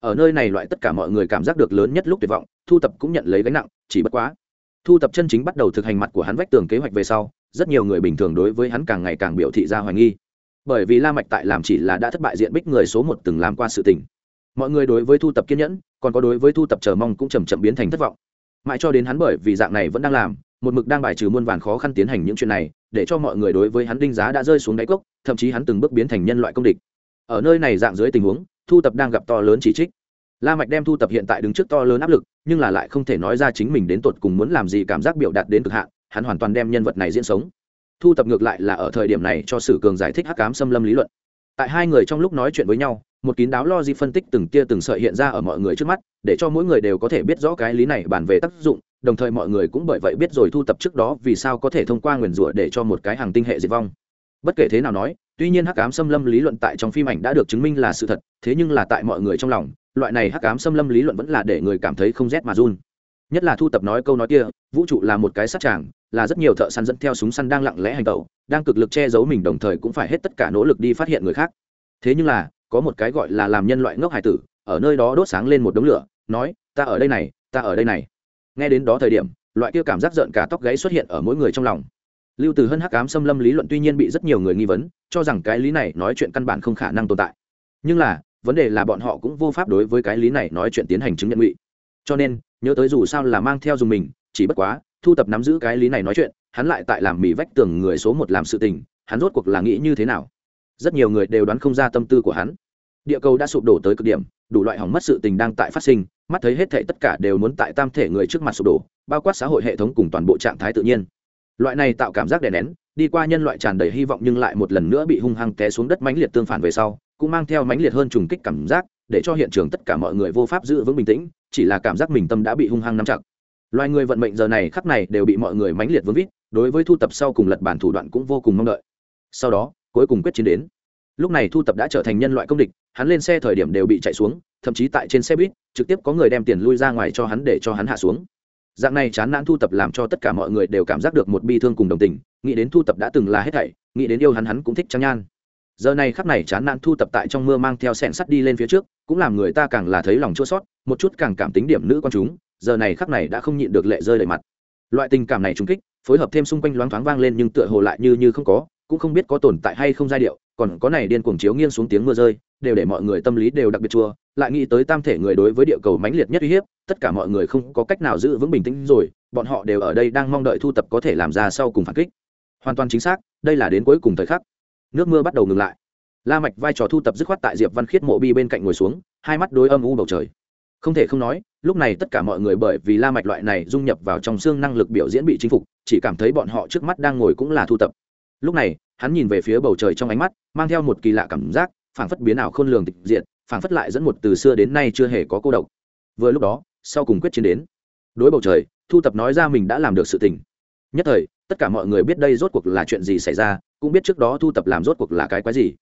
Ở nơi này loại tất cả mọi người cảm giác được lớn nhất lúc tuyệt vọng, thu tập cũng nhận lấy gánh nặng, chỉ bất quá. Thu tập chân chính bắt đầu thực hành mặt của hắn vách tường kế hoạch về sau, rất nhiều người bình thường đối với hắn càng ngày càng biểu thị ra hoài nghi. Bởi vì la mạch tại làm chỉ là đã thất bại diện bích người số một từng làm qua sự tình. Mọi người đối với thu tập kiên nhẫn còn có đối với thu tập chờ mong cũng chầm chậm biến thành thất vọng. Mãi cho đến hắn bởi vì dạng này vẫn đang làm, một mực đang bài trừ muôn vàn khó khăn tiến hành những chuyện này, để cho mọi người đối với hắn đinh giá đã rơi xuống đáy cốc, thậm chí hắn từng bước biến thành nhân loại công địch. Ở nơi này dạng dưới tình huống, thu tập đang gặp to lớn chỉ trích. La mạch đem thu tập hiện tại đứng trước to lớn áp lực, nhưng là lại không thể nói ra chính mình đến tột cùng muốn làm gì cảm giác biểu đạt đến cực hạn, hắn hoàn toàn đem nhân vật này diễn sống. Thu tập ngược lại là ở thời điểm này cho sử cường giải thích hắc ám xâm lâm lý luận. Tại hai người trong lúc nói chuyện với nhau một kín đáo lo di phân tích từng tia từng sợi hiện ra ở mọi người trước mắt, để cho mỗi người đều có thể biết rõ cái lý này bàn về tác dụng, đồng thời mọi người cũng bởi vậy biết rồi thu tập trước đó vì sao có thể thông qua nguyền rủa để cho một cái hàng tinh hệ diệt vong. Bất kể thế nào nói, tuy nhiên hắc ám xâm lâm lý luận tại trong phim ảnh đã được chứng minh là sự thật, thế nhưng là tại mọi người trong lòng, loại này hắc ám xâm lâm lý luận vẫn là để người cảm thấy không rét mà run. Nhất là thu tập nói câu nói kia, vũ trụ là một cái sát tràng, là rất nhiều thợ săn dẫn theo súng săn đang lặng lẽ hành tẩu, đang cực lực che giấu mình đồng thời cũng phải hết tất cả nỗ lực đi phát hiện người khác. Thế nhưng là có một cái gọi là làm nhân loại ngốc hải tử, ở nơi đó đốt sáng lên một đống lửa, nói, ta ở đây này, ta ở đây này. Nghe đến đó thời điểm, loại kia cảm giác giận cả tóc gáy xuất hiện ở mỗi người trong lòng. Lưu từ hân hắc ám xâm lâm lý luận tuy nhiên bị rất nhiều người nghi vấn, cho rằng cái lý này nói chuyện căn bản không khả năng tồn tại. Nhưng là, vấn đề là bọn họ cũng vô pháp đối với cái lý này nói chuyện tiến hành chứng nhận ngụy. Cho nên, nhớ tới dù sao là mang theo dùng mình, chỉ bất quá, thu tập nắm giữ cái lý này nói chuyện, hắn lại tại làm mỹ vách tường người số một làm sự tình, hắn rốt cuộc là nghĩ như thế nào? Rất nhiều người đều đoán không ra tâm tư của hắn địa cầu đã sụp đổ tới cực điểm, đủ loại hỏng mất sự tình đang tại phát sinh, mắt thấy hết thể tất cả đều muốn tại tam thể người trước mặt sụp đổ, bao quát xã hội hệ thống cùng toàn bộ trạng thái tự nhiên. Loại này tạo cảm giác đè nén, đi qua nhân loại tràn đầy hy vọng nhưng lại một lần nữa bị hung hăng té xuống đất mãnh liệt tương phản về sau, cũng mang theo mãnh liệt hơn trùng kích cảm giác, để cho hiện trường tất cả mọi người vô pháp giữ vững bình tĩnh, chỉ là cảm giác mình tâm đã bị hung hăng nắm chặt. Loài người vận mệnh giờ này khắp này đều bị mọi người mãnh liệt vướng vít, đối với thu tập sau cùng lật bản thủ đoạn cũng vô cùng mong đợi. Sau đó, cuối cùng quyết chiến đến. Lúc này thu tập đã trở thành nhân loại công địch hắn lên xe thời điểm đều bị chạy xuống, thậm chí tại trên xe buýt, trực tiếp có người đem tiền lui ra ngoài cho hắn để cho hắn hạ xuống. Dạng này chán nản thu tập làm cho tất cả mọi người đều cảm giác được một bi thương cùng đồng tình, nghĩ đến thu tập đã từng là hết thảy, nghĩ đến yêu hắn hắn cũng thích trang nhan. Giờ này khắp này chán nản thu tập tại trong mưa mang theo sẹn sắt đi lên phía trước, cũng làm người ta càng là thấy lòng chua sót một chút càng cảm tính điểm nữ con chúng, giờ này khắc này đã không nhịn được lệ rơi đầy mặt. Loại tình cảm này trung kích, phối hợp thêm xung quanh loáng thoáng vang lên nhưng tựa hồ lại như như không có cũng không biết có tồn tại hay không giai điệu, còn có này điên cuồng chiếu nghiêng xuống tiếng mưa rơi, đều để mọi người tâm lý đều đặc biệt chua, lại nghĩ tới tam thể người đối với địa cầu mãnh liệt nhất uy hiếp, tất cả mọi người không có cách nào giữ vững bình tĩnh rồi, bọn họ đều ở đây đang mong đợi thu tập có thể làm ra sau cùng phản kích. Hoàn toàn chính xác, đây là đến cuối cùng thời khắc. Nước mưa bắt đầu ngừng lại. La mạch vai trò thu tập dứt khoát tại diệp văn khiết mộ bi bên cạnh ngồi xuống, hai mắt đối âm u bầu trời. Không thể không nói, lúc này tất cả mọi người bởi vì la mạch loại này dung nhập vào trong xương năng lực biểu diễn bị chinh phục, chỉ cảm thấy bọn họ trước mắt đang ngồi cũng là thu tập lúc này, hắn nhìn về phía bầu trời trong ánh mắt, mang theo một kỳ lạ cảm giác, phảng phất biến ảo khôn lường tịch diện phảng phất lại dẫn một từ xưa đến nay chưa hề có cô độc. Vừa lúc đó, sau cùng quyết chiến đến. Đối bầu trời, thu tập nói ra mình đã làm được sự tình. Nhất thời, tất cả mọi người biết đây rốt cuộc là chuyện gì xảy ra, cũng biết trước đó thu tập làm rốt cuộc là cái quái gì.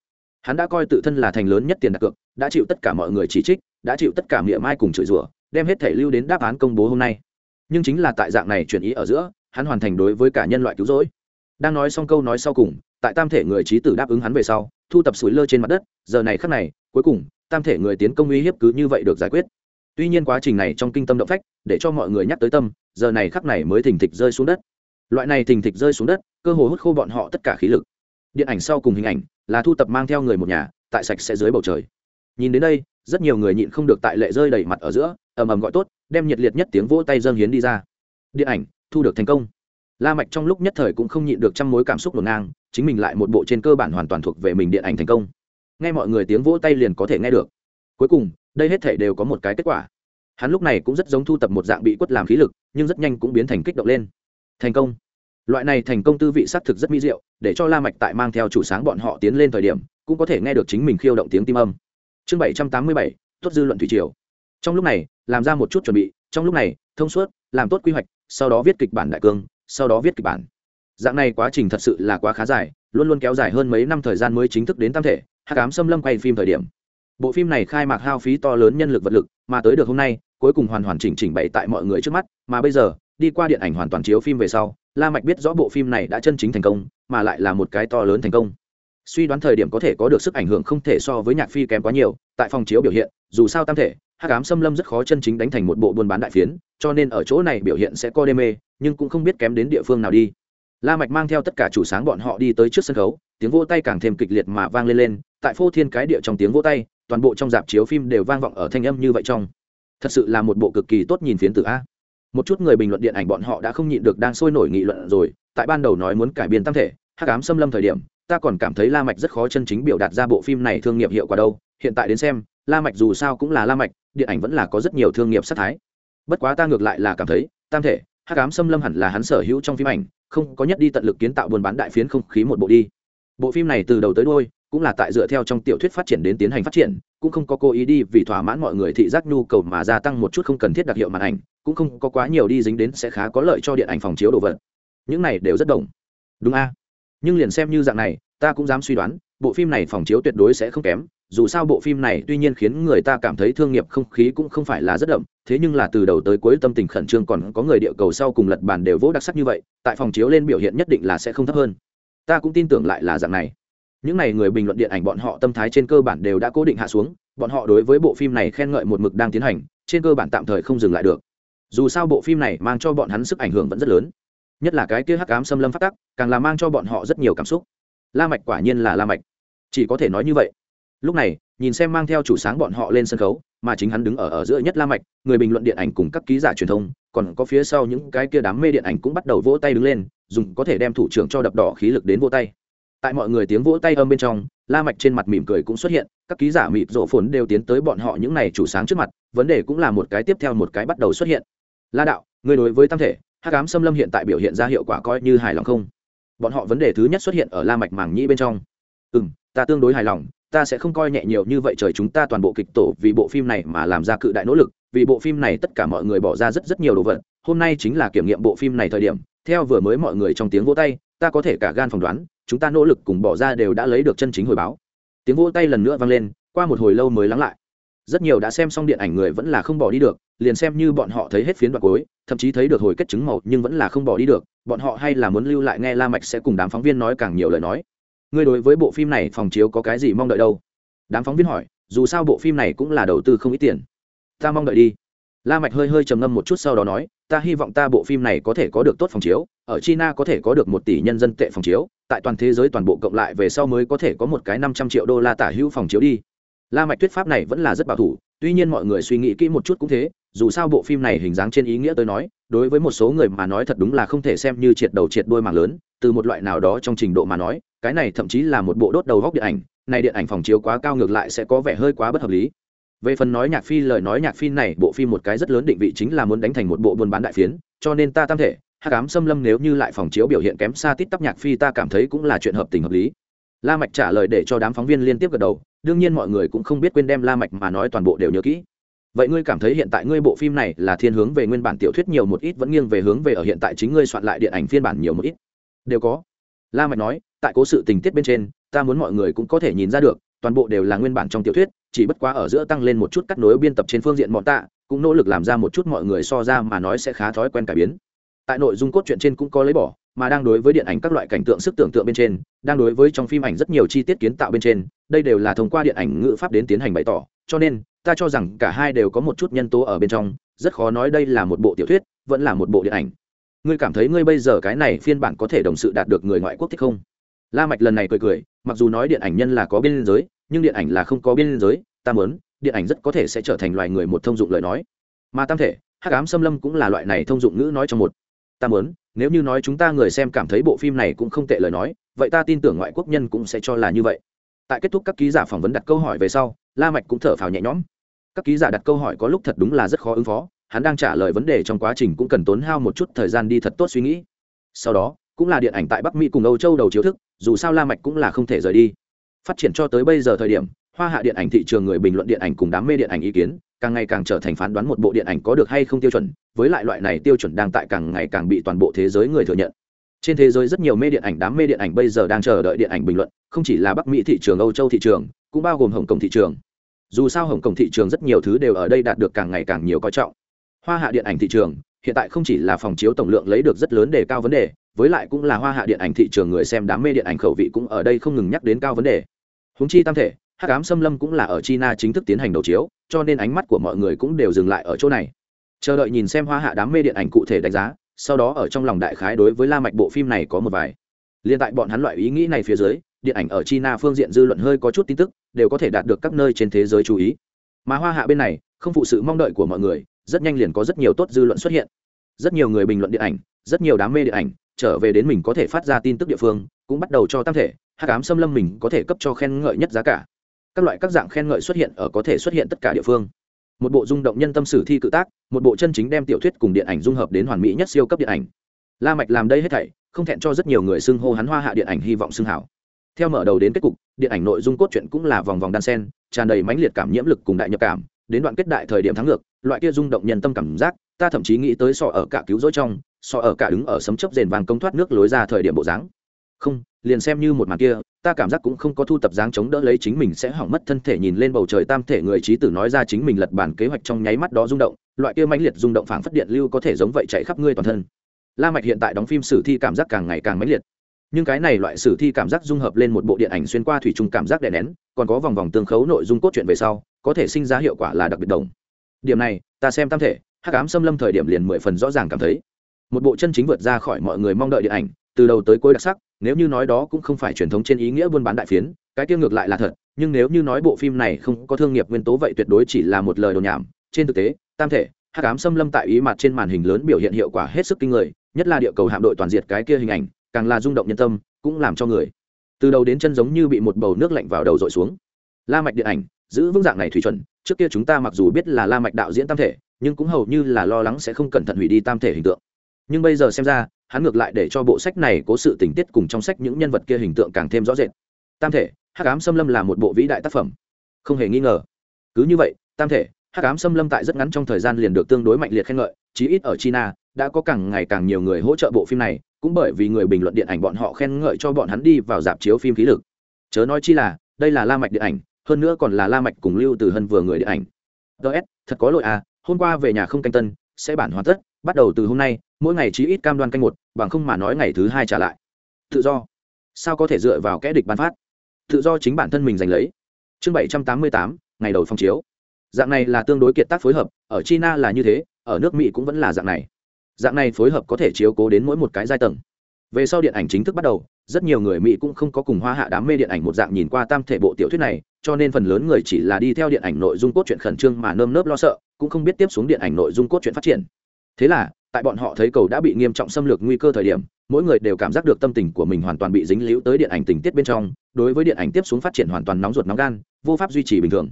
Hắn đã coi tự thân là thành lớn nhất tiền đặt cược, đã chịu tất cả mọi người chỉ trích, đã chịu tất cả miệng mai cùng chửi rủa, đem hết thể lưu đến đáp án công bố hôm nay. Nhưng chính là tại dạng này chuyển ý ở giữa, hắn hoàn thành đối với cả nhân loại cứu rỗi đang nói xong câu nói sau cùng, tại tam thể người trí tử đáp ứng hắn về sau, thu tập sủi lơ trên mặt đất, giờ này khắc này, cuối cùng, tam thể người tiến công uy hiếp cứ như vậy được giải quyết. Tuy nhiên quá trình này trong kinh tâm động phách, để cho mọi người nhắc tới tâm, giờ này khắc này mới thình thịch rơi xuống đất. Loại này thình thịch rơi xuống đất, cơ hồ hút khô bọn họ tất cả khí lực. Điện ảnh sau cùng hình ảnh, là thu tập mang theo người một nhà, tại sạch sẽ dưới bầu trời. Nhìn đến đây, rất nhiều người nhịn không được tại lệ rơi đầy mặt ở giữa, ầm ầm gọi tốt, đem nhiệt liệt nhất tiếng vỗ tay dâng hiến đi ra. Điện ảnh, thu được thành công la mạch trong lúc nhất thời cũng không nhịn được trăm mối cảm xúc ngổn ngang, chính mình lại một bộ trên cơ bản hoàn toàn thuộc về mình điện ảnh thành công. Nghe mọi người tiếng vỗ tay liền có thể nghe được. Cuối cùng, đây hết thể đều có một cái kết quả. Hắn lúc này cũng rất giống thu tập một dạng bị quất làm khí lực, nhưng rất nhanh cũng biến thành kích động lên. Thành công. Loại này thành công tư vị xác thực rất mỹ diệu, để cho la mạch tại mang theo chủ sáng bọn họ tiến lên thời điểm, cũng có thể nghe được chính mình khiêu động tiếng tim âm. Chương bảy trăm tám mươi bảy tốt dư luận thủy triều. Trong lúc này, làm ra một chút chuẩn bị, trong lúc này, thông suốt, làm tốt quy hoạch, sau đó viết kịch bản đại cương sau đó viết kịch bản. Dạng này quá trình thật sự là quá khá dài, luôn luôn kéo dài hơn mấy năm thời gian mới chính thức đến tam thể hát cám xâm lâm quay phim thời điểm. Bộ phim này khai mạc hao phí to lớn nhân lực vật lực, mà tới được hôm nay, cuối cùng hoàn hoàn chỉnh chỉnh bày tại mọi người trước mắt, mà bây giờ, đi qua điện ảnh hoàn toàn chiếu phim về sau, la mạch biết rõ bộ phim này đã chân chính thành công, mà lại là một cái to lớn thành công. Suy đoán thời điểm có thể có được sức ảnh hưởng không thể so với nhạc phi kém quá nhiều, tại phòng chiếu biểu hiện, dù sao tam thể hát ám xâm lâm rất khó chân chính đánh thành một bộ buôn bán đại phiến, cho nên ở chỗ này biểu hiện sẽ co đê mê, nhưng cũng không biết kém đến địa phương nào đi. La mạch mang theo tất cả chủ sáng bọn họ đi tới trước sân khấu, tiếng vỗ tay càng thêm kịch liệt mà vang lên lên, tại phô thiên cái địa trong tiếng vỗ tay, toàn bộ trong dạp chiếu phim đều vang vọng ở thanh âm như vậy trong. Thật sự là một bộ cực kỳ tốt nhìn phiến tử a. Một chút người bình luận điện ảnh bọn họ đã không nhịn được đang sôi nổi nghị luận rồi, tại ban đầu nói muốn cải biên tam thể, hắc ám xâm lâm thời điểm, ta còn cảm thấy la mạch rất khó chân chính biểu đạt ra bộ phim này thương nghiệp hiệu quả đâu, hiện tại đến xem, la mạch dù sao cũng là la mạch điện ảnh vẫn là có rất nhiều thương nghiệp sát thái. Bất quá ta ngược lại là cảm thấy, tam thể, hắc ám xâm lâm hẳn là hắn sở hữu trong phim ảnh, không có nhất đi tận lực kiến tạo buôn bán đại phiến không khí một bộ đi. Bộ phim này từ đầu tới đuôi, cũng là tại dựa theo trong tiểu thuyết phát triển đến tiến hành phát triển, cũng không có cố ý đi vì thỏa mãn mọi người thị giác nhu cầu mà gia tăng một chút không cần thiết đặc hiệu màn ảnh, cũng không có quá nhiều đi dính đến sẽ khá có lợi cho điện ảnh phòng chiếu đồ vật. Những này đều rất đồng. Đúng a. Nhưng liền xem như dạng này, ta cũng dám suy đoán, bộ phim này phòng chiếu tuyệt đối sẽ không kém dù sao bộ phim này tuy nhiên khiến người ta cảm thấy thương nghiệp không khí cũng không phải là rất đậm, thế nhưng là từ đầu tới cuối tâm tình khẩn trương còn có người địa cầu sau cùng lật bàn đều vỗ đặc sắc như vậy, tại phòng chiếu lên biểu hiện nhất định là sẽ không thấp hơn. Ta cũng tin tưởng lại là dạng này. Những n à y người bình luận điện ảnh bọn họ tâm thái trên cơ bản đều đã cố định hạ xuống, bọn họ đối với bộ phim này khen ngợi một mực đang tiến hành, trên cơ bản tạm thời không dừng lại được. Dù sao bộ phim này mang cho bọn hắn sức ảnh hưởng vẫn rất lớn. Nhất là cái kia hắc ám xâm lâm phát tắc, càng là mang cho bọn họ rất nhiều cảm xúc. La mạch quả nhiên là la mạch. Chỉ có thể nói như vậy lúc này, nhìn xem mang theo chủ sáng bọn họ lên sân khấu, mà chính hắn đứng ở ở giữa nhất la mạch, người bình luận điện ảnh cùng các ký giả truyền thông, còn có phía sau những cái kia đám mê điện ảnh cũng bắt đầu vỗ tay đứng lên, dùng có thể đem thủ trưởng cho đập đỏ khí lực đến vỗ tay. Tại mọi người tiếng vỗ tay âm bên trong, la mạch trên mặt mỉm cười cũng xuất hiện, các ký giả mịt rộ phồn đều tiến tới bọn họ những này chủ sáng trước mặt, vấn đề cũng là một cái tiếp theo một cái bắt đầu xuất hiện. La đạo, người đối với tam thể, hắc ám xâm lâm hiện tại biểu hiện ra hiệu quả coi như hài lòng không? Bọn họ vấn đề thứ nhất xuất hiện ở la mạch màng nhĩ bên trong. Ừm, ta tương đối hài lòng ta sẽ không coi nhẹ nhiều như vậy trời chúng ta toàn bộ kịch tổ vì bộ phim này mà làm ra cự đại nỗ lực, vì bộ phim này tất cả mọi người bỏ ra rất rất nhiều đồ vật, hôm nay chính là kiểm nghiệm bộ phim này thời điểm, theo vừa mới mọi người trong tiếng vỗ tay, ta có thể cả gan phỏng đoán, chúng ta nỗ lực cùng bỏ ra đều đã lấy được chân chính hồi báo. Tiếng vỗ tay lần nữa vang lên, qua một hồi lâu mới lắng lại. Rất nhiều đã xem xong điện ảnh người vẫn là không bỏ đi được, liền xem như bọn họ thấy hết phiến đoạn cuối, thậm chí thấy được hồi kết chứng màu nhưng vẫn là không bỏ đi được, bọn họ hay là muốn lưu lại nghe la mạch sẽ cùng đám phóng viên nói càng nhiều lời nói ngươi đối với bộ phim này phòng chiếu có cái gì mong đợi đâu? Đám phóng viên hỏi, dù sao bộ phim này cũng là đầu tư không ít tiền. Ta mong đợi đi. La mạch hơi hơi trầm ngâm một chút sau đó nói, ta hy vọng ta bộ phim này có thể có được tốt phòng chiếu, ở china có thể có được một tỷ nhân dân tệ phòng chiếu, tại toàn thế giới toàn bộ cộng lại về sau mới có thể có một cái năm trăm triệu đô la tả hữu phòng chiếu đi. La mạch thuyết pháp này vẫn là rất bảo thủ, tuy nhiên mọi người suy nghĩ kỹ một chút cũng thế, dù sao bộ phim này hình dáng trên ý nghĩa tôi nói, đối với một số người mà nói thật đúng là không thể xem như triệt đầu triệt đuôi mảng lớn, từ một loại nào đó trong trình độ mà nói cái này thậm chí là một bộ đốt đầu góc điện ảnh, này điện ảnh phòng chiếu quá cao ngược lại sẽ có vẻ hơi quá bất hợp lý. Về phần nói nhạc phi, lời nói nhạc phi này, bộ phim một cái rất lớn định vị chính là muốn đánh thành một bộ buôn bán đại phiến, cho nên ta tam thể, hắc ám xâm lâm nếu như lại phòng chiếu biểu hiện kém xa tít tắp nhạc phi ta cảm thấy cũng là chuyện hợp tình hợp lý. La mạch trả lời để cho đám phóng viên liên tiếp gật đầu, đương nhiên mọi người cũng không biết quên đem la mạch mà nói toàn bộ đều nhớ kỹ. Vậy ngươi cảm thấy hiện tại ngươi bộ phim này là thiên hướng về nguyên bản tiểu thuyết nhiều một ít vẫn nghiêng về hướng về ở hiện tại chính ngươi soạn lại điện ảnh phiên bản nhiều một ít? Đều có. La mạch nói tại cố sự tình tiết bên trên, ta muốn mọi người cũng có thể nhìn ra được, toàn bộ đều là nguyên bản trong tiểu thuyết, chỉ bất quá ở giữa tăng lên một chút cắt nối biên tập trên phương diện mọn tạ, cũng nỗ lực làm ra một chút mọi người so ra mà nói sẽ khá thói quen cải biến. Tại nội dung cốt truyện trên cũng có lấy bỏ, mà đang đối với điện ảnh các loại cảnh tượng sức tưởng tượng bên trên, đang đối với trong phim ảnh rất nhiều chi tiết kiến tạo bên trên, đây đều là thông qua điện ảnh ngữ pháp đến tiến hành bày tỏ, cho nên, ta cho rằng cả hai đều có một chút nhân tố ở bên trong, rất khó nói đây là một bộ tiểu thuyết, vẫn là một bộ điện ảnh. Ngươi cảm thấy ngươi bây giờ cái này phiên bản có thể đồng sự đạt được người ngoại quốc thích không? La mạch lần này cười cười, mặc dù nói điện ảnh nhân là có biên giới, nhưng điện ảnh là không có biên giới, ta muốn, điện ảnh rất có thể sẽ trở thành loài người một thông dụng lời nói. Mà tam thể, hắc ám xâm lâm cũng là loại này thông dụng ngữ nói trong một. Ta muốn, nếu như nói chúng ta người xem cảm thấy bộ phim này cũng không tệ lời nói, vậy ta tin tưởng ngoại quốc nhân cũng sẽ cho là như vậy. Tại kết thúc các ký giả phỏng vấn đặt câu hỏi về sau, la mạch cũng thở phào nhẹ nhõm. Các ký giả đặt câu hỏi có lúc thật đúng là rất khó ứng phó, hắn đang trả lời vấn đề trong quá trình cũng cần tốn hao một chút thời gian đi thật tốt suy nghĩ. Sau đó, cũng là điện ảnh tại bắc mỹ cùng âu châu đầu chiếu thức dù sao la mạch cũng là không thể rời đi. Phát triển cho tới bây giờ thời điểm, hoa hạ điện ảnh thị trường người bình luận điện ảnh cùng đám mê điện ảnh ý kiến, càng ngày càng trở thành phán đoán một bộ điện ảnh có được hay không tiêu chuẩn, với lại loại này tiêu chuẩn đang tại càng ngày càng bị toàn bộ thế giới người thừa nhận. Trên thế giới rất nhiều mê điện ảnh, đám mê điện ảnh bây giờ đang chờ đợi điện ảnh bình luận, không chỉ là bắc mỹ thị trường, âu châu thị trường, cũng bao gồm hồng kông thị trường. Dù sao hồng kông thị trường rất nhiều thứ đều ở đây đạt được càng ngày càng nhiều coi trọng. Hoa hạ điện ảnh thị trường hiện tại không chỉ là phòng chiếu tổng lượng lấy được rất lớn để cao vấn đề, với lại cũng là hoa hạ điện ảnh thị trường người xem đám mê điện ảnh khẩu vị cũng ở đây không ngừng nhắc đến cao vấn đề. Húng chi tam thể hát cám xâm lâm cũng là ở china chính thức tiến hành đầu chiếu, cho nên ánh mắt của mọi người cũng đều dừng lại ở chỗ này. Chờ đợi nhìn xem hoa hạ đám mê điện ảnh cụ thể đánh giá, sau đó ở trong lòng đại khái đối với la mạch bộ phim này có một vài. Liên tại bọn hắn loại ý nghĩ này phía dưới, điện ảnh ở china phương diện dư luận hơi có chút tin tức, đều có thể đạt được các nơi trên thế giới chú ý. Mà hoa hạ bên này, không phụ sự mong đợi của mọi người rất nhanh liền có rất nhiều tốt dư luận xuất hiện. Rất nhiều người bình luận điện ảnh, rất nhiều đám mê điện ảnh, trở về đến mình có thể phát ra tin tức địa phương, cũng bắt đầu cho tam thể, hát cám xâm lâm mình có thể cấp cho khen ngợi nhất giá cả. Các loại các dạng khen ngợi xuất hiện ở có thể xuất hiện tất cả địa phương. Một bộ rung động nhân tâm sử thi cự tác, một bộ chân chính đem tiểu thuyết cùng điện ảnh dung hợp đến hoàn mỹ nhất siêu cấp điện ảnh. La mạch làm đây hết thảy, không thẹn cho rất nhiều người xưng hô hắn hoa hạ điện ảnh hy vọng xưng hảo. Theo mở đầu đến kết cục, điện ảnh nội dung cốt truyện cũng là vòng vòng đan sen, tràn đầy mãnh liệt cảm nhiễm lực cùng đại nhập cảm, đến đoạn kết đại thời điểm thắng ngược loại kia rung động nhân tâm cảm giác, ta thậm chí nghĩ tới sọ ở cả cứu rỗi trong, sọ ở cả đứng ở sấm chấp rền vàng công thoát nước lối ra thời điểm bộ dáng. Không, liền xem như một màn kia, ta cảm giác cũng không có thu tập dáng chống đỡ lấy chính mình sẽ hỏng mất thân thể nhìn lên bầu trời tam thể người trí tử nói ra chính mình lật bản kế hoạch trong nháy mắt đó rung động, loại kia mãnh liệt rung động phảng phất điện lưu có thể giống vậy chạy khắp ngươi toàn thân. La mạch hiện tại đóng phim sử thi cảm giác càng ngày càng mãnh liệt. Nhưng cái này loại sử thi cảm giác dung hợp lên một bộ điện ảnh xuyên qua thủy chung cảm giác đè nén, còn có vòng vòng tương khấu nội dung cốt truyện về sau, có thể sinh ra hiệu quả là đặc biệt đồng điểm này, ta xem tam thể, hắc ám xâm lâm thời điểm liền mười phần rõ ràng cảm thấy. Một bộ chân chính vượt ra khỏi mọi người mong đợi điện ảnh, từ đầu tới cuối đặc sắc, nếu như nói đó cũng không phải truyền thống trên ý nghĩa buôn bán đại phiến, cái tiêu ngược lại là thật, nhưng nếu như nói bộ phim này không có thương nghiệp nguyên tố vậy tuyệt đối chỉ là một lời đồn nhảm. Trên thực tế, tam thể, hắc ám xâm lâm tại ý mặt trên màn hình lớn biểu hiện hiệu quả hết sức kinh người, nhất là địa cầu hạm đội toàn diệt cái kia hình ảnh, càng là rung động nhân tâm, cũng làm cho người từ đầu đến chân giống như bị một bầu nước lạnh vào đầu dội xuống. La mạch điện ảnh, giữ vững dạng này thủy chuẩn trước kia chúng ta mặc dù biết là la mạch đạo diễn tam thể, nhưng cũng hầu như là lo lắng sẽ không cẩn thận hủy đi tam thể hình tượng. Nhưng bây giờ xem ra, hắn ngược lại để cho bộ sách này có sự tình tiết cùng trong sách những nhân vật kia hình tượng càng thêm rõ rệt. Tam thể, hắc ám xâm lâm là một bộ vĩ đại tác phẩm. Không hề nghi ngờ. Cứ như vậy, tam thể, hắc ám xâm lâm tại rất ngắn trong thời gian liền được tương đối mạnh liệt khen ngợi, chí ít ở china, đã có càng ngày càng nhiều người hỗ trợ bộ phim này, cũng bởi vì người bình luận điện ảnh bọn họ khen ngợi cho bọn hắn đi vào dạp chiếu phim khí lực. Chớ nói chi là, đây là la mạch điện ảnh hơn nữa còn là la mạch cùng lưu từ hân vừa người điện ảnh. Ts thật có lỗi à hôm qua về nhà không canh tân, sẽ bản hoàn tất, bắt đầu từ hôm nay, mỗi ngày chí ít cam đoan canh một, bằng không mà nói ngày thứ hai trả lại. Tự do. Sao có thể dựa vào kẻ địch ban phát? Tự do chính bản thân mình giành lấy. Chương bảy trăm tám mươi tám, ngày đầu phong chiếu. Dạng này là tương đối kiệt tác phối hợp, ở china là như thế, ở nước mỹ cũng vẫn là dạng này. Dạng này phối hợp có thể chiếu cố đến mỗi một cái giai tầng. Về sau điện ảnh chính thức bắt đầu rất nhiều người mỹ cũng không có cùng hoa hạ đám mê điện ảnh một dạng nhìn qua tam thể bộ tiểu thuyết này, cho nên phần lớn người chỉ là đi theo điện ảnh nội dung cốt truyện khẩn trương mà nơm nớp lo sợ, cũng không biết tiếp xuống điện ảnh nội dung cốt truyện phát triển. Thế là, tại bọn họ thấy cầu đã bị nghiêm trọng xâm lược nguy cơ thời điểm, mỗi người đều cảm giác được tâm tình của mình hoàn toàn bị dính líu tới điện ảnh tình tiết bên trong, đối với điện ảnh tiếp xuống phát triển hoàn toàn nóng ruột nóng gan, vô pháp duy trì bình thường.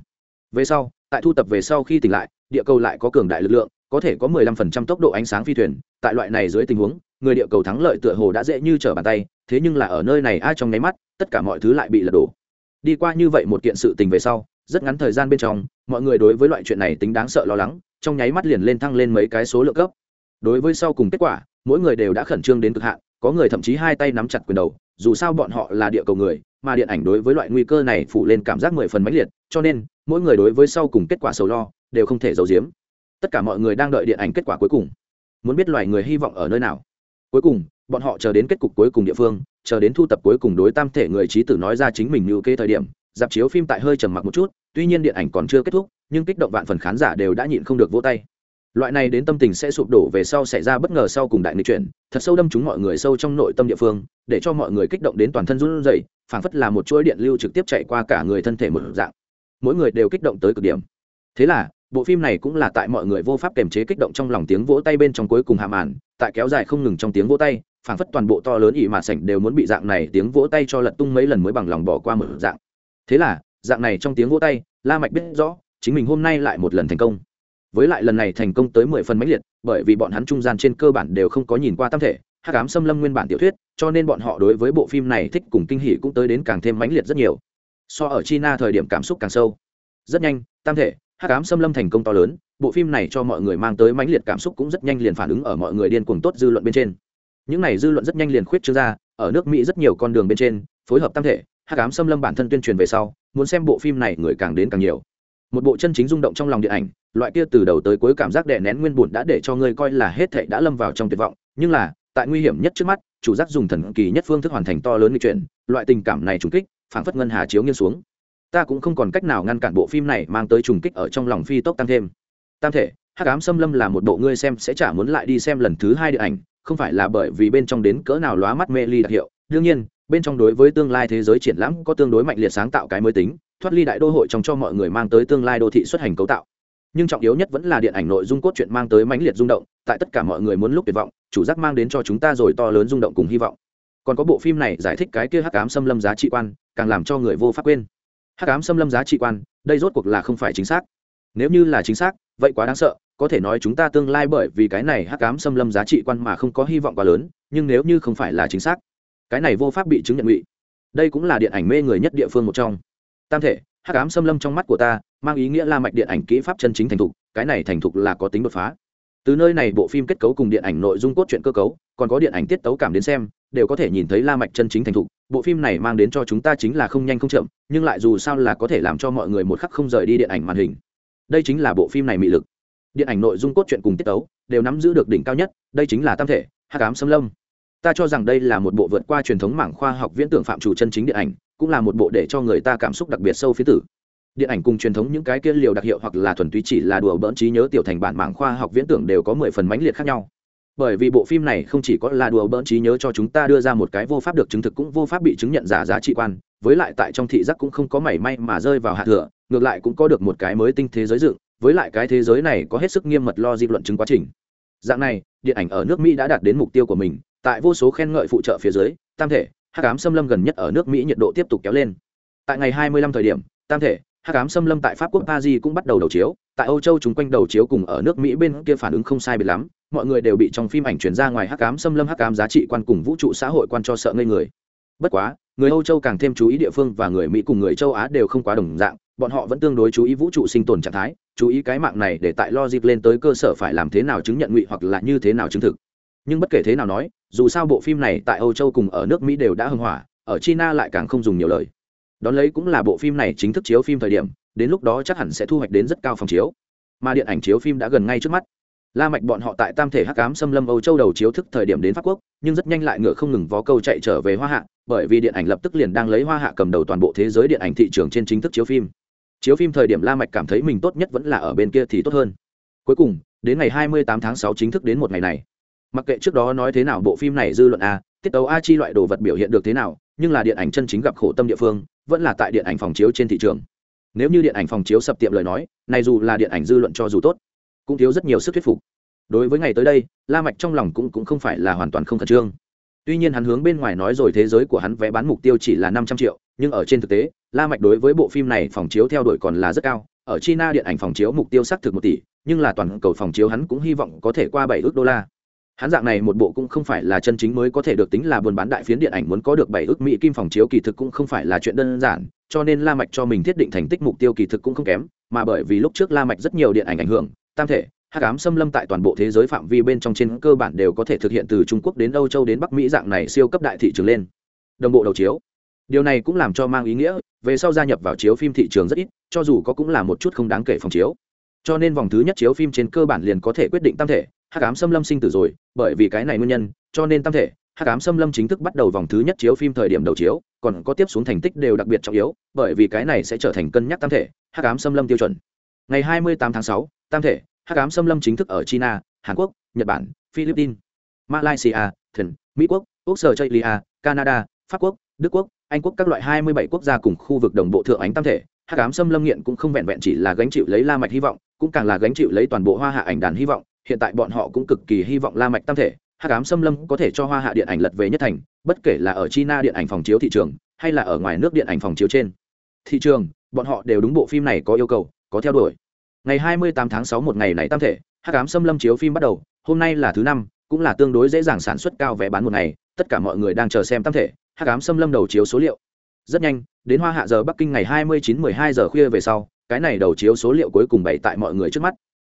Về sau, tại thu tập về sau khi tỉnh lại, địa cầu lại có cường đại lực lượng, có thể có 15% tốc độ ánh sáng phi thuyền, tại loại này dưới tình huống người địa cầu thắng lợi tựa hồ đã dễ như trở bàn tay, thế nhưng là ở nơi này ai trong nháy mắt, tất cả mọi thứ lại bị lật đổ. Đi qua như vậy một kiện sự tình về sau, rất ngắn thời gian bên trong, mọi người đối với loại chuyện này tính đáng sợ lo lắng, trong nháy mắt liền lên thăng lên mấy cái số lượng cấp. Đối với sau cùng kết quả, mỗi người đều đã khẩn trương đến cực hạn, có người thậm chí hai tay nắm chặt quyền đầu, dù sao bọn họ là địa cầu người, mà điện ảnh đối với loại nguy cơ này phụ lên cảm giác mười phần mãnh liệt, cho nên, mỗi người đối với sau cùng kết quả sầu lo, đều không thể giấu giếm. Tất cả mọi người đang đợi điện ảnh kết quả cuối cùng. Muốn biết loài người hy vọng ở nơi nào cuối cùng, bọn họ chờ đến kết cục cuối cùng địa phương, chờ đến thu tập cuối cùng đối tam thể người trí tử nói ra chính mình như kê thời điểm, dạp chiếu phim tại hơi trầm mặc một chút, tuy nhiên điện ảnh còn chưa kết thúc, nhưng kích động vạn phần khán giả đều đã nhịn không được vỗ tay. Loại này đến tâm tình sẽ sụp đổ về sau xảy ra bất ngờ sau cùng đại nghịch chuyển, thật sâu đâm chúng mọi người sâu trong nội tâm địa phương, để cho mọi người kích động đến toàn thân run rẩy, phảng phất là một chuỗi điện lưu trực tiếp chạy qua cả người thân thể một dạng. Mỗi người đều kích động tới cực điểm. Thế là, bộ phim này cũng là tại mọi người vô pháp kềm chế kích động trong lòng tiếng vỗ tay bên trong cuối cùng hạ màn tại kéo dài không ngừng trong tiếng vỗ tay, phảng phất toàn bộ to lớn ỵ mà sảnh đều muốn bị dạng này tiếng vỗ tay cho lật tung mấy lần mới bằng lòng bỏ qua mở dạng. Thế là, dạng này trong tiếng vỗ tay, la mạch biết rõ, chính mình hôm nay lại một lần thành công. Với lại lần này thành công tới mười phần mãnh liệt, bởi vì bọn hắn trung gian trên cơ bản đều không có nhìn qua tam thể, hắc ám xâm lâm nguyên bản tiểu thuyết, cho nên bọn họ đối với bộ phim này thích cùng kinh hỉ cũng tới đến càng thêm mãnh liệt rất nhiều. So ở china thời điểm cảm xúc càng sâu. Rất nhanh, tam thể, hắc ám xâm lâm thành công to lớn bộ phim này cho mọi người mang tới mãnh liệt cảm xúc cũng rất nhanh liền phản ứng ở mọi người điên cuồng tốt dư luận bên trên. Những này dư luận rất nhanh liền khuyết trương ra, ở nước mỹ rất nhiều con đường bên trên, phối hợp tam thể, hắc ám xâm lâm bản thân tuyên truyền về sau, muốn xem bộ phim này người càng đến càng nhiều. Một bộ chân chính rung động trong lòng điện ảnh, loại kia từ đầu tới cuối cảm giác đè nén nguyên bùn đã để cho ngươi coi là hết thệ đã lâm vào trong tuyệt vọng, nhưng là, tại nguy hiểm nhất trước mắt, chủ giác dùng thần kỳ nhất phương thức hoàn thành to lớn người chuyện, loại tình cảm này trùng kích, phảng phất ngân hà chiếu nghiêng xuống. Ta cũng không còn cách nào ngăn cản bộ phim này mang tới trùng kích ở trong lòng phi tốc tăng thêm tam thể, hắc ám xâm lâm là một bộ ngươi xem sẽ chả muốn lại đi xem lần thứ hai điện ảnh, không phải là bởi vì bên trong đến cỡ nào lóa mắt mê ly đặc hiệu. Đương nhiên, bên trong đối với tương lai thế giới triển lãm có tương đối mạnh liệt sáng tạo cái mới tính, thoát ly đại đô hội trong cho mọi người mang tới tương lai đô thị xuất hành cấu tạo. Nhưng trọng yếu nhất vẫn là điện ảnh nội dung cốt truyện mang tới mãnh liệt rung động, tại tất cả mọi người muốn lúc tuyệt vọng, chủ giác mang đến cho chúng ta rồi to lớn rung động cùng hy vọng. Còn có bộ phim này giải thích cái kia hắc ám xâm lâm giá trị quan, càng làm cho người vô pháp quên. Hắc ám xâm lâm giá trị quan, đây rốt cuộc là không phải chính xác. Nếu như là chính xác vậy quá đáng sợ, có thể nói chúng ta tương lai bởi vì cái này hắc ám xâm lâm giá trị quan mà không có hy vọng quá lớn, nhưng nếu như không phải là chính xác, cái này vô pháp bị chứng nhận ngụy. Đây cũng là điện ảnh mê người nhất địa phương một trong. Tam thể, hắc ám xâm lâm trong mắt của ta, mang ý nghĩa la mạch điện ảnh kỹ pháp chân chính thành thục, cái này thành thục là có tính đột phá. Từ nơi này bộ phim kết cấu cùng điện ảnh nội dung cốt truyện cơ cấu, còn có điện ảnh tiết tấu cảm đến xem, đều có thể nhìn thấy la mạch chân chính thành thục. Bộ phim này mang đến cho chúng ta chính là không nhanh không chậm, nhưng lại dù sao là có thể làm cho mọi người một khắc không rời đi điện ảnh màn hình đây chính là bộ phim này mị lực. Điện ảnh nội dung cốt truyện cùng tiết tấu đều nắm giữ được đỉnh cao nhất, đây chính là tam thể, hắc ám xâm lâm. Ta cho rằng đây là một bộ vượt qua truyền thống mảng khoa học viễn tưởng phạm chủ chân chính điện ảnh, cũng là một bộ để cho người ta cảm xúc đặc biệt sâu phía tử. Điện ảnh cùng truyền thống những cái kia liều đặc hiệu hoặc là thuần túy chỉ là đùa bỡn trí nhớ tiểu thành bản mảng khoa học viễn tưởng đều có mười phần mãnh liệt khác nhau. Bởi vì bộ phim này không chỉ có là đùa bỡn trí nhớ cho chúng ta đưa ra một cái vô pháp được chứng thực cũng vô pháp bị chứng nhận giả giá trị quan, với lại tại trong thị giác cũng không có mảy may mà rơi vào hạ thừa ngược lại cũng có được một cái mới tinh thế giới dựng, với lại cái thế giới này có hết sức nghiêm mật lo di luận chứng quá trình. Dạng này, điện ảnh ở nước mỹ đã đạt đến mục tiêu của mình, tại vô số khen ngợi phụ trợ phía dưới, tam thể, hắc ám xâm lâm gần nhất ở nước mỹ nhiệt độ tiếp tục kéo lên. Tại ngày 25 thời điểm, tam thể, hắc ám xâm lâm tại pháp quốc paris cũng bắt đầu đầu chiếu, tại âu châu chúng quanh đầu chiếu cùng ở nước mỹ bên kia phản ứng không sai biệt lắm, mọi người đều bị trong phim ảnh chuyển ra ngoài hắc ám xâm lâm, hắc ám giá trị quan cùng vũ trụ xã hội quan cho sợ ngây người. Bất quá, người âu châu càng thêm chú ý địa phương và người mỹ cùng người châu á đều không quá đồng dạng bọn họ vẫn tương đối chú ý vũ trụ sinh tồn trạng thái, chú ý cái mạng này để tại logic lên tới cơ sở phải làm thế nào chứng nhận ngụy hoặc là như thế nào chứng thực. Nhưng bất kể thế nào nói, dù sao bộ phim này tại âu châu cùng ở nước mỹ đều đã hưng hỏa, ở china lại càng không dùng nhiều lời. Đón lấy cũng là bộ phim này chính thức chiếu phim thời điểm, đến lúc đó chắc hẳn sẽ thu hoạch đến rất cao phòng chiếu. Mà điện ảnh chiếu phim đã gần ngay trước mắt. La mạch bọn họ tại tam thể hắc ám xâm lâm âu châu đầu chiếu thức thời điểm đến pháp quốc, nhưng rất nhanh lại ngựa không ngừng vó câu chạy trở về hoa hạ, bởi vì điện ảnh lập tức liền đang lấy hoa hạ cầm đầu toàn bộ thế giới điện ảnh thị trường trên chính thức chiếu phim chiếu phim thời điểm la mạch cảm thấy mình tốt nhất vẫn là ở bên kia thì tốt hơn. Cuối cùng, đến ngày 28 tháng 6 chính thức đến một ngày này. Mặc kệ trước đó nói thế nào bộ phim này dư luận a, tiết tấu a chi loại đồ vật biểu hiện được thế nào, nhưng là điện ảnh chân chính gặp khổ tâm địa phương, vẫn là tại điện ảnh phòng chiếu trên thị trường. Nếu như điện ảnh phòng chiếu sập tiệm lời nói, này dù là điện ảnh dư luận cho dù tốt, cũng thiếu rất nhiều sức thuyết phục. Đối với ngày tới đây, la mạch trong lòng cũng cũng không phải là hoàn toàn không khẩn trương. Tuy nhiên hắn hướng bên ngoài nói rồi thế giới của hắn vẽ bán mục tiêu chỉ là năm trăm triệu, nhưng ở trên thực tế la mạch đối với bộ phim này phòng chiếu theo đuổi còn là rất cao, ở china điện ảnh phòng chiếu mục tiêu xác thực một tỷ, nhưng là toàn cầu phòng chiếu hắn cũng hy vọng có thể qua bảy ước đô la. Hắn dạng này một bộ cũng không phải là chân chính mới có thể được tính là buôn bán đại phiến điện ảnh muốn có được bảy ước mỹ kim phòng chiếu kỳ thực cũng không phải là chuyện đơn giản, cho nên la mạch cho mình thiết định thành tích mục tiêu kỳ thực cũng không kém, mà bởi vì lúc trước la mạch rất nhiều điện ảnh ảnh hưởng, tam thể, hắc ám xâm lâm tại toàn bộ thế giới phạm vi bên trong trên cơ bản đều có thể thực hiện từ trung quốc đến âu châu đến bắc mỹ dạng này siêu cấp đại thị trường lên. Đồng bộ đầu chiếu điều này cũng làm cho mang ý nghĩa về sau gia nhập vào chiếu phim thị trường rất ít cho dù có cũng là một chút không đáng kể phòng chiếu. Cho nên vòng thứ nhất chiếu phim trên cơ bản liền có thể quyết định tam thể hắc ám xâm lâm sinh tử rồi bởi vì cái này nguyên nhân cho nên tam thể hắc ám xâm lâm chính thức bắt đầu vòng thứ nhất chiếu phim thời điểm đầu chiếu còn có tiếp xuống thành tích đều đặc biệt trọng yếu bởi vì cái này sẽ trở thành cân nhắc tam thể hắc ám xâm lâm tiêu chuẩn. Ngày 28 tháng 6, tam thể hắc ám xâm lâm chính thức ở china hàn quốc nhật bản philippines malaysia thần mỹ quốc úc sở canada pháp quốc đức quốc anh quốc các loại 27 quốc gia cùng khu vực đồng bộ thượng ánh tam thể, hắc ám xâm lâm nghiện cũng không vẹn vẹn chỉ là gánh chịu lấy la mạch hy vọng, cũng càng là gánh chịu lấy toàn bộ hoa hạ ảnh đàn hy vọng. Hiện tại bọn họ cũng cực kỳ hy vọng la mạch tam thể, hắc ám xâm lâm có thể cho hoa hạ điện ảnh lật về nhất thành, bất kể là ở china điện ảnh phòng chiếu thị trường, hay là ở ngoài nước điện ảnh phòng chiếu trên thị trường, bọn họ đều đúng bộ phim này có yêu cầu, có theo đuổi. Ngày 28 tháng 6 một ngày này tam thể, hắc ám xâm lâm chiếu phim bắt đầu, hôm nay là thứ năm, cũng là tương đối dễ dàng sản xuất cao vé bán một ngày, tất cả mọi người đang chờ xem tam thể hát cám xâm lâm đầu chiếu số liệu. Rất nhanh, đến hoa hạ giờ bắc kinh ngày 29 12 giờ khuya về sau, cái này đầu chiếu số liệu cuối cùng bày tại mọi người trước mắt.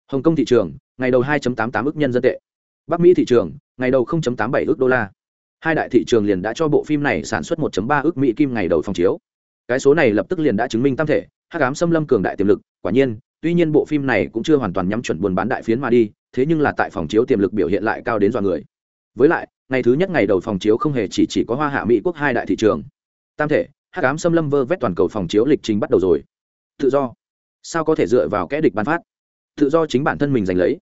Hồng kông thị trường, ngày đầu 2.88 ước nhân dân tệ. Bắc mỹ thị trường, ngày đầu 0.87 ước đô la. Hai đại thị trường liền đã cho bộ phim này sản xuất 1.3 ước mỹ kim ngày đầu phòng chiếu. Cái số này lập tức liền đã chứng minh tam thể, hắc ám xâm lâm cường đại tiềm lực, quả nhiên, tuy nhiên bộ phim này cũng chưa hoàn toàn nhắm chuẩn buôn bán đại phiến mà đi, thế nhưng là tại phòng chiếu tiềm lực biểu hiện lại cao đến dọa người. Với lại ngày thứ nhất ngày đầu phòng chiếu không hề chỉ chỉ có hoa hạ mỹ quốc hai đại thị trường. Tam thể, hắc ám xâm lâm vơ vét toàn cầu phòng chiếu lịch trình bắt đầu rồi. Tự do. Sao có thể dựa vào kẽ địch bán phát? Tự do chính bản thân mình giành lấy.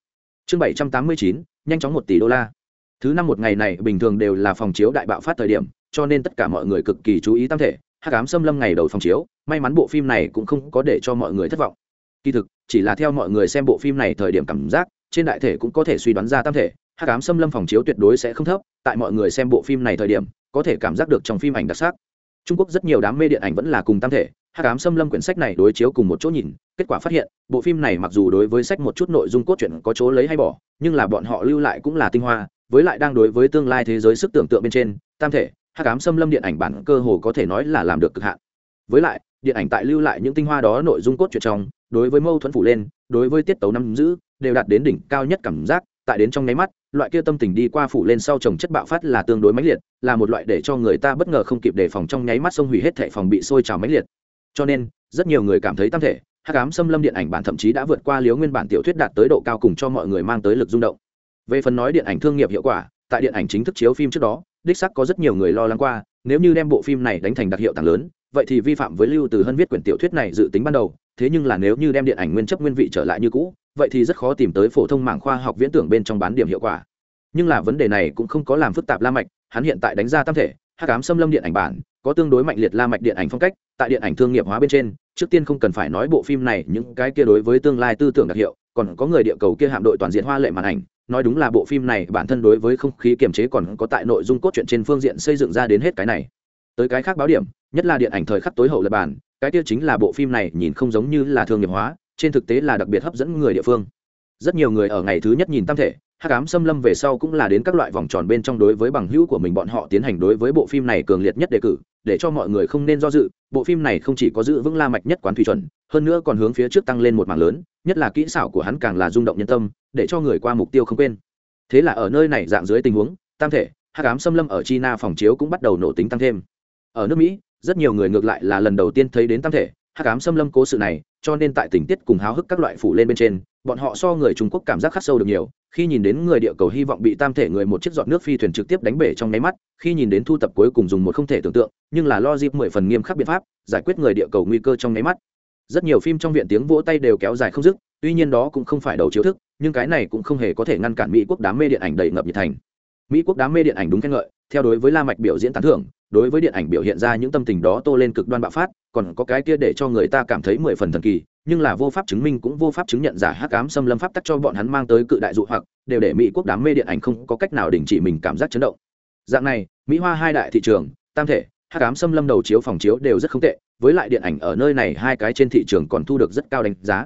Chương bảy trăm tám mươi chín, nhanh chóng một tỷ đô la. Thứ năm một ngày này bình thường đều là phòng chiếu đại bạo phát thời điểm, cho nên tất cả mọi người cực kỳ chú ý tam thể, hắc ám xâm lâm ngày đầu phòng chiếu, may mắn bộ phim này cũng không có để cho mọi người thất vọng. Kỳ thực, chỉ là theo mọi người xem bộ phim này thời điểm cảm giác, trên đại thể cũng có thể suy đoán ra tam thể hát ám xâm lâm phòng chiếu tuyệt đối sẽ không thấp, tại mọi người xem bộ phim này thời điểm, có thể cảm giác được trong phim ảnh đặc sắc. Trung quốc rất nhiều đám mê điện ảnh vẫn là cùng tam thể hát ám xâm lâm quyển sách này đối chiếu cùng một chỗ nhìn, kết quả phát hiện, bộ phim này mặc dù đối với sách một chút nội dung cốt truyện có chỗ lấy hay bỏ, nhưng là bọn họ lưu lại cũng là tinh hoa, với lại đang đối với tương lai thế giới sức tưởng tượng bên trên, tam thể hát ám xâm lâm điện ảnh bản cơ hồ có thể nói là làm được cực hạn. Với lại, điện ảnh tại lưu lại những tinh hoa đó nội dung cốt truyện trong, đối với mâu thuẫn phủ lên, đối với tiết tấu năm giữ, đều đạt đến đỉnh cao nhất cảm giác tại đến trong nháy mắt, loại kia tâm tình đi qua phủ lên sau trồng chất bạo phát là tương đối mãnh liệt, là một loại để cho người ta bất ngờ không kịp đề phòng trong nháy mắt xông hủy hết thể phòng bị sôi trào mãnh liệt. Cho nên, rất nhiều người cảm thấy tam thể, hắc ám xâm lâm điện ảnh bản thậm chí đã vượt qua liếu nguyên bản tiểu thuyết đạt tới độ cao cùng cho mọi người mang tới lực rung động. Về phần nói điện ảnh thương nghiệp hiệu quả, tại điện ảnh chính thức chiếu phim trước đó, đích sắc có rất nhiều người lo lắng qua, nếu như đem bộ phim này đánh thành đặc hiệu tàng lớn, vậy thì vi phạm với lưu từ hân viết quyển tiểu thuyết này dự tính ban đầu, thế nhưng là nếu như đem điện ảnh nguyên chấp nguyên vị trở lại như cũ vậy thì rất khó tìm tới phổ thông mảng khoa học viễn tưởng bên trong bán điểm hiệu quả. Nhưng là vấn đề này cũng không có làm phức tạp la mạch, hắn hiện tại đánh ra tam thể, hắc ám xâm lâm điện ảnh bản, có tương đối mạnh liệt la mạch điện ảnh phong cách, tại điện ảnh thương nghiệp hóa bên trên, trước tiên không cần phải nói bộ phim này, những cái kia đối với tương lai tư tưởng đặc hiệu, còn có người địa cầu kia hạm đội toàn diện hoa lệ màn ảnh, nói đúng là bộ phim này bản thân đối với không khí kiềm chế còn có tại nội dung cốt truyện trên phương diện xây dựng ra đến hết cái này. Tới cái khác báo điểm, nhất là điện ảnh thời khắc tối hậu lập bản, cái kia chính là bộ phim này, nhìn không giống như là thương nghiệp hóa trên thực tế là đặc biệt hấp dẫn người địa phương. Rất nhiều người ở ngày thứ nhất nhìn tam thể, hắc ám xâm lâm về sau cũng là đến các loại vòng tròn bên trong đối với bằng hữu của mình bọn họ tiến hành đối với bộ phim này cường liệt nhất đề cử, để cho mọi người không nên do dự. Bộ phim này không chỉ có giữ vững la mạch nhất quán thủy chuẩn, hơn nữa còn hướng phía trước tăng lên một mảng lớn, nhất là kỹ xảo của hắn càng là rung động nhân tâm, để cho người qua mục tiêu không quên. Thế là ở nơi này dạng dưới tình huống, tam thể, hắc ám xâm lâm ở china phòng chiếu cũng bắt đầu nổ tính tăng thêm. Ở nước mỹ, rất nhiều người ngược lại là lần đầu tiên thấy đến tam thể, hắc ám xâm lâm cố sự này cho nên tại tình tiết cùng háo hức các loại phủ lên bên trên, bọn họ so người trung quốc cảm giác khắc sâu được nhiều. Khi nhìn đến người địa cầu hy vọng bị tam thể người một chiếc giọt nước phi thuyền trực tiếp đánh bể trong nháy mắt, khi nhìn đến thu tập cuối cùng dùng một không thể tưởng tượng, nhưng là lo dịp mười phần nghiêm khắc biện pháp, giải quyết người địa cầu nguy cơ trong nháy mắt. Rất nhiều phim trong viện tiếng vỗ tay đều kéo dài không dứt, tuy nhiên đó cũng không phải đầu chiếu thức, nhưng cái này cũng không hề có thể ngăn cản mỹ quốc đám mê điện ảnh đầy ngập nhiệt thành. Mỹ quốc đám mê điện ảnh đúng khen ngợi, theo đối với la mạch biểu diễn tán thưởng, đối với điện ảnh biểu hiện ra những tâm tình đó tô lên cực đoan bạo phát còn có cái kia để cho người ta cảm thấy mười phần thần kỳ, nhưng là vô pháp chứng minh cũng vô pháp chứng nhận giả hắc ám xâm lâm pháp tắc cho bọn hắn mang tới cự đại dụ hoặc, đều để mỹ quốc đám mê điện ảnh không có cách nào đình chỉ mình cảm giác chấn động. Dạng này, mỹ hoa hai đại thị trường, tam thể, hắc ám xâm lâm đầu chiếu phòng chiếu đều rất không tệ, với lại điện ảnh ở nơi này hai cái trên thị trường còn thu được rất cao đánh giá.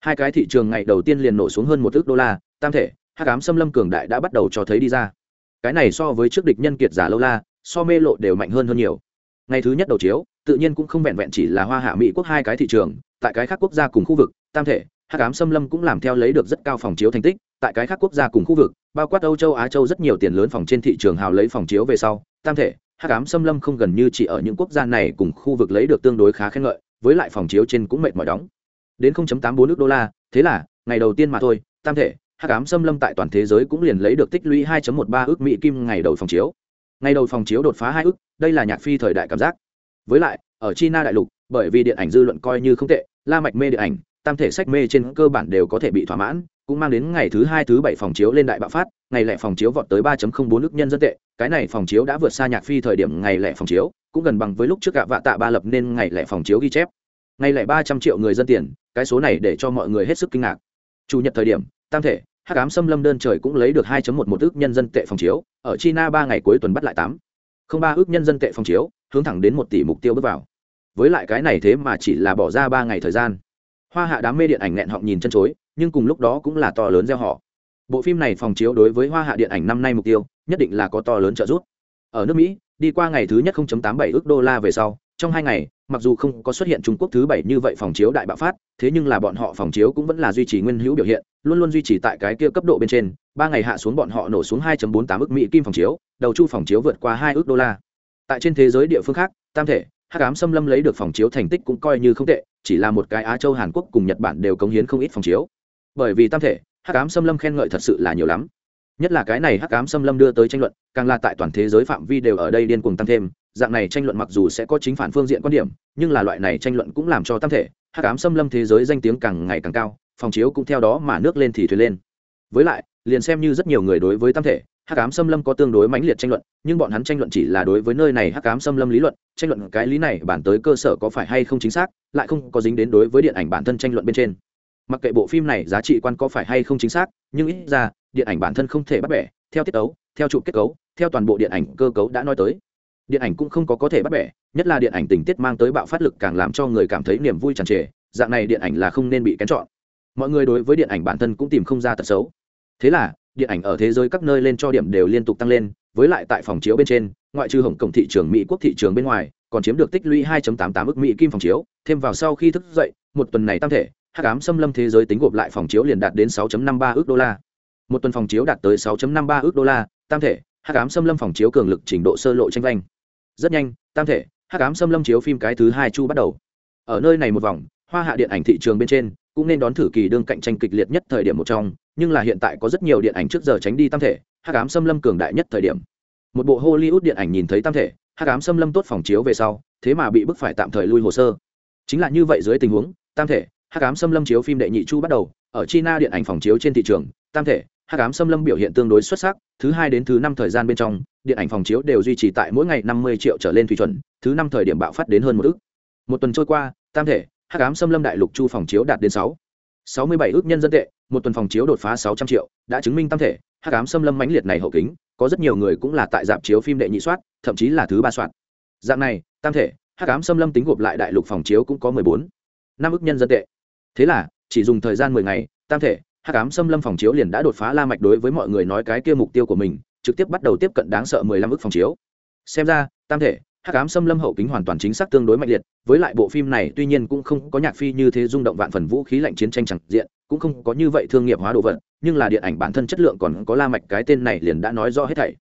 Hai cái thị trường ngày đầu tiên liền nổ xuống hơn một ước đô la, tam thể, hắc ám xâm lâm cường đại đã bắt đầu cho thấy đi ra. Cái này so với trước địch nhân kiệt giả lâu la, so mê lộ đều mạnh hơn hơn nhiều. Ngày thứ nhất đầu chiếu tự nhiên cũng không vẹn vẹn chỉ là hoa hạ mỹ quốc hai cái thị trường, tại cái khác quốc gia cùng khu vực, tam thể, hắc ám xâm lâm cũng làm theo lấy được rất cao phòng chiếu thành tích, tại cái khác quốc gia cùng khu vực, bao quát âu châu, á châu rất nhiều tiền lớn phòng trên thị trường hào lấy phòng chiếu về sau, tam thể, hắc ám xâm lâm không gần như chỉ ở những quốc gia này cùng khu vực lấy được tương đối khá khen ngợi, với lại phòng chiếu trên cũng mệt mỏi đóng. Đến 0.84 nước đô la, thế là, ngày đầu tiên mà thôi, tam thể, hắc ám xâm lâm tại toàn thế giới cũng liền lấy được tích lũy 2.13 ước mỹ kim ngày đầu phòng chiếu. Ngày đầu phòng chiếu đột phá hai ước, đây là nhạc phi thời đại cảm giác với lại, ở china đại lục, bởi vì điện ảnh dư luận coi như không tệ, la mạch mê điện ảnh, tam thể sách mê trên cơ bản đều có thể bị thỏa mãn, cũng mang đến ngày thứ hai, thứ bảy phòng chiếu lên đại bạo phát, ngày lẻ phòng chiếu vọt tới 3.04 nước nhân dân tệ. Cái này phòng chiếu đã vượt xa nhạc phi thời điểm ngày lẻ phòng chiếu, cũng gần bằng với lúc trước gạ vạ tạ ba lập nên ngày lẻ phòng chiếu ghi chép. Ngày lẻ ba trăm triệu người dân tiền, cái số này để cho mọi người hết sức kinh ngạc. Chủ nhật thời điểm, tam thể, hắc ám xâm lâm đơn trời cũng lấy được 2.11 ước nhân dân tệ phòng chiếu, ở china ba ngày cuối tuần bắt lại tám. Không ba ước nhân dân tệ phòng chiếu hướng thẳng đến một tỷ mục tiêu bước vào. Với lại cái này thế mà chỉ là bỏ ra ba ngày thời gian. Hoa hạ đám mê điện ảnh nghẹn họng nhìn chân chối, nhưng cùng lúc đó cũng là to lớn gieo họ. Bộ phim này phòng chiếu đối với hoa hạ điện ảnh năm nay mục tiêu, nhất định là có to lớn trợ giúp. Ở nước mỹ, đi qua ngày thứ nhất 0.87 ước đô la về sau, trong hai ngày, mặc dù không có xuất hiện trung quốc thứ bảy như vậy phòng chiếu đại bạo phát, thế nhưng là bọn họ phòng chiếu cũng vẫn là duy trì nguyên hữu biểu hiện, luôn luôn duy trì tại cái kia cấp độ bên trên. Ba ngày hạ xuống bọn họ nổ xuống 2.48 ước mỹ kim phòng chiếu, đầu chu phòng chiếu vượt qua hai ước đô la tại trên thế giới địa phương khác, tam thể, hắc ám xâm lâm lấy được phòng chiếu thành tích cũng coi như không tệ, chỉ là một cái á châu, hàn quốc cùng nhật bản đều cống hiến không ít phòng chiếu. Bởi vì tam thể, hắc ám xâm lâm khen ngợi thật sự là nhiều lắm. Nhất là cái này hắc ám xâm lâm đưa tới tranh luận, càng là tại toàn thế giới phạm vi đều ở đây điên cuồng tăng thêm, dạng này tranh luận mặc dù sẽ có chính phản phương diện quan điểm, nhưng là loại này tranh luận cũng làm cho tam thể, hắc ám xâm lâm thế giới danh tiếng càng ngày càng cao, phòng chiếu cũng theo đó mà nước lên thì thuyền lên. Với lại, liền xem như rất nhiều người đối với tam thể hắc ám xâm lâm có tương đối mãnh liệt tranh luận, nhưng bọn hắn tranh luận chỉ là đối với nơi này hắc ám xâm lâm lý luận, tranh luận cái lý này bản tới cơ sở có phải hay không chính xác, lại không có dính đến đối với điện ảnh bản thân tranh luận bên trên. Mặc kệ bộ phim này giá trị quan có phải hay không chính xác, nhưng ít ra, điện ảnh bản thân không thể bắt bẻ, theo tiết tấu, theo trụ kết cấu, theo toàn bộ điện ảnh cơ cấu đã nói tới. Điện ảnh cũng không có có thể bắt bẻ, nhất là điện ảnh tình tiết mang tới bạo phát lực càng làm cho người cảm thấy niềm vui tràn trề, dạng này điện ảnh là không nên bị kén chọn. Mọi người đối với điện ảnh bản thân cũng tìm không ra tật xấu. Thế là điện ảnh ở thế giới các nơi lên cho điểm đều liên tục tăng lên, với lại tại phòng chiếu bên trên, ngoại trừ hồng cổng thị trường, mỹ quốc thị trường bên ngoài, còn chiếm được tích lũy 2.88 ức mỹ kim phòng chiếu. Thêm vào sau khi thức dậy, một tuần này tam thể, hắc ám xâm lâm thế giới tính gộp lại phòng chiếu liền đạt đến 6.53 ức đô la. Một tuần phòng chiếu đạt tới 6.53 ức đô la tam thể, hắc ám xâm lâm phòng chiếu cường lực trình độ sơ lộ tranh vanh rất nhanh tam thể, hắc ám xâm lâm chiếu phim cái thứ hai chu bắt đầu. Ở nơi này một vòng, hoa hạ điện ảnh thị trường bên trên cũng nên đón thử kỳ đương cạnh tranh kịch liệt nhất thời điểm một trong, nhưng là hiện tại có rất nhiều điện ảnh trước giờ tránh đi tam thể, hắc ám xâm lâm cường đại nhất thời điểm. Một bộ hollywood điện ảnh nhìn thấy tam thể, hắc ám xâm lâm tốt phòng chiếu về sau, thế mà bị bức phải tạm thời lui hồ sơ. Chính là như vậy dưới tình huống, tam thể, hắc ám xâm lâm chiếu phim đệ nhị chu bắt đầu, ở china điện ảnh phòng chiếu trên thị trường, tam thể, hắc ám xâm lâm biểu hiện tương đối xuất sắc, thứ hai đến thứ năm thời gian bên trong, điện ảnh phòng chiếu đều duy trì tại mỗi ngày năm mươi triệu trở lên thủy chuẩn, thứ năm thời điểm bạo phát đến hơn một ước một tuần trôi qua, tam thể hắc ám xâm lâm đại lục chu phòng chiếu đạt đến sáu. Sáu mươi bảy ước nhân dân tệ, một tuần phòng chiếu đột phá sáu trăm triệu, đã chứng minh tam thể, hắc ám xâm lâm mãnh liệt này hậu kính, có rất nhiều người cũng là tại dạp chiếu phim đệ nhị soát, thậm chí là thứ ba soát. Dạng này, tam thể, hắc ám xâm lâm tính gộp lại đại lục phòng chiếu cũng có mười bốn. Năm ước nhân dân tệ. Thế là, chỉ dùng thời gian mười ngày, tam thể, hắc ám xâm lâm phòng chiếu liền đã đột phá la mạch đối với mọi người nói cái kia mục tiêu của mình, trực tiếp bắt đầu tiếp cận đáng sợ mười lăm ước phòng chiếu. Xem ra, tam thể hắc ám xâm lâm hậu kính hoàn toàn chính xác tương đối mạnh liệt, với lại bộ phim này tuy nhiên cũng không có nhạc phi như thế rung động vạn phần vũ khí lạnh chiến tranh chẳng diện, cũng không có như vậy thương nghiệp hóa đồ vật, nhưng là điện ảnh bản thân chất lượng còn có la mạch cái tên này liền đã nói rõ hết thảy.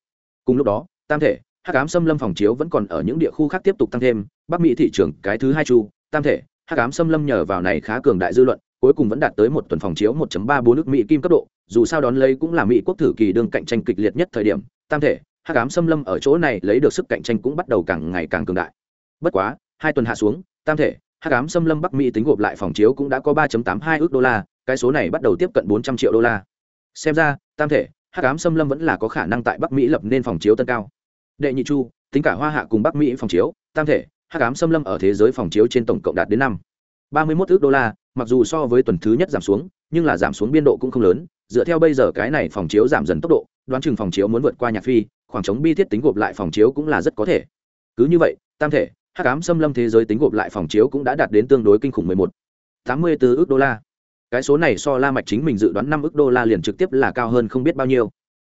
Cùng lúc đó, tam thể, hắc ám xâm lâm phòng chiếu vẫn còn ở những địa khu khác tiếp tục tăng thêm, bắc mỹ thị trường cái thứ hai chu, tam thể, hắc ám xâm lâm nhờ vào này khá cường đại dư luận, cuối cùng vẫn đạt tới một tuần phòng chiếu 1.34 nước mỹ kim cấp độ, dù sao đón lấy cũng là mỹ quốc thử kỳ đương cạnh tranh kịch liệt nhất thời điểm, tam thể hắc ám xâm lâm ở chỗ này lấy được sức cạnh tranh cũng bắt đầu càng ngày càng cường đại. Bất quá, hai tuần hạ xuống, tam thể, hắc ám xâm lâm bắc mỹ tính gộp lại phòng chiếu cũng đã có 3.82 ước đô la, cái số này bắt đầu tiếp cận 400 triệu đô la. Xem ra, tam thể, hắc ám xâm lâm vẫn là có khả năng tại bắc mỹ lập nên phòng chiếu tân cao. Đệ nhị chu, tính cả hoa hạ cùng bắc mỹ phòng chiếu, tam thể, hắc ám xâm lâm ở thế giới phòng chiếu trên tổng cộng đạt đến năm. 31 ước đô la, mặc dù so với tuần thứ nhất giảm xuống, nhưng là giảm xuống biên độ cũng không lớn, dựa theo bây giờ cái này phòng chiếu giảm dần tốc độ đoán chừng phòng chiếu muốn vượt qua nhạc phi khoảng trống bi thiết tính gộp lại phòng chiếu cũng là rất có thể. Cứ như vậy tam thể hắc ám xâm lâm thế giới tính gộp lại phòng chiếu cũng đã đạt đến tương đối kinh khủng 11 84 ước đô la. Cái số này so la mạch chính mình dự đoán năm ước đô la liền trực tiếp là cao hơn không biết bao nhiêu.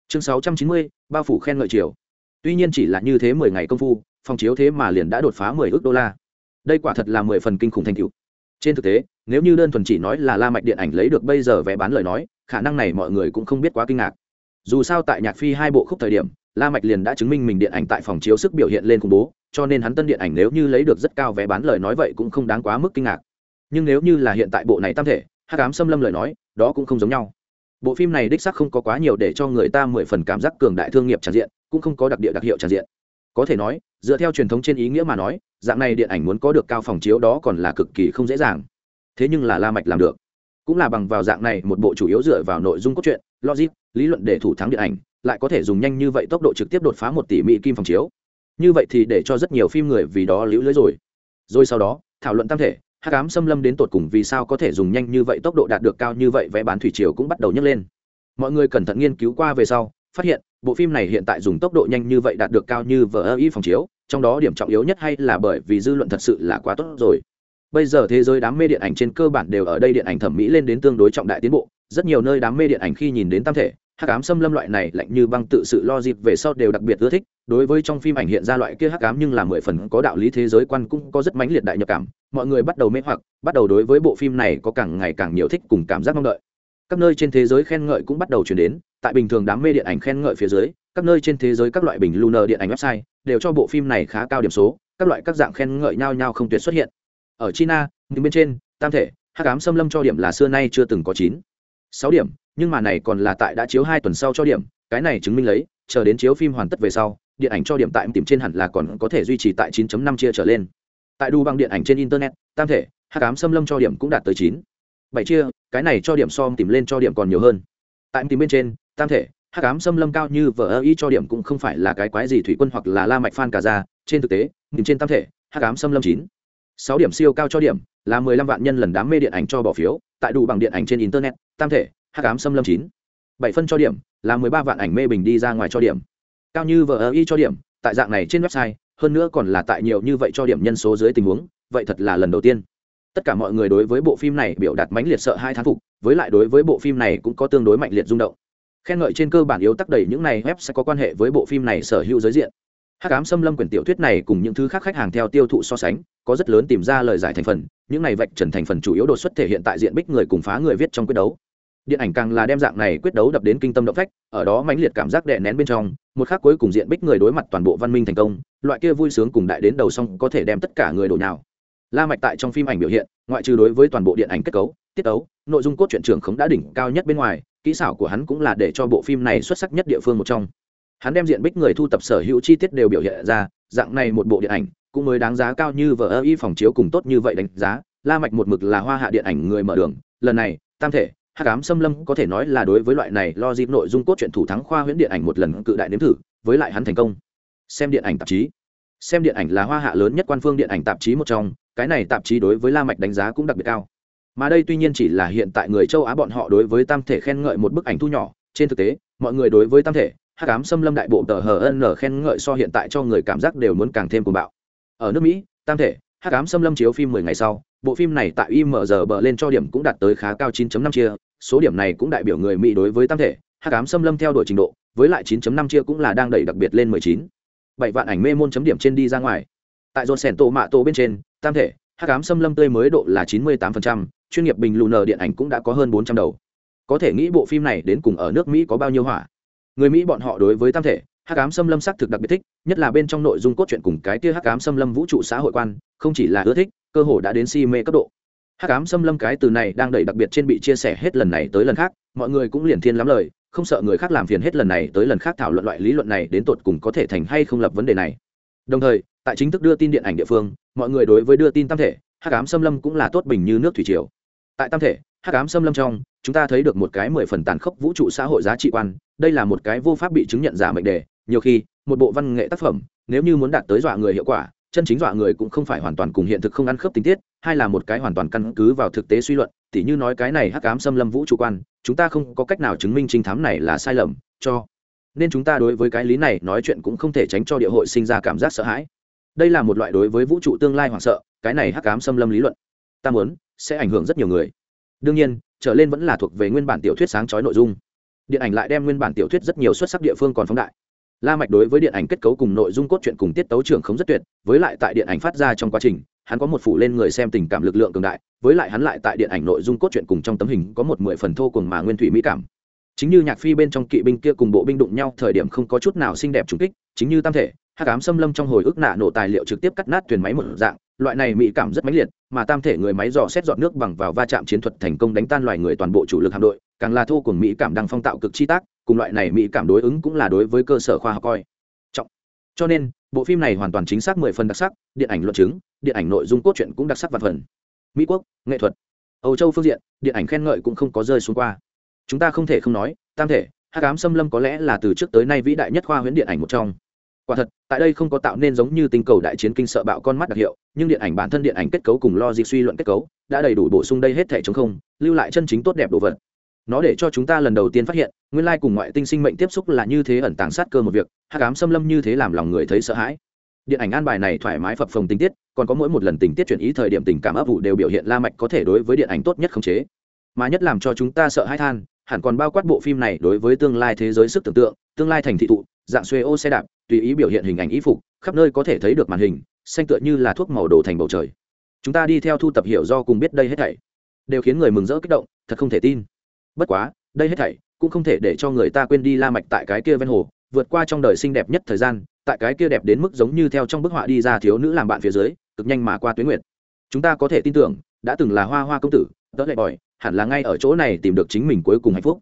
Chương 690, bao phủ khen ngợi chiều tuy nhiên chỉ là như thế 10 ngày công phu phòng chiếu thế mà liền đã đột phá 10 ước đô la. Đây quả thật là 10 phần kinh khủng thành tựu. Trên thực tế nếu như đơn thuần chỉ nói là la mạch điện ảnh lấy được bây giờ vé bán lời nói khả năng này mọi người cũng không biết quá kinh ngạc dù sao tại nhạc phi hai bộ khúc thời điểm, la mạch liền đã chứng minh mình điện ảnh tại phòng chiếu sức biểu hiện lên khủng bố, cho nên hắn tân điện ảnh nếu như lấy được rất cao vé bán lời nói vậy cũng không đáng quá mức kinh ngạc. Nhưng nếu như là hiện tại bộ này tam thể, hắc cám xâm lâm lời nói, đó cũng không giống nhau. Bộ phim này đích xác không có quá nhiều để cho người ta mười phần cảm giác cường đại thương nghiệp tràn diện, cũng không có đặc địa đặc hiệu tràn diện. Có thể nói, dựa theo truyền thống trên ý nghĩa mà nói, dạng này điện ảnh muốn có được cao phòng chiếu đó còn là cực kỳ không dễ dàng. Thế nhưng là la mạch làm được. Cũng là bằng vào dạng này một bộ chủ yếu dựa vào nội dung cốt truyện, logic lý luận để thủ thắng điện ảnh, lại có thể dùng nhanh như vậy tốc độ trực tiếp đột phá một tỷ mỹ kim phòng chiếu. Như vậy thì để cho rất nhiều phim người vì đó liễu lưới rồi. Rồi sau đó, thảo luận tam thể, hắc ám xâm lâm đến tột cùng vì sao có thể dùng nhanh như vậy tốc độ đạt được cao như vậy vé bán thủy triều cũng bắt đầu nhấc lên. Mọi người cẩn thận nghiên cứu qua về sau, phát hiện, bộ phim này hiện tại dùng tốc độ nhanh như vậy đạt được cao như vở ơ y phòng chiếu, trong đó điểm trọng yếu nhất hay là bởi vì dư luận thật sự là quá tốt rồi. Bây giờ thế giới đám mê điện ảnh trên cơ bản đều ở đây điện ảnh thẩm mỹ lên đến tương đối trọng đại tiến bộ, rất nhiều nơi đám mê điện ảnh khi nhìn đến tam thể hắc ám xâm lâm loại này lạnh như băng tự sự lo dịp về sau đều đặc biệt ưa thích. Đối với trong phim ảnh hiện ra loại kia hắc ám nhưng là mười phần có đạo lý thế giới quan cũng có rất mãnh liệt đại nhập cảm. Mọi người bắt đầu mê hoặc, bắt đầu đối với bộ phim này có càng ngày càng nhiều thích cùng cảm giác mong đợi. Các nơi trên thế giới khen ngợi cũng bắt đầu chuyển đến. Tại bình thường đám mê điện ảnh khen ngợi phía dưới, các nơi trên thế giới các loại bình lunar điện ảnh website đều cho bộ phim này khá cao điểm số, các loại các dạng khen ngợi nhau nhau không tuyệt xuất hiện. Ở china nhưng bên trên, tam thể, hắc ám xâm lâm cho điểm là xưa nay chưa từng có chín. Sáu điểm nhưng mà này còn là tại đã chiếu hai tuần sau cho điểm, cái này chứng minh lấy, chờ đến chiếu phim hoàn tất về sau, điện ảnh cho điểm tại tìm trên hẳn là còn có thể duy trì tại 9.5 chia trở lên. Tại đu bằng điện ảnh trên internet, tam thể, hắc ám xâm lâm cho điểm cũng đạt tới chín. Bảy chia, cái này cho điểm so tìm lên cho điểm còn nhiều hơn. Tại tìm bên trên, tam thể, hắc ám xâm lâm cao như vở ơ ý cho điểm cũng không phải là cái quái gì thủy quân hoặc là la mạch phan cả ra, trên thực tế, nhìn trên tam thể, hắc ám xâm lâm chín. Sáu điểm siêu cao cho điểm, là mười lăm vạn nhân lần đám mê điện ảnh cho bỏ phiếu, tại đủ bằng điện ảnh trên internet, tam thể hắc ám xâm lâm chín. Bảy phân cho điểm, là mười ba vạn ảnh mê bình đi ra ngoài cho điểm. Cao như vờ ơ y cho điểm, tại dạng này trên website, hơn nữa còn là tại nhiều như vậy cho điểm nhân số dưới tình huống, vậy thật là lần đầu tiên. Tất cả mọi người đối với bộ phim này biểu đạt mãnh liệt sợ hai thán phục, với lại đối với bộ phim này cũng có tương đối mạnh liệt rung động. Khen ngợi trên cơ bản yếu tắc đầy những này web sẽ có quan hệ với bộ phim này sở hữu giới diện. Hắc ám xâm lâm quyển tiểu thuyết này cùng những thứ khác khách hàng theo tiêu thụ so sánh, có rất lớn tìm ra lời giải thành phần, những này vạch trần thành phần chủ yếu đột xuất thể hiện tại diện bích người cùng phá người viết trong quyết đấu điện ảnh càng là đem dạng này quyết đấu đập đến kinh tâm động phách, ở đó mãnh liệt cảm giác đè nén bên trong, một khắc cuối cùng diện bích người đối mặt toàn bộ văn minh thành công, loại kia vui sướng cùng đại đến đầu xong có thể đem tất cả người đổ nhào. La mạch tại trong phim ảnh biểu hiện, ngoại trừ đối với toàn bộ điện ảnh kết cấu, tiết tấu, nội dung cốt truyện trưởng khống đã đỉnh cao nhất bên ngoài, kỹ xảo của hắn cũng là để cho bộ phim này xuất sắc nhất địa phương một trong. Hắn đem diện bích người thu tập sở hữu chi tiết đều biểu hiện ra, dạng này một bộ điện ảnh cũng mới đáng giá cao như vở ơ y phòng chiếu cùng tốt như vậy đánh giá. La mạch một mực là hoa hạ điện ảnh người mở đường, lần này, tam thể hắc ám xâm lâm có thể nói là đối với loại này lo dịp nội dung cốt truyện thủ thắng khoa huyễn điện ảnh một lần cự đại nếm thử, với lại hắn thành công. Xem điện ảnh tạp chí. Xem điện ảnh là hoa hạ lớn nhất quan phương điện ảnh tạp chí một trong, cái này tạp chí đối với la mạch đánh giá cũng đặc biệt cao. Mà đây tuy nhiên chỉ là hiện tại người châu á bọn họ đối với tam thể khen ngợi một bức ảnh thu nhỏ, trên thực tế, mọi người đối với tam thể, hắc ám xâm lâm đại bộ tờ hờ n khen ngợi so hiện tại cho người cảm giác đều muốn càng thêm cuồng bạo. Ở nước mỹ, tam thể, hắc ám xâm lâm chiếu phim 10 ngày sau, bộ phim này tại img bờ lên cho điểm cũng đạt tới khá cao 9.5 chia số điểm này cũng đại biểu người mỹ đối với tam thể hắc ám xâm lâm theo đuổi trình độ với lại 9.5 chia cũng là đang đẩy đặc biệt lên 19. bảy vạn ảnh mê môn chấm điểm trên đi ra ngoài. Tại dồn sẻn tổ mạ tổ bên trên tam thể hắc ám xâm lâm tươi mới độ là 98%, chuyên nghiệp bình lù nờ điện ảnh cũng đã có hơn 400 đầu. Có thể nghĩ bộ phim này đến cùng ở nước mỹ có bao nhiêu hỏa người mỹ bọn họ đối với tam thể hắc ám xâm lâm sắc thực đặc biệt thích nhất là bên trong nội dung cốt truyện cùng cái kia hắc ám xâm lâm vũ trụ xã hội quan không chỉ là ưa thích cơ hồ đã đến si mê cấp độ hắc ám xâm lâm cái từ này đang đẩy đặc biệt trên bị chia sẻ hết lần này tới lần khác, mọi người cũng liền thiên lắm lời, không sợ người khác làm phiền hết lần này tới lần khác thảo luận loại lý luận này đến tột cùng có thể thành hay không lập vấn đề này. Đồng thời, tại chính thức đưa tin điện ảnh địa phương, mọi người đối với đưa tin tam thể, hắc ám xâm lâm cũng là tốt bình như nước thủy triều. Tại tam thể, hắc ám xâm lâm trong, chúng ta thấy được một cái mười phần tàn khốc vũ trụ xã hội giá trị quan, đây là một cái vô pháp bị chứng nhận giả mệnh đề, nhiều khi, một bộ văn nghệ tác phẩm, nếu như muốn đạt tới dọa người hiệu quả chân chính dọa người cũng không phải hoàn toàn cùng hiện thực không ăn khớp tình tiết hay là một cái hoàn toàn căn cứ vào thực tế suy luận, tỉ như nói cái này hắc ám xâm lâm vũ trụ quan, chúng ta không có cách nào chứng minh trinh thám này là sai lầm, cho nên chúng ta đối với cái lý này nói chuyện cũng không thể tránh cho địa hội sinh ra cảm giác sợ hãi. Đây là một loại đối với vũ trụ tương lai hoảng sợ, cái này hắc ám xâm lâm lý luận, ta muốn, sẽ ảnh hưởng rất nhiều người. Đương nhiên, trở lên vẫn là thuộc về nguyên bản tiểu thuyết sáng chói nội dung. Điện ảnh lại đem nguyên bản tiểu thuyết rất nhiều xuất sắc địa phương còn phóng đại la mạch đối với điện ảnh kết cấu cùng nội dung cốt truyện cùng tiết tấu trưởng không rất tuyệt, với lại tại điện ảnh phát ra trong quá trình, hắn có một phủ lên người xem tình cảm lực lượng cường đại, với lại hắn lại tại điện ảnh nội dung cốt truyện cùng trong tấm hình có một mười phần thô cùng mà nguyên thủy mỹ cảm. Chính như nhạc phi bên trong kỵ binh kia cùng bộ binh đụng nhau, thời điểm không có chút nào xinh đẹp trùng kích, chính như tam thể, hắc ám xâm lâm trong hồi ức nạ nổ tài liệu trực tiếp cắt nát thuyền máy một dạng, loại này mỹ cảm rất mãnh liệt, mà tam thể người máy dò xét dọn nước bằng vào va chạm chiến thuật thành công đánh tan loài người toàn bộ chủ lực hạm đội càng là thô cùng mỹ cảm đang phong tạo cực chi tác, cùng loại này mỹ cảm đối ứng cũng là đối với cơ sở khoa học coi. Trọng. Cho nên, bộ phim này hoàn toàn chính xác mười phần đặc sắc, điện ảnh luận chứng, điện ảnh nội dung cốt truyện cũng đặc sắc vạn phần. Mỹ quốc, nghệ thuật. Âu châu phương diện, điện ảnh khen ngợi cũng không có rơi xuống qua. Chúng ta không thể không nói, tam thể, hắc ám xâm lâm có lẽ là từ trước tới nay vĩ đại nhất khoa huyễn điện ảnh một trong. Quả thật, tại đây không có tạo nên giống như tinh cầu đại chiến kinh sợ bạo con mắt đặc hiệu, nhưng điện ảnh bản thân điện ảnh kết cấu cùng logic suy luận kết cấu, đã đầy đủ bổ sung đây hết thể chống không, lưu lại chân chính tốt đẹp đồ vật nó để cho chúng ta lần đầu tiên phát hiện, nguyên lai cùng ngoại tinh sinh mệnh tiếp xúc là như thế ẩn tàng sát cơ một việc hát cám xâm lâm như thế làm lòng người thấy sợ hãi. Điện ảnh an bài này thoải mái phập phồng tình tiết, còn có mỗi một lần tình tiết chuyển ý thời điểm tình cảm ấp vụ đều biểu hiện la mạch có thể đối với điện ảnh tốt nhất khống chế. Mà nhất làm cho chúng ta sợ hãi than, hẳn còn bao quát bộ phim này đối với tương lai thế giới sức tưởng tượng, tương lai thành thị thụ, dạng xuê ô xe đạp, tùy ý biểu hiện hình ảnh ý phục, khắp nơi có thể thấy được màn hình, xanh tựa như là thuốc màu đồ thành bầu trời. Chúng ta đi theo thu tập hiểu do cùng biết đây hết thảy, đều khiến người mừng rỡ kích động, thật không thể tin bất quá, đây hết thảy cũng không thể để cho người ta quên đi la mạch tại cái kia ven hồ, vượt qua trong đời xinh đẹp nhất thời gian, tại cái kia đẹp đến mức giống như theo trong bức họa đi ra thiếu nữ làm bạn phía dưới, cực nhanh mà qua tuyến nguyệt. Chúng ta có thể tin tưởng, đã từng là hoa hoa công tử đỡ lại bòi, hẳn là ngay ở chỗ này tìm được chính mình cuối cùng hạnh phúc.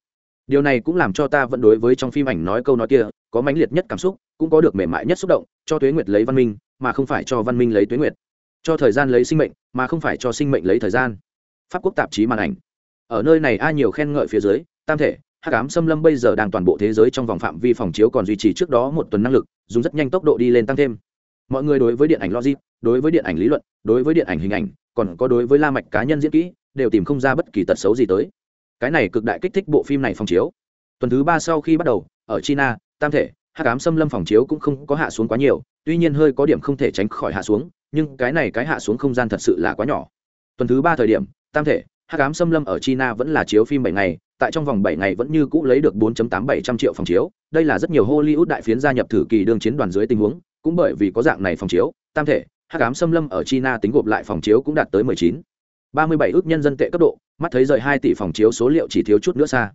Điều này cũng làm cho ta vẫn đối với trong phim ảnh nói câu nói kia, có mãnh liệt nhất cảm xúc, cũng có được mềm mại nhất xúc động, cho tuế nguyệt lấy văn minh, mà không phải cho văn minh lấy tuế nguyệt. Cho thời gian lấy sinh mệnh, mà không phải cho sinh mệnh lấy thời gian. Pháp quốc tạp chí màn ảnh ở nơi này ai nhiều khen ngợi phía dưới, tam thể, hắc ám xâm lâm bây giờ đang toàn bộ thế giới trong vòng phạm vi phòng chiếu còn duy trì trước đó một tuần năng lực, dùng rất nhanh tốc độ đi lên tăng thêm. Mọi người đối với điện ảnh logic, đối với điện ảnh lý luận, đối với điện ảnh hình ảnh, còn có đối với la mạch cá nhân diễn kỹ, đều tìm không ra bất kỳ tật xấu gì tới. Cái này cực đại kích thích bộ phim này phòng chiếu. Tuần thứ ba sau khi bắt đầu, ở china, tam thể, hắc ám xâm lâm phòng chiếu cũng không có hạ xuống quá nhiều, tuy nhiên hơi có điểm không thể tránh khỏi hạ xuống, nhưng cái này cái hạ xuống không gian thật sự là quá nhỏ. Tuần thứ ba thời điểm, tam thể hắc ám xâm lâm ở china vẫn là chiếu phim bảy ngày, tại trong vòng bảy ngày vẫn như cũ lấy được 4.8700 triệu phòng chiếu. Đây là rất nhiều hollywood đại phiến gia nhập thử kỳ đương chiến đoàn dưới tình huống, cũng bởi vì có dạng này phòng chiếu, tam thể, hắc ám xâm lâm ở china tính gộp lại phòng chiếu cũng đạt tới 19 37 ước nhân dân tệ cấp độ, mắt thấy rời hai tỷ phòng chiếu số liệu chỉ thiếu chút nữa xa.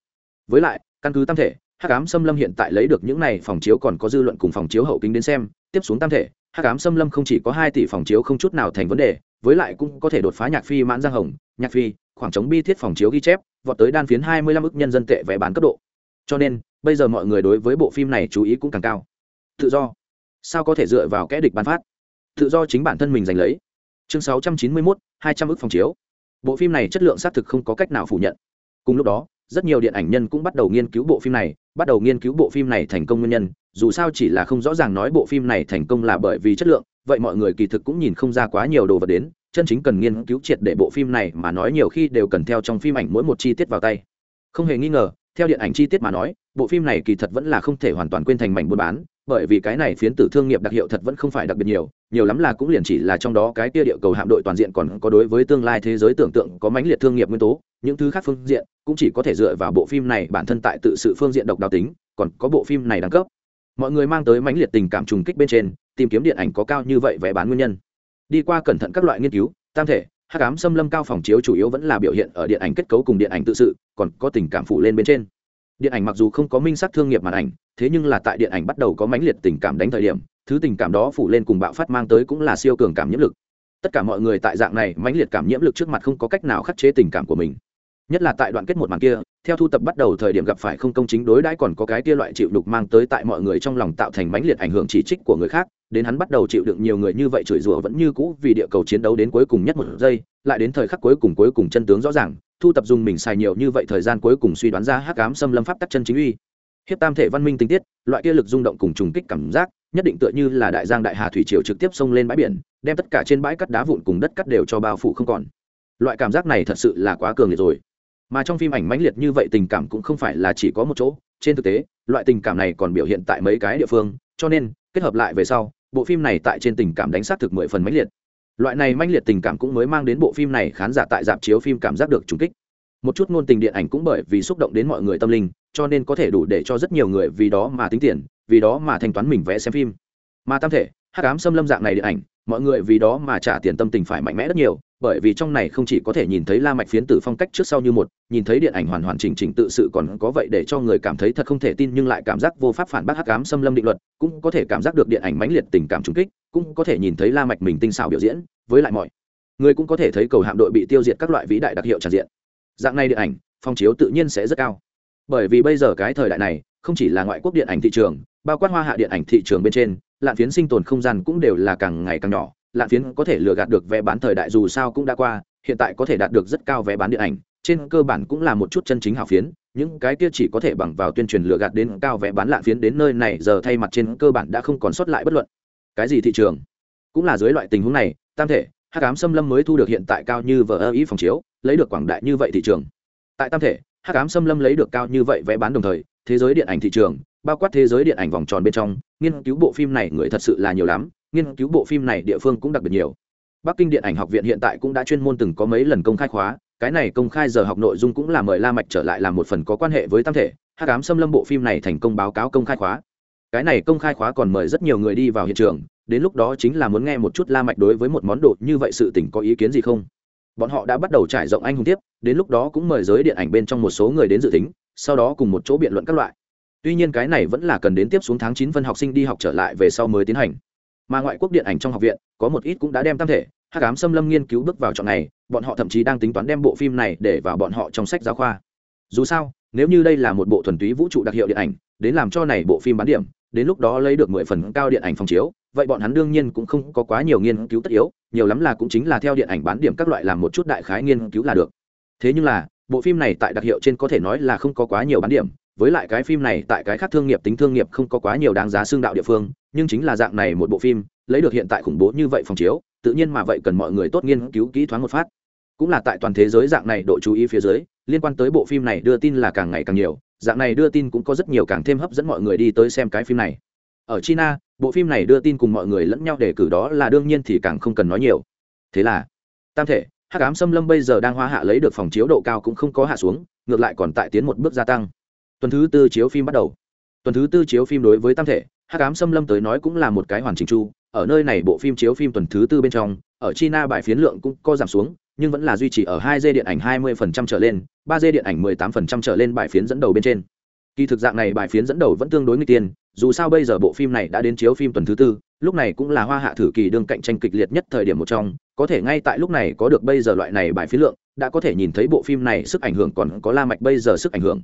Với lại, căn cứ tam thể, hắc ám xâm lâm hiện tại lấy được những này phòng chiếu còn có dư luận cùng phòng chiếu hậu kính đến xem, tiếp xuống tam thể hắc ám xâm lâm không chỉ có hai tỷ phòng chiếu không chút nào thành vấn đề, với lại cũng có thể đột phá nhạc phi mãn giang hồng, nhạc phi, khoảng trống bi thiết phòng chiếu ghi chép, vọt tới đan phiến hai mươi lăm ức nhân dân tệ vé bán cấp độ. Cho nên, bây giờ mọi người đối với bộ phim này chú ý cũng càng cao. Tự do. Sao có thể dựa vào kẽ địch bán phát? Tự do chính bản thân mình giành lấy. Chương sáu trăm chín mươi mốt, hai trăm ức phòng chiếu. Bộ phim này chất lượng xác thực không có cách nào phủ nhận. Cùng lúc đó, rất nhiều điện ảnh nhân cũng bắt đầu nghiên cứu bộ phim này, bắt đầu nghiên cứu bộ phim này thành công nguyên nhân dù sao chỉ là không rõ ràng nói bộ phim này thành công là bởi vì chất lượng, vậy mọi người kỳ thực cũng nhìn không ra quá nhiều đồ vật đến, chân chính cần nghiên cứu triệt để bộ phim này mà nói nhiều khi đều cần theo trong phim ảnh mỗi một chi tiết vào tay. Không hề nghi ngờ, theo điện ảnh chi tiết mà nói, bộ phim này kỳ thật vẫn là không thể hoàn toàn quên thành mảnh buôn bán, bởi vì cái này phiến tử thương nghiệp đặc hiệu thật vẫn không phải đặc biệt nhiều nhiều lắm là cũng liền chỉ là trong đó cái kia địa cầu hạm đội toàn diện còn có đối với tương lai thế giới tưởng tượng có mãnh liệt thương nghiệp nguyên tố, những thứ khác phương diện cũng chỉ có thể dựa vào bộ phim này bản thân tại tự sự phương diện độc đáo tính, còn có bộ phim này đẳng cấp mọi người mang tới mãnh liệt tình cảm trùng kích bên trên, tìm kiếm điện ảnh có cao như vậy vé bán nguyên nhân. Đi qua cẩn thận các loại nghiên cứu, tam thể, hắc ám xâm lâm cao phòng chiếu chủ yếu vẫn là biểu hiện ở điện ảnh kết cấu cùng điện ảnh tự sự, còn có tình cảm phụ lên bên trên. Điện ảnh mặc dù không có minh sắc thương nghiệp màn ảnh, thế nhưng là tại điện ảnh bắt đầu có mãnh liệt tình cảm đánh thời điểm, thứ tình cảm đó phủ lên cùng bạo phát mang tới cũng là siêu cường cảm nhiễm lực. Tất cả mọi người tại dạng này mãnh liệt cảm nhiễm lực trước mặt không có cách nào khắc chế tình cảm của mình nhất là tại đoạn kết một màn kia, theo thu tập bắt đầu thời điểm gặp phải không công chính đối đãi còn có cái kia loại chịu đục mang tới tại mọi người trong lòng tạo thành mãnh liệt ảnh hưởng chỉ trích của người khác, đến hắn bắt đầu chịu đựng nhiều người như vậy chửi rủa vẫn như cũ vì địa cầu chiến đấu đến cuối cùng nhất một giây, lại đến thời khắc cuối cùng cuối cùng chân tướng rõ ràng, thu tập dùng mình xài nhiều như vậy thời gian cuối cùng suy đoán ra hắc ám xâm lâm pháp tắc chân chính uy. Hiếp tam thể văn minh tinh tiết, loại kia lực rung động cùng trùng kích cảm giác, nhất định tựa như là đại giang đại hà thủy triều trực tiếp xông lên bãi biển, đem tất cả trên bãi cắt đá vụn cùng đất cắt đều cho bao phủ không còn. Loại cảm giác này thật sự là quá cường liệt rồi mà trong phim ảnh mãnh liệt như vậy tình cảm cũng không phải là chỉ có một chỗ. Trên thực tế, loại tình cảm này còn biểu hiện tại mấy cái địa phương, cho nên, kết hợp lại về sau, bộ phim này tại trên tình cảm đánh sát thực mười phần mãnh liệt. Loại này mãnh liệt tình cảm cũng mới mang đến bộ phim này khán giả tại dạp chiếu phim cảm giác được trùng kích. Một chút ngôn tình điện ảnh cũng bởi vì xúc động đến mọi người tâm linh, cho nên có thể đủ để cho rất nhiều người vì đó mà tính tiền, vì đó mà thanh toán mình vẽ xem phim. Mà tam thể, hắc ám xâm lâm dạng này điện ảnh mọi người vì đó mà trả tiền tâm tình phải mạnh mẽ rất nhiều, bởi vì trong này không chỉ có thể nhìn thấy la mạch phiến tử phong cách trước sau như một, nhìn thấy điện ảnh hoàn hoàn chỉnh chỉnh tự sự còn có vậy để cho người cảm thấy thật không thể tin nhưng lại cảm giác vô pháp phản bác hắc ám xâm lâm định luật, cũng có thể cảm giác được điện ảnh mãnh liệt tình cảm trùng kích, cũng có thể nhìn thấy la mạch mình tinh xảo biểu diễn, với lại mọi người cũng có thể thấy cầu hạm đội bị tiêu diệt các loại vĩ đại đặc hiệu tràn diện. Dạng này điện ảnh, phong chiếu tự nhiên sẽ rất cao. Bởi vì bây giờ cái thời đại này, không chỉ là ngoại quốc điện ảnh thị trường, bao quát hoa hạ điện ảnh thị trường bên trên lạn phiến sinh tồn không gian cũng đều là càng ngày càng nhỏ, lạn phiến có thể lừa gạt được vé bán thời đại dù sao cũng đã qua, hiện tại có thể đạt được rất cao vé bán điện ảnh, trên cơ bản cũng là một chút chân chính hảo phiến, những cái kia chỉ có thể bằng vào tuyên truyền lừa gạt đến cao vé bán lạn phiến đến nơi này giờ thay mặt trên cơ bản đã không còn sót lại bất luận. Cái gì thị trường? Cũng là dưới loại tình huống này, tam thể hát cám xâm lâm mới thu được hiện tại cao như vở ơ ý phòng chiếu, lấy được quảng đại như vậy thị trường. Tại tam thể hát cám xâm lâm lấy được cao như vậy vé bán đồng thời, thế giới điện ảnh thị trường bao quát thế giới điện ảnh vòng tròn bên trong, nghiên cứu bộ phim này người thật sự là nhiều lắm, nghiên cứu bộ phim này địa phương cũng đặc biệt nhiều. Bắc kinh điện ảnh học viện hiện tại cũng đã chuyên môn từng có mấy lần công khai khóa, cái này công khai giờ học nội dung cũng là mời la mạch trở lại làm một phần có quan hệ với tam thể, hắc ám xâm lâm bộ phim này thành công báo cáo công khai khóa. Cái này công khai khóa còn mời rất nhiều người đi vào hiện trường, đến lúc đó chính là muốn nghe một chút la mạch đối với một món đồ như vậy sự tình có ý kiến gì không? Bọn họ đã bắt đầu trải rộng anh hùng tiếp, đến lúc đó cũng mời giới điện ảnh bên trong một số người đến dự tính, sau đó cùng một chỗ biện luận các loại tuy nhiên cái này vẫn là cần đến tiếp xuống tháng chín phân học sinh đi học trở lại về sau mới tiến hành. Mà ngoại quốc điện ảnh trong học viện, có một ít cũng đã đem tam thể hát cám xâm lâm nghiên cứu bước vào chọn này bọn họ thậm chí đang tính toán đem bộ phim này để vào bọn họ trong sách giáo khoa. Dù sao, nếu như đây là một bộ thuần túy vũ trụ đặc hiệu điện ảnh, đến làm cho này bộ phim bán điểm, đến lúc đó lấy được mười phần cao điện ảnh phòng chiếu, vậy bọn hắn đương nhiên cũng không có quá nhiều nghiên cứu tất yếu, nhiều lắm là cũng chính là theo điện ảnh bán điểm các loại làm một chút đại khái nghiên cứu là được. Thế nhưng là, bộ phim này tại đặc hiệu trên có thể nói là không có quá nhiều bán điểm với lại cái phim này tại cái khác thương nghiệp tính thương nghiệp không có quá nhiều đáng giá xương đạo địa phương, nhưng chính là dạng này một bộ phim, lấy được hiện tại khủng bố như vậy phòng chiếu, tự nhiên mà vậy cần mọi người tốt nghiên cứu kỹ thoáng một phát. Cũng là tại toàn thế giới dạng này độ chú ý phía dưới, liên quan tới bộ phim này đưa tin là càng ngày càng nhiều, dạng này đưa tin cũng có rất nhiều càng thêm hấp dẫn mọi người đi tới xem cái phim này. Ở china, bộ phim này đưa tin cùng mọi người lẫn nhau đề cử đó là đương nhiên thì càng không cần nói nhiều. Thế là, tam thể, hắc ám xâm lâm bây giờ đang hoa hạ lấy được phòng chiếu độ cao cũng không có hạ xuống, ngược lại còn tại tiến một bước gia tăng tuần thứ tư chiếu phim bắt đầu. Tuần thứ tư chiếu phim đối với tam thể, hắc ám xâm lâm tới nói cũng là một cái hoàn chỉnh chu. Ở nơi này bộ phim chiếu phim tuần thứ tư bên trong, ở china bài phiến lượng cũng có giảm xuống, nhưng vẫn là duy trì ở hai d điện ảnh 20% trở lên, ba d điện ảnh 18% trở lên bài phiến dẫn đầu bên trên. Kỳ thực dạng này bài phiến dẫn đầu vẫn tương đối nguy tiên, dù sao bây giờ bộ phim này đã đến chiếu phim tuần thứ tư, lúc này cũng là hoa hạ thử kỳ đương cạnh tranh kịch liệt nhất thời điểm một trong, có thể ngay tại lúc này có được bây giờ loại này bài phiến lượng, đã có thể nhìn thấy bộ phim này sức ảnh hưởng còn có la mạch bây giờ sức ảnh hưởng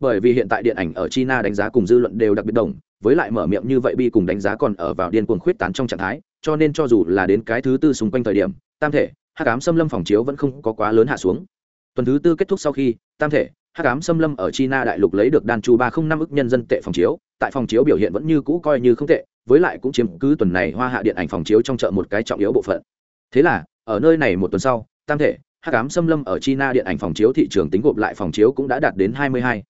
bởi vì hiện tại điện ảnh ở china đánh giá cùng dư luận đều đặc biệt đồng, với lại mở miệng như vậy bi cùng đánh giá còn ở vào điên cuồng khuyết tán trong trạng thái, cho nên cho dù là đến cái thứ tư xung quanh thời điểm, tam thể hát cám xâm lâm phòng chiếu vẫn không có quá lớn hạ xuống. Tuần thứ tư kết thúc sau khi, tam thể hát cám xâm lâm ở china đại lục lấy được đan chu ba không năm ức nhân dân tệ phòng chiếu, tại phòng chiếu biểu hiện vẫn như cũ coi như không tệ, với lại cũng chiếm cứ tuần này hoa hạ điện ảnh phòng chiếu trong chợ một cái trọng yếu bộ phận. Thế là, ở nơi này một tuần sau, tam thể hát cám xâm lâm ở china điện ảnh phòng chiếu thị trường tính gộp lại phòng chiếu cũng đã đạt đến hai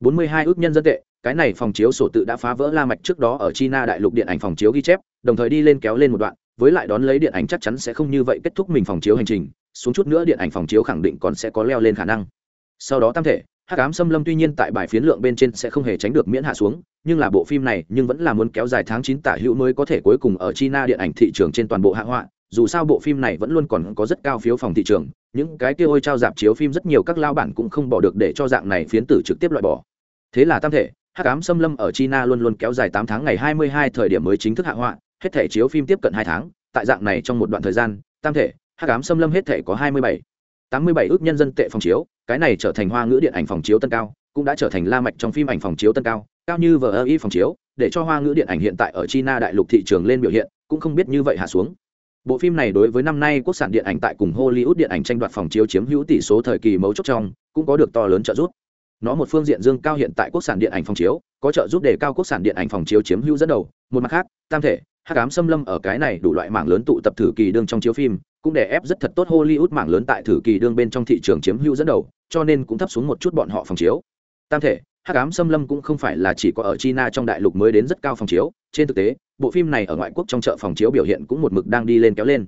mươi hai bốn mươi hai ước nhân dân tệ, cái này phòng chiếu sổ tự đã phá vỡ la mạch trước đó ở china đại lục điện ảnh phòng chiếu ghi chép, đồng thời đi lên kéo lên một đoạn, với lại đón lấy điện ảnh chắc chắn sẽ không như vậy kết thúc mình phòng chiếu hành trình, xuống chút nữa điện ảnh phòng chiếu khẳng định còn sẽ có leo lên khả năng. Sau đó tam thể, hắc ám xâm lâm tuy nhiên tại bài phiến lượng bên trên sẽ không hề tránh được miễn hạ xuống, nhưng là bộ phim này nhưng vẫn là muốn kéo dài tháng chín tả hữu mới có thể cuối cùng ở china điện ảnh thị trường trên toàn bộ hạ họa dù sao bộ phim này vẫn luôn còn có rất cao phiếu phòng thị trường, những cái kia ôi trao dạp chiếu phim rất nhiều các lao bản cũng không bỏ được để cho dạng này phiến tử trực tiếp loại bỏ. Thế là tam thể, hắc ám xâm lâm ở china luôn luôn kéo dài tám tháng ngày hai mươi hai thời điểm mới chính thức hạ họa, hết thể chiếu phim tiếp cận hai tháng, tại dạng này trong một đoạn thời gian, tam thể, hắc ám xâm lâm hết thể có hai mươi bảy, tám mươi bảy ước nhân dân tệ phòng chiếu, cái này trở thành hoa ngữ điện ảnh phòng chiếu tân cao, cũng đã trở thành la mạch trong phim ảnh phòng chiếu tân cao cao như vờ y phòng chiếu, để cho hoa ngữ điện ảnh hiện tại ở china đại lục thị trường lên biểu hiện, cũng không biết như vậy hạ xuống bộ phim này đối với năm nay quốc sản điện ảnh tại cùng hollywood điện ảnh tranh đoạt phòng chiếu chiếm hữu tỷ số thời kỳ mấu chốt trong, cũng có được to lớn trợ giúp. Nó một phương diện dương cao hiện tại quốc sản điện ảnh phòng chiếu, có trợ giúp đề cao quốc sản điện ảnh phòng chiếu chiếm hữu dẫn đầu. Một mặt khác, tam thể hát cám xâm lâm ở cái này đủ loại mảng lớn tụ tập thử kỳ đương trong chiếu phim, cũng để ép rất thật tốt hollywood mảng lớn tại thử kỳ đương bên trong thị trường chiếm hữu dẫn đầu, cho nên cũng thấp xuống một chút bọn họ phòng chiếu. Tam thể hát cám xâm lâm cũng không phải là chỉ có ở china trong đại lục mới đến rất cao phòng chiếu, trên thực tế bộ phim này ở ngoại quốc trong chợ phòng chiếu biểu hiện cũng một mực đang đi lên kéo lên.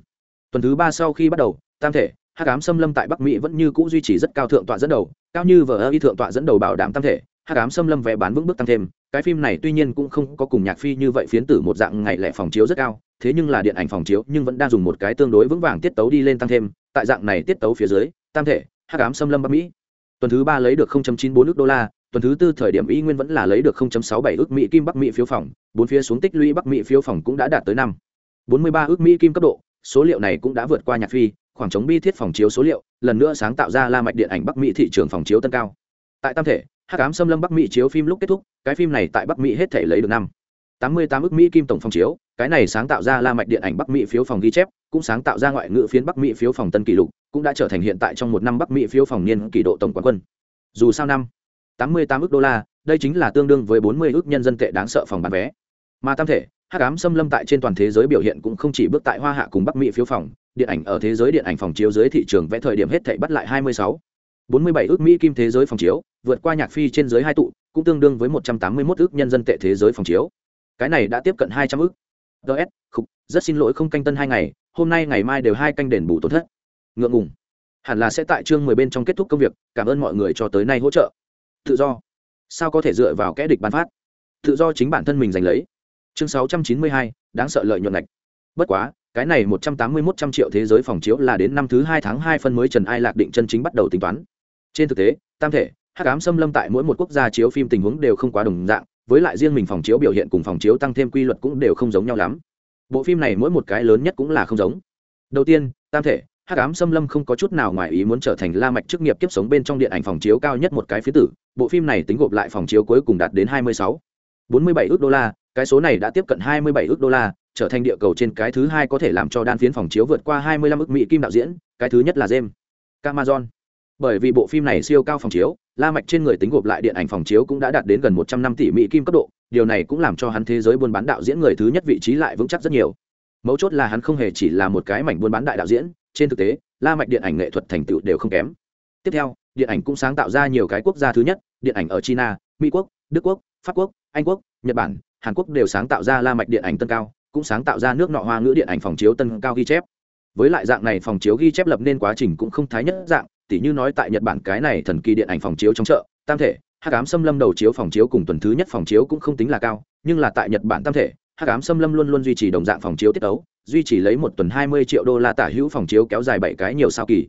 Tuần thứ ba sau khi bắt đầu, tam thể hát cám xâm lâm tại bắc mỹ vẫn như cũ duy trì rất cao thượng tọa dẫn đầu, cao như vờ ơ y thượng tọa dẫn đầu bảo đảm tam thể hát cám xâm lâm vé bán vững bước tăng thêm. Cái phim này tuy nhiên cũng không có cùng nhạc phi như vậy phiến tử một dạng ngày lẻ phòng chiếu rất cao, thế nhưng là điện ảnh phòng chiếu nhưng vẫn đang dùng một cái tương đối vững vàng tiết tấu đi lên tăng thêm. Tại dạng này tiết tấu phía dưới, tam thể hát cám xâm lâm bắc mỹ, tuần thứ ba lấy được 0.94 ước đô la tuần thứ tư thời điểm y nguyên vẫn là lấy được 0.67 ước mỹ kim bắc mỹ phiếu phòng, bốn phía xuống tích lũy bắc mỹ phiếu phòng cũng đã đạt tới năm. 43 ước mỹ kim cấp độ, số liệu này cũng đã vượt qua nhạc phi, khoảng trống bi thiết phòng chiếu số liệu, lần nữa sáng tạo ra la mạch điện ảnh bắc mỹ thị trường phòng chiếu tân cao. Tại tam thể, hắc ám xâm lâm bắc mỹ chiếu phim lúc kết thúc, cái phim này tại bắc mỹ hết thể lấy được năm. 88 ước mỹ kim tổng phòng chiếu, cái này sáng tạo ra la mạch điện ảnh bắc mỹ phiếu phòng ghi chép, cũng sáng tạo ra ngoại ngữ phiến bắc mỹ phiếu phòng tân kỷ lục, cũng đã trở thành hiện tại trong một năm bắc mỹ phiếu phòng niên kỷ độ tổng quán quân. Dù sao năm 88 ước đô la đây chính là tương đương với 40 ước nhân dân tệ đáng sợ phòng bán vé. Mà tam thể hắc ám xâm lâm tại trên toàn thế giới biểu hiện cũng không chỉ bước tại hoa hạ cùng bắc mỹ phiếu phòng điện ảnh ở thế giới điện ảnh phòng chiếu dưới thị trường vẽ thời điểm hết thảy bắt lại 26. 47 ước mỹ kim thế giới phòng chiếu vượt qua nhạc phi trên giới hai tụ cũng tương đương với 181 ước nhân dân tệ thế giới phòng chiếu. Cái này đã tiếp cận 200 ước. DS, khục rất xin lỗi không canh tân hai ngày hôm nay ngày mai đều hai canh đền bù tổn thất. Ngượng ngùng. Hẳn là sẽ tại chương mười bên trong kết thúc công việc cảm ơn mọi người cho tới nay hỗ trợ tự do. Sao có thể dựa vào kẽ địch bán phát? Tự do chính bản thân mình giành lấy. Chương sáu trăm chín mươi hai, đáng sợ lợi nhuận ngạch. Bất quá, cái này một trăm tám mươi mốt trăm triệu thế giới phòng chiếu là đến năm thứ hai tháng hai phân mới trần ai lạc định chân chính bắt đầu tính toán. Trên thực tế, tam thể, hắc ám xâm lâm tại mỗi một quốc gia chiếu phim tình huống đều không quá đồng dạng, với lại riêng mình phòng chiếu biểu hiện cùng phòng chiếu tăng thêm quy luật cũng đều không giống nhau lắm. Bộ phim này mỗi một cái lớn nhất cũng là không giống. Đầu tiên, tam thể hắc ám xâm lâm không có chút nào ngoài ý muốn trở thành la mạch chức nghiệp kiếp sống bên trong điện ảnh phòng chiếu cao nhất một cái phía tử. Bộ phim này tính gộp lại phòng chiếu cuối cùng đạt đến 26, 47 ước đô la cái số này đã tiếp cận 27 ước đô la trở thành địa cầu trên cái thứ hai có thể làm cho đan phiến phòng chiếu vượt qua 25 ước mỹ kim đạo diễn cái thứ nhất là James Camazon bởi vì bộ phim này siêu cao phòng chiếu la mạch trên người tính gộp lại điện ảnh phòng chiếu cũng đã đạt đến gần 105 tỷ mỹ kim cấp độ điều này cũng làm cho hắn thế giới buôn bán đạo diễn người thứ nhất vị trí lại vững chắc rất nhiều. Mấu chốt là hắn không hề chỉ là một cái mảnh buôn bán đại đạo diễn trên thực tế, la mạch điện ảnh nghệ thuật thành tựu đều không kém. Tiếp theo, điện ảnh cũng sáng tạo ra nhiều cái quốc gia thứ nhất, điện ảnh ở china, mỹ quốc, đức quốc, pháp quốc, anh quốc, nhật bản, hàn quốc đều sáng tạo ra la mạch điện ảnh tân cao, cũng sáng tạo ra nước nọ hoa ngữ điện ảnh phòng chiếu tân cao ghi chép. Với lại dạng này phòng chiếu ghi chép lập nên quá trình cũng không thái nhất dạng, tỉ như nói tại nhật bản cái này thần kỳ điện ảnh phòng chiếu trong chợ, tam thể, hắc ám xâm lâm đầu chiếu phòng chiếu cùng tuần thứ nhất phòng chiếu cũng không tính là cao, nhưng là tại nhật bản tam thể hắc ám xâm lâm luôn luôn duy trì đồng dạng phòng chiếu tiết tấu, duy trì lấy một tuần hai mươi triệu đô la tả hữu phòng chiếu kéo dài bảy cái nhiều sao kỳ.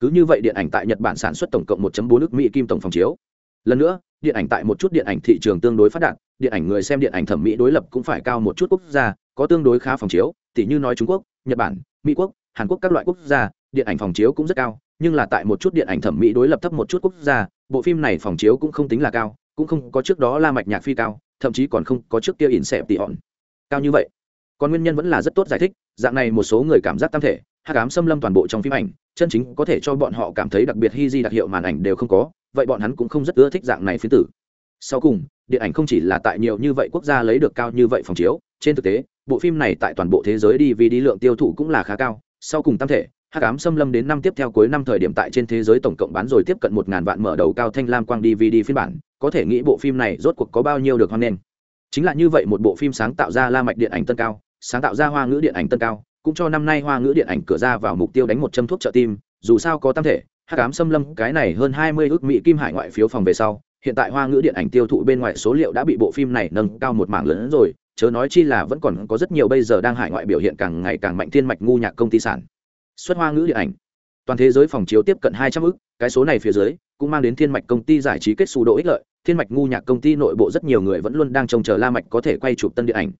Cứ như vậy điện ảnh tại nhật bản sản xuất tổng cộng 1 bốn nước mỹ kim tổng phòng chiếu. Lần nữa, điện ảnh tại một chút điện ảnh thị trường tương đối phát đạt, điện ảnh người xem điện ảnh thẩm mỹ đối lập cũng phải cao một chút quốc gia, có tương đối khá phòng chiếu, tỉ như nói trung quốc, nhật bản, mỹ quốc, hàn quốc các loại quốc gia, điện ảnh phòng chiếu cũng rất cao, nhưng là tại một chút điện ảnh thẩm mỹ đối lập thấp một chút quốc gia, bộ phim này phòng chiếu cũng không tính là cao, cũng không có trước đó la mạch nhạc phi cao, thậm chí còn không có trước kia ỉn xẹp tỉ hòn cao như vậy. Còn nguyên nhân vẫn là rất tốt giải thích, dạng này một số người cảm giác tam thể, hắc ám xâm lâm toàn bộ trong phim ảnh, chân chính có thể cho bọn họ cảm thấy đặc biệt hy di đặc hiệu màn ảnh đều không có, vậy bọn hắn cũng không rất ưa thích dạng này phiến tử. Sau cùng, điện ảnh không chỉ là tại nhiều như vậy quốc gia lấy được cao như vậy phòng chiếu, trên thực tế, bộ phim này tại toàn bộ thế giới đi vì đi lượng tiêu thụ cũng là khá cao. Sau cùng tam thể, hắc ám xâm lâm đến năm tiếp theo cuối năm thời điểm tại trên thế giới tổng cộng bán rồi tiếp cận một ngàn vạn mở đầu cao thanh lam quang dvd phiên bản, có thể nghĩ bộ phim này rốt cuộc có bao nhiêu được hoan nghênh chính là như vậy một bộ phim sáng tạo ra la mạch điện ảnh tân cao, sáng tạo ra hoa ngữ điện ảnh tân cao, cũng cho năm nay hoa ngữ điện ảnh cửa ra vào mục tiêu đánh một châm thuốc trợ tim, dù sao có tam thể hát cám xâm lâm, cái này hơn hai mươi ước mỹ kim hải ngoại phiếu phòng về sau, hiện tại hoa ngữ điện ảnh tiêu thụ bên ngoài số liệu đã bị bộ phim này nâng cao một mảng lớn hơn rồi, chớ nói chi là vẫn còn có rất nhiều bây giờ đang hải ngoại biểu hiện càng ngày càng mạnh thiên mạch ngu nhạc công ty sản. Xuất hoa ngữ điện ảnh. Toàn thế giới phòng chiếu tiếp cận hai trăm ước, cái số này phía dưới, cũng mang đến thiên mạch công ty giải trí kết xù độ ích lợi thiên mạch ngu nhạc công ty nội bộ rất nhiều người vẫn luôn đang trông chờ la mạch có thể quay chụp tân điện ảnh.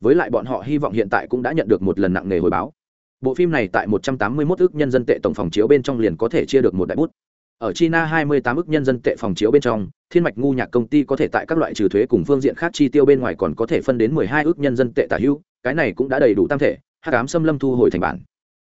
Với lại bọn họ hy vọng hiện tại cũng đã nhận được một lần nặng nề hồi báo. Bộ phim này tại 181 ước nhân dân tệ tổng phòng chiếu bên trong liền có thể chia được một đại bút. Ở china 28 ước nhân dân tệ phòng chiếu bên trong, thiên mạch ngu nhạc công ty có thể tại các loại trừ thuế cùng phương diện khác chi tiêu bên ngoài còn có thể phân đến 12 ước nhân dân tệ tả hữu, cái này cũng đã đầy đủ tam thể, hắc ám xâm lâm thu hồi thành bản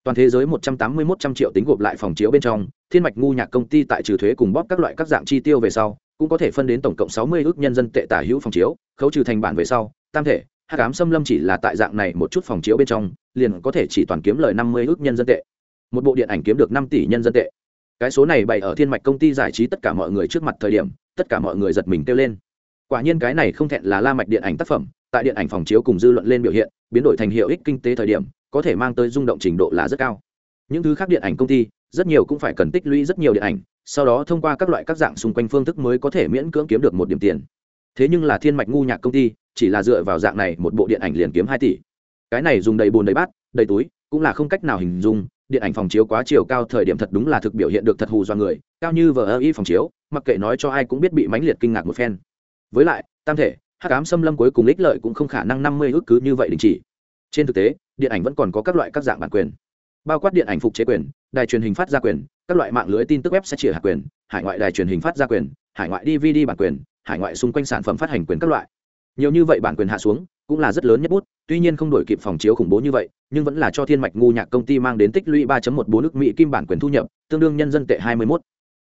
toàn thế giới 181 trăm triệu tính gộp lại phòng chiếu bên trong, thiên mạch ngu nhạc công ty tại trừ thuế cùng bóp các loại các dạng chi tiêu về sau, cũng có thể phân đến tổng cộng 60 ước nhân dân tệ tả hữu phòng chiếu, khấu trừ thành bản về sau, tam thể, hắc ám xâm lâm chỉ là tại dạng này một chút phòng chiếu bên trong, liền có thể chỉ toàn kiếm lời năm mươi ước nhân dân tệ. Một bộ điện ảnh kiếm được năm tỷ nhân dân tệ. Cái số này bày ở thiên mạch công ty giải trí tất cả mọi người trước mặt thời điểm, tất cả mọi người giật mình kêu lên. Quả nhiên cái này không thẹn là la mạch điện ảnh tác phẩm, tại điện ảnh phòng chiếu cùng dư luận lên biểu hiện, biến đổi thành hiệu ích kinh tế thời điểm có thể mang tới rung động trình độ là rất cao. Những thứ khác điện ảnh công ty, rất nhiều cũng phải cần tích lũy rất nhiều điện ảnh, sau đó thông qua các loại các dạng xung quanh phương thức mới có thể miễn cưỡng kiếm được một điểm tiền. Thế nhưng là thiên mạch ngu nhạc công ty, chỉ là dựa vào dạng này một bộ điện ảnh liền kiếm hai tỷ. Cái này dùng đầy bồn đầy bát, đầy túi, cũng là không cách nào hình dung, điện ảnh phòng chiếu quá chiều cao thời điểm thật đúng là thực biểu hiện được thật hù do người, cao như vờ ơ y phòng chiếu, mặc kệ nói cho ai cũng biết bị mãnh liệt kinh ngạc một phen. Với lại, tam thể, hắc ám xâm lâm cuối cùng ích lợi cũng không khả năng năm mươi ước cứ như vậy đình chỉ. Trên thực tế điện ảnh vẫn còn có các loại các dạng bản quyền. Bao quát điện ảnh phục chế quyền, đài truyền hình phát ra quyền, các loại mạng lưới tin tức web sẽ chỉ hạ quyền, hải ngoại đài truyền hình phát ra quyền, hải ngoại dvd bản quyền, hải ngoại xung quanh sản phẩm phát hành quyền các loại. Nhiều như vậy bản quyền hạ xuống, cũng là rất lớn nhất bút, tuy nhiên không đổi kịp phòng chiếu khủng bố như vậy, nhưng vẫn là cho thiên mạch ngu nhạc công ty mang đến tích lũy 3.14 nước mỹ kim bản quyền thu nhập, tương đương nhân dân tệ 21.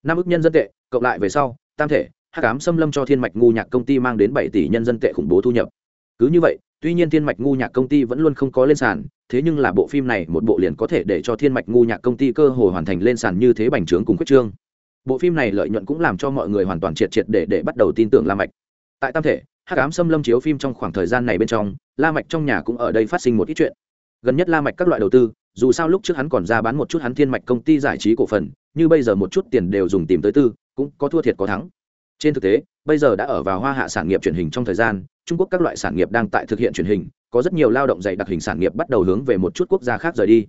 năm ước nhân dân tệ, cộng lại về sau, tam thể, hắc ám xâm lâm cho thiên mạch ngu nhạc công ty mang đến bảy tỷ nhân dân tệ khủng bố thu nhập. Cứ như vậy tuy nhiên thiên mạch ngu nhạc công ty vẫn luôn không có lên sàn, thế nhưng là bộ phim này một bộ liền có thể để cho thiên mạch ngu nhạc công ty cơ hội hoàn thành lên sàn như thế bành trướng cùng quyết trương. Bộ phim này lợi nhuận cũng làm cho mọi người hoàn toàn triệt triệt để để bắt đầu tin tưởng la mạch. Tại tam thể, hắc ám xâm lâm chiếu phim trong khoảng thời gian này bên trong, la mạch trong nhà cũng ở đây phát sinh một ít chuyện. Gần nhất la mạch các loại đầu tư, dù sao lúc trước hắn còn ra bán một chút hắn thiên mạch công ty giải trí cổ phần, như bây giờ một chút tiền đều dùng tìm tới tư, cũng có thua thiệt có thắng. Trên thực tế bây giờ đã ở vào hoa hạ sản nghiệp truyền hình trong thời gian, trung quốc các loại sản nghiệp đang tại thực hiện truyền hình, có rất nhiều lao động dạy đặc hình sản nghiệp bắt đầu hướng về một chút quốc gia khác rời đi.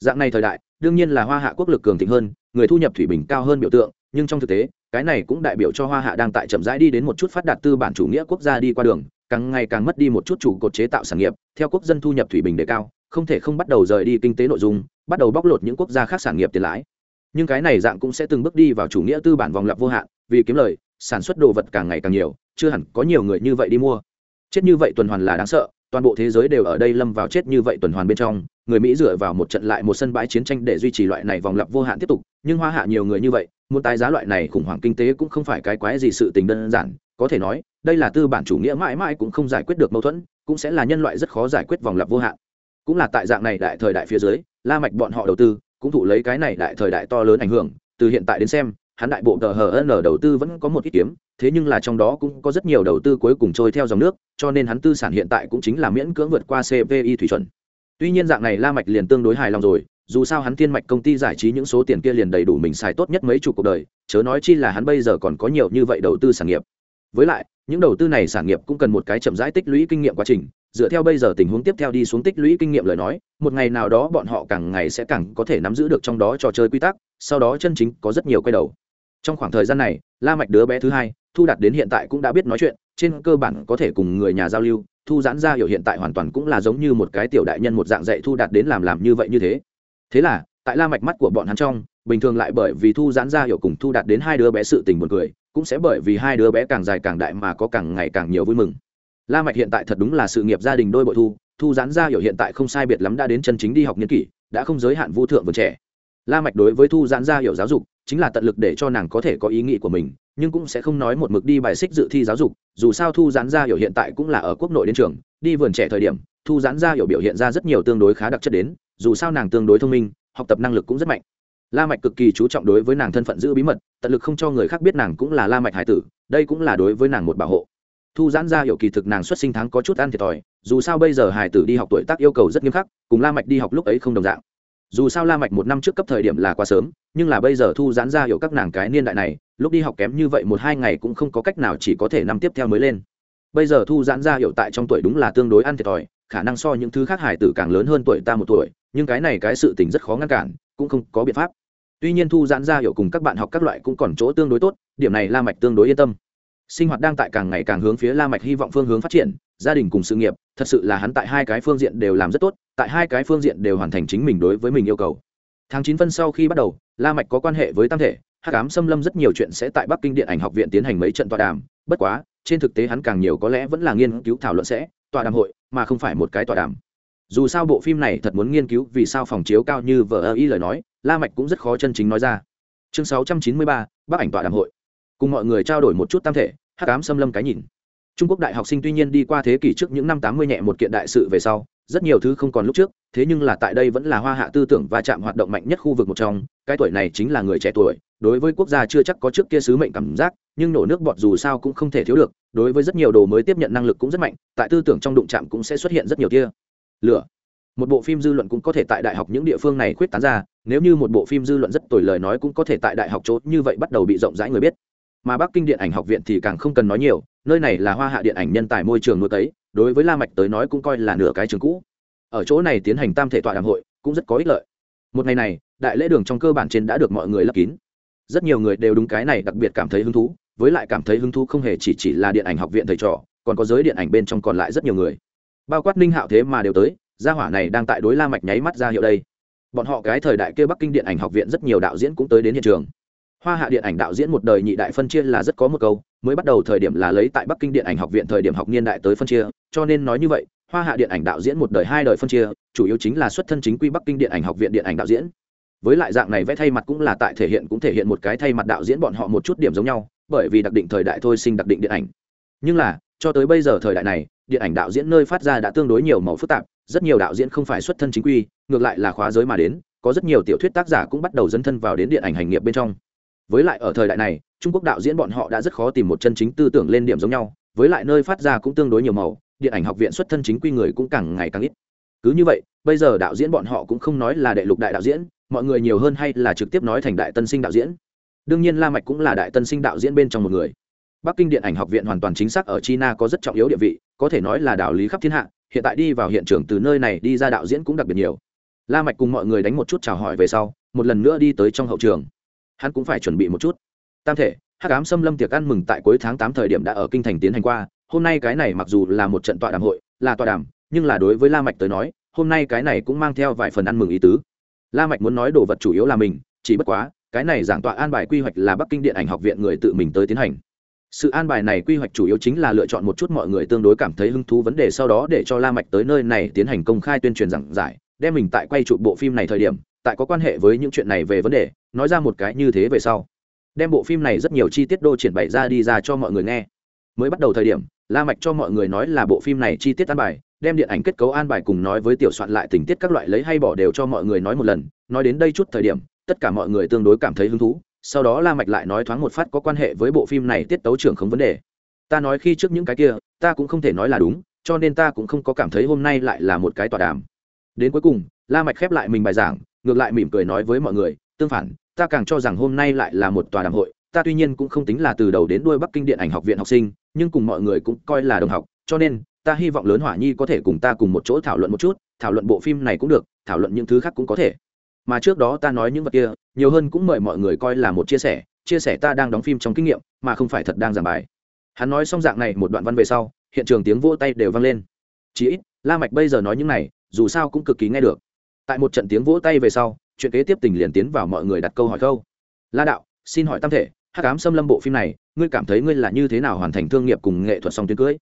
Dạng này thời đại, đương nhiên là hoa hạ quốc lực cường thịnh hơn, người thu nhập thủy bình cao hơn biểu tượng, nhưng trong thực tế, cái này cũng đại biểu cho hoa hạ đang tại chậm rãi đi đến một chút phát đạt tư bản chủ nghĩa quốc gia đi qua đường, càng ngày càng mất đi một chút chủ cột chế tạo sản nghiệp, theo quốc dân thu nhập thủy bình đề cao, không thể không bắt đầu rời đi kinh tế nội dung, bắt đầu bóc lột những quốc gia khác sản nghiệp tiền lãi. Nhưng cái này dạng cũng sẽ từng bước đi vào chủ nghĩa tư bản vòng lặp vô hạn, vì kiếm lời sản xuất đồ vật càng ngày càng nhiều, chưa hẳn có nhiều người như vậy đi mua. Chết như vậy tuần hoàn là đáng sợ, toàn bộ thế giới đều ở đây lâm vào chết như vậy tuần hoàn bên trong, người mỹ dựa vào một trận lại một sân bãi chiến tranh để duy trì loại này vòng lặp vô hạn tiếp tục, nhưng hoa hạ nhiều người như vậy, muốn tái giá loại này khủng hoảng kinh tế cũng không phải cái quái gì sự tình đơn giản, có thể nói, đây là tư bản chủ nghĩa mãi mãi cũng không giải quyết được mâu thuẫn, cũng sẽ là nhân loại rất khó giải quyết vòng lặp vô hạn. Cũng là tại dạng này đại thời đại phía dưới, la mạch bọn họ đầu tư, cũng thụ lấy cái này đại thời đại to lớn ảnh hưởng, từ hiện tại đến xem hắn đại bộ tờ hờ đầu tư vẫn có một ít kiếm, thế nhưng là trong đó cũng có rất nhiều đầu tư cuối cùng trôi theo dòng nước, cho nên hắn tư sản hiện tại cũng chính là miễn cưỡng vượt qua cpi thủy chuẩn. Tuy nhiên dạng này la mạch liền tương đối hài lòng rồi, dù sao hắn thiên mạch công ty giải trí những số tiền kia liền đầy đủ mình xài tốt nhất mấy chục cuộc đời, chớ nói chi là hắn bây giờ còn có nhiều như vậy đầu tư sản nghiệp. Với lại, những đầu tư này sản nghiệp cũng cần một cái chậm rãi tích lũy kinh nghiệm quá trình, dựa theo bây giờ tình huống tiếp theo đi xuống tích lũy kinh nghiệm lời nói, một ngày nào đó bọn họ càng ngày sẽ càng có thể nắm giữ được trong đó trò chơi quy tắc, sau đó chân chính có rất nhiều quay đầu trong khoảng thời gian này, la mạch đứa bé thứ hai, thu đạt đến hiện tại cũng đã biết nói chuyện, trên cơ bản có thể cùng người nhà giao lưu, thu giãn ra hiểu hiện tại hoàn toàn cũng là giống như một cái tiểu đại nhân một dạng dạy thu đạt đến làm làm như vậy như thế. Thế là, tại la mạch mắt của bọn hắn trong, bình thường lại bởi vì thu giãn ra hiểu cùng thu đạt đến hai đứa bé sự tình buồn cười, cũng sẽ bởi vì hai đứa bé càng dài càng đại mà có càng ngày càng nhiều vui mừng. La mạch hiện tại thật đúng là sự nghiệp gia đình đôi bội thu thu giãn ra hiểu hiện tại không sai biệt lắm đã đến chân chính đi học nghiên kỷ, đã không giới hạn vô thượng vườn trẻ. La mạch đối với thu giãn ra hiểu giáo dục chính là tận lực để cho nàng có thể có ý nghĩ của mình, nhưng cũng sẽ không nói một mực đi bài xích dự thi giáo dục, dù sao thu giãn ra hiểu hiện tại cũng là ở quốc nội đến trường, đi vườn trẻ thời điểm, thu giãn ra hiểu biểu hiện ra rất nhiều tương đối khá đặc chất đến, dù sao nàng tương đối thông minh, học tập năng lực cũng rất mạnh. La mạch cực kỳ chú trọng đối với nàng thân phận giữ bí mật, tận lực không cho người khác biết nàng cũng là la mạch hải tử, đây cũng là đối với nàng một bảo hộ. Thu giãn ra hiểu kỳ thực nàng xuất sinh tháng có chút ăn thiệt thòi, dù sao bây giờ hải tử đi học tuổi tác yêu cầu rất nghiêm khắc, cùng la mạch đi học lúc ấy không đồng dạng dù sao la mạch một năm trước cấp thời điểm là quá sớm, nhưng là bây giờ thu giãn ra hiểu các nàng cái niên đại này, lúc đi học kém như vậy một hai ngày cũng không có cách nào chỉ có thể năm tiếp theo mới lên. Bây giờ thu giãn ra hiểu tại trong tuổi đúng là tương đối ăn thiệt thòi, khả năng so những thứ khác hải tử càng lớn hơn tuổi ta một tuổi, nhưng cái này cái sự tình rất khó ngăn cản, cũng không có biện pháp. Tuy nhiên thu giãn ra hiểu cùng các bạn học các loại cũng còn chỗ tương đối tốt, điểm này la mạch tương đối yên tâm. Sinh hoạt đang tại càng ngày càng hướng phía la mạch hy vọng phương hướng phát triển gia đình cùng sự nghiệp thật sự là hắn tại hai cái phương diện đều làm rất tốt tại hai cái phương diện đều hoàn thành chính mình đối với mình yêu cầu. Tháng chín phân sau khi bắt đầu la mạch có quan hệ với tam thể hắc ám xâm lâm rất nhiều chuyện sẽ tại bắc kinh điện ảnh học viện tiến hành mấy trận tọa đàm bất quá trên thực tế hắn càng nhiều có lẽ vẫn là nghiên cứu thảo luận sẽ tọa đàm hội mà không phải một cái tọa đàm. Dù sao bộ phim này thật muốn nghiên cứu vì sao phòng chiếu cao như vợ ơ ý lời nói la mạch cũng rất khó chân chính nói ra. Chương 693, bắc ảnh tọa đàm hội. Cùng mọi người trao đổi một chút tam thể hắc ám xâm lâm cái nhìn trung quốc đại học sinh tuy nhiên đi qua thế kỷ trước những năm tám mươi nhẹ một kiện đại sự về sau, rất nhiều thứ không còn lúc trước, thế nhưng là tại đây vẫn là hoa hạ tư tưởng và chạm hoạt động mạnh nhất khu vực một trong, cái tuổi này chính là người trẻ tuổi, đối với quốc gia chưa chắc có trước kia sứ mệnh cảm giác, nhưng nổ nước bọt dù sao cũng không thể thiếu được, đối với rất nhiều đồ mới tiếp nhận năng lực cũng rất mạnh, tại tư tưởng trong đụng chạm cũng sẽ xuất hiện rất nhiều tia lửa. Một bộ phim dư luận cũng có thể tại đại học những địa phương này khuyết tán ra, nếu như một bộ phim dư luận rất tồi lời nói cũng có thể tại đại học chốt như vậy bắt đầu bị rộng rãi người biết mà bắc kinh điện ảnh học viện thì càng không cần nói nhiều, nơi này là hoa hạ điện ảnh nhân tài môi trường nuôi cấy, đối với la mạch tới nói cũng coi là nửa cái trường cũ. Ở chỗ này tiến hành tam thể tọa đàm hội cũng rất có ích lợi. Một ngày này, đại lễ đường trong cơ bản trên đã được mọi người lấp kín. Rất nhiều người đều đúng cái này đặc biệt cảm thấy hứng thú, với lại cảm thấy hứng thú không hề chỉ chỉ là điện ảnh học viện thầy trò, còn có giới điện ảnh bên trong còn lại rất nhiều người. Bao quát ninh hạo thế mà đều tới, gia hỏa này đang tại đối la mạch nháy mắt ra hiệu đây. Bọn họ cái thời đại kia bắc kinh điện ảnh học viện rất nhiều đạo diễn cũng tới đến hiện trường hoa hạ điện ảnh đạo diễn một đời nhị đại phân chia là rất có một câu, mới bắt đầu thời điểm là lấy tại bắc kinh điện ảnh học viện thời điểm học niên đại tới phân chia, cho nên nói như vậy, hoa hạ điện ảnh đạo diễn một đời hai đời phân chia, chủ yếu chính là xuất thân chính quy bắc kinh điện ảnh học viện điện ảnh đạo diễn. Với lại dạng này vẽ thay mặt cũng là tại thể hiện cũng thể hiện một cái thay mặt đạo diễn bọn họ một chút điểm giống nhau, bởi vì đặc định thời đại thôi sinh đặc định điện ảnh. Nhưng là, cho tới bây giờ thời đại này, điện ảnh đạo diễn nơi phát ra đã tương đối nhiều màu phức tạp, rất nhiều đạo diễn không phải xuất thân chính quy, ngược lại là khóa giới mà đến, có rất nhiều tiểu thuyết tác giả cũng bắt đầu dấn thân vào đến điện ảnh hành nghiệp bên trong với lại ở thời đại này, trung quốc đạo diễn bọn họ đã rất khó tìm một chân chính tư tưởng lên điểm giống nhau, với lại nơi phát ra cũng tương đối nhiều màu, điện ảnh học viện xuất thân chính quy người cũng càng ngày càng ít. Cứ như vậy, bây giờ đạo diễn bọn họ cũng không nói là đệ lục đại đạo diễn, mọi người nhiều hơn hay là trực tiếp nói thành đại tân sinh đạo diễn. Đương nhiên la mạch cũng là đại tân sinh đạo diễn bên trong một người. Bắc kinh điện ảnh học viện hoàn toàn chính xác ở china có rất trọng yếu địa vị, có thể nói là đạo lý khắp thiên hạ, hiện tại đi vào hiện trường từ nơi này đi ra đạo diễn cũng đặc biệt nhiều. La mạch cùng mọi người đánh một chút chào hỏi về sau, một lần nữa đi tới trong hậu trường hắn cũng phải chuẩn bị một chút. Tam thể, hắc ám xâm lâm tiệc ăn mừng tại cuối tháng tám thời điểm đã ở kinh thành tiến hành qua. Hôm nay cái này mặc dù là một trận tọa đàm hội, là tọa đàm, nhưng là đối với la mạch tới nói, hôm nay cái này cũng mang theo vài phần ăn mừng ý tứ. La mạch muốn nói đồ vật chủ yếu là mình, chỉ bất quá, cái này giảng tọa an bài quy hoạch là bắc kinh điện ảnh học viện người tự mình tới tiến hành. Sự an bài này quy hoạch chủ yếu chính là lựa chọn một chút mọi người tương đối cảm thấy hứng thú vấn đề sau đó để cho la mạch tới nơi này tiến hành công khai tuyên truyền giảng giải đem mình tại quay chụp bộ phim này thời điểm, tại có quan hệ với những chuyện này về vấn đề, nói ra một cái như thế về sau. Đem bộ phim này rất nhiều chi tiết đô triển bày ra đi ra cho mọi người nghe. Mới bắt đầu thời điểm, la mạch cho mọi người nói là bộ phim này chi tiết an bài, đem điện ảnh kết cấu an bài cùng nói với tiểu soạn lại tình tiết các loại lấy hay bỏ đều cho mọi người nói một lần, nói đến đây chút thời điểm, tất cả mọi người tương đối cảm thấy hứng thú, sau đó la mạch lại nói thoáng một phát có quan hệ với bộ phim này tiết tấu trưởng không vấn đề. Ta nói khi trước những cái kia, ta cũng không thể nói là đúng, cho nên ta cũng không có cảm thấy hôm nay lại là một cái tọa đàm đến cuối cùng, la mạch khép lại mình bài giảng, ngược lại mỉm cười nói với mọi người, tương phản, ta càng cho rằng hôm nay lại là một tòa đàm hội. Ta tuy nhiên cũng không tính là từ đầu đến đuôi bắc kinh điện ảnh học viện học sinh, nhưng cùng mọi người cũng coi là đồng học, cho nên, ta hy vọng lớn hỏa nhi có thể cùng ta cùng một chỗ thảo luận một chút, thảo luận bộ phim này cũng được, thảo luận những thứ khác cũng có thể. Mà trước đó ta nói những vật kia, nhiều hơn cũng mời mọi người coi là một chia sẻ chia sẻ ta đang đóng phim trong kinh nghiệm, mà không phải thật đang giảng bài. Hắn nói xong dạng này một đoạn văn về sau, hiện trường tiếng vỗ tay đều vang lên. Chỉ ít, la mạch bây giờ nói những này dù sao cũng cực kỳ nghe được. Tại một trận tiếng vỗ tay về sau, chuyện kế tiếp tình liền tiến vào mọi người đặt câu hỏi câu. La đạo, xin hỏi tam thể, hắc ám xâm lâm bộ phim này, ngươi cảm thấy ngươi là như thế nào hoàn thành thương nghiệp cùng nghệ thuật song tuyến cưới?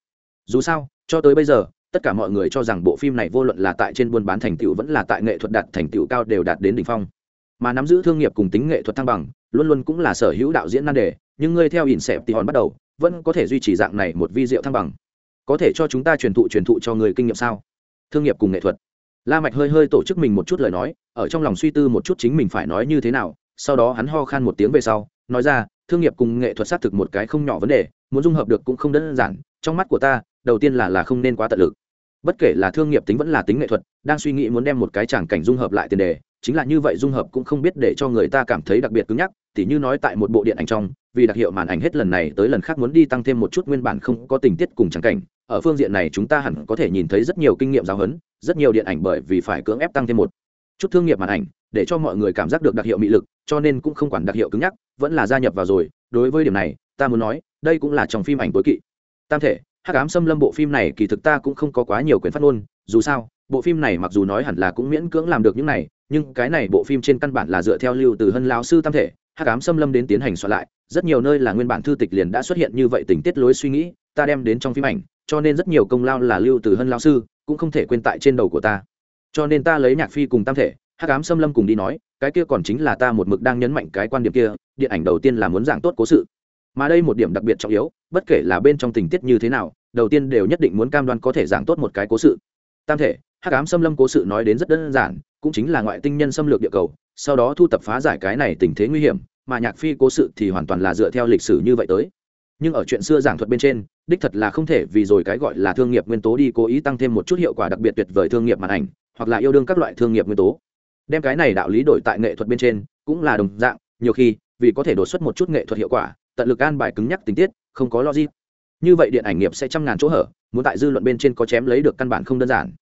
Dù sao, cho tới bây giờ, tất cả mọi người cho rằng bộ phim này vô luận là tại trên buôn bán thành tựu vẫn là tại nghệ thuật đạt thành tựu cao đều đạt đến đỉnh phong. Mà nắm giữ thương nghiệp cùng tính nghệ thuật thăng bằng, luôn luôn cũng là sở hữu đạo diễn nan đề, nhưng ngươi theo ỉn xẹp thì hòn bắt đầu, vẫn có thể duy trì dạng này một vi diệu thăng bằng. Có thể cho chúng ta truyền thụ truyền thụ cho người kinh nghiệm sao? Thương nghiệp cùng nghệ thuật. La mạch hơi hơi tổ chức mình một chút lời nói, ở trong lòng suy tư một chút chính mình phải nói như thế nào, sau đó hắn ho khan một tiếng về sau, nói ra, thương nghiệp cùng nghệ thuật xác thực một cái không nhỏ vấn đề, muốn dung hợp được cũng không đơn giản, trong mắt của ta, đầu tiên là là không nên quá tận lực. Bất kể là thương nghiệp tính vẫn là tính nghệ thuật, đang suy nghĩ muốn đem một cái tràng cảnh dung hợp lại tiền đề, chính là như vậy dung hợp cũng không biết để cho người ta cảm thấy đặc biệt cứng nhắc, tỉ như nói tại một bộ điện ảnh trong vì đặc hiệu màn ảnh hết lần này tới lần khác muốn đi tăng thêm một chút nguyên bản không có tình tiết cùng trắng cảnh, ở phương diện này chúng ta hẳn có thể nhìn thấy rất nhiều kinh nghiệm giáo huấn, rất nhiều điện ảnh bởi vì phải cưỡng ép tăng thêm một chút thương nghiệp màn ảnh, để cho mọi người cảm giác được đặc hiệu mị lực, cho nên cũng không quản đặc hiệu cứng nhắc, vẫn là gia nhập vào rồi. Đối với điểm này, ta muốn nói, đây cũng là trong phim ảnh tối kỵ. Tam thể, hắc ám xâm lâm bộ phim này kỳ thực ta cũng không có quá nhiều quyền phát ngôn, dù sao, bộ phim này mặc dù nói hẳn là cũng miễn cưỡng làm được những này, nhưng cái này bộ phim trên căn bản là dựa theo lưu từ hân lao sư tam thể, hắc ám xâm lâm đến tiến hành soạn lại rất nhiều nơi là nguyên bản thư tịch liền đã xuất hiện như vậy tình tiết lối suy nghĩ, ta đem đến trong phim ảnh, cho nên rất nhiều công lao là lưu từ hân lao sư, cũng không thể quên tại trên đầu của ta. Cho nên ta lấy nhạc phi cùng tam thể, hắc ám xâm lâm cùng đi nói, cái kia còn chính là ta một mực đang nhấn mạnh cái quan điểm kia, điện ảnh đầu tiên là muốn giảng tốt cố sự. Mà đây một điểm đặc biệt trọng yếu, bất kể là bên trong tình tiết như thế nào, đầu tiên đều nhất định muốn cam đoan có thể giảng tốt một cái cố sự. Tam thể, hắc ám xâm lâm cố sự nói đến rất đơn giản, cũng chính là ngoại tinh nhân xâm lược địa cầu, sau đó thu tập phá giải cái này tình thế nguy hiểm mà nhạc phi cố sự thì hoàn toàn là dựa theo lịch sử như vậy tới. Nhưng ở chuyện xưa giảng thuật bên trên, đích thật là không thể vì rồi cái gọi là thương nghiệp nguyên tố đi cố ý tăng thêm một chút hiệu quả đặc biệt tuyệt vời thương nghiệp màn ảnh, hoặc là yêu đương các loại thương nghiệp nguyên tố. Đem cái này đạo lý đổi tại nghệ thuật bên trên, cũng là đồng dạng, nhiều khi, vì có thể đột xuất một chút nghệ thuật hiệu quả, tận lực an bài cứng nhắc tình tiết, không có logic. Như vậy điện ảnh nghiệp sẽ trăm ngàn chỗ hở, muốn tại dư luận bên trên có chém lấy được căn bản không đơn giản.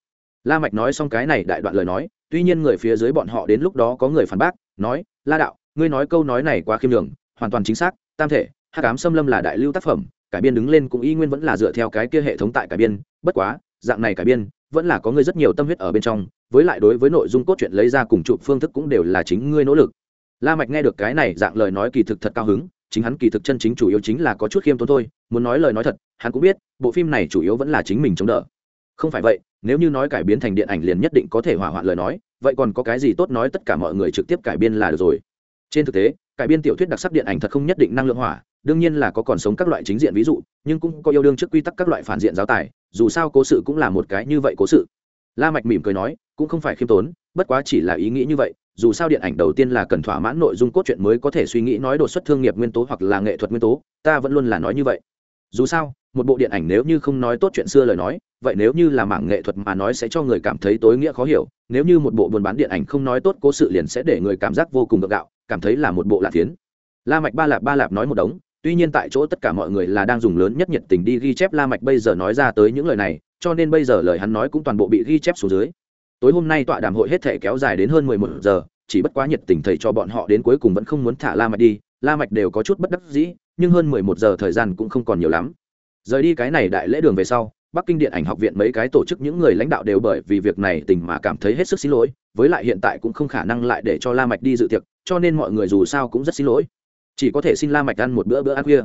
La mạch nói xong cái này đại đoạn lời nói, tuy nhiên người phía dưới bọn họ đến lúc đó có người phản bác, nói, la đạo ngươi nói câu nói này quá khiêm đường hoàn toàn chính xác, tam thể, hắc ám xâm lâm là đại lưu tác phẩm, cải biên đứng lên cũng y nguyên vẫn là dựa theo cái kia hệ thống tại cải biên, bất quá, dạng này cải biên, vẫn là có ngươi rất nhiều tâm huyết ở bên trong, với lại đối với nội dung cốt truyện lấy ra cùng chụp phương thức cũng đều là chính ngươi nỗ lực. La mạch nghe được cái này dạng lời nói kỳ thực thật cao hứng, chính hắn kỳ thực chân chính chủ yếu chính là có chút khiêm tốn thôi, muốn nói lời nói thật, hắn cũng biết, bộ phim này chủ yếu vẫn là chính mình chống đỡ. Không phải vậy, nếu như nói cải biến thành điện ảnh liền nhất định có thể hỏa hoạn lời nói, vậy còn có cái gì tốt nói tất cả mọi người trực tiếp cải biên là được rồi trên thực tế, cải biên tiểu thuyết đặc sắc điện ảnh thật không nhất định năng lượng hỏa, đương nhiên là có còn sống các loại chính diện ví dụ, nhưng cũng có yêu đương trước quy tắc các loại phản diện giáo tài, dù sao cố sự cũng là một cái như vậy cố sự. La mạch mỉm cười nói, cũng không phải khiêm tốn, bất quá chỉ là ý nghĩ như vậy, dù sao điện ảnh đầu tiên là cần thỏa mãn nội dung cốt truyện mới có thể suy nghĩ nói đột xuất thương nghiệp nguyên tố hoặc là nghệ thuật nguyên tố, ta vẫn luôn là nói như vậy dù sao, một bộ điện ảnh nếu như không nói tốt chuyện xưa lời nói, vậy nếu như là mảng nghệ thuật mà nói sẽ cho người cảm thấy tối nghĩa khó hiểu, nếu như một bộ buôn bán điện ảnh không nói tốt cố sự liền sẽ để người cảm giác vô cùng gượng gạo, cảm thấy là một bộ lạ tiến la mạch ba lạp ba lạp nói một đống, tuy nhiên tại chỗ tất cả mọi người là đang dùng lớn nhất nhiệt tình đi ghi chép la mạch bây giờ nói ra tới những lời này, cho nên bây giờ lời hắn nói cũng toàn bộ bị ghi chép xuống dưới. Tối hôm nay tọa đàm hội hết thể kéo dài đến hơn mười một giờ, chỉ bất quá nhiệt tình thầy cho bọn họ đến cuối cùng vẫn không muốn thả la mạch đi, la mạch đều có chút bất đắc dĩ nhưng hơn mười một giờ thời gian cũng không còn nhiều lắm. Rời đi cái này đại lễ đường về sau, bắc kinh điện ảnh học viện mấy cái tổ chức những người lãnh đạo đều bởi vì việc này tình mà cảm thấy hết sức xin lỗi, với lại hiện tại cũng không khả năng lại để cho la mạch đi dự tiệc, cho nên mọi người dù sao cũng rất xin lỗi. Chỉ có thể xin la mạch ăn một bữa bữa ăn khuya.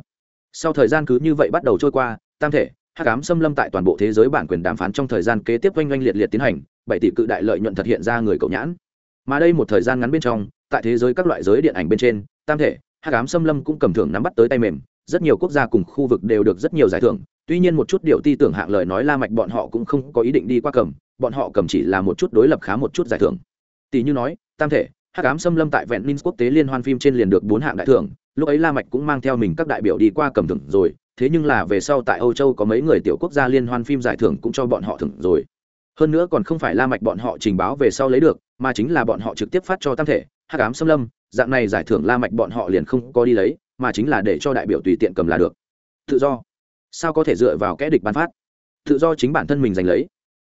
Sau thời gian cứ như vậy bắt đầu trôi qua, tam thể, hắc ám xâm lâm tại toàn bộ thế giới bản quyền đàm phán trong thời gian kế tiếp oanh oanh liệt liệt tiến hành, bảy tỷ cự đại lợi nhuận thật hiện ra người cậu nhãn. Mà đây một thời gian ngắn bên trong, tại thế giới các loại giới điện ảnh bên trên, tam thể hắc ám xâm lâm cũng cầm thưởng nắm bắt tới tay mềm, rất nhiều quốc gia cùng khu vực đều được rất nhiều giải thưởng, tuy nhiên một chút điều ti tưởng hạng lời nói la mạch bọn họ cũng không có ý định đi qua cầm, bọn họ cầm chỉ là một chút đối lập khá một chút giải thưởng. Tỷ như nói, tam thể, hắc ám xâm lâm tại vẹn ninh quốc tế liên hoan phim trên liền được bốn hạng đại thưởng, lúc ấy la mạch cũng mang theo mình các đại biểu đi qua cầm thưởng rồi, thế nhưng là về sau tại âu châu có mấy người tiểu quốc gia liên hoan phim giải thưởng cũng cho bọn họ thưởng rồi. Hơn nữa còn không phải la mạch bọn họ trình báo về sau lấy được, mà chính là bọn họ trực tiếp phát cho tam thể, hắc ám xâm lâm dạng này giải thưởng la mạch bọn họ liền không có đi lấy, mà chính là để cho đại biểu tùy tiện cầm là được. Tự do. Sao có thể dựa vào kẽ địch ban phát? Tự do chính bản thân mình giành lấy.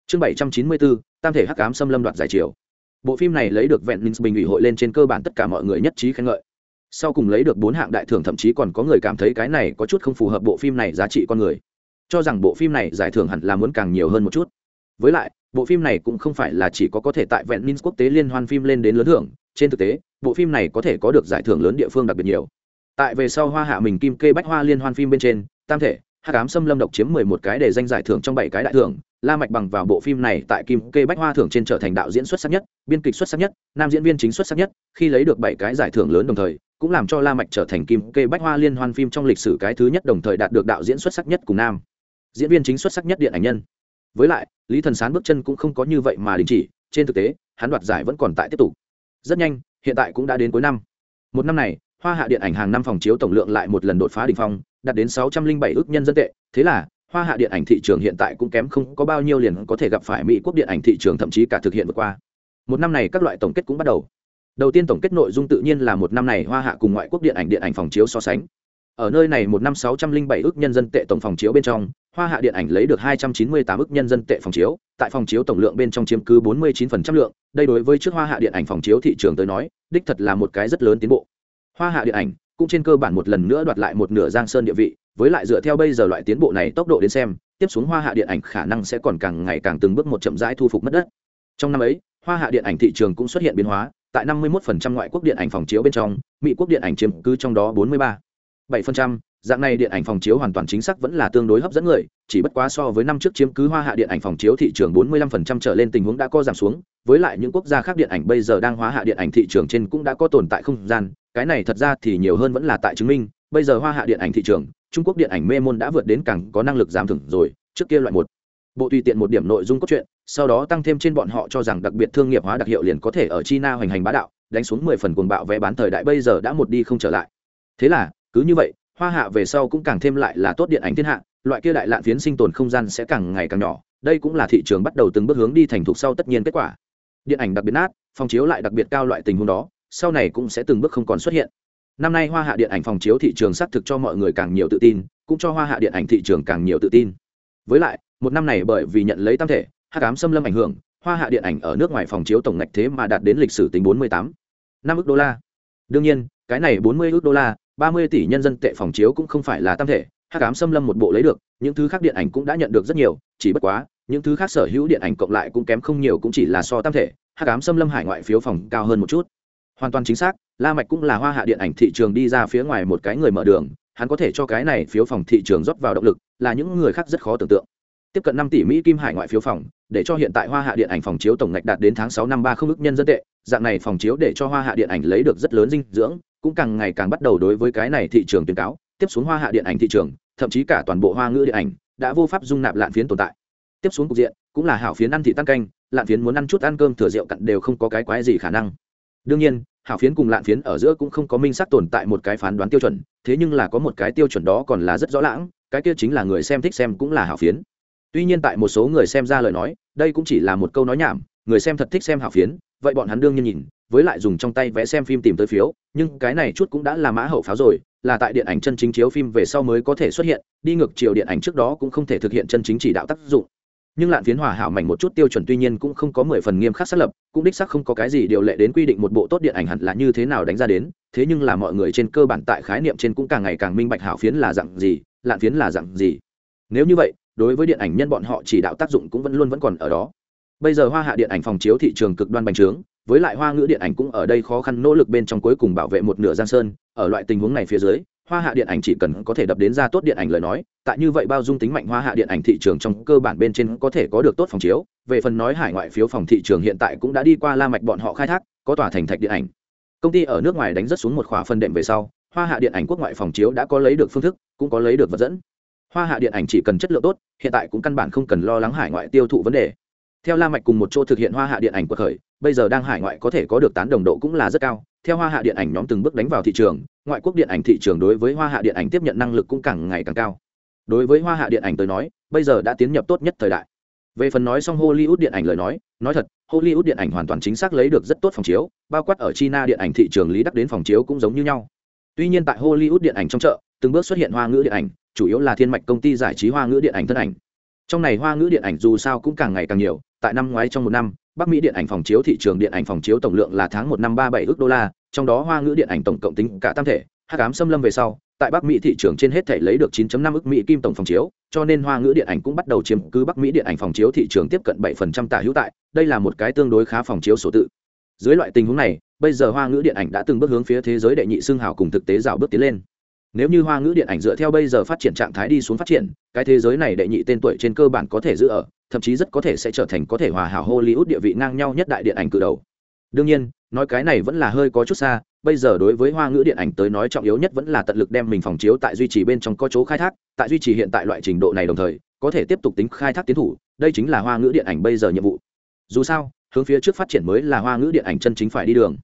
Chương bảy trăm chín mươi bốn tam thể hắc ám xâm lâm đoạt giải chiều bộ phim này lấy được vẹn minh bình ủy hội lên trên cơ bản tất cả mọi người nhất trí khen ngợi. Sau cùng lấy được bốn hạng đại thưởng thậm chí còn có người cảm thấy cái này có chút không phù hợp bộ phim này giá trị con người. Cho rằng bộ phim này giải thưởng hẳn là muốn càng nhiều hơn một chút. Với lại, bộ phim này cũng không phải là chỉ có có thể tại vẹn minh quốc tế liên hoan phim lên đến lớn thưởng, trên thực tế bộ phim này có thể có được giải thưởng lớn địa phương đặc biệt nhiều. Tại về sau hoa hạ mình kim kê bách hoa liên hoan phim bên trên, tam thể, hắc ám xâm lâm độc chiếm mười một cái để danh giải thưởng trong bảy cái đại thưởng, la mạch bằng vào bộ phim này tại kim kê bách hoa thưởng trên trở thành đạo diễn xuất sắc nhất, biên kịch xuất sắc nhất, nam diễn viên chính xuất sắc nhất, khi lấy được bảy cái giải thưởng lớn đồng thời, cũng làm cho la mạch trở thành kim kê bách hoa liên hoan phim trong lịch sử cái thứ nhất đồng thời đạt được đạo diễn xuất sắc nhất cùng nam. Diễn viên chính xuất sắc nhất điện ảnh nhân. Với lại, lý thần sán bước chân cũng không có như vậy mà đình chỉ, trên thực tế, hắn đoạt giải vẫn còn tại tiếp tục rất nhanh, hiện tại cũng đã đến cuối năm. Một năm này, hoa hạ điện ảnh hàng năm phòng chiếu tổng lượng lại một lần đột phá đỉnh phong, đạt đến sáu trăm linh bảy ước nhân dân tệ. Thế là, hoa hạ điện ảnh thị trường hiện tại cũng kém không có bao nhiêu liền có thể gặp phải mỹ quốc điện ảnh thị trường thậm chí cả thực hiện vượt qua. Một năm này các loại tổng kết cũng bắt đầu. Đầu tiên tổng kết nội dung tự nhiên là một năm này hoa hạ cùng ngoại quốc điện ảnh điện ảnh phòng chiếu so sánh. Ở nơi này một năm sáu trăm linh bảy ước nhân dân tệ tổng phòng chiếu bên trong hoa hạ điện ảnh lấy được 298 ức nhân dân tệ phòng chiếu tại phòng chiếu tổng lượng bên trong chiếm cứ bốn mươi chín phần trăm lượng đây đối với trước hoa hạ điện ảnh phòng chiếu thị trường tới nói đích thật là một cái rất lớn tiến bộ. Hoa hạ điện ảnh cũng trên cơ bản một lần nữa đoạt lại một nửa giang sơn địa vị với lại dựa theo bây giờ loại tiến bộ này tốc độ đến xem tiếp xuống hoa hạ điện ảnh khả năng sẽ còn càng ngày càng từng bước một chậm rãi thu phục mất đất. Trong năm ấy hoa hạ điện ảnh thị trường cũng xuất hiện biến hóa tại 51% ngoại quốc điện ảnh phòng chiếu bên trong mỹ quốc điện ảnh chiếm cứ trong đó 43 7%, dạng này điện ảnh phòng chiếu hoàn toàn chính xác vẫn là tương đối hấp dẫn người, chỉ bất quá so với năm trước chiếm cứ hoa hạ điện ảnh phòng chiếu thị trường 45% trở lên tình huống đã có giảm xuống, với lại những quốc gia khác điện ảnh bây giờ đang hóa hạ điện ảnh thị trường trên cũng đã có tồn tại không gian, cái này thật ra thì nhiều hơn vẫn là tại chứng minh, bây giờ hoa hạ điện ảnh thị trường, trung quốc điện ảnh mê môn đã vượt đến càng có năng lực giảm thưởng rồi, trước kia loại một. Bộ tùy tiện một điểm nội dung cốt truyện, sau đó tăng thêm trên bọn họ cho rằng đặc biệt thương nghiệp hóa đặc hiệu liền có thể ở china hoành hành bá đạo, đánh xuống mười phần cuồng bạo vé bán thời đại bây giờ đã một đi không trở lại. Thế là, cứ như vậy hoa hạ về sau cũng càng thêm lại là tốt điện ảnh thiên hạ, loại kia đại lạn phiến sinh tồn không gian sẽ càng ngày càng nhỏ, đây cũng là thị trường bắt đầu từng bước hướng đi thành thục sau tất nhiên kết quả. Điện ảnh đặc biệt nát, phòng chiếu lại đặc biệt cao loại tình huống đó, sau này cũng sẽ từng bước không còn xuất hiện. Năm nay hoa hạ điện ảnh phòng chiếu thị trường xác thực cho mọi người càng nhiều tự tin, cũng cho hoa hạ điện ảnh thị trường càng nhiều tự tin. Với lại, một năm này bởi vì nhận lấy tam thể, hắc ám xâm lâm ảnh hưởng, hoa hạ điện ảnh ở nước ngoài phòng chiếu tổng ngạch thế mà đạt đến lịch sử tính 48 năm ước đô la. Đương nhiên, cái này 40 ước đô la 30 tỷ nhân dân tệ phòng chiếu cũng không phải là tam thể, hắc ám xâm lâm một bộ lấy được, những thứ khác điện ảnh cũng đã nhận được rất nhiều, chỉ bất quá, những thứ khác sở hữu điện ảnh cộng lại cũng kém không nhiều cũng chỉ là so tam thể, hắc ám xâm lâm hải ngoại phiếu phòng cao hơn một chút. Hoàn toàn chính xác, la mạch cũng là hoa hạ điện ảnh thị trường đi ra phía ngoài một cái người mở đường, hắn có thể cho cái này phiếu phòng thị trường rót vào động lực, là những người khác rất khó tưởng tượng. Tiếp cận năm tỷ mỹ kim hải ngoại phiếu phòng, để cho hiện tại hoa hạ điện ảnh phòng chiếu tổng ngạch đạt đến tháng sáu năm ba không ước nhân dân tệ, dạng này phòng chiếu để cho hoa hạ điện ảnh lấy được rất lớn dinh dưỡng cũng càng ngày càng bắt đầu đối với cái này thị trường tuyên cáo, tiếp xuống hoa hạ điện ảnh thị trường, thậm chí cả toàn bộ hoa ngữ điện ảnh, đã vô pháp dung nạp lạn phiến tồn tại. Tiếp xuống cục diện, cũng là hảo phiến ăn thị tăng canh, lạn phiến muốn ăn chút ăn cơm thừa rượu cặn đều không có cái quái gì khả năng. Đương nhiên, hảo phiến cùng lạn phiến ở giữa cũng không có minh xác tồn tại một cái phán đoán tiêu chuẩn, thế nhưng là có một cái tiêu chuẩn đó còn là rất rõ lãng, cái kia chính là người xem thích xem cũng là hảo phiến. Tuy nhiên tại một số người xem ra lời nói, đây cũng chỉ là một câu nói nhảm, người xem thật thích xem hảo phiến vậy bọn hắn đương nhiên nhìn, với lại dùng trong tay vẽ xem phim tìm tới phiếu, nhưng cái này chút cũng đã là mã hậu pháo rồi, là tại điện ảnh chân chính chiếu phim về sau mới có thể xuất hiện, đi ngược chiều điện ảnh trước đó cũng không thể thực hiện chân chính chỉ đạo tác dụng. Nhưng lạn phiến hòa hảo mảnh một chút tiêu chuẩn tuy nhiên cũng không có mười phần nghiêm khắc xác lập, cũng đích xác không có cái gì điều lệ đến quy định một bộ tốt điện ảnh hẳn là như thế nào đánh ra đến, thế nhưng là mọi người trên cơ bản tại khái niệm trên cũng càng ngày càng minh bạch hảo phiến là dạng gì, lạn phiến là dạng gì. Nếu như vậy, đối với điện ảnh nhân bọn họ chỉ đạo tác dụng cũng vẫn luôn vẫn còn ở đó bây giờ hoa hạ điện ảnh phòng chiếu thị trường cực đoan bành trướng, với lại hoa ngữ điện ảnh cũng ở đây khó khăn nỗ lực bên trong cuối cùng bảo vệ một nửa giang sơn. Ở loại tình huống này phía dưới, hoa hạ điện ảnh chỉ cần có thể đập đến ra tốt điện ảnh lời nói, tại như vậy bao dung tính mạnh hoa hạ điện ảnh thị trường trong cơ bản bên trên có thể có được tốt phòng chiếu. Về phần nói hải ngoại phiếu phòng thị trường hiện tại cũng đã đi qua la mạch bọn họ khai thác, có tòa thành thạch điện ảnh. Công ty ở nước ngoài đánh rất xuống một khóa phân đệm về sau, hoa hạ điện ảnh quốc ngoại phòng chiếu đã có lấy được phương thức, cũng có lấy được vật dẫn. Hoa hạ điện ảnh chỉ cần chất lượng tốt, hiện tại cũng căn bản không cần lo lắng hải ngoại tiêu thụ vấn đề theo la mạch cùng một chỗ thực hiện hoa hạ điện ảnh của khởi bây giờ đang hải ngoại có thể có được tán đồng độ cũng là rất cao theo hoa hạ điện ảnh nhóm từng bước đánh vào thị trường ngoại quốc điện ảnh thị trường đối với hoa hạ điện ảnh tiếp nhận năng lực cũng càng ngày càng cao đối với hoa hạ điện ảnh tới nói bây giờ đã tiến nhập tốt nhất thời đại về phần nói xong hollywood điện ảnh lời nói nói thật hollywood điện ảnh hoàn toàn chính xác lấy được rất tốt phòng chiếu bao quát ở china điện ảnh thị trường lý đắc đến phòng chiếu cũng giống như nhau tuy nhiên tại hollywood điện ảnh trong chợ từng bước xuất hiện hoa ngữ điện ảnh chủ yếu là thiên mạch công ty giải trí hoa ngữ điện ảnh thân ảnh trong này hoa ngữ điện ảnh dù sao cũng càng ngày càng nhiều tại năm ngoái trong một năm, bắc mỹ điện ảnh phòng chiếu thị trường điện ảnh phòng chiếu tổng lượng là tháng một năm ba bảy ước đô la, trong đó hoa ngữ điện ảnh tổng cộng tính cả tam thể, hát cám xâm lâm về sau, tại bắc mỹ thị trường trên hết thể lấy được 9.5 ước mỹ kim tổng phòng chiếu, cho nên hoa ngữ điện ảnh cũng bắt đầu chiếm cứ bắc mỹ điện ảnh phòng chiếu thị trường tiếp cận 7% tả hữu tại, đây là một cái tương đối khá phòng chiếu số tự. Dưới loại tình huống này, bây giờ hoa ngữ điện ảnh đã từng bước hướng phía thế giới đệ nhị xương hào cùng thực tế rào bước tiến lên nếu như hoa ngữ điện ảnh dựa theo bây giờ phát triển trạng thái đi xuống phát triển, cái thế giới này đệ nhị tên tuổi trên cơ bản có thể giữ ở, thậm chí rất có thể sẽ trở thành có thể hòa hảo hollywood địa vị ngang nhau nhất đại điện ảnh cử đầu. Đương nhiên, nói cái này vẫn là hơi có chút xa, bây giờ đối với hoa ngữ điện ảnh tới nói trọng yếu nhất vẫn là tận lực đem mình phòng chiếu tại duy trì bên trong có chỗ khai thác, tại duy trì hiện tại loại trình độ này đồng thời, có thể tiếp tục tính khai thác tiến thủ, đây chính là hoa ngữ điện ảnh bây giờ nhiệm vụ. Dù sao, hướng phía trước phát triển mới là hoa ngữ điện ảnh chân chính phải đi đường.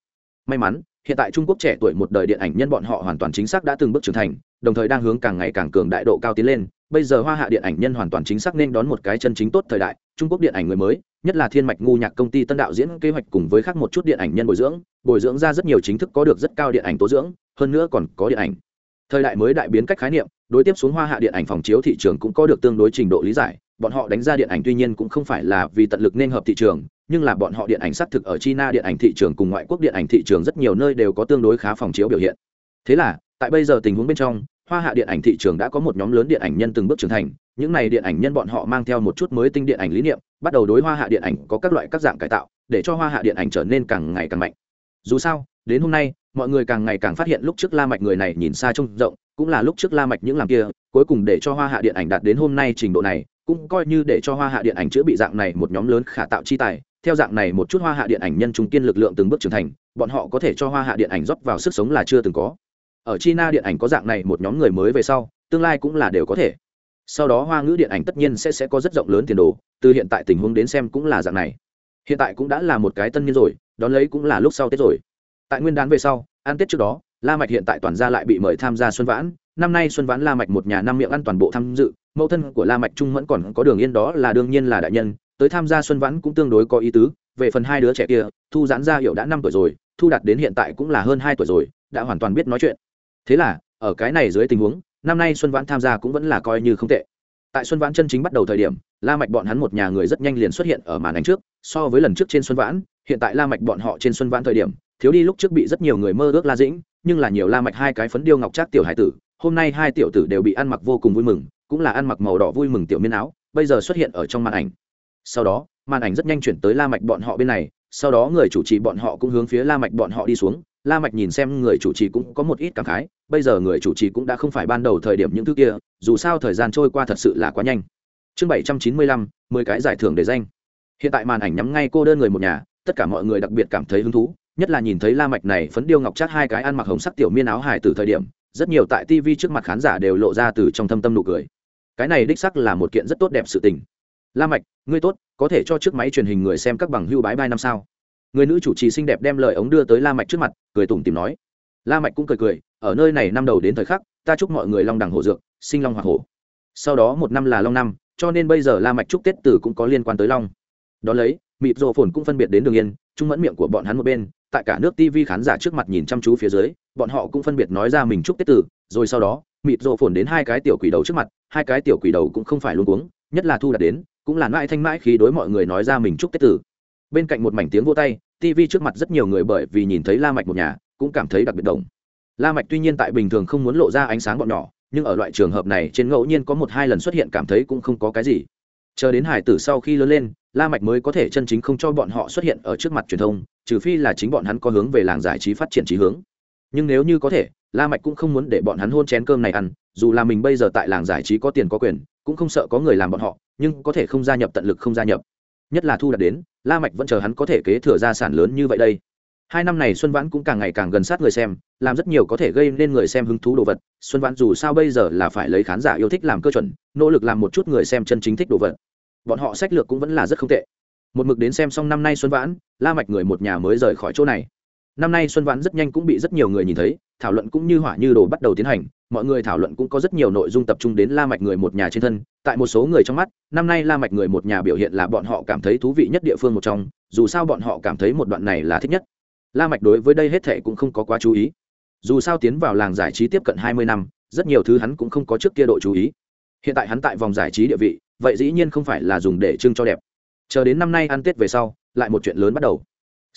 May mắn hiện tại trung quốc trẻ tuổi một đời điện ảnh nhân bọn họ hoàn toàn chính xác đã từng bước trưởng thành, đồng thời đang hướng càng ngày càng cường đại độ cao tiến lên. Bây giờ hoa hạ điện ảnh nhân hoàn toàn chính xác nên đón một cái chân chính tốt thời đại, trung quốc điện ảnh người mới, nhất là thiên mạch ngu nhạc công ty tân đạo diễn kế hoạch cùng với khác một chút điện ảnh nhân bồi dưỡng bồi dưỡng ra rất nhiều chính thức có được rất cao điện ảnh tố dưỡng, hơn nữa còn có điện ảnh. Thời đại mới đại biến cách khái niệm, đối tiếp xuống hoa hạ điện ảnh phòng chiếu thị trường cũng có được tương đối trình độ lý giải bọn họ đánh ra điện ảnh tuy nhiên cũng không phải là vì tận lực nên hợp thị trường nhưng là bọn họ điện ảnh xác thực ở china điện ảnh thị trường cùng ngoại quốc điện ảnh thị trường rất nhiều nơi đều có tương đối khá phòng chiếu biểu hiện thế là tại bây giờ tình huống bên trong hoa hạ điện ảnh thị trường đã có một nhóm lớn điện ảnh nhân từng bước trưởng thành những này điện ảnh nhân bọn họ mang theo một chút mới tinh điện ảnh lý niệm bắt đầu đối hoa hạ điện ảnh có các loại các dạng cải tạo để cho hoa hạ điện ảnh trở nên càng ngày càng mạnh dù sao đến hôm nay mọi người càng ngày càng phát hiện lúc trước la mạch người này nhìn xa trông rộng cũng là lúc trước la mạch những làm kia cuối cùng để cho hoa hạ điện ảnh đạt đến hôm nay trình độ này cũng coi như để cho hoa hạ điện ảnh chữa bị dạng này một nhóm lớn khả tạo chi tài, theo dạng này một chút hoa hạ điện ảnh nhân trung kiên lực lượng từng bước trưởng thành, bọn họ có thể cho hoa hạ điện ảnh rót vào sức sống là chưa từng có. Ở china điện ảnh có dạng này một nhóm người mới về sau, tương lai cũng là đều có thể. Sau đó hoa ngữ điện ảnh tất nhiên sẽ sẽ có rất rộng lớn tiền đồ, từ hiện tại tình huống đến xem cũng là dạng này. Hiện tại cũng đã là một cái tân niên rồi, đón lấy cũng là lúc sau tết rồi. Tại nguyên đán về sau, ăn tết trước đó, la mạch hiện tại toàn gia lại bị mời tham gia xuân vãn. Năm nay xuân vãn la mạch một nhà năm miệng ăn toàn bộ tham dự mẫu thân của la mạch trung vẫn còn có đường yên đó là đương nhiên là đại nhân, tới tham gia xuân vãn cũng tương đối có ý tứ, về phần hai đứa trẻ kia, thu giãn ra hiệu đã năm tuổi rồi, thu đạt đến hiện tại cũng là hơn hai tuổi rồi, đã hoàn toàn biết nói chuyện. Thế là, ở cái này dưới tình huống, năm nay xuân vãn tham gia cũng vẫn là coi như không tệ. Tại xuân vãn chân chính bắt đầu thời điểm, la mạch bọn hắn một nhà người rất nhanh liền xuất hiện ở màn ảnh trước, so với lần trước trên xuân vãn, hiện tại la mạch bọn họ trên xuân vãn thời điểm, thiếu đi lúc trước bị rất nhiều người mơ ước la dĩnh, nhưng là nhiều la mạch hai cái phấn điêu ngọc trác tiểu hải tử, hôm nay hai tiểu tử đều bị ăn mặc vô cùng vui mừng cũng là ăn mặc màu đỏ vui mừng tiểu miên áo, bây giờ xuất hiện ở trong màn ảnh. Sau đó, màn ảnh rất nhanh chuyển tới la mạch bọn họ bên này, sau đó người chủ trì bọn họ cũng hướng phía la mạch bọn họ đi xuống. La mạch nhìn xem người chủ trì cũng có một ít cảm khái, bây giờ người chủ trì cũng đã không phải ban đầu thời điểm những thứ kia, dù sao thời gian trôi qua thật sự là quá nhanh. Chương bảy trăm chín mươi lăm, mười cái giải thưởng để danh. Hiện tại màn ảnh nhắm ngay cô đơn người một nhà, tất cả mọi người đặc biệt cảm thấy hứng thú, nhất là nhìn thấy la mạch này phấn điêu ngọc chắc hai cái ăn mặc hồng sắc tiểu miên áo hài từ thời điểm, rất nhiều tại tv trước mặt khán giả đều lộ ra từ trong thâm tâm nụ cười cái này đích sắc là một kiện rất tốt đẹp sự tình. La mạch, ngươi tốt, có thể cho chiếc máy truyền hình người xem các bằng hưu bái bai năm sao? Người nữ chủ trì xinh đẹp đem lời ống đưa tới la mạch trước mặt, cười tủm tỉm nói. La mạch cũng cười cười, ở nơi này năm đầu đến thời khắc, ta chúc mọi người long đẳng hổ dược, sinh long hoặc hổ. Sau đó một năm là long năm, cho nên bây giờ la mạch chúc tết tử cũng có liên quan tới long. Đó lấy, mịp rộ phồn cũng phân biệt đến đường yên trung mẫn miệng của bọn hắn một bên, tại cả nước tv khán giả trước mặt nhìn chăm chú phía dưới, bọn họ cũng phân biệt nói ra mình chúc tết tử rồi sau đó mịt rộ phồn đến hai cái tiểu quỷ đầu trước mặt, hai cái tiểu quỷ đầu cũng không phải luôn uống nhất là thu đạt đến, cũng là mãi thanh mãi khi đối mọi người nói ra mình chúc tết tử. Bên cạnh một mảnh tiếng vô tay tv trước mặt rất nhiều người bởi vì nhìn thấy la mạch một nhà, cũng cảm thấy đặc biệt đồng la mạch tuy nhiên tại bình thường không muốn lộ ra ánh sáng bọn nhỏ, nhưng ở loại trường hợp này trên ngẫu nhiên có một hai lần xuất hiện cảm thấy cũng không có cái gì. Chờ đến hải tử sau khi lớn lên, la mạch mới có thể chân chính không cho bọn họ xuất hiện ở trước mặt truyền thông, trừ phi là chính bọn hắn có hướng về làng giải trí phát triển trí hướng nhưng nếu như có thể, la mạch cũng không muốn để bọn hắn hôn chén cơm này ăn, dù là mình bây giờ tại làng giải trí có tiền có quyền, cũng không sợ có người làm bọn họ, nhưng có thể không gia nhập tận lực không gia nhập. Nhất là thu đạt đến, la mạch vẫn chờ hắn có thể kế thừa gia sản lớn như vậy đây. Hai năm này xuân vãn cũng càng ngày càng gần sát người xem, làm rất nhiều có thể gây nên người xem hứng thú đồ vật. Xuân vãn dù sao bây giờ là phải lấy khán giả yêu thích làm cơ chuẩn, nỗ lực làm một chút người xem chân chính thích đồ vật. Bọn họ sách lược cũng vẫn là rất không tệ. Một mực đến xem xong năm nay xuân vãn, la mạch người một nhà mới rời khỏi chỗ này năm nay xuân vãn rất nhanh cũng bị rất nhiều người nhìn thấy, thảo luận cũng như hỏa như đồ bắt đầu tiến hành, mọi người thảo luận cũng có rất nhiều nội dung tập trung đến la mạch người một nhà trên thân. Tại một số người trong mắt, năm nay la mạch người một nhà biểu hiện là bọn họ cảm thấy thú vị nhất địa phương một trong, dù sao bọn họ cảm thấy một đoạn này là thích nhất. La mạch đối với đây hết thảy cũng không có quá chú ý. Dù sao tiến vào làng giải trí tiếp cận hai mươi năm, rất nhiều thứ hắn cũng không có trước kia độ chú ý. Hiện tại hắn tại vòng giải trí địa vị, vậy dĩ nhiên không phải là dùng để trưng cho đẹp. Chờ đến năm nay ăn tết về sau, lại một chuyện lớn bắt đầu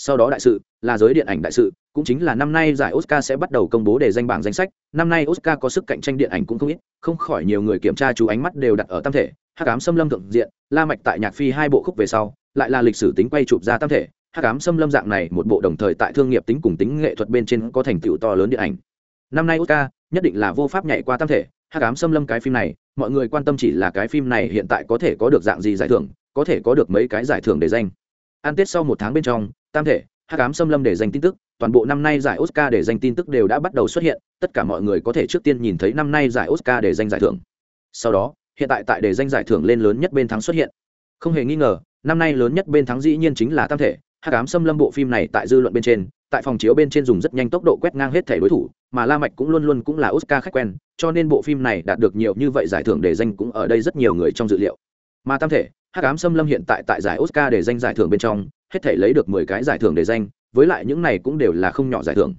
sau đó đại sự, là giới điện ảnh đại sự, cũng chính là năm nay giải oscar sẽ bắt đầu công bố để danh bảng danh sách. Năm nay oscar có sức cạnh tranh điện ảnh cũng không ít, không khỏi nhiều người kiểm tra chú ánh mắt đều đặt ở tam thể. Hát cám xâm lâm thượng diện, la mạch tại nhạc phi hai bộ khúc về sau, lại là lịch sử tính quay chụp ra tam thể. Hát cám xâm lâm dạng này, một bộ đồng thời tại thương nghiệp tính cùng tính nghệ thuật bên trên có thành tựu to lớn điện ảnh. Năm nay oscar, nhất định là vô pháp nhảy qua tam thể. Hát cám xâm lâm cái phim này, mọi người quan tâm chỉ là cái phim này hiện tại có thể có được dạng gì giải thưởng, có thể có được mấy cái giải thưởng để danh. Ăn tết sau một tháng bên trong tam thể hát cám xâm lâm để danh tin tức, toàn bộ năm nay giải oscar để danh tin tức đều đã bắt đầu xuất hiện, tất cả mọi người có thể trước tiên nhìn thấy năm nay giải oscar để danh giải thưởng. Sau đó, hiện tại tại để danh giải thưởng lên lớn nhất bên thắng xuất hiện. Không hề nghi ngờ, năm nay lớn nhất bên thắng dĩ nhiên chính là tam thể hát cám xâm lâm bộ phim này tại dư luận bên trên, tại phòng chiếu bên trên dùng rất nhanh tốc độ quét ngang hết thể đối thủ, mà la mạch cũng luôn luôn cũng là oscar khách quen, cho nên bộ phim này đạt được nhiều như vậy giải thưởng để danh cũng ở đây rất nhiều người trong dự liệu. Mà tam thể, hắc ám xâm lâm hiện tại tại giải oscar để danh giải thưởng bên trong hết thể lấy được mười cái giải thưởng để danh, với lại những này cũng đều là không nhỏ giải thưởng.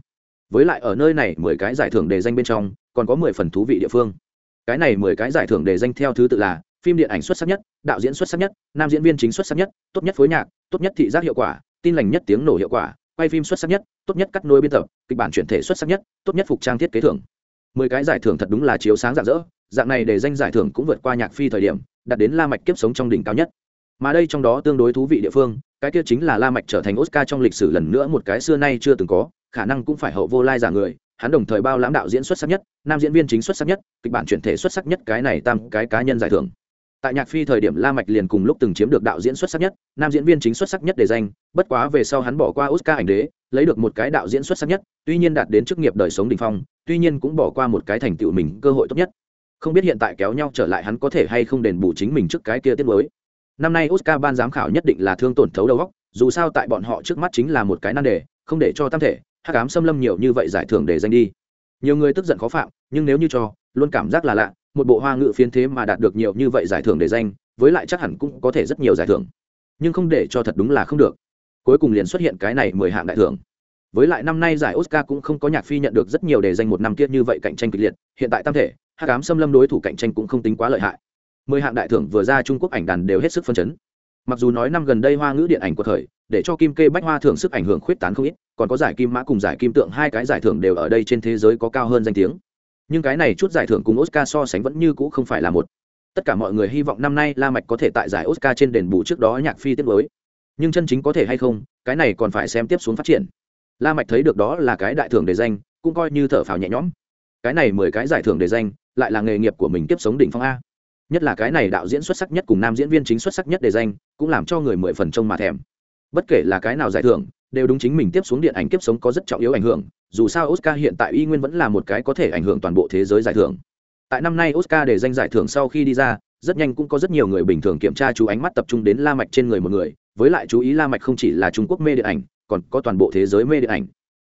Với lại ở nơi này mười cái giải thưởng để danh bên trong, còn có mười phần thú vị địa phương. Cái này mười cái giải thưởng để danh theo thứ tự là, phim điện ảnh xuất sắc nhất, đạo diễn xuất sắc nhất, nam diễn viên chính xuất sắc nhất, tốt nhất phối nhạc, tốt nhất thị giác hiệu quả, tin lành nhất tiếng nổ hiệu quả, quay phim xuất sắc nhất, tốt nhất cắt nối biên tập, kịch bản chuyển thể xuất sắc nhất, tốt nhất phục trang thiết kế thưởng. Mười cái giải thưởng thật đúng là chiếu sáng rạng rỡ, dạng này để danh giải thưởng cũng vượt qua nhạc phi thời điểm, đạt đến la mạch kiếp sống trong đỉnh cao nhất. Mà đây trong đó tương đối thú vị địa phương cái kia chính là la mạch trở thành oscar trong lịch sử lần nữa một cái xưa nay chưa từng có, khả năng cũng phải hậu vô lai giả người, hắn đồng thời bao lãm đạo diễn xuất sắc nhất, nam diễn viên chính xuất sắc nhất, kịch bản chuyển thể xuất sắc nhất cái này tam cái cá nhân giải thưởng. Tại nhạc phi thời điểm la mạch liền cùng lúc từng chiếm được đạo diễn xuất sắc nhất, nam diễn viên chính xuất sắc nhất để danh, bất quá về sau hắn bỏ qua oscar ảnh đế, lấy được một cái đạo diễn xuất sắc nhất, tuy nhiên đạt đến chức nghiệp đời sống đỉnh phong, tuy nhiên cũng bỏ qua một cái thành tựu mình cơ hội tốt nhất. Không biết hiện tại kéo nhau trở lại hắn có thể hay không đền bù chính mình trước cái kia tiết mới năm nay oscar ban giám khảo nhất định là thương tổn thấu đầu góc dù sao tại bọn họ trước mắt chính là một cái nan đề, không để cho tam thể, hắc ám xâm lâm nhiều như vậy giải thưởng để danh đi. Nhiều người tức giận khó phạm, nhưng nếu như cho, luôn cảm giác là lạ, một bộ hoa ngự phiến thế mà đạt được nhiều như vậy giải thưởng để danh với lại chắc hẳn cũng có thể rất nhiều giải thưởng. Nhưng không để cho thật đúng là không được. Cuối cùng liền xuất hiện cái này mười hạng đại thưởng. Với lại năm nay giải oscar cũng không có nhạc phi nhận được rất nhiều đề danh một năm kia như vậy cạnh tranh kịch liệt, hiện tại tam thể, hắc ám xâm lâm đối thủ cạnh tranh cũng không tính quá lợi hại mười hạng đại thưởng vừa ra trung quốc ảnh đàn đều hết sức phân chấn. Mặc dù nói năm gần đây hoa ngữ điện ảnh của thời, để cho kim kê bách hoa thưởng sức ảnh hưởng khuyết tán không ít, còn có giải kim mã cùng giải kim tượng hai cái giải thưởng đều ở đây trên thế giới có cao hơn danh tiếng. Nhưng cái này chút giải thưởng cùng oscar so sánh vẫn như cũ không phải là một. Tất cả mọi người hy vọng năm nay la mạch có thể tại giải oscar trên đền bù trước đó nhạc phi tiếp với nhưng chân chính có thể hay không, cái này còn phải xem tiếp xuống phát triển. La mạch thấy được đó là cái đại thưởng đề danh, cũng coi như thở phào nhẹ nhõm. Cái này mười cái giải thưởng đề danh, lại là nghề nghiệp của mình tiếp sống đỉnh phong a nhất là cái này đạo diễn xuất sắc nhất cùng nam diễn viên chính xuất sắc nhất đề danh, cũng làm cho người mười phần trông mà thèm. Bất kể là cái nào giải thưởng, đều đúng chính mình tiếp xuống điện ảnh kiếp sống có rất trọng yếu ảnh hưởng, dù sao oscar hiện tại y nguyên vẫn là một cái có thể ảnh hưởng toàn bộ thế giới giải thưởng. Tại năm nay oscar để danh giải thưởng sau khi đi ra, rất nhanh cũng có rất nhiều người bình thường kiểm tra chú ánh mắt tập trung đến la mạch trên người một người, với lại chú ý la mạch không chỉ là trung quốc mê điện ảnh, còn có toàn bộ thế giới mê điện ảnh.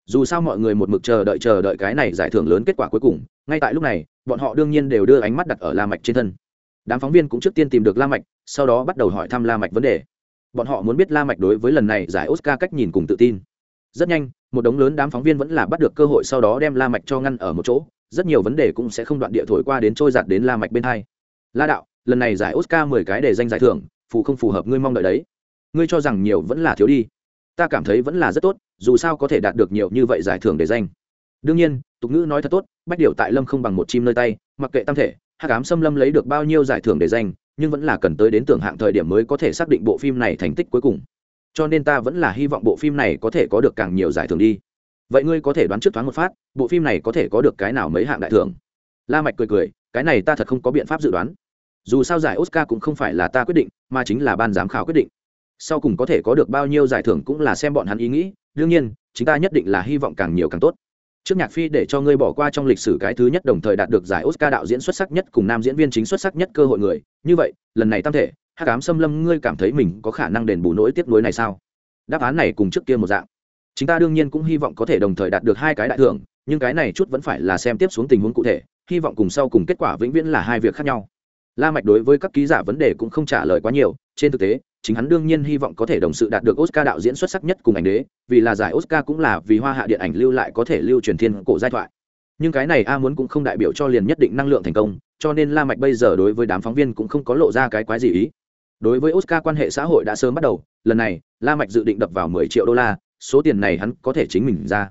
Dù sao mọi người một mực chờ đợi chờ đợi cái này giải thưởng lớn kết quả cuối cùng, ngay tại lúc này, bọn họ đương nhiên đều đưa ánh mắt đặt ở la mạch trên thân đám phóng viên cũng trước tiên tìm được la mạch, sau đó bắt đầu hỏi thăm la mạch vấn đề. Bọn họ muốn biết la mạch đối với lần này giải oscar cách nhìn cùng tự tin. Rất nhanh, một đống lớn đám phóng viên vẫn là bắt được cơ hội sau đó đem la mạch cho ngăn ở một chỗ. Rất nhiều vấn đề cũng sẽ không đoạn địa thổi qua đến trôi giạt đến la mạch bên hai. La đạo, lần này giải oscar mười cái để danh giải thưởng, phù không phù hợp ngươi mong đợi đấy. Ngươi cho rằng nhiều vẫn là thiếu đi. Ta cảm thấy vẫn là rất tốt, dù sao có thể đạt được nhiều như vậy giải thưởng để danh đương nhiên, tục ngữ nói thật tốt, bách điệu tại lâm không bằng một chim nơi tay, mặc kệ tam thể hắc ám xâm lâm lấy được bao nhiêu giải thưởng để danh nhưng vẫn là cần tới đến tưởng hạng thời điểm mới có thể xác định bộ phim này thành tích cuối cùng. Cho nên ta vẫn là hy vọng bộ phim này có thể có được càng nhiều giải thưởng đi. Vậy ngươi có thể đoán trước thoáng một phát, bộ phim này có thể có được cái nào mấy hạng đại thưởng? La mạch cười cười, cái này ta thật không có biện pháp dự đoán. Dù sao giải oscar cũng không phải là ta quyết định, mà chính là ban giám khảo quyết định. Sau cùng có thể có được bao nhiêu giải thưởng cũng là xem bọn hắn ý nghĩ, đương nhiên chúng ta nhất định là hy vọng càng nhiều càng tốt trước nhạc phi để cho ngươi bỏ qua trong lịch sử cái thứ nhất đồng thời đạt được giải oscar đạo diễn xuất sắc nhất cùng nam diễn viên chính xuất sắc nhất cơ hội người. Như vậy, lần này tam thể, hắc ám xâm lâm, ngươi cảm thấy mình có khả năng đền bù nỗi tiếp nối này sao? Đáp án này cùng trước kia một dạng. Chúng ta đương nhiên cũng hy vọng có thể đồng thời đạt được hai cái đại thưởng, nhưng cái này chút vẫn phải là xem tiếp xuống tình huống cụ thể, hy vọng cùng sau cùng kết quả vĩnh viễn là hai việc khác nhau. La mạch đối với các ký giả vấn đề cũng không trả lời quá nhiều, trên thực tế chính hắn đương nhiên hy vọng có thể đồng sự đạt được oscar đạo diễn xuất sắc nhất cùng ảnh đế, vì là giải oscar cũng là vì hoa hạ điện ảnh lưu lại có thể lưu truyền thiên cổ giai thoại. Nhưng cái này a muốn cũng không đại biểu cho liền nhất định năng lượng thành công, cho nên la mạch bây giờ đối với đám phóng viên cũng không có lộ ra cái quái gì ý. Đối với oscar quan hệ xã hội đã sớm bắt đầu, lần này, la mạch dự định đập vào 10 triệu đô la, số tiền này hắn có thể chính mình ra.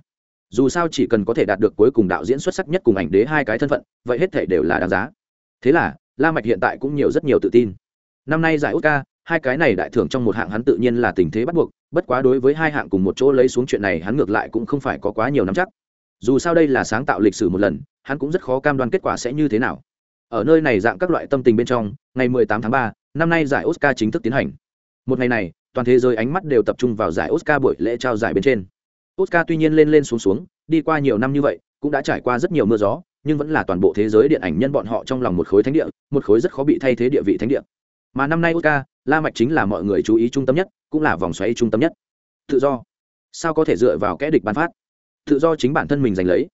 Dù sao chỉ cần có thể đạt được cuối cùng đạo diễn xuất sắc nhất cùng ảnh đế hai cái thân phận, vậy hết thể đều là đáng giá. Thế là, la mạch hiện tại cũng nhiều rất nhiều tự tin. Năm nay giải oscar hai cái này đại thưởng trong một hạng hắn tự nhiên là tình thế bắt buộc bất quá đối với hai hạng cùng một chỗ lấy xuống chuyện này hắn ngược lại cũng không phải có quá nhiều nắm chắc. Dù sao đây là sáng tạo lịch sử một lần hắn cũng rất khó cam đoan kết quả sẽ như thế nào. Ở nơi này dạng các loại tâm tình bên trong ngày 18 tháng 3, năm nay giải oscar chính thức tiến hành. Một ngày này toàn thế giới ánh mắt đều tập trung vào giải oscar buổi lễ trao giải bên trên. Oscar tuy nhiên lên lên xuống xuống đi qua nhiều năm như vậy cũng đã trải qua rất nhiều mưa gió nhưng vẫn là toàn bộ thế giới điện ảnh nhân bọn họ trong lòng một khối thánh địa một khối rất khó bị thay thế địa vị thánh địa mà năm nay oscar, la mạch chính là mọi người chú ý trung tâm nhất, cũng là vòng xoáy trung tâm nhất. Tự do. Sao có thể dựa vào kẽ địch ban phát? Tự do chính bản thân mình giành lấy.